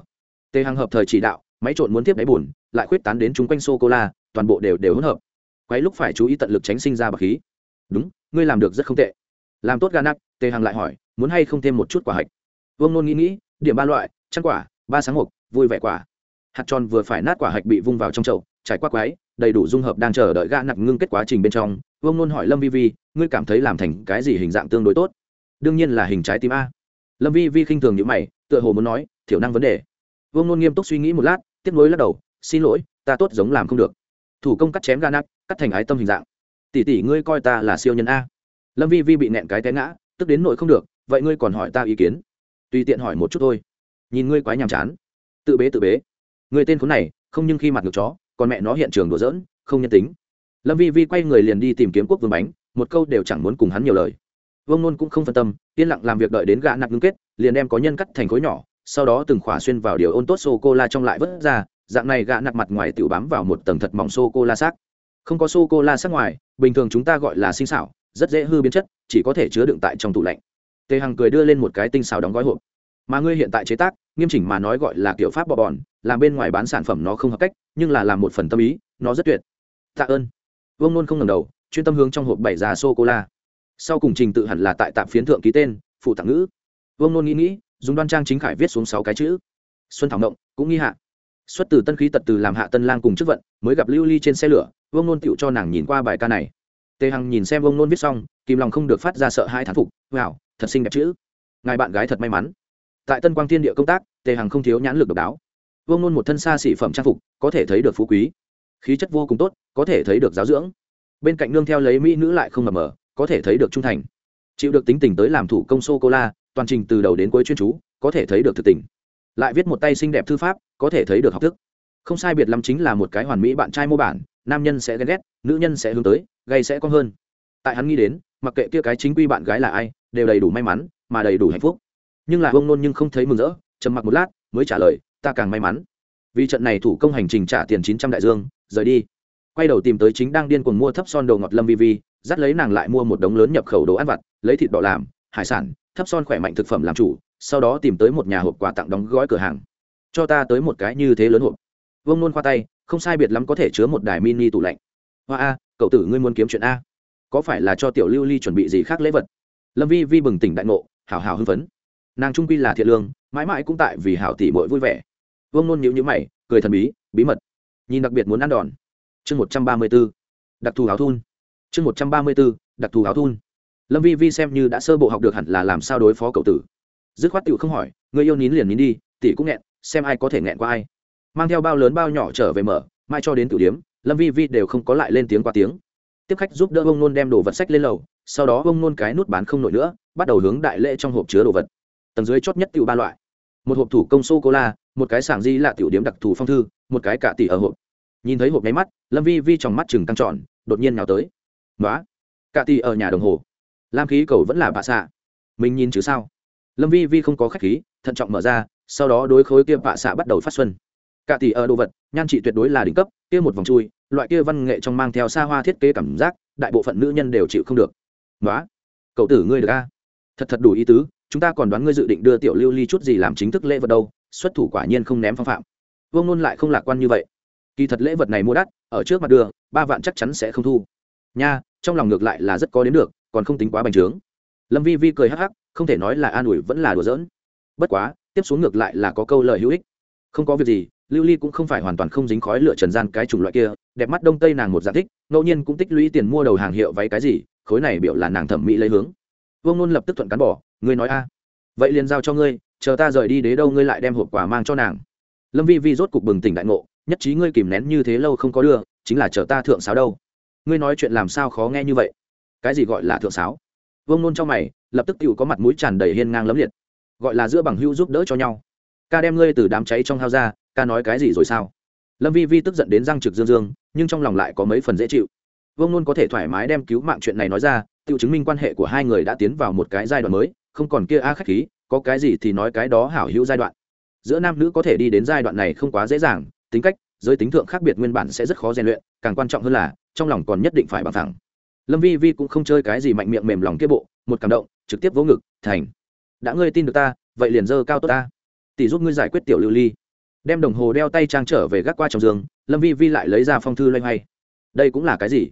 Tề hàng hợp thời chỉ đạo, máy trộn muốn tiếp đáy bùn, lại khuyết tán đến chúng quanh sô cô la toàn bộ đều đều hỗn hợp. Quấy lúc phải chú ý tận lực tránh sinh ra bạc khí. Đúng, ngươi làm được rất không tệ. Làm tốt gà nắp tề hàng lại hỏi, muốn hay không thêm một chút quả hạch? Vương nôn nghĩ nghĩ, điểm ba loại, trăng quả, ba sáng mục vui vẻ quả. Hạt tròn vừa phải nát quả hạch bị vung vào trong chậu, trải qua quái, đầy đủ dung hợp đang chờ đợi gã nặc ngưng kết quá trình bên trong. Vương nôn hỏi lâm vi vi, ngươi cảm thấy làm thành cái gì hình dạng tương đối tốt? Đương nhiên là hình trái tim a. Lâm vi vi khinh thường những mày, tựa hồ muốn nói, thiểu năng vấn đề. Vương nôn nghiêm túc suy nghĩ một lát, tiếp nối lắc đầu, xin lỗi, ta tốt giống làm không được. Thủ công cắt chém gà nặc, cắt thành ái tâm hình dạng. Tỷ tỷ ngươi coi ta là siêu nhân a. Lâm vi vi bị nẹn cái té ngã, tức đến nội không được, vậy ngươi còn hỏi ta ý kiến? Tùy tiện hỏi một chút thôi. Nhìn ngươi quái nhàm chán. Tự bế tự bế. Người tên khốn này, không nhưng khi mặt ngược chó, còn mẹ nó hiện trường đùa giỡn, không nhân tính. Lâm vi vi quay người liền đi tìm kiếm quốc vương bánh, một câu đều chẳng muốn cùng hắn nhiều lời. Vương nôn cũng không phân tâm, yên lặng làm việc đợi đến gã nặc ngưng kết, liền đem có nhân cắt thành khối nhỏ, sau đó từng khỏa xuyên vào điều ôn tốt sô cô la trong lại vớt ra, dạng này gã nặc mặt ngoài tự bám vào một tầng thật mỏng sô cô la xác. Không có sô cô la sắc ngoài, bình thường chúng ta gọi là sinh xảo, rất dễ hư biến chất, chỉ có thể chứa đựng tại trong tủ lạnh tề hằng cười đưa lên một cái tinh xào đóng gói hộp. Mà ngươi hiện tại chế tác, nghiêm chỉnh mà nói gọi là kiểu pháp bò bòn, làm bên ngoài bán sản phẩm nó không hợp cách, nhưng là làm một phần tâm ý, nó rất tuyệt. Tạ ơn. Vương nôn không ngầm đầu, chuyên tâm hướng trong hộp bảy già sô cô la sau cùng trình tự hẳn là tại tạp phiến thượng ký tên, phụ tặng ngữ. Vương nôn nghĩ nghĩ, dùng đoan trang chính khải viết xuống sáu cái chữ. Xuân thảo động cũng nghi hạ. Xuất từ tân khí tật từ làm hạ tân lang cùng chức vận, mới gặp lưu ly trên xe lửa, vương nôn tựu cho nàng nhìn qua bài ca này. Tề hằng nhìn xem vương nôn viết xong, kìm lòng không được phát ra sợ hai thán phục, wow thật xinh đẹp chữ ngài bạn gái thật may mắn. Tại tân quang thiên địa công tác, tề hằng không thiếu nhãn lực độc đáo. Vương nôn một thân xa xỉ phẩm trang phục, có thể thấy được phú quý. Khí chất vô cùng tốt, có thể thấy được giáo dưỡng. Bên cạnh nương theo lấy mỹ nữ lại không mờ mờ, có thể thấy được trung thành. Chịu được tính tình tới làm thủ công sô cô la toàn trình từ đầu đến cuối chuyên chú, có thể thấy được thực tình. Lại viết một tay xinh đẹp thư pháp, có thể thấy được học thức. Không sai biệt lắm chính là một cái hoàn mỹ bạn trai mô bản, nam nhân sẽ ghen ghét, nữ nhân sẽ hướng tới gây sẽ con hơn. Tại hắn nghĩ đến, mặc kệ kia cái chính quy bạn gái là ai đều đầy đủ may mắn, mà đầy đủ hạnh phúc. Nhưng là ông nôn nhưng không thấy mừng rỡ, trầm mặc một lát, mới trả lời, ta càng may mắn. Vì trận này thủ công hành trình trả tiền chín trăm đại dương, rời đi. Quay đầu tìm tới chính đang điên cuồng mua thấp son đồ ngọt lâm vi vi, dắt lấy nàng lại mua một đống lớn nhập khẩu đồ ăn vặt, lấy thịt đỏ làm, hải sản, thấp son khỏe mạnh thực phẩm làm chủ, sau đó tìm tới một nhà hộp quà tặng đóng gói cửa hàng. Cho ta tới một cái như thế lớn hộp. Vương nôn khoa tay, không sai biệt lắm có thể chứa một đài mini tủ lạnh. Hoa a, cậu tử ngươi muốn kiếm chuyện a? Có phải là cho tiểu lưu ly chuẩn bị gì khác lễ vật? Lâm vi vi bừng tỉnh đại ngộ, hào hào hưng phấn. Nàng trung quy là thiện lương, mãi mãi cũng tại vì hảo tỷ bội vui vẻ. Vương nôn nhịu nhữ mày, cười thần bí bí mật. Nhìn đặc biệt muốn ăn đòn. Chương một trăm ba mươi b ố đặc thù áo thun. Chương một trăm ba mươi b ố đặc thù áo thun. Lâm vi vi xem như đã sơ bộ học được hẳn là làm sao đối phó cậu tử. Dứt khoát tựu không hỏi, người yêu nín liền nín đi, tỷ cũng nghẹn, xem ai có thể nghẹn qua ai. Mang theo bao lớn bao nhỏ trở về mở, mai cho đến tử điếm, lâm vi vi đều không có lại lên tiếng qua tiếng. Tiếp khách giúp đỡ ông nôn đem đồ vật sách lên lầu sau đó ông nôn cái nút bán không nổi nữa, bắt đầu hướng đại lễ trong hộp chứa đồ vật. Tầng dưới chót nhất tiểu ba loại. Một hộp thủ công sô cô la một cái sảng di là tiểu điếm đặc thù phong thư, một cái cả tỷ ở hộp. Nhìn thấy hộp nháy mắt, lâm vi vi trong mắt chừng căng tròn, đột nhiên nào tới. Nói cả tỷ ở nhà đồng hồ. Lam khí cầu vẫn là bà xạ. Mình nhìn chứ sao? Lâm vi vi không có khách khí, thận trọng mở ra, sau đó đối khối kia bạ xạ bắt đầu phát xuân. Cả tỷ ở đồ vật, nhan trị tuyệt đối là đỉnh cấp, kia một vòng chui, loại kia văn nghệ trong mang theo xa hoa thiết kế cảm giác, đại bộ phận nữ nhân đều chịu không được nói cậu tử ngươi được a? Thật thật đủ ý tứ, chúng ta còn đoán ngươi dự định đưa tiểu lưu ly chút gì làm chính thức lễ vật đâu, xuất thủ quả nhiên không ném phong phạm. Vương nôn lại không lạc quan như vậy. Kỳ thật lễ vật này mua đắt, ở trước mặt đưa, ba vạn chắc chắn sẽ không thu. Nha, trong lòng ngược lại là rất có đến được, còn không tính quá bành trướng. Lâm vi vi cười hắc hắc, không thể nói là an ủi vẫn là đùa giỡn. Bất quá, tiếp xuống ngược lại là có câu lời hữu ích. Không có việc gì, lưu ly cũng không phải hoàn toàn không dính khói lửa trần gian cái chủng loại kia, đẹp mắt đông tây nàng một dạng thích, ngẫu nhiên cũng tích lũy tiền mua đầu hàng hiệu váy cái gì khối này biểu là nàng thẩm mỹ lấy hướng. Vương nôn lập tức thuận cắn bỏ, ngươi nói a, vậy liền giao cho ngươi, chờ ta rời đi đế đâu ngươi lại đem hộp quà mang cho nàng. Lâm vi vi rốt cục bừng tỉnh đại ngộ, nhất trí ngươi kìm nén như thế lâu không có đưa, chính là chờ ta thượng sáo đâu. Ngươi nói chuyện làm sao khó nghe như vậy? Cái gì gọi là thượng sáo? Vương nôn trong mày, lập tức tự có mặt mũi tràn đầy hiên ngang lấm liệt. Gọi là giữa bằng hữu giúp đỡ cho nhau. Ca đem ngươi từ đám cháy trong hao ra, ca nói cái gì rồi sao? Lâm vi vi tức giận đến răng trực dương dương, nhưng trong lòng lại có mấy phần dễ chịu vương nôn có thể thoải mái đem cứu mạng chuyện này nói ra, tự chứng minh quan hệ của hai người đã tiến vào một cái giai đoạn mới, không còn kia a khách khí, có cái gì thì nói cái đó hảo hữu giai đoạn. Giữa nam nữ có thể đi đến giai đoạn này không quá dễ dàng, tính cách, giới tính thượng khác biệt nguyên bản sẽ rất khó rèn luyện, càng quan trọng hơn là, trong lòng còn nhất định phải bằng thẳng. Lâm vi vi cũng không chơi cái gì mạnh miệng mềm lòng kia bộ, một cảm động, trực tiếp vỗ ngực, thành, đã ngươi tin được ta, vậy liền dơ cao tốt ta. Tỷ giúp ngươi giải quyết tiểu lưu ly. Đem đồng hồ đeo tay trang trở về gác qua trong giường, lâm vi vi lại lấy ra phong thư loay hoay. Đây cũng là cái gì?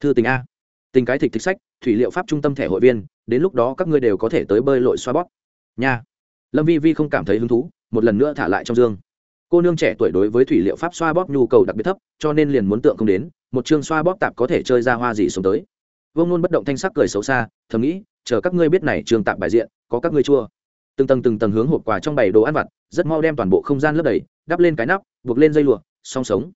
Thư tình a. Tình cái thịt thịt sách, thủy liệu pháp trung tâm thẻ hội viên, đến lúc đó các ngươi đều có thể tới bơi lội xoa bóp. Nha. Lâm vi vi không cảm thấy hứng thú, một lần nữa thả lại trong dương. Cô nương trẻ tuổi đối với thủy liệu pháp xoa bóp nhu cầu đặc biệt thấp, cho nên liền muốn tượng không đến, một chương xoa bóp tạp có thể chơi ra hoa gì xuống tới. Vương luôn bất động thanh sắc cười xấu xa, thầm nghĩ, chờ các ngươi biết này trường tạp bài diện, có các ngươi chua. Từng tầng từng tầng hướng hộp quà trong bày đồ ăn vặt, rất mau đem toàn bộ không gian lấp đầy, đắp lên cái nắp, buộc lên dây lụa, song sống.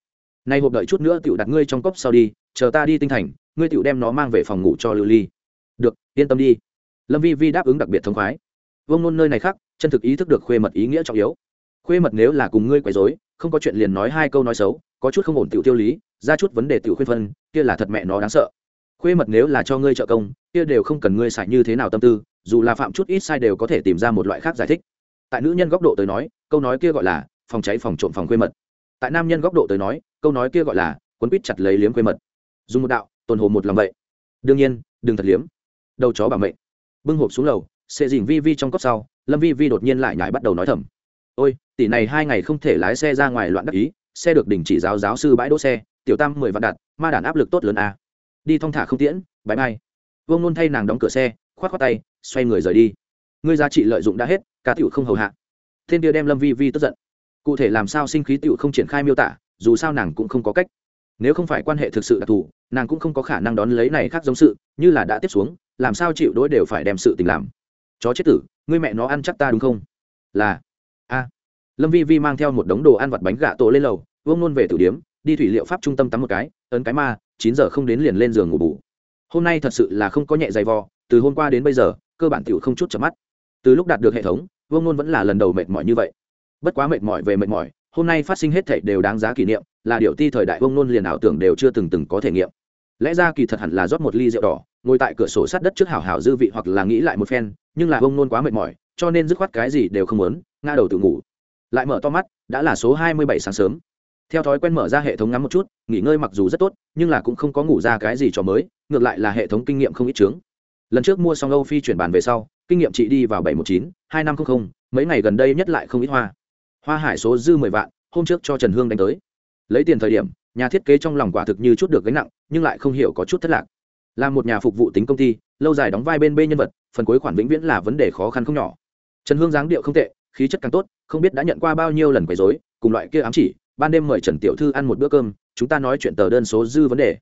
Nay hộp đợi chút nữa tựu đặt ngươi trong cốc sau đi chờ ta đi tinh thành, ngươi tựu đem nó mang về phòng ngủ cho lưu ly. Được, yên tâm đi. Lâm vi vi đáp ứng đặc biệt thông khoái. Vương nôn nơi này khác, chân thực ý thức được khuê mật ý nghĩa trọng yếu. Khuê mật nếu là cùng ngươi quấy dối không có chuyện liền nói hai câu nói xấu, có chút không ổn tiểu tiêu lý, ra chút vấn đề tiểu khuyên phân, kia là thật mẹ nó đáng sợ. Khuê mật nếu là cho ngươi trợ công, kia đều không cần ngươi xài như thế nào tâm tư, dù là phạm chút ít sai đều có thể tìm ra một loại khác giải thích. Tại nữ nhân góc độ tới nói, câu nói kia gọi là phòng cháy phòng trộm phòng khuê mật. Tại nam nhân góc độ tới nói, câu nói kia gọi là quấn quýt chặt lấy liếm khuê mật dùng một đạo, tồn hồ một lòng vậy. Đương nhiên, đừng thật liếm. Đầu chó bảo mệnh. Bưng hộp xuống lầu xệ dình vi vi trong cốc sau, lâm vi vi đột nhiên lại nhải bắt đầu nói thầm. Ôi, tỷ này hai ngày không thể lái xe ra ngoài loạn đắc ý, xe được đình chỉ giáo giáo sư bãi đỗ xe, tiểu tam mười vạn đặt, ma đản áp lực tốt lớn à. đi thong thả không tiễn bãi mai vương nôn thay nàng đóng cửa xe k h o á t k h o á tay, xoay người rời đi. Ngươi giá trị lợi dụng đã hết ca tiểu không hầu hạ. Thiên kia đem lâm vi vi tức giận. Cụ thể làm sao sinh khí tiểu không triển khai miêu tả, dù sao nàng cũng không có cách nếu không phải quan hệ thực sự đặc thù, nàng cũng không có khả năng đón lấy này khác giống sự, như là đã tiếp xuống, làm sao chịu đối đều phải đem sự tình làm. Chó chết tử, ngươi mẹ nó ăn chắc ta đúng không? Là, a. Lâm vi vi mang theo một đống đồ ăn vặt bánh gà tổ lên lầu vương nôn về tử điếm, đi thủy liệu pháp trung tâm tắm một cái, ấn cái ma, chín giờ không đến liền lên giường ngủ bù. Hôm nay thật sự là không có nhẹ dày vò, từ hôm qua đến bây giờ, cơ bản tiểu không chút chợp mắt. Từ lúc đạt được hệ thống, vương nôn vẫn là lần đầu mệt mỏi như vậy. Bất quá mệt mỏi về mệt mỏi, hôm nay phát sinh hết thảy đều đáng giá kỷ niệm là điều ti thời đại vông nôn liền ảo tưởng đều chưa từng từng có thể nghiệm. Lẽ ra kỳ thật hẳn là rót một ly rượu đỏ, ngồi tại cửa sổ sát đất trước hảo hảo dư vị hoặc là nghĩ lại một phen, nhưng là vông nôn quá mệt mỏi, cho nên dứt khoát cái gì đều không muốn, ngã đầu tự ngủ. Lại mở to mắt, đã là số hai mươi bảy sáng sớm. Theo thói quen mở ra hệ thống ngắm một chút, nghỉ ngơi mặc dù rất tốt, nhưng là cũng không có ngủ ra cái gì cho mới, ngược lại là hệ thống kinh nghiệm không ít chướng. Lần trước mua xong âu phi chuyển bàn về sau, kinh nghiệm chị đi vào bảy một chín, hai năm trăm linh mấy ngày gần đây nhất lại không ít hoa. Hoa hải số dư mười vạn, hôm trước cho trần hương đánh tới lấy tiền thời điểm, nhà thiết kế trong lòng quả thực như chút được gánh nặng, nhưng lại không hiểu có chút thất lạc. Là một nhà phục vụ tính công ty, lâu dài đóng vai bên b nhân vật, phần cuối khoản vĩnh viễn là vấn đề khó khăn không nhỏ. Trần hương dáng điệu không tệ, khí chất càng tốt, không biết đã nhận qua bao nhiêu lần quấy dối cùng loại kia ám chỉ, ban đêm mời trần tiểu thư ăn một bữa cơm, chúng ta nói chuyện tờ đơn số dư vấn đề.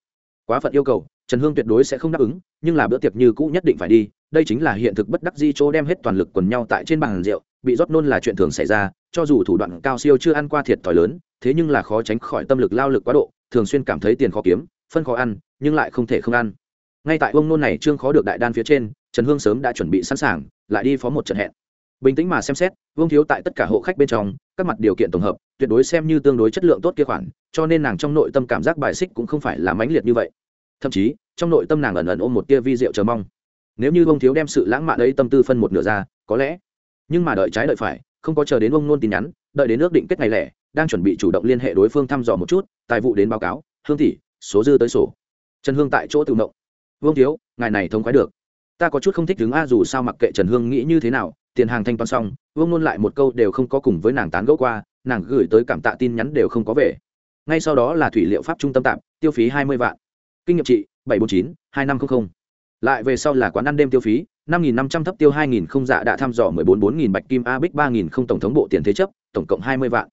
Quá phận yêu cầu, trần hương tuyệt đối sẽ không đáp ứng, nhưng là bữa tiệc như cũ nhất định phải đi, đây chính là hiện thực bất đắc di chỗ đem hết toàn lực quần nhau tại trên bàn rượu, bị rót nôn là chuyện thường xảy ra, cho dù thủ đoạn cao siêu chưa ăn qua thiệt thòi lớn thế nhưng là khó tránh khỏi tâm lực lao lực quá độ, thường xuyên cảm thấy tiền khó kiếm, phân khó ăn, nhưng lại không thể không ăn. Ngay tại ông nôn này trương khó được đại đan phía trên, trần hương sớm đã chuẩn bị sẵn sàng, lại đi phó một trận hẹn. Bình tĩnh mà xem xét, vương thiếu tại tất cả hộ khách bên trong, các mặt điều kiện tổng hợp, tuyệt đối xem như tương đối chất lượng tốt kia khoản, cho nên nàng trong nội tâm cảm giác bài xích cũng không phải là mãnh liệt như vậy. Thậm chí, trong nội tâm nàng ẩn ẩn ôm một tia vi rượu chờ mong. Nếu như vương thiếu đem sự lãng mạn ấy tâm tư phân một nửa ra, có lẽ. Nhưng mà đợi trái đợi phải, không có chờ đến ông nôn tin nhắn, đợi đến ước định kết ngày lẻ đang chuẩn bị chủ động liên hệ đối phương thăm dò một chút, tài vụ đến báo cáo, hương tỷ, số dư tới sổ. Trần hương tại chỗ tự động vương thiếu, ngài này thông khoái được. Ta có chút không thích đứng a, dù sao mặc kệ trần hương nghĩ như thế nào, tiền hàng thanh toán xong, vương luôn lại một câu đều không có cùng với nàng tán gẫu qua, nàng gửi tới cảm tạ tin nhắn đều không có về. Ngay sau đó là thủy liệu pháp trung tâm tạm, tiêu phí hai mươi vạn. Kinh nghiệm trị, bảy trăm bốn chín, hai năm trăm linh lại về sau là quán ăn đêm tiêu phí, năm nghìn năm trăm thấp tiêu hai nghìn không dạ đã thăm dò mười bốn bốn nghìn bạch kim a bích ba nghìn không tổng thống bộ tiền thế chấp, tổng cộng hai mươi vạn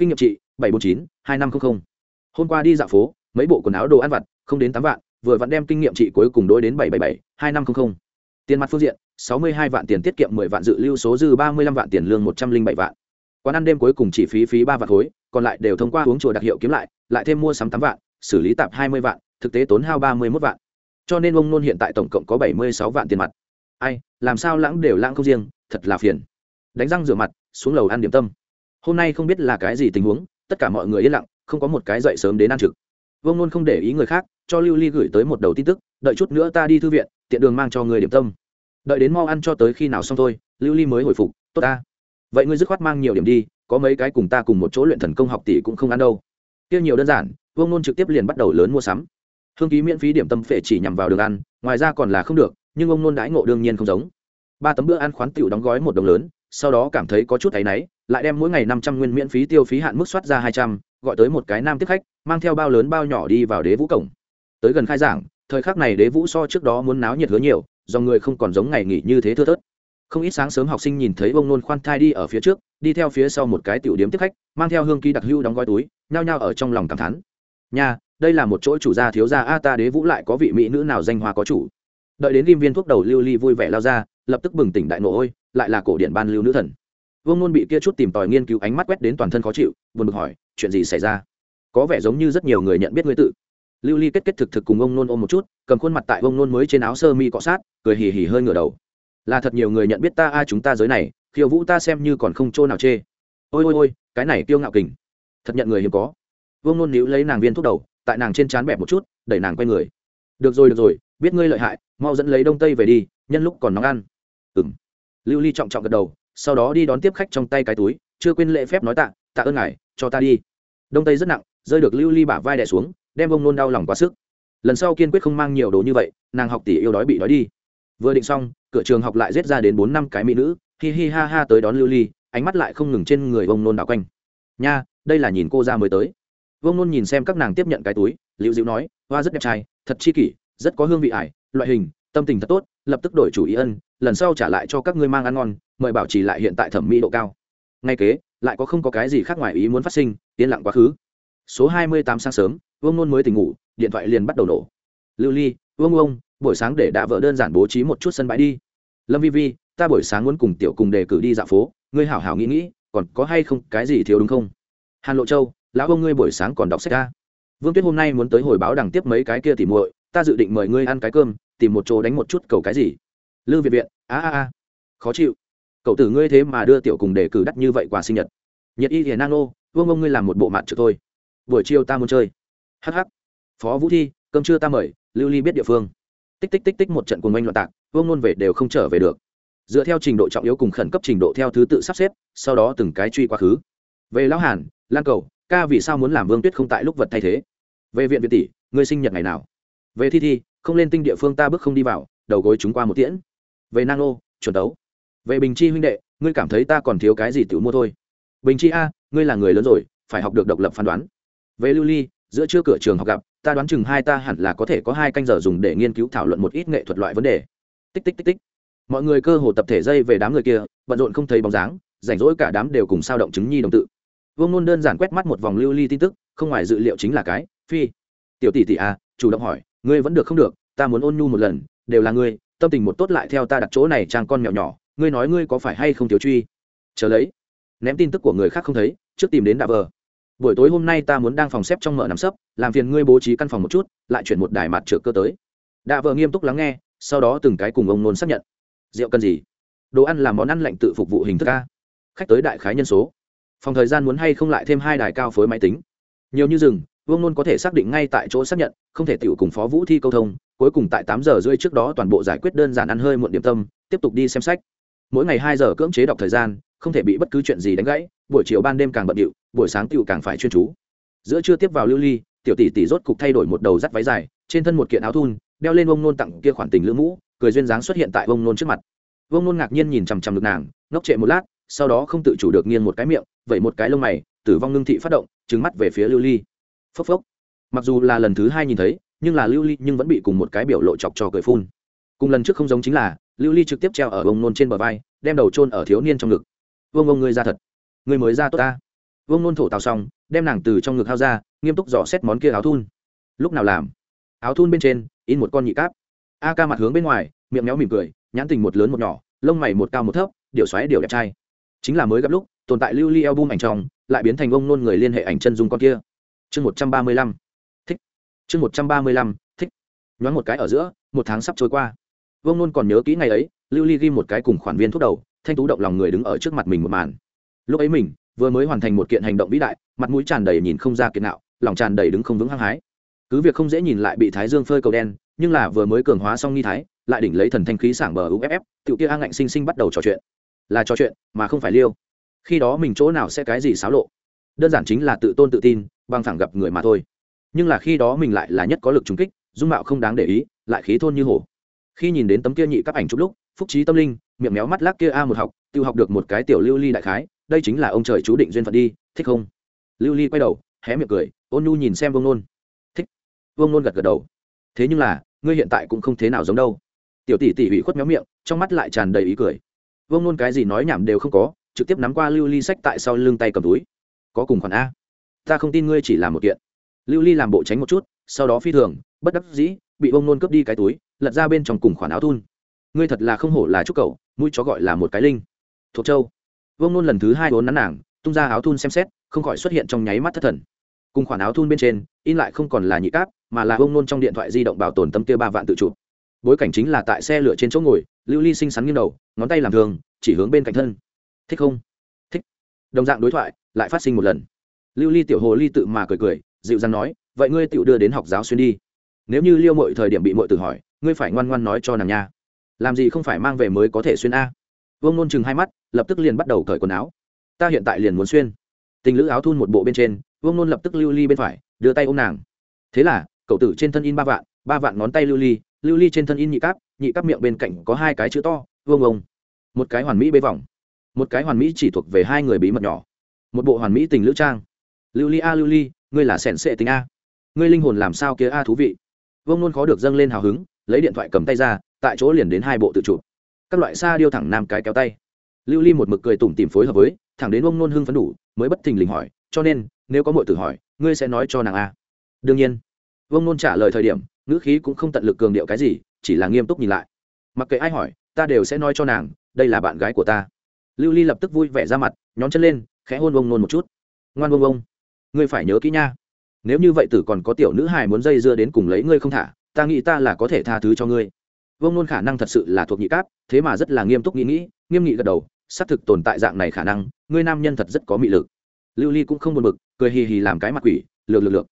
kinh nghiệm trị, bảy trăm bốn chín, hai năm trăm linh hôm qua đi dạo phố, mấy bộ quần áo đồ ăn vặt, không đến tám vạn, vừa vặn đem kinh nghiệm trị cuối cùng đối đến bảy bảy bảy, hai năm trăm linh tiền mặt phương diện, sáu mươi hai vạn tiền tiết kiệm, mười vạn dự lưu số dư, ba mươi lăm vạn tiền lương, một trăm linh bảy vạn. Quán ăn đêm cuối cùng chỉ phí phí ba vạn khối, còn lại đều thông qua uống chùa đặc hiệu kiếm lại lại thêm mua sắm tám vạn, xử lý tạp hai mươi vạn, thực tế tốn hao ba mươi mốt vạn. Cho nên ông nôn hiện tại tổng cộng có bảy mươi sáu vạn tiền mặt. Ai, làm sao lãng đều lãng không riêng, thật là phiền. Đánh răng rửa mặt, xuống lầu ăn điểm tâm hôm nay không biết là cái gì tình huống, tất cả mọi người yên lặng, không có một cái dậy sớm đến ăn trực. Vông nôn không để ý người khác, cho lưu ly gửi tới một đầu tin tức, đợi chút nữa ta đi thư viện, tiện đường mang cho người điểm tâm. Đợi đến mau ăn cho tới khi nào xong thôi, lưu ly mới hồi phục, tốt ta. Vậy ngươi dứt khoát mang nhiều điểm đi, có mấy cái cùng ta cùng một chỗ luyện thần công học tỷ cũng không ăn đâu. Tiêu nhiều đơn giản, vương nôn trực tiếp liền bắt đầu lớn mua sắm. Hương ký miễn phí điểm tâm phệ chỉ nhằm vào đường ăn, ngoài ra còn là không được, nhưng ông nôn đãi ngộ đương nhiên không giống. Ba tấm bữa ăn khoán tiểu đóng gói một đồng lớn sau đó cảm thấy có chút áy náy, lại đem mỗi ngày năm trăm nguyên miễn phí tiêu phí hạn mức soát ra hai trăm, gọi tới một cái nam tiếp khách, mang theo bao lớn bao nhỏ đi vào đế vũ cổng. Tới gần khai giảng, thời khắc này đế vũ so trước đó muốn náo nhiệt hứa nhiều, do người không còn giống ngày nghỉ như thế thưa thớt. Không ít sáng sớm học sinh nhìn thấy bông nôn khoan thai đi ở phía trước, đi theo phía sau một cái tiểu điếm tiếp khách, mang theo hương kỳ đặc hưu đóng gói túi, nhao nhao ở trong lòng cảm thán. Nha, đây là một chỗ chủ gia thiếu gia, a ta đế vũ lại có vị mỹ nữ nào danh hoa có chủ. Đợi đến kim viên thuốc đầu lưu ly vui vẻ lao ra lập tức bừng tỉnh đại nộ ôi, lại là cổ điện ban lưu nữ thần. Vương nôn bị kia chút tìm tòi nghiên cứu ánh mắt quét đến toàn thân khó chịu, buồn bực hỏi, chuyện gì xảy ra? Có vẻ giống như rất nhiều người nhận biết ngươi tự. Lưu ly kết kết thực thực cùng ông nôn ôm một chút, cầm khuôn mặt tại ông nôn mới trên áo sơ mi cọ sát, cười hì hì hơi ngửa đầu. Là thật nhiều người nhận biết ta ai chúng ta giới này, khiêu vũ ta xem như còn không chỗ nào chê. Ôi ôi ôi, cái này kiêu ngạo kình. Thật nhận người hiếm có. Vương nôn níu lấy nàng viên thuốc đầu, tại nàng trên trán bẹp một chút, đẩy nàng quay người. Được rồi được rồi, biết ngươi lợi hại, mau dẫn lấy đông tây về đi, nhân lúc còn nóng ăn ừ m lưu ly trọng trọng gật đầu, sau đó đi đón tiếp khách trong tay cái túi, chưa quên lễ phép nói tạ tạ ơn ngài, cho ta đi. Đông tây rất nặng, rơi được lưu ly bả vai đẻ xuống, đem ông nôn đau lòng quá sức. Lần sau kiên quyết không mang nhiều đồ như vậy, nàng học tỷ yêu đói bị đói đi. Vừa định xong, cửa trường học lại rết ra đến bốn năm cái mỹ nữ, hi hi ha ha tới đón lưu ly, ánh mắt lại không ngừng trên người ông nôn đảo quanh. Nha, đây là nhìn cô ra mới tới. Vương nôn nhìn xem các nàng tiếp nhận cái túi liệu dịu nói, hoa rất đẹp trai, thật chi kỷ, rất có hương vị ải, loại hình, tâm tình thật tốt, lập tức đổi chủ ý ân lần sau trả lại cho các ngươi mang ăn ngon, mời bảo trì lại hiện tại thẩm mỹ độ cao. Ngay kế, lại có không có cái gì khác ngoài ý muốn phát sinh, yên lặng quá khứ. Số hai mươi tám sáng sớm, vương nôn mới tỉnh ngủ, điện thoại liền bắt đầu nổ. Lưu ly, vương ông, buổi sáng để đã vợ đơn giản bố trí một chút sân bãi đi. Lâm vi vi, ta buổi sáng muốn cùng tiểu cùng đề cử đi dạo phố, ngươi hảo hảo nghĩ nghĩ, còn có hay không cái gì thiếu đúng không? Hàn lộ châu, lão ông ngươi buổi sáng còn đọc sách ra vương tuyết hôm nay muốn tới hồi báo đằng tiếp mấy cái kia tìm muội, ta dự định mời ngươi ăn cái cơm, tìm một chỗ đánh một chút cầu cái gì lư việt viện, a a a. Khó chịu. Cậu tử ngươi thế mà đưa tiểu cùng đề cử đắt như vậy quà sinh nhật. Nhật y thì nano vương ông ngươi làm một bộ mặt trực thôi. Buổi chiều ta muốn chơi. Hh phó vũ thi, cơm trưa ta mời, lưu ly biết địa phương. Tích tích tích tích một trận cùng anh loạn tạc, vương nôn về đều không trở về được. Dựa theo trình độ trọng yếu cùng khẩn cấp trình độ theo thứ tự sắp xếp, sau đó từng cái truy quá khứ. Về lão hàn, lan cầu, ca vì sao muốn làm vương tuyết không tại lúc vật thay thế? Về viện viện tỷ, ngươi sinh nhật ngày nào? Về thi thi, không lên tinh địa phương ta bước không đi vào, đầu gối chúng qua một tiễn về nang nô, chuẩn tấu. Về bình chi huynh đệ, ngươi cảm thấy ta còn thiếu cái gì tự mua thôi? Bình chi a, ngươi là người lớn rồi, phải học được độc lập phán đoán. Về lưu ly, giữa trưa cửa trường học gặp, ta đoán chừng hai ta hẳn là có thể có hai canh giờ dùng để nghiên cứu thảo luận một ít nghệ thuật loại vấn đề. Tích tích tích tích. Mọi người cơ hồ tập thể dây về đám người kia, bận rộn không thấy bóng dáng, rảnh rỗi cả đám đều cùng sao động chứng nhi đồng tự. Vương nôn đơn giản quét mắt một vòng lưu ly tin tức, không ngoài dự liệu chính là cái, phi. Tiểu tỷ tỷ a, chủ động hỏi, ngươi vẫn được không được, ta muốn ôn nhu một lần, đều là ngươi tâm tình một tốt lại theo ta đặt chỗ này trang con mèo nhỏ, ngươi nói ngươi có phải hay không thiếu truy? Chờ lấy, ném tin tức của người khác không thấy, trước tìm đến đạ vờ. Buổi tối hôm nay ta muốn đang phòng xếp trong mở nằm sấp, làm phiền ngươi bố trí căn phòng một chút, lại chuyển một đài mặt trượt cơ tới. Đạ vợ nghiêm túc lắng nghe, sau đó từng cái cùng ông nôn xác nhận. Rượu cần gì? Đồ ăn là món ăn lạnh tự phục vụ hình thức a. Khách tới đại khái nhân số. Phòng thời gian muốn hay không lại thêm hai đài cao phối máy tính? Nhiều như rừng vương nôn có thể xác định ngay tại chỗ xác nhận, không thể tiểu cùng phó vũ thi câu thông cuối cùng tại tám giờ rưỡi trước đó toàn bộ giải quyết đơn giản ăn hơi muộn điểm tâm, tiếp tục đi xem sách. Mỗi ngày hai giờ cưỡng chế đọc thời gian, không thể bị bất cứ chuyện gì đánh gãy, buổi chiều ban đêm càng bận điệu, buổi sáng tiểu càng phải chuyên chú. Giữa trưa tiếp vào lưu ly, tiểu tỷ tỷ rốt cục thay đổi một đầu dắt váy dài, trên thân một kiện áo thun, đeo lên ông nôn tặng kia khoản tình lữ mũ, cười duyên dáng xuất hiện tại ông nôn trước mặt. Ông nôn ngạc nhiên nhìn chằm chằm được nàng, ngốc trệ một lát, sau đó không tự chủ được nghiêng một cái miệng, vẩy một cái lông mày, tử vong ngưng thị phát động trứng mắt về phía lưu ly. Phốc phốc. Mặc dù là lần thứ hai nhìn thấy nhưng là lưu ly nhưng vẫn bị cùng một cái biểu lộ chọc cho cười phun. Cùng lần trước không giống chính là, lưu ly trực tiếp treo ở ông nôn trên bờ vai, đem đầu trôn ở thiếu niên trong ngực. Vương ông ngươi ra thật. Ngươi mới ra tốt ta. Vương nôn thổ tào xong, đem nàng từ trong ngực hao ra, nghiêm túc dò xét món kia áo thun. Lúc nào làm? Áo thun bên trên, in một con nhị cáp. A ca mặt hướng bên ngoài, miệng méo mỉm cười, nhãn tình một lớn một nhỏ, lông mày một cao một thấp điệu xoáy điệu đẹp trai. Chính là mới gặp lúc, tồn tại lưu ly album ảnh trong, lại biến thành ông nôn người liên hệ ảnh chân dung con kia. Chương một trăm ba mươi lăm chương một trăm ba mươi lăm, thích. Nhoáng một cái ở giữa, một tháng sắp trôi qua. Vông nôn còn nhớ kỹ ngày ấy, lưu ly ghi một cái cùng khoản viên thuốc đầu, thanh tú động lòng người đứng ở trước mặt mình một màn. Lúc ấy mình, vừa mới hoàn thành một kiện hành động vĩ đại, mặt mũi tràn đầy nhìn không ra kiện nạo, lòng tràn đầy đứng không vững hăng hái. Cứ việc không dễ nhìn lại bị thái dương phơi cầu đen, nhưng là vừa mới cường hóa xong nghi thái, lại đỉnh lấy thần thanh khí sảng bờ uff tiểu kia a ngạnh sinh sinh bắt đầu trò chuyện. Là trò chuyện, mà không phải liêu. Khi đó mình chỗ nào sẽ cái gì xáo lộ? Đơn giản chính là tự tôn tự tin, bằng thẳng gặp người mà thôi nhưng là khi đó mình lại là nhất có lực trúng kích, dung mạo không đáng để ý, lại khí thôn như hổ. Khi nhìn đến tấm kia nhị các ảnh chụp lúc, phúc trí tâm linh, miệng méo mắt lắc kia a một học tự học được một cái tiểu lưu ly đại khái, đây chính là ông trời chú định duyên phận đi, thích không? Lưu ly quay đầu, hé miệng cười, ôn nhu nhìn xem vương nôn. Thích. Vương nôn gật gật đầu. Thế nhưng là, ngươi hiện tại cũng không thế nào giống đâu. Tiểu tỷ tỷ hủy khuất méo miệng, trong mắt lại tràn đầy ý cười. Vương nôn cái gì nói nhảm đều không có, trực tiếp nắm qua lưu ly sách tại sau lưng tay cầm túi. Có cùng khoản a. Ta không tin ngươi chỉ làm một kiện lưu ly làm bộ tránh một chút, sau đó phi thường, bất đắc dĩ, bị bông nôn cướp đi cái túi, lật ra bên trong cùng khoản áo thun. Ngươi thật là không hổ là chúc cầu mũi chó gọi là một cái linh. Thuộc châu. Vông nôn lần thứ hai vốn nắn nàng, tung ra áo thun xem xét, không khỏi xuất hiện trong nháy mắt thất thần. Cùng khoản áo thun bên trên, in lại không còn là nhị cáp, mà là vông nôn trong điện thoại di động bảo tồn tâm kia ba vạn tự chụp bối cảnh chính là tại xe lửa trên chỗ ngồi, lưu ly xinh xắn nghiêng đầu, ngón tay làm thường, chỉ hướng bên cạnh thân. Thích không? Thích. Đồng dạng đối thoại, lại phát sinh một lần. Lưu ly tiểu hồ ly tự mà cười cười dịu dàng nói, vậy ngươi tự đưa đến học giáo xuyên đi. Nếu như liêu mọi thời điểm bị mọi từ hỏi, ngươi phải ngoan ngoan nói cho nàng nha. Làm gì không phải mang về mới có thể xuyên a? Vương nôn chừng hai mắt, lập tức liền bắt đầu cởi quần áo. Ta hiện tại liền muốn xuyên. Tình lữ áo thun một bộ bên trên, vương nôn lập tức lưu ly bên phải, đưa tay ôm nàng. Thế là, cậu tử trên thân in ba vạn ba vạn ngón tay lưu ly lưu ly trên thân in nhị cáp nhị cáp miệng bên cạnh có hai cái chữ to, vương ông. Một cái hoàn mỹ bê vòng. Một cái hoàn mỹ chỉ thuộc về hai người bí mật nhỏ. Một bộ hoàn mỹ tình lữ trang. Lưu ly a lưu ly ngươi là sẻn sệ tính a. Ngươi linh hồn làm sao kia a thú vị? Vương nôn khó được dâng lên hào hứng, lấy điện thoại cầm tay ra, tại chỗ liền đến hai bộ tự chụp. Các loại xa điêu thẳng nam cái kéo tay. Lưu ly một mực cười tủm tìm phối hợp với, thẳng đến ông nôn hưng phấn đủ, mới bất thình lình hỏi, cho nên, nếu có mọi tự hỏi, ngươi sẽ nói cho nàng a? Đương nhiên. Vương nôn trả lời thời điểm, ngữ khí cũng không tận lực cường điệu cái gì, chỉ là nghiêm túc nhìn lại. Mặc kệ ai hỏi, ta đều sẽ nói cho nàng, đây là bạn gái của ta. Lưu ly lập tức vui vẻ ra mặt, nhón chân lên, khẽ hôn vông nôn một chút. Ngoan vông vông ngươi phải nhớ kỹ nha. Nếu như vậy tử còn có tiểu nữ hài muốn dây dưa đến cùng lấy ngươi không thả, ta nghĩ ta là có thể tha thứ cho ngươi. Vông nôn khả năng thật sự là thuộc nhị cáp, thế mà rất là nghiêm túc nghĩ nghĩ, nghiêm nghị gật đầu, xác thực tồn tại dạng này khả năng, ngươi nam nhân thật rất có mị lực. Lưu ly cũng không buồn bực, cười hì hì làm cái mặt quỷ, lược lược lược.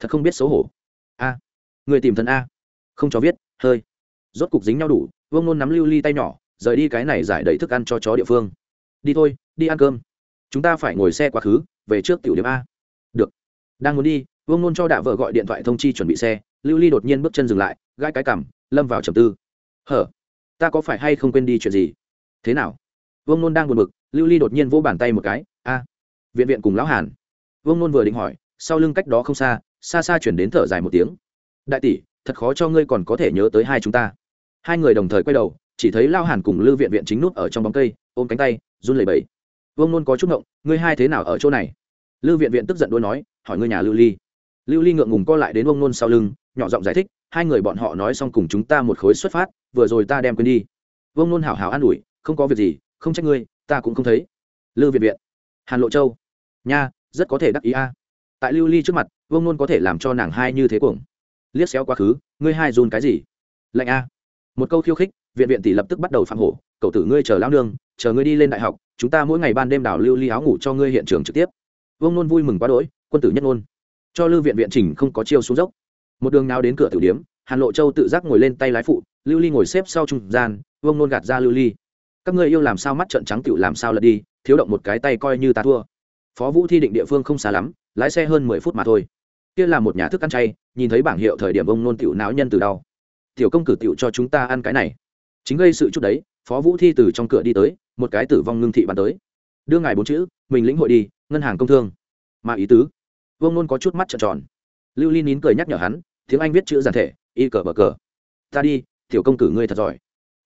Thật không biết xấu hổ. A người tìm thân a. Không cho viết, hơi. Rốt cục dính nhau đủ, vương nôn nắm lưu ly tay nhỏ, rời đi cái này giải đầy thức ăn cho chó địa phương. Đi thôi, đi ăn cơm. Chúng ta phải ngồi xe quá khứ, về trước tiểu điểm a đang muốn đi, vương nôn cho đạ vợ gọi điện thoại thông chi chuẩn bị xe, lưu ly đột nhiên bước chân dừng lại gai cái cằm, lâm vào trầm tư. Hở, ta có phải hay không quên đi chuyện gì? Thế nào? Vương nôn đang buồn bực, lưu ly đột nhiên vỗ bàn tay một cái, a, viện viện cùng lão hàn. Vương nôn vừa định hỏi, sau lưng cách đó không xa xa xa chuyển đến thở dài một tiếng. Đại tỷ, thật khó cho ngươi còn có thể nhớ tới hai chúng ta. Hai người đồng thời quay đầu, chỉ thấy lao hàn cùng lưu viện viện chính nút ở trong bóng cây, ôm cánh tay, run lẩy bẩy. Vương nôn có chút ngộng, ngươi hai thế nào ở chỗ này? Lưu viện viện tức giận đôi nói hỏi ngươi nhà lưu ly. Lưu ly ngượng ngùng co lại đến vương nôn sau lưng, nhỏ giọng giải thích, hai người bọn họ nói xong cùng chúng ta một khối xuất phát, vừa rồi ta đem quên đi. Vương nôn hảo hảo an ủi, không có việc gì, không trách ngươi, ta cũng không thấy. Lưu việt viện. Hàn lộ châu. Nha, rất có thể đắc ý a. Tại lưu ly trước mặt, vương nôn có thể làm cho nàng hai như thế cuồng. Liếc xéo quá khứ, ngươi hai run cái gì? Lạnh a. Một câu khiêu khích, viện viện tỷ lập tức bắt đầu phạm hổ. Cậu tử ngươi chờ lao nương, chờ ngươi đi lên đại học, chúng ta mỗi ngày ban đêm đảo lưu ly áo ngủ cho ngươi hiện trường trực tiếp. Vương nôn vui mừng quá đỗi quân tử nhất ngôn. Cho lưu viện viện trình không có chiêu xuống dốc. Một đường nào đến cửa tử điếm, hàn lộ châu tự giác ngồi lên tay lái phụ, lưu ly ngồi xếp sau trung gian vương nôn gạt ra lưu ly. Các ngươi yêu làm sao mắt trận trắng tựu làm sao lật đi, thiếu động một cái tay coi như ta thua. Phó vũ thi định địa phương không xa lắm, lái xe hơn mười phút mà thôi. Kia là một nhà thức ăn chay, nhìn thấy bảng hiệu thời điểm ông nôn tiểu não nhân từ đau. Tiểu công cử tiểu cho chúng ta ăn cái này. Chính gây sự chút đấy, phó vũ thi từ trong cửa đi tới, một cái tử vong ngưng thị bàn tới. Đưa ngài bốn chữ, mình lĩnh hội đi, ngân hàng công thương. Mà ý tứ vương nôn có chút mắt trợn tròn. Lưu ly nín cười nhắc nhở hắn, tiếng anh viết chữ giản thể, y cờ bờ cờ. Ta đi, tiểu công cử ngươi thật giỏi.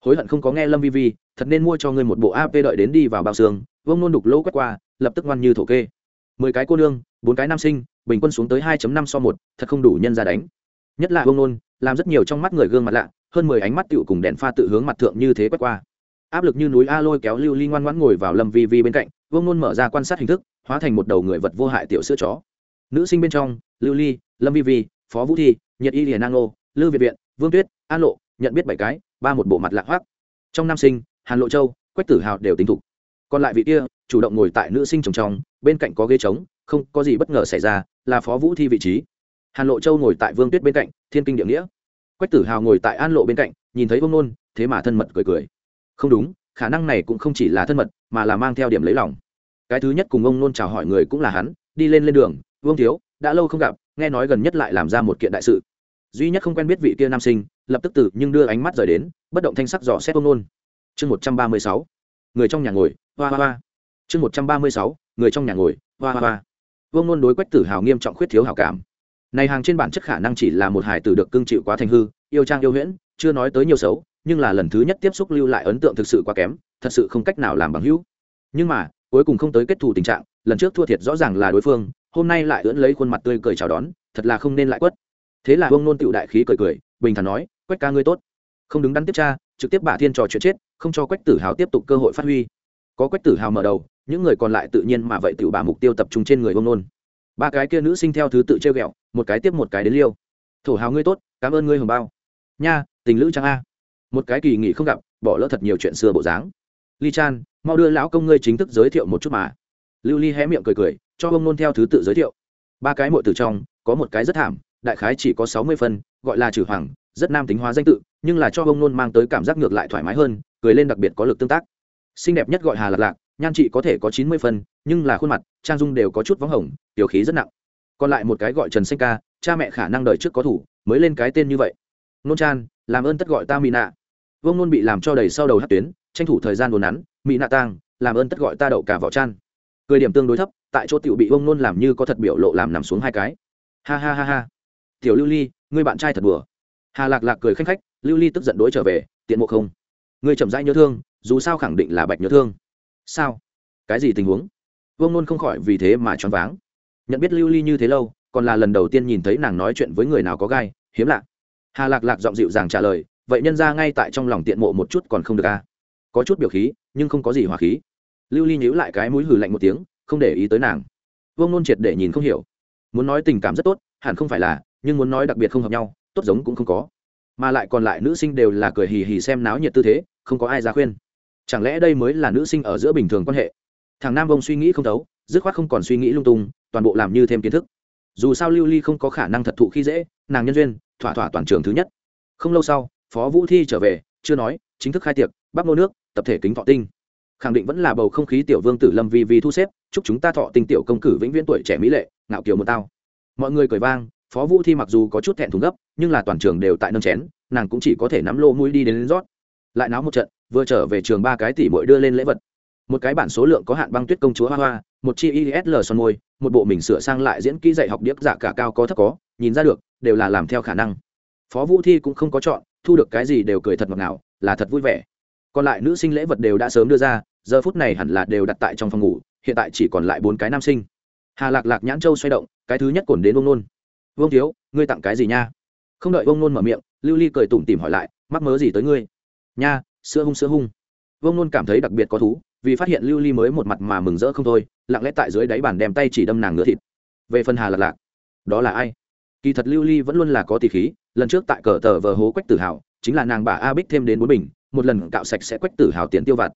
Hối hận không có nghe lâm vi vi, thật nên mua cho ngươi một bộ ap đợi đến đi vào bao xương. Vương nôn đục lỗ quét qua, lập tức ngoan như thổ kê. Mười cái cô nương, bốn cái nam sinh, bình quân xuống tới hai năm so một, thật không đủ nhân ra đánh. Nhất là vương nôn, làm rất nhiều trong mắt người gương mặt lạ, hơn mười ánh mắt tựu cùng đèn pha tự hướng mặt thượng như thế quét qua. Áp lực như núi a lôi kéo lưu ly ngoan ngoãn ngồi vào lâm vi vi bên cạnh, vương nôn mở ra quan sát hình thức, hóa thành một đầu người vật vô hại tiểu sữa chó nữ sinh bên trong lưu ly lâm vi vi phó vũ thi nhật y hiền nang Ngô, lư việt viện vương tuyết an lộ nhận biết bảy cái ba một bộ mặt lạc hoác trong nam sinh hàn lộ châu quách tử hào đều tính thục. Còn lại vị kia chủ động ngồi tại nữ sinh trồng tròng bên cạnh có ghế trống không có gì bất ngờ xảy ra là phó vũ thi vị trí. Hàn lộ châu ngồi tại vương tuyết bên cạnh thiên kinh địa nghĩa. Quách tử hào ngồi tại an lộ bên cạnh nhìn thấy vương nôn thế mà thân mật cười cười. Không đúng khả năng này cũng không chỉ là thân mật mà là mang theo điểm lấy lòng. Cái thứ nhất cùng ông nôn chào hỏi người cũng là hắn đi lên lên đường vương thiếu, đã lâu không gặp, nghe nói gần nhất lại làm ra một kiện đại sự. Duy nhất không quen biết vị kia nam sinh, lập tức từ nhưng đưa ánh mắt rời đến, bất động thanh sắc dò xét ông nôn. Chương một trăm ba mươi sáu, người trong nhà ngồi, hoa hoa hoa. Chương một trăm ba mươi sáu, người trong nhà ngồi, hoa hoa hoa. Vương nôn đối quách tử hào nghiêm trọng khuyết thiếu hào cảm. Này hàng trên bản chất khả năng chỉ là một hải tử được cưng chịu quá thành hư, yêu trang yêu huyễn, chưa nói tới nhiều xấu, nhưng là lần thứ nhất tiếp xúc lưu lại ấn tượng thực sự quá kém, thật sự không cách nào làm bằng hữu. Nhưng mà, cuối cùng không tới kết thù tình trạng, lần trước thua thiệt rõ ràng là đối phương hôm nay lại ưỡn lấy khuôn mặt tươi cười chào đón, thật là không nên lại quất. Thế là vương nôn tựu đại khí cười cười, bình thản nói, quách ca ngươi tốt. Không đứng đắn tiếp tra, trực tiếp bả thiên trò chuyện chết, không cho quách tử hào tiếp tục cơ hội phát huy. Có quách tử hào mở đầu, những người còn lại tự nhiên mà vậy tựu bà mục tiêu tập trung trên người vương nôn. Ba cái kia nữ sinh theo thứ tự treo ghẹo, một cái tiếp một cái đến liêu. Thổ hào ngươi tốt, cảm ơn ngươi hồng bao. Nha, tình lữ trang a. Một cái kỳ nghỉ không gặp, bỏ lỡ thật nhiều chuyện xưa bộ dáng. Ly chan, mau đưa lão công ngươi chính thức giới thiệu một chút mà. Lưu ly hé miệng cười cười cho ông nôn theo thứ tự giới thiệu. Ba cái mội từ trong, có một cái rất thảm, đại khái chỉ có sáu mươi phân, gọi là trừ hoàng, rất nam tính hóa danh tự, nhưng là cho ông nôn mang tới cảm giác ngược lại thoải mái hơn, cười lên đặc biệt có lực tương tác. Xinh đẹp nhất gọi hà lạc lạc, nhan chị có thể có chín mươi phân, nhưng là khuôn mặt, trang dung đều có chút vắng hồng, tiểu khí rất nặng. Còn lại một cái gọi trần xanh ca, cha mẹ khả năng đời trước có thủ, mới lên cái tên như vậy. Nôn chan, làm ơn tất gọi ta mỹ nạ. Vương nôn bị làm cho đầy sau đầu hát tuyến, tranh thủ thời gian đồn nắn mỹ nạ tang, làm ơn tất gọi ta đậu cả vỏ chan cười điểm tương đối thấp, tại chỗ tiểu bị ông nôn làm như có thật biểu lộ làm nằm xuống hai cái. Ha ha ha ha. Tiểu lưu ly người bạn trai thật bừa hà lạc lạc cười khanh khách, lưu ly tức giận đối trở về, tiện mộ không. Người chậm rãi nhớ thương, dù sao khẳng định là bạch nhớ thương. Sao? Cái gì tình huống? Vương nôn không khỏi vì thế mà choáng váng. Nhận biết lưu ly như thế lâu, còn là lần đầu tiên nhìn thấy nàng nói chuyện với người nào có gai, hiếm lạ. Hà lạc lạc giọng dịu dàng trả lời, vậy nhân ra ngay tại trong lòng tiện mộ một chút còn không được à. có chút biểu khí, nhưng không có gì hỏa khí lưu ly nhíu lại cái mũi hừ lạnh một tiếng, không để ý tới nàng. Vương nôn triệt để nhìn không hiểu. Muốn nói tình cảm rất tốt, hẳn không phải là, nhưng muốn nói đặc biệt không hợp nhau, tốt giống cũng không có. Mà lại còn lại nữ sinh đều là cười hì hì xem náo nhiệt tư thế, không có ai ra khuyên. Chẳng lẽ đây mới là nữ sinh ở giữa bình thường quan hệ? Thằng nam bông suy nghĩ không thấu, dứt khoát không còn suy nghĩ lung tung, toàn bộ làm như thêm kiến thức. Dù sao lưu ly không có khả năng thật thụ khi dễ, nàng nhân duyên, thỏa thỏa toàn trường thứ nhất. Không lâu sau, phó vũ thi trở về, chưa nói, chính thức khai tiệc bắp nô nước, tập thể kính thọ tinh khẳng định vẫn là bầu không khí tiểu vương tử lâm vi vi thu xếp chúc chúng ta thọ tình tiểu công cử vĩnh viễn tuổi trẻ mỹ lệ ngạo kiều một tao. Mọi người cười vang phó vũ thi mặc dù có chút thẹn thùng gấp nhưng là toàn trường đều tại nâng chén nàng cũng chỉ có thể nắm lô mũi đi đến, lên rót. Lại náo một trận vừa trở về trường ba cái tỷ mội đưa lên lễ vật. Một cái bản số lượng có hạn băng tuyết công chúa hoa hoa một chi isl son môi một bộ mình sửa sang lại diễn kỹ dạy học điếc giả cả cao có thấp có nhìn ra được đều là làm theo khả năng. Phó vũ thi cũng không có chọn thu được cái gì đều cười thật ngọt ngào là thật vui vẻ còn lại nữ sinh lễ vật đều đã sớm đưa ra, giờ phút này hẳn là đều đặt tại trong phòng ngủ, hiện tại chỉ còn lại bốn cái nam sinh. Hà lạc lạc nhãn châu xoay động, cái thứ nhất cổn đến ông nôn. Vương thiếu, ngươi tặng cái gì nha? Không đợi ông nôn mở miệng, lưu ly cười tủm tìm hỏi lại, mắc mớ gì tới ngươi? Nha, sữa hung sữa hung. Vương nôn cảm thấy đặc biệt có thú, vì phát hiện lưu ly mới một mặt mà mừng rỡ không thôi, lặng lẽ tại dưới đáy bàn đem tay chỉ đâm nàng ngứa thịt. Về phần hà lạc lạc, đó là ai? Kỳ thật lưu ly vẫn luôn là có tỷ khí, lần trước tại cờ tờ vờ hố quách tử hào chính là nàng bà a bích thêm đến bốn bình một lần cạo sạch sẽ quách tử hào tiền tiêu vặt.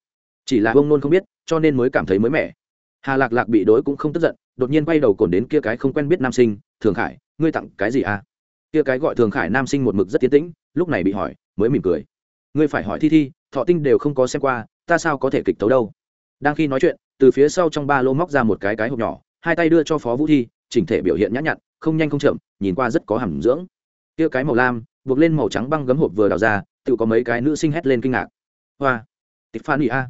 Chỉ là ông nôn không biết, cho nên mới cảm thấy mới mẻ. Hà lạc lạc bị đối cũng không tức giận, đột nhiên quay đầu cồn đến kia cái không quen biết nam sinh, thường khải, ngươi tặng cái gì à? Kia cái gọi thường khải nam sinh một mực rất tiến tĩnh, lúc này bị hỏi, mới mỉm cười. Ngươi phải hỏi thi thi, thọ tinh đều không có xem qua, ta sao có thể kịch tấu đâu? Đang khi nói chuyện, từ phía sau trong ba lô móc ra một cái cái hộp nhỏ, hai tay đưa cho phó vũ thi, chỉnh thể biểu hiện nhã nhặn, không nhanh không chậm, nhìn qua rất có hàm dưỡng. Kia cái màu lam, buộc lên màu trắng băng gấm hộp vừa đào ra tự có mấy cái nữ sinh hét lên kinh ngạc. Hoa tiffany a.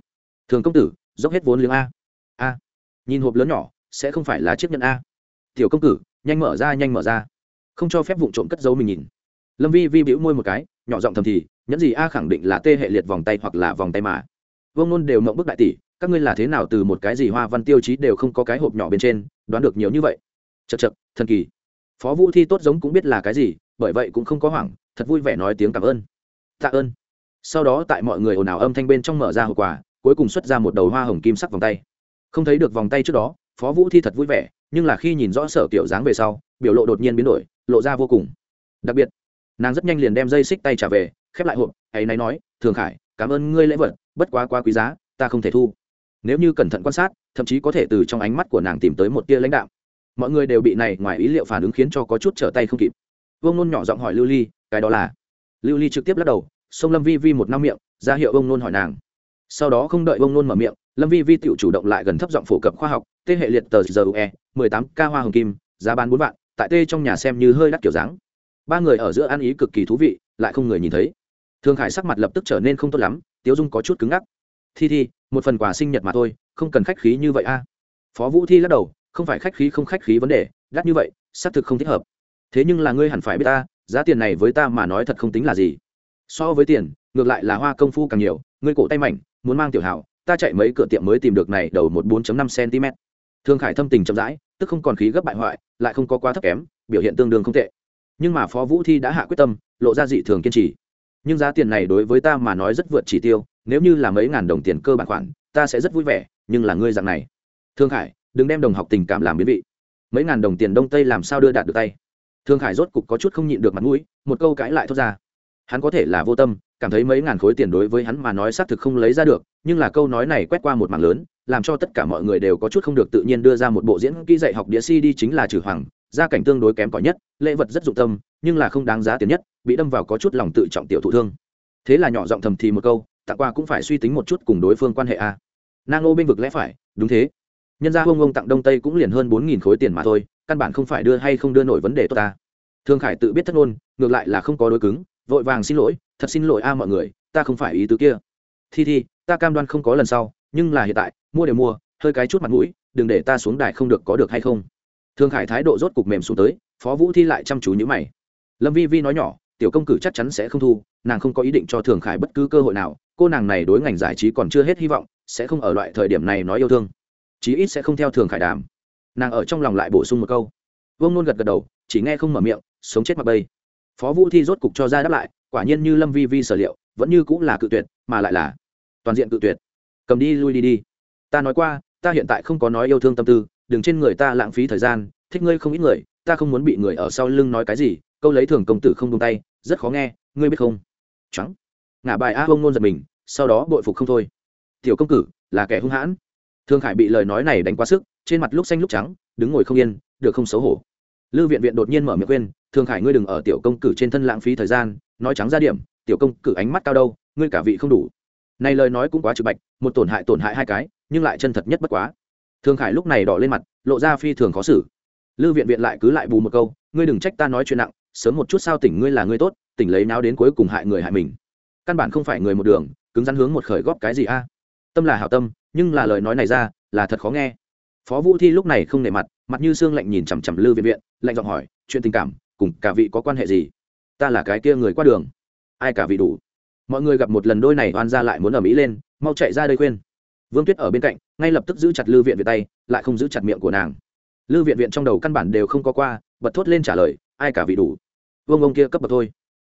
Thường công tử, dốc hết vốn liếng a. A. Nhìn hộp lớn nhỏ, sẽ không phải là chiếc nhẫn a. Tiểu công tử, nhanh mở ra, nhanh mở ra. Không cho phép vụ trộm cất giấu mình nhìn. Lâm vi vi bĩu môi một cái, nhỏ giọng thầm thì, nhẫn gì a khẳng định là tê hệ liệt vòng tay hoặc là vòng tay mà. Vương nôn đều mộng bức đại tỷ, các ngươi là thế nào từ một cái gì hoa văn tiêu chí đều không có cái hộp nhỏ bên trên, đoán được nhiều như vậy? Chật chật thần kỳ. Phó vũ thi tốt giống cũng biết là cái gì, bởi vậy cũng không có hoảng, thật vui vẻ nói tiếng cảm ơn tạ ơn. Sau đó tại mọi người ồn ào âm thanh bên trong mở ra hộp quà, cuối cùng xuất ra một đầu hoa hồng kim sắc vòng tay. Không thấy được vòng tay trước đó, phó vũ thi thật vui vẻ, nhưng là khi nhìn rõ sở kiểu dáng về sau, biểu lộ đột nhiên biến đổi, lộ ra vô cùng. Đặc biệt, nàng rất nhanh liền đem dây xích tay trả về, khép lại hộp, ấy náy nói, thường khải, cảm ơn ngươi lễ vật, bất quá quá quý giá, ta không thể thu. Nếu như cẩn thận quan sát, thậm chí có thể từ trong ánh mắt của nàng tìm tới một tia lãnh đạo. Mọi người đều bị này ngoài ý liệu phản ứng khiến cho có chút trở tay không kịp. Vương nôn nhỏ giọng hỏi lưu ly, cái đó là? Lưu ly trực tiếp lắc đầu, xông lâm vi vi một năm miệng, ra hiệu ông nôn hỏi nàng. Sau đó không đợi ông nôn mở miệng, lâm vi vi tự chủ động lại gần thấp giọng phổ cập khoa học tê hệ liệt tờ giờ ue mười tám k hoa hồng kim, giá bán bốn vạn, tại tê trong nhà xem như hơi đắt kiểu dáng. Ba người ở giữa ăn ý cực kỳ thú vị, lại không người nhìn thấy. Thương khải sắc mặt lập tức trở nên không tốt lắm, tiếu dung có chút cứng ngắc. Thi thi, một phần quà sinh nhật mà thôi, không cần khách khí như vậy a. Phó vũ thi lắc đầu, không phải khách khí không khách khí vấn đề, đắt như vậy, xác thực không thích hợp. Thế nhưng là ngươi hẳn phải biết ta giá tiền này với ta mà nói thật không tính là gì. So với tiền, ngược lại là hoa công phu càng nhiều, ngươi cổ tay mảnh, muốn mang tiểu hảo ta chạy mấy cửa tiệm mới tìm được này đầu một 4 năm cm thương khải thâm tình chậm rãi, tức không còn khí gấp bại hoại, lại không có quá thấp kém, biểu hiện tương đương không tệ. Nhưng mà phó vũ thi đã hạ quyết tâm, lộ ra dị thường kiên trì. Nhưng giá tiền này đối với ta mà nói rất vượt chỉ tiêu, nếu như là mấy ngàn đồng tiền cơ bản khoản, ta sẽ rất vui vẻ, nhưng là ngươi dạng này. Thương khải, đừng đem đồng học tình cảm làm biến vị. Mấy ngàn đồng tiền đông tây làm sao đưa đạt được tay? Thương khải rốt cục có chút không nhịn được mặt mũi, một câu cãi lại thốt ra. Hắn có thể là vô tâm, cảm thấy mấy ngàn khối tiền đối với hắn mà nói xác thực không lấy ra được, nhưng là câu nói này quét qua một mảng lớn, làm cho tất cả mọi người đều có chút không được tự nhiên đưa ra một bộ diễn kỹ dạy học đĩa cd chính là trừ hoàng, gia cảnh tương đối kém cỏi nhất, lễ vật rất dụng tâm, nhưng là không đáng giá tiền nhất, bị đâm vào có chút lòng tự trọng tiểu thụ thương. Thế là nhỏ giọng thầm thì một câu, tặng quà cũng phải suy tính một chút cùng đối phương quan hệ a. Nang ô bênh vực lẽ phải, đúng thế. Nhân gia hông ông tặng đông tây cũng liền hơn bốn nghìn khối tiền mà thôi căn bản không phải đưa hay không đưa nổi vấn đề tốt ta. Thương khải tự biết thất ngôn, ngược lại là không có đối cứng, vội vàng xin lỗi, thật xin lỗi a mọi người, ta không phải ý tứ kia. Thi thi, ta cam đoan không có lần sau, nhưng là hiện tại, mua đều mua, hơi cái chút mặt mũi, đừng để ta xuống đài không được có được hay không. Thương khải thái độ rốt cục mềm xuống tới, phó vũ thi lại chăm chú như mày. Lâm vi vi nói nhỏ, tiểu công cử chắc chắn sẽ không thu, nàng không có ý định cho thường khải bất cứ cơ hội nào, cô nàng này đối ngành giải trí còn chưa hết hy vọng, sẽ không ở loại thời điểm này nói yêu thương. Chí ít sẽ không theo thường khải đàm nàng ở trong lòng lại bổ sung một câu. Vương nôn gật gật đầu, chỉ nghe không mở miệng, sống chết mặc bây phó vũ thi rốt cục cho ra đáp lại, quả nhiên như lâm vi vi sở liệu, vẫn như cũng là cự tuyệt, mà lại là toàn diện cự tuyệt. Cầm đi, lui đi đi. Ta nói qua, ta hiện tại không có nói yêu thương tâm tư, đừng trên người ta lãng phí thời gian, thích ngươi không ít người, ta không muốn bị người ở sau lưng nói cái gì, câu lấy thường công tử không tung tay, rất khó nghe, ngươi biết không? Trắng. Ngả bài a bông nôn giật mình, sau đó bội phục không thôi. Tiểu công tử, là kẻ hung hãn thương khải bị lời nói này đánh quá sức, trên mặt lúc xanh lúc trắng, đứng ngồi không yên, được không xấu hổ. Lưu viện viện đột nhiên mở miệng khuyên, thương khải ngươi đừng ở tiểu công cử trên thân lãng phí thời gian, nói trắng ra điểm, tiểu công cử ánh mắt cao đâu, ngươi cả vị không đủ. Này lời nói cũng quá trực bạch, một tổn hại tổn hại hai cái, nhưng lại chân thật nhất bất quá. Thương khải lúc này đỏ lên mặt, lộ ra phi thường khó xử. Lưu viện viện lại cứ lại bù một câu, ngươi đừng trách ta nói chuyện nặng, sớm một chút sao tỉnh ngươi là ngươi tốt, tỉnh lấy náo đến cuối cùng hại người hại mình. Căn bản không phải người một đường, cứng rắn hướng một khởi góp cái gì a? Tâm là hảo tâm nhưng là lời nói này ra là thật khó nghe. Phó vũ thi lúc này không nề mặt mặt như xương lạnh nhìn chằm chằm lư viện viện, lạnh giọng hỏi, chuyện tình cảm cùng cả vị có quan hệ gì? Ta là cái kia người qua đường. Ai cả vị đủ? Mọi người gặp một lần đôi này oan ra lại muốn ở mỹ lên, mau chạy ra đây khuyên. Vương tuyết ở bên cạnh, ngay lập tức giữ chặt lư viện viện tay, lại không giữ chặt miệng của nàng. Lư viện viện trong đầu căn bản đều không có qua, bật thốt lên trả lời, ai cả vị đủ? Vương ông kia cấp bậc thôi.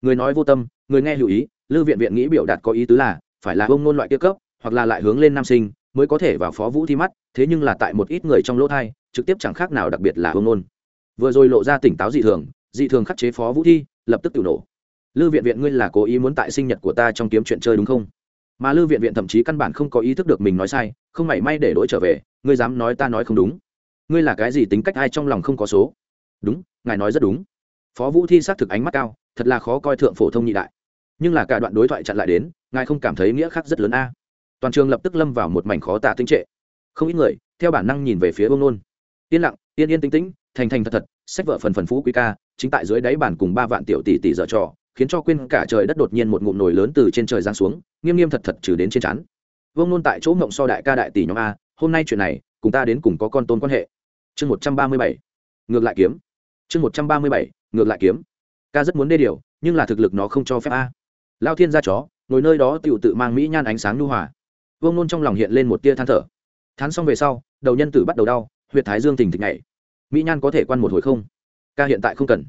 Người nói vô tâm, người nghe hữu ý lư viện viện nghĩ biểu đạt có ý tứ là, phải là ông nôn loại kia cấp, hoặc là lại hướng lên nam sinh mới có thể vào phó vũ thi mắt, thế nhưng là tại một ít người trong lỗ thai, trực tiếp chẳng khác nào đặc biệt là hương ngôn. vừa rồi lộ ra tỉnh táo dị thường dị thường khắc chế phó vũ thi, lập tức tự nổ. Lư viện viện, ngươi là cố ý muốn tại sinh nhật của ta trong kiếm chuyện chơi đúng không? Mà lư viện viện thậm chí căn bản không có ý thức được mình nói sai, không mảy may để đ ổ i trở về, ngươi dám nói ta nói không đúng. Ngươi là cái gì tính cách ai trong lòng không có số? Đúng, ngài nói rất đúng. Phó vũ thi xác thực ánh mắt cao, thật là khó coi thượng phổ thông nhị đại. Nhưng là cả đoạn đối thoại chặn lại đến, ngài không cảm thấy nghĩa khác rất lớn a toàn trường lập tức lâm vào một mảnh khó tả tinh trệ. Không ít người, theo bản năng nhìn về phía ông nôn. Yên lặng, yên yên tĩnh tĩnh, thành thành thật thật, sách vợ phần phần phú quý ca, chính tại dưới đáy bản cùng ba vạn tiểu tỷ tỷ dở trò, khiến cho quên cả trời đất đột nhiên một ngụm nồi lớn từ trên trời giáng xuống, nghiêm nghiêm thật thật trừ đến trên chắn vương nôn tại chỗ ngộng so đại ca đại tỷ nhóm a, hôm nay chuyện này, cùng ta đến cùng có con tôn quan hệ. Chương một trăm ba mươi bảy, ngược lại kiếm. Chương một trăm ba mươi bảy, ngược lại kiếm. Ca rất muốn đê điều, nhưng là thực lực nó không cho phép a. Lao thiên ra chó, ngồi nơi đó tựu tự mang mỹ nhan ánh sáng nhu hòa vương nôn trong lòng hiện lên một tia than thở. Thán xong về sau, đầu nhân tử bắt đầu đau, huyệt thái dương tình thịch nhảy. mỹ nhan có thể quan một hồi không? Ca hiện tại không cần.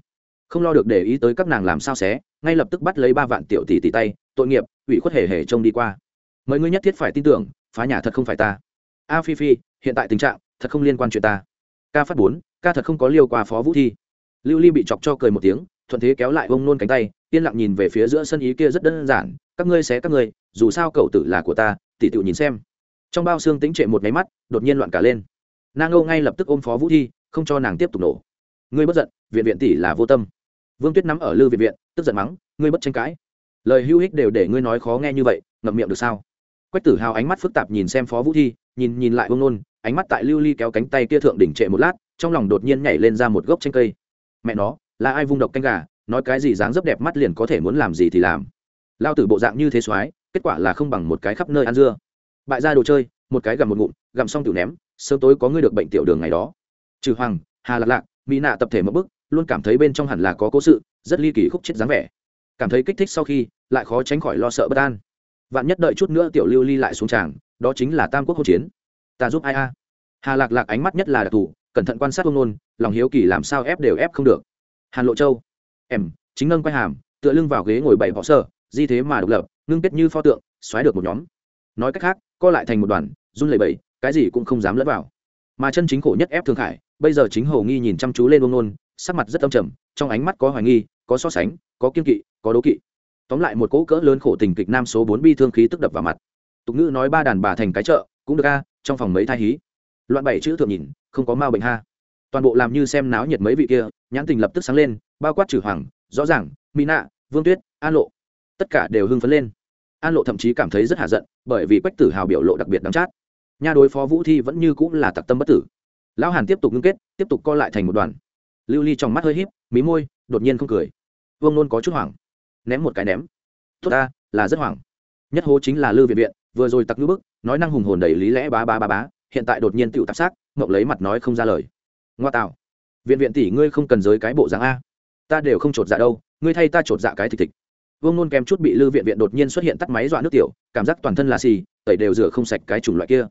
Không lo được để ý tới các nàng làm sao xé, ngay lập tức bắt lấy ba vạn tiểu tỷ tỷ tay, tội nghiệp, ủy khuất hề hề trông đi qua. Mọi người nhất thiết phải tin tưởng, phá nhà thật không phải ta. A phi phi, hiện tại tình trạng, thật không liên quan chuyện ta. Ca phát bốn, ca thật không có liêu qua phó vũ thi. Lưu ly bị chọc cho cười một tiếng, thuận thế kéo lại ông nôn cánh tay, yên lặng nhìn về phía giữa sân ý kia rất đơn giản các ngươi xé các ngươi, dù sao cậu tử là của ta, tỷ tựu nhìn xem. Trong bao xương tính trệ một máy mắt, đột nhiên loạn cả lên. Nàng âu ngay lập tức ôm phó vũ thi, không cho nàng tiếp tục nổ. Ngươi bất giận, viện viện tỷ là vô tâm. Vương tuyết nắm ở lư viện viện, tức giận mắng, ngươi bất tranh cãi. Lời hữu hích đều để ngươi nói khó nghe như vậy, ngậm miệng được sao? Quách tử hào ánh mắt phức tạp nhìn xem phó vũ thi, nhìn nhìn lại vương nôn, ánh mắt tại lưu ly kéo cánh tay kia thượng đỉnh trệ một lát, trong lòng đột nhiên nhảy lên ra một gốc tranh cây. Mẹ nó, là ai vung độc canh gà, nói cái gì dáng dấp đẹp mắt liền có thể muốn làm gì thì làm lao tử bộ dạng như thế soái, kết quả là không bằng một cái khắp nơi ăn dưa. Bại ra đồ chơi, một cái gặm một ngụm, gặm xong tiểu ném, sớm tối có ngươi được bệnh tiểu đường ngày đó. Trừ hoàng, hà lạc lạc, mỹ nạ tập thể mất bức luôn cảm thấy bên trong hẳn là có cố sự, rất ly kỳ khúc chết dáng vẻ. Cảm thấy kích thích sau khi, lại khó tránh khỏi lo sợ bất an. Vạn nhất đợi chút nữa tiểu lưu ly lại xuống tràng, đó chính là tam quốc hỗn chiến. Ta giúp ai a? Hà lạc lạc ánh mắt nhất là đặc thù, cẩn thận quan sát ông nôn, lòng hiếu kỳ làm sao ép đều ép không được. Hàn lộ châu, em, chính nâng quay hàm, tựa lưng vào ghế ngồi bảy võ sơ di thế mà độc lập, ngưng kết như pho tượng, xoáy được một nhóm. Nói cách khác, co lại thành một đoàn, run lẩy bẩy, cái gì cũng không dám lẫn vào. Mà chân chính khổ nhất ép thương khải, bây giờ chính hầu nghi nhìn chăm chú lên ông nôn, sắc mặt rất âm trầm, trong ánh mắt có hoài nghi, có so sánh, có kiên kỵ, có đố kỵ. Tóm lại một cỗ cỡ lớn khổ tình kịch nam số bốn bi thương khí tức đập vào mặt. Tục ngữ nói ba đàn bà thành cái chợ, cũng được a, trong phòng mấy thai hí. Loạn bảy chữ thượng nhìn, không có mau bệnh ha. Toàn bộ làm như xem náo nhiệt mấy vị kia, nhãn tình lập tức sáng lên, bao quát trừ hoàng, rõ ràng mỹ nạ vương tuyết, an lộ tất cả đều hưng phấn lên. An lộ thậm chí cảm thấy rất hạ giận, bởi vì quách tử hào biểu lộ đặc biệt đắm chát. Nha đối phó vũ thi vẫn như cũng là tặc tâm bất tử. Lão hàn tiếp tục ngưng kết, tiếp tục co lại thành một đoàn. Lưu ly trong mắt hơi híp, mí môi, đột nhiên không cười. Vương nôn có chút hoảng. Ném một cái ném. Tốt ta, là rất hoảng. Nhất hố chính là lư viện viện, vừa rồi tặc ngữ bức, nói năng hùng hồn đầy lý lẽ bá bá bá bá, hiện tại đột nhiên tựu tạp xác mộng lấy mặt nói không ra lời. Ngoa tạo. Viện viện tỷ ngươi không cần giới cái bộ dáng a. Ta đều không chột dạ đâu, ngươi thay ta chột dạ cái thịt thịt vương nôn kém chút bị lư viện viện đột nhiên xuất hiện tắt máy dọa nước tiểu, cảm giác toàn thân là xì, tẩy đều rửa không sạch cái chủng loại kia.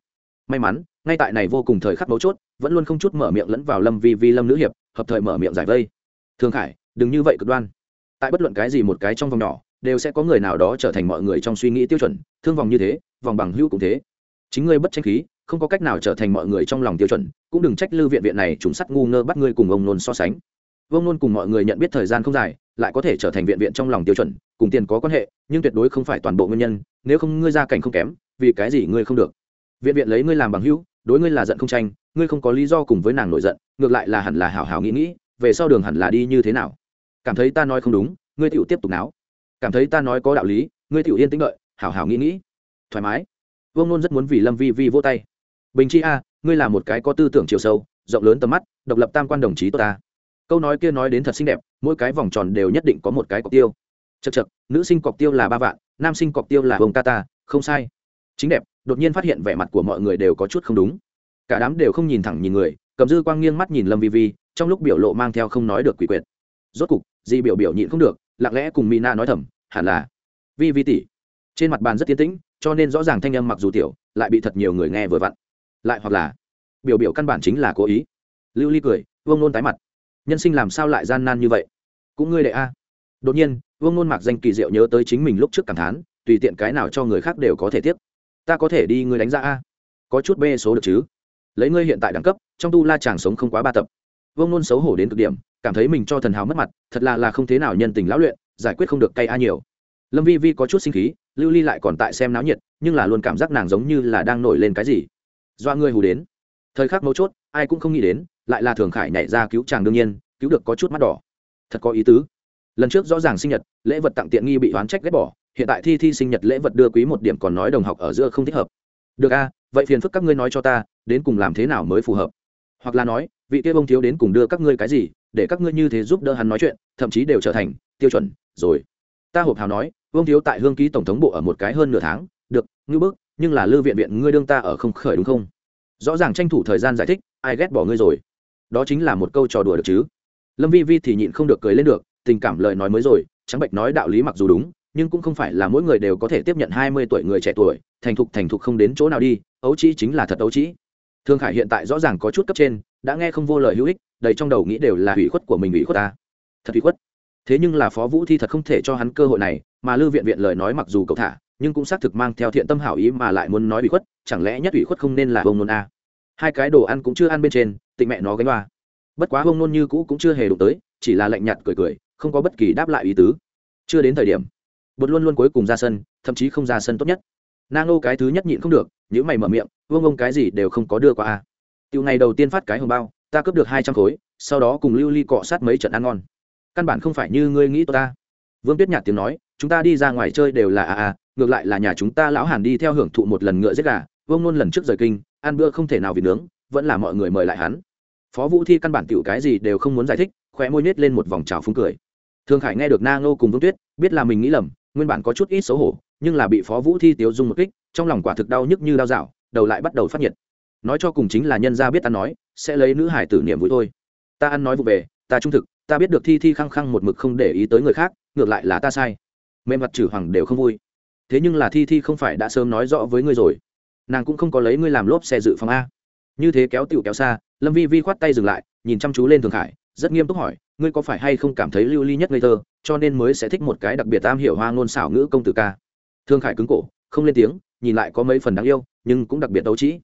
May mắn, ngay tại này vô cùng thời khắc mấu chốt, vẫn luôn không chút mở miệng lẫn vào lâm vi vi lâm nữ hiệp, hợp thời mở miệng giải vây. Thương khải, đừng như vậy cực đoan. Tại bất luận cái gì một cái trong vòng nhỏ, đều sẽ có người nào đó trở thành mọi người trong suy nghĩ tiêu chuẩn, thương vòng như thế, vòng bằng hữu cũng thế. Chính ngươi bất tranh khí, không có cách nào trở thành mọi người trong lòng tiêu chuẩn, cũng đừng trách lư viện viện này chúng sắt ngu ngơ bắt ngươi cùng ông nôn so sánh. Vương nôn cùng mọi người nhận biết thời gian không dài lại có thể trở thành viện viện trong lòng tiêu chuẩn, cùng tiền có quan hệ, nhưng tuyệt đối không phải toàn bộ nguyên nhân, nếu không ngươi gia cảnh không kém, vì cái gì ngươi không được? Viện viện lấy ngươi làm bằng hữu, đối ngươi là giận không tranh, ngươi không có lý do cùng với nàng nổi giận, ngược lại là hẳn là hảo hảo nghĩ nghĩ, về sau đường hẳn là đi như thế nào? Cảm thấy ta nói không đúng, ngươi tựu tiếp tục náo. Cảm thấy ta nói có đạo lý, ngươi tựu yên tĩnh đợi, hảo hảo nghĩ nghĩ. Thoải mái. Vương nôn rất muốn vì lâm vi vi vô tay. Bình chi a, ngươi là một cái có tư tưởng chiều sâu, rộng lớn tầm mắt, độc lập tam quan đồng chí tốt ta. Câu nói kia nói đến thật xinh đẹp mỗi cái vòng tròn đều nhất định có một cái cọc tiêu. Chật chật nữ sinh cọc tiêu là ba vạn, nam sinh cọc tiêu là hồng ta không sai. Chính đẹp, đột nhiên phát hiện vẻ mặt của mọi người đều có chút không đúng. Cả đám đều không nhìn thẳng nhìn người, cầm dư quang nghiêng mắt nhìn lâm vi vi, trong lúc biểu lộ mang theo không nói được quỷ quyệt. Rốt cục, di biểu biểu nhịn không được, lặng lẽ cùng mina nói thầm, hẳn là vi vi tỷ. Trên mặt bàn rất tiến tĩnh, cho nên rõ ràng thanh âm mặc dù tiểu, lại bị thật nhiều người nghe vừa vặn. Lại hoặc là, biểu biểu căn bản chính là cố ý. Lưu ly cười, vương nôn tái mặt. Nhân sinh làm sao lại gian nan như vậy? Cũng ngươi đệ a. Đột nhiên, vương ngôn mặc danh kỳ diệu nhớ tới chính mình lúc trước cảm thán, tùy tiện cái nào cho người khác đều có thể tiếp ta có thể đi ngươi đánh giá a. Có chút bê số được chứ? Lấy ngươi hiện tại đẳng cấp, trong tu la chàng sống không quá ba tập. Vương nôn xấu hổ đến cực điểm, cảm thấy mình cho thần hào mất mặt, thật là là không thế nào nhân tình lão luyện, giải quyết không được cay a nhiều. Lâm vi vi có chút sinh khí, lưu ly lại còn tại xem náo nhiệt, nhưng là luôn cảm giác nàng giống như là đang nổi lên cái gì. Do ngươi hù đến. Thời khắc mấu chốt, ai cũng không nghĩ đến, lại là thường khải nhảy ra cứu chàng đương nhiên, cứu được có chút mắt đỏ thật có ý tứ. Lần trước rõ ràng sinh nhật, lễ vật tặng tiện nghi bị oán trách ghét bỏ, hiện tại thi thi sinh nhật lễ vật đưa quý một điểm còn nói đồng học ở giữa không thích hợp. Được a, vậy phiền phức các ngươi nói cho ta, đến cùng làm thế nào mới phù hợp? Hoặc là nói, vị kia bông thiếu đến cùng đưa các ngươi cái gì, để các ngươi như thế giúp đỡ hắn nói chuyện, thậm chí đều trở thành tiêu chuẩn, rồi. Ta hộp hào nói, bông thiếu tại hương ký tổng thống bộ ở một cái hơn nửa tháng, được, ngư bức, nhưng là lư viện viện, ngươi đương ta ở không khởi đúng không? Rõ ràng tranh thủ thời gian giải thích, ai ghét bỏ ngươi rồi. Đó chính là một câu trò đùa được chứ lâm vi vi thì nhịn không được cười lên được, tình cảm lời nói mới rồi, trắng bệnh nói đạo lý mặc dù đúng, nhưng cũng không phải là mỗi người đều có thể tiếp nhận hai mươi tuổi người trẻ tuổi, thành thục thành thục không đến chỗ nào đi, ấu trĩ chính là thật ấu trĩ. Thương khải hiện tại rõ ràng có chút cấp trên, đã nghe không vô lời hữu ích, đầy trong đầu nghĩ đều là hủy khuất của mình hủy khuất ta. Thật hủy khuất. Thế nhưng là phó vũ thi thật không thể cho hắn cơ hội này, mà lưu viện viện lời nói mặc dù cậu thả, nhưng cũng xác thực mang theo thiện tâm hảo ý mà lại muốn nói hủy khuất, chẳng lẽ nhất hủy khuất không nên là bông nôn a? Hai cái đồ ăn cũng chưa ăn bên trên, tịnh mẹ nó gánh hoa bất quá bông nôn như cũ cũng chưa hề đụng tới chỉ là lạnh nhạt cười cười không có bất kỳ đáp lại ý tứ. Chưa đến thời điểm bột luôn luôn cuối cùng ra sân thậm chí không ra sân tốt nhất. Nang nô cái thứ nhất nhịn không được những mày mở miệng vương ông cái gì đều không có đưa qua à? a tiêu ngày đầu tiên phát cái hồng bao ta cướp được hai trăm khối sau đó cùng lưu ly cọ sát mấy trận ăn ngon. Căn bản không phải như ngươi nghĩ tôi ta. Vương tuyết nhạt tiếng nói chúng ta đi ra ngoài chơi đều là à à, ngược lại là nhà chúng ta lão hàn đi theo hưởng thụ một lần ngựa giết gà. Vương nôn lần trước rời kinh ăn bữa không thể nào vì nướng vẫn là mọi người mời lại hắn phó vũ thi căn bản tiểu cái gì đều không muốn giải thích, khóe môi nhét lên một vòng trào phúng cười. Thương khải nghe được na ngô cùng vương tuyết, biết là mình nghĩ lầm, nguyên bản có chút ít xấu hổ, nhưng là bị phó vũ thi tiếu dung một kích, trong lòng quả thực đau nhức như đau dạo, đầu lại bắt đầu phát nhiệt. Nói cho cùng chính là nhân gia biết ta nói, sẽ lấy nữ hải tử niệm vui thôi. Ta ăn nói vụ về, ta trung thực, ta biết được thi thi khăng khăng một mực không để ý tới người khác, ngược lại là ta sai. Mềm mặt trừ hoàng đều không vui. Thế nhưng là thi thi không phải đã sớm nói rõ với ngươi rồi. Nàng cũng không có lấy ngươi làm lốp xe dự phòng a như thế kéo tựu kéo xa, lâm vi vi khoát tay dừng lại, nhìn chăm chú lên thường khải, rất nghiêm túc hỏi, ngươi có phải hay không cảm thấy lưu ly nhất ngây thơ, cho nên mới sẽ thích một cái đặc biệt am hiểu hoa ngôn xảo ngữ công tử ca? Thương khải cứng cổ, không lên tiếng, nhìn lại có mấy phần đáng yêu, nhưng cũng đặc biệt đấu trí.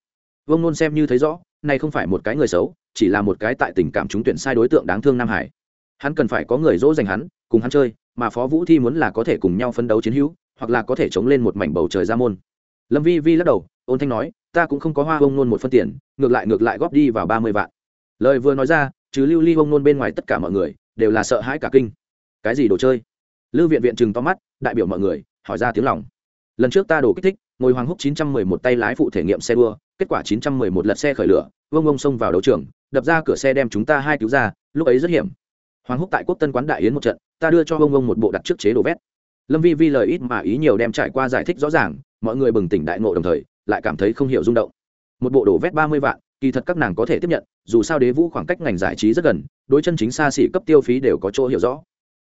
Vương nôn xem như thấy rõ, này không phải một cái người xấu, chỉ là một cái tại tình cảm trúng tuyển sai đối tượng đáng thương nam hải. Hắn cần phải có người dỗ dành hắn, cùng hắn chơi, mà phó vũ thi muốn là có thể cùng nhau phân đấu chiến hữu, hoặc là có thể chống lên một mảnh bầu trời ra môn. Lâm vi vi lắc đầu, ôn thanh nói ta cũng không có hoa bông nôn một phân tiền, ngược lại ngược lại góp đi vào ba mươi vạn. Lời vừa nói ra, chứ lưu ly bông nôn bên ngoài tất cả mọi người đều là sợ hãi cả kinh. Cái gì đồ chơi? Lưu viện viện chừng to mắt, đại biểu mọi người, hỏi ra tiếng lòng. Lần trước ta đổ kích thích, ngồi hoàng húc chín trăm mười một tay lái phụ thể nghiệm xe đua, kết quả chín trăm mười một lật xe khởi lửa vương ông xông vào đấu trường, đập ra cửa xe đem chúng ta hai cứu ra, lúc ấy rất hiểm. Hoàng húc tại quốc tân quán đại yến một trận, ta đưa cho vương ông một bộ đặt trước chế đồ vét. Lâm vi vi lời ít mà ý nhiều đem trải qua giải thích rõ ràng, mọi người bừng tỉnh đại ngộ đồng thời lại cảm thấy không hiểu rung động. Một bộ đồ vét ba mươi vạn, kỳ thật các nàng có thể tiếp nhận, dù sao đế vũ khoảng cách ngành giải trí rất gần, đối chân chính xa xỉ cấp tiêu phí đều có chỗ hiểu rõ.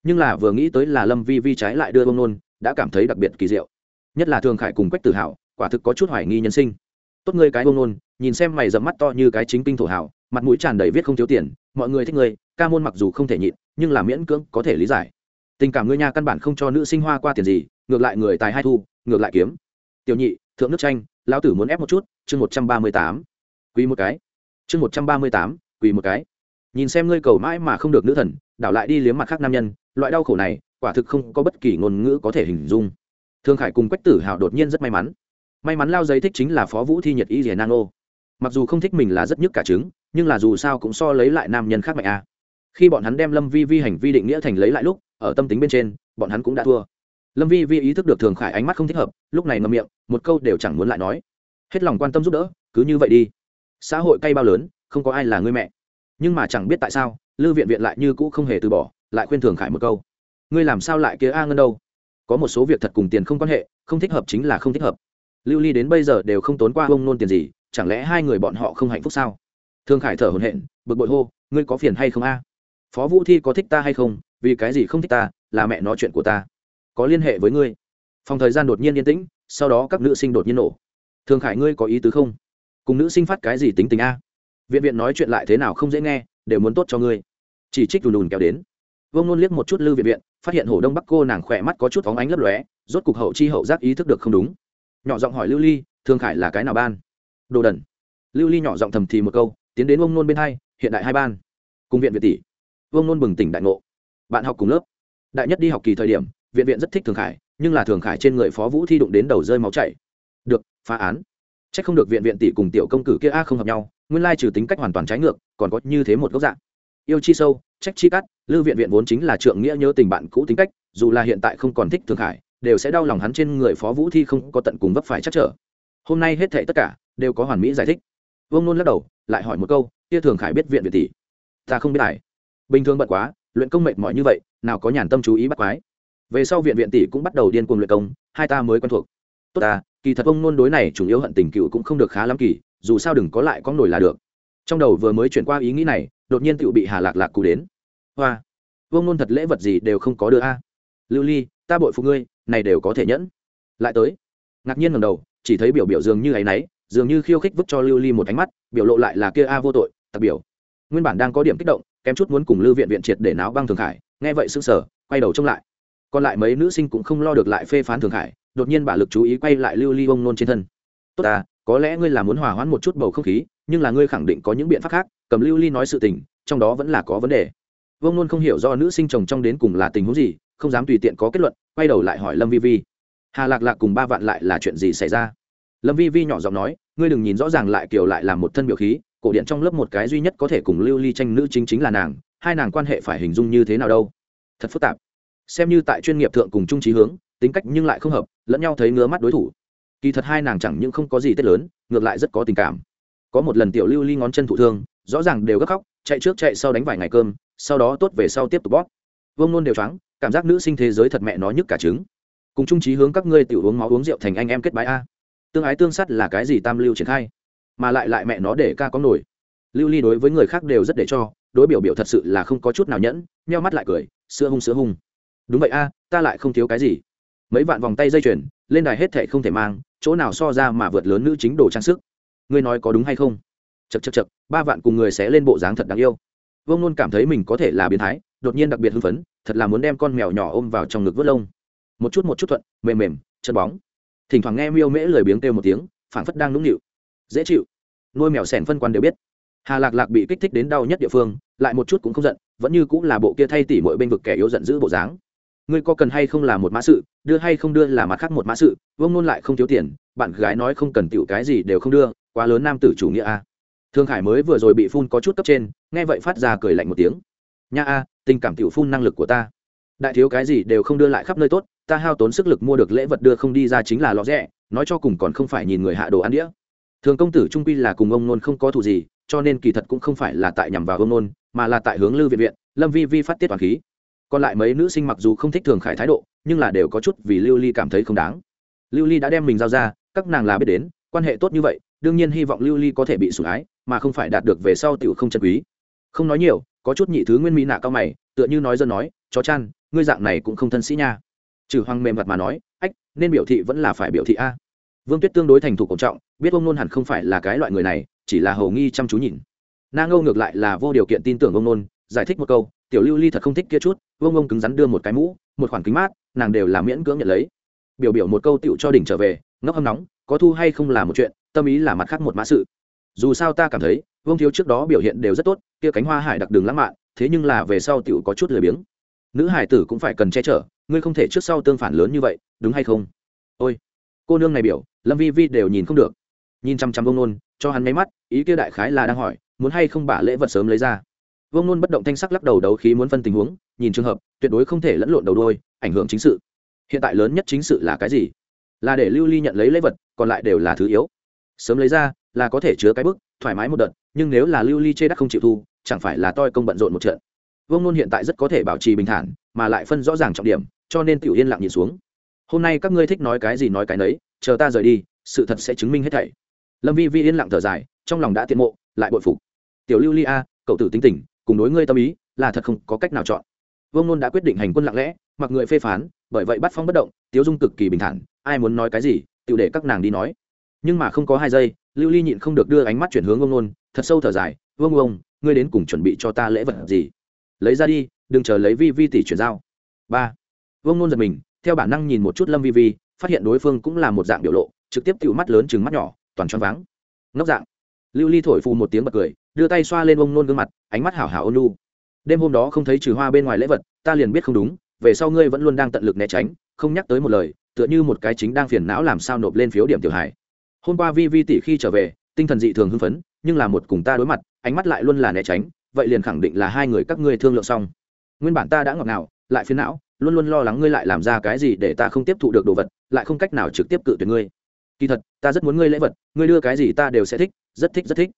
Nhưng là vừa nghĩ tới là lâm vi vi trái lại đưa bông nôn, đã cảm thấy đặc biệt kỳ diệu. Nhất là thường khải cùng quách tử hạo, quả thực có chút hoài nghi nhân sinh. Tốt ngươi cái bông nôn, nhìn xem mày dẫm mắt to như cái chính kinh thổ hào, mặt mũi tràn đầy viết không thiếu tiền, mọi người thích ngươi, ca môn mặc dù không thể nhịn, nhưng là miễn cưỡng có thể lý giải. Tình cảm ngươi nha căn bản không cho nữ sinh hoa qua tiền gì, ngược lại người tài hai thu, ngược lại kiếm. Tiểu nhị, thượng nước tranh lão tử muốn ép một chút, chương một trăm ba mươi tám. Quỳ một cái. Chương một trăm ba mươi tám quỳ một cái. Nhìn xem ngươi cầu mãi mà không được nữ thần, đảo lại đi liếm mặt khác nam nhân, loại đau khổ này, quả thực không có bất kỳ ngôn ngữ có thể hình dung. Thương khải cùng quách tử hào đột nhiên rất may mắn. May mắn lao giấy thích chính là phó vũ thi nhật y rìa nano mặc dù không thích mình là rất nhức cả trứng, nhưng là dù sao cũng so lấy lại nam nhân khác mạnh a. Khi bọn hắn đem lâm vi vi hành vi định nghĩa thành lấy lại lúc, ở tâm tính bên trên, bọn hắn cũng đã thua lâm vi vi ý thức được thường khải ánh mắt không thích hợp, lúc này ngậm miệng, một câu đều chẳng muốn lại nói. Hết lòng quan tâm giúp đỡ, cứ như vậy đi. Xã hội cay bao lớn, không có ai là người mẹ. Nhưng mà chẳng biết tại sao, lư viện viện lại như cũ không hề từ bỏ, lại khuyên thường khải một câu. Ngươi làm sao lại kia a ngân đâu? Có một số việc thật cùng tiền không quan hệ, không thích hợp chính là không thích hợp. Lưu ly đến bây giờ đều không tốn qua bông nôn tiền gì, chẳng lẽ hai người bọn họ không hạnh phúc sao? Thương khải thở hồn hện bực bội hô, ngươi có phiền hay không a? Phó vũ thi có thích ta hay không? Vì cái gì không thích ta? Là mẹ nói chuyện của ta có liên hệ với ngươi. Phòng thời gian đột nhiên yên tĩnh, sau đó các nữ sinh đột nhiên nổ. Thương khải ngươi có ý tứ không? Cùng nữ sinh phát cái gì tính tình a? Viện viện nói chuyện lại thế nào không dễ nghe, đều muốn tốt cho ngươi. Chỉ trích đùn đùn kéo đến. Vông nôn liếc một chút lư viện viện, phát hiện hồ đông bắc cô nàng khỏe mắt có chút phóng ánh lấp lóe, rốt cục hậu chi hậu giác ý thức được không đúng. Nhỏ giọng hỏi lưu ly thương khải là cái nào ban? Đồ đần. Lưu ly nhỏ giọng thầm thì một câu, tiến đến vông nôn bên hai, hiện đại hai ban. Cùng viện việt tỷ. Vông nôn bừng tỉnh đại ngộ. Bạn học cùng lớp. Đại nhất đi học kỳ thời điểm viện viện rất thích thường khải, nhưng là thường khải trên người phó vũ thi đụng đến đầu rơi máu chảy. Được, phá án. C h ắ c không được viện viện tỷ cùng tiểu công cử kia a không hợp nhau, nguyên lai trừ tính cách hoàn toàn trái ngược, còn có như thế một góc dạng. Yêu chi sâu, trách chi cắt lưu viện viện vốn chính là trượng nghĩa nhớ tình bạn cũ tính cách, dù là hiện tại không còn thích thường khải, đều sẽ đau lòng hắn trên người phó vũ thi không có tận cùng vấp phải chắc trở. Hôm nay hết thệ tất cả, đều có hoàn mỹ giải thích. Vương nôn lắc đầu, lại hỏi một câu, kia thường khải biết viện viện tỷ? Ta không biết lại. Bình thường bận quá, luyện công mệt mỏi như vậy, nào có nhàn tâm chú ý bắt quái về sau viện viện tỷ cũng bắt đầu điên cuồng luyện công, hai ta mới quen thuộc. Tốt ta, kỳ thật ông nôn đối này chủ yếu hận tình cựu cũng không được khá lắm kỳ, dù sao đừng có lại có nổi là được. Trong đầu vừa mới chuyển qua ý nghĩ này, đột nhiên tựu bị hà lạc lạc cú đến. Hoa, ông nôn thật lễ vật gì đều không có đưa a. Lưu ly, ta bội phụ ngươi, này đều có thể nhẫn. Lại tới. Ngạc nhiên ngầm đầu, chỉ thấy biểu biểu dường như áy náy dường như khiêu khích vứt cho lưu ly một ánh mắt, biểu lộ lại là kia a vô tội, tặc biểu. Nguyên bản đang có điểm kích động, kém chút muốn cùng lưu viện viện triệt để náo băng thường khải, nghe vậy sững sờ, quay đầu trông lại còn lại mấy nữ sinh cũng không lo được lại phê phán thường khải, đột nhiên bả lực chú ý quay lại lưu ly bông nôn trên thân. Tốt à có lẽ ngươi là muốn hòa hoãn một chút bầu không khí, nhưng là ngươi khẳng định có những biện pháp khác, cầm lưu ly nói sự tình, trong đó vẫn là có vấn đề. Vông nôn không hiểu do nữ sinh chồng trong đến cùng là tình huống gì, không dám tùy tiện có kết luận, quay đầu lại hỏi lâm vi vi. Hà lạc lạc cùng ba vạn lại là chuyện gì xảy ra? Lâm vi vi nhỏ giọng nói, ngươi đừng nhìn rõ ràng lại kiều lại làm một thân biểu khí, cổ điện trong lớp một cái duy nhất có thể cùng lưu ly tranh nữ chính chính là nàng, hai nàng quan hệ phải hình dung như thế nào đâu? Thật phức tạp xem như tại chuyên nghiệp thượng cùng trung trí hướng, tính cách nhưng lại không hợp, lẫn nhau thấy ngứa mắt đối thủ. Kỳ thật hai nàng chẳng những không có gì tết lớn, ngược lại rất có tình cảm. Có một lần tiểu lưu ly ngón chân thụ thương, rõ ràng đều gấp khóc, chạy trước chạy sau đánh vài ngày cơm, sau đó tốt về sau tiếp tục bóp. Vương nôn đều trắng cảm giác nữ sinh thế giới thật mẹ nó nhức cả trứng. Cùng trung trí hướng các ngươi tiểu uống máu uống rượu thành anh em kết bái a. Tương ái tương sắt là cái gì tam lưu triển khai? Mà lại lại mẹ nó để ca có nổi. Lưu ly đối với người khác đều rất để cho, đối biểu biểu thật sự là không có chút nào nhẫn, nheo mắt lại cười, sữa hung sữa hung đúng vậy a, ta lại không thiếu cái gì. Mấy vạn vòng tay dây chuyền, lên đài hết thệ không thể mang, chỗ nào so ra mà vượt lớn nữ chính đồ trang sức. Ngươi nói có đúng hay không? Chật chật chật ba vạn cùng người sẽ lên bộ dáng thật đáng yêu. Vương luôn cảm thấy mình có thể là biến thái, đột nhiên đặc biệt hưng phấn, thật là muốn đem con mèo nhỏ ôm vào trong ngực vớt lông. Một chút một chút thuận, mềm mềm, chân bóng. Thỉnh thoảng nghe miêu mễ lười biếng kêu một tiếng, phảng phất đang nũng nịu. Dễ chịu. Nuôi mèo sẻn phân quan đều biết. Hà lạc lạc bị kích thích đến đau nhất địa phương, lại một chút cũng không giận, vẫn như cũng là bộ kia thay tỉ mọi bên vực kẻ yếu giận dữ bộ dáng ngươi có cần hay không là một mã sự, đưa hay không đưa là mặt khác một mã sự, vương nôn lại không thiếu tiền, bạn gái nói không cần tiểu cái gì đều không đưa, quá lớn nam tử chủ nghĩa a. Thương khải mới vừa rồi bị phun có chút cấp trên, nghe vậy phát ra cười lạnh một tiếng. Nha a, tình cảm tiểu phun năng lực của ta. Đại thiếu cái gì đều không đưa lại khắp nơi tốt, ta hao tốn sức lực mua được lễ vật đưa không đi ra chính là lọ rẻ, nói cho cùng còn không phải nhìn người hạ đồ ăn đĩa. Thường công tử trung quy là cùng ông nôn không có thù gì, cho nên kỳ thật cũng không phải là tại nhằm vào ông nôn, mà là tại hướng lư viện viện, lâm vi vi phát tiết toàn khí còn lại mấy nữ sinh mặc dù không thích thường khải thái độ, nhưng là đều có chút vì lưu ly cảm thấy không đáng. Lưu ly đã đem mình giao ra, các nàng là biết đến, quan hệ tốt như vậy, đương nhiên hy vọng lưu ly có thể bị sủng ái, mà không phải đạt được về sau tiểu không chân quý. Không nói nhiều, có chút nhị thứ nguyên mỹ nạ cao mày, tựa như nói dân nói, chó chăn, ngươi dạng này cũng không thân sĩ nha. Trừ hoang mềm mặt mà nói, ách, nên biểu thị vẫn là phải biểu thị a. Vương tuyết tương đối thành thục cổ trọng, biết ông nôn hẳn không phải là cái loại người này, chỉ là hầu nghi chăm chú nhìn. Na ngâu ngược lại là vô điều kiện tin tưởng ông nôn, giải thích một câu tiểu lưu ly thật không thích kia chút vông ông cứng rắn đưa một cái mũ, một khoản kính mát, nàng đều là miễn cưỡng nhận lấy. Biểu biểu một câu tựu cho đỉnh trở về, ngốc hâm nóng, có thu hay không là một chuyện, tâm ý là mặt khác một mã sự. Dù sao ta cảm thấy, vương thiếu trước đó biểu hiện đều rất tốt, kia cánh hoa hải đặc đường lãng mạn, thế nhưng là về sau tựu có chút lười biếng. Nữ hải tử cũng phải cần che chở, ngươi không thể trước sau tương phản lớn như vậy, đúng hay không? Ôi, cô nương này biểu, lâm vi vi đều nhìn không được. Nhìn chăm chăm vông nôn cho hắn máy mắt, ý kia đại khái là đang hỏi, muốn hay không bả lễ vật sớm lấy ra vông nôn bất động thanh sắc lắc đầu đấu khí muốn phân tình huống, nhìn trường hợp, tuyệt đối không thể lẫn lộn đầu đôi, ảnh hưởng chính sự. Hiện tại lớn nhất chính sự là cái gì? Là để lưu ly nhận lấy lễ vật, còn lại đều là thứ yếu. Sớm lấy ra, là có thể chứa cái bức, thoải mái một đợt, nhưng nếu là lưu ly chê đắc không chịu thu, chẳng phải là toi công bận rộn một trận. Vương nôn hiện tại rất có thể bảo trì bình thản, mà lại phân rõ ràng trọng điểm, cho nên tiểu yên lặng nhìn xuống. Hôm nay các ngươi thích nói cái gì nói cái nấy, chờ ta rời đi, sự thật sẽ chứng minh hết thảy. Lâm vi vi yên lặng thở dài, trong lòng đã tiện mộ, lại bội phục. Tiểu lưu ly a, cậu tử tính tình cùng đối ngươi tâm ý là thật không có cách nào chọn. Vương nôn đã quyết định hành quân lặng lẽ, mặc người phê phán, bởi vậy bắt phong bất động, tiếu dung cực kỳ bình thản, ai muốn nói cái gì, tự để các nàng đi nói. Nhưng mà không có hai giây, lưu ly nhịn không được đưa ánh mắt chuyển hướng vương nôn, thật sâu thở dài, vương ông ngươi đến cùng chuẩn bị cho ta lễ vật gì? Lấy ra đi, đừng chờ lấy vi vi tỷ chuyển giao. Ba. Vương nôn giật mình, theo bản năng nhìn một chút lâm vi vi, phát hiện đối phương cũng là một dạng biểu lộ, trực tiếp tựu mắt lớn chừng mắt nhỏ, toàn choáng váng. Ngốc dạng. Lưu ly thổi phù một tiếng bật cười đưa tay xoa lên ông nôn gương mặt, ánh mắt hảo hảo ôn lu đêm hôm đó không thấy trừ hoa bên ngoài lễ vật, ta liền biết không đúng, về sau ngươi vẫn luôn đang tận lực né tránh, không nhắc tới một lời, tựa như một cái chính đang phiền não làm sao nộp lên phiếu điểm tiểu hải hôm qua vi vi tỷ khi trở về, tinh thần dị thường hưng phấn, nhưng là một cùng ta đối mặt, ánh mắt lại luôn là né tránh, vậy liền khẳng định là hai người các ngươi thương lượng xong. Nguyên bản ta đã ngọt ngào, lại phiền não, luôn luôn lo lắng ngươi lại làm ra cái gì để ta không tiếp thụ được đồ vật, lại không cách nào trực tiếp cự tuyệt ngươi. Kỳ thật, ta rất muốn ngươi lễ vật, ngươi đưa cái gì ta đều sẽ thích, rất thích rất thích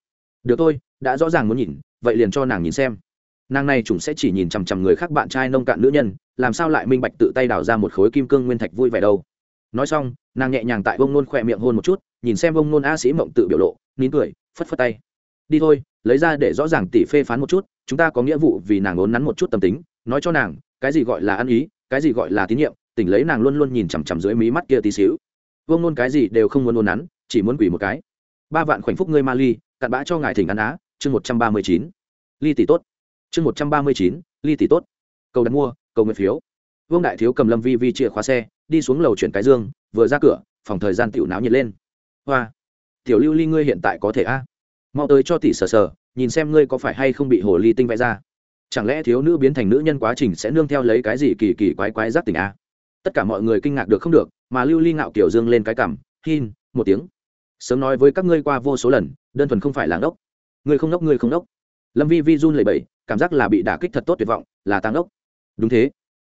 được thôi, đã rõ ràng muốn nhìn, vậy liền cho nàng nhìn xem. Nàng này chúng sẽ chỉ nhìn chằm chằm người khác bạn trai nông cạn nữ nhân, làm sao lại minh bạch tự tay đào ra một khối kim cương nguyên thạch vui vẻ đâu. Nói xong, nàng nhẹ nhàng tại bông nôn khỏe miệng hôn một chút, nhìn xem bông nôn a sĩ mộng tự biểu lộ, nín cười, phất phất tay. Đi thôi, lấy ra để rõ ràng tỷ phê phán một chút, chúng ta có nghĩa vụ vì nàng ốn nắn một chút tâm tính, nói cho nàng, cái gì gọi là ăn ý, cái gì gọi là tín nhiệm, tỉnh lấy nàng luôn luôn nhìn chằm chằm dưới mí mắt kia tí xíu. Vông nôn cái gì đều không muốn ốn nắn, chỉ muốn quỷ một cái. Ba vạn khoảnh phúc ngươi ma ly cặn bã cho ngài thỉnh ăn á, chương một trăm ba mươi chín. Ly tỷ tốt. Chương một trăm ba mươi chín, ly tỷ tốt. Cầu đặt mua, cầu nguyện phiếu. Vương đại thiếu cầm lâm vi vi chìa khóa xe, đi xuống lầu chuyển cái dương, vừa ra cửa, phòng thời gian tiểu náo nhiệt lên. Hoa. Tiểu lưu ly ngươi hiện tại có thể a mau tới cho tỷ sờ sờ, nhìn xem ngươi có phải hay không bị hồ ly tinh vẽ ra. Chẳng lẽ thiếu nữ biến thành nữ nhân quá trình sẽ nương theo lấy cái gì kỳ kỳ quái quái giác tình a tất cả mọi người kinh ngạc được không được, mà lưu ly ngạo kiểu dương lên cái cảm hin một tiếng sớm nói với các ngươi qua vô số lần, đơn thuần không phải là đốc ngươi không đốc ngươi không đốc lâm vi vi run lầy bẩy, cảm giác là bị đả kích thật tốt tuyệt vọng, là tăng đốc đúng thế.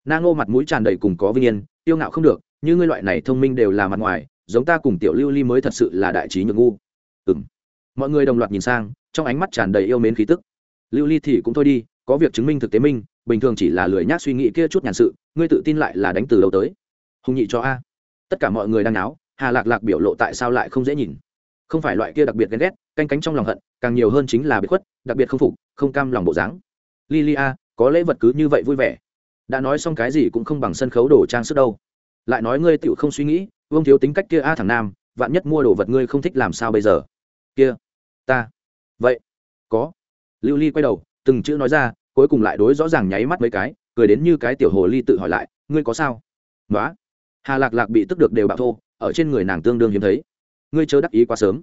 Na ngô mặt mũi tràn đầy cùng có vinh yên, tiêu ngạo không được, như ngươi loại này thông minh đều là mặt ngoài, giống ta cùng tiểu lưu ly mới thật sự là đại trí nhược ngu. Ừ m mọi người đồng loạt nhìn sang, trong ánh mắt tràn đầy yêu mến khí tức. Lưu ly thì cũng thôi đi, có việc chứng minh thực tế minh, bình thường chỉ là lười nhác suy nghĩ kia chút nhàn sự, ngươi tự tin lại là đánh từ đầu tới. Hùng nhị cho a. Tất cả mọi người đang náo hà lạc lạc biểu lộ tại sao lại không dễ nhìn? Không phải loại kia đặc biệt ghen ghét, canh cánh trong lòng hận, càng nhiều hơn chính là bị khuất, đặc biệt không phục, không cam lòng bộ dáng. Lilia có lễ vật cứ như vậy vui vẻ. Đã nói xong cái gì cũng không bằng sân khấu đồ trang sức đâu. Lại nói ngươi tựu không suy nghĩ, vương thiếu tính cách kia a thằng nam, vạn nhất mua đồ vật ngươi không thích làm sao bây giờ? Kia, ta. Vậy, có. Lưu ly quay đầu, từng chữ nói ra, cuối cùng lại đối rõ ràng nháy mắt mấy cái, cười đến như cái tiểu hồ ly tự hỏi lại, ngươi có sao? Nói hà lạc lạc bị tức được đều bạo thô ở trên người nàng tương đương hiếm thấy. Ngươi chớ đắc ý quá sớm.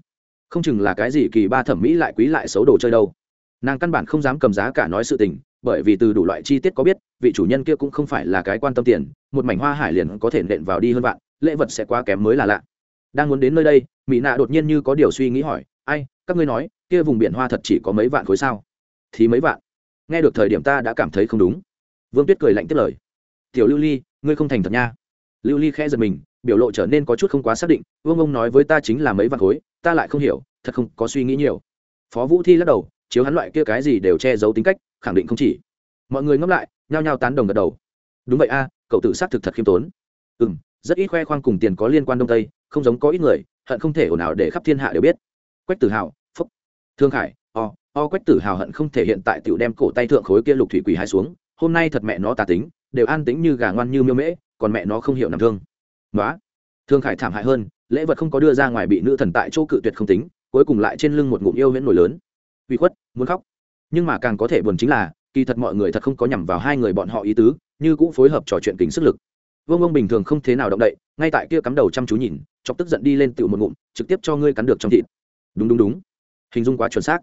Không chừng là cái gì kỳ ba thẩm mỹ lại quý lại xấu đồ chơi đâu. Nàng căn bản không dám cầm giá cả nói sự tình, bởi vì từ đủ loại chi tiết có biết, vị chủ nhân kia cũng không phải là cái quan tâm tiền, một mảnh hoa hải liền có thể nện vào đi hơn vạn, lễ vật sẽ quá kém mới là lạ. Đang muốn đến nơi đây, mỹ nạ đột nhiên như có điều suy nghĩ hỏi, ai, các ngươi nói, kia vùng biển hoa thật chỉ có mấy vạn khối sao? Thì mấy vạn. Nghe được thời điểm ta đã cảm thấy không đúng. Vương tuyết cười lạnh tiếp lời, tiểu lưu ly, ngươi không thành thật nha. Lưu ly khẽ giật mình biểu lộ trở nên có chút không quá xác định, vương ông nói với ta chính là mấy vạn khối, ta lại không hiểu, thật không có suy nghĩ nhiều. Phó vũ thi lắc đầu, chiếu hắn loại kia cái gì đều che giấu tính cách, khẳng định không chỉ. Mọi người ngẫm lại, nhao nhao tán đồng gật đầu. Đúng vậy a, cậu tự xác thực thật khiêm tốn. Ừ m rất ít khoe khoang cùng tiền có liên quan đông tây, không giống có ít người, hận không thể ồn ào để khắp thiên hạ đều biết. Quách tử hào, phúc. Thương khải, o o quách tử hào hận không thể hiện tại tiểu đem cổ tay thượng khối kia lục thủy quỳ hai xuống, hôm nay thật mẹ nó tà tính, đều an tính như gà ngoan như miêu mễ, còn mẹ nó không hiểu nằm thương nói thương khải thảm hại hơn, lễ vật không có đưa ra ngoài bị nữ thần tại chỗ cự tuyệt không tính, cuối cùng lại trên lưng một ngụm yêu huyễn nổi lớn. Uy khuất, muốn khóc. Nhưng mà càng có thể buồn chính là, kỳ thật mọi người thật không có nhằm vào hai người bọn họ ý tứ, như cũng phối hợp trò chuyện kính sức lực. Vương ông bình thường không thế nào động đậy, ngay tại kia cắm đầu chăm chú nhìn, chọc tức giận đi lên tựu một ngụm, trực tiếp cho ngươi cắn được trong thịt. Đúng đúng đúng. Hình dung quá chuẩn xác.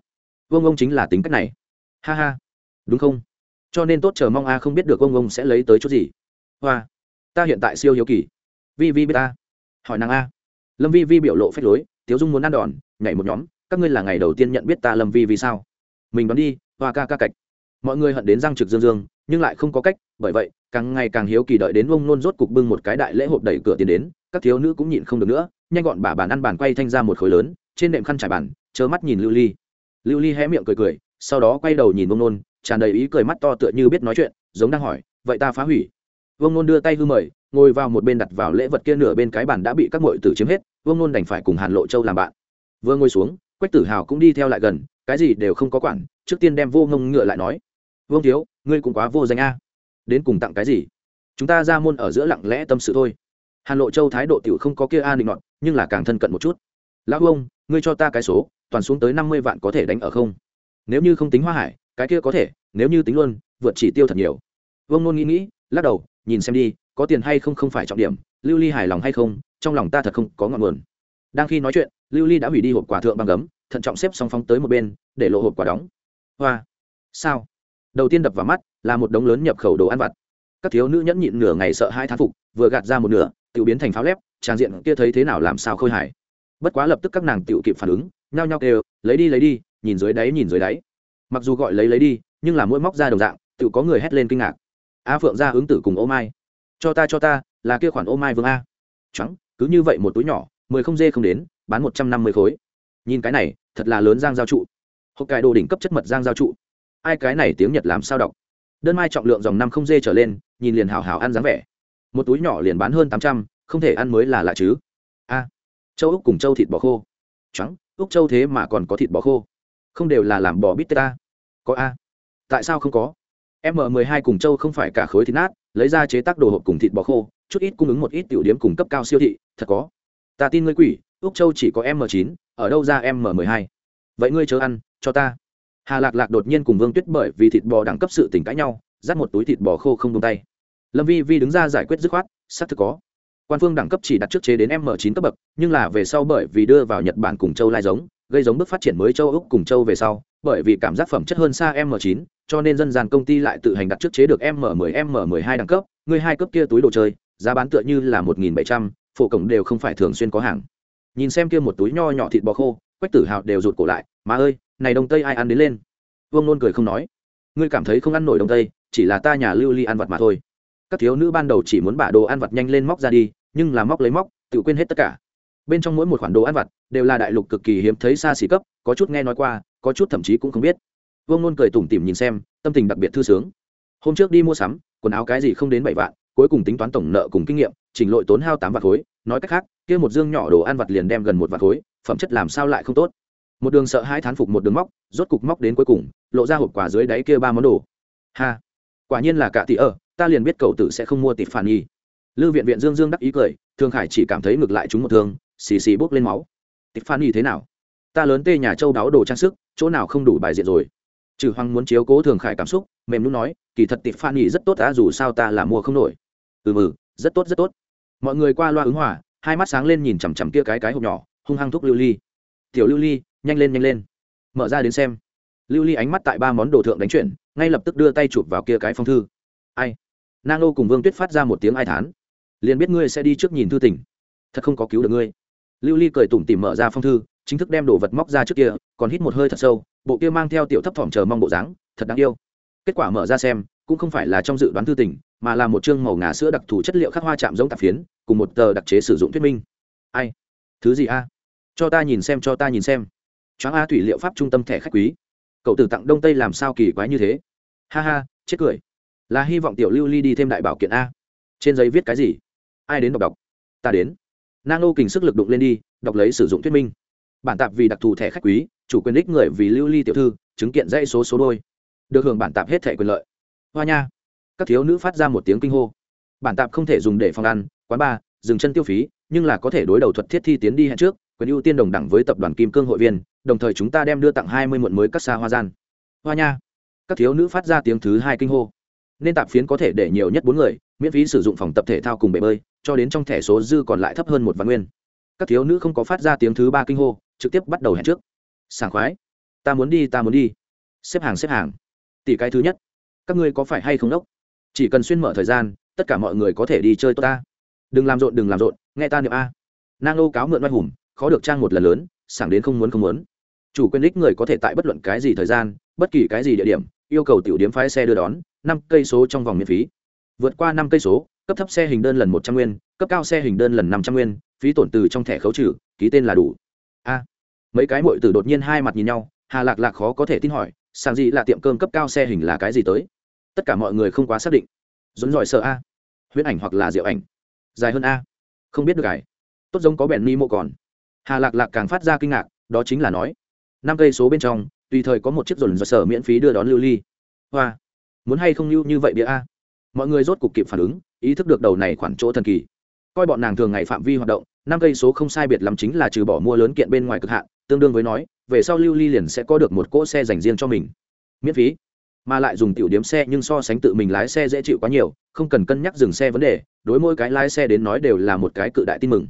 Vương ông chính là tính cách này. Ha ha. Đúng không? Cho nên tốt chờ mong a không biết được vương ông sẽ lấy tới chút gì. Hoa. Ta hiện tại siêu hiếu kỳ vi vi biết ta. Hỏi nàng a. Lâm vi vi biểu lộ phép lối, tiếu dung muốn ăn đòn, nhảy một nhóm, các ngươi là ngày đầu tiên nhận biết ta lâm vi vì sao? Mình đoán đi, hoa ca ca cạch. Mọi người hận đến răng trực dương dương, nhưng lại không có cách, bởi vậy, càng ngày càng hiếu kỳ đợi đến vông nôn rốt cục bưng một cái đại lễ hộp đẩy cửa tiền đến, các thiếu nữ cũng nhịn không được nữa, nhanh gọn bà bàn ăn bàn quay thanh ra một khối lớn, trên nệm khăn trải bàn chớ mắt nhìn lưu ly. Lưu ly hé miệng cười cười, sau đó quay đầu nhìn vông nôn, tràn đầy ý cười mắt to tựa như biết nói chuyện, giống đang hỏi, vậy ta phá hủy? Vông nôn đưa tay hư mời ngồi vào một bên đặt vào lễ vật kia nửa bên cái bàn đã bị các mội tử chiếm hết, Vương nôn đành phải cùng hàn lộ châu làm bạn. Vừa ngồi xuống, quách tử hào cũng đi theo lại gần, cái gì đều không có quản, trước tiên đem vô ngông ngựa lại nói. Vương thiếu, ngươi cũng quá vô danh a. Đến cùng tặng cái gì? Chúng ta ra môn ở giữa lặng lẽ tâm sự thôi. Hàn lộ châu thái độ t i ể u không có kia a định nọt, nhưng là càng thân cận một chút. Lão ông ngươi cho ta cái số, toàn xuống tới năm mươi vạn có thể đánh ở không? Nếu như không tính hoa hải, cái kia có thể, nếu như tính luôn, vượt chỉ tiêu thật nhiều. Vương nôn nghĩ nghĩ, lắc đầu, nhìn xem đi có tiền hay không không phải trọng điểm, lưu ly hài lòng hay không, trong lòng ta thật không có ngọn nguồn. Đang khi nói chuyện, lưu ly đã hủy đi hộp quả thượng bằng gấm, thận trọng xếp song phóng tới một bên, để lộ hộp quả đóng. Hoa. Sao? Đầu tiên đập vào mắt, là một đống lớn nhập khẩu đồ ăn vặt. Các thiếu nữ nhẫn nhịn nửa ngày sợ hai thán phục, vừa gạt ra một nửa tự biến thành pháo lép, trang diện kia thấy thế nào làm sao khôi hài. Bất quá lập tức các nàng tự kịp phản ứng, nhao nhao kêu, lấy đi lấy đi, nhìn dưới đáy, nhìn dưới đáy. Mặc dù gọi lấy lấy đi, nhưng là mỗi móc ra đồng dạng tự có người hét lên kinh ngạc. A phượng ra ứng tử cùng ô mai cho ta cho ta, là kia khoản ô mai vương a. Trắng, cứ như vậy một túi nhỏ, mười không dê không đến, bán một trăm năm mươi khối. Nhìn cái này, thật là lớn giang giao trụ. Hộp cải đồ đỉnh cấp chất mật giang giao trụ. Ai cái này tiếng nhật làm sao đọc? Đơn mai trọng lượng dòng năm không dê trở lên, nhìn liền hào hào ăn dáng vẻ. Một túi nhỏ liền bán hơn tám trăm, không thể ăn mới là lạ chứ. A, châu úc cùng châu thịt bò khô. Trắng, úc châu thế mà còn có thịt bò khô. Không đều là làm bò bít tết ta. Có a. Tại sao không có? M mười hai cùng châu không phải cả khối thịt nát lấy ra chế tác đồ hộp cùng thịt bò khô, chút ít cung ứng một ít tiểu điểm cung cấp cao siêu thị, thật có. Ta tin ngươi quỷ, úc châu chỉ có m chín, ở đâu ra m mười hai? Vậy ngươi chớ ăn, cho ta. Hà lạc lạc đột nhiên cùng vương tuyết bởi vì thịt bò đẳng cấp sự tỉnh cãi nhau dắt một túi thịt bò khô không tung tay. Lâm vi vi đứng ra giải quyết dứt khoát, xác thực có. Quan phương đẳng cấp chỉ đặt trước chế đến m 9 cấp bậc, nhưng là về sau bởi vì đưa vào nhật bản cùng châu lai giống, gây giống bước phát triển mới châu úc cùng châu về sau bởi vì cảm giác phẩm chất hơn xa m 9 cho nên dân gian công ty lại tự hành đặt trước chế được m 10 m 12 đẳng cấp. Người hai cấp kia túi đồ chơi, giá bán tựa như là một nghìn bảy trăm, phổ cổng đều không phải thường xuyên có hàng. Nhìn xem kia một túi nho nhỏ thịt bò khô, quách tử hào đều rụt cổ lại. Má ơi, này đông tây ai ăn đến lên? Vương nôn cười không nói. Ngươi cảm thấy không ăn nổi đông tây, chỉ là ta nhà lưu ly ăn vặt mà thôi. Các thiếu nữ ban đầu chỉ muốn bả đồ ăn vặt nhanh lên móc ra đi, nhưng là móc lấy móc, tự quên hết tất cả. Bên trong mỗi một khoản đồ ăn vặt đều là đại lục cực kỳ hiếm thấy xa xỉ cấp, có chút nghe nói qua có chút thậm chí cũng không biết. Vương nôn cười tủm tỉm nhìn xem, tâm tình đặc biệt thư sướng. Hôm trước đi mua sắm, quần áo cái gì không đến bảy vạn, cuối cùng tính toán tổng nợ cùng kinh nghiệm, chỉnh lội tốn hao tám vạn khối, nói cách khác, kia một dương nhỏ đồ ăn vặt liền đem gần một vạn khối, phẩm chất làm sao lại không tốt. Một đường sợ hai thán phục một đường móc, rốt cục móc đến cuối cùng, lộ ra hộp quả dưới đáy kia ba món đồ. Ha, quả nhiên là cả tỷ ở, ta liền biết cậu tử sẽ không mua tịp phản nhi lư viện viện dương dương đắc ý cười thương khải chỉ cảm thấy ngược lại chúng một thương, xì xì bốc lên máu. Tịp phản nhi thế nào? Ta lớn tê nhà châu đáo đồ trang sức, chỗ nào không đủ bài diện rồi. Trừ hoang muốn chiếu cố thường khải cảm xúc, mềm lúc nói, kỳ thật tịp phan nghỉ rất tốt đã dù sao ta là mua không nổi. Ừ mừ, rất tốt rất tốt. Mọi người qua loa ứng hỏa hai mắt sáng lên nhìn chằm chằm kia cái cái hộp nhỏ, hung hăng thúc lưu ly. Tiểu lưu ly, nhanh lên nhanh lên. Mở ra đến xem. Lưu ly ánh mắt tại ba món đồ thượng đánh chuyển, ngay lập tức đưa tay chụp vào kia cái phong thư. Ai? Nang ô cùng vương tuyết phát ra một tiếng ai thán. Liền biết ngươi sẽ đi trước nhìn thư tình. Thật không có cứu được ngươi. Lưu ly cười tủm tỉm mở ra phong thư chính thức đem đồ vật móc ra trước kia, còn hít một hơi thật sâu, bộ kia mang theo tiểu thấp thỏm chờ mong bộ dáng, thật đáng yêu. Kết quả mở ra xem, cũng không phải là trong dự đoán thư tình, mà là một chương màu ngà sữa đặc thù chất liệu khắc hoa chạm giống tạp phiến, cùng một tờ đặc chế sử dụng thuyết minh. Ai? Thứ gì a? Cho ta nhìn xem, cho ta nhìn xem. Choáng a thủy liệu pháp trung tâm thẻ khách quý. Cậu tử tặng đông tây làm sao kỳ quái như thế? Ha ha, chết cười. Là hy vọng tiểu lưu ly đi thêm đại bảo kiện a. Trên giấy viết cái gì? Ai đến đọc đọc? Ta đến. Nang kình sức lực đụng lên đi, đọc lấy sử dụng thuyết minh bản tạp vì đặc thù thẻ khách quý, chủ quyền đích người vì lưu ly tiểu thư, chứng kiện dãy số số đôi. Được hưởng bản tạp hết thẻ quyền lợi. Hoa nha. Các thiếu nữ phát ra một tiếng kinh hô. Bản tạp không thể dùng để phòng ăn, quán bar, dừng chân tiêu phí, nhưng là có thể đối đầu thuật thiết thi tiến đi hẹn trước, quyền ưu tiên đồng đẳng với tập đoàn kim cương hội viên, đồng thời chúng ta đem đưa tặng hai mươi muộn mới các xa hoa gian. Hoa nha. Các thiếu nữ phát ra tiếng thứ hai kinh hô. Nên tạp phiến có thể để nhiều nhất bốn người, miễn phí sử dụng phòng tập thể thao cùng bể bơi, cho đến trong thẻ số dư còn lại thấp hơn một vạn nguyên. Các thiếu nữ không có phát ra tiếng thứ ba kinh hô trực tiếp bắt đầu hẹn trước. Sảng khoái. Ta muốn đi, ta muốn đi. Xếp hàng xếp hàng. Tỷ cái thứ nhất. Các ngươi có phải hay không đốc? Chỉ cần xuyên mở thời gian, tất cả mọi người có thể đi chơi tốt ta. Đừng làm rộn, đừng làm rộn, nghe ta niệm a. Nang lô cáo mượn oai hùng, khó được trang một lần lớn, sảng đến không muốn không muốn. Chủ quyền đích người có thể tại bất luận cái gì thời gian, bất kỳ cái gì địa điểm, yêu cầu tiểu điểm phái xe đưa đón, năm cây số trong vòng miễn phí. Vượt qua năm cây số, cấp thấp xe hình đơn lần một trăm nguyên, cấp cao xe hình đơn lần năm trăm nguyên, phí tổn từ trong thẻ khấu trừ, ký tên là đủ mấy cái mội từ đột nhiên hai mặt nhìn nhau, hà lạc lạc khó có thể tin hỏi, sàng gì là tiệm cơm cấp cao xe hình là cái gì tới? Tất cả mọi người không quá xác định. Dốn giỏi sợ a. Huyễn ảnh hoặc là diệu ảnh. Dài hơn a. Không biết được ải tốt giống có bèn ni mộ còn. Hà lạc lạc càng phát ra kinh ngạc, đó chính là nói. Năm cây số bên trong, tùy thời có một chiếc dồn dồn sở miễn phí đưa đón lưu ly. Hoa. Muốn hay không lưu như vậy bia a? Mọi người rốt cục kịp phản ứng, ý thức được đầu này khoản chỗ thần kỳ. Coi bọn nàng thường ngày phạm vi hoạt động, năm cây số không sai biệt lắm chính là trừ bỏ mua lớn kiện bên ngoài cực hạn tương đương với nói, về sau lưu ly liền sẽ có được một cỗ xe dành riêng cho mình. Miễn phí. Mà lại dùng tiểu điếm xe nhưng so sánh tự mình lái xe dễ chịu quá nhiều, không cần cân nhắc dừng xe vấn đề, đối mỗi cái lái xe đến nói đều là một cái cự đại tin mừng.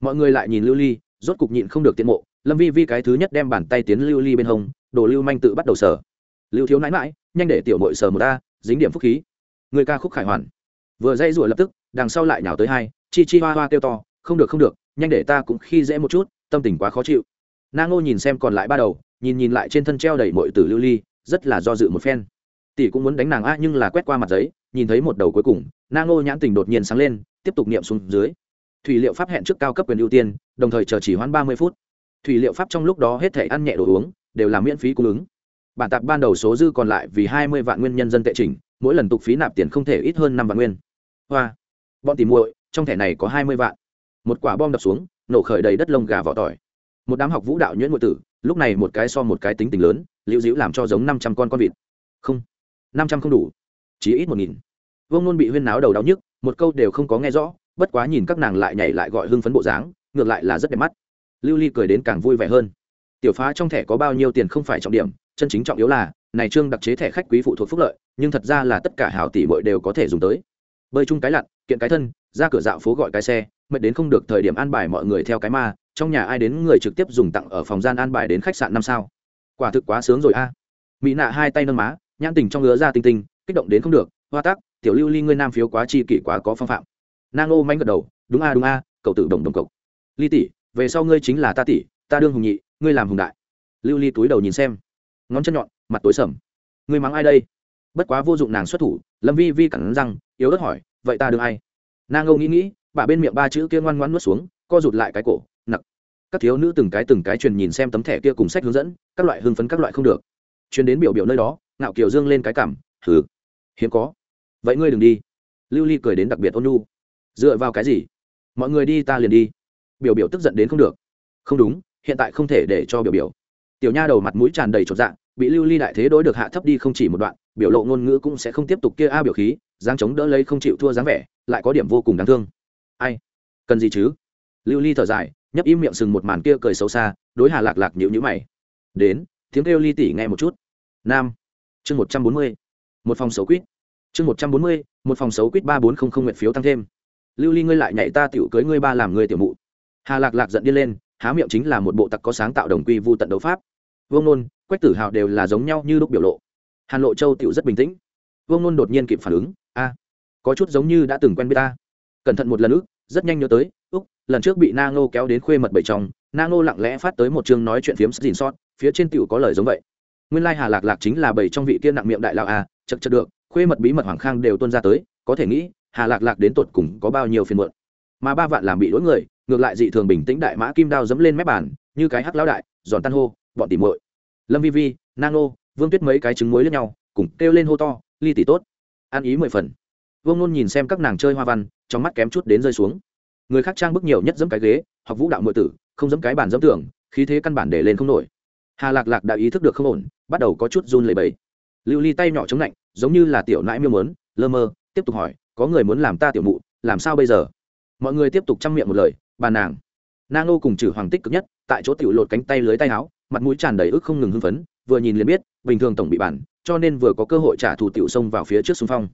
Mọi người lại nhìn lưu ly, rốt cục nhịn không được tiến mộ, lâm vi vi cái thứ nhất đem bàn tay tiến lưu ly bên hông đồ lưu manh tự bắt đầu sở lưu thiếu nãi mãi nhanh để tiểu mội sờ một ta, dính điểm phúc khí. Người ca khúc khải hoàn. Vừa dây rủa lập tức, đằng sau lại nhào tới hai, chi chi hoa hoa kêu to, không được không được, nhanh để ta cũng khi dễ một chút, tâm tình quá khó chịu na ngô nhìn xem còn lại ba đầu nhìn nhìn lại trên thân treo đầy mọi tử lưu ly rất là do dự một phen. Tỷ cũng muốn đánh nàng a nhưng là quét qua mặt giấy nhìn thấy một đầu cuối cùng na ngô nhãn tình đột nhiên sáng lên tiếp tục niệm xuống dưới. Thủy liệu pháp hẹn trước cao cấp quyền ưu tiên đồng thời chờ chỉ hoãn ba mươi phút. Thủy liệu pháp trong lúc đó hết thể ăn nhẹ đồ uống đều là miễn phí cung ứng. Bản tạp ban đầu số dư còn lại vì hai mươi vạn nguyên nhân dân tệ chỉnh, mỗi lần tục phí nạp tiền không thể ít hơn năm vạn nguyên. Hoa! Bọn tìm muội trong thẻ này có hai mươi vạn. Một quả bom đập xuống nổ khởi đầy đất lông gà vỏ tỏi một đám học vũ đạo nhuyễn ngụy tử, lúc này một cái so một cái tính tình lớn, liễu dĩu làm cho giống năm trăm con con vịt. Không, năm trăm không đủ chỉ ít một nghìn. Vương nôn bị huyên náo đầu đau nhức, một câu đều không có nghe rõ, bất quá nhìn các nàng lại nhảy lại gọi hưng phấn bộ dáng, ngược lại là rất đẹp mắt. Lưu ly cười đến càng vui vẻ hơn. Tiểu phá trong thẻ có bao nhiêu tiền không phải trọng điểm, chân chính trọng yếu là, này trương đặc chế thẻ khách quý phụ thuộc phúc lợi, nhưng thật ra là tất cả hảo tỷ bội đều có thể dùng tới. Bơi chung cái lặn, kiện cái thân, ra cửa dạo phố gọi cái xe mệt đến không được thời điểm an bài mọi người theo cái ma, trong nhà ai đến người trực tiếp dùng tặng ở phòng gian an bài đến khách sạn năm sao. Quả thực quá sướng rồi a. Mỹ nạ hai tay nâng má, nhãn tình trong ngứa ra tinh tinh, kích động đến không được, hoa tác tiểu lưu ly ngươi nam phiếu quá chi kỷ quá có phong phạm. Nang ô manh gật đầu, đúng a đúng a, cậu tự đồng đồng cậu. Ly tỷ, về sau ngươi chính là ta tỷ, ta đương hùng nhị, ngươi làm hùng đại. Lưu ly túi đầu nhìn xem. Ngón chân nhọn, mặt tối sầm. Ngươi mắng ai đây? Bất quá vô dụng nàng xuất thủ, lâm vi vi cẳng răng, yếu ớt hỏi, vậy ta đương ai? Nang ô nghĩ nghĩ bà bên miệng ba chữ kia ngoan ngoan nuốt xuống, co rụt lại cái cổ, nặc. Các thiếu nữ từng cái từng cái truyền nhìn xem tấm thẻ kia cùng sách hướng dẫn, các loại hưng phấn các loại không được. Truyền đến biểu biểu nơi đó, ngạo kiều dương lên cái cảm thử hiếm có. Vậy ngươi đừng đi. Lưu ly cười đến đặc biệt ôn nhu. Dựa vào cái gì? Mọi người đi ta liền đi. Biểu biểu tức giận đến không được. Không đúng, hiện tại không thể để cho biểu biểu. Tiểu nha đầu mặt mũi tràn đầy trột dạng bị lưu ly đại thế đối được hạ thấp đi không chỉ một đoạn, biểu lộ ngôn ngữ cũng sẽ không tiếp tục kia a biểu khí giang chống đỡ lấy không chịu thua dáng vẻ, lại có điểm vô cùng đáng thương ai? Cần gì chứ? Lưu ly thở dài, nhấp im miệng sừng một màn kia cười xấu xa, đối hà lạc lạc nhịu nhữ mày. Đến, tiếng kêu ly tỉ nghe một chút. Nam. Chương một trăm bốn mươi, một phòng xấu quýt. Chương một trăm bốn mươi, một phòng xấu quýt ba bốn không không nguyện phiếu tăng thêm. Lưu ly ngươi lại nhảy ta tiểu cưới ngươi ba làm ngươi tiểu mụ. Hà lạc lạc giận điên lên, há miệng chính là một bộ tặc có sáng tạo đồng quy vu tận đấu pháp. Vương nôn, quách tử hào đều là giống nhau như lúc biểu lộ. Hàn lộ châu tiểu rất bình tĩnh. Vương nôn đột nhiên kịp phản ứng, a, có chút giống như đã từng quen biết ta cẩn thận một lần ức rất nhanh nhớ tới úc lần trước bị na ngô kéo đến khuê mật bảy trong na ngô lặng lẽ phát tới một chương nói chuyện phiếm dìn sót phía trên tiểu có lời giống vậy. Nguyên lai hà lạc lạc chính là bảy trong vị kia nặng miệng đại lão à, chật chật được khuê mật bí mật hoàng khang đều tuân ra tới có thể nghĩ hà lạc lạc đến tột cùng có bao nhiêu phiền muộn. Mà ba vạn làm bị đối người ngược lại dị thường bình tĩnh đại mã kim đao dẫm lên mép bàn như cái hắc lão đại giòn tan hô bọn tỉ muội. Lâm vi vi nang nô vương tuyết mấy cái trứng muối lẫn nhau cùng kêu lên hô to ly tỷ tốt. Ăn ý mười phần vương nôn nhìn xem các nàng chơi hoa văn, trong mắt kém chút đến rơi xuống. Người khác trang bức nhiều nhất dẫm cái ghế, học vũ đạo mượn tử, không dẫm cái bàn dẫm tưởng khí thế căn bản để lên không nổi. Hà lạc lạc đã ý thức được không ổn, bắt đầu có chút run lẩy bẩy. Lưu ly tay nhỏ chống lạnh, giống như là tiểu nãi miêu mớn lơ mơ, tiếp tục hỏi, có người muốn làm ta tiểu mụ, làm sao bây giờ? Mọi người tiếp tục chăm miệng một lời, bà nàng. Nang nô cùng trừ hoàng tích cực nhất, tại chỗ tiểu lột cánh tay lưới tay áo, mặt mũi tràn đầy ức không ngừng hưng phấn, vừa nhìn liền biết, bình thường tổng bị bản, cho nên vừa có cơ hội trả thù tiểu xông vào phía trước xung phong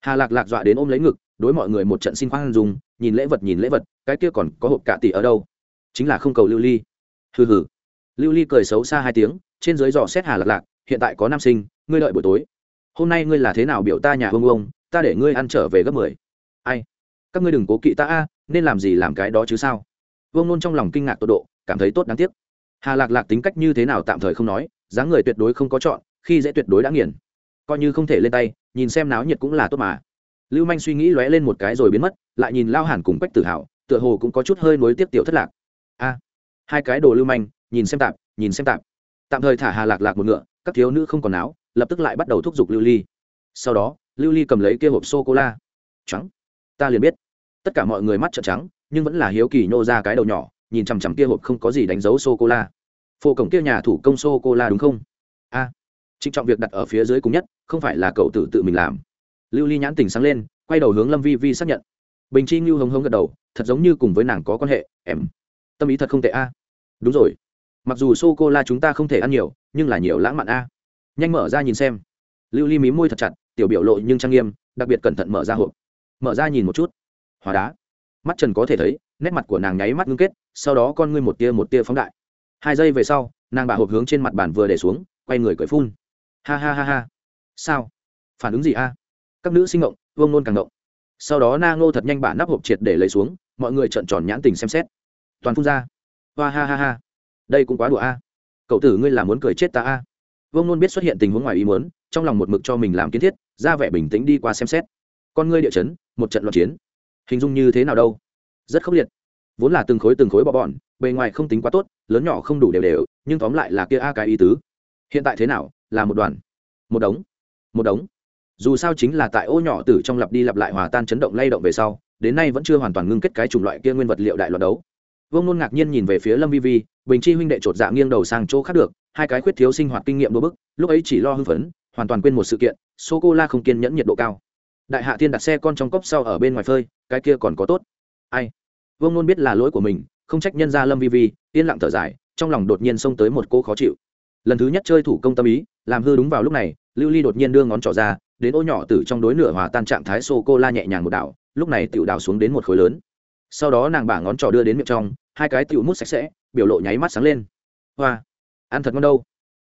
hà lạc lạc dọa đến ôm lấy ngực đối mọi người một trận xin khoan dùng nhìn lễ vật nhìn lễ vật cái kia còn có hộp cạ tỷ ở đâu chính là không cầu lưu ly hừ hừ lưu ly cười xấu xa hai tiếng trên dưới dò xét hà lạc lạc hiện tại có nam sinh ngươi đợi buổi tối hôm nay ngươi là thế nào biểu ta nhà Hương ông ta để ngươi ăn trở về gấp mười ai các ngươi đừng cố kỵ ta a nên làm gì làm cái đó chứ sao vương nôn trong lòng kinh ngạc tột độ cảm thấy tốt đáng tiếc hà lạc lạc tính cách như thế nào tạm thời không nói dáng người tuyệt đối không có chọn khi dễ tuyệt đối đã nghiền coi như không thể lên tay nhìn xem náo nhiệt cũng là tốt mà. Lưu manh suy nghĩ lóe lên một cái rồi biến mất lại nhìn lao Hàn cùng quách tử hào tựa hồ cũng có chút hơi nối tiếp tiểu thất lạc. A hai cái đồ lưu manh nhìn xem tạm nhìn xem tạm. Tạm thời thả hà lạc lạc một ngựa các thiếu nữ không còn áo lập tức lại bắt đầu thúc giục lưu ly. Sau đó lưu ly cầm lấy kia hộp sô cô la trắng. Ta liền biết. Tất cả mọi người mắt trợn trắng nhưng vẫn là hiếu kỳ nhô ra cái đầu nhỏ nhìn chằm chằm kia hộp không có gì đánh dấu sô cô la phô cổng kia nhà thủ công sô cô la đúng không? A. À, trịnh trọng việc đặt ở phía dưới cùng nhất không phải là cậu tự tự mình làm. Lưu ly nhãn tình sáng lên, quay đầu hướng lâm vi vi xác nhận. Bình chi ngưu hống hống gật đầu, thật giống như cùng với nàng có quan hệ, em. Tâm ý thật không tệ a. Đúng rồi. Mặc dù sô cô la chúng ta không thể ăn nhiều, nhưng là nhiều lãng mạn a. Nhanh mở ra nhìn xem. Lưu ly mí môi thật chặt, tiểu biểu lộ nhưng trang nghiêm, đặc biệt cẩn thận mở ra hộp. Mở ra nhìn một chút. Hóa đá. Mắt trần có thể thấy, nét mặt của nàng nháy mắt ngưng kết, sau đó con ngươi một tia một tia phóng đại. Hai giây về sau, nàng bà hộp hướng trên mặt bàn vừa để xuống, quay người cởi phun. Ha ha ha ha sao? Phản ứng gì a? Các nữ sinh ngộng, vương nôn càng ngộng. Sau đó na ngô thật nhanh bản nắp hộp triệt để lấy xuống, mọi người trợn tròn nhãn tình xem xét. Toàn phun ra. Hoa ha ha ha. Đây cũng quá đùa a. Cậu tử ngươi là muốn cười chết ta a. Vương nôn biết xuất hiện tình huống ngoài ý muốn, trong lòng một mực cho mình làm kiến thiết, ra vẻ bình tĩnh đi qua xem xét. Con ngươi địa chấn, một trận loạn chiến. Hình dung như thế nào đâu? Rất khốc liệt. Vốn là từng khối từng khối bọ bọn, bề ngoài không tính quá tốt, lớn nhỏ không đủ đều đều, nhưng tóm lại là kia a cái ý tứ. Hiện tại thế nào? Là một đoàn. Một đống một đống. Dù sao chính là tại ô nhỏ tử trong lặp đi lặp lại hòa tan chấn động lay động về sau, đến nay vẫn chưa hoàn toàn ngưng kết cái chủng loại kia nguyên vật liệu đại loạt đấu. Vương nôn ngạc nhiên nhìn về phía lâm vi vi, bình chi huynh đệ chột dạ nghiêng đầu sang chỗ khác được, hai cái khuyết thiếu sinh hoạt kinh nghiệm đô bức, lúc ấy chỉ lo hưng phấn, hoàn toàn quên một sự kiện sô cô la không kiên nhẫn nhiệt độ cao. Đại hạ thiên đặt xe con trong cốc sau ở bên ngoài phơi, cái kia còn có tốt. Ai? Vương nôn biết là lỗi của mình, không trách nhân ra lâm vi vi, yên lặng thở dài, trong lòng đột nhiên xông tới một cô khó chịu. Lần thứ nhất chơi thủ công tâm ý, làm hư đúng vào lúc này lưu ly đột nhiên đưa ngón trỏ ra, đến ô nhỏ từ trong đối nửa hòa tan trạng thái sô cô la nhẹ nhàng một đảo, lúc này tiểu đảo xuống đến một khối lớn. Sau đó nàng bả ngón trỏ đưa đến miệng trong, hai cái tiểu mút sạch sẽ, biểu lộ nháy mắt sáng lên. Hoa, ăn thật ngon đâu.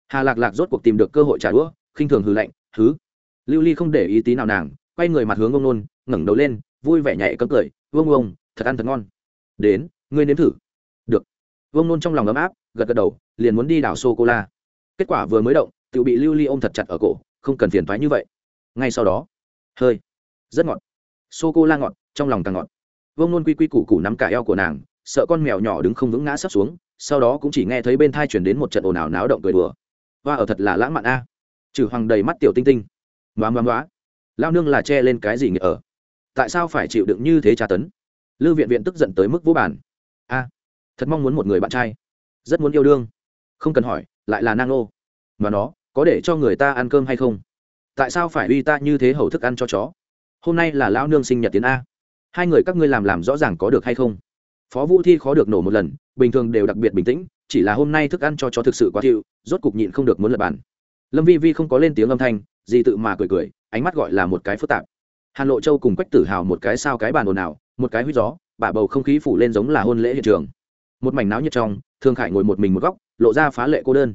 Hà lạc lạc rốt cuộc tìm được cơ hội trả đũa, khinh thường hừ lạnh thứ lưu ly không để ý tí nào nàng, quay người mặt hướng ông nôn, ngẩng đầu lên, vui vẻ nhảy cấm cười, vương ông, thật ăn thật ngon. Đến, ngươi nếm thử. Được. Vương nôn trong lòng ấm áp, gật gật đầu, liền muốn đi đảo sô cô la. Kết quả vừa mới động tự bị lưu ly ôm thật chặt ở cổ, không cần phiền thoái như vậy. Ngay sau đó, hơi, rất ngọt. Sô cô la ngọt, trong lòng càng ngọt. Vương nôn quy quy củ củ nắm cả eo của nàng, sợ con mèo nhỏ đứng không vững ngã sắp xuống, sau đó cũng chỉ nghe thấy bên thai chuyển đến một trận ồn ào náo động cười đùa. Và ở thật là lãng mạn a. Trừ hoàng đầy mắt tiểu tinh tinh. Ngoá ngoá ngoá. Lao nương là che lên cái gì nghĩa ở? Tại sao phải chịu đựng như thế tra tấn? Lư viện viện tức giận tới mức vô bản a, thật mong muốn một người bạn trai. Rất muốn yêu đương. Không cần hỏi, lại là nang nô mà nó có để cho người ta ăn cơm hay không? Tại sao phải uy ta như thế hầu thức ăn cho chó? Hôm nay là lão nương sinh nhật tiến a. Hai người các ngươi làm làm rõ ràng có được hay không? Phó vũ thi khó được nổ một lần, bình thường đều đặc biệt bình tĩnh, chỉ là hôm nay thức ăn cho chó thực sự quá chịu rốt cục nhịn không được muốn lập bàn. Lâm vi vi không có lên tiếng âm thanh gì tự mà cười cười, ánh mắt gọi là một cái phức tạp. Hàn lộ châu cùng quách tử hào một cái sao cái bàn ồn ào, một cái huýt gió, bả bầu không khí phủ lên giống là hôn lễ hiện trường. Một mảnh náo nhiệt trong, thương khải ngồi một mình một góc, lộ ra phá lệ cô đơn.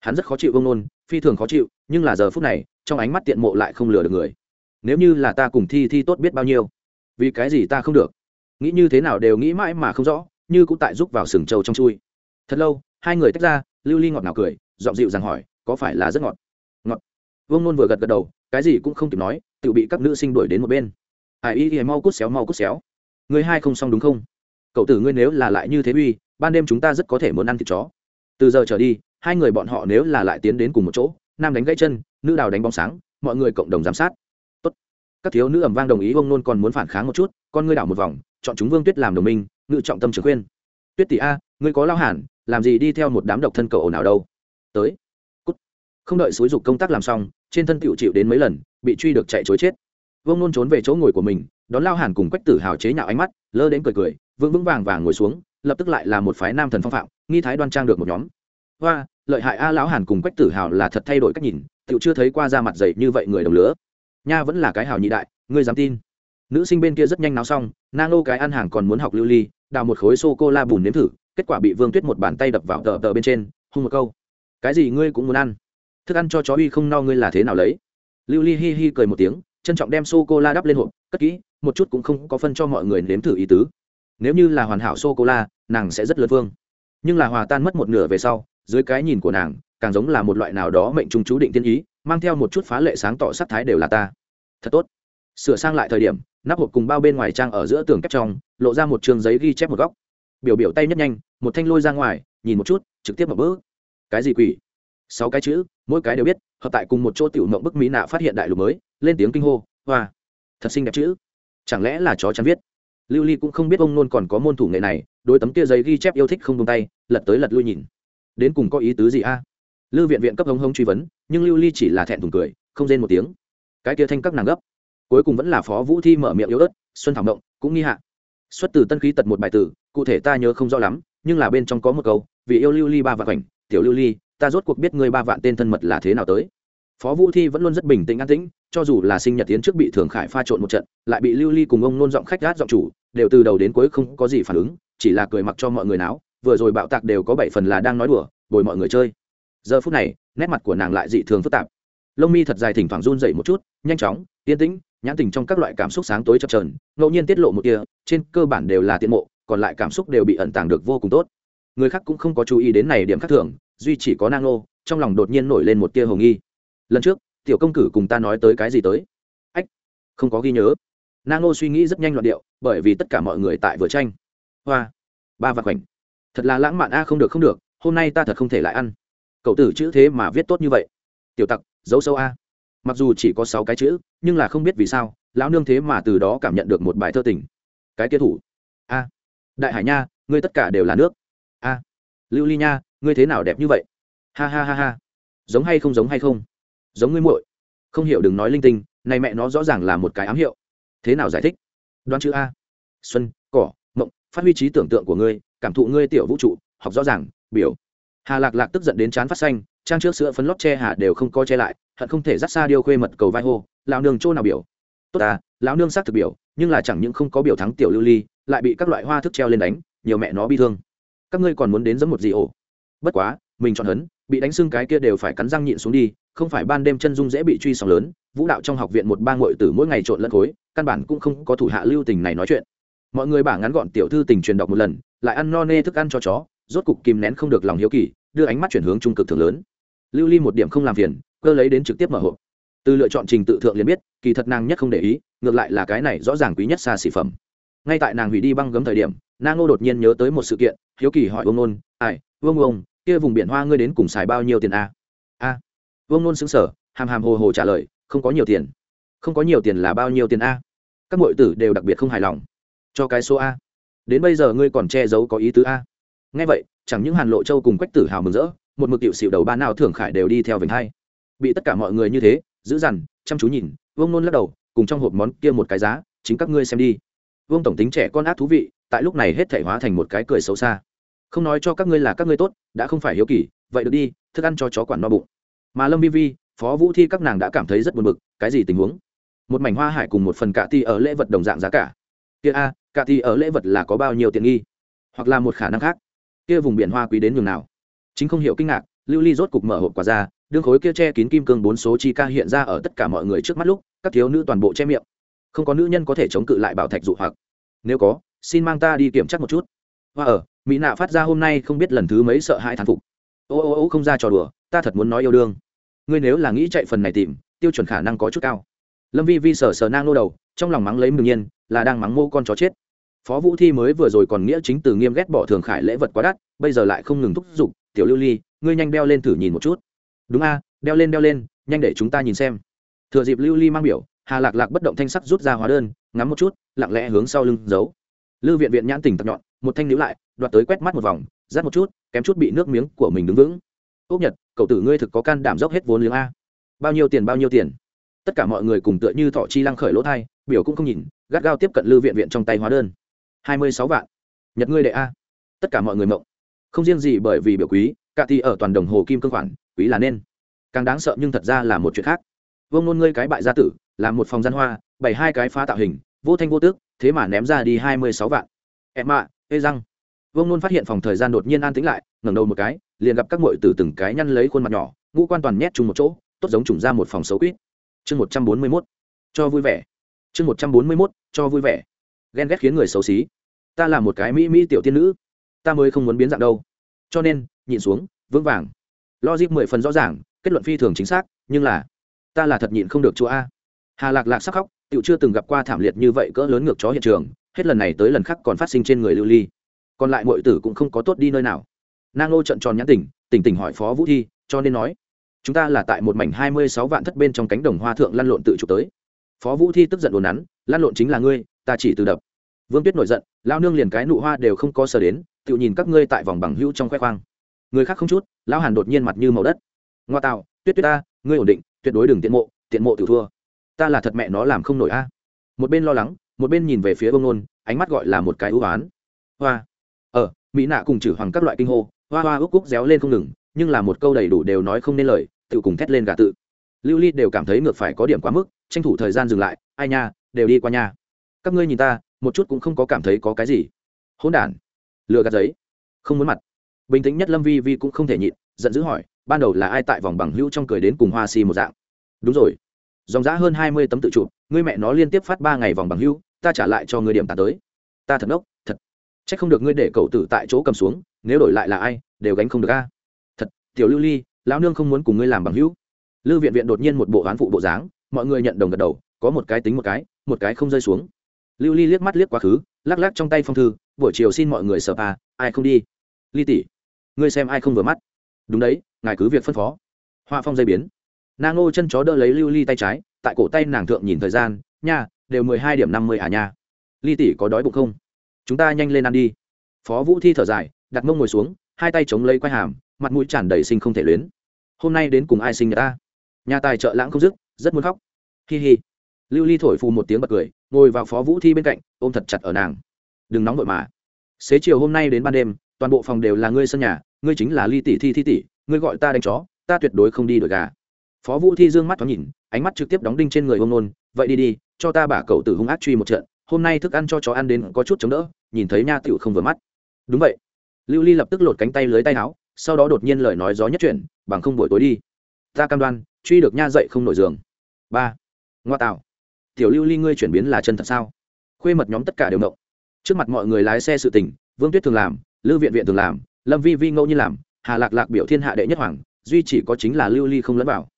Hắn rất khó chịu vông nôn phi thường khó chịu, nhưng là giờ phút này, trong ánh mắt tiện mộ lại không lừa được người. Nếu như là ta cùng thi thi tốt biết bao nhiêu, vì cái gì ta không được? Nghĩ như thế nào đều nghĩ mãi mà không rõ, như cũng tại giúp vào sừng trâu trong chui. Thật lâu, hai người tách ra, lưu ly ngọt nào cười, giọng dịu rằng hỏi, có phải là rất ngọt? Ngọt. Vương nôn vừa gật gật đầu, cái gì cũng không kịp nói, tự bị các nữ sinh đuổi đến một bên. Ai y thì mau cút xéo, mau cút xéo. Người hai không xong đúng không? Cậu tử ngươi nếu là lại như thế uy, ban đêm chúng ta rất có thể muốn ăn thịt chó. Từ giờ trở đi hai người bọn họ nếu là lại tiến đến cùng một chỗ, nam đánh gãy chân, nữ đào đánh bóng sáng, mọi người cộng đồng giám sát. Tốt. các thiếu nữ ẩm vang đồng ý, ông nôn còn muốn phản kháng một chút, con ngươi đảo một vòng, chọn chúng vương tuyết làm đồng minh, ngự trọng tâm trường khuyên. Tuyết tỷ a, ngươi có lao hẳn làm gì đi theo một đám độc thân cầu ồn nào đâu? Tới. Cút. không đợi xúi dục công tác làm xong, trên thân tiểu chịu đến mấy lần, bị truy được chạy chối chết. Vương nôn trốn về chỗ ngồi của mình, đón lao hàn cùng quách tử hào chế nhạo ánh mắt, lơ đến cười cười, vững vững vàng vàng ngồi xuống, lập tức lại là một phái nam thần phong phạm, nghi thái đoan trang được một nhóm hoa, lợi hại a lão hàn cùng quách tử hào là thật thay đổi cách nhìn, tiểu chưa thấy qua ra mặt dày như vậy người đồng lứa. Nha vẫn là cái hào nhị đại, ngươi dám tin. Nữ sinh bên kia rất nhanh náo xong nang nô cái ăn hàng còn muốn học lưu ly, đào một khối sô cô la bùn nếm thử, kết quả bị vương tuyết một bàn tay đập vào tờ tờ bên trên, hung một câu. Cái gì ngươi cũng muốn ăn? Thức ăn cho chó uy không no ngươi là thế nào lấy? Lưu ly hi hi cười một tiếng, trân trọng đem sô cô la đắp lên hộp, cất kỹ, một chút cũng không có phân cho mọi người nếm thử ý tứ. Nếu như là hoàn hảo sô cô la nàng sẽ rất lớn vương. Nhưng là hòa tan mất một nửa về sau dưới cái nhìn của nàng, càng giống là một loại nào đó mệnh trung chú định tiên ý, mang theo một chút phá lệ sáng tỏ sắc thái đều là ta. Thật tốt. Sửa sang lại thời điểm, nắp hộp cùng bao bên ngoài trang ở giữa tường kép trong, lộ ra một trường giấy ghi chép một góc. Biểu biểu tay nhất nhanh, một thanh lôi ra ngoài, nhìn một chút, trực tiếp một bước. Cái gì quỷ? Sáu cái chữ, mỗi cái đều biết, hợp tại cùng một chỗ tiểu mộng bức mỹ nạ phát hiện đại lục mới, lên tiếng kinh hô, hoa. Thật xinh đẹp chữ. Chẳng lẽ là chó chắn viết? Lưu ly cũng không biết ông nôn còn có môn thủ nghệ này đôi tấm kia giấy ghi chép yêu thích không tung tay, lật tới lật lui nhìn đến cùng có ý tứ gì a? À? lưu viện viện cấp hống hống truy vấn, nhưng lưu ly chỉ là thẹn thùng cười, không rên một tiếng. Cái kia thanh các nàng gấp. Cuối cùng vẫn là phó vũ thi mở miệng yếu ớt, xuân thảo động cũng nghi hạ. Xuất từ tân khí tật một bài tử, cụ thể ta nhớ không rõ lắm, nhưng là bên trong có một câu, vì yêu lưu ly ba vạn cảnh tiểu lưu ly, ta rốt cuộc biết ngươi ba vạn tên thân mật là thế nào tới. Phó vũ thi vẫn luôn rất bình tĩnh an tĩnh, cho dù là sinh nhật tiến trước bị thường khải pha trộn một trận, lại bị lưu ly cùng ông nôn giọng khách gát giọng chủ, đều từ đầu đến cuối không có gì phản ứng, chỉ là cười mặc cho mọi người náo vừa rồi bạo tạc đều có bảy phần là đang nói đùa, bồi mọi người chơi. Giờ phút này, nét mặt của nàng lại dị thường phức tạp. Lông mi thật dài thỉnh thoảng run dậy một chút, nhanh chóng, yên tĩnh, nhãn tình trong các loại cảm xúc sáng tối chập trờn ngẫu nhiên tiết lộ một kia, trên cơ bản đều là tiện mộ, còn lại cảm xúc đều bị ẩn tàng được vô cùng tốt. Người khác cũng không có chú ý đến này điểm khác thường, duy chỉ có nang nô, trong lòng đột nhiên nổi lên một tia hồng nghi. Lần trước, tiểu công cử cùng ta nói tới cái gì tới? Ách, không có ghi nhớ. Nang nô suy nghĩ rất nhanh loạn điệu, bởi vì tất cả mọi người tại vừa tranh. Hoa, ba vạn khoảnh thật là lãng mạn a, không được không được, hôm nay ta thật không thể lại ăn. Cậu tử chữ thế mà viết tốt như vậy. Tiểu tặc dấu sâu a. Mặc dù chỉ có sáu cái chữ, nhưng là không biết vì sao, lão nương thế mà từ đó cảm nhận được một bài thơ tình. Cái kia thủ. A. Đại hải nha, ngươi tất cả đều là nước. A. Lưu ly nha, ngươi thế nào đẹp như vậy? Ha ha ha ha. Giống hay không, giống hay không? Giống ngươi muội. Không hiểu đừng nói linh tinh, này mẹ nó rõ ràng là một cái ám hiệu. Thế nào giải thích? Đoán chữ a. Xuân, cỏ, mộng, phát huy trí tưởng tượng của ngươi cảm thụ ngươi tiểu vũ trụ, học rõ ràng, biểu. Hà lạc lạc tức giận đến chán phát xanh, trang trước sữa phấn lót che hà đều không co che lại, hận không thể dắt xa điêu khuê mật cầu vai hô, lão nương chỗ nào biểu? Tốt à lão nương xác thực biểu, nhưng là chẳng những không có biểu thắng tiểu lưu ly, lại bị các loại hoa thức treo lên đánh, nhiều mẹ nó bi thương. Các ngươi còn muốn đến giấm một gì ổ? Bất quá, mình chọn hấn, bị đánh xưng cái kia đều phải cắn răng nhịn xuống đi, không phải ban đêm chân dung dễ bị truy sóng lớn, vũ đạo trong học viện một ba ngội tử mỗi ngày trộn lẫn khối, căn bản cũng không có thủ hạ lưu tình này nói chuyện mọi người bả ngắn gọn tiểu thư tình truyền đọc một lần, lại ăn no nê thức ăn cho chó, rốt cục kìm nén không được lòng hiếu kỳ, đưa ánh mắt chuyển hướng trung cực thường lớn. Lưu ly một điểm không làm phiền, cơ lấy đến trực tiếp mở hộp. Từ lựa chọn trình tự thượng liền biết, kỳ thật nàng nhất không để ý, ngược lại là cái này rõ ràng quý nhất xa xỉ phẩm. Ngay tại nàng hủy đi băng gấm thời điểm nàng ngô đột nhiên nhớ tới một sự kiện, hiếu kỳ hỏi vương nôn, ai, vương ông kia vùng biển hoa ngươi đến cùng xài bao nhiêu tiền a a. Vương nôn xứng sở hàm hàm hồ hồ trả lời, không có nhiều tiền. Không có nhiều tiền là bao nhiêu tiền a các m tử đều đặc biệt không hài lòng cho cái số a. Đến bây giờ ngươi còn che giấu có ý tứ a. Nghe vậy, chẳng những hàn lộ châu cùng quách tử hào mừng rỡ, một mực tiểu xịu đầu ba nào thưởng khải đều đi theo vành hai. Bị tất cả mọi người như thế, giữ dằn, chăm chú nhìn, vương nôn lắc đầu, cùng trong hộp món kia một cái giá, chính các ngươi xem đi. Vương tổng tính trẻ con ác thú vị, tại lúc này hết thể hóa thành một cái cười xấu xa. Không nói cho các ngươi là các ngươi tốt, đã không phải hiếu kỳ, vậy được đi, thức ăn cho chó quản no bụng. Mà lâm vi vi, phó vũ thi các nàng đã cảm thấy rất buồn bực, cái gì tình huống? Một mảnh hoa hải cùng một phần cạ ti ở lễ vật đồng dạng giá cả. Kia a cả thì ở lễ vật là có bao nhiêu tiền nghi? Hoặc là một khả năng khác, kia vùng biển hoa quý đến nhường nào? Chính không hiểu kinh ngạc, lưu ly rốt cục mở hộp quả ra, đương khối kia che kín kim cương bốn số chi ca hiện ra ở tất cả mọi người trước mắt lúc, các thiếu nữ toàn bộ che miệng. Không có nữ nhân có thể chống cự lại bảo thạch dụ hoặc. Nếu có, xin mang ta đi kiểm tra một chút. Và ở, mỹ nạ phát ra hôm nay không biết lần thứ mấy sợ hãi thán phục. Ô ô ô, không ra trò đùa, ta thật muốn nói yêu đương. Ngươi nếu là nghĩ chạy phần này tìm, tiêu chuẩn khả năng có chút cao. Lâm vi vi sờ sờ nang nô đầu, trong lòng mắng lấy mừng nhiên là đang mắng mô con chó chết. Phó vũ thi mới vừa rồi còn nghĩa chính từ nghiêm ghét bỏ thường khải lễ vật quá đắt, bây giờ lại không ngừng thúc giục, tiểu lưu ly, ngươi nhanh đeo lên thử nhìn một chút. Đúng a, đeo lên đeo lên, nhanh để chúng ta nhìn xem. Thừa dịp lưu ly mang biểu, hà lạc lạc bất động thanh sắc rút ra hóa đơn, ngắm một chút, lặng lẽ hướng sau lưng giấu. Lưu viện viện nhãn tỉnh tập nhọn, một thanh níu lại, đoạt tới quét mắt một vòng, rát một chút, kém chút bị nước miếng của mình đứng vững. Ốc nhật, cậu tử ngươi thực có can đảm dốc hết vốn liếng a. Bao nhiêu tiền, bao nhiêu tiền? Tất cả mọi người cùng tựa như thọ chi lăng khởi lỗ thai, biểu cũng không nhìn, gắt gao tiếp cận lưu viện viện trong tay hóa đơn. Hai mươi sáu vạn. Nhật ngươi đệ a. Tất cả mọi người mộng. Không riêng gì bởi vì biểu quý, cả thì ở toàn đồng hồ kim cương khoản, quý là nên. Càng đáng sợ nhưng thật ra là một chuyện khác. Vông nôn ngươi cái bại gia tử làm một phòng gian hoa bảy hai cái phá tạo hình, vô thanh vô tước, thế mà ném ra đi hai mươi sáu vạn. Em ạ, ê răng. Vông nôn phát hiện phòng thời gian đột nhiên an tĩnh lại, ngẩng đầu một cái, liền gặp các mội từ từng cái nhăn lấy khuôn mặt nhỏ, ngũ quan toàn nhét chung một chỗ, tốt giống trùng ra một phòng xấu quýt chương một trăm bốn mươi mốt. Cho vui vẻ. Chương một trăm bốn mươi mốt, cho vui vẻ. Ghen ghét khiến người xấu xí. Ta là một cái mỹ mỹ tiểu tiên nữ. Ta mới không muốn biến dạng đâu. Cho nên nhìn xuống, vững vàng. Logic mười phần rõ ràng, kết luận phi thường chính xác, nhưng là, ta là thật nhịn không được chúa a. Hà lạc lạc sắc khóc tựu chưa từng gặp qua thảm liệt như vậy cỡ lớn ngược chó hiện trường, hết lần này tới lần khác còn phát sinh trên người lưu ly. Còn lại mọi tử cũng không có tốt đi nơi nào. Nang ngô trận tròn nhãn tỉnh tỉnh tỉnh hỏi phó vũ thi, cho nên nói chúng ta là tại một mảnh hai mươi sáu vạn thất bên trong cánh đồng hoa thượng lăn lộn tự chụp tới. Phó vũ thi tức giận đồn nắn, lăn lộn chính là ngươi, ta chỉ từ đập. Vương tuyết nổi giận, lao nương liền cái nụ hoa đều không có sờ đến, tự nhìn các ngươi tại vòng bằng hữu trong khoe khoang. Người khác không chút, lao hàn đột nhiên mặt như màu đất. Ngoa tạo, tuyết tuyết ta, ngươi ổn định, tuyệt đối đừng tiện mộ tiện mộ tự thua. Ta là thật mẹ nó làm không nổi a. Một bên lo lắng, một bên nhìn về phía bông nôn, ánh mắt gọi là một cái ưu oán hoa. Ờ mỹ nạ cùng chử hoàng các loại kinh hô, hoa hoa ước cúc réo lên không ngừng nhưng là một câu đầy đủ đều nói không nên lời tự cùng thét lên gà tự. Lưu ly đều cảm thấy ngược phải có điểm quá mức tranh thủ thời gian dừng lại ai nha đều đi qua nhà các ngươi nhìn ta một chút cũng không có cảm thấy có cái gì. Hỗn đản. Lừa gạt giấy. Không muốn mặt. Bình tĩnh nhất lâm vi vi cũng không thể nhịn giận dữ hỏi ban đầu là ai tại vòng bằng hữu trong cười đến cùng hoa si một dạng? Đúng rồi. Dòng giã hơn hai mươi tấm tự chụp ngươi mẹ nó liên tiếp phát ba ngày vòng bằng hữu, ta trả lại cho ngươi điểm tạt tới. Ta thật ngốc thật. C h ắ c không được ngươi để cậu tử tại chỗ cầm xuống nếu đổi lại là ai đều gánh không được a tiểu lưu ly, lão nương không muốn cùng ngươi làm bằng hữu. Lưu viện viện đột nhiên một bộ oán phụ bộ dáng, mọi người nhận đồng gật đầu, có một cái tính một cái một cái không rơi xuống. Lưu ly liếc mắt liếc quá khứ, lắc lắc trong tay phong thư, buổi chiều xin mọi người sợ à ai không đi? Ly tỷ, ngươi xem ai không vừa mắt. Đúng đấy, ngài cứ việc phân phó. Hoa phong dây biến. Nàng ngô chân chó đỡ lấy lưu ly tay trái, tại cổ tay nàng thượng nhìn thời gian, nha, đều mười hai điểm năm mươi à nha. Ly tỷ có đói bụng không? Chúng ta nhanh lên ăn đi. Phó vũ thi thở dài, đặt mông ngồi xuống, hai tay chống lấy quai hàm mặt mũi tràn đầy sinh không thể luyến. Hôm nay đến cùng ai sinh nhật ta? Nhà tài trợ lãng không dứt, rất muốn khóc. Hi hi. Lưu ly thổi phù một tiếng bật cười, ngồi vào phó vũ thi bên cạnh, ôm thật chặt ở nàng. Đừng nóng vội mà. Xế chiều hôm nay đến ban đêm, toàn bộ phòng đều là ngươi sân nhà, ngươi chính là ly tỷ thi thi tỷ, ngươi gọi ta đánh chó, ta tuyệt đối không đi đổi gà. Phó vũ thi dương mắt thoáng nhìn, ánh mắt trực tiếp đóng đinh trên người ông nôn, vậy đi đi, cho ta bả cậu tử hung ác truy một trận, hôm nay thức ăn cho chó ăn đến có chút chống đỡ, nhìn thấy nha tiểu không vừa mắt. Đúng vậy. Lưu ly lập tức lột cánh tay lưới tay áo sau đó đột nhiên lời nói gió nhất chuyển, bằng không buổi tối đi. Ta cam đoan, truy được nha dậy không nổi giường. Ba. Ngoa tạo. Tiểu lưu ly ngươi chuyển biến là chân thật sao? Khuê mật nhóm tất cả đều nộng trước mặt mọi người lái xe sự tình, vương tuyết thường làm, lưu viện viện thường làm, lâm vi vi ngẫu nhiên làm, hà lạc lạc biểu thiên hạ đệ nhất hoàng, duy chỉ có chính là lưu ly không lẫn vào.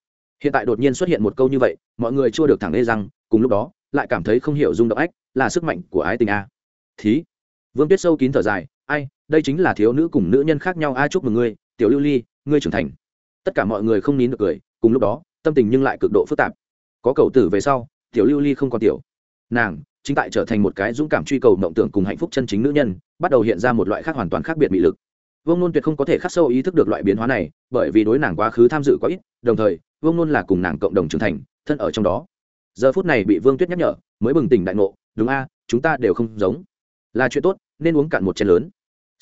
Hiện tại đột nhiên xuất hiện một câu như vậy, mọi người chưa được thẳng lê rằng cùng lúc đó, lại cảm thấy không hiểu rung động ách, là sức mạnh của ái tình a. Thí. Vương tuyết sâu kín thở dài đây chính là thiếu nữ cùng nữ nhân khác nhau. Ai chúc mừng ngươi, tiểu lưu ly, ngươi trưởng thành. Tất cả mọi người không nín được cười, cùng lúc đó, tâm tình nhưng lại cực độ phức tạp. Có cầu tử về sau, tiểu lưu ly không còn tiểu. Nàng, chính tại trở thành một cái dũng cảm truy cầu mộng tưởng cùng hạnh phúc chân chính nữ nhân, bắt đầu hiện ra một loại khác hoàn toàn khác biệt bị lực. Vương nôn tuyệt không có thể khắc sâu ý thức được loại biến hóa này, bởi vì đối nàng quá khứ tham dự quá ít, đồng thời, vương nôn là cùng nàng cộng đồng trưởng thành, thân ở trong đó. Giờ phút này bị vương tuyết nhắc nhở, mới bừng tỉnh đại ngộ, đúng a, chúng ta đều không giống. Là chuyện tốt, nên uống cạn một chén lớn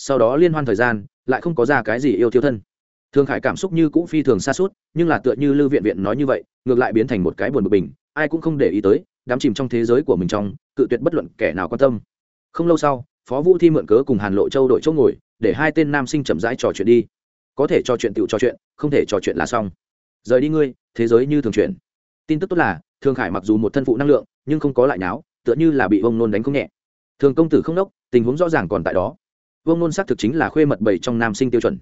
sau đó liên hoan thời gian, lại không có ra cái gì yêu thiêu thân. Thường khải cảm xúc như cũng phi thường xa suốt, nhưng là tựa như lưu viện viện nói như vậy, ngược lại biến thành một cái buồn bực bình, ai cũng không để ý tới đám chìm trong thế giới của mình trong, cự tuyệt bất luận kẻ nào quan tâm. Không lâu sau, phó vũ thi mượn cớ cùng hàn lộ châu đội chỗ ngồi, để hai tên nam sinh chậm rãi trò chuyện đi. Có thể trò chuyện tự trò chuyện, không thể trò chuyện là xong. Rời đi ngươi, thế giới như thường chuyện tin tức tốt là thương khải mặc dù một thân phụ năng lượng, nhưng không có lại nháo, tựa như là bị vông nôn đánh không nhẹ. Thường công tử không đốc, tình huống rõ ràng còn tại đó. Vương nôn xác thực chính là khuê mật bảy trong nam sinh tiêu chuẩn.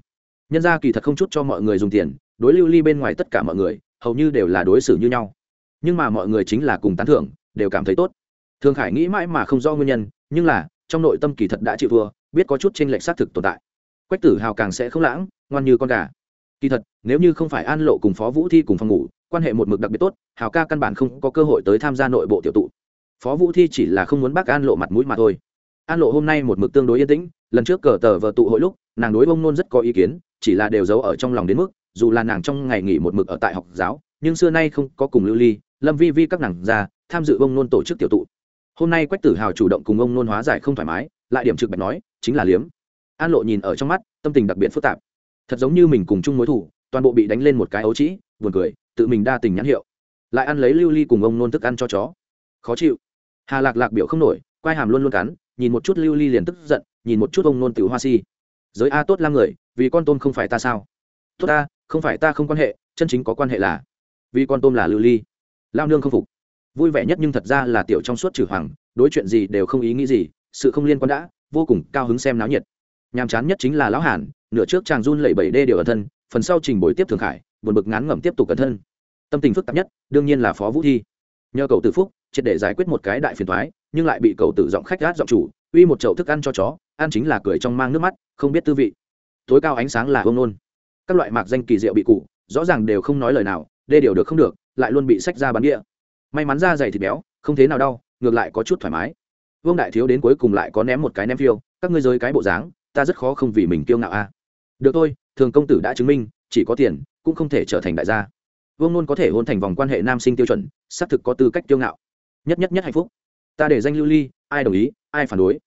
Nhân ra kỳ thật không chút cho mọi người dùng tiền, đối lưu ly bên ngoài tất cả mọi người, hầu như đều là đối xử như nhau. Nhưng mà mọi người chính là cùng tán thưởng, đều cảm thấy tốt. Thường khải nghĩ mãi mà không do nguyên nhân, nhưng là, trong nội tâm kỳ thật đã chịu thua, biết có chút tranh lệch xác thực tồn tại. Quách tử hào càng sẽ không lãng, ngoan như con gà. Kỳ thật, nếu như không phải an lộ cùng phó vũ thi cùng phòng ngủ, quan hệ một mực đặc biệt tốt, hào ca căn bản không có cơ hội tới tham gia nội bộ tiểu tụ. Phó vũ thi chỉ là không muốn bác an lộ mặt mũi mà thôi. An lộ hôm nay một mực tương đối yên tĩnh lần trước cờ tờ vợ tụ hội lúc, nàng đối bông nôn rất có ý kiến, chỉ là đều giấu ở trong lòng đến mức, dù là nàng trong ngày nghỉ một mực ở tại học giáo, nhưng xưa nay không có cùng lưu ly, lâm vi vi các nàng ra, tham dự bông nôn tổ chức tiểu tụ. Hôm nay quách tử hào chủ động cùng ông nôn hóa giải không thoải mái, lại điểm trực bạch nói, chính là liếm. An lộ nhìn ở trong mắt, tâm tình đặc biệt phức tạp. Thật giống như mình cùng chung mối thủ toàn bộ bị đánh lên một cái ấu trĩ, buồn cười, tự mình đa tình nhãn hiệu. Lại ăn lấy lưu ly cùng ông nôn thức ăn cho chó. Khó chịu. Hà lạc lạc biểu không nổi, quai hàm luôn luôn cắn nhìn một chút lưu ly liền tức giận, nhìn một chút ông nôn tiểu hoa si. Giới a tốt lam người, vì con tôm không phải ta sao? Tốt ta không phải ta không quan hệ, chân chính có quan hệ là, vì con tôm là lưu ly. Lao nương không phục. Vui vẻ nhất nhưng thật ra là tiểu trong suốt trừ hoàng, đối chuyện gì đều không ý nghĩ gì, sự không liên quan đã, vô cùng cao hứng xem náo nhiệt. Nhàm chán nhất chính là lão hàn, nửa trước chàng run lẩy bẩy đê điều ở thân, phần sau trình bồi tiếp thường khải, buồn bực ngán ngẩm tiếp tục cẩn thân. Tâm tình phức tạp nhất, đương nhiên là phó vũ thi. Nhờ cậu tử phúc triệt để giải quyết một cái đại phiền thoái, nhưng lại bị cậu tử giọng khách gát giọng chủ, uy một chậu thức ăn cho chó, ăn chính là cười trong mang nước mắt, không biết tư vị. Tối cao ánh sáng là hông nôn. Các loại mạc danh kỳ diệu bị cụ rõ ràng đều không nói lời nào, đê điều được không được, lại luôn bị sách ra bắn địa may mắn ra dày thịt béo, không thế nào đau, ngược lại có chút thoải mái. Vương đại thiếu đến cuối cùng lại có ném một cái ném phiêu, các ngươi rơi cái bộ dáng, ta rất khó không vì mình kiêu ngạo a. Được thôi, thường công tử đã chứng minh, chỉ có tiền, cũng không thể trở thành đại gia. Vương nôn có thể hôn thành vòng quan hệ nam sinh tiêu chuẩn, xác thực có tư cách kiêu ngạo nhất nhất nhất hạnh phúc. Ta để danh lưu ly, ai đồng ý, ai phản đối.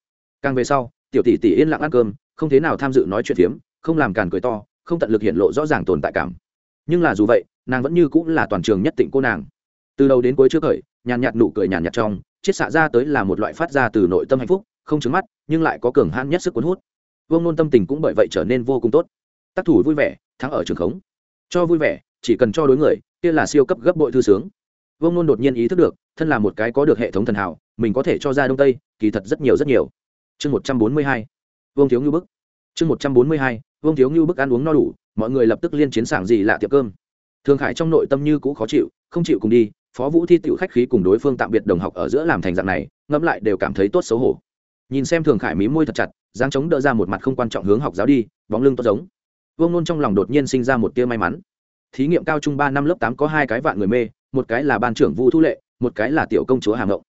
Càng về sau, tiểu tỷ tỷ yên lặng ăn cơm, không thế nào tham dự nói chuyện phiếm, không làm càn cười to, không tận lực hiện lộ rõ ràng tồn tại cảm. Nhưng là dù vậy, nàng vẫn như cũng là toàn trường nhất tịnh cô nàng. Từ đầu đến cuối trước khởi, nhàn nhạt nụ cười nhàn nhạt trong, chiết xạ ra tới là một loại phát ra từ nội tâm hạnh phúc, không trứng mắt, nhưng lại có cường hãn nhất sức cuốn hút. Vương nôn tâm tình cũng bởi vậy trở nên vô cùng tốt. Tác thủ vui vẻ, thắng ở trường khống. Cho vui vẻ, chỉ cần cho đối người, kia là siêu cấp gấp bội thư sướng. Vương nôn đột nhiên ý thức được thân là một cái có được hệ thống thần hảo, mình có thể cho ra đông tây, kỳ thật rất nhiều rất nhiều. Chương một trăm bốn mươi hai, vương thiếu ngưu bức. Chương một trăm bốn mươi hai, vương thiếu ngưu bức ăn uống no đủ, mọi người lập tức liên chiến sảng gì lạ tiệm cơm. Thường khải trong nội tâm như cũ khó chịu, không chịu cùng đi, phó vũ thi tiểu khách khí cùng đối phương tạm biệt đồng học ở giữa làm thành dạng này, ngẫm lại đều cảm thấy tốt xấu hổ. Nhìn xem thường khải mí môi thật chặt giang chống đỡ ra một mặt không quan trọng hướng học giáo đi, bóng lưng tốt giống. Vương nôn trong lòng đột nhiên sinh ra một tia may mắn. Thí nghiệm cao trung ba năm lớp tám có hai cái vạn người mê, một cái là ban trưởng vu thu lệ một cái là tiểu công chúa hàm ngộng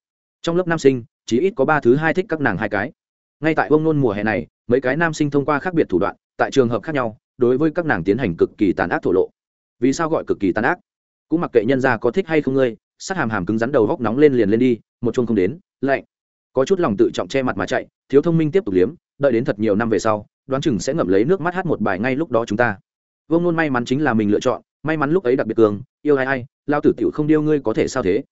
trong lớp nam sinh, chỉ ít có ba thứ hai thích các nàng hai cái. Ngay tại vương nôn mùa hè này, mấy cái nam sinh thông qua khác biệt thủ đoạn, tại trường hợp khác nhau, đối với các nàng tiến hành cực kỳ tàn ác thổ lộ. Vì sao gọi cực kỳ tàn ác? Cũng mặc kệ nhân gia có thích hay không ngươi, sát hàm hàm cứng rắn đầu góc nóng lên liền lên đi, một chung không đến, lạnh. Có chút lòng tự trọng che mặt mà chạy, thiếu thông minh tiếp tục liếm, đợi đến thật nhiều năm về sau, đoán chừng sẽ ngậm lấy nước mắt hát một bài ngay lúc đó chúng ta. Vương nôn may mắn chính là mình lựa chọn, may mắn lúc ấy đặc biệt cường, yêu ai ai, lao tử tiểu không điêu ngươi có thể sao thế?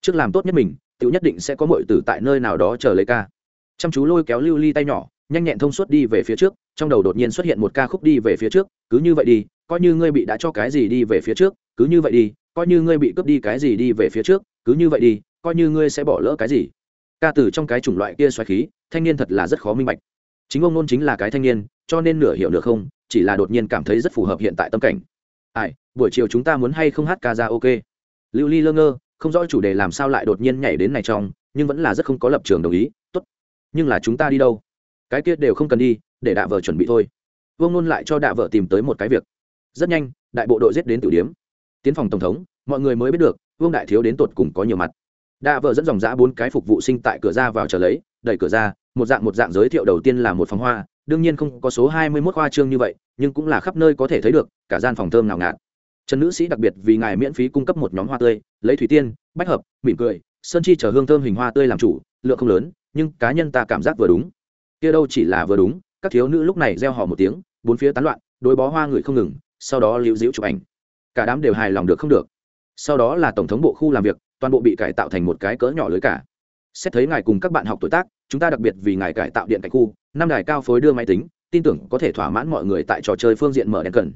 Trước làm tốt nhất mình, tiểu nhất định sẽ có mọi tử tại nơi nào đó chờ lấy ca. Chăm chú lôi kéo lưu ly tay nhỏ, nhanh nhẹn thông suốt đi về phía trước, trong đầu đột nhiên xuất hiện một ca khúc đi về phía trước, cứ như vậy đi, coi như ngươi bị đã cho cái gì đi về phía trước, cứ như vậy đi, coi như ngươi bị cướp đi cái gì đi về phía trước, cứ như vậy đi, coi như ngươi sẽ bỏ lỡ cái gì. Ca từ trong cái chủng loại kia xoáy khí, thanh niên thật là rất khó minh bạch. Chính ông nôn chính là cái thanh niên, cho nên nửa hiểu nửa không, chỉ là đột nhiên cảm thấy rất phù hợp hiện tại tâm cảnh. Ai, buổi chiều chúng ta muốn hay không hát ca ra ok? Lưu ly lơ ngơ không rõ chủ đề làm sao lại đột nhiên nhảy đến này trong, nhưng vẫn là rất không có lập trường đồng ý, tốt, nhưng là chúng ta đi đâu? Cái kia đều không cần đi, để đạ vợ chuẩn bị thôi. Vương nôn lại cho đạ vợ tìm tới một cái việc. Rất nhanh, đại bộ đội giết đến tử điếm tiến phòng tổng thống, mọi người mới biết được, vương đại thiếu đến tột cùng có nhiều mặt. Đạ vợ dẫn dòng giã bốn cái phục vụ sinh tại cửa ra vào chờ lấy, đẩy cửa ra, một dạng một dạng giới thiệu đầu tiên là một phòng hoa, đương nhiên không có số hai mươi 21 hoa trương như vậy, nhưng cũng là khắp nơi có thể thấy được, cả gian phòng thơm nào ngạt trần nữ sĩ đặc biệt vì ngài miễn phí cung cấp một nhóm hoa tươi, lấy thủy tiên, bách hợp, mỉm cười, sơn chi chở hương thơm hình hoa tươi làm chủ, lượng không lớn, nhưng cá nhân ta cảm giác vừa đúng. Kia đâu chỉ là vừa đúng, các thiếu nữ lúc này reo hò một tiếng, bốn phía tán loạn, đối bó hoa người không ngừng, sau đó lưu giữ chụp ảnh. Cả đám đều hài lòng được không được. Sau đó là tổng thống bộ khu làm việc, toàn bộ bị cải tạo thành một cái cỡ nhỏ lưới cả. Xét thấy ngài cùng các bạn học tuổi tác, chúng ta đặc biệt vì ngài cải tạo điện cạnh khu, năm đài cao phối đưa máy tính, tin tưởng có thể thỏa mãn mọi người tại trò chơi phương diện mở đèn cần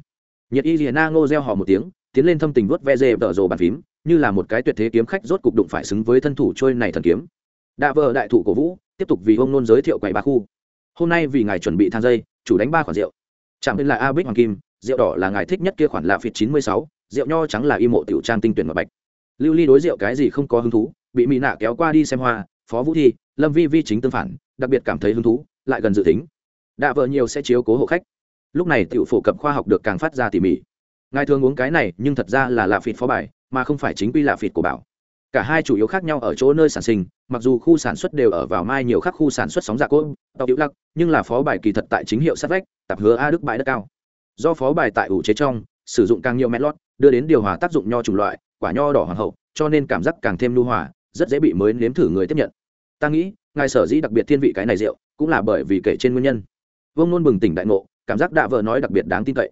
nhiệt y liền na ngô reo hò một tiếng, tiến lên thâm tình vuốt ve dê vợ rồ bàn phím, như là một cái tuyệt thế kiếm khách rốt cục đụng phải xứng với thân thủ trôi này thần kiếm. Đạ vợ đại thủ cổ vũ, tiếp tục vì ông nôn giới thiệu quầy ba khu. Hôm nay vì ngài chuẩn bị thang dây, chủ đánh ba khoản rượu. Chạm bên là a bích hoàng kim, rượu đỏ là ngài thích nhất kia khoản là phịt chín mươi sáu, rượu nho trắng là y mộ tiểu trang tinh tuyển mật bạch. Lưu ly đối rượu cái gì không có hứng thú, bị mỹ nạ kéo qua đi xem hoa, phó vũ thi, lâm vi vi chính tương phản, đặc biệt cảm thấy hứng thú, lại gần dự tính. Đạ vợ nhiều sẽ chiếu cố hộ khách lúc này tiểu phổ cập khoa học được càng phát ra tỉ mỉ. Ngài thường uống cái này, nhưng thật ra là lạ phịt phó bài, mà không phải chính quy lạ phịt của bảo. Cả hai chủ yếu khác nhau ở chỗ nơi sản sinh, mặc dù khu sản xuất đều ở vào mai nhiều khác khu sản xuất sóng dạ giả cốt tàu hữu lắc, nhưng là phó bài kỳ thật tại chính hiệu sát vách, tạp hứa a đức bãi đất cao. Do phó bài tại ủ chế trong, sử dụng càng nhiều mét lót, đưa đến điều hòa tác dụng nho chủng loại, quả nho đỏ hoàng hậu, cho nên cảm giác càng thêm lưu hòa, rất dễ bị mới nếm thử người tiếp nhận. Ta nghĩ, ngài sở dĩ đặc biệt thiên vị cái này rượu, cũng là bởi vì kể trên nguyên nhân. Vương nôn bừng tỉnh đại ngộ cảm giác đạ vợ nói đặc biệt đáng tin cậy.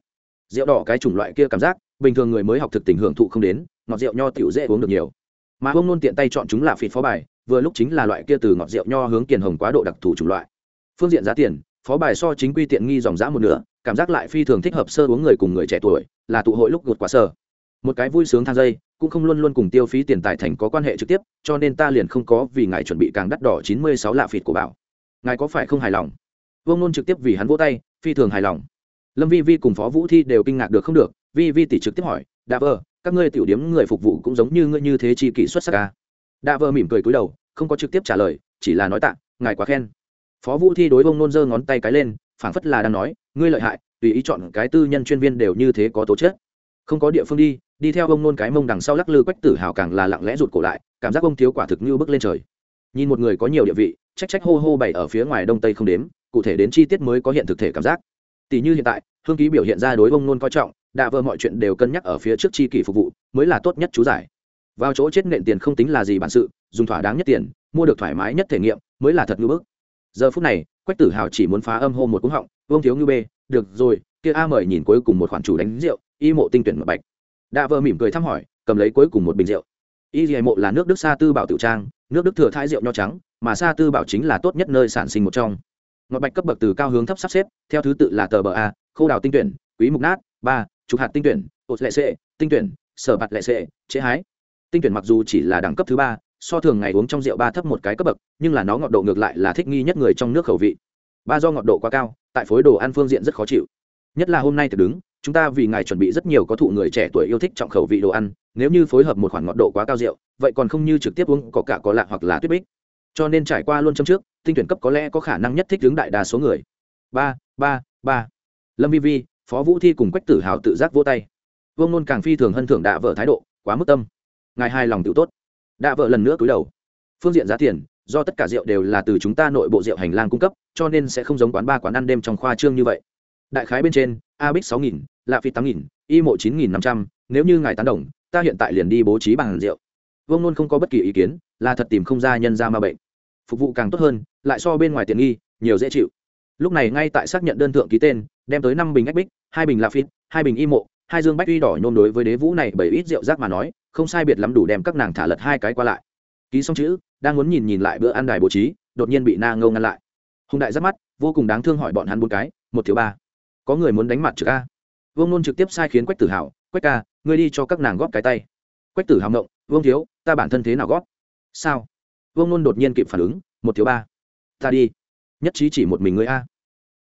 Rượu đỏ cái chủng loại kia cảm giác, bình thường người mới học thực tình hưởng thụ không đến, ngọt rượu nho tiểu dễ uống được nhiều. Mà vông nôn tiện tay chọn chúng là phịt phó bài, vừa lúc chính là loại kia từ ngọt rượu nho hướng kiền hồng quá độ đặc thù chủng loại. Phương diện giá tiền, phó bài so chính quy tiện nghi dòng giá một nửa, cảm giác lại phi thường thích hợp sơ uống người cùng người trẻ tuổi, là tụ hội lúc gột quá sơ. Một cái vui sướng thang dây, cũng không luôn luôn cùng tiêu phí tiền tài thành có quan hệ trực tiếp, cho nên ta liền không có vì ngài chuẩn bị càng đắt đỏ chín mươi sáu lạ phịt của bảo. Ngài có phải không hài lòng? Vương nôn trực tiếp vì hắn vỗ tay phi thường hài lòng. Lâm vi vi cùng phó vũ thi đều kinh ngạc được không được, vi vi tỷ trực tiếp hỏi, đạ vợ, các ngươi tiểu điếm người phục vụ cũng giống như ngươi như thế chi kỷ xuất sắc ca à? đạ vợ mỉm cười cúi đầu, không có trực tiếp trả lời, chỉ là nói tạ, ngài quá khen. Phó vũ thi đối bông nôn giơ ngón tay cái lên, phảng phất là đang nói, ngươi lợi hại, tùy ý chọn cái tư nhân chuyên viên đều như thế có tố chất. Không có địa phương đi đi theo bông nôn cái mông đằng sau lắc lư quách tử hào càng là lặng lẽ rụt cổ lại, cảm giác ông thiếu quả thực như bước lên trời. Nhìn một người có nhiều địa vị, trách trách hô hô bày ở phía ngoài đông tây không đếm cụ thể đến chi tiết mới có hiện thực thể cảm giác. Tỷ như hiện tại, hương ký biểu hiện ra đối bông nôn coi trọng đạ vợ mọi chuyện đều cân nhắc ở phía trước chi kỷ phục vụ, mới là tốt nhất chú giải. Vào chỗ chết nện tiền không tính là gì bản sự, dùng thỏa đáng nhất tiền, mua được thoải mái nhất thể nghiệm, mới là thật ngưỡng bức. Giờ phút này, quách tử hào chỉ muốn phá âm hô một cúng họng, vương thiếu ngư bê, được rồi, kia a mời nhìn cuối cùng một khoản chủ đánh rượu, y mộ tinh tuyển mật bạch. Đạ vợ mỉm cười thăm hỏi, cầm lấy cuối cùng một bình rượu. Y dì mộ là nước đức sa tư bảo tiểu trang, nước đức thừa thái rượu nho trắng, mà sa tư bảo chính là tốt nhất nơi sản sinh một trong ngọt bạch cấp bậc từ cao hướng thấp sắp xếp, theo thứ tự là tờ bờ a, khâu đào tinh tuyển, quý mục nát, ba chục hạt tinh tuyển, ột lệ sệ, tinh tuyển, sở bạt lệ sệ chế hái. Tinh tuyển mặc dù chỉ là đẳng cấp thứ ba, so thường ngày uống trong rượu ba thấp một cái cấp bậc, nhưng là nó ngọt độ ngược lại là thích nghi nhất người trong nước khẩu vị. Ba do ngọt độ quá cao, tại phối đồ ăn phương diện rất khó chịu. Nhất là hôm nay thực đứng, chúng ta vì ngài chuẩn bị rất nhiều có thụ người trẻ tuổi yêu thích trọng khẩu vị đồ ăn, nếu như phối hợp một khoản ngọt độ quá cao rượu, vậy còn không như trực tiếp uống có cả có lạ hoặc là tuyết bích cho nên trải qua luôn trong trước, tinh tuyển cấp có lẽ có khả năng nhất thích hướng đại đa số người. Ba ba ba. Lâm vi vi, phó vũ thi cùng quách tử hào tự giác vỗ tay. Vương nôn càng phi thường hân thưởng đạ vợ thái độ, quá mức tâm. Ngài hài lòng tự tốt. Đạ vợ lần nữa cúi đầu. Phương diện giá tiền, do tất cả rượu đều là từ chúng ta nội bộ rượu hành lang cung cấp, cho nên sẽ không giống quán ba quán ăn đêm trong khoa trương như vậy. Đại khái bên trên, a bích sáu nghìn, lạ phi tám nghìn, y mộ chín nghìn năm trăm. Nếu như ngài tán đồng, ta hiện tại liền đi bố trí bằng rượu vương nôn không có bất kỳ ý kiến, là thật tìm không ra nhân ra ma bệnh. Phục vụ càng tốt hơn, lại so bên ngoài tiện nghi, nhiều dễ chịu. Lúc này ngay tại xác nhận đơn thượng ký tên, đem tới năm bình ách bích, hai bình la phít hai bình y mộ, hai dương bách uy đỏ nhôm đối với đế vũ này bởi ít rượu rác mà nói, không sai biệt lắm đủ đem các nàng thả lật hai cái qua lại. Ký xong chữ, đang muốn nhìn nhìn lại bữa ăn đài bố trí, đột nhiên bị na ngâu ngăn lại. Hùng đại giáp mắt, vô cùng đáng thương hỏi bọn hắn bốn cái, một thiếu ba, có người muốn đánh mặt trực a? Vương nôn trực tiếp sai khiến quách tử hào quách ca, ngươi đi cho các nàng góp cái tay. Quách tử hào ngộng vương thiếu, ta bản thân thế nào góp sao? Vương nôn đột nhiên kịp phản ứng, một thiếu ba. Ta đi. Nhất trí chỉ một mình người a.